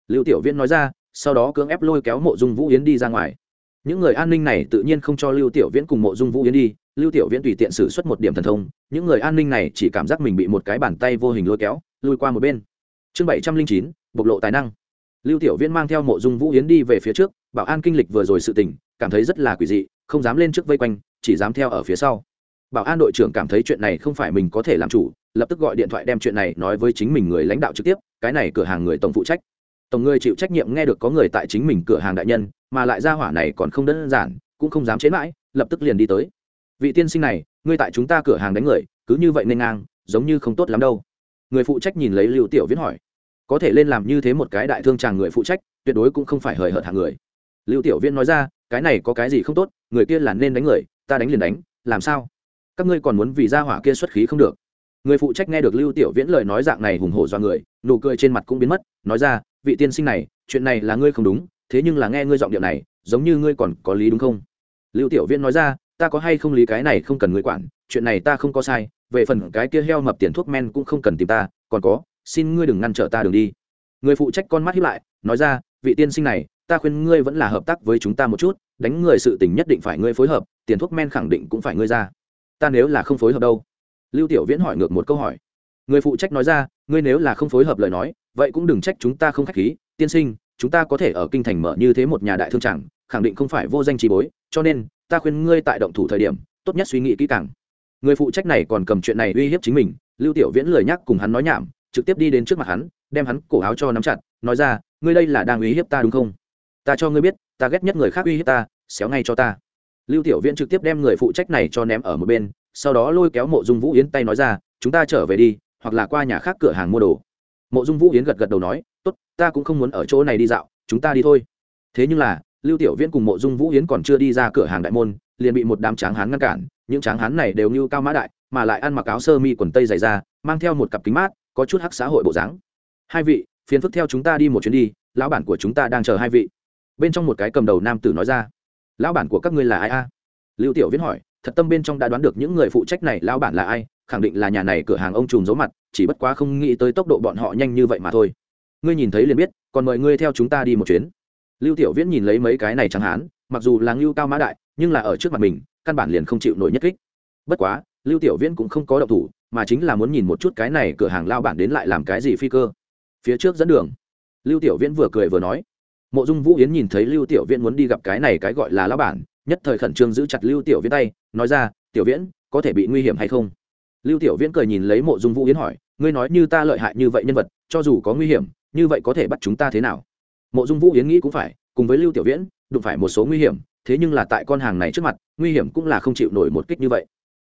Lưu tiểu viễn nói ra, sau đó cưỡng ép lôi kéo mộ dung vũ yến đi ra ngoài những người an ninh này tự nhiên không cho lưu tiểu viễn cùng mộ dung vũ yến đi, lưu tiểu viễn tùy tiện xử suất một điểm thần thông, những người an ninh này chỉ cảm giác mình bị một cái bàn tay vô hình lôi kéo, lùi qua một bên. Chương bảy trăm linh chín, bộc lộ tài năng. Lưu tiểu viễn mang theo mộ dung vũ yến đi về phía trước, bảo an kinh lịch vừa rồi sự tình, cảm thấy rất là quỷ dị, không dám lên trước vây quanh, chỉ dám theo ở phía sau. Bảo an đội trưởng cảm thấy chuyện này không phải mình có thể làm chủ, lập tức gọi điện thoại đem chuyện này nói với chính mình người lãnh đạo trực tiếp, cái này cửa hàng người tổng phụ trách tổng người chịu trách nhiệm nghe được có người tại chính mình cửa hàng đại nhân, mà lại ra hỏa này còn không đơn giản, cũng không dám chế mãi, lập tức liền đi tới. Vị tiên sinh này, ngươi tại chúng ta cửa hàng đánh người, cứ như vậy nên ngang, giống như không tốt lắm đâu. Người phụ trách nhìn lấy lưu tiểu viễn hỏi. Có thể lên làm như thế một cái đại thương tràng người phụ trách, tuyệt đối cũng không phải hời hợt hạng người. Lưu tiểu viễn nói ra, cái này có cái gì không tốt, người kia là nên đánh người, ta đánh liền đánh, làm sao? Các ngươi còn muốn vì gia hỏa kia xuất khí không được. Người phụ trách nghe được lưu tiểu viễn lời nói dạng này hùng hổ do người, nụ cười trên mặt cũng biến mất, nói ra vị tiên sinh này, chuyện này là ngươi không đúng, thế nhưng là nghe ngươi giọng điệu này, giống như ngươi còn có lý đúng không? Lưu tiểu viễn nói ra, ta có hay không lý cái này không cần ngươi quản, chuyện này ta không có sai, về phần cái kia heo mập tiền thuốc men cũng không cần tìm ta, còn có, xin ngươi đừng ngăn trở ta đường đi. Người phụ trách con mắt hiếp lại, nói ra, vị tiên sinh này, ta khuyên ngươi vẫn là hợp tác với chúng ta một chút, đánh người sự tình nhất định phải ngươi phối hợp, tiền thuốc men khẳng định cũng phải ngươi ra. Ta nếu là không phối hợp đâu? Lưu tiểu viễn hỏi ngược một câu hỏi người phụ trách nói ra, ngươi nếu là không phối hợp lời nói, vậy cũng đừng trách chúng ta không k h á c h khí, tiên sinh, chúng ta có thể ở kinh thành mở như thế một nhà đại thương chẳng, khẳng định không phải vô danh trí bối, cho nên, ta khuyên ngươi tại động thủ thời điểm, tốt nhất suy nghĩ kỹ càng. Người phụ trách này còn cầm chuyện này uy hiếp chính mình, lưu tiểu viễn lời nhắc cùng hắn nói nhảm, trực tiếp đi đến trước mặt hắn, đem hắn cổ áo cho nắm chặt, nói ra, ngươi đây là đang uy hiếp ta đúng không? Ta cho ngươi biết, ta ghét nhất người khác uy hiếp ta, xéo ngay cho ta. Lưu tiểu viễn trực tiếp đem người phụ trách này cho ném ở một bên, sau đó lôi kéo mộ dung vũ yến tay nói ra, chúng ta trở về đi hoặc là qua nhà khác cửa hàng mua đồ. Mộ dung vũ yến gật gật đầu nói, tốt, ta cũng không muốn ở chỗ này đi dạo, chúng ta đi thôi. Thế nhưng là, lưu tiểu viễn cùng mộ dung vũ yến còn chưa đi ra cửa hàng đại môn, liền bị một đám tráng hán ngăn cản. Những tráng hán này đều như cao mã đại, mà lại ăn mặc áo sơ mi quần tây dày da, mang theo một cặp kính mát, có chút hắc xã hội bộ dáng. Hai vị, phiền phức theo chúng ta đi một chuyến đi, lão bản của chúng ta đang chờ hai vị. Bên trong một cái cầm đầu nam tử nói ra. Lão bản của các ngươi là ai a? Lưu tiểu viễn hỏi, thật tâm bên trong đã đoán được những người phụ trách này lão bản là ai khẳng định là nhà này cửa hàng ông trùm giấu mặt, chỉ bất quá không nghĩ tới tốc độ bọn họ nhanh như vậy mà thôi. Ngươi nhìn thấy liền biết, còn mời ngươi theo chúng ta đi một chuyến. Lưu tiểu viễn nhìn lấy mấy cái này chẳng hán mặc dù là ngưu cao mã đại, nhưng là ở trước mặt mình, căn bản liền không chịu nổi nhất kích. Bất quá, lưu tiểu viễn cũng không có động thủ, mà chính là muốn nhìn một chút cái này cửa hàng lao bản đến lại làm cái gì phi cơ. Phía trước dẫn đường, lưu tiểu viễn vừa cười vừa nói. Mộ dung vũ yến nhìn thấy lưu tiểu viễn muốn đi gặp cái này cái gọi là lao bản, nhất thời khẩn trương giữ chặt lưu tiểu viễn tay, nói ra, tiểu viễn, có thể bị nguy hiểm hay không? Lưu tiểu viễn cười nhìn lấy mộ dung vũ yến hỏi, ngươi nói như ta lợi hại như vậy nhân vật, cho dù có nguy hiểm, như vậy có thể bắt chúng ta thế nào? Mộ dung vũ yến nghĩ cũng phải, cùng với lưu tiểu viễn, đụng phải một số nguy hiểm, thế nhưng là tại con hàng này trước mặt, nguy hiểm cũng là không chịu nổi một kích như vậy.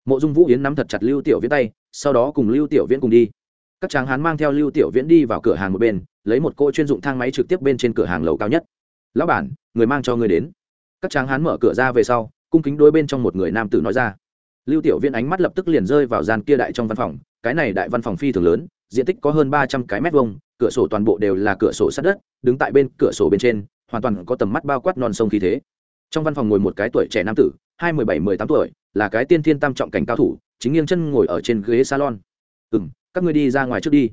Mộ dung vũ yến nắm thật chặt lưu tiểu viễn tay, sau đó cùng lưu tiểu viễn cùng đi. Các tráng hán mang theo lưu tiểu viễn đi vào cửa hàng một bên, lấy một cô chuyên dụng thang máy trực tiếp bên trên cửa hàng lầu cao nhất. Lão bản, người mang cho người đến. Các tráng hán mở cửa ra về sau, cung kính đôi bên trong một người nam tử nói ra lưu tiểu viễn ánh mắt lập tức liền rơi vào gian kia đại trong văn phòng, cái này đại văn phòng phi thường lớn, diện tích có hơn ba trăm cái mét vuông, cửa sổ toàn bộ đều là cửa sổ sát đất, đứng tại bên cửa sổ bên trên, hoàn toàn có tầm mắt bao quát non sông khí thế. Trong văn phòng ngồi một cái tuổi trẻ nam tử, hai mười bảy, mười tám tuổi, là cái tiên thiên tam trọng cảnh cao thủ, chính nghiêng chân ngồi ở trên ghế salon. Ừ m các ngươi đi ra ngoài trước đi.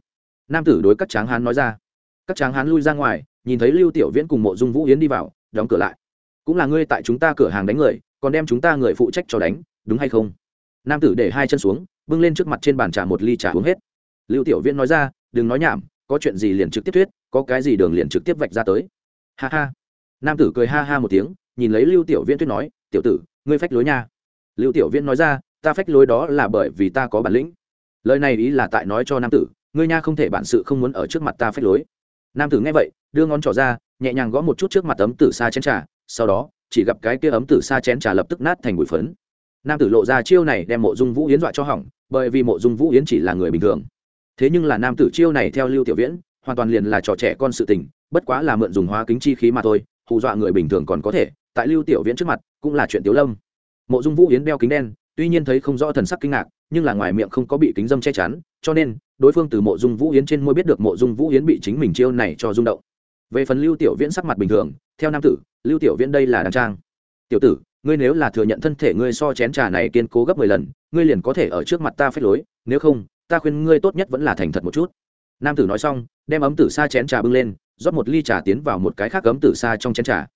Nam tử đối các tráng hán nói ra. Các tráng hán lui ra ngoài, nhìn thấy lưu tiểu viễn cùng mộ dung vũ yến đi vào, đóng cửa lại. Cũng là ngươi tại chúng ta cửa hàng đánh người, còn đem chúng ta người phụ trách cho đánh, đúng hay không? Nam tử để hai chân xuống, bưng lên trước mặt trên bàn trà một ly trà uống hết. Lưu tiểu viễn nói ra, đừng nói nhảm, có chuyện gì liền trực tiếp thuyết, có cái gì đường liền trực tiếp vạch ra tới. Ha ha. Nam tử cười ha ha một tiếng, nhìn lấy lưu tiểu viễn tuyết nói, tiểu tử, ngươi phách lối nha. Lưu tiểu viễn nói ra, ta phách lối đó là bởi vì ta có bản lĩnh. Lời này ý là tại nói cho nam tử, ngươi nha không thể bản sự không muốn ở trước mặt ta phách lối. Nam tử nghe vậy, đưa ngón trỏ ra, nhẹ nhàng gõ một chút trước mặt ấm tử xa chén trà, sau đó, chỉ gặp cái kia ấm tử xa chén trà lập tức nát thành bụi phấn nam tử lộ ra chiêu này đem mộ dung vũ yến dọa cho hỏng, bởi vì mộ dung vũ yến chỉ là người bình thường. Thế nhưng là nam tử chiêu này theo lưu tiểu viễn, hoàn toàn liền là trò trẻ con sự tình, bất quá là mượn dùng hóa kính chi khí mà thôi, hù dọa người bình thường còn có thể, tại lưu tiểu viễn trước mặt, cũng là chuyện tiểu lâm. Mộ dung vũ yến đeo kính đen, tuy nhiên thấy không rõ thần sắc kinh ngạc, nhưng là ngoài miệng không có bị kính dâm che chắn, cho nên, đối phương từ mộ dung vũ yến trên môi biết được mộ dung vũ yến bị chính mình chiêu này cho rung động. Về phần lưu tiểu viễn sắc mặt bình thường, theo nam tử, lưu tiểu viễn đây là đàn trang. Tiểu tử ngươi nếu là thừa nhận thân thể ngươi so chén trà này kiên cố gấp mười lần, ngươi liền có thể ở trước mặt ta phép lối, nếu không, ta khuyên ngươi tốt nhất vẫn là thành thật một chút. Nam tử nói xong, đem ấm tử sa chén trà bưng lên, rót một ly trà tiến vào một cái khác ấm tử sa trong chén trà.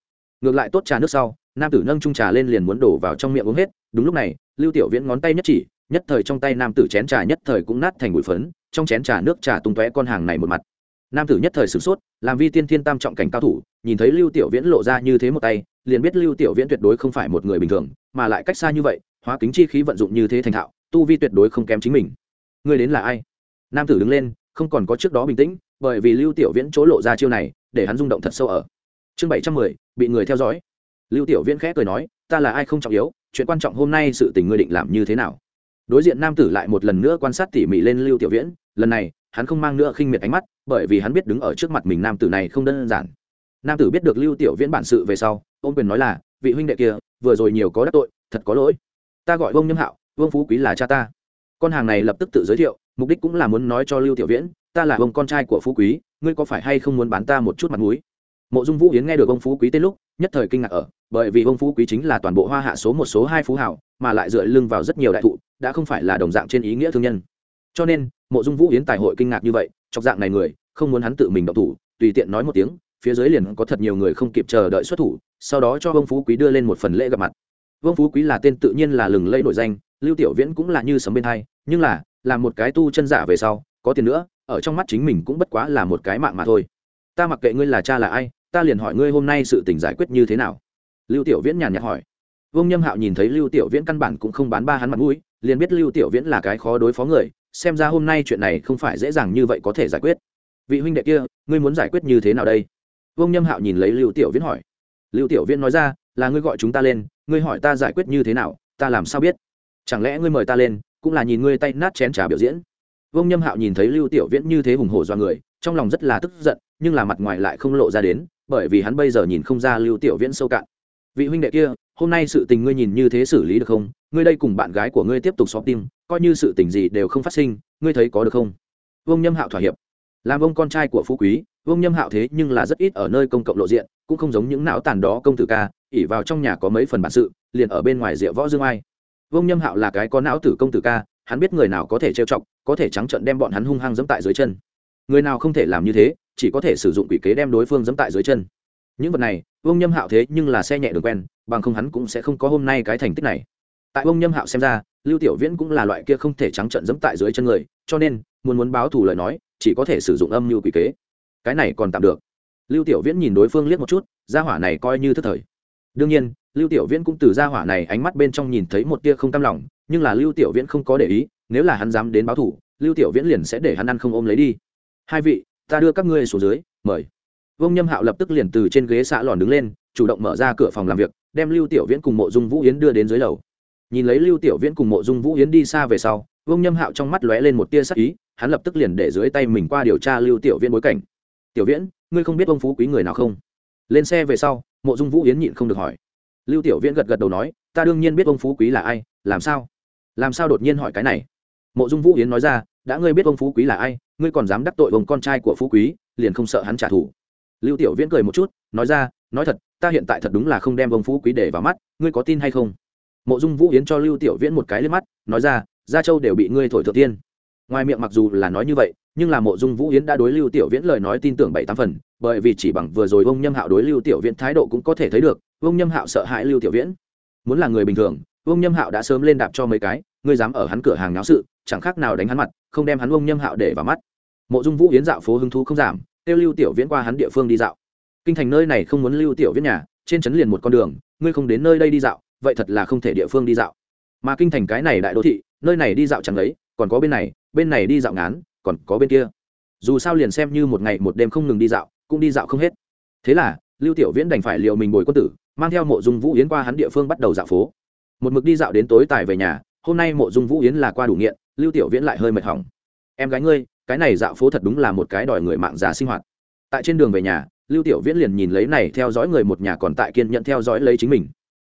Ngược lại tốt trà nước sau, nam tử nâng trung trà lên liền muốn đổ vào trong miệng uống hết. Đúng lúc này, lưu tiểu viễn ngón tay nhất chỉ, nhất thời trong tay nam tử chén trà nhất thời cũng nát thành bụi phấn, trong chén trà nước trà tung tóe con hàng này một mặt. Nam tử nhất thời sửng sốt, làm vi tiên thiên tam trọng cảnh cao thủ, nhìn thấy lưu tiểu viễn lộ ra như thế một tay liền biết lưu tiểu viễn tuyệt đối không phải một người bình thường, mà lại cách xa như vậy, hóa kính chi khí vận dụng như thế thành thạo, tu vi tuyệt đối không kém chính mình. Người đến là ai? Nam tử đứng lên, không còn có trước đó bình tĩnh, bởi vì lưu tiểu viễn chỗ lộ ra chiêu này, để hắn rung động thật sâu ở. Chương bảy trăm mười, bị người theo dõi. Lưu tiểu viễn khẽ cười nói, ta là ai không trọng yếu, chuyện quan trọng hôm nay sự tình ngươi định làm như thế nào? Đối diện nam tử lại một lần nữa quan sát tỉ mỉ lên lưu tiểu viễn, lần này, hắn không mang nữa khinh miệt ánh mắt, bởi vì hắn biết đứng ở trước mặt mình nam tử này không đơn giản nam tử biết được lưu tiểu viễn bản sự về sau, ôm quyền nói là, vị huynh đệ kia, vừa rồi nhiều có đắc tội, thật có lỗi. Ta gọi vương nhâm hạo, vương phú quý là cha ta. Con hàng này lập tức tự giới thiệu, mục đích cũng là muốn nói cho lưu tiểu viễn, ta là ông con trai của phú quý, ngươi có phải hay không muốn bán ta một chút mặt mũi? Mộ dung vũ yến nghe được ông phú quý tên lúc, nhất thời kinh ngạc ở, bởi vì ông phú quý chính là toàn bộ hoa hạ số một, số hai phú hảo mà lại dựa lưng vào rất nhiều đại thụ, đã không phải là đồng dạng trên ý nghĩa thương nhân. Cho nên, mộ dung vũ yến tài hội kinh ngạc như vậy, chọc dạng này người, không muốn hắn tự mình động thủ, tùy tiện nói một tiếng phía dưới liền có thật nhiều người không kịp chờ đợi xuất thủ, sau đó cho vương phú quý đưa lên một phần lễ gặp mặt. Vương phú quý là tên tự nhiên là lừng lẫy nổi danh, lưu tiểu viễn cũng là như sấm bên hai, nhưng là làm một cái tu chân giả về sau, có tiền nữa, ở trong mắt chính mình cũng bất quá là một cái mạng mà thôi. Ta mặc kệ ngươi là cha là ai, ta liền hỏi ngươi hôm nay sự tình giải quyết như thế nào. Lưu tiểu viễn nhàn nhạt hỏi. Vương nhâm hạo nhìn thấy lưu tiểu viễn căn bản cũng không bán ba hắn mặt mũi, liền biết lưu tiểu viễn là cái khó đối phó người, xem ra hôm nay chuyện này không phải dễ dàng như vậy có thể giải quyết. Vị huynh đệ kia, ngươi muốn giải quyết như thế nào đây? Vương nhâm hạo nhìn lấy lưu tiểu viễn hỏi. Lưu tiểu viễn nói ra, là ngươi gọi chúng ta lên, ngươi hỏi ta giải quyết như thế nào, ta làm sao biết? Chẳng lẽ ngươi mời ta lên, cũng là nhìn ngươi tay nát chén trà biểu diễn? Vương nhâm hạo nhìn thấy lưu tiểu viễn như thế hùng hổ do người, trong lòng rất là tức giận, nhưng là mặt ngoài lại không lộ ra đến, bởi vì hắn bây giờ nhìn không ra lưu tiểu viễn sâu cạn. Vị huynh đệ kia, hôm nay sự tình ngươi nhìn như thế xử lý được không? Ngươi đây cùng bạn gái của ngươi tiếp tục xóp tim, coi như sự tình gì đều không phát sinh, ngươi thấy có được không? Vương nhâm hạo thỏa hiệp làm ông con trai của phú quý, vương nhâm hạo thế nhưng là rất ít ở nơi công cộng lộ diện, cũng không giống những não tàn đó công tử ca, ỉ vào trong nhà có mấy phần bản sự, liền ở bên ngoài rượu võ dương ai. Vương nhâm hạo là cái có não tử công tử ca, hắn biết người nào có thể trêu chọc, có thể trắng trận đem bọn hắn hung hăng dẫm tại dưới chân. Người nào không thể làm như thế, chỉ có thể sử dụng quỷ kế đem đối phương dẫm tại dưới chân. Những vật này, vương nhâm hạo thế nhưng là xe nhẹ đường quen, bằng không hắn cũng sẽ không có hôm nay cái thành tích này. Tại vương nhâm hạo xem ra, lưu tiểu viễn cũng là loại kia không thể trắng trận dẫm tại dưới chân người, cho nên, muốn muốn báo thù lời nói chỉ có thể sử dụng âm mưu quỷ kế. Cái này còn tạm được. Lưu tiểu viễn nhìn đối phương liếc một chút, gia hỏa này coi như thất thời. Đương nhiên, lưu tiểu viễn cũng từ gia hỏa này ánh mắt bên trong nhìn thấy một tia không cam lòng, nhưng là lưu tiểu viễn không có để ý, nếu là hắn dám đến báo thủ lưu tiểu viễn liền sẽ để hắn ăn không ôm lấy đi. Hai vị, ta đưa các ngươi xuống dưới, mời. Vông nhâm hạo lập tức liền từ trên ghế xạ lòn đứng lên, chủ động mở ra cửa phòng làm việc, đem lưu tiểu viễn cùng mộ dung vũ yến đưa đến dưới lầu. Nhìn lấy lưu tiểu viễn cùng mộ dung vũ yến đi xa về sau, Vương nhâm hạo trong mắt lóe lên một tia sắc ý hắn lập tức liền để dưới tay mình qua điều tra lưu tiểu viễn bối cảnh. Tiểu viễn, ngươi không biết ông phú quý người nào không? Lên xe về sau, mộ dung vũ yến nhịn không được hỏi. Lưu tiểu viễn gật gật đầu nói, ta đương nhiên biết ông phú quý là ai, làm sao? Làm sao đột nhiên hỏi cái này? Mộ dung vũ yến nói ra, đã ngươi biết ông phú quý là ai, ngươi còn dám đắc tội ông con trai của phú quý, liền không sợ hắn trả thù. Lưu tiểu viễn cười một chút, nói ra, nói thật, ta hiện tại thật đúng là không đem ông phú quý để vào mắt, ngươi có tin hay không? Mộ dung vũ yến cho lưu tiểu viễn một cái lên mắt, nói ra, gia châu đều bị ngươi thổi thừa tiên ngoài miệng mặc dù là nói như vậy, nhưng là mộ dung vũ yến đã đối lưu tiểu viễn lời nói tin tưởng bảy tám phần, bởi vì chỉ bằng vừa rồi ông nhâm hạo đối lưu tiểu viễn thái độ cũng có thể thấy được ông nhâm hạo sợ hãi lưu tiểu viễn. Muốn là người bình thường ông nhâm hạo đã sớm lên đạp cho mấy cái, ngươi dám ở hắn cửa hàng náo sự, chẳng khác nào đánh hắn mặt, không đem hắn ông nhâm hạo để vào mắt. Mộ dung vũ yến dạo phố hứng thú không giảm, kêu lưu tiểu viễn qua hắn địa phương đi dạo. Kinh thành nơi này không muốn lưu tiểu viễn nhà, trên trấn liền một con đường, ngươi không đến nơi đây đi dạo, vậy thật là không thể địa phương đi dạo. Mà kinh thành cái này đại đô thị, nơi này đi dạo chẳng lấy còn có bên này bên này đi dạo ngán, còn có bên kia. Dù sao liền xem như một ngày một đêm không ngừng đi dạo, cũng đi dạo không hết. Thế là, lưu tiểu viễn đành phải liệu mình bồi quân tử, mang theo mộ dung vũ yến qua hắn địa phương bắt đầu dạo phố. Một mực đi dạo đến tối tài về nhà, hôm nay mộ dung vũ yến là qua đủ nghiện, lưu tiểu viễn lại hơi mệt hỏng. Em gái ngươi, cái này dạo phố thật đúng là một cái đòi người mạng già sinh hoạt. Tại trên đường về nhà, lưu tiểu viễn liền nhìn lấy này theo dõi người một nhà còn tại kiên nhận theo dõi lấy chính mình.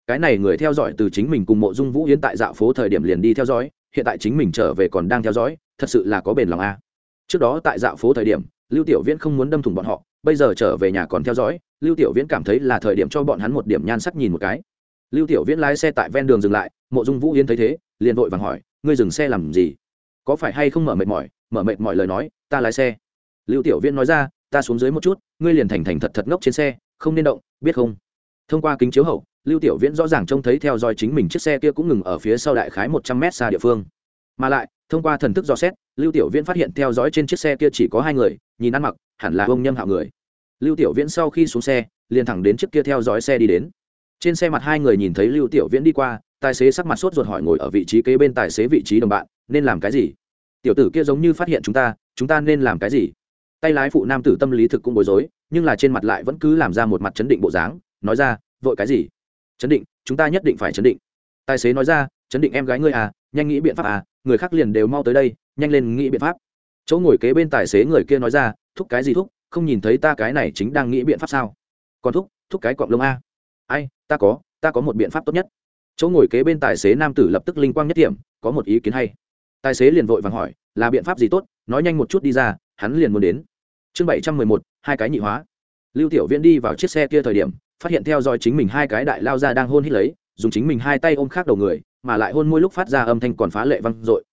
Cái này người theo dõi từ chính mình cùng mộ dung vũ yến tại dạo phố thời điểm liền đi theo dõi hiện tại chính mình trở về còn đang theo dõi, thật sự là có bền lòng a. Trước đó tại dạo phố thời điểm, lưu tiểu viễn không muốn đâm thủng bọn họ, bây giờ trở về nhà còn theo dõi, lưu tiểu viễn cảm thấy là thời điểm cho bọn hắn một điểm nhan sắc nhìn một cái. Lưu tiểu viễn lái xe tại ven đường dừng lại, mộ dung vũ yên thấy thế, liền vội vàng hỏi, ngươi dừng xe làm gì? Có phải hay không mở mệt mỏi? Mở mệt mỏi lời nói, ta lái xe. Lưu tiểu viễn nói ra, ta xuống dưới một chút, ngươi liền thành thành thật thật ngốc trên xe, không nên động, biết không? Thông qua kính chiếu hậu lưu tiểu viễn rõ ràng trông thấy theo dõi chính mình chiếc xe kia cũng ngừng ở phía sau đại khái một trăm mét xa địa phương. Mà lại, thông qua thần thức dò xét, lưu tiểu viễn phát hiện theo dõi trên chiếc xe kia chỉ có hai người, nhìn ăn mặc, hẳn là ông nhâm hạo người. Lưu tiểu viễn sau khi xuống xe, liền thẳng đến chiếc kia theo dõi xe đi đến. Trên xe mặt hai người nhìn thấy lưu tiểu viễn đi qua, tài xế sắc mặt sốt ruột hỏi ngồi ở vị trí kế bên tài xế vị trí đồng bạn, nên làm cái gì? Tiểu tử kia giống như phát hiện chúng ta chúng ta nên làm cái gì? Tay lái phụ nam tử tâm lý thực cũng bối rối, nhưng là trên mặt lại vẫn cứ làm ra một mặt chấn định bộ dáng, nói ra, vội cái gì? Chấn định, chúng ta nhất định phải chấn định. Tài xế nói ra, chấn định em gái ngươi à nhanh nghĩ biện pháp à người khác liền đều mau tới đây, nhanh lên nghĩ biện pháp. Chỗ ngồi kế bên tài xế người kia nói ra, thúc cái gì thúc, không nhìn thấy ta cái này chính đang nghĩ biện pháp sao? Còn thúc thúc cái cọng lông a. Ai, ta có ta có một biện pháp tốt nhất. Chỗ ngồi kế bên tài xế nam tử lập tức linh quang nhất điểm, có một ý kiến hay. Tài xế liền vội vàng hỏi, là biện pháp gì tốt, nói nhanh một chút đi ra, hắn liền muốn đến. Chương bảy trăm mười một, hai cái nhị hóa. Lưu tiểu viễn đi vào chiếc xe kia thời điểm phát hiện theo dõi chính mình hai cái đại lao ra đang hôn hít lấy, dùng chính mình hai tay ôm khác đầu người, mà lại hôn môi lúc phát ra âm thanh còn phá lệ văng dội.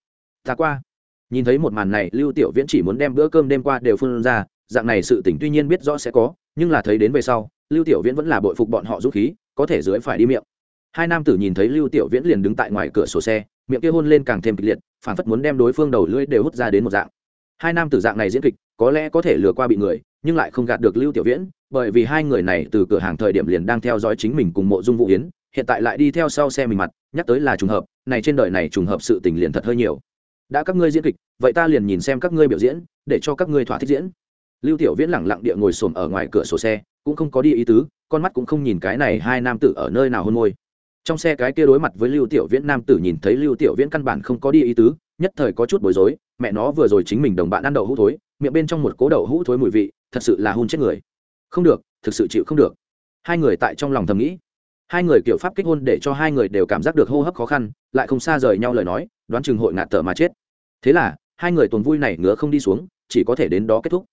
Ta qua. Nhìn thấy một màn này, lưu tiểu viễn chỉ muốn đem bữa cơm đêm qua đều phun ra, dạng này sự tỉnh tuy nhiên biết rõ sẽ có, nhưng là thấy đến về sau, lưu tiểu viễn vẫn là bội phục bọn họ dũng khí, có thể dưới phải đi miệng. Hai nam tử nhìn thấy lưu tiểu viễn liền đứng tại ngoài cửa sổ xe, miệng kia hôn lên càng thêm kịch liệt, phản phất muốn đem đối phương đầu lưỡi đều hút ra đến một dạng. Hai nam tử dạng này diễn kịch, có lẽ có thể lừa qua bị người, nhưng lại không gạt được lưu tiểu viễn bởi vì hai người này từ cửa hàng thời điểm liền đang theo dõi chính mình cùng mộ dung vũ yến, hiện tại lại đi theo sau xe mình mặt, nhắc tới là trùng hợp, này trên đời này trùng hợp sự tình liền thật hơi nhiều. Đã các ngươi diễn kịch, vậy ta liền nhìn xem các ngươi biểu diễn, để cho các ngươi thỏa thích diễn. Lưu tiểu viễn lẳng lặng địa ngồi xổm ở ngoài cửa sổ xe, cũng không có đi ý tứ, con mắt cũng không nhìn cái này hai nam tử ở nơi nào hôn môi. Trong xe cái kia đối mặt với lưu tiểu viễn nam tử nhìn thấy lưu tiểu viễn căn bản không có đi ý tứ, nhất thời có chút bối rối, mẹ nó vừa rồi chính mình đồng bạn ăn đậu hũ thối, miệng bên trong một cố đậu hũ thối mùi vị, thật sự là hôn chết người không được, thực sự chịu không được. Hai người tại trong lòng thầm nghĩ. Hai người kiểu pháp kích hôn để cho hai người đều cảm giác được hô hấp khó khăn, lại không xa rời nhau lời nói, đoán chừng hội ngạt thở mà chết. Thế là, hai người tuần vui này ngứa không đi xuống, chỉ có thể đến đó kết thúc.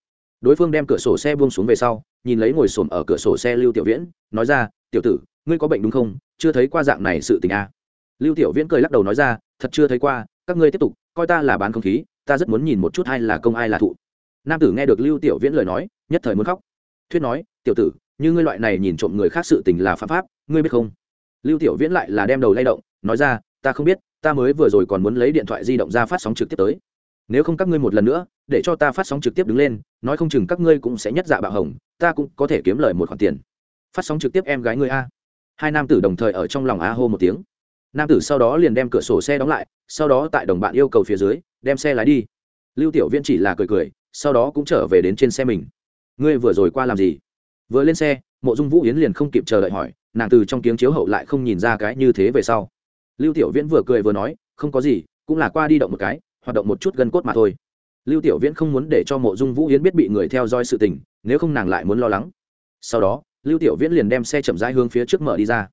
Đối phương đem cửa sổ xe buông xuống về sau, nhìn lấy ngồi xổm ở cửa sổ xe lưu tiểu viễn, nói ra, tiểu tử, ngươi có bệnh đúng không? Chưa thấy qua dạng này sự tình à. lưu tiểu viễn cười lắc đầu nói ra, thật chưa thấy qua, các ngươi tiếp tục, coi ta là bán không khí, ta rất muốn nhìn một chút ai là công ai là thụ. Nam tử nghe được lưu tiểu viễn lời nói, nhất thời muốn khóc thuyết nói, tiểu tử, như ngươi loại này nhìn trộm người khác sự tình là pháp pháp, ngươi biết không? Lưu tiểu viễn lại là đem đầu lay động, nói ra, ta không biết, ta mới vừa rồi còn muốn lấy điện thoại di động ra phát sóng trực tiếp tới. Nếu không các ngươi một lần nữa, để cho ta phát sóng trực tiếp đứng lên, nói không chừng các ngươi cũng sẽ nhất dạ bạo hồng, ta cũng có thể kiếm lời một khoản tiền. Phát sóng trực tiếp em gái ngươi a. Hai nam tử đồng thời ở trong lòng a hô một tiếng. Nam tử sau đó liền đem cửa sổ xe đóng lại, sau đó tại đồng bạn yêu cầu phía dưới, đem xe lái đi. Lưu tiểu viễn chỉ là cười cười, sau đó cũng trở về đến trên xe mình ngươi vừa rồi qua làm gì? Vừa lên xe, mộ dung vũ yến liền không kịp chờ đợi hỏi, nàng từ trong kiếng chiếu hậu lại không nhìn ra cái như thế về sau. Lưu tiểu viễn vừa cười vừa nói, không có gì, cũng là qua đi động một cái, hoạt động một chút gân cốt mà thôi. Lưu tiểu viễn không muốn để cho mộ dung vũ yến biết bị người theo dõi sự tình, nếu không nàng lại muốn lo lắng. Sau đó, lưu tiểu viễn liền đem xe chậm rãi hướng phía trước mở đi ra.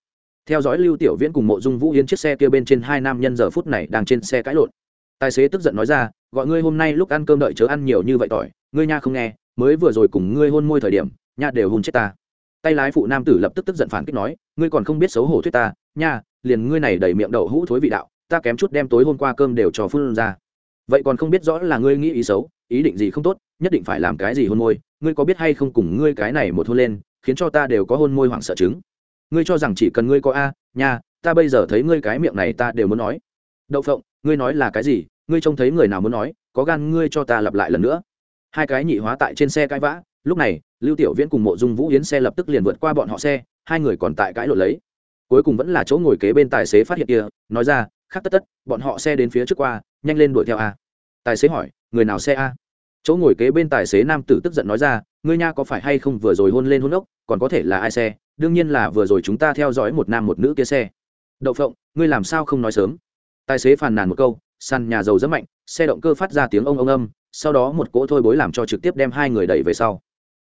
Theo dõi lưu tiểu viễn cùng mộ dung vũ yến chiếc xe kia bên trên hai nam nhân giờ phút này đang trên xe cãi lộn. Tài xế tức giận nói ra, gọi ngươi hôm nay lúc ăn cơm đợi chớ ăn nhiều như vậy tỏi, ngươi nha không nghe mới vừa rồi cùng ngươi hôn môi thời điểm, nha đều hôn chết ta. Tay lái phụ nam tử lập tức tức giận phản kích nói, ngươi còn không biết xấu hổ thuyết ta, nha, liền ngươi này đầy miệng đậu hũ thối vị đạo, ta kém chút đem tối hôm qua cơm đều cho phun ra. Vậy còn không biết rõ là ngươi nghĩ ý xấu, ý định gì không tốt, nhất định phải làm cái gì hôn môi, ngươi có biết hay không cùng ngươi cái này một hôn lên, khiến cho ta đều có hôn môi hoảng sợ chứng. Ngươi cho rằng chỉ cần ngươi có a, nha, ta bây giờ thấy ngươi cái miệng này ta đều muốn nói. Đậu phộng, ngươi nói là cái gì, ngươi trông thấy người nào muốn nói, có gan ngươi cho ta lặp lại lần nữa hai cái nhị hóa tại trên xe cãi vã. Lúc này, lưu tiểu viễn cùng mộ dung vũ yến xe lập tức liền vượt qua bọn họ xe, hai người còn tại cãi lộn lấy. Cuối cùng vẫn là chỗ ngồi kế bên tài xế phát hiện kia, nói ra khác tất tất, bọn họ xe đến phía trước qua, nhanh lên đuổi theo a. Tài xế hỏi, người nào xe a? Chỗ ngồi kế bên tài xế nam tử tức giận nói ra, ngươi nha có phải hay không vừa rồi hôn lên hôn ốc, còn có thể là ai xe? Đương nhiên là vừa rồi chúng ta theo dõi một nam một nữ kia xe. Đậu phộng, ngươi làm sao không nói sớm? Tài xế phàn nàn một câu, sàn nhà dầu rất mạnh, xe động cơ phát ra tiếng ông ông âm sau đó một cỗ thôi bối làm cho trực tiếp đem hai người đẩy về sau.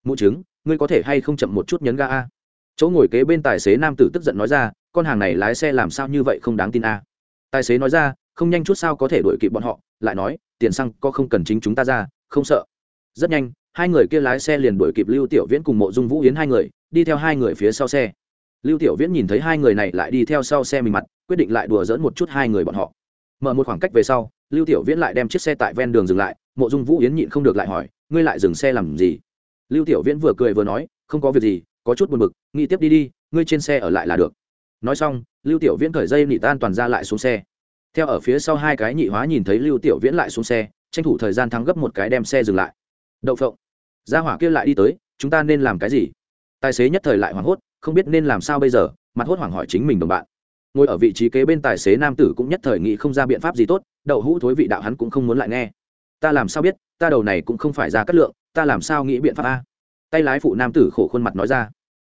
Mụ chứng, ngươi có thể hay không chậm một chút nhấn ga a? Chỗ ngồi kế bên tài xế nam tử tức giận nói ra, con hàng này lái xe làm sao như vậy không đáng tin a? Tài xế nói ra, không nhanh chút sao có thể đuổi kịp bọn họ, lại nói, tiền xăng có không cần chính chúng ta ra, không sợ. Rất nhanh, hai người kia lái xe liền đuổi kịp lưu tiểu viễn cùng mộ dung vũ yến hai người, đi theo hai người phía sau xe. Lưu tiểu viễn nhìn thấy hai người này lại đi theo sau xe mình mặt, quyết định lại đùa dỡn một chút hai người bọn họ. Mở một khoảng cách về sau lưu tiểu viễn lại đem chiếc xe tại ven đường dừng lại, mộ dung vũ yến nhịn không được lại hỏi, ngươi lại dừng xe làm gì? Lưu tiểu viễn vừa cười vừa nói, không có việc gì, có chút buồn bực, nghĩ tiếp đi đi, ngươi trên xe ở lại là được. Nói xong, lưu tiểu viễn cởi dây nị tan toàn ra lại xuống xe. Theo ở phía sau hai cái nhị hóa nhìn thấy lưu tiểu viễn lại xuống xe, tranh thủ thời gian thắng gấp một cái đem xe dừng lại. Đậu phộng, gia hỏa kia lại đi tới, chúng ta nên làm cái gì? Tài xế nhất thời lại hoảng hốt, không biết nên làm sao bây giờ, mặt hốt hoảng hỏi chính mình đồng bạn ngồi ở vị trí kế bên tài xế nam tử cũng nhất thời nghĩ không ra biện pháp gì tốt, đậu hũ thối vị đạo hắn cũng không muốn lại nghe. Ta làm sao biết, ta đầu này cũng không phải ra cắt lượng, ta làm sao nghĩ biện pháp a? Tay lái phụ nam tử khổ khuôn mặt nói ra.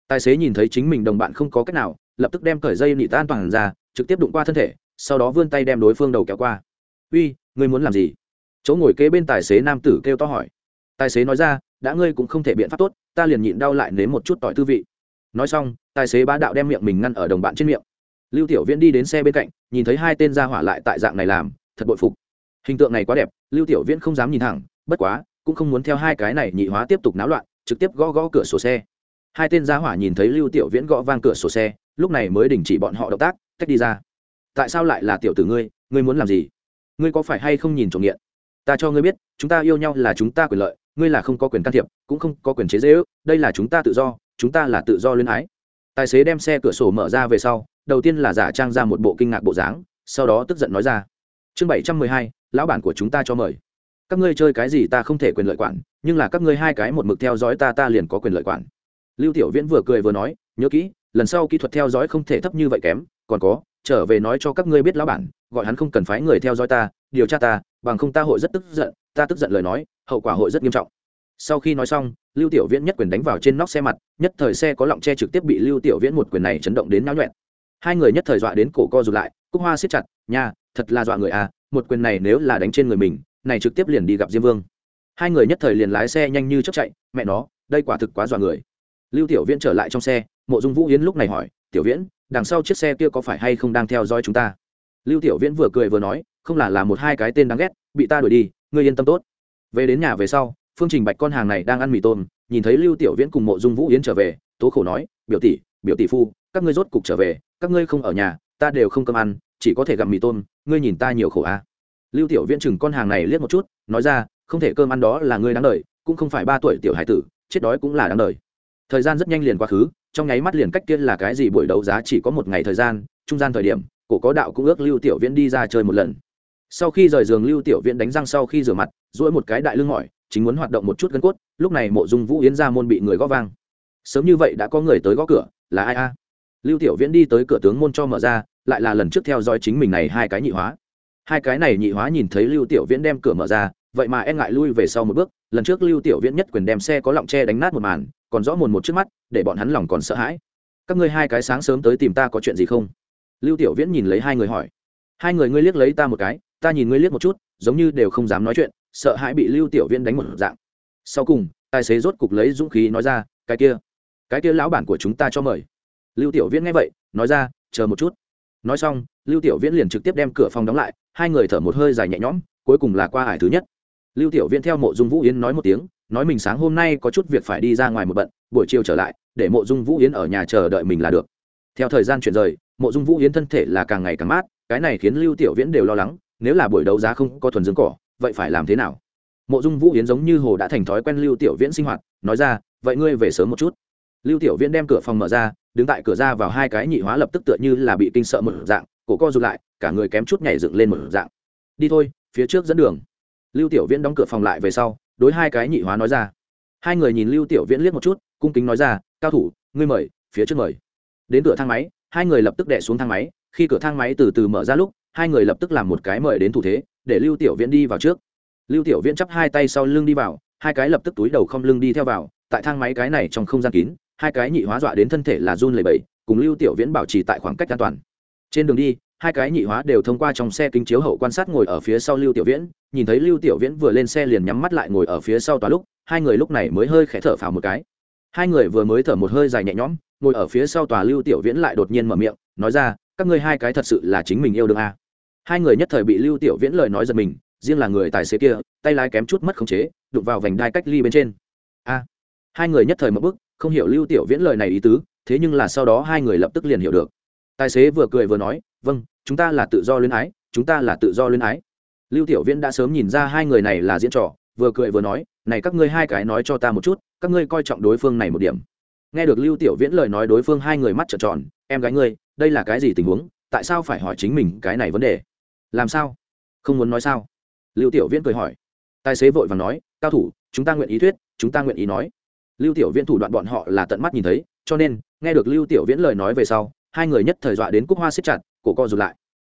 Tài xế nhìn thấy chính mình đồng bạn không có cách nào, lập tức đem cởi dây nị tan toàn ra, trực tiếp đụng qua thân thể, sau đó vươn tay đem đối phương đầu kéo qua. Uy, ngươi muốn làm gì? Chỗ ngồi kế bên tài xế nam tử kêu to hỏi. Tài xế nói ra, đã ngươi cũng không thể biện pháp tốt, ta liền nhịn đau lại nếm một chút tỏi tư vị. Nói xong, tài xế bá đạo đem miệng mình ngăn ở đồng bạn trên miệng lưu tiểu viễn đi đến xe bên cạnh, nhìn thấy hai tên ra hỏa lại tại dạng này làm, thật bội phục. Hình tượng này quá đẹp, lưu tiểu viễn không dám nhìn thẳng, bất quá, cũng không muốn theo hai cái này nhị hóa tiếp tục náo loạn, trực tiếp gõ gõ cửa sổ xe. Hai tên gia hỏa nhìn thấy lưu tiểu viễn gõ vang cửa sổ xe, lúc này mới đình chỉ bọn họ động tác cách đi ra. Tại sao lại là tiểu tử ngươi ngươi muốn làm gì? Ngươi có phải hay không nhìn trộm nghiện? Ta cho ngươi biết, chúng ta yêu nhau là chúng ta quyền lợi, ngươi là không có quyền can thiệp, cũng không có quyền chế dễ ước đây là chúng ta tự do, chúng ta là tự do luyến ái. Tài xế đem xe cửa sổ mở ra về sau đầu tiên là giả trang ra một bộ kinh ngạc bộ dáng, sau đó tức giận nói ra, chương bảy trăm mười hai, lão bản của chúng ta cho mời. Các ngươi chơi cái gì ta không thể quyền lợi quản, nhưng là các ngươi hai cái một mực theo dõi ta ta liền có quyền lợi quản. Lưu tiểu viễn vừa cười vừa nói, nhớ kỹ, lần sau kỹ thuật theo dõi không thể thấp như vậy kém, còn có, trở về nói cho các ngươi biết lão bản, gọi hắn không cần phái người theo dõi ta, điều tra ta, bằng không ta hội rất tức giận, ta tức giận lời nói, hậu quả hội rất nghiêm trọng. Sau khi nói xong, lưu tiểu viễn nhất quyền đánh vào trên nóc xe mặt, nhất thời xe có lọng che trực tiếp bị lưu tiểu viễn một quyền này chấn động đến náo nhuẹn hai người nhất thời dọa đến cổ co rụt lại, cúc hoa siết chặt, nha, thật là dọa người à một quyền này nếu là đánh trên người mình, này trực tiếp liền đi gặp diêm vương. Hai người nhất thời liền lái xe nhanh như chớp chạy, mẹ nó, đây quả thực quá dọa người. Lưu tiểu viễn trở lại trong xe, mộ dung vũ yến lúc này hỏi, tiểu viễn, đằng sau chiếc xe kia có phải hay không đang theo dõi chúng ta? Lưu tiểu viễn vừa cười vừa nói, không là là một hai cái tên đáng ghét, bị ta đuổi đi, ngươi yên tâm tốt. Về đến nhà về sau, phương trình bạch con hàng này đang ăn mì tôm, nhìn thấy lưu tiểu viễn cùng mộ dung vũ yến trở về, tố khổ nói, biểu tỷ biểu tỷ phu, các ngươi rốt cục trở về các ngươi không ở nhà, ta đều không cơm ăn, chỉ có thể gặm mì tôm, ngươi nhìn ta nhiều khổ à. lưu tiểu viễn chừng con hàng này liếc một chút, nói ra, không thể cơm ăn đó là ngươi đáng đời, cũng không phải ba tuổi tiểu hải tử, chết đói cũng là đáng đời. Thời gian rất nhanh liền quá khứ, trong nháy mắt liền cách kia là cái gì buổi đấu giá chỉ có một ngày thời gian, trung gian thời điểm, cổ có đạo cũng ước lưu tiểu viễn đi ra chơi một lần. Sau khi rời giường, lưu tiểu viễn đánh răng sau khi rửa mặt, duỗi một cái đại lưng mỏi, chính muốn hoạt động một chút gân cốt, lúc này mộ dung vũ yến ra môn bị người gõ vang. Sớm như vậy đã có người tới gõ cửa, là ai a? Lưu tiểu viễn đi tới cửa tướng môn cho mở ra, lại là lần trước theo dõi chính mình này hai cái nhị hóa. Hai cái này nhị hóa nhìn thấy lưu tiểu viễn đem cửa mở ra, vậy mà e ngại lui về sau một bước, lần trước lưu tiểu viễn nhất quyền đem xe có lọng tre đánh nát một màn, còn rõ mồn một trước mắt, để bọn hắn lòng còn sợ hãi. Các ngươi hai cái sáng sớm tới tìm ta có chuyện gì không? Lưu tiểu viễn nhìn lấy hai người hỏi. Hai người ngươi liếc lấy ta một cái, ta nhìn ngươi liếc một chút, giống như đều không dám nói chuyện, sợ hãi bị lưu tiểu viễn đánh một dạng. Sau cùng, tài xế rốt cục lấy dũng khí nói ra, cái kia cái kia lão bản của chúng ta cho mời lưu tiểu viễn nghe vậy, nói ra, chờ một chút. Nói xong, lưu tiểu viễn liền trực tiếp đem cửa phòng đóng lại, hai người thở một hơi dài nhẹ nhõm, cuối cùng là qua ải thứ nhất. Lưu tiểu viễn theo mộ dung vũ yến nói một tiếng, nói mình sáng hôm nay có chút việc phải đi ra ngoài một bận, buổi chiều trở lại, để mộ dung vũ yến ở nhà chờ đợi mình là được. Theo thời gian chuyển rời, mộ dung vũ yến thân thể là càng ngày càng mát, cái này khiến lưu tiểu viễn đều lo lắng, nếu là buổi đấu giá không có thuần dưỡng cỏ, vậy phải làm thế nào? Mộ dung vũ yến giống như hồ đã thành thói quen lưu tiểu viễn sinh hoạt, nói ra, vậy ngươi về sớm một chút. Lưu tiểu viễn đem cửa phòng mở ra đứng tại cửa ra vào hai cái nhị hóa lập tức tựa như là bị kinh sợ một dạng, cổ co rụt lại, cả người kém chút nhảy dựng lên một dạng. Đi thôi, phía trước dẫn đường. Lưu tiểu viễn đóng cửa phòng lại về sau, đối hai cái nhị hóa nói ra. Hai người nhìn lưu tiểu viễn liếc một chút, cung kính nói ra, cao thủ, ngươi mời, phía trước mời. Đến cửa thang máy, hai người lập tức đẻ xuống thang máy, khi cửa thang máy từ từ mở ra lúc, hai người lập tức làm một cái mời đến thủ thế, để lưu tiểu viễn đi vào trước. Lưu tiểu viễn chắp hai tay sau lưng đi vào, hai cái lập tức túi đầu không lưng đi theo vào, tại thang máy cái này trong không gian kín hai cái nhị hóa dọa đến thân thể là run lẩy bẩy cùng lưu tiểu viễn bảo trì tại khoảng cách an toàn. Trên đường đi, hai cái nhị hóa đều thông qua trong xe kính chiếu hậu quan sát ngồi ở phía sau lưu tiểu viễn, nhìn thấy lưu tiểu viễn vừa lên xe liền nhắm mắt lại ngồi ở phía sau tòa lúc, hai người lúc này mới hơi khẽ thở phào một cái. Hai người vừa mới thở một hơi dài nhẹ nhõm, ngồi ở phía sau tòa lưu tiểu viễn lại đột nhiên mở miệng, nói ra, các ngươi hai cái thật sự là chính mình yêu đương à. hai người nhất thời bị lưu tiểu viễn lời nói giật mình, riêng là người tài xế kia, tay lái kém chút mất khống chế, đụng vào vành đai cách ly bên trên. A. Hai người nhất thời mất bức không hiểu lưu tiểu viễn lời này ý tứ, thế nhưng là sau đó hai người lập tức liền hiểu được. Tài xế vừa cười vừa nói vâng chúng ta là tự do luyến ái, chúng ta là tự do luyến ái. Lưu tiểu viễn đã sớm nhìn ra hai người này là diễn trò, vừa cười vừa nói, này các ngươi hai cái nói cho ta một chút, các ngươi coi trọng đối phương này một điểm. Nghe được lưu tiểu viễn lời nói đối phương hai người mắt trợn tròn, em gái ngươi, đây là cái gì tình huống, tại sao phải hỏi chính mình cái này vấn đề? Làm sao? Không muốn nói sao? Lưu tiểu viễn cười hỏi. Tài xế vội và nói, cao thủ, chúng ta nguyện ý thuyết, chúng ta nguyện ý nói lưu tiểu viễn thủ đoạn bọn họ là tận mắt nhìn thấy, cho nên, nghe được lưu tiểu viễn lời nói về sau, hai người nhất thời dọa đến cúc hoa xếp chặt, cổ co rụt lại.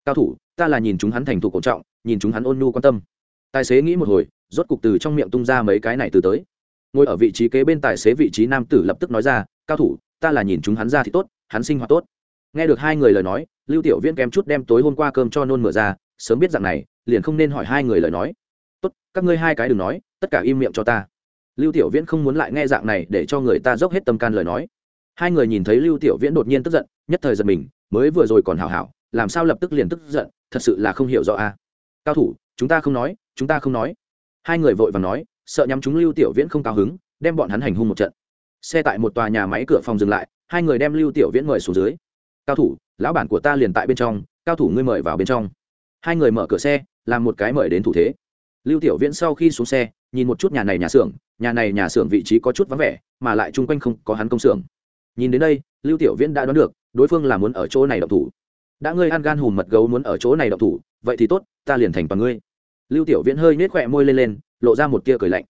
Cao thủ, ta là nhìn chúng hắn thành thủ cổ trọng, nhìn chúng hắn ôn nhu quan tâm. Tài xế nghĩ một hồi, rốt cục từ trong miệng tung ra mấy cái này từ tới. Ngồi ở vị trí kế bên tài xế vị trí nam tử lập tức nói ra, cao thủ, ta là nhìn chúng hắn ra thì tốt, hắn sinh hoạt tốt. Nghe được hai người lời nói, lưu tiểu viễn kém chút đem tối hôm qua cơm cho nôn mửa ra, sớm biết rằng này, liền không nên hỏi hai người lời nói. Tốt, các ngươi hai cái đừng nói, tất cả im miệng cho ta lưu tiểu viễn không muốn lại nghe dạng này để cho người ta dốc hết tâm can lời nói. Hai người nhìn thấy lưu tiểu viễn đột nhiên tức giận, nhất thời giật mình, mới vừa rồi còn hảo hảo, làm sao lập tức liền tức giận, thật sự là không hiểu rõ a. Cao thủ, chúng ta không nói, chúng ta không nói. Hai người vội vàng nói, sợ nhắm chúng lưu tiểu viễn không cao hứng, đem bọn hắn hành hung một trận. Xe tại một tòa nhà máy cửa phòng dừng lại, hai người đem lưu tiểu viễn mời xuống dưới. Cao thủ, lão bản của ta liền tại bên trong, cao thủ ngươi mời vào bên trong. Hai người mở cửa xe, làm một cái mời đến thủ thế. Lưu tiểu viễn sau khi xuống xe nhìn một chút nhà này nhà xưởng, nhà này nhà xưởng vị trí có chút vắng vẻ, mà lại chung quanh không có hắn công xưởng. Nhìn đến đây, lưu tiểu viễn đã đoán được, đối phương là muốn ở chỗ này động thủ. Đã ngươi ăn gan hùm mật gấu muốn ở chỗ này động thủ, vậy thì tốt, ta liền thành toàn ngươi. Lưu tiểu viễn hơi nết khỏe môi lên lên, lộ ra một tia cười lạnh.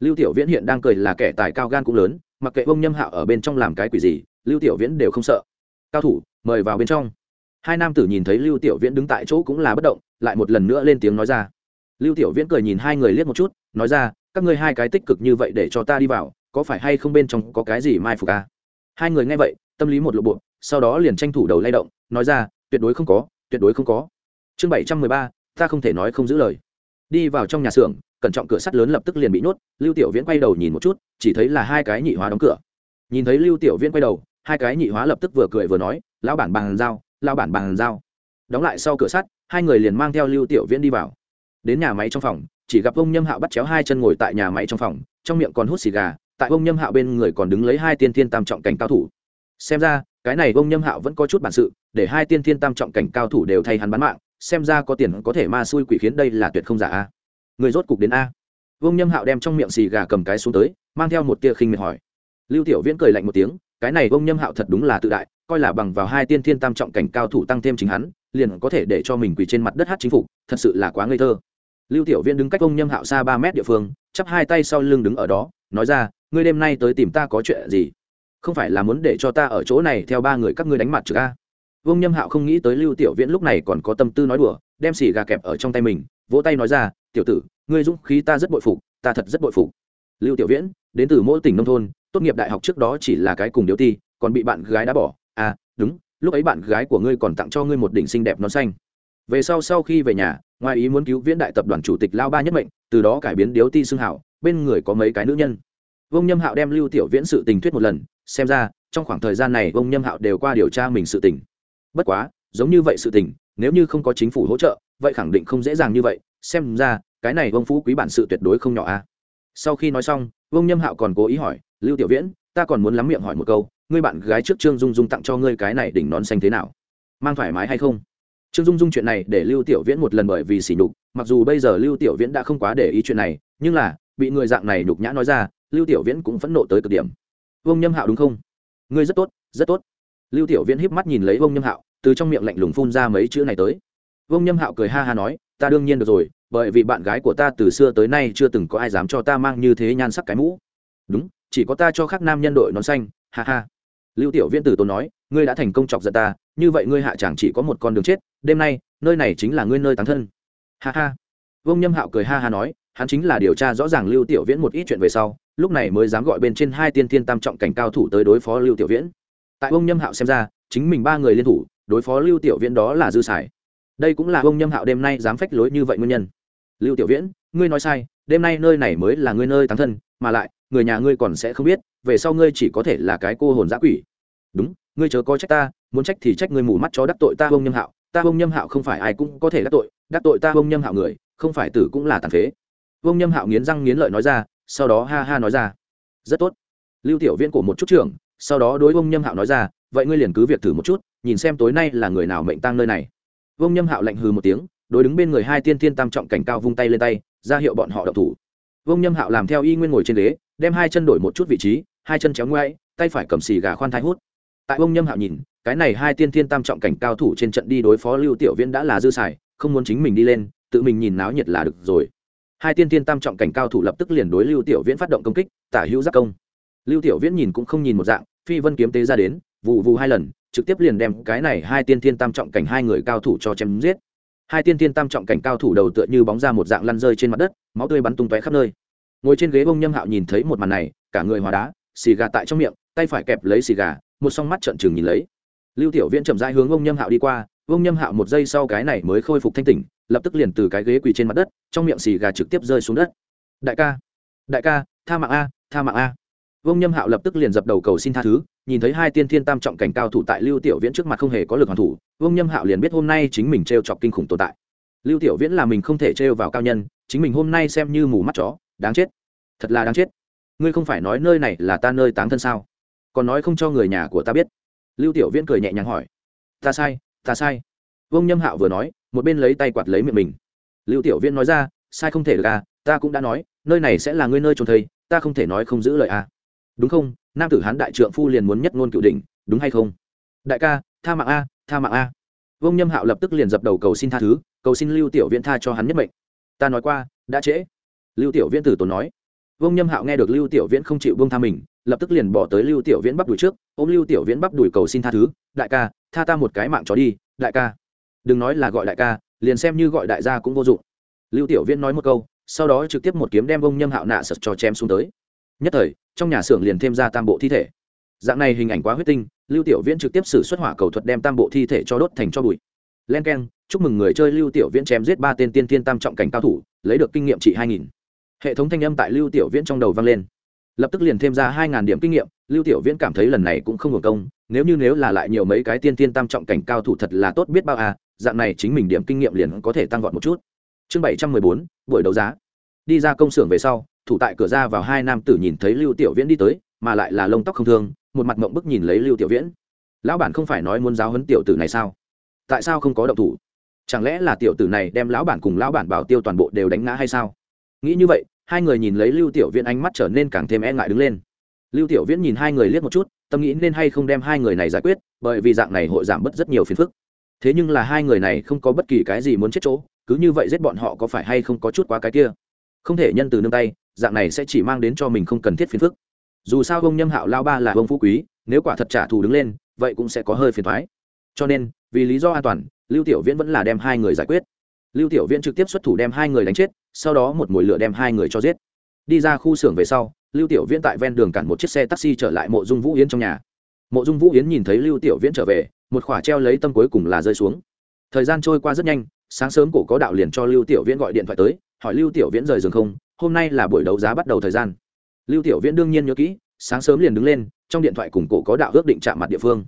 Lưu tiểu viễn hiện đang cười là kẻ tài cao gan cũng lớn, mặc kệ bông nhâm hạo ở bên trong làm cái quỷ gì, lưu tiểu viễn đều không sợ. Cao thủ, mời vào bên trong. Hai nam tử nhìn thấy lưu tiểu viễn đứng tại chỗ cũng là bất động, lại một lần nữa lên tiếng nói ra. Lưu tiểu viễn cười nhìn hai người liếc một chút nói ra, các ngươi hai cái tích cực như vậy để cho ta đi vào, có phải hay không bên trong có cái gì mai phục à? hai người nghe vậy, tâm lý một lộ bộ sau đó liền tranh thủ đầu lay động, nói ra, tuyệt đối không có, tuyệt đối không có. Chương bảy trăm mười ba, ta không thể nói không giữ lời. Đi vào trong nhà xưởng, cẩn trọng cửa sắt lớn lập tức liền bị nuốt lưu tiểu viễn quay đầu nhìn một chút, chỉ thấy là hai cái nhị hóa đóng cửa. Nhìn thấy lưu tiểu viễn quay đầu, hai cái nhị hóa lập tức vừa cười vừa nói, lão bản bằng dao lao bản bằng dao đóng lại sau cửa sắt, hai người liền mang theo lưu tiểu viễn đi vào đến nhà máy trong phòng, chỉ gặp ông nhâm hạo bắt chéo hai chân ngồi tại nhà máy trong phòng, trong miệng còn hút xì gà, tại ông nhâm hạo bên người còn đứng lấy hai tiên thiên tam trọng cảnh cao thủ. Xem ra, cái này ông nhâm hạo vẫn có chút bản sự, để hai tiên thiên tam trọng cảnh cao thủ đều thay hắn bán mạng, xem ra có tiền có thể ma xui quỷ khiến đây là tuyệt không giả a. Người rốt cục đến a. Vương nhâm hạo đem trong miệng xì gà cầm cái xuống tới, mang theo một tia khinh miệt hỏi. Lưu tiểu viễn cười lạnh một tiếng, cái này vương nhâm hạo thật đúng là tự đại, coi là bằng vào hai tiên thiên tam trọng cảnh cao thủ tăng thêm chính hắn, liền có thể để cho mình quỳ trên mặt đất hát chính phủ thật sự là quá ngây thơ lưu tiểu viễn đứng cách ông nhâm hạo xa ba mét địa phương, chắp hai tay sau lưng đứng ở đó, nói ra, ngươi đêm nay tới tìm ta có chuyện gì? Không phải là muốn để cho ta ở chỗ này theo ba người các ngươi đánh mặt trực a? Vương nhâm hạo không nghĩ tới lưu tiểu viễn lúc này còn có tâm tư nói đùa, đem xì gà kẹp ở trong tay mình, vỗ tay nói ra, tiểu tử, ngươi dũng khí ta rất bội phục, ta thật rất bội phục. Lưu tiểu viễn, đến từ mỗi tỉnh nông thôn, tốt nghiệp đại học trước đó chỉ là cái cùng điếu ti, còn bị bạn gái đã bỏ. À đúng, lúc ấy bạn gái của ngươi còn tặng cho ngươi một đỉnh xinh đẹp nón xanh về sau sau khi về nhà, ngoài ý muốn cứu viễn đại tập đoàn chủ tịch lao ba nhất mệnh, từ đó cải biến điếu ti xương hảo, bên người có mấy cái nữ nhân. Vông nhâm hạo đem lưu tiểu viễn sự tình thuyết một lần, xem ra, trong khoảng thời gian này vông nhâm hạo đều qua điều tra mình sự tình. Bất quá, giống như vậy sự tình, nếu như không có chính phủ hỗ trợ, vậy khẳng định không dễ dàng như vậy, xem ra, cái này vông phú quý bản sự tuyệt đối không nhỏ a. Sau khi nói xong vông nhâm hạo còn cố ý hỏi, lưu tiểu viễn, ta còn muốn lắm miệng hỏi một câu, ngươi bạn gái trước trương dung dung tặng cho ngươi cái này đỉnh nón xanh thế nào? Mang thoải mái hay không? Trương dung dung chuyện này để lưu tiểu viễn một lần bởi vì sỉ nhục, mặc dù bây giờ lưu tiểu viễn đã không quá để ý chuyện này, nhưng là, bị người dạng này nhục nhã nói ra, lưu tiểu viễn cũng phẫn nộ tới cực điểm. Vông nhâm hạo đúng không? Ngươi rất tốt rất tốt. Lưu tiểu viễn híp mắt nhìn lấy vông nhâm hạo, từ trong miệng lạnh lùng phun ra mấy chữ này tới. Vông nhâm hạo cười ha ha nói, ta đương nhiên được rồi, bởi vì bạn gái của ta từ xưa tới nay chưa từng có ai dám cho ta mang như thế nhan sắc cái mũ. Đúng, chỉ có ta cho khác nam nhân đội nón xanh, ha ha. Lưu tiểu viễn từ tốn nói ngươi đã thành công chọc giận ta, như vậy ngươi hạ chẳng chỉ có một con đường chết, đêm nay, nơi này chính là ngươi nơi tán thân. Ha ha. Vương nhâm hạo cười ha ha nói, hắn chính là điều tra rõ ràng lưu tiểu viễn một ít chuyện về sau, lúc này mới dám gọi bên trên hai tiên thiên tam trọng cảnh cao thủ tới đối phó lưu tiểu viễn. Tại vương nhâm hạo xem ra, chính mình ba người liên thủ, đối phó lưu tiểu viễn đó là dư sải. đây cũng là vương nhâm hạo đêm nay dám phách lối như vậy nguyên nhân. Lưu tiểu viễn, ngươi nói sai, đêm nay nơi này mới là ngươi nơi tán thân, mà lại, người nhà ngươi còn sẽ không biết, về sau ngươi chỉ có thể là cái cô hồn giã quỷ. Đúng ngươi chớ có trách ta, muốn trách thì trách ngươi mù mắt chó đắc tội ta bông nhâm hạo. Ta bông nhâm hạo không phải ai cũng có thể đắc tội đắc tội ta bông nhâm hạo người, không phải tử cũng là tàn phế. Bông nhâm hạo nghiến răng nghiến lợi nói ra, sau đó ha ha nói ra. Rất tốt. Lưu tiểu viễn của một chút trưởng, sau đó đối bông nhâm hạo nói ra, vậy ngươi liền cứ việc thử một chút, nhìn xem tối nay là người nào mệnh tang nơi này. Bông nhâm hạo lạnh hừ một tiếng, đối đứng bên người hai tiên thiên tam trọng cảnh cao vung tay lên tay, ra hiệu bọn họ đậu thủ. Vông nhâm hạo làm theo y nguyên ngồi trên ghế, đem hai chân đổi một chút vị trí, hai chân chéo ngoáy, tay phải cầm xì gà khoan thai hút tại ông nhâm hạo nhìn, cái này hai tiên thiên tam trọng cảnh cao thủ trên trận đi đối phó lưu tiểu viễn đã là dư xài, không muốn chính mình đi lên, tự mình nhìn náo nhiệt là được rồi. Hai tiên thiên tam trọng cảnh cao thủ lập tức liền đối lưu tiểu viễn phát động công kích, tả hữu giác công. Lưu tiểu viễn nhìn cũng không nhìn một dạng, phi vân kiếm tế ra đến vụ vụ hai lần, trực tiếp liền đem cái này hai tiên thiên tam trọng cảnh hai người cao thủ cho chém giết. Hai tiên thiên tam trọng cảnh cao thủ đầu tựa như bóng ra một dạng lăn rơi trên mặt đất, máu tươi bắn tung tóe khắp nơi. Ngồi trên ghế bông nhâm hạo nhìn thấy một màn này, cả người hòa đá, xì gà tại trong miệng, tay phải kẹp lấy xì gà một song mắt trợn trừng nhìn lấy. Lưu tiểu viễn chậm rãi hướng ông nhâm hạo đi qua vương nhâm hạo một giây sau cái này mới khôi phục thanh tỉnh, lập tức liền từ cái ghế quỳ trên mặt đất, trong miệng xì gà trực tiếp rơi xuống đất. Đại ca đại ca, tha mạng a, tha mạng a. Vương nhâm hạo lập tức liền dập đầu cầu xin tha thứ, nhìn thấy hai tiên thiên tam trọng cảnh cao thủ tại lưu tiểu viễn trước mặt không hề có lực hoàn thủ vương nhâm hạo liền biết hôm nay chính mình trêu chọc kinh khủng tồn tại. Lưu tiểu viễn là mình không thể trêu vào cao nhân, chính mình hôm nay xem như mù mắt chó, đáng chết. Thật là đáng chết. Ngươi không phải nói nơi này là ta nơi táng thân sao? Còn nói không cho người nhà của ta biết. Lưu tiểu viễn cười nhẹ nhàng hỏi. Ta sai ta sai. Vương nhâm hạo vừa nói, một bên lấy tay quạt lấy miệng mình. Lưu tiểu viễn nói ra, sai không thể được à ta cũng đã nói, nơi này sẽ là ngươi nơi trốn thầy, ta không thể nói không giữ lời à. Đúng không? Nam tử hán đại trượng phu liền muốn nhất ngôn cựu đỉnh, đúng hay không? Đại ca, tha mạng a, tha mạng a. Vương nhâm hạo lập tức liền dập đầu cầu xin tha thứ, cầu xin lưu tiểu viễn tha cho hắn nhất mệnh. Ta nói qua, đã trễ. Lưu tiểu viễn tử tốn nói vương nhâm hạo nghe được lưu tiểu viễn không chịu vương tha mình, lập tức liền bỏ tới lưu tiểu viễn bắp đùi trước, ôm lưu tiểu viễn bắp đùi cầu xin tha thứ, đại ca, tha ta một cái mạng chó đi, đại ca. Đừng nói là gọi đại ca, liền xem như gọi đại gia cũng vô dụng. Lưu tiểu viễn nói một câu, sau đó trực tiếp một kiếm đem Vương nhâm hạo nạ sật cho chém xuống tới. Nhất thời, trong nhà xưởng liền thêm ra tam bộ thi thể. Dạng này hình ảnh quá huyết tinh, lưu tiểu viễn trực tiếp xử xuất hỏa cầu thuật đem tam bộ thi thể cho đốt thành cho bụi. Len k e n chúc mừng người chơi lưu tiểu viễn chém giết ba tên tiên tiên tam trọng cảnh cao thủ, lấy được kinh nghiệm trị hai nghìn hệ thống thanh âm tại lưu tiểu viễn trong đầu vang lên. Lập tức liền thêm ra hai ngàn điểm kinh nghiệm, lưu tiểu viễn cảm thấy lần này cũng không hưởng công, nếu như nếu là lại nhiều mấy cái tiên tiên tam trọng cảnh cao thủ thật là tốt biết bao à dạng này chính mình điểm kinh nghiệm liền có thể tăng vọt một chút. Chương bảy trăm mười bốn, buổi đấu giá. Đi ra công xưởng về sau, thủ tại cửa ra vào hai nam tử nhìn thấy lưu tiểu viễn đi tới, mà lại là lông tóc không thương, một mặt mộng bức nhìn lấy lưu tiểu viễn. Lão bản không phải nói muốn giáo huấn tiểu tử này sao? Tại sao không có động thủ? Chẳng lẽ là tiểu tử này đem lão bản cùng lão bản bảo tiêu toàn bộ đều đánh ngã hay sao? Nghĩ như vậy, hai người nhìn lấy lưu tiểu viễn ánh mắt trở nên càng thêm e ngại đứng lên. Lưu tiểu viễn nhìn hai người liếc một chút, tâm nghĩ nên hay không đem hai người này giải quyết, bởi vì dạng này hội giảm bớt rất nhiều phiền phức. Thế nhưng là hai người này không có bất kỳ cái gì muốn chết chỗ, cứ như vậy giết bọn họ có phải hay không có chút quá cái kia? Không thể nhân từ nương tay, dạng này sẽ chỉ mang đến cho mình không cần thiết phiền phức. Dù sao ông nhâm hạo lao ba là ông phú quý, nếu quả thật trả thù đứng lên, vậy cũng sẽ có hơi phiền thoái. Cho nên, vì lý do an toàn, lưu tiểu viễn vẫn là đem hai người giải quyết lưu tiểu viễn trực tiếp xuất thủ đem hai người đánh chết, sau đó một mồi lửa đem hai người cho giết. Đi ra khu xưởng về sau, lưu tiểu viễn tại ven đường cản một chiếc xe taxi trở lại mộ dung vũ yến trong nhà. Mộ dung vũ yến nhìn thấy lưu tiểu viễn trở về, một khỏa treo lấy tâm cuối cùng là rơi xuống. Thời gian trôi qua rất nhanh, sáng sớm cổ có đạo liền cho lưu tiểu viễn gọi điện thoại tới, hỏi lưu tiểu viễn rời giường không, hôm nay là buổi đấu giá bắt đầu thời gian. Lưu tiểu viễn đương nhiên nhớ kỹ, sáng sớm liền đứng lên, trong điện thoại cùng cổ có đạo ước định chạm mặt địa phương.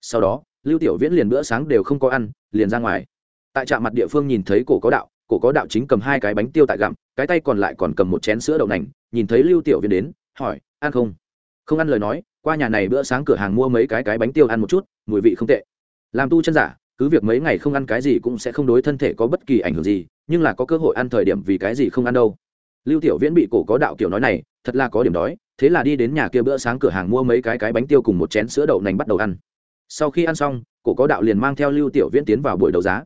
Sau đó, lưu tiểu viễn liền bữa sáng đều không có ăn, liền ra ngoài tại trạm mặt địa phương nhìn thấy cổ có đạo, cổ có đạo chính cầm hai cái bánh tiêu tại gặm, cái tay còn lại còn cầm một chén sữa đậu nành, nhìn thấy lưu tiểu viễn đến, hỏi, ăn không? Không ăn lời nói, qua nhà này bữa sáng cửa hàng mua mấy cái cái bánh tiêu ăn một chút, mùi vị không tệ. Làm tu chân giả, cứ việc mấy ngày không ăn cái gì cũng sẽ không đối thân thể có bất kỳ ảnh hưởng gì, nhưng là có cơ hội ăn thời điểm vì cái gì không ăn đâu. Lưu tiểu viễn bị cổ có đạo kiểu nói này, thật là có điểm đói, thế là đi đến nhà kia bữa sáng cửa hàng mua mấy cái cái bánh tiêu cùng một chén sữa đậu nành bắt đầu ăn. Sau khi ăn xong, cổ có đạo liền mang theo lưu tiểu viễn tiến vào buổi đấu giá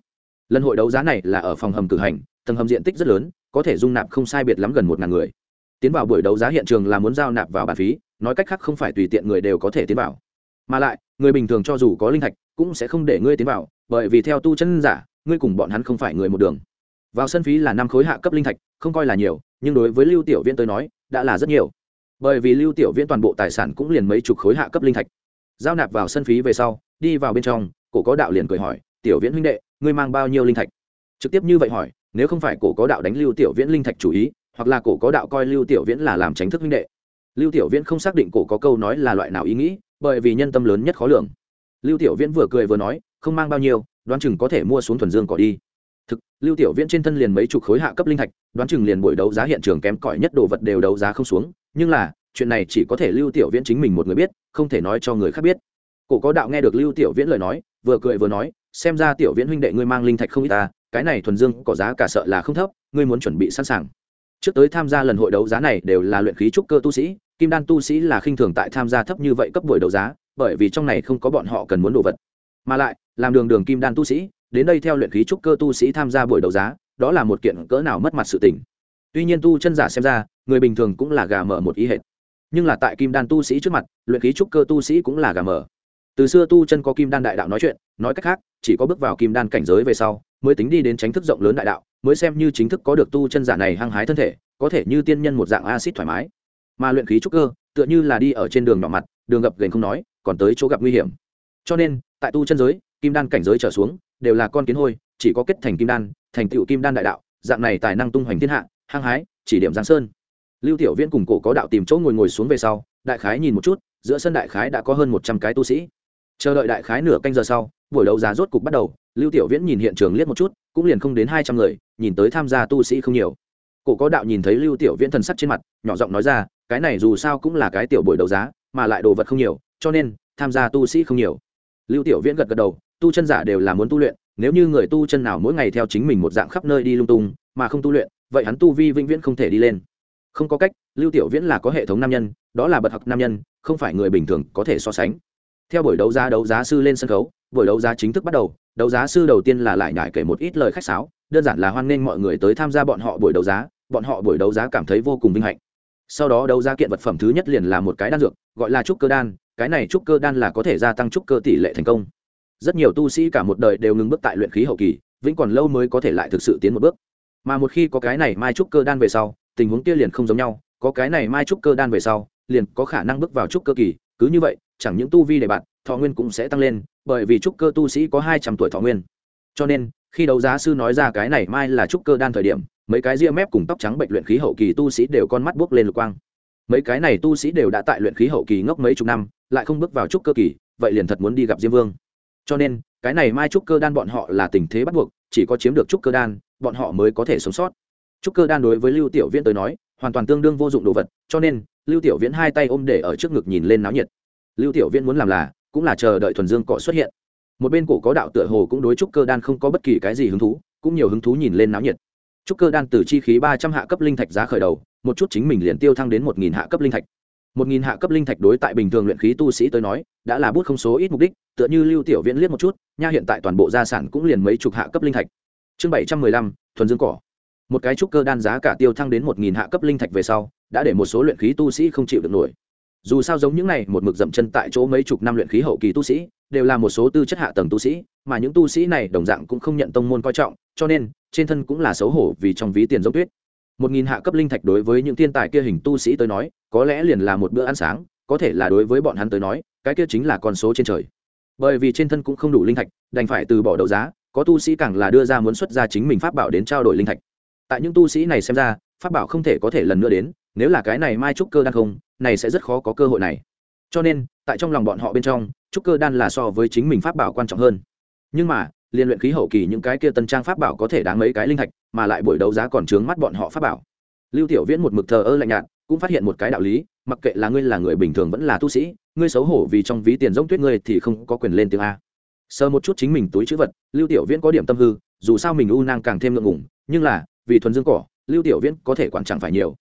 lần hội đấu giá này là ở phòng hầm cử hành, tầng hầm diện tích rất lớn, có thể dung nạp không sai biệt lắm gần một ngàn người. Tiến vào buổi đấu giá hiện trường là muốn giao nạp vào bàn phí, nói cách khác không phải tùy tiện người đều có thể tiến vào. Mà lại, người bình thường cho dù có linh thạch, cũng sẽ không để ngươi tiến vào, bởi vì theo tu chân giả, ngươi cùng bọn hắn không phải người một đường. Vào sân phí là năm khối hạ cấp linh thạch, không coi là nhiều, nhưng đối với lưu tiểu viễn tới nói, đã là rất nhiều. Bởi vì lưu tiểu viễn toàn bộ tài sản cũng liền mấy chục khối hạ cấp linh thạch. Giao nạp vào sân phí về sau, đi vào bên trong, cổ có đạo liền cười hỏi, tiểu viễn huynh đệ ngươi mang bao nhiêu linh thạch? Trực tiếp như vậy hỏi, nếu không phải cổ có đạo đánh lưu tiểu viễn linh thạch chủ ý, hoặc là cổ có đạo coi lưu tiểu viễn là làm tránh thức huynh đệ. Lưu tiểu viễn không xác định cổ có câu nói là loại nào ý nghĩ, bởi vì nhân tâm lớn nhất khó lường. Lưu tiểu viễn vừa cười vừa nói, không mang bao nhiêu, đoán chừng có thể mua xuống thuần dương cỏ đi. Thực, lưu tiểu viễn trên thân liền mấy chục khối hạ cấp linh thạch, đoán chừng liền buổi đấu giá hiện trường kém cỏi nhất đồ vật đều đấu giá không xuống. Nhưng là, chuyện này chỉ có thể lưu tiểu viễn chính mình một người biết, không thể nói cho người khác biết. Cổ có đạo nghe được lưu tiểu viễn lời nói, vừa cười vừa nói xem ra tiểu viễn huynh đệ ngươi mang linh thạch không ít ta, cái này thuần dương có giá cả sợ là không thấp, ngươi muốn chuẩn bị sẵn sàng. Trước tới tham gia lần hội đấu giá này đều là luyện khí trúc cơ tu sĩ, kim đan tu sĩ là khinh thường tại tham gia thấp như vậy cấp buổi đấu giá, bởi vì trong này không có bọn họ cần muốn đồ vật. Mà lại, làm đường đường kim đan tu sĩ, đến đây theo luyện khí trúc cơ tu sĩ tham gia buổi đấu giá, đó là một kiện cỡ nào mất mặt sự tình. Tuy nhiên tu chân giả xem ra, người bình thường cũng là gà mở một ý hệt. Nhưng là tại kim đan tu sĩ trước mặt, luyện khí trúc cơ tu sĩ cũng là gà mở từ xưa tu chân có kim đan đại đạo nói chuyện, nói cách khác, chỉ có bước vào kim đan cảnh giới về sau, mới tính đi đến tránh thức rộng lớn đại đạo, mới xem như chính thức có được tu chân giả này hăng hái thân thể, có thể như tiên nhân một dạng acid thoải mái. Mà luyện khí trúc cơ, tựa như là đi ở trên đường nhỏ mặt, đường gập gành không nói, còn tới chỗ gặp nguy hiểm. Cho nên, tại tu chân giới, kim đan cảnh giới trở xuống, đều là con kiến hôi, chỉ có kết thành kim đan, thành tựu kim đan đại đạo, dạng này tài năng tung hoành thiên hạ, hăng hái, chỉ điểm giang sơn. Lưu tiểu viễn cùng cổ có đạo tìm chỗ ngồi ngồi xuống về sau, đại khái nhìn một chút, giữa sân đại khái đã có hơn một trăm cái tu sĩ chờ đợi đại khái nửa canh giờ sau, buổi đấu giá rốt cục bắt đầu, lưu tiểu viễn nhìn hiện trường liếc một chút, cũng liền không đến hai trăm người, nhìn tới tham gia tu sĩ không nhiều. Cổ có đạo nhìn thấy lưu tiểu viễn thần sắc trên mặt, nhỏ giọng nói ra, cái này dù sao cũng là cái tiểu buổi đấu giá, mà lại đồ vật không nhiều, cho nên, tham gia tu sĩ không nhiều. Lưu tiểu viễn gật gật đầu, tu chân giả đều là muốn tu luyện, nếu như người tu chân nào mỗi ngày theo chính mình một dạng khắp nơi đi lung tung, mà không tu luyện, vậy hắn tu vi vĩnh viễn không thể đi lên. Không có cách, lưu tiểu viễn là có hệ thống nam nhân, đó là bậc học nam nhân, không phải người bình thường có thể so sánh theo buổi đấu giá đấu giá sư lên sân khấu, buổi đấu giá chính thức bắt đầu, đấu giá sư đầu tiên là lại nhải kể một ít lời khách sáo, đơn giản là hoan nghênh mọi người tới tham gia bọn họ buổi đấu giá, bọn họ buổi đấu giá cảm thấy vô cùng vinh hạnh. Sau đó đấu giá kiện vật phẩm thứ nhất liền là một cái đan dược, gọi là trúc cơ đan, cái này trúc cơ đan là có thể gia tăng trúc cơ tỷ lệ thành công. Rất nhiều tu sĩ cả một đời đều ngừng bước tại luyện khí hậu kỳ, vĩnh còn lâu mới có thể lại thực sự tiến một bước. Mà một khi có cái này mai trúc cơ đan về sau, tình huống kia liền không giống nhau, có cái này mai trúc cơ đan về sau, liền có khả năng bước vào trúc cơ kỳ cứ như vậy, chẳng những tu vi để bạn, thọ nguyên cũng sẽ tăng lên, bởi vì trúc cơ tu sĩ có hai trăm tuổi thọ nguyên. Cho nên, khi đấu giá sư nói ra cái này mai là trúc cơ đan thời điểm, mấy cái ria mép cùng tóc trắng bệnh luyện khí hậu kỳ tu sĩ đều con mắt buốc lên lục quang. Mấy cái này tu sĩ đều đã tại luyện khí hậu kỳ ngốc mấy chục năm, lại không bước vào trúc cơ kỳ, vậy liền thật muốn đi gặp diêm vương. Cho nên, cái này mai trúc cơ đan bọn họ là tình thế bắt buộc, chỉ có chiếm được trúc cơ đan, bọn họ mới có thể sống sót. Trúc cơ đan đối với lưu tiểu viễn tới nói hoàn toàn tương đương vô dụng đồ vật, cho nên, lưu tiểu viễn hai tay ôm để ở trước ngực nhìn lên náo nhiệt. Lưu tiểu viễn muốn làm là, cũng là chờ đợi thuần dương cọ xuất hiện. Một bên cổ có đạo tựa hồ cũng đối trúc cơ đan không có bất kỳ cái gì hứng thú, cũng nhiều hứng thú nhìn lên náo nhiệt. Trúc cơ đan từ chi khí ba trăm hạ cấp linh thạch giá khởi đầu, một chút chính mình liền tiêu thăng đến một nghìn hạ cấp linh thạch. Một nghìn hạ cấp linh thạch đối tại bình thường luyện khí tu sĩ tới nói, đã là bút không số ít mục đích, tựa như lưu tiểu viễn liếc một chút, nha hiện tại toàn bộ gia sản cũng liền mấy chục hạ cấp linh thạch. Chương bảy trăm mười lăm, thuần dương cỏ một cái trúc cơ đan giá cả tiêu thăng đến một nghìn hạ cấp linh thạch về sau, đã để một số luyện khí tu sĩ không chịu được nổi. Dù sao giống những này, một mực dậm chân tại chỗ mấy chục năm luyện khí hậu kỳ tu sĩ, đều là một số tư chất hạ tầng tu sĩ, mà những tu sĩ này đồng dạng cũng không nhận tông môn coi trọng, cho nên, trên thân cũng là xấu hổ vì trong ví tiền giống tuyết. Một nghìn hạ cấp linh thạch đối với những thiên tài kia hình tu sĩ tới nói, có lẽ liền là một bữa ăn sáng, có thể là đối với bọn hắn tới nói, cái kia chính là con số trên trời. Bởi vì trên thân cũng không đủ linh thạch, đành phải từ bỏ đấu giá, có tu sĩ càng là đưa ra muốn xuất ra chính mình pháp bảo đến trao đổi linh thạch tại những tu sĩ này xem ra, pháp bảo không thể có thể lần nữa đến, nếu là cái này mai trúc cơ đan không, này sẽ rất khó có cơ hội này. Cho nên, tại trong lòng bọn họ bên trong, trúc cơ đan là so với chính mình pháp bảo quan trọng hơn. Nhưng mà, liên luyện khí hậu kỳ những cái kia tân trang pháp bảo có thể đáng mấy cái linh thạch, mà lại buổi đấu giá còn trướng mắt bọn họ pháp bảo. Lưu tiểu viễn một mực thờ ơ lạnh nhạt, cũng phát hiện một cái đạo lý, mặc kệ là ngươi là người bình thường vẫn là tu sĩ, ngươi xấu hổ vì trong ví tiền giống tuyết ngươi thì không có quyền lên tiếng a. Sờ một chút chính mình túi chữ vật, lưu tiểu viễn có điểm tâm hư, dù sao mình u năng càng thêm ngượng ngủng nhưng là vì thuần dương cỏ, lưu tiểu viễn có thể quản chẳng phải nhiều.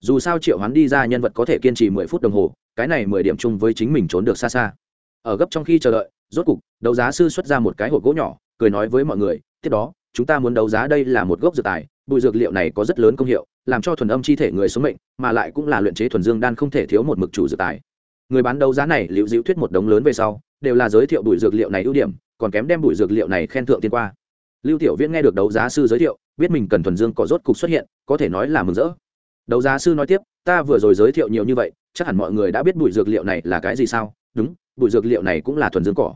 Dù sao triệu hoán đi ra nhân vật có thể kiên trì mười phút đồng hồ, cái này mười điểm chung với chính mình trốn được xa xa. Ở gấp trong khi chờ đợi, rốt cục, đấu giá sư xuất ra một cái hộp gỗ nhỏ, cười nói với mọi người, tiếp đó, chúng ta muốn đấu giá đây là một gốc dược tài, bụi dược liệu này có rất lớn công hiệu, làm cho thuần âm chi thể người sống mệnh, mà lại cũng là luyện chế thuần dương đan không thể thiếu một mực chủ dược tài. Người bán đấu giá này liệu dịu thuyết một đống lớn về sau, đều là giới thiệu bụi dược liệu này ưu điểm, còn kém đem bụi dược liệu này khen thượng tiên qua lưu tiểu viễn nghe được đấu giá sư giới thiệu, biết mình cần thuần dương có rốt cục xuất hiện, có thể nói là mừng rỡ. Đấu giá sư nói tiếp, ta vừa rồi giới thiệu nhiều như vậy, chắc hẳn mọi người đã biết bụi dược liệu này là cái gì sao? Đúng, bụi dược liệu này cũng là thuần dương cỏ.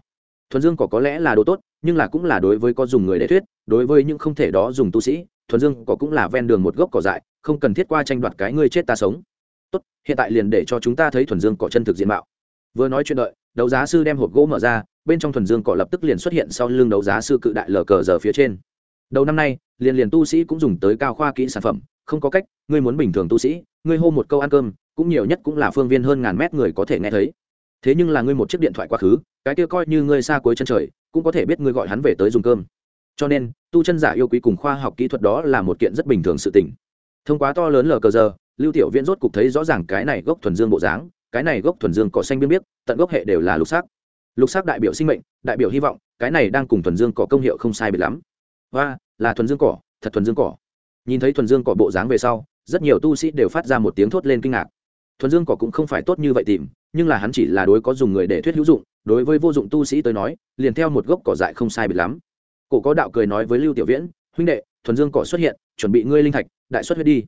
Thuần dương cỏ có lẽ là đồ tốt, nhưng là cũng là đối với có dùng người để thuyết, đối với những không thể đó dùng tu sĩ, thuần dương cỏ cũng là ven đường một gốc cỏ dại, không cần thiết qua tranh đoạt cái ngươi chết ta sống. Tốt, hiện tại liền để cho chúng ta thấy thuần dương cỏ chân thực diện mạo. Vừa nói chuyện đợi, đấu giá sư đem hộp gỗ mở ra bên trong thuần dương cỏ lập tức liền xuất hiện sau lưng đấu giá sư cự đại lờ cờ giờ phía trên. Đầu năm nay, liền liền tu sĩ cũng dùng tới cao khoa kỹ sản phẩm, không có cách, ngươi muốn bình thường tu sĩ, ngươi hô một câu ăn cơm, cũng nhiều nhất cũng là phương viên hơn ngàn mét người có thể nghe thấy. Thế nhưng là ngươi một chiếc điện thoại quá khứ, cái kia coi như ngươi xa cuối chân trời, cũng có thể biết ngươi gọi hắn về tới dùng cơm. Cho nên, tu chân giả yêu quý cùng khoa học kỹ thuật đó là một kiện rất bình thường sự tình. Thông qua to lớn lờ cờ giờ, lưu tiểu viễn rốt cục thấy rõ ràng cái này gốc thuần dương bộ dáng, cái này gốc thuần dương cỏ xanh biên biết tận gốc hệ đều là lục sắc lục sắc đại biểu sinh mệnh, đại biểu hy vọng, cái này đang cùng thuần dương cỏ công hiệu không sai biệt lắm. Và là thuần dương cỏ, thật thuần dương cỏ. Nhìn thấy thuần dương cỏ bộ dáng về sau, rất nhiều tu sĩ đều phát ra một tiếng thốt lên kinh ngạc. Thuần dương cỏ cũng không phải tốt như vậy tìm, nhưng là hắn chỉ là đối có dùng người để thuyết hữu dụng, đối với vô dụng tu sĩ tới nói, liền theo một gốc cỏ dại không sai biệt lắm. Cổ có đạo cười nói với lưu tiểu viễn, huynh đệ, thuần dương cỏ xuất hiện, chuẩn bị ngươi linh thạch, đại xuất huyết đi.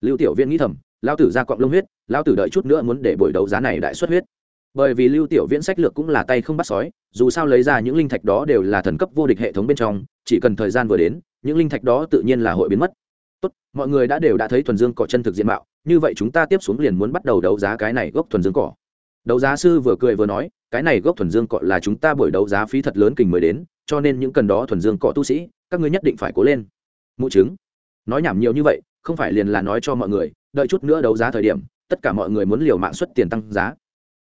Lưu tiểu viễn nghĩ thầm lao tử ra cọng lông huyết lao tử đợi chút nữa muốn để buổi đấu giá này đại xuất huyết bởi vì lưu tiểu viễn sách lược cũng là tay không bắt sói, dù sao lấy ra những linh thạch đó đều là thần cấp vô địch hệ thống bên trong, chỉ cần thời gian vừa đến, những linh thạch đó tự nhiên là hội biến mất. Tốt, mọi người đã đều đã thấy thuần dương cỏ chân thực diện mạo, như vậy chúng ta tiếp xuống liền muốn bắt đầu đấu giá cái này gốc thuần dương cỏ. Đấu giá sư vừa cười vừa nói, cái này gốc thuần dương cỏ là chúng ta buổi đấu giá phí thật lớn kình mới đến, cho nên những cần đó thuần dương cỏ tu sĩ, các ngươi nhất định phải cố lên. Mụ chứng nói nhảm nhiều như vậy, không phải liền là nói cho mọi người, đợi chút nữa đấu giá thời điểm, tất cả mọi người muốn liều mạng xuất tiền tăng giá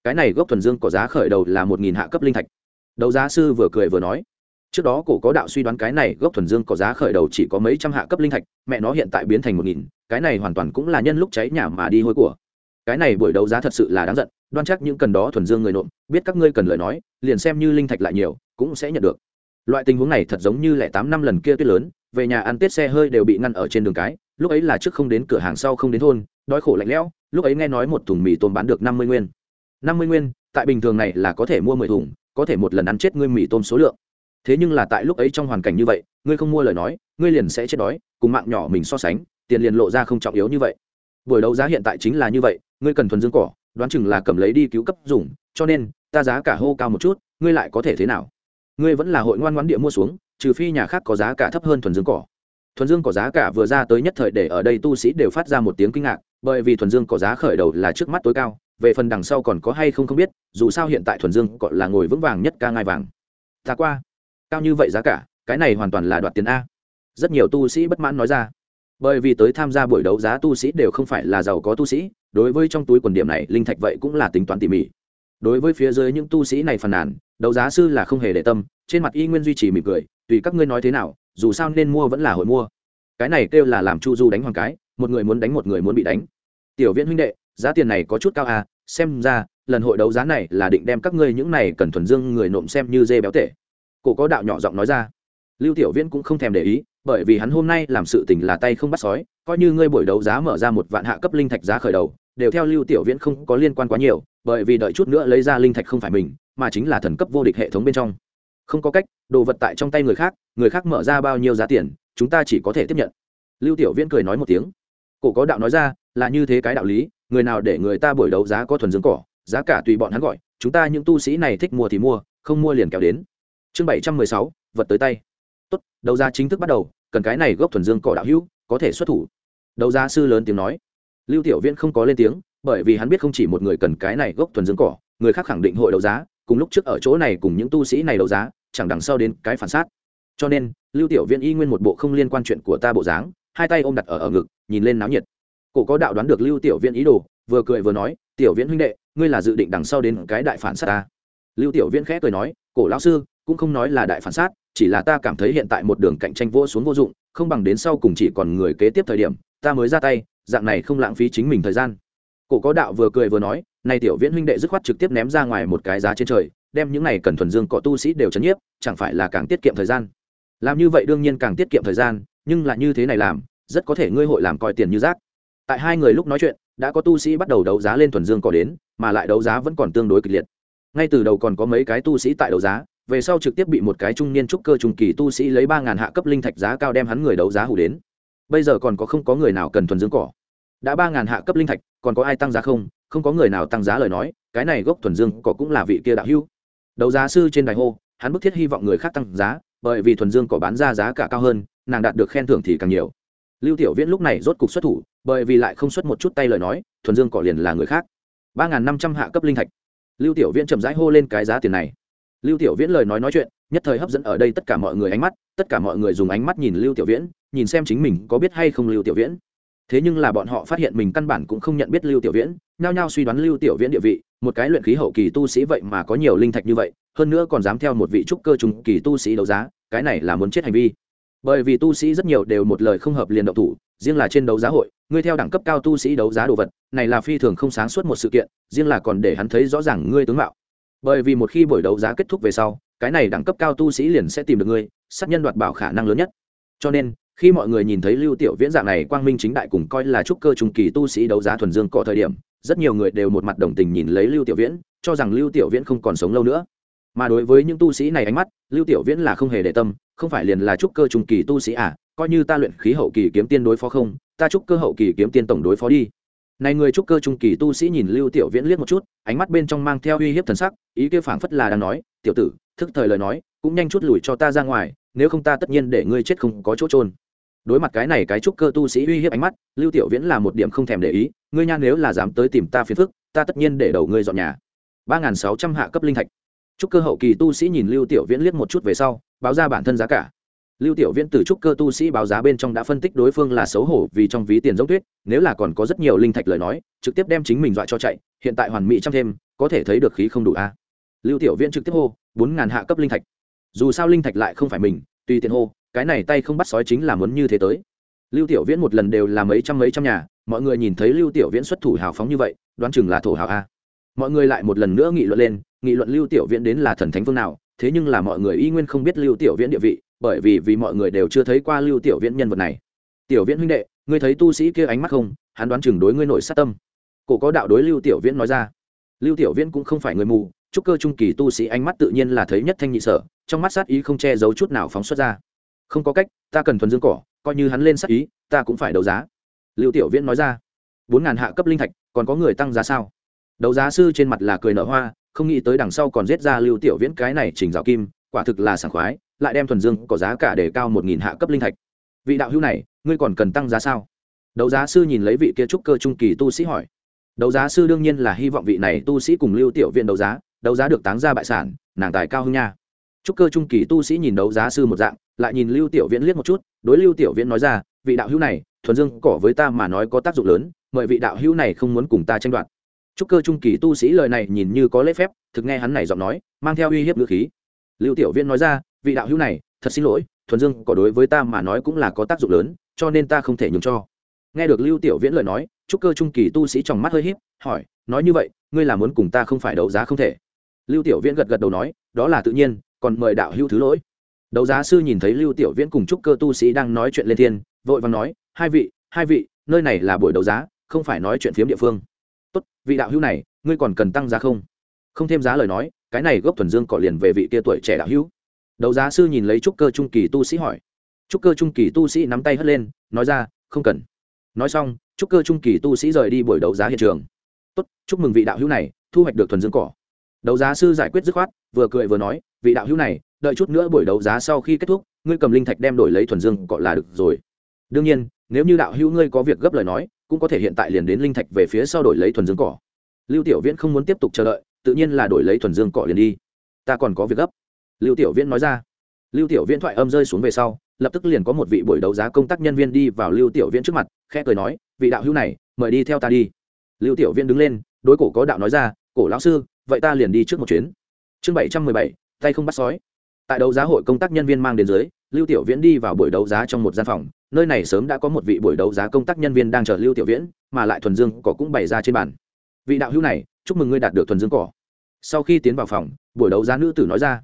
cái này gốc thuần dương có giá khởi đầu là một nghìn hạ cấp linh thạch. Đấu giá sư vừa cười vừa nói, trước đó cổ có đạo suy đoán cái này gốc thuần dương có giá khởi đầu chỉ có mấy trăm hạ cấp linh thạch, mẹ nó hiện tại biến thành một nghìn, cái này hoàn toàn cũng là nhân lúc cháy nhà mà đi hôi của. Cái này buổi đấu giá thật sự là đáng giận, đoan chắc những cần đó thuần dương người nộm, biết các ngươi cần lời nói, liền xem như linh thạch lại nhiều, cũng sẽ nhận được. Loại tình huống này thật giống như lẻ tám năm lần kia tuyết lớn, về nhà ăn tết xe hơi đều bị ngăn ở trên đường cái, lúc ấy là trước không đến cửa hàng sau không đến thôn, đói khổ lạnh lẽo, lúc ấy nghe nói một thùng mì tôm bán được năm mươi nguyên năm mươi nguyên, tại bình thường này là có thể mua mười thùng, có thể một lần ăn chết ngươi mì tôm số lượng. Thế nhưng là tại lúc ấy trong hoàn cảnh như vậy, ngươi không mua lời nói, ngươi liền sẽ chết đói, cùng mạng nhỏ mình so sánh, tiền liền lộ ra không trọng yếu như vậy. Buổi đấu giá hiện tại chính là như vậy, ngươi cần thuần dương cỏ, đoán chừng là cầm lấy đi cứu cấp dùng, cho nên, ta giá cả hô cao một chút, ngươi lại có thể thế nào? Ngươi vẫn là hội ngoan ngoãn địa mua xuống, trừ phi nhà khác có giá cả thấp hơn thuần dương cỏ. Thuần dương cỏ giá cả vừa ra tới nhất thời để ở đây tu sĩ đều phát ra một tiếng kinh ngạc, bởi vì thuần dương cỏ giá khởi đầu là trước mắt tối cao về phần đằng sau còn có hay không không biết, dù sao hiện tại thuần dương còn là ngồi vững vàng nhất ca ngai vàng. Ta qua. Cao như vậy giá cả, cái này hoàn toàn là đoạt tiền a. Rất nhiều tu sĩ bất mãn nói ra. Bởi vì tới tham gia buổi đấu giá tu sĩ đều không phải là giàu có tu sĩ, đối với trong túi quần điểm này, linh thạch vậy cũng là tính toán tỉ mỉ. Đối với phía dưới những tu sĩ này phàn nàn, đấu giá sư là không hề để tâm, trên mặt y nguyên duy trì mỉm cười, tùy các ngươi nói thế nào, dù sao nên mua vẫn là hội mua. Cái này kêu là làm chu du đánh hoàng cái, một người muốn đánh một người muốn bị đánh. Tiểu viễn huynh đệ giá tiền này có chút cao à xem ra, lần hội đấu giá này là định đem các ngươi những này cần thuần dương người nộm xem như dê béo tể. Cổ có đạo nhỏ giọng nói ra. Lưu tiểu viễn cũng không thèm để ý, bởi vì hắn hôm nay làm sự tình là tay không bắt sói, coi như ngươi buổi đấu giá mở ra một vạn hạ cấp linh thạch giá khởi đầu, đều theo lưu tiểu viễn không có liên quan quá nhiều, bởi vì đợi chút nữa lấy ra linh thạch không phải mình, mà chính là thần cấp vô địch hệ thống bên trong. Không có cách, đồ vật tại trong tay người khác người khác mở ra bao nhiêu giá tiền, chúng ta chỉ có thể tiếp nhận. Lưu tiểu viễn cười nói một tiếng. Cổ có đạo nói ra, là như thế cái đạo lý người nào để người ta buổi đấu giá có thuần dương cỏ, giá cả tùy bọn hắn gọi, chúng ta những tu sĩ này thích mua thì mua, không mua liền kéo đến. Chương bảy trăm mười sáu, vật tới tay. Tốt, đấu giá chính thức bắt đầu, cần cái này gốc thuần dương cỏ đạo hữu, có thể xuất thủ. Đấu giá sư lớn tiếng nói. Lưu tiểu viễn không có lên tiếng, bởi vì hắn biết không chỉ một người cần cái này gốc thuần dương cỏ, người khác khẳng định hội đấu giá, cùng lúc trước ở chỗ này cùng những tu sĩ này đấu giá, chẳng đằng sau đến cái phản sát. Cho nên, lưu tiểu viễn y nguyên một bộ không liên quan chuyện của ta bộ dáng, hai tay ôm đặt ở ở ngực, nhìn lên náo nhiệt cổ có đạo đoán được lưu tiểu viễn ý đồ, vừa cười vừa nói, tiểu viễn huynh đệ, ngươi là dự định đằng sau đến cái đại phản sát ta. Lưu tiểu viễn khẽ cười nói, cổ lão sư, cũng không nói là đại phản sát, chỉ là ta cảm thấy hiện tại một đường cạnh tranh vô xuống vô dụng, không bằng đến sau cùng chỉ còn người kế tiếp thời điểm, ta mới ra tay, dạng này không lãng phí chính mình thời gian. Cổ có đạo vừa cười vừa nói nay tiểu viễn huynh đệ dứt khoát trực tiếp ném ra ngoài một cái giá trên trời, đem những này cần thuần dương cọ tu sĩ đều chấn nhiếp, chẳng phải là càng tiết kiệm thời gian? Làm như vậy đương nhiên càng tiết kiệm thời gian, nhưng là như thế này làm, rất có thể ngươi hội làm coi tiền như rác tại hai người lúc nói chuyện, đã có tu sĩ bắt đầu đấu giá lên thuần dương cỏ đến, mà lại đấu giá vẫn còn tương đối kịch liệt. Ngay từ đầu còn có mấy cái tu sĩ tại đấu giá, về sau trực tiếp bị một cái trung niên trúc cơ trung kỳ tu sĩ lấy ba ngàn hạ cấp linh thạch giá cao đem hắn người đấu giá hủ đến. Bây giờ còn có không có người nào cần thuần dương cỏ. Đã ba ngàn hạ cấp linh thạch, còn có ai tăng giá không? Không có người nào tăng giá lời nói, cái này gốc thuần dương cỏ cũng là vị kia đạo hưu đấu giá sư trên đài hô, hắn bức thiết hy vọng người khác tăng giá, bởi vì thuần dương cỏ bán ra giá cả cao hơn, nàng đạt được khen thưởng thì càng nhiều lưu tiểu viễn lúc này rốt cục xuất thủ, bởi vì lại không xuất một chút tay lời nói, thuần dương cỏ liền là người khác. ba n g h n năm trăm hạ cấp linh thạch. Lưu tiểu viễn chậm rãi hô lên cái giá tiền này. Lưu tiểu viễn lời nói nói chuyện, nhất thời hấp dẫn ở đây tất cả mọi người ánh mắt, tất cả mọi người dùng ánh mắt nhìn lưu tiểu viễn, nhìn xem chính mình có biết hay không lưu tiểu viễn. Thế nhưng là bọn họ phát hiện mình căn bản cũng không nhận biết lưu tiểu viễn, nhao nhao suy đoán lưu tiểu viễn địa vị, một cái luyện khí hậu kỳ tu sĩ vậy mà có nhiều linh thạch như vậy, hơn nữa còn dám theo một vị trúc cơ trùng kỳ tu sĩ đấu giá, cái này là muốn chết hành vi bởi vì tu sĩ rất nhiều đều một lời không hợp liền động thủ, riêng là trên đấu giá hội, ngươi theo đẳng cấp cao tu sĩ đấu giá đồ vật, này là phi thường không sáng suốt một sự kiện, riêng là còn để hắn thấy rõ ràng ngươi tướng mạo. Bởi vì một khi buổi đấu giá kết thúc về sau, cái này đẳng cấp cao tu sĩ liền sẽ tìm được ngươi, sát nhân đoạt bảo khả năng lớn nhất. Cho nên, khi mọi người nhìn thấy lưu tiểu viễn dạng này quang minh chính đại cùng coi là trúc cơ trung kỳ tu sĩ đấu giá thuần dương cọ thời điểm, rất nhiều người đều một mặt đồng tình nhìn lấy lưu tiểu viễn, cho rằng lưu tiểu viễn không còn sống lâu nữa mà đối với những tu sĩ này ánh mắt, lưu tiểu viễn là không hề để tâm, không phải liền là trúc cơ trung kỳ tu sĩ à coi như ta luyện khí hậu kỳ kiếm tiên đối phó không, ta trúc cơ hậu kỳ kiếm tiên tổng đối phó đi. Này người trúc cơ trung kỳ tu sĩ nhìn lưu tiểu viễn liếc một chút, ánh mắt bên trong mang theo uy hiếp thần sắc, ý kia phảng phất là đang nói, tiểu tử, thức thời lời nói, cũng nhanh chút lùi cho ta ra ngoài, nếu không ta tất nhiên để ngươi chết không có chỗ trôn đối mặt cái này cái trúc cơ tu sĩ uy hiếp ánh mắt, lưu tiểu viễn là một điểm không thèm để ý, ngươi nhan nếu là dám tới tìm ta phiền phức, ta tất nhiên để đầu ngươi dọn nhà. Ba sáu trăm hạ cấp linh thạch trúc cơ hậu kỳ tu sĩ nhìn lưu tiểu viễn liếc một chút về sau, báo ra bản thân giá cả. Lưu tiểu viễn từ trúc cơ tu sĩ báo giá bên trong đã phân tích đối phương là xấu hổ vì trong ví tiền giống tuyết, nếu là còn có rất nhiều linh thạch lời nói, trực tiếp đem chính mình dọa cho chạy, hiện tại hoàn mỹ trăm thêm, có thể thấy được khí không đủ a. Lưu tiểu viễn trực tiếp hô, bốn ngàn hạ cấp linh thạch. Dù sao linh thạch lại không phải mình, tùy tiền hô, cái này tay không bắt sói chính là muốn như thế tới. Lưu tiểu viễn một lần đều là mấy trăm mấy trăm nhà, mọi người nhìn thấy lưu tiểu viễn xuất thủ hào phóng như vậy, đoán chừng là thổ hào a. Mọi người lại một lần nữa nghị luận lên nghị luận lưu tiểu viễn đến là thần thánh phương nào, thế nhưng là mọi người y nguyên không biết lưu tiểu viễn địa vị, bởi vì vì mọi người đều chưa thấy qua lưu tiểu viễn nhân vật này. Tiểu viễn huynh đệ, ngươi thấy tu sĩ kia ánh mắt không? Hắn đoán chừng đối ngươi nội sát tâm. Cổ có đạo đối lưu tiểu viễn nói ra. Lưu tiểu viễn cũng không phải người mù trúc cơ trung kỳ tu sĩ ánh mắt tự nhiên là thấy nhất thanh nhị sở, trong mắt sát ý không che giấu chút nào phóng xuất ra. Không có cách, ta cần thuần dương cỏ, coi như hắn lên sát ý, ta cũng phải đấu giá. Lưu tiểu viễn nói ra. Bốn ngàn hạ cấp linh thạch, còn có người tăng giá sao? Đấu giá sư trên mặt là cười nở hoa, không nghĩ tới đằng sau còn giết ra lưu tiểu viễn cái này chỉnh rào kim, quả thực là sảng khoái, lại đem thuần dương có giá cả để cao một nghìn hạ cấp linh thạch. Vị đạo hữu này, ngươi còn cần tăng giá sao? Đấu giá sư nhìn lấy vị kia trúc cơ trung kỳ tu sĩ hỏi. Đấu giá sư đương nhiên là hy vọng vị này tu sĩ cùng lưu tiểu viện đấu giá đấu giá được táng ra bại sản, nàng tài cao hơn nha. Trúc cơ trung kỳ tu sĩ nhìn đấu giá sư một dạng, lại nhìn lưu tiểu viễn liếc một chút, đối lưu tiểu viễn nói ra, vị đạo hữu này, thuần dương cỏ với ta mà nói có tác dụng lớn, mời vị đạo hữu này không muốn cùng ta tranh đoạt trúc cơ trung kỳ tu sĩ lời này nhìn như có lễ phép, thực nghe hắn này giọng nói, mang theo uy hiếp ngữ khí. Lưu tiểu viễn nói ra, vị đạo hữu này, thật xin lỗi, thuần dương có đối với ta mà nói cũng là có tác dụng lớn, cho nên ta không thể nhường cho. Nghe được lưu tiểu viễn lời nói, trúc cơ trung kỳ tu sĩ trong mắt hơi híp, hỏi, nói như vậy, ngươi là muốn cùng ta không phải đấu giá không thể? Lưu tiểu viễn gật gật đầu nói, đó là tự nhiên, còn mời đạo hữu thứ lỗi. Đấu giá sư nhìn thấy lưu tiểu viễn cùng trúc cơ tu sĩ đang nói chuyện lên thiên, vội vàng nói, hai vị hai vị, nơi này là buổi đấu giá, không phải nói chuyện phiếm địa phương vị đạo hữu này, ngươi còn cần tăng giá không? Không thêm giá lời nói, cái này gốc thuần dương cọ liền về vị kia tuổi trẻ đạo hữu. Đấu giá sư nhìn lấy trúc cơ trung kỳ tu sĩ hỏi. Trúc cơ trung kỳ tu sĩ nắm tay hất lên, nói ra, không cần. Nói xong, trúc cơ trung kỳ tu sĩ rời đi buổi đấu giá hiện trường. Tốt, chúc mừng vị đạo hữu này, thu hoạch được thuần dương cỏ. Đấu giá sư giải quyết dứt khoát, vừa cười vừa nói, vị đạo hữu này, đợi chút nữa buổi đấu giá sau khi kết thúc, ngươi cầm linh thạch đem đổi lấy thuần dương cọ là được rồi. Đương nhiên, nếu như đạo hữu ngươi có việc gấp lời nói cũng có thể hiện tại liền đến linh thạch về phía sau đổi lấy thuần dương cỏ. Lưu tiểu viễn không muốn tiếp tục chờ đợi, tự nhiên là đổi lấy thuần dương cỏ liền đi. Ta còn có việc gấp. Lưu tiểu viễn nói ra. Lưu tiểu viễn thoại âm rơi xuống về sau, lập tức liền có một vị buổi đấu giá công tác nhân viên đi vào lưu tiểu viễn trước mặt, khẽ cười nói, vị đạo hữu này, mời đi theo ta đi. Lưu tiểu viễn đứng lên, đối cổ có đạo nói ra, cổ lão sư, vậy ta liền đi trước một chuyến. Chương bảy trăm mười bảy, tay không bắt sói. Tại đấu giá hội công tác nhân viên mang đến dưới, lưu tiểu viễn đi vào buổi đấu giá trong một gian phòng nơi này sớm đã có một vị buổi đấu giá công tác nhân viên đang chờ lưu tiểu viễn, mà lại thuần dương cỏ cũng bày ra trên bàn. Vị đạo hữu này, chúc mừng ngươi đạt được thuần dương cỏ. Sau khi tiến vào phòng, buổi đấu giá nữ tử nói ra.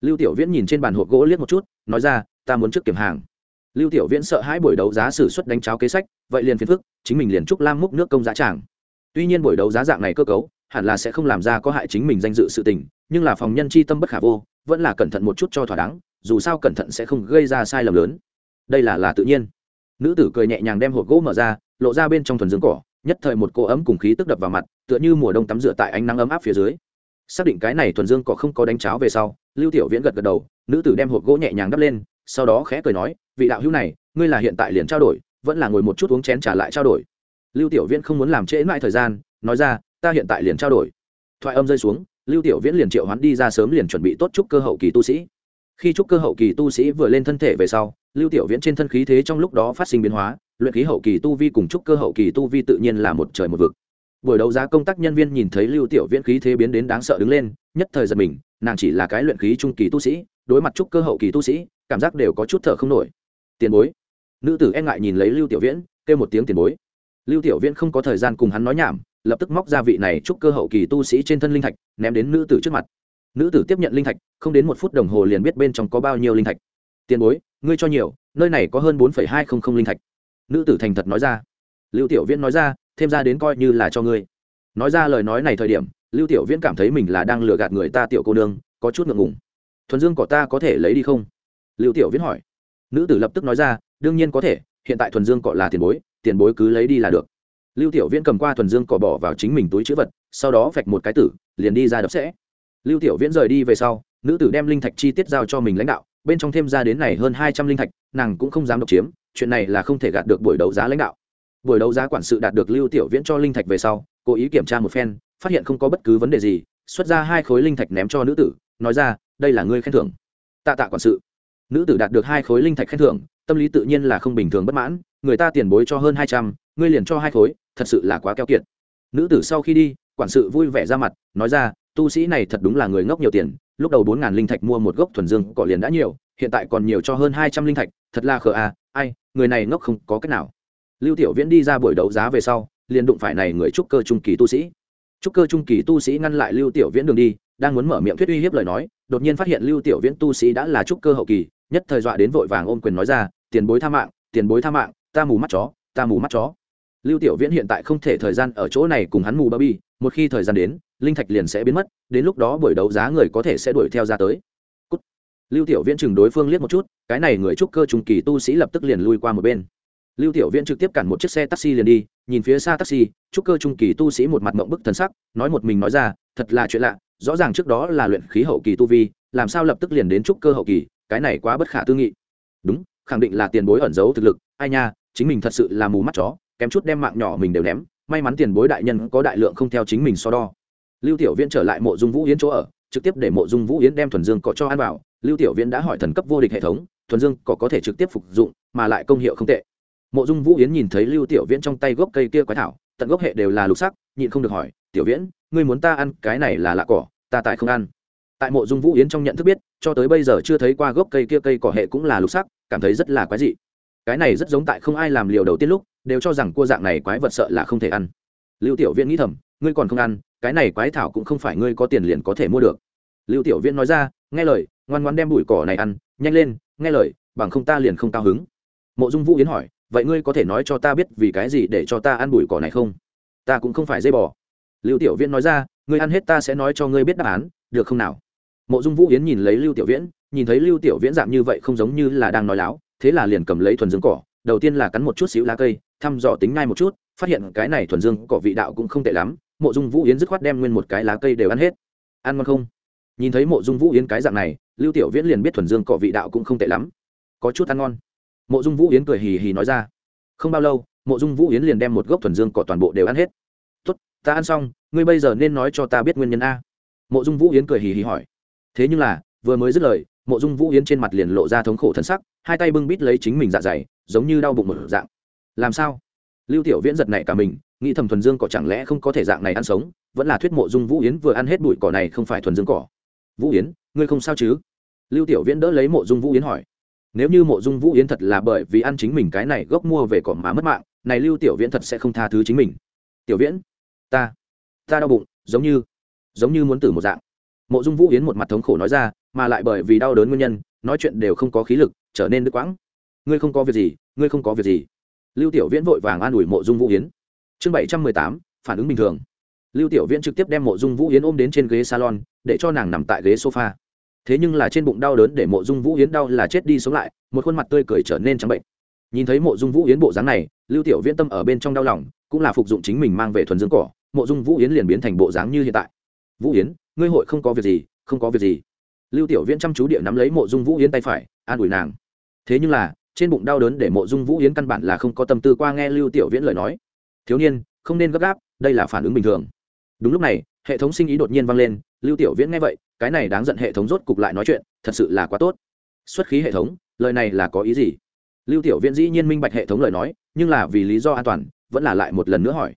Lưu tiểu viễn nhìn trên bàn hộp gỗ liếc một chút, nói ra, ta muốn trước kiểm hàng. Lưu tiểu viễn sợ hãi buổi đấu giá xử suất đánh cháo kế sách, vậy liền phiền phức, chính mình liền chúc lam múc nước công giá tràng. Tuy nhiên buổi đấu giá dạng này cơ cấu, hẳn là sẽ không làm ra có hại chính mình danh dự sự tình, nhưng là phòng nhân chi tâm bất khả vô, vẫn là cẩn thận một chút cho thỏa đáng, dù sao cẩn thận sẽ không gây ra sai lầm lớn đây là là tự nhiên. Nữ tử cười nhẹ nhàng đem hộp gỗ mở ra, lộ ra bên trong thuần dương cỏ, nhất thời một cô ấm cùng khí tức đập vào mặt, tựa như mùa đông tắm rửa tại ánh nắng ấm áp phía dưới. Xác định cái này thuần dương cỏ không có đánh cháo về sau, lưu tiểu viễn gật gật đầu, nữ tử đem hộp gỗ nhẹ nhàng đắp lên, sau đó khẽ cười nói, vị đạo hữu này, ngươi là hiện tại liền trao đổi, vẫn là ngồi một chút uống chén trả lại trao đổi. Lưu tiểu viễn không muốn làm trễ mãi thời gian, nói ra, ta hiện tại liền trao đổi. Thoại âm rơi xuống, lưu tiểu viễn liền triệu hoán đi ra sớm liền chuẩn bị tốt chúc cơ hậu kỳ tu sĩ. Khi chúc cơ hậu kỳ tu sĩ vừa lên thân thể về sau lưu tiểu viễn trên thân khí thế trong lúc đó phát sinh biến hóa, luyện khí hậu kỳ tu vi cùng chúc cơ hậu kỳ tu vi tự nhiên là một trời một vực. Buổi đấu giá công tác nhân viên nhìn thấy lưu tiểu viễn khí thế biến đến đáng sợ đứng lên, nhất thời giật mình, nàng chỉ là cái luyện khí trung kỳ tu sĩ, đối mặt chúc cơ hậu kỳ tu sĩ, cảm giác đều có chút thở không nổi. Tiền bối. Nữ tử e ngại nhìn lấy lưu tiểu viễn, kêu một tiếng tiền bối. Lưu tiểu viễn không có thời gian cùng hắn nói nhảm, lập tức móc ra vị này chúc cơ hậu kỳ tu sĩ trên thân linh thạch, ném đến nữ tử trước mặt. Nữ tử tiếp nhận linh thạch, không đến một phút đồng hồ liền biết bên trong có bao nhiêu linh thạch. Tiền bối ngươi cho nhiều, nơi này có hơn bốn hai không không linh thạch. Nữ tử thành thật nói ra. Lưu tiểu viễn nói ra, thêm ra đến coi như là cho ngươi. Nói ra lời nói này thời điểm, lưu tiểu viễn cảm thấy mình là đang lừa gạt người ta tiểu cô nương, có chút ngượng ngùng. Thuần dương cỏ ta có thể lấy đi không? Lưu tiểu viễn hỏi. Nữ tử lập tức nói ra, đương nhiên có thể, hiện tại thuần dương cọ là tiền bối tiền bối cứ lấy đi là được. Lưu tiểu viễn cầm qua thuần dương cỏ bỏ vào chính mình túi chữ vật, sau đó vạch một cái tử, liền đi ra đập sẽ. Lưu tiểu viễn rời đi về sau, nữ tử đem linh thạch chi tiết giao cho mình lãnh đạo bên trong thêm ra đến này hơn hai trăm linh thạch, nàng cũng không dám độc chiếm, chuyện này là không thể gạt được buổi đấu giá lãnh đạo. Buổi đấu giá quản sự đạt được lưu tiểu viễn cho linh thạch về sau, cố ý kiểm tra một phen, phát hiện không có bất cứ vấn đề gì, xuất ra hai khối linh thạch ném cho nữ tử, nói ra, đây là ngươi khen thưởng. Tạ tạ quản sự. Nữ tử đạt được hai khối linh thạch khen thưởng, tâm lý tự nhiên là không bình thường bất mãn, người ta tiền bối cho hơn hai trăm, ngươi liền cho hai khối, thật sự là quá keo kiệt. Nữ tử sau khi đi, quản sự vui vẻ ra mặt, nói ra, tu sĩ này thật đúng là người ngốc nhiều tiền lúc đầu bốn ngàn linh thạch mua một gốc thuần dương cỏ liền đã nhiều, hiện tại còn nhiều cho hơn hai trăm linh thạch, thật là khờ à ai, người này ngốc không có cách nào. Lưu tiểu viễn đi ra buổi đấu giá về sau, liền đụng phải này người trúc cơ trung kỳ tu sĩ. Trúc cơ trung kỳ tu sĩ ngăn lại lưu tiểu viễn đường đi, đang muốn mở miệng thuyết uy hiếp lời nói, đột nhiên phát hiện lưu tiểu viễn tu sĩ đã là trúc cơ hậu kỳ, nhất thời dọa đến vội vàng ôm quyền nói ra, tiền bối tha mạng, tiền bối tha mạng, ta mù mắt chó, ta mù mắt chó lưu tiểu viễn hiện tại không thể thời gian ở chỗ này cùng hắn mù bao bi, một khi thời gian đến, linh thạch liền sẽ biến mất, đến lúc đó buổi đấu giá người có thể sẽ đuổi theo ra tới. Cút. lưu tiểu viễn chừng đối phương liếc một chút, cái này người trúc cơ trung kỳ tu sĩ lập tức liền lui qua một bên. Lưu tiểu viễn trực tiếp cản một chiếc xe taxi liền đi, nhìn phía xa taxi, trúc cơ trung kỳ tu sĩ một mặt mộng bức thần sắc, nói một mình nói ra, thật là chuyện lạ, rõ ràng trước đó là luyện khí hậu kỳ tu vi, làm sao lập tức liền đến trúc cơ hậu kỳ, cái này quá bất khả tư nghị. Đúng, khẳng định là tiền bối ẩn giấu thực lực, ai nha, chính mình thật sự là mù mắt chó kém chút đem mạng nhỏ mình đều ném, may mắn tiền bối đại nhân có đại lượng không theo chính mình so đo. Lưu tiểu viễn trở lại mộ dung vũ yến chỗ ở, trực tiếp để mộ dung vũ yến đem thuần dương cỏ cho ăn vào. Lưu tiểu viễn đã hỏi thần cấp vô địch hệ thống, thuần dương cỏ có thể trực tiếp phục dụng, mà lại công hiệu không tệ. Mộ dung vũ yến nhìn thấy lưu tiểu viễn trong tay gốc cây kia quái thảo, tận gốc hệ đều là lục sắc, nhịn không được hỏi, tiểu viễn, ngươi muốn ta ăn cái này là lạ cỏ, ta tại không ăn. Tại mộ dung vũ yến trong nhận thức biết, cho tới bây giờ chưa thấy qua gốc cây kia, cây cỏ hệ cũng là lục sắc, cảm thấy rất là quái dị. Cái này rất giống tại không ai làm liều đầu tiên lúc đều cho rằng cua dạng này quái vật sợ là không thể ăn. Lưu tiểu viễn nghĩ thầm, ngươi còn không ăn, cái này quái thảo cũng không phải ngươi có tiền liền có thể mua được. Lưu tiểu viễn nói ra, nghe lời, ngoan ngoan đem bụi cỏ này ăn, nhanh lên, nghe lời, bằng không ta liền không cao hứng. Mộ dung vũ yến hỏi, vậy ngươi có thể nói cho ta biết vì cái gì để cho ta ăn bụi cỏ này không? Ta cũng không phải dây bò. Lưu tiểu viễn nói ra, ngươi ăn hết ta sẽ nói cho ngươi biết đáp án, được không nào? Mộ dung vũ yến nhìn lấy lưu tiểu viễn, nhìn thấy lưu tiểu viễn dạng như vậy không giống như là đang nói láo, thế là liền cầm lấy thuần dương cỏ, đầu tiên là cắn một chút xíu lá cây thăm dò tính ngay một chút, phát hiện cái này thuần dương cỏ vị đạo cũng không tệ lắm, mộ dung vũ yến dứt khoát đem nguyên một cái lá cây đều ăn hết. Ăn ngon không? Nhìn thấy mộ dung vũ yến cái dạng này, lưu tiểu viễn liền biết thuần dương cỏ vị đạo cũng không tệ lắm. Có chút ăn ngon. Mộ dung vũ yến cười hì hì nói ra. Không bao lâu, mộ dung vũ yến liền đem một gốc thuần dương cỏ toàn bộ đều ăn hết. Tốt, ta ăn xong, ngươi bây giờ nên nói cho ta biết nguyên nhân a. Mộ dung vũ yến cười hì hì hỏi. Thế nhưng là, vừa mới dứt lời, mộ dung vũ yến trên mặt liền lộ ra thống khổ thân sắc, hai tay bưng bít lấy chính mình dạ dày, giống như đau bụng một dạng làm sao? Lưu tiểu viễn giật này cả mình, nghĩ thầm thuần dương cỏ chẳng lẽ không có thể dạng này ăn sống, vẫn là thuyết mộ dung vũ yến vừa ăn hết bụi cỏ này không phải thuần dương cỏ. Vũ yến, ngươi không sao chứ? Lưu tiểu viễn đỡ lấy mộ dung vũ yến hỏi. Nếu như mộ dung vũ yến thật là bởi vì ăn chính mình cái này gốc mua về cỏ mà mất mạng, này lưu tiểu viễn thật sẽ không tha thứ chính mình. Tiểu viễn, ta ta đau bụng, giống như giống như muốn tử một dạng. Mộ dung vũ yến một mặt thống khổ nói ra, mà lại bởi vì đau đớn nguyên nhân, nói chuyện đều không có khí lực, trở nên đứt quãng. Ngươi không có việc gì, ngươi không có việc gì lưu tiểu viễn vội vàng an ủi mộ dung vũ yến. Chương bảy trăm mười tám, phản ứng bình thường. Lưu tiểu viễn trực tiếp đem mộ dung vũ yến ôm đến trên ghế salon, để cho nàng nằm tại ghế sofa. Thế nhưng là trên bụng đau đớn để mộ dung vũ yến đau là chết đi sống lại, một khuôn mặt tươi cười trở nên trắng bệnh. Nhìn thấy mộ dung vũ yến bộ dáng này, lưu tiểu viễn tâm ở bên trong đau lòng, cũng là phục dụng chính mình mang về thuần dương cỏ, mộ dung vũ yến liền biến thành bộ dáng như hiện tại. Vũ yến, ngươi hội không có việc gì, không có việc gì. Lưu tiểu viễn chăm chú địa nắm lấy mộ dung vũ yến tay phải, an ủi nàng. Thế nhưng là trên bụng đau đớn để mộ dung vũ yến căn bản là không có tâm tư qua nghe lưu tiểu viễn lời nói. Thiếu niên, không nên gấp gáp, đây là phản ứng bình thường. Đúng lúc này, hệ thống sinh ý đột nhiên vang lên, lưu tiểu viễn nghe vậy, cái này đáng giận hệ thống rốt cục lại nói chuyện, thật sự là quá tốt. Xuất khí hệ thống, lời này là có ý gì? Lưu tiểu viễn dĩ nhiên minh bạch hệ thống lời nói, nhưng là vì lý do an toàn, vẫn là lại một lần nữa hỏi.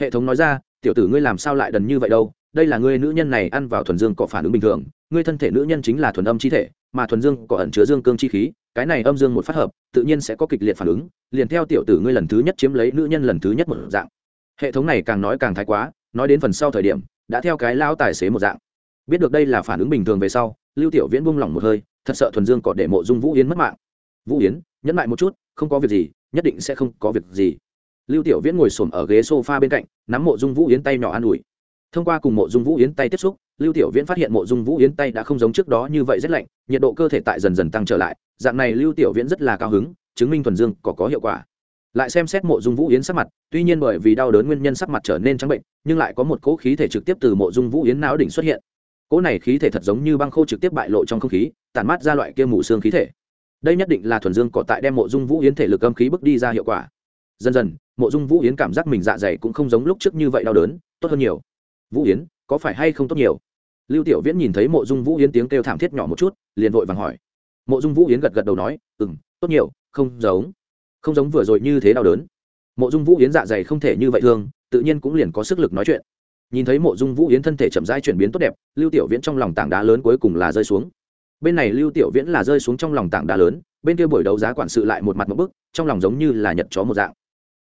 Hệ thống nói ra, tiểu tử ngươi làm sao lại đần như vậy đâu? Đây là ngươi nữ nhân này ăn vào thuần dương có phản ứng bình thường, ngươi thân thể nữ nhân chính là thuần âm chi thể, mà thuần dương có ẩn chứa dương cương chi khí cái này âm dương một phát hợp, tự nhiên sẽ có kịch liệt phản ứng, liền theo tiểu tử ngươi lần thứ nhất chiếm lấy nữ nhân lần thứ nhất một dạng. Hệ thống này càng nói càng thái quá, nói đến phần sau thời điểm, đã theo cái lao tài xế một dạng. Biết được đây là phản ứng bình thường về sau, lưu tiểu viễn buông lỏng một hơi, thật sợ thuần dương còn để mộ dung vũ yến mất mạng. Vũ yến, nhẫn lại một chút, không có việc gì, nhất định sẽ không có việc gì. Lưu tiểu viễn ngồi xổm ở ghế sofa bên cạnh, nắm mộ dung vũ yến tay nhỏ an ủi. Thông qua cùng mộ dung vũ yến tay tiếp xúc lưu tiểu viễn phát hiện mộ dung vũ yến tay đã không giống trước đó như vậy rất lạnh, nhiệt độ cơ thể tại dần dần tăng trở lại, dạng này lưu tiểu viễn rất là cao hứng, chứng minh thuần dương có có hiệu quả. Lại xem xét mộ dung vũ yến sắc mặt, tuy nhiên bởi vì đau đớn nguyên nhân sắc mặt trở nên trắng bệnh, nhưng lại có một cỗ khí thể trực tiếp từ mộ dung vũ yến não đỉnh xuất hiện. Cỗ này khí thể thật giống như băng khô trực tiếp bại lộ trong không khí, tản mát ra loại kia mù xương khí thể. Đây nhất định là thuần dương cọ tại đem mộ dung vũ yến thể lực âm khí bước đi ra hiệu quả. Dần dần, mộ dung vũ yến cảm giác mình dạ dày cũng không giống lúc trước như vậy đau đớn, tốt hơn nhiều. Vũ yến, có phải hay không tốt nhiều? Lưu tiểu viễn nhìn thấy mộ dung vũ yến tiếng kêu thảm thiết nhỏ một chút, liền vội vàng hỏi. Mộ dung vũ yến gật gật đầu nói ừ m tốt nhiều, không giống. Không giống vừa rồi như thế đau đớn. Mộ dung vũ yến dạ dày không thể như vậy thương, tự nhiên cũng liền có sức lực nói chuyện. Nhìn thấy mộ dung vũ yến thân thể chậm rãi chuyển biến tốt đẹp, lưu tiểu viễn trong lòng tảng đá lớn cuối cùng là rơi xuống. Bên này lưu tiểu viễn là rơi xuống trong lòng tảng đá lớn, bên kia buổi đấu giá quản sự lại một mặt một bức, trong lòng giống như là nhật chó một dạng.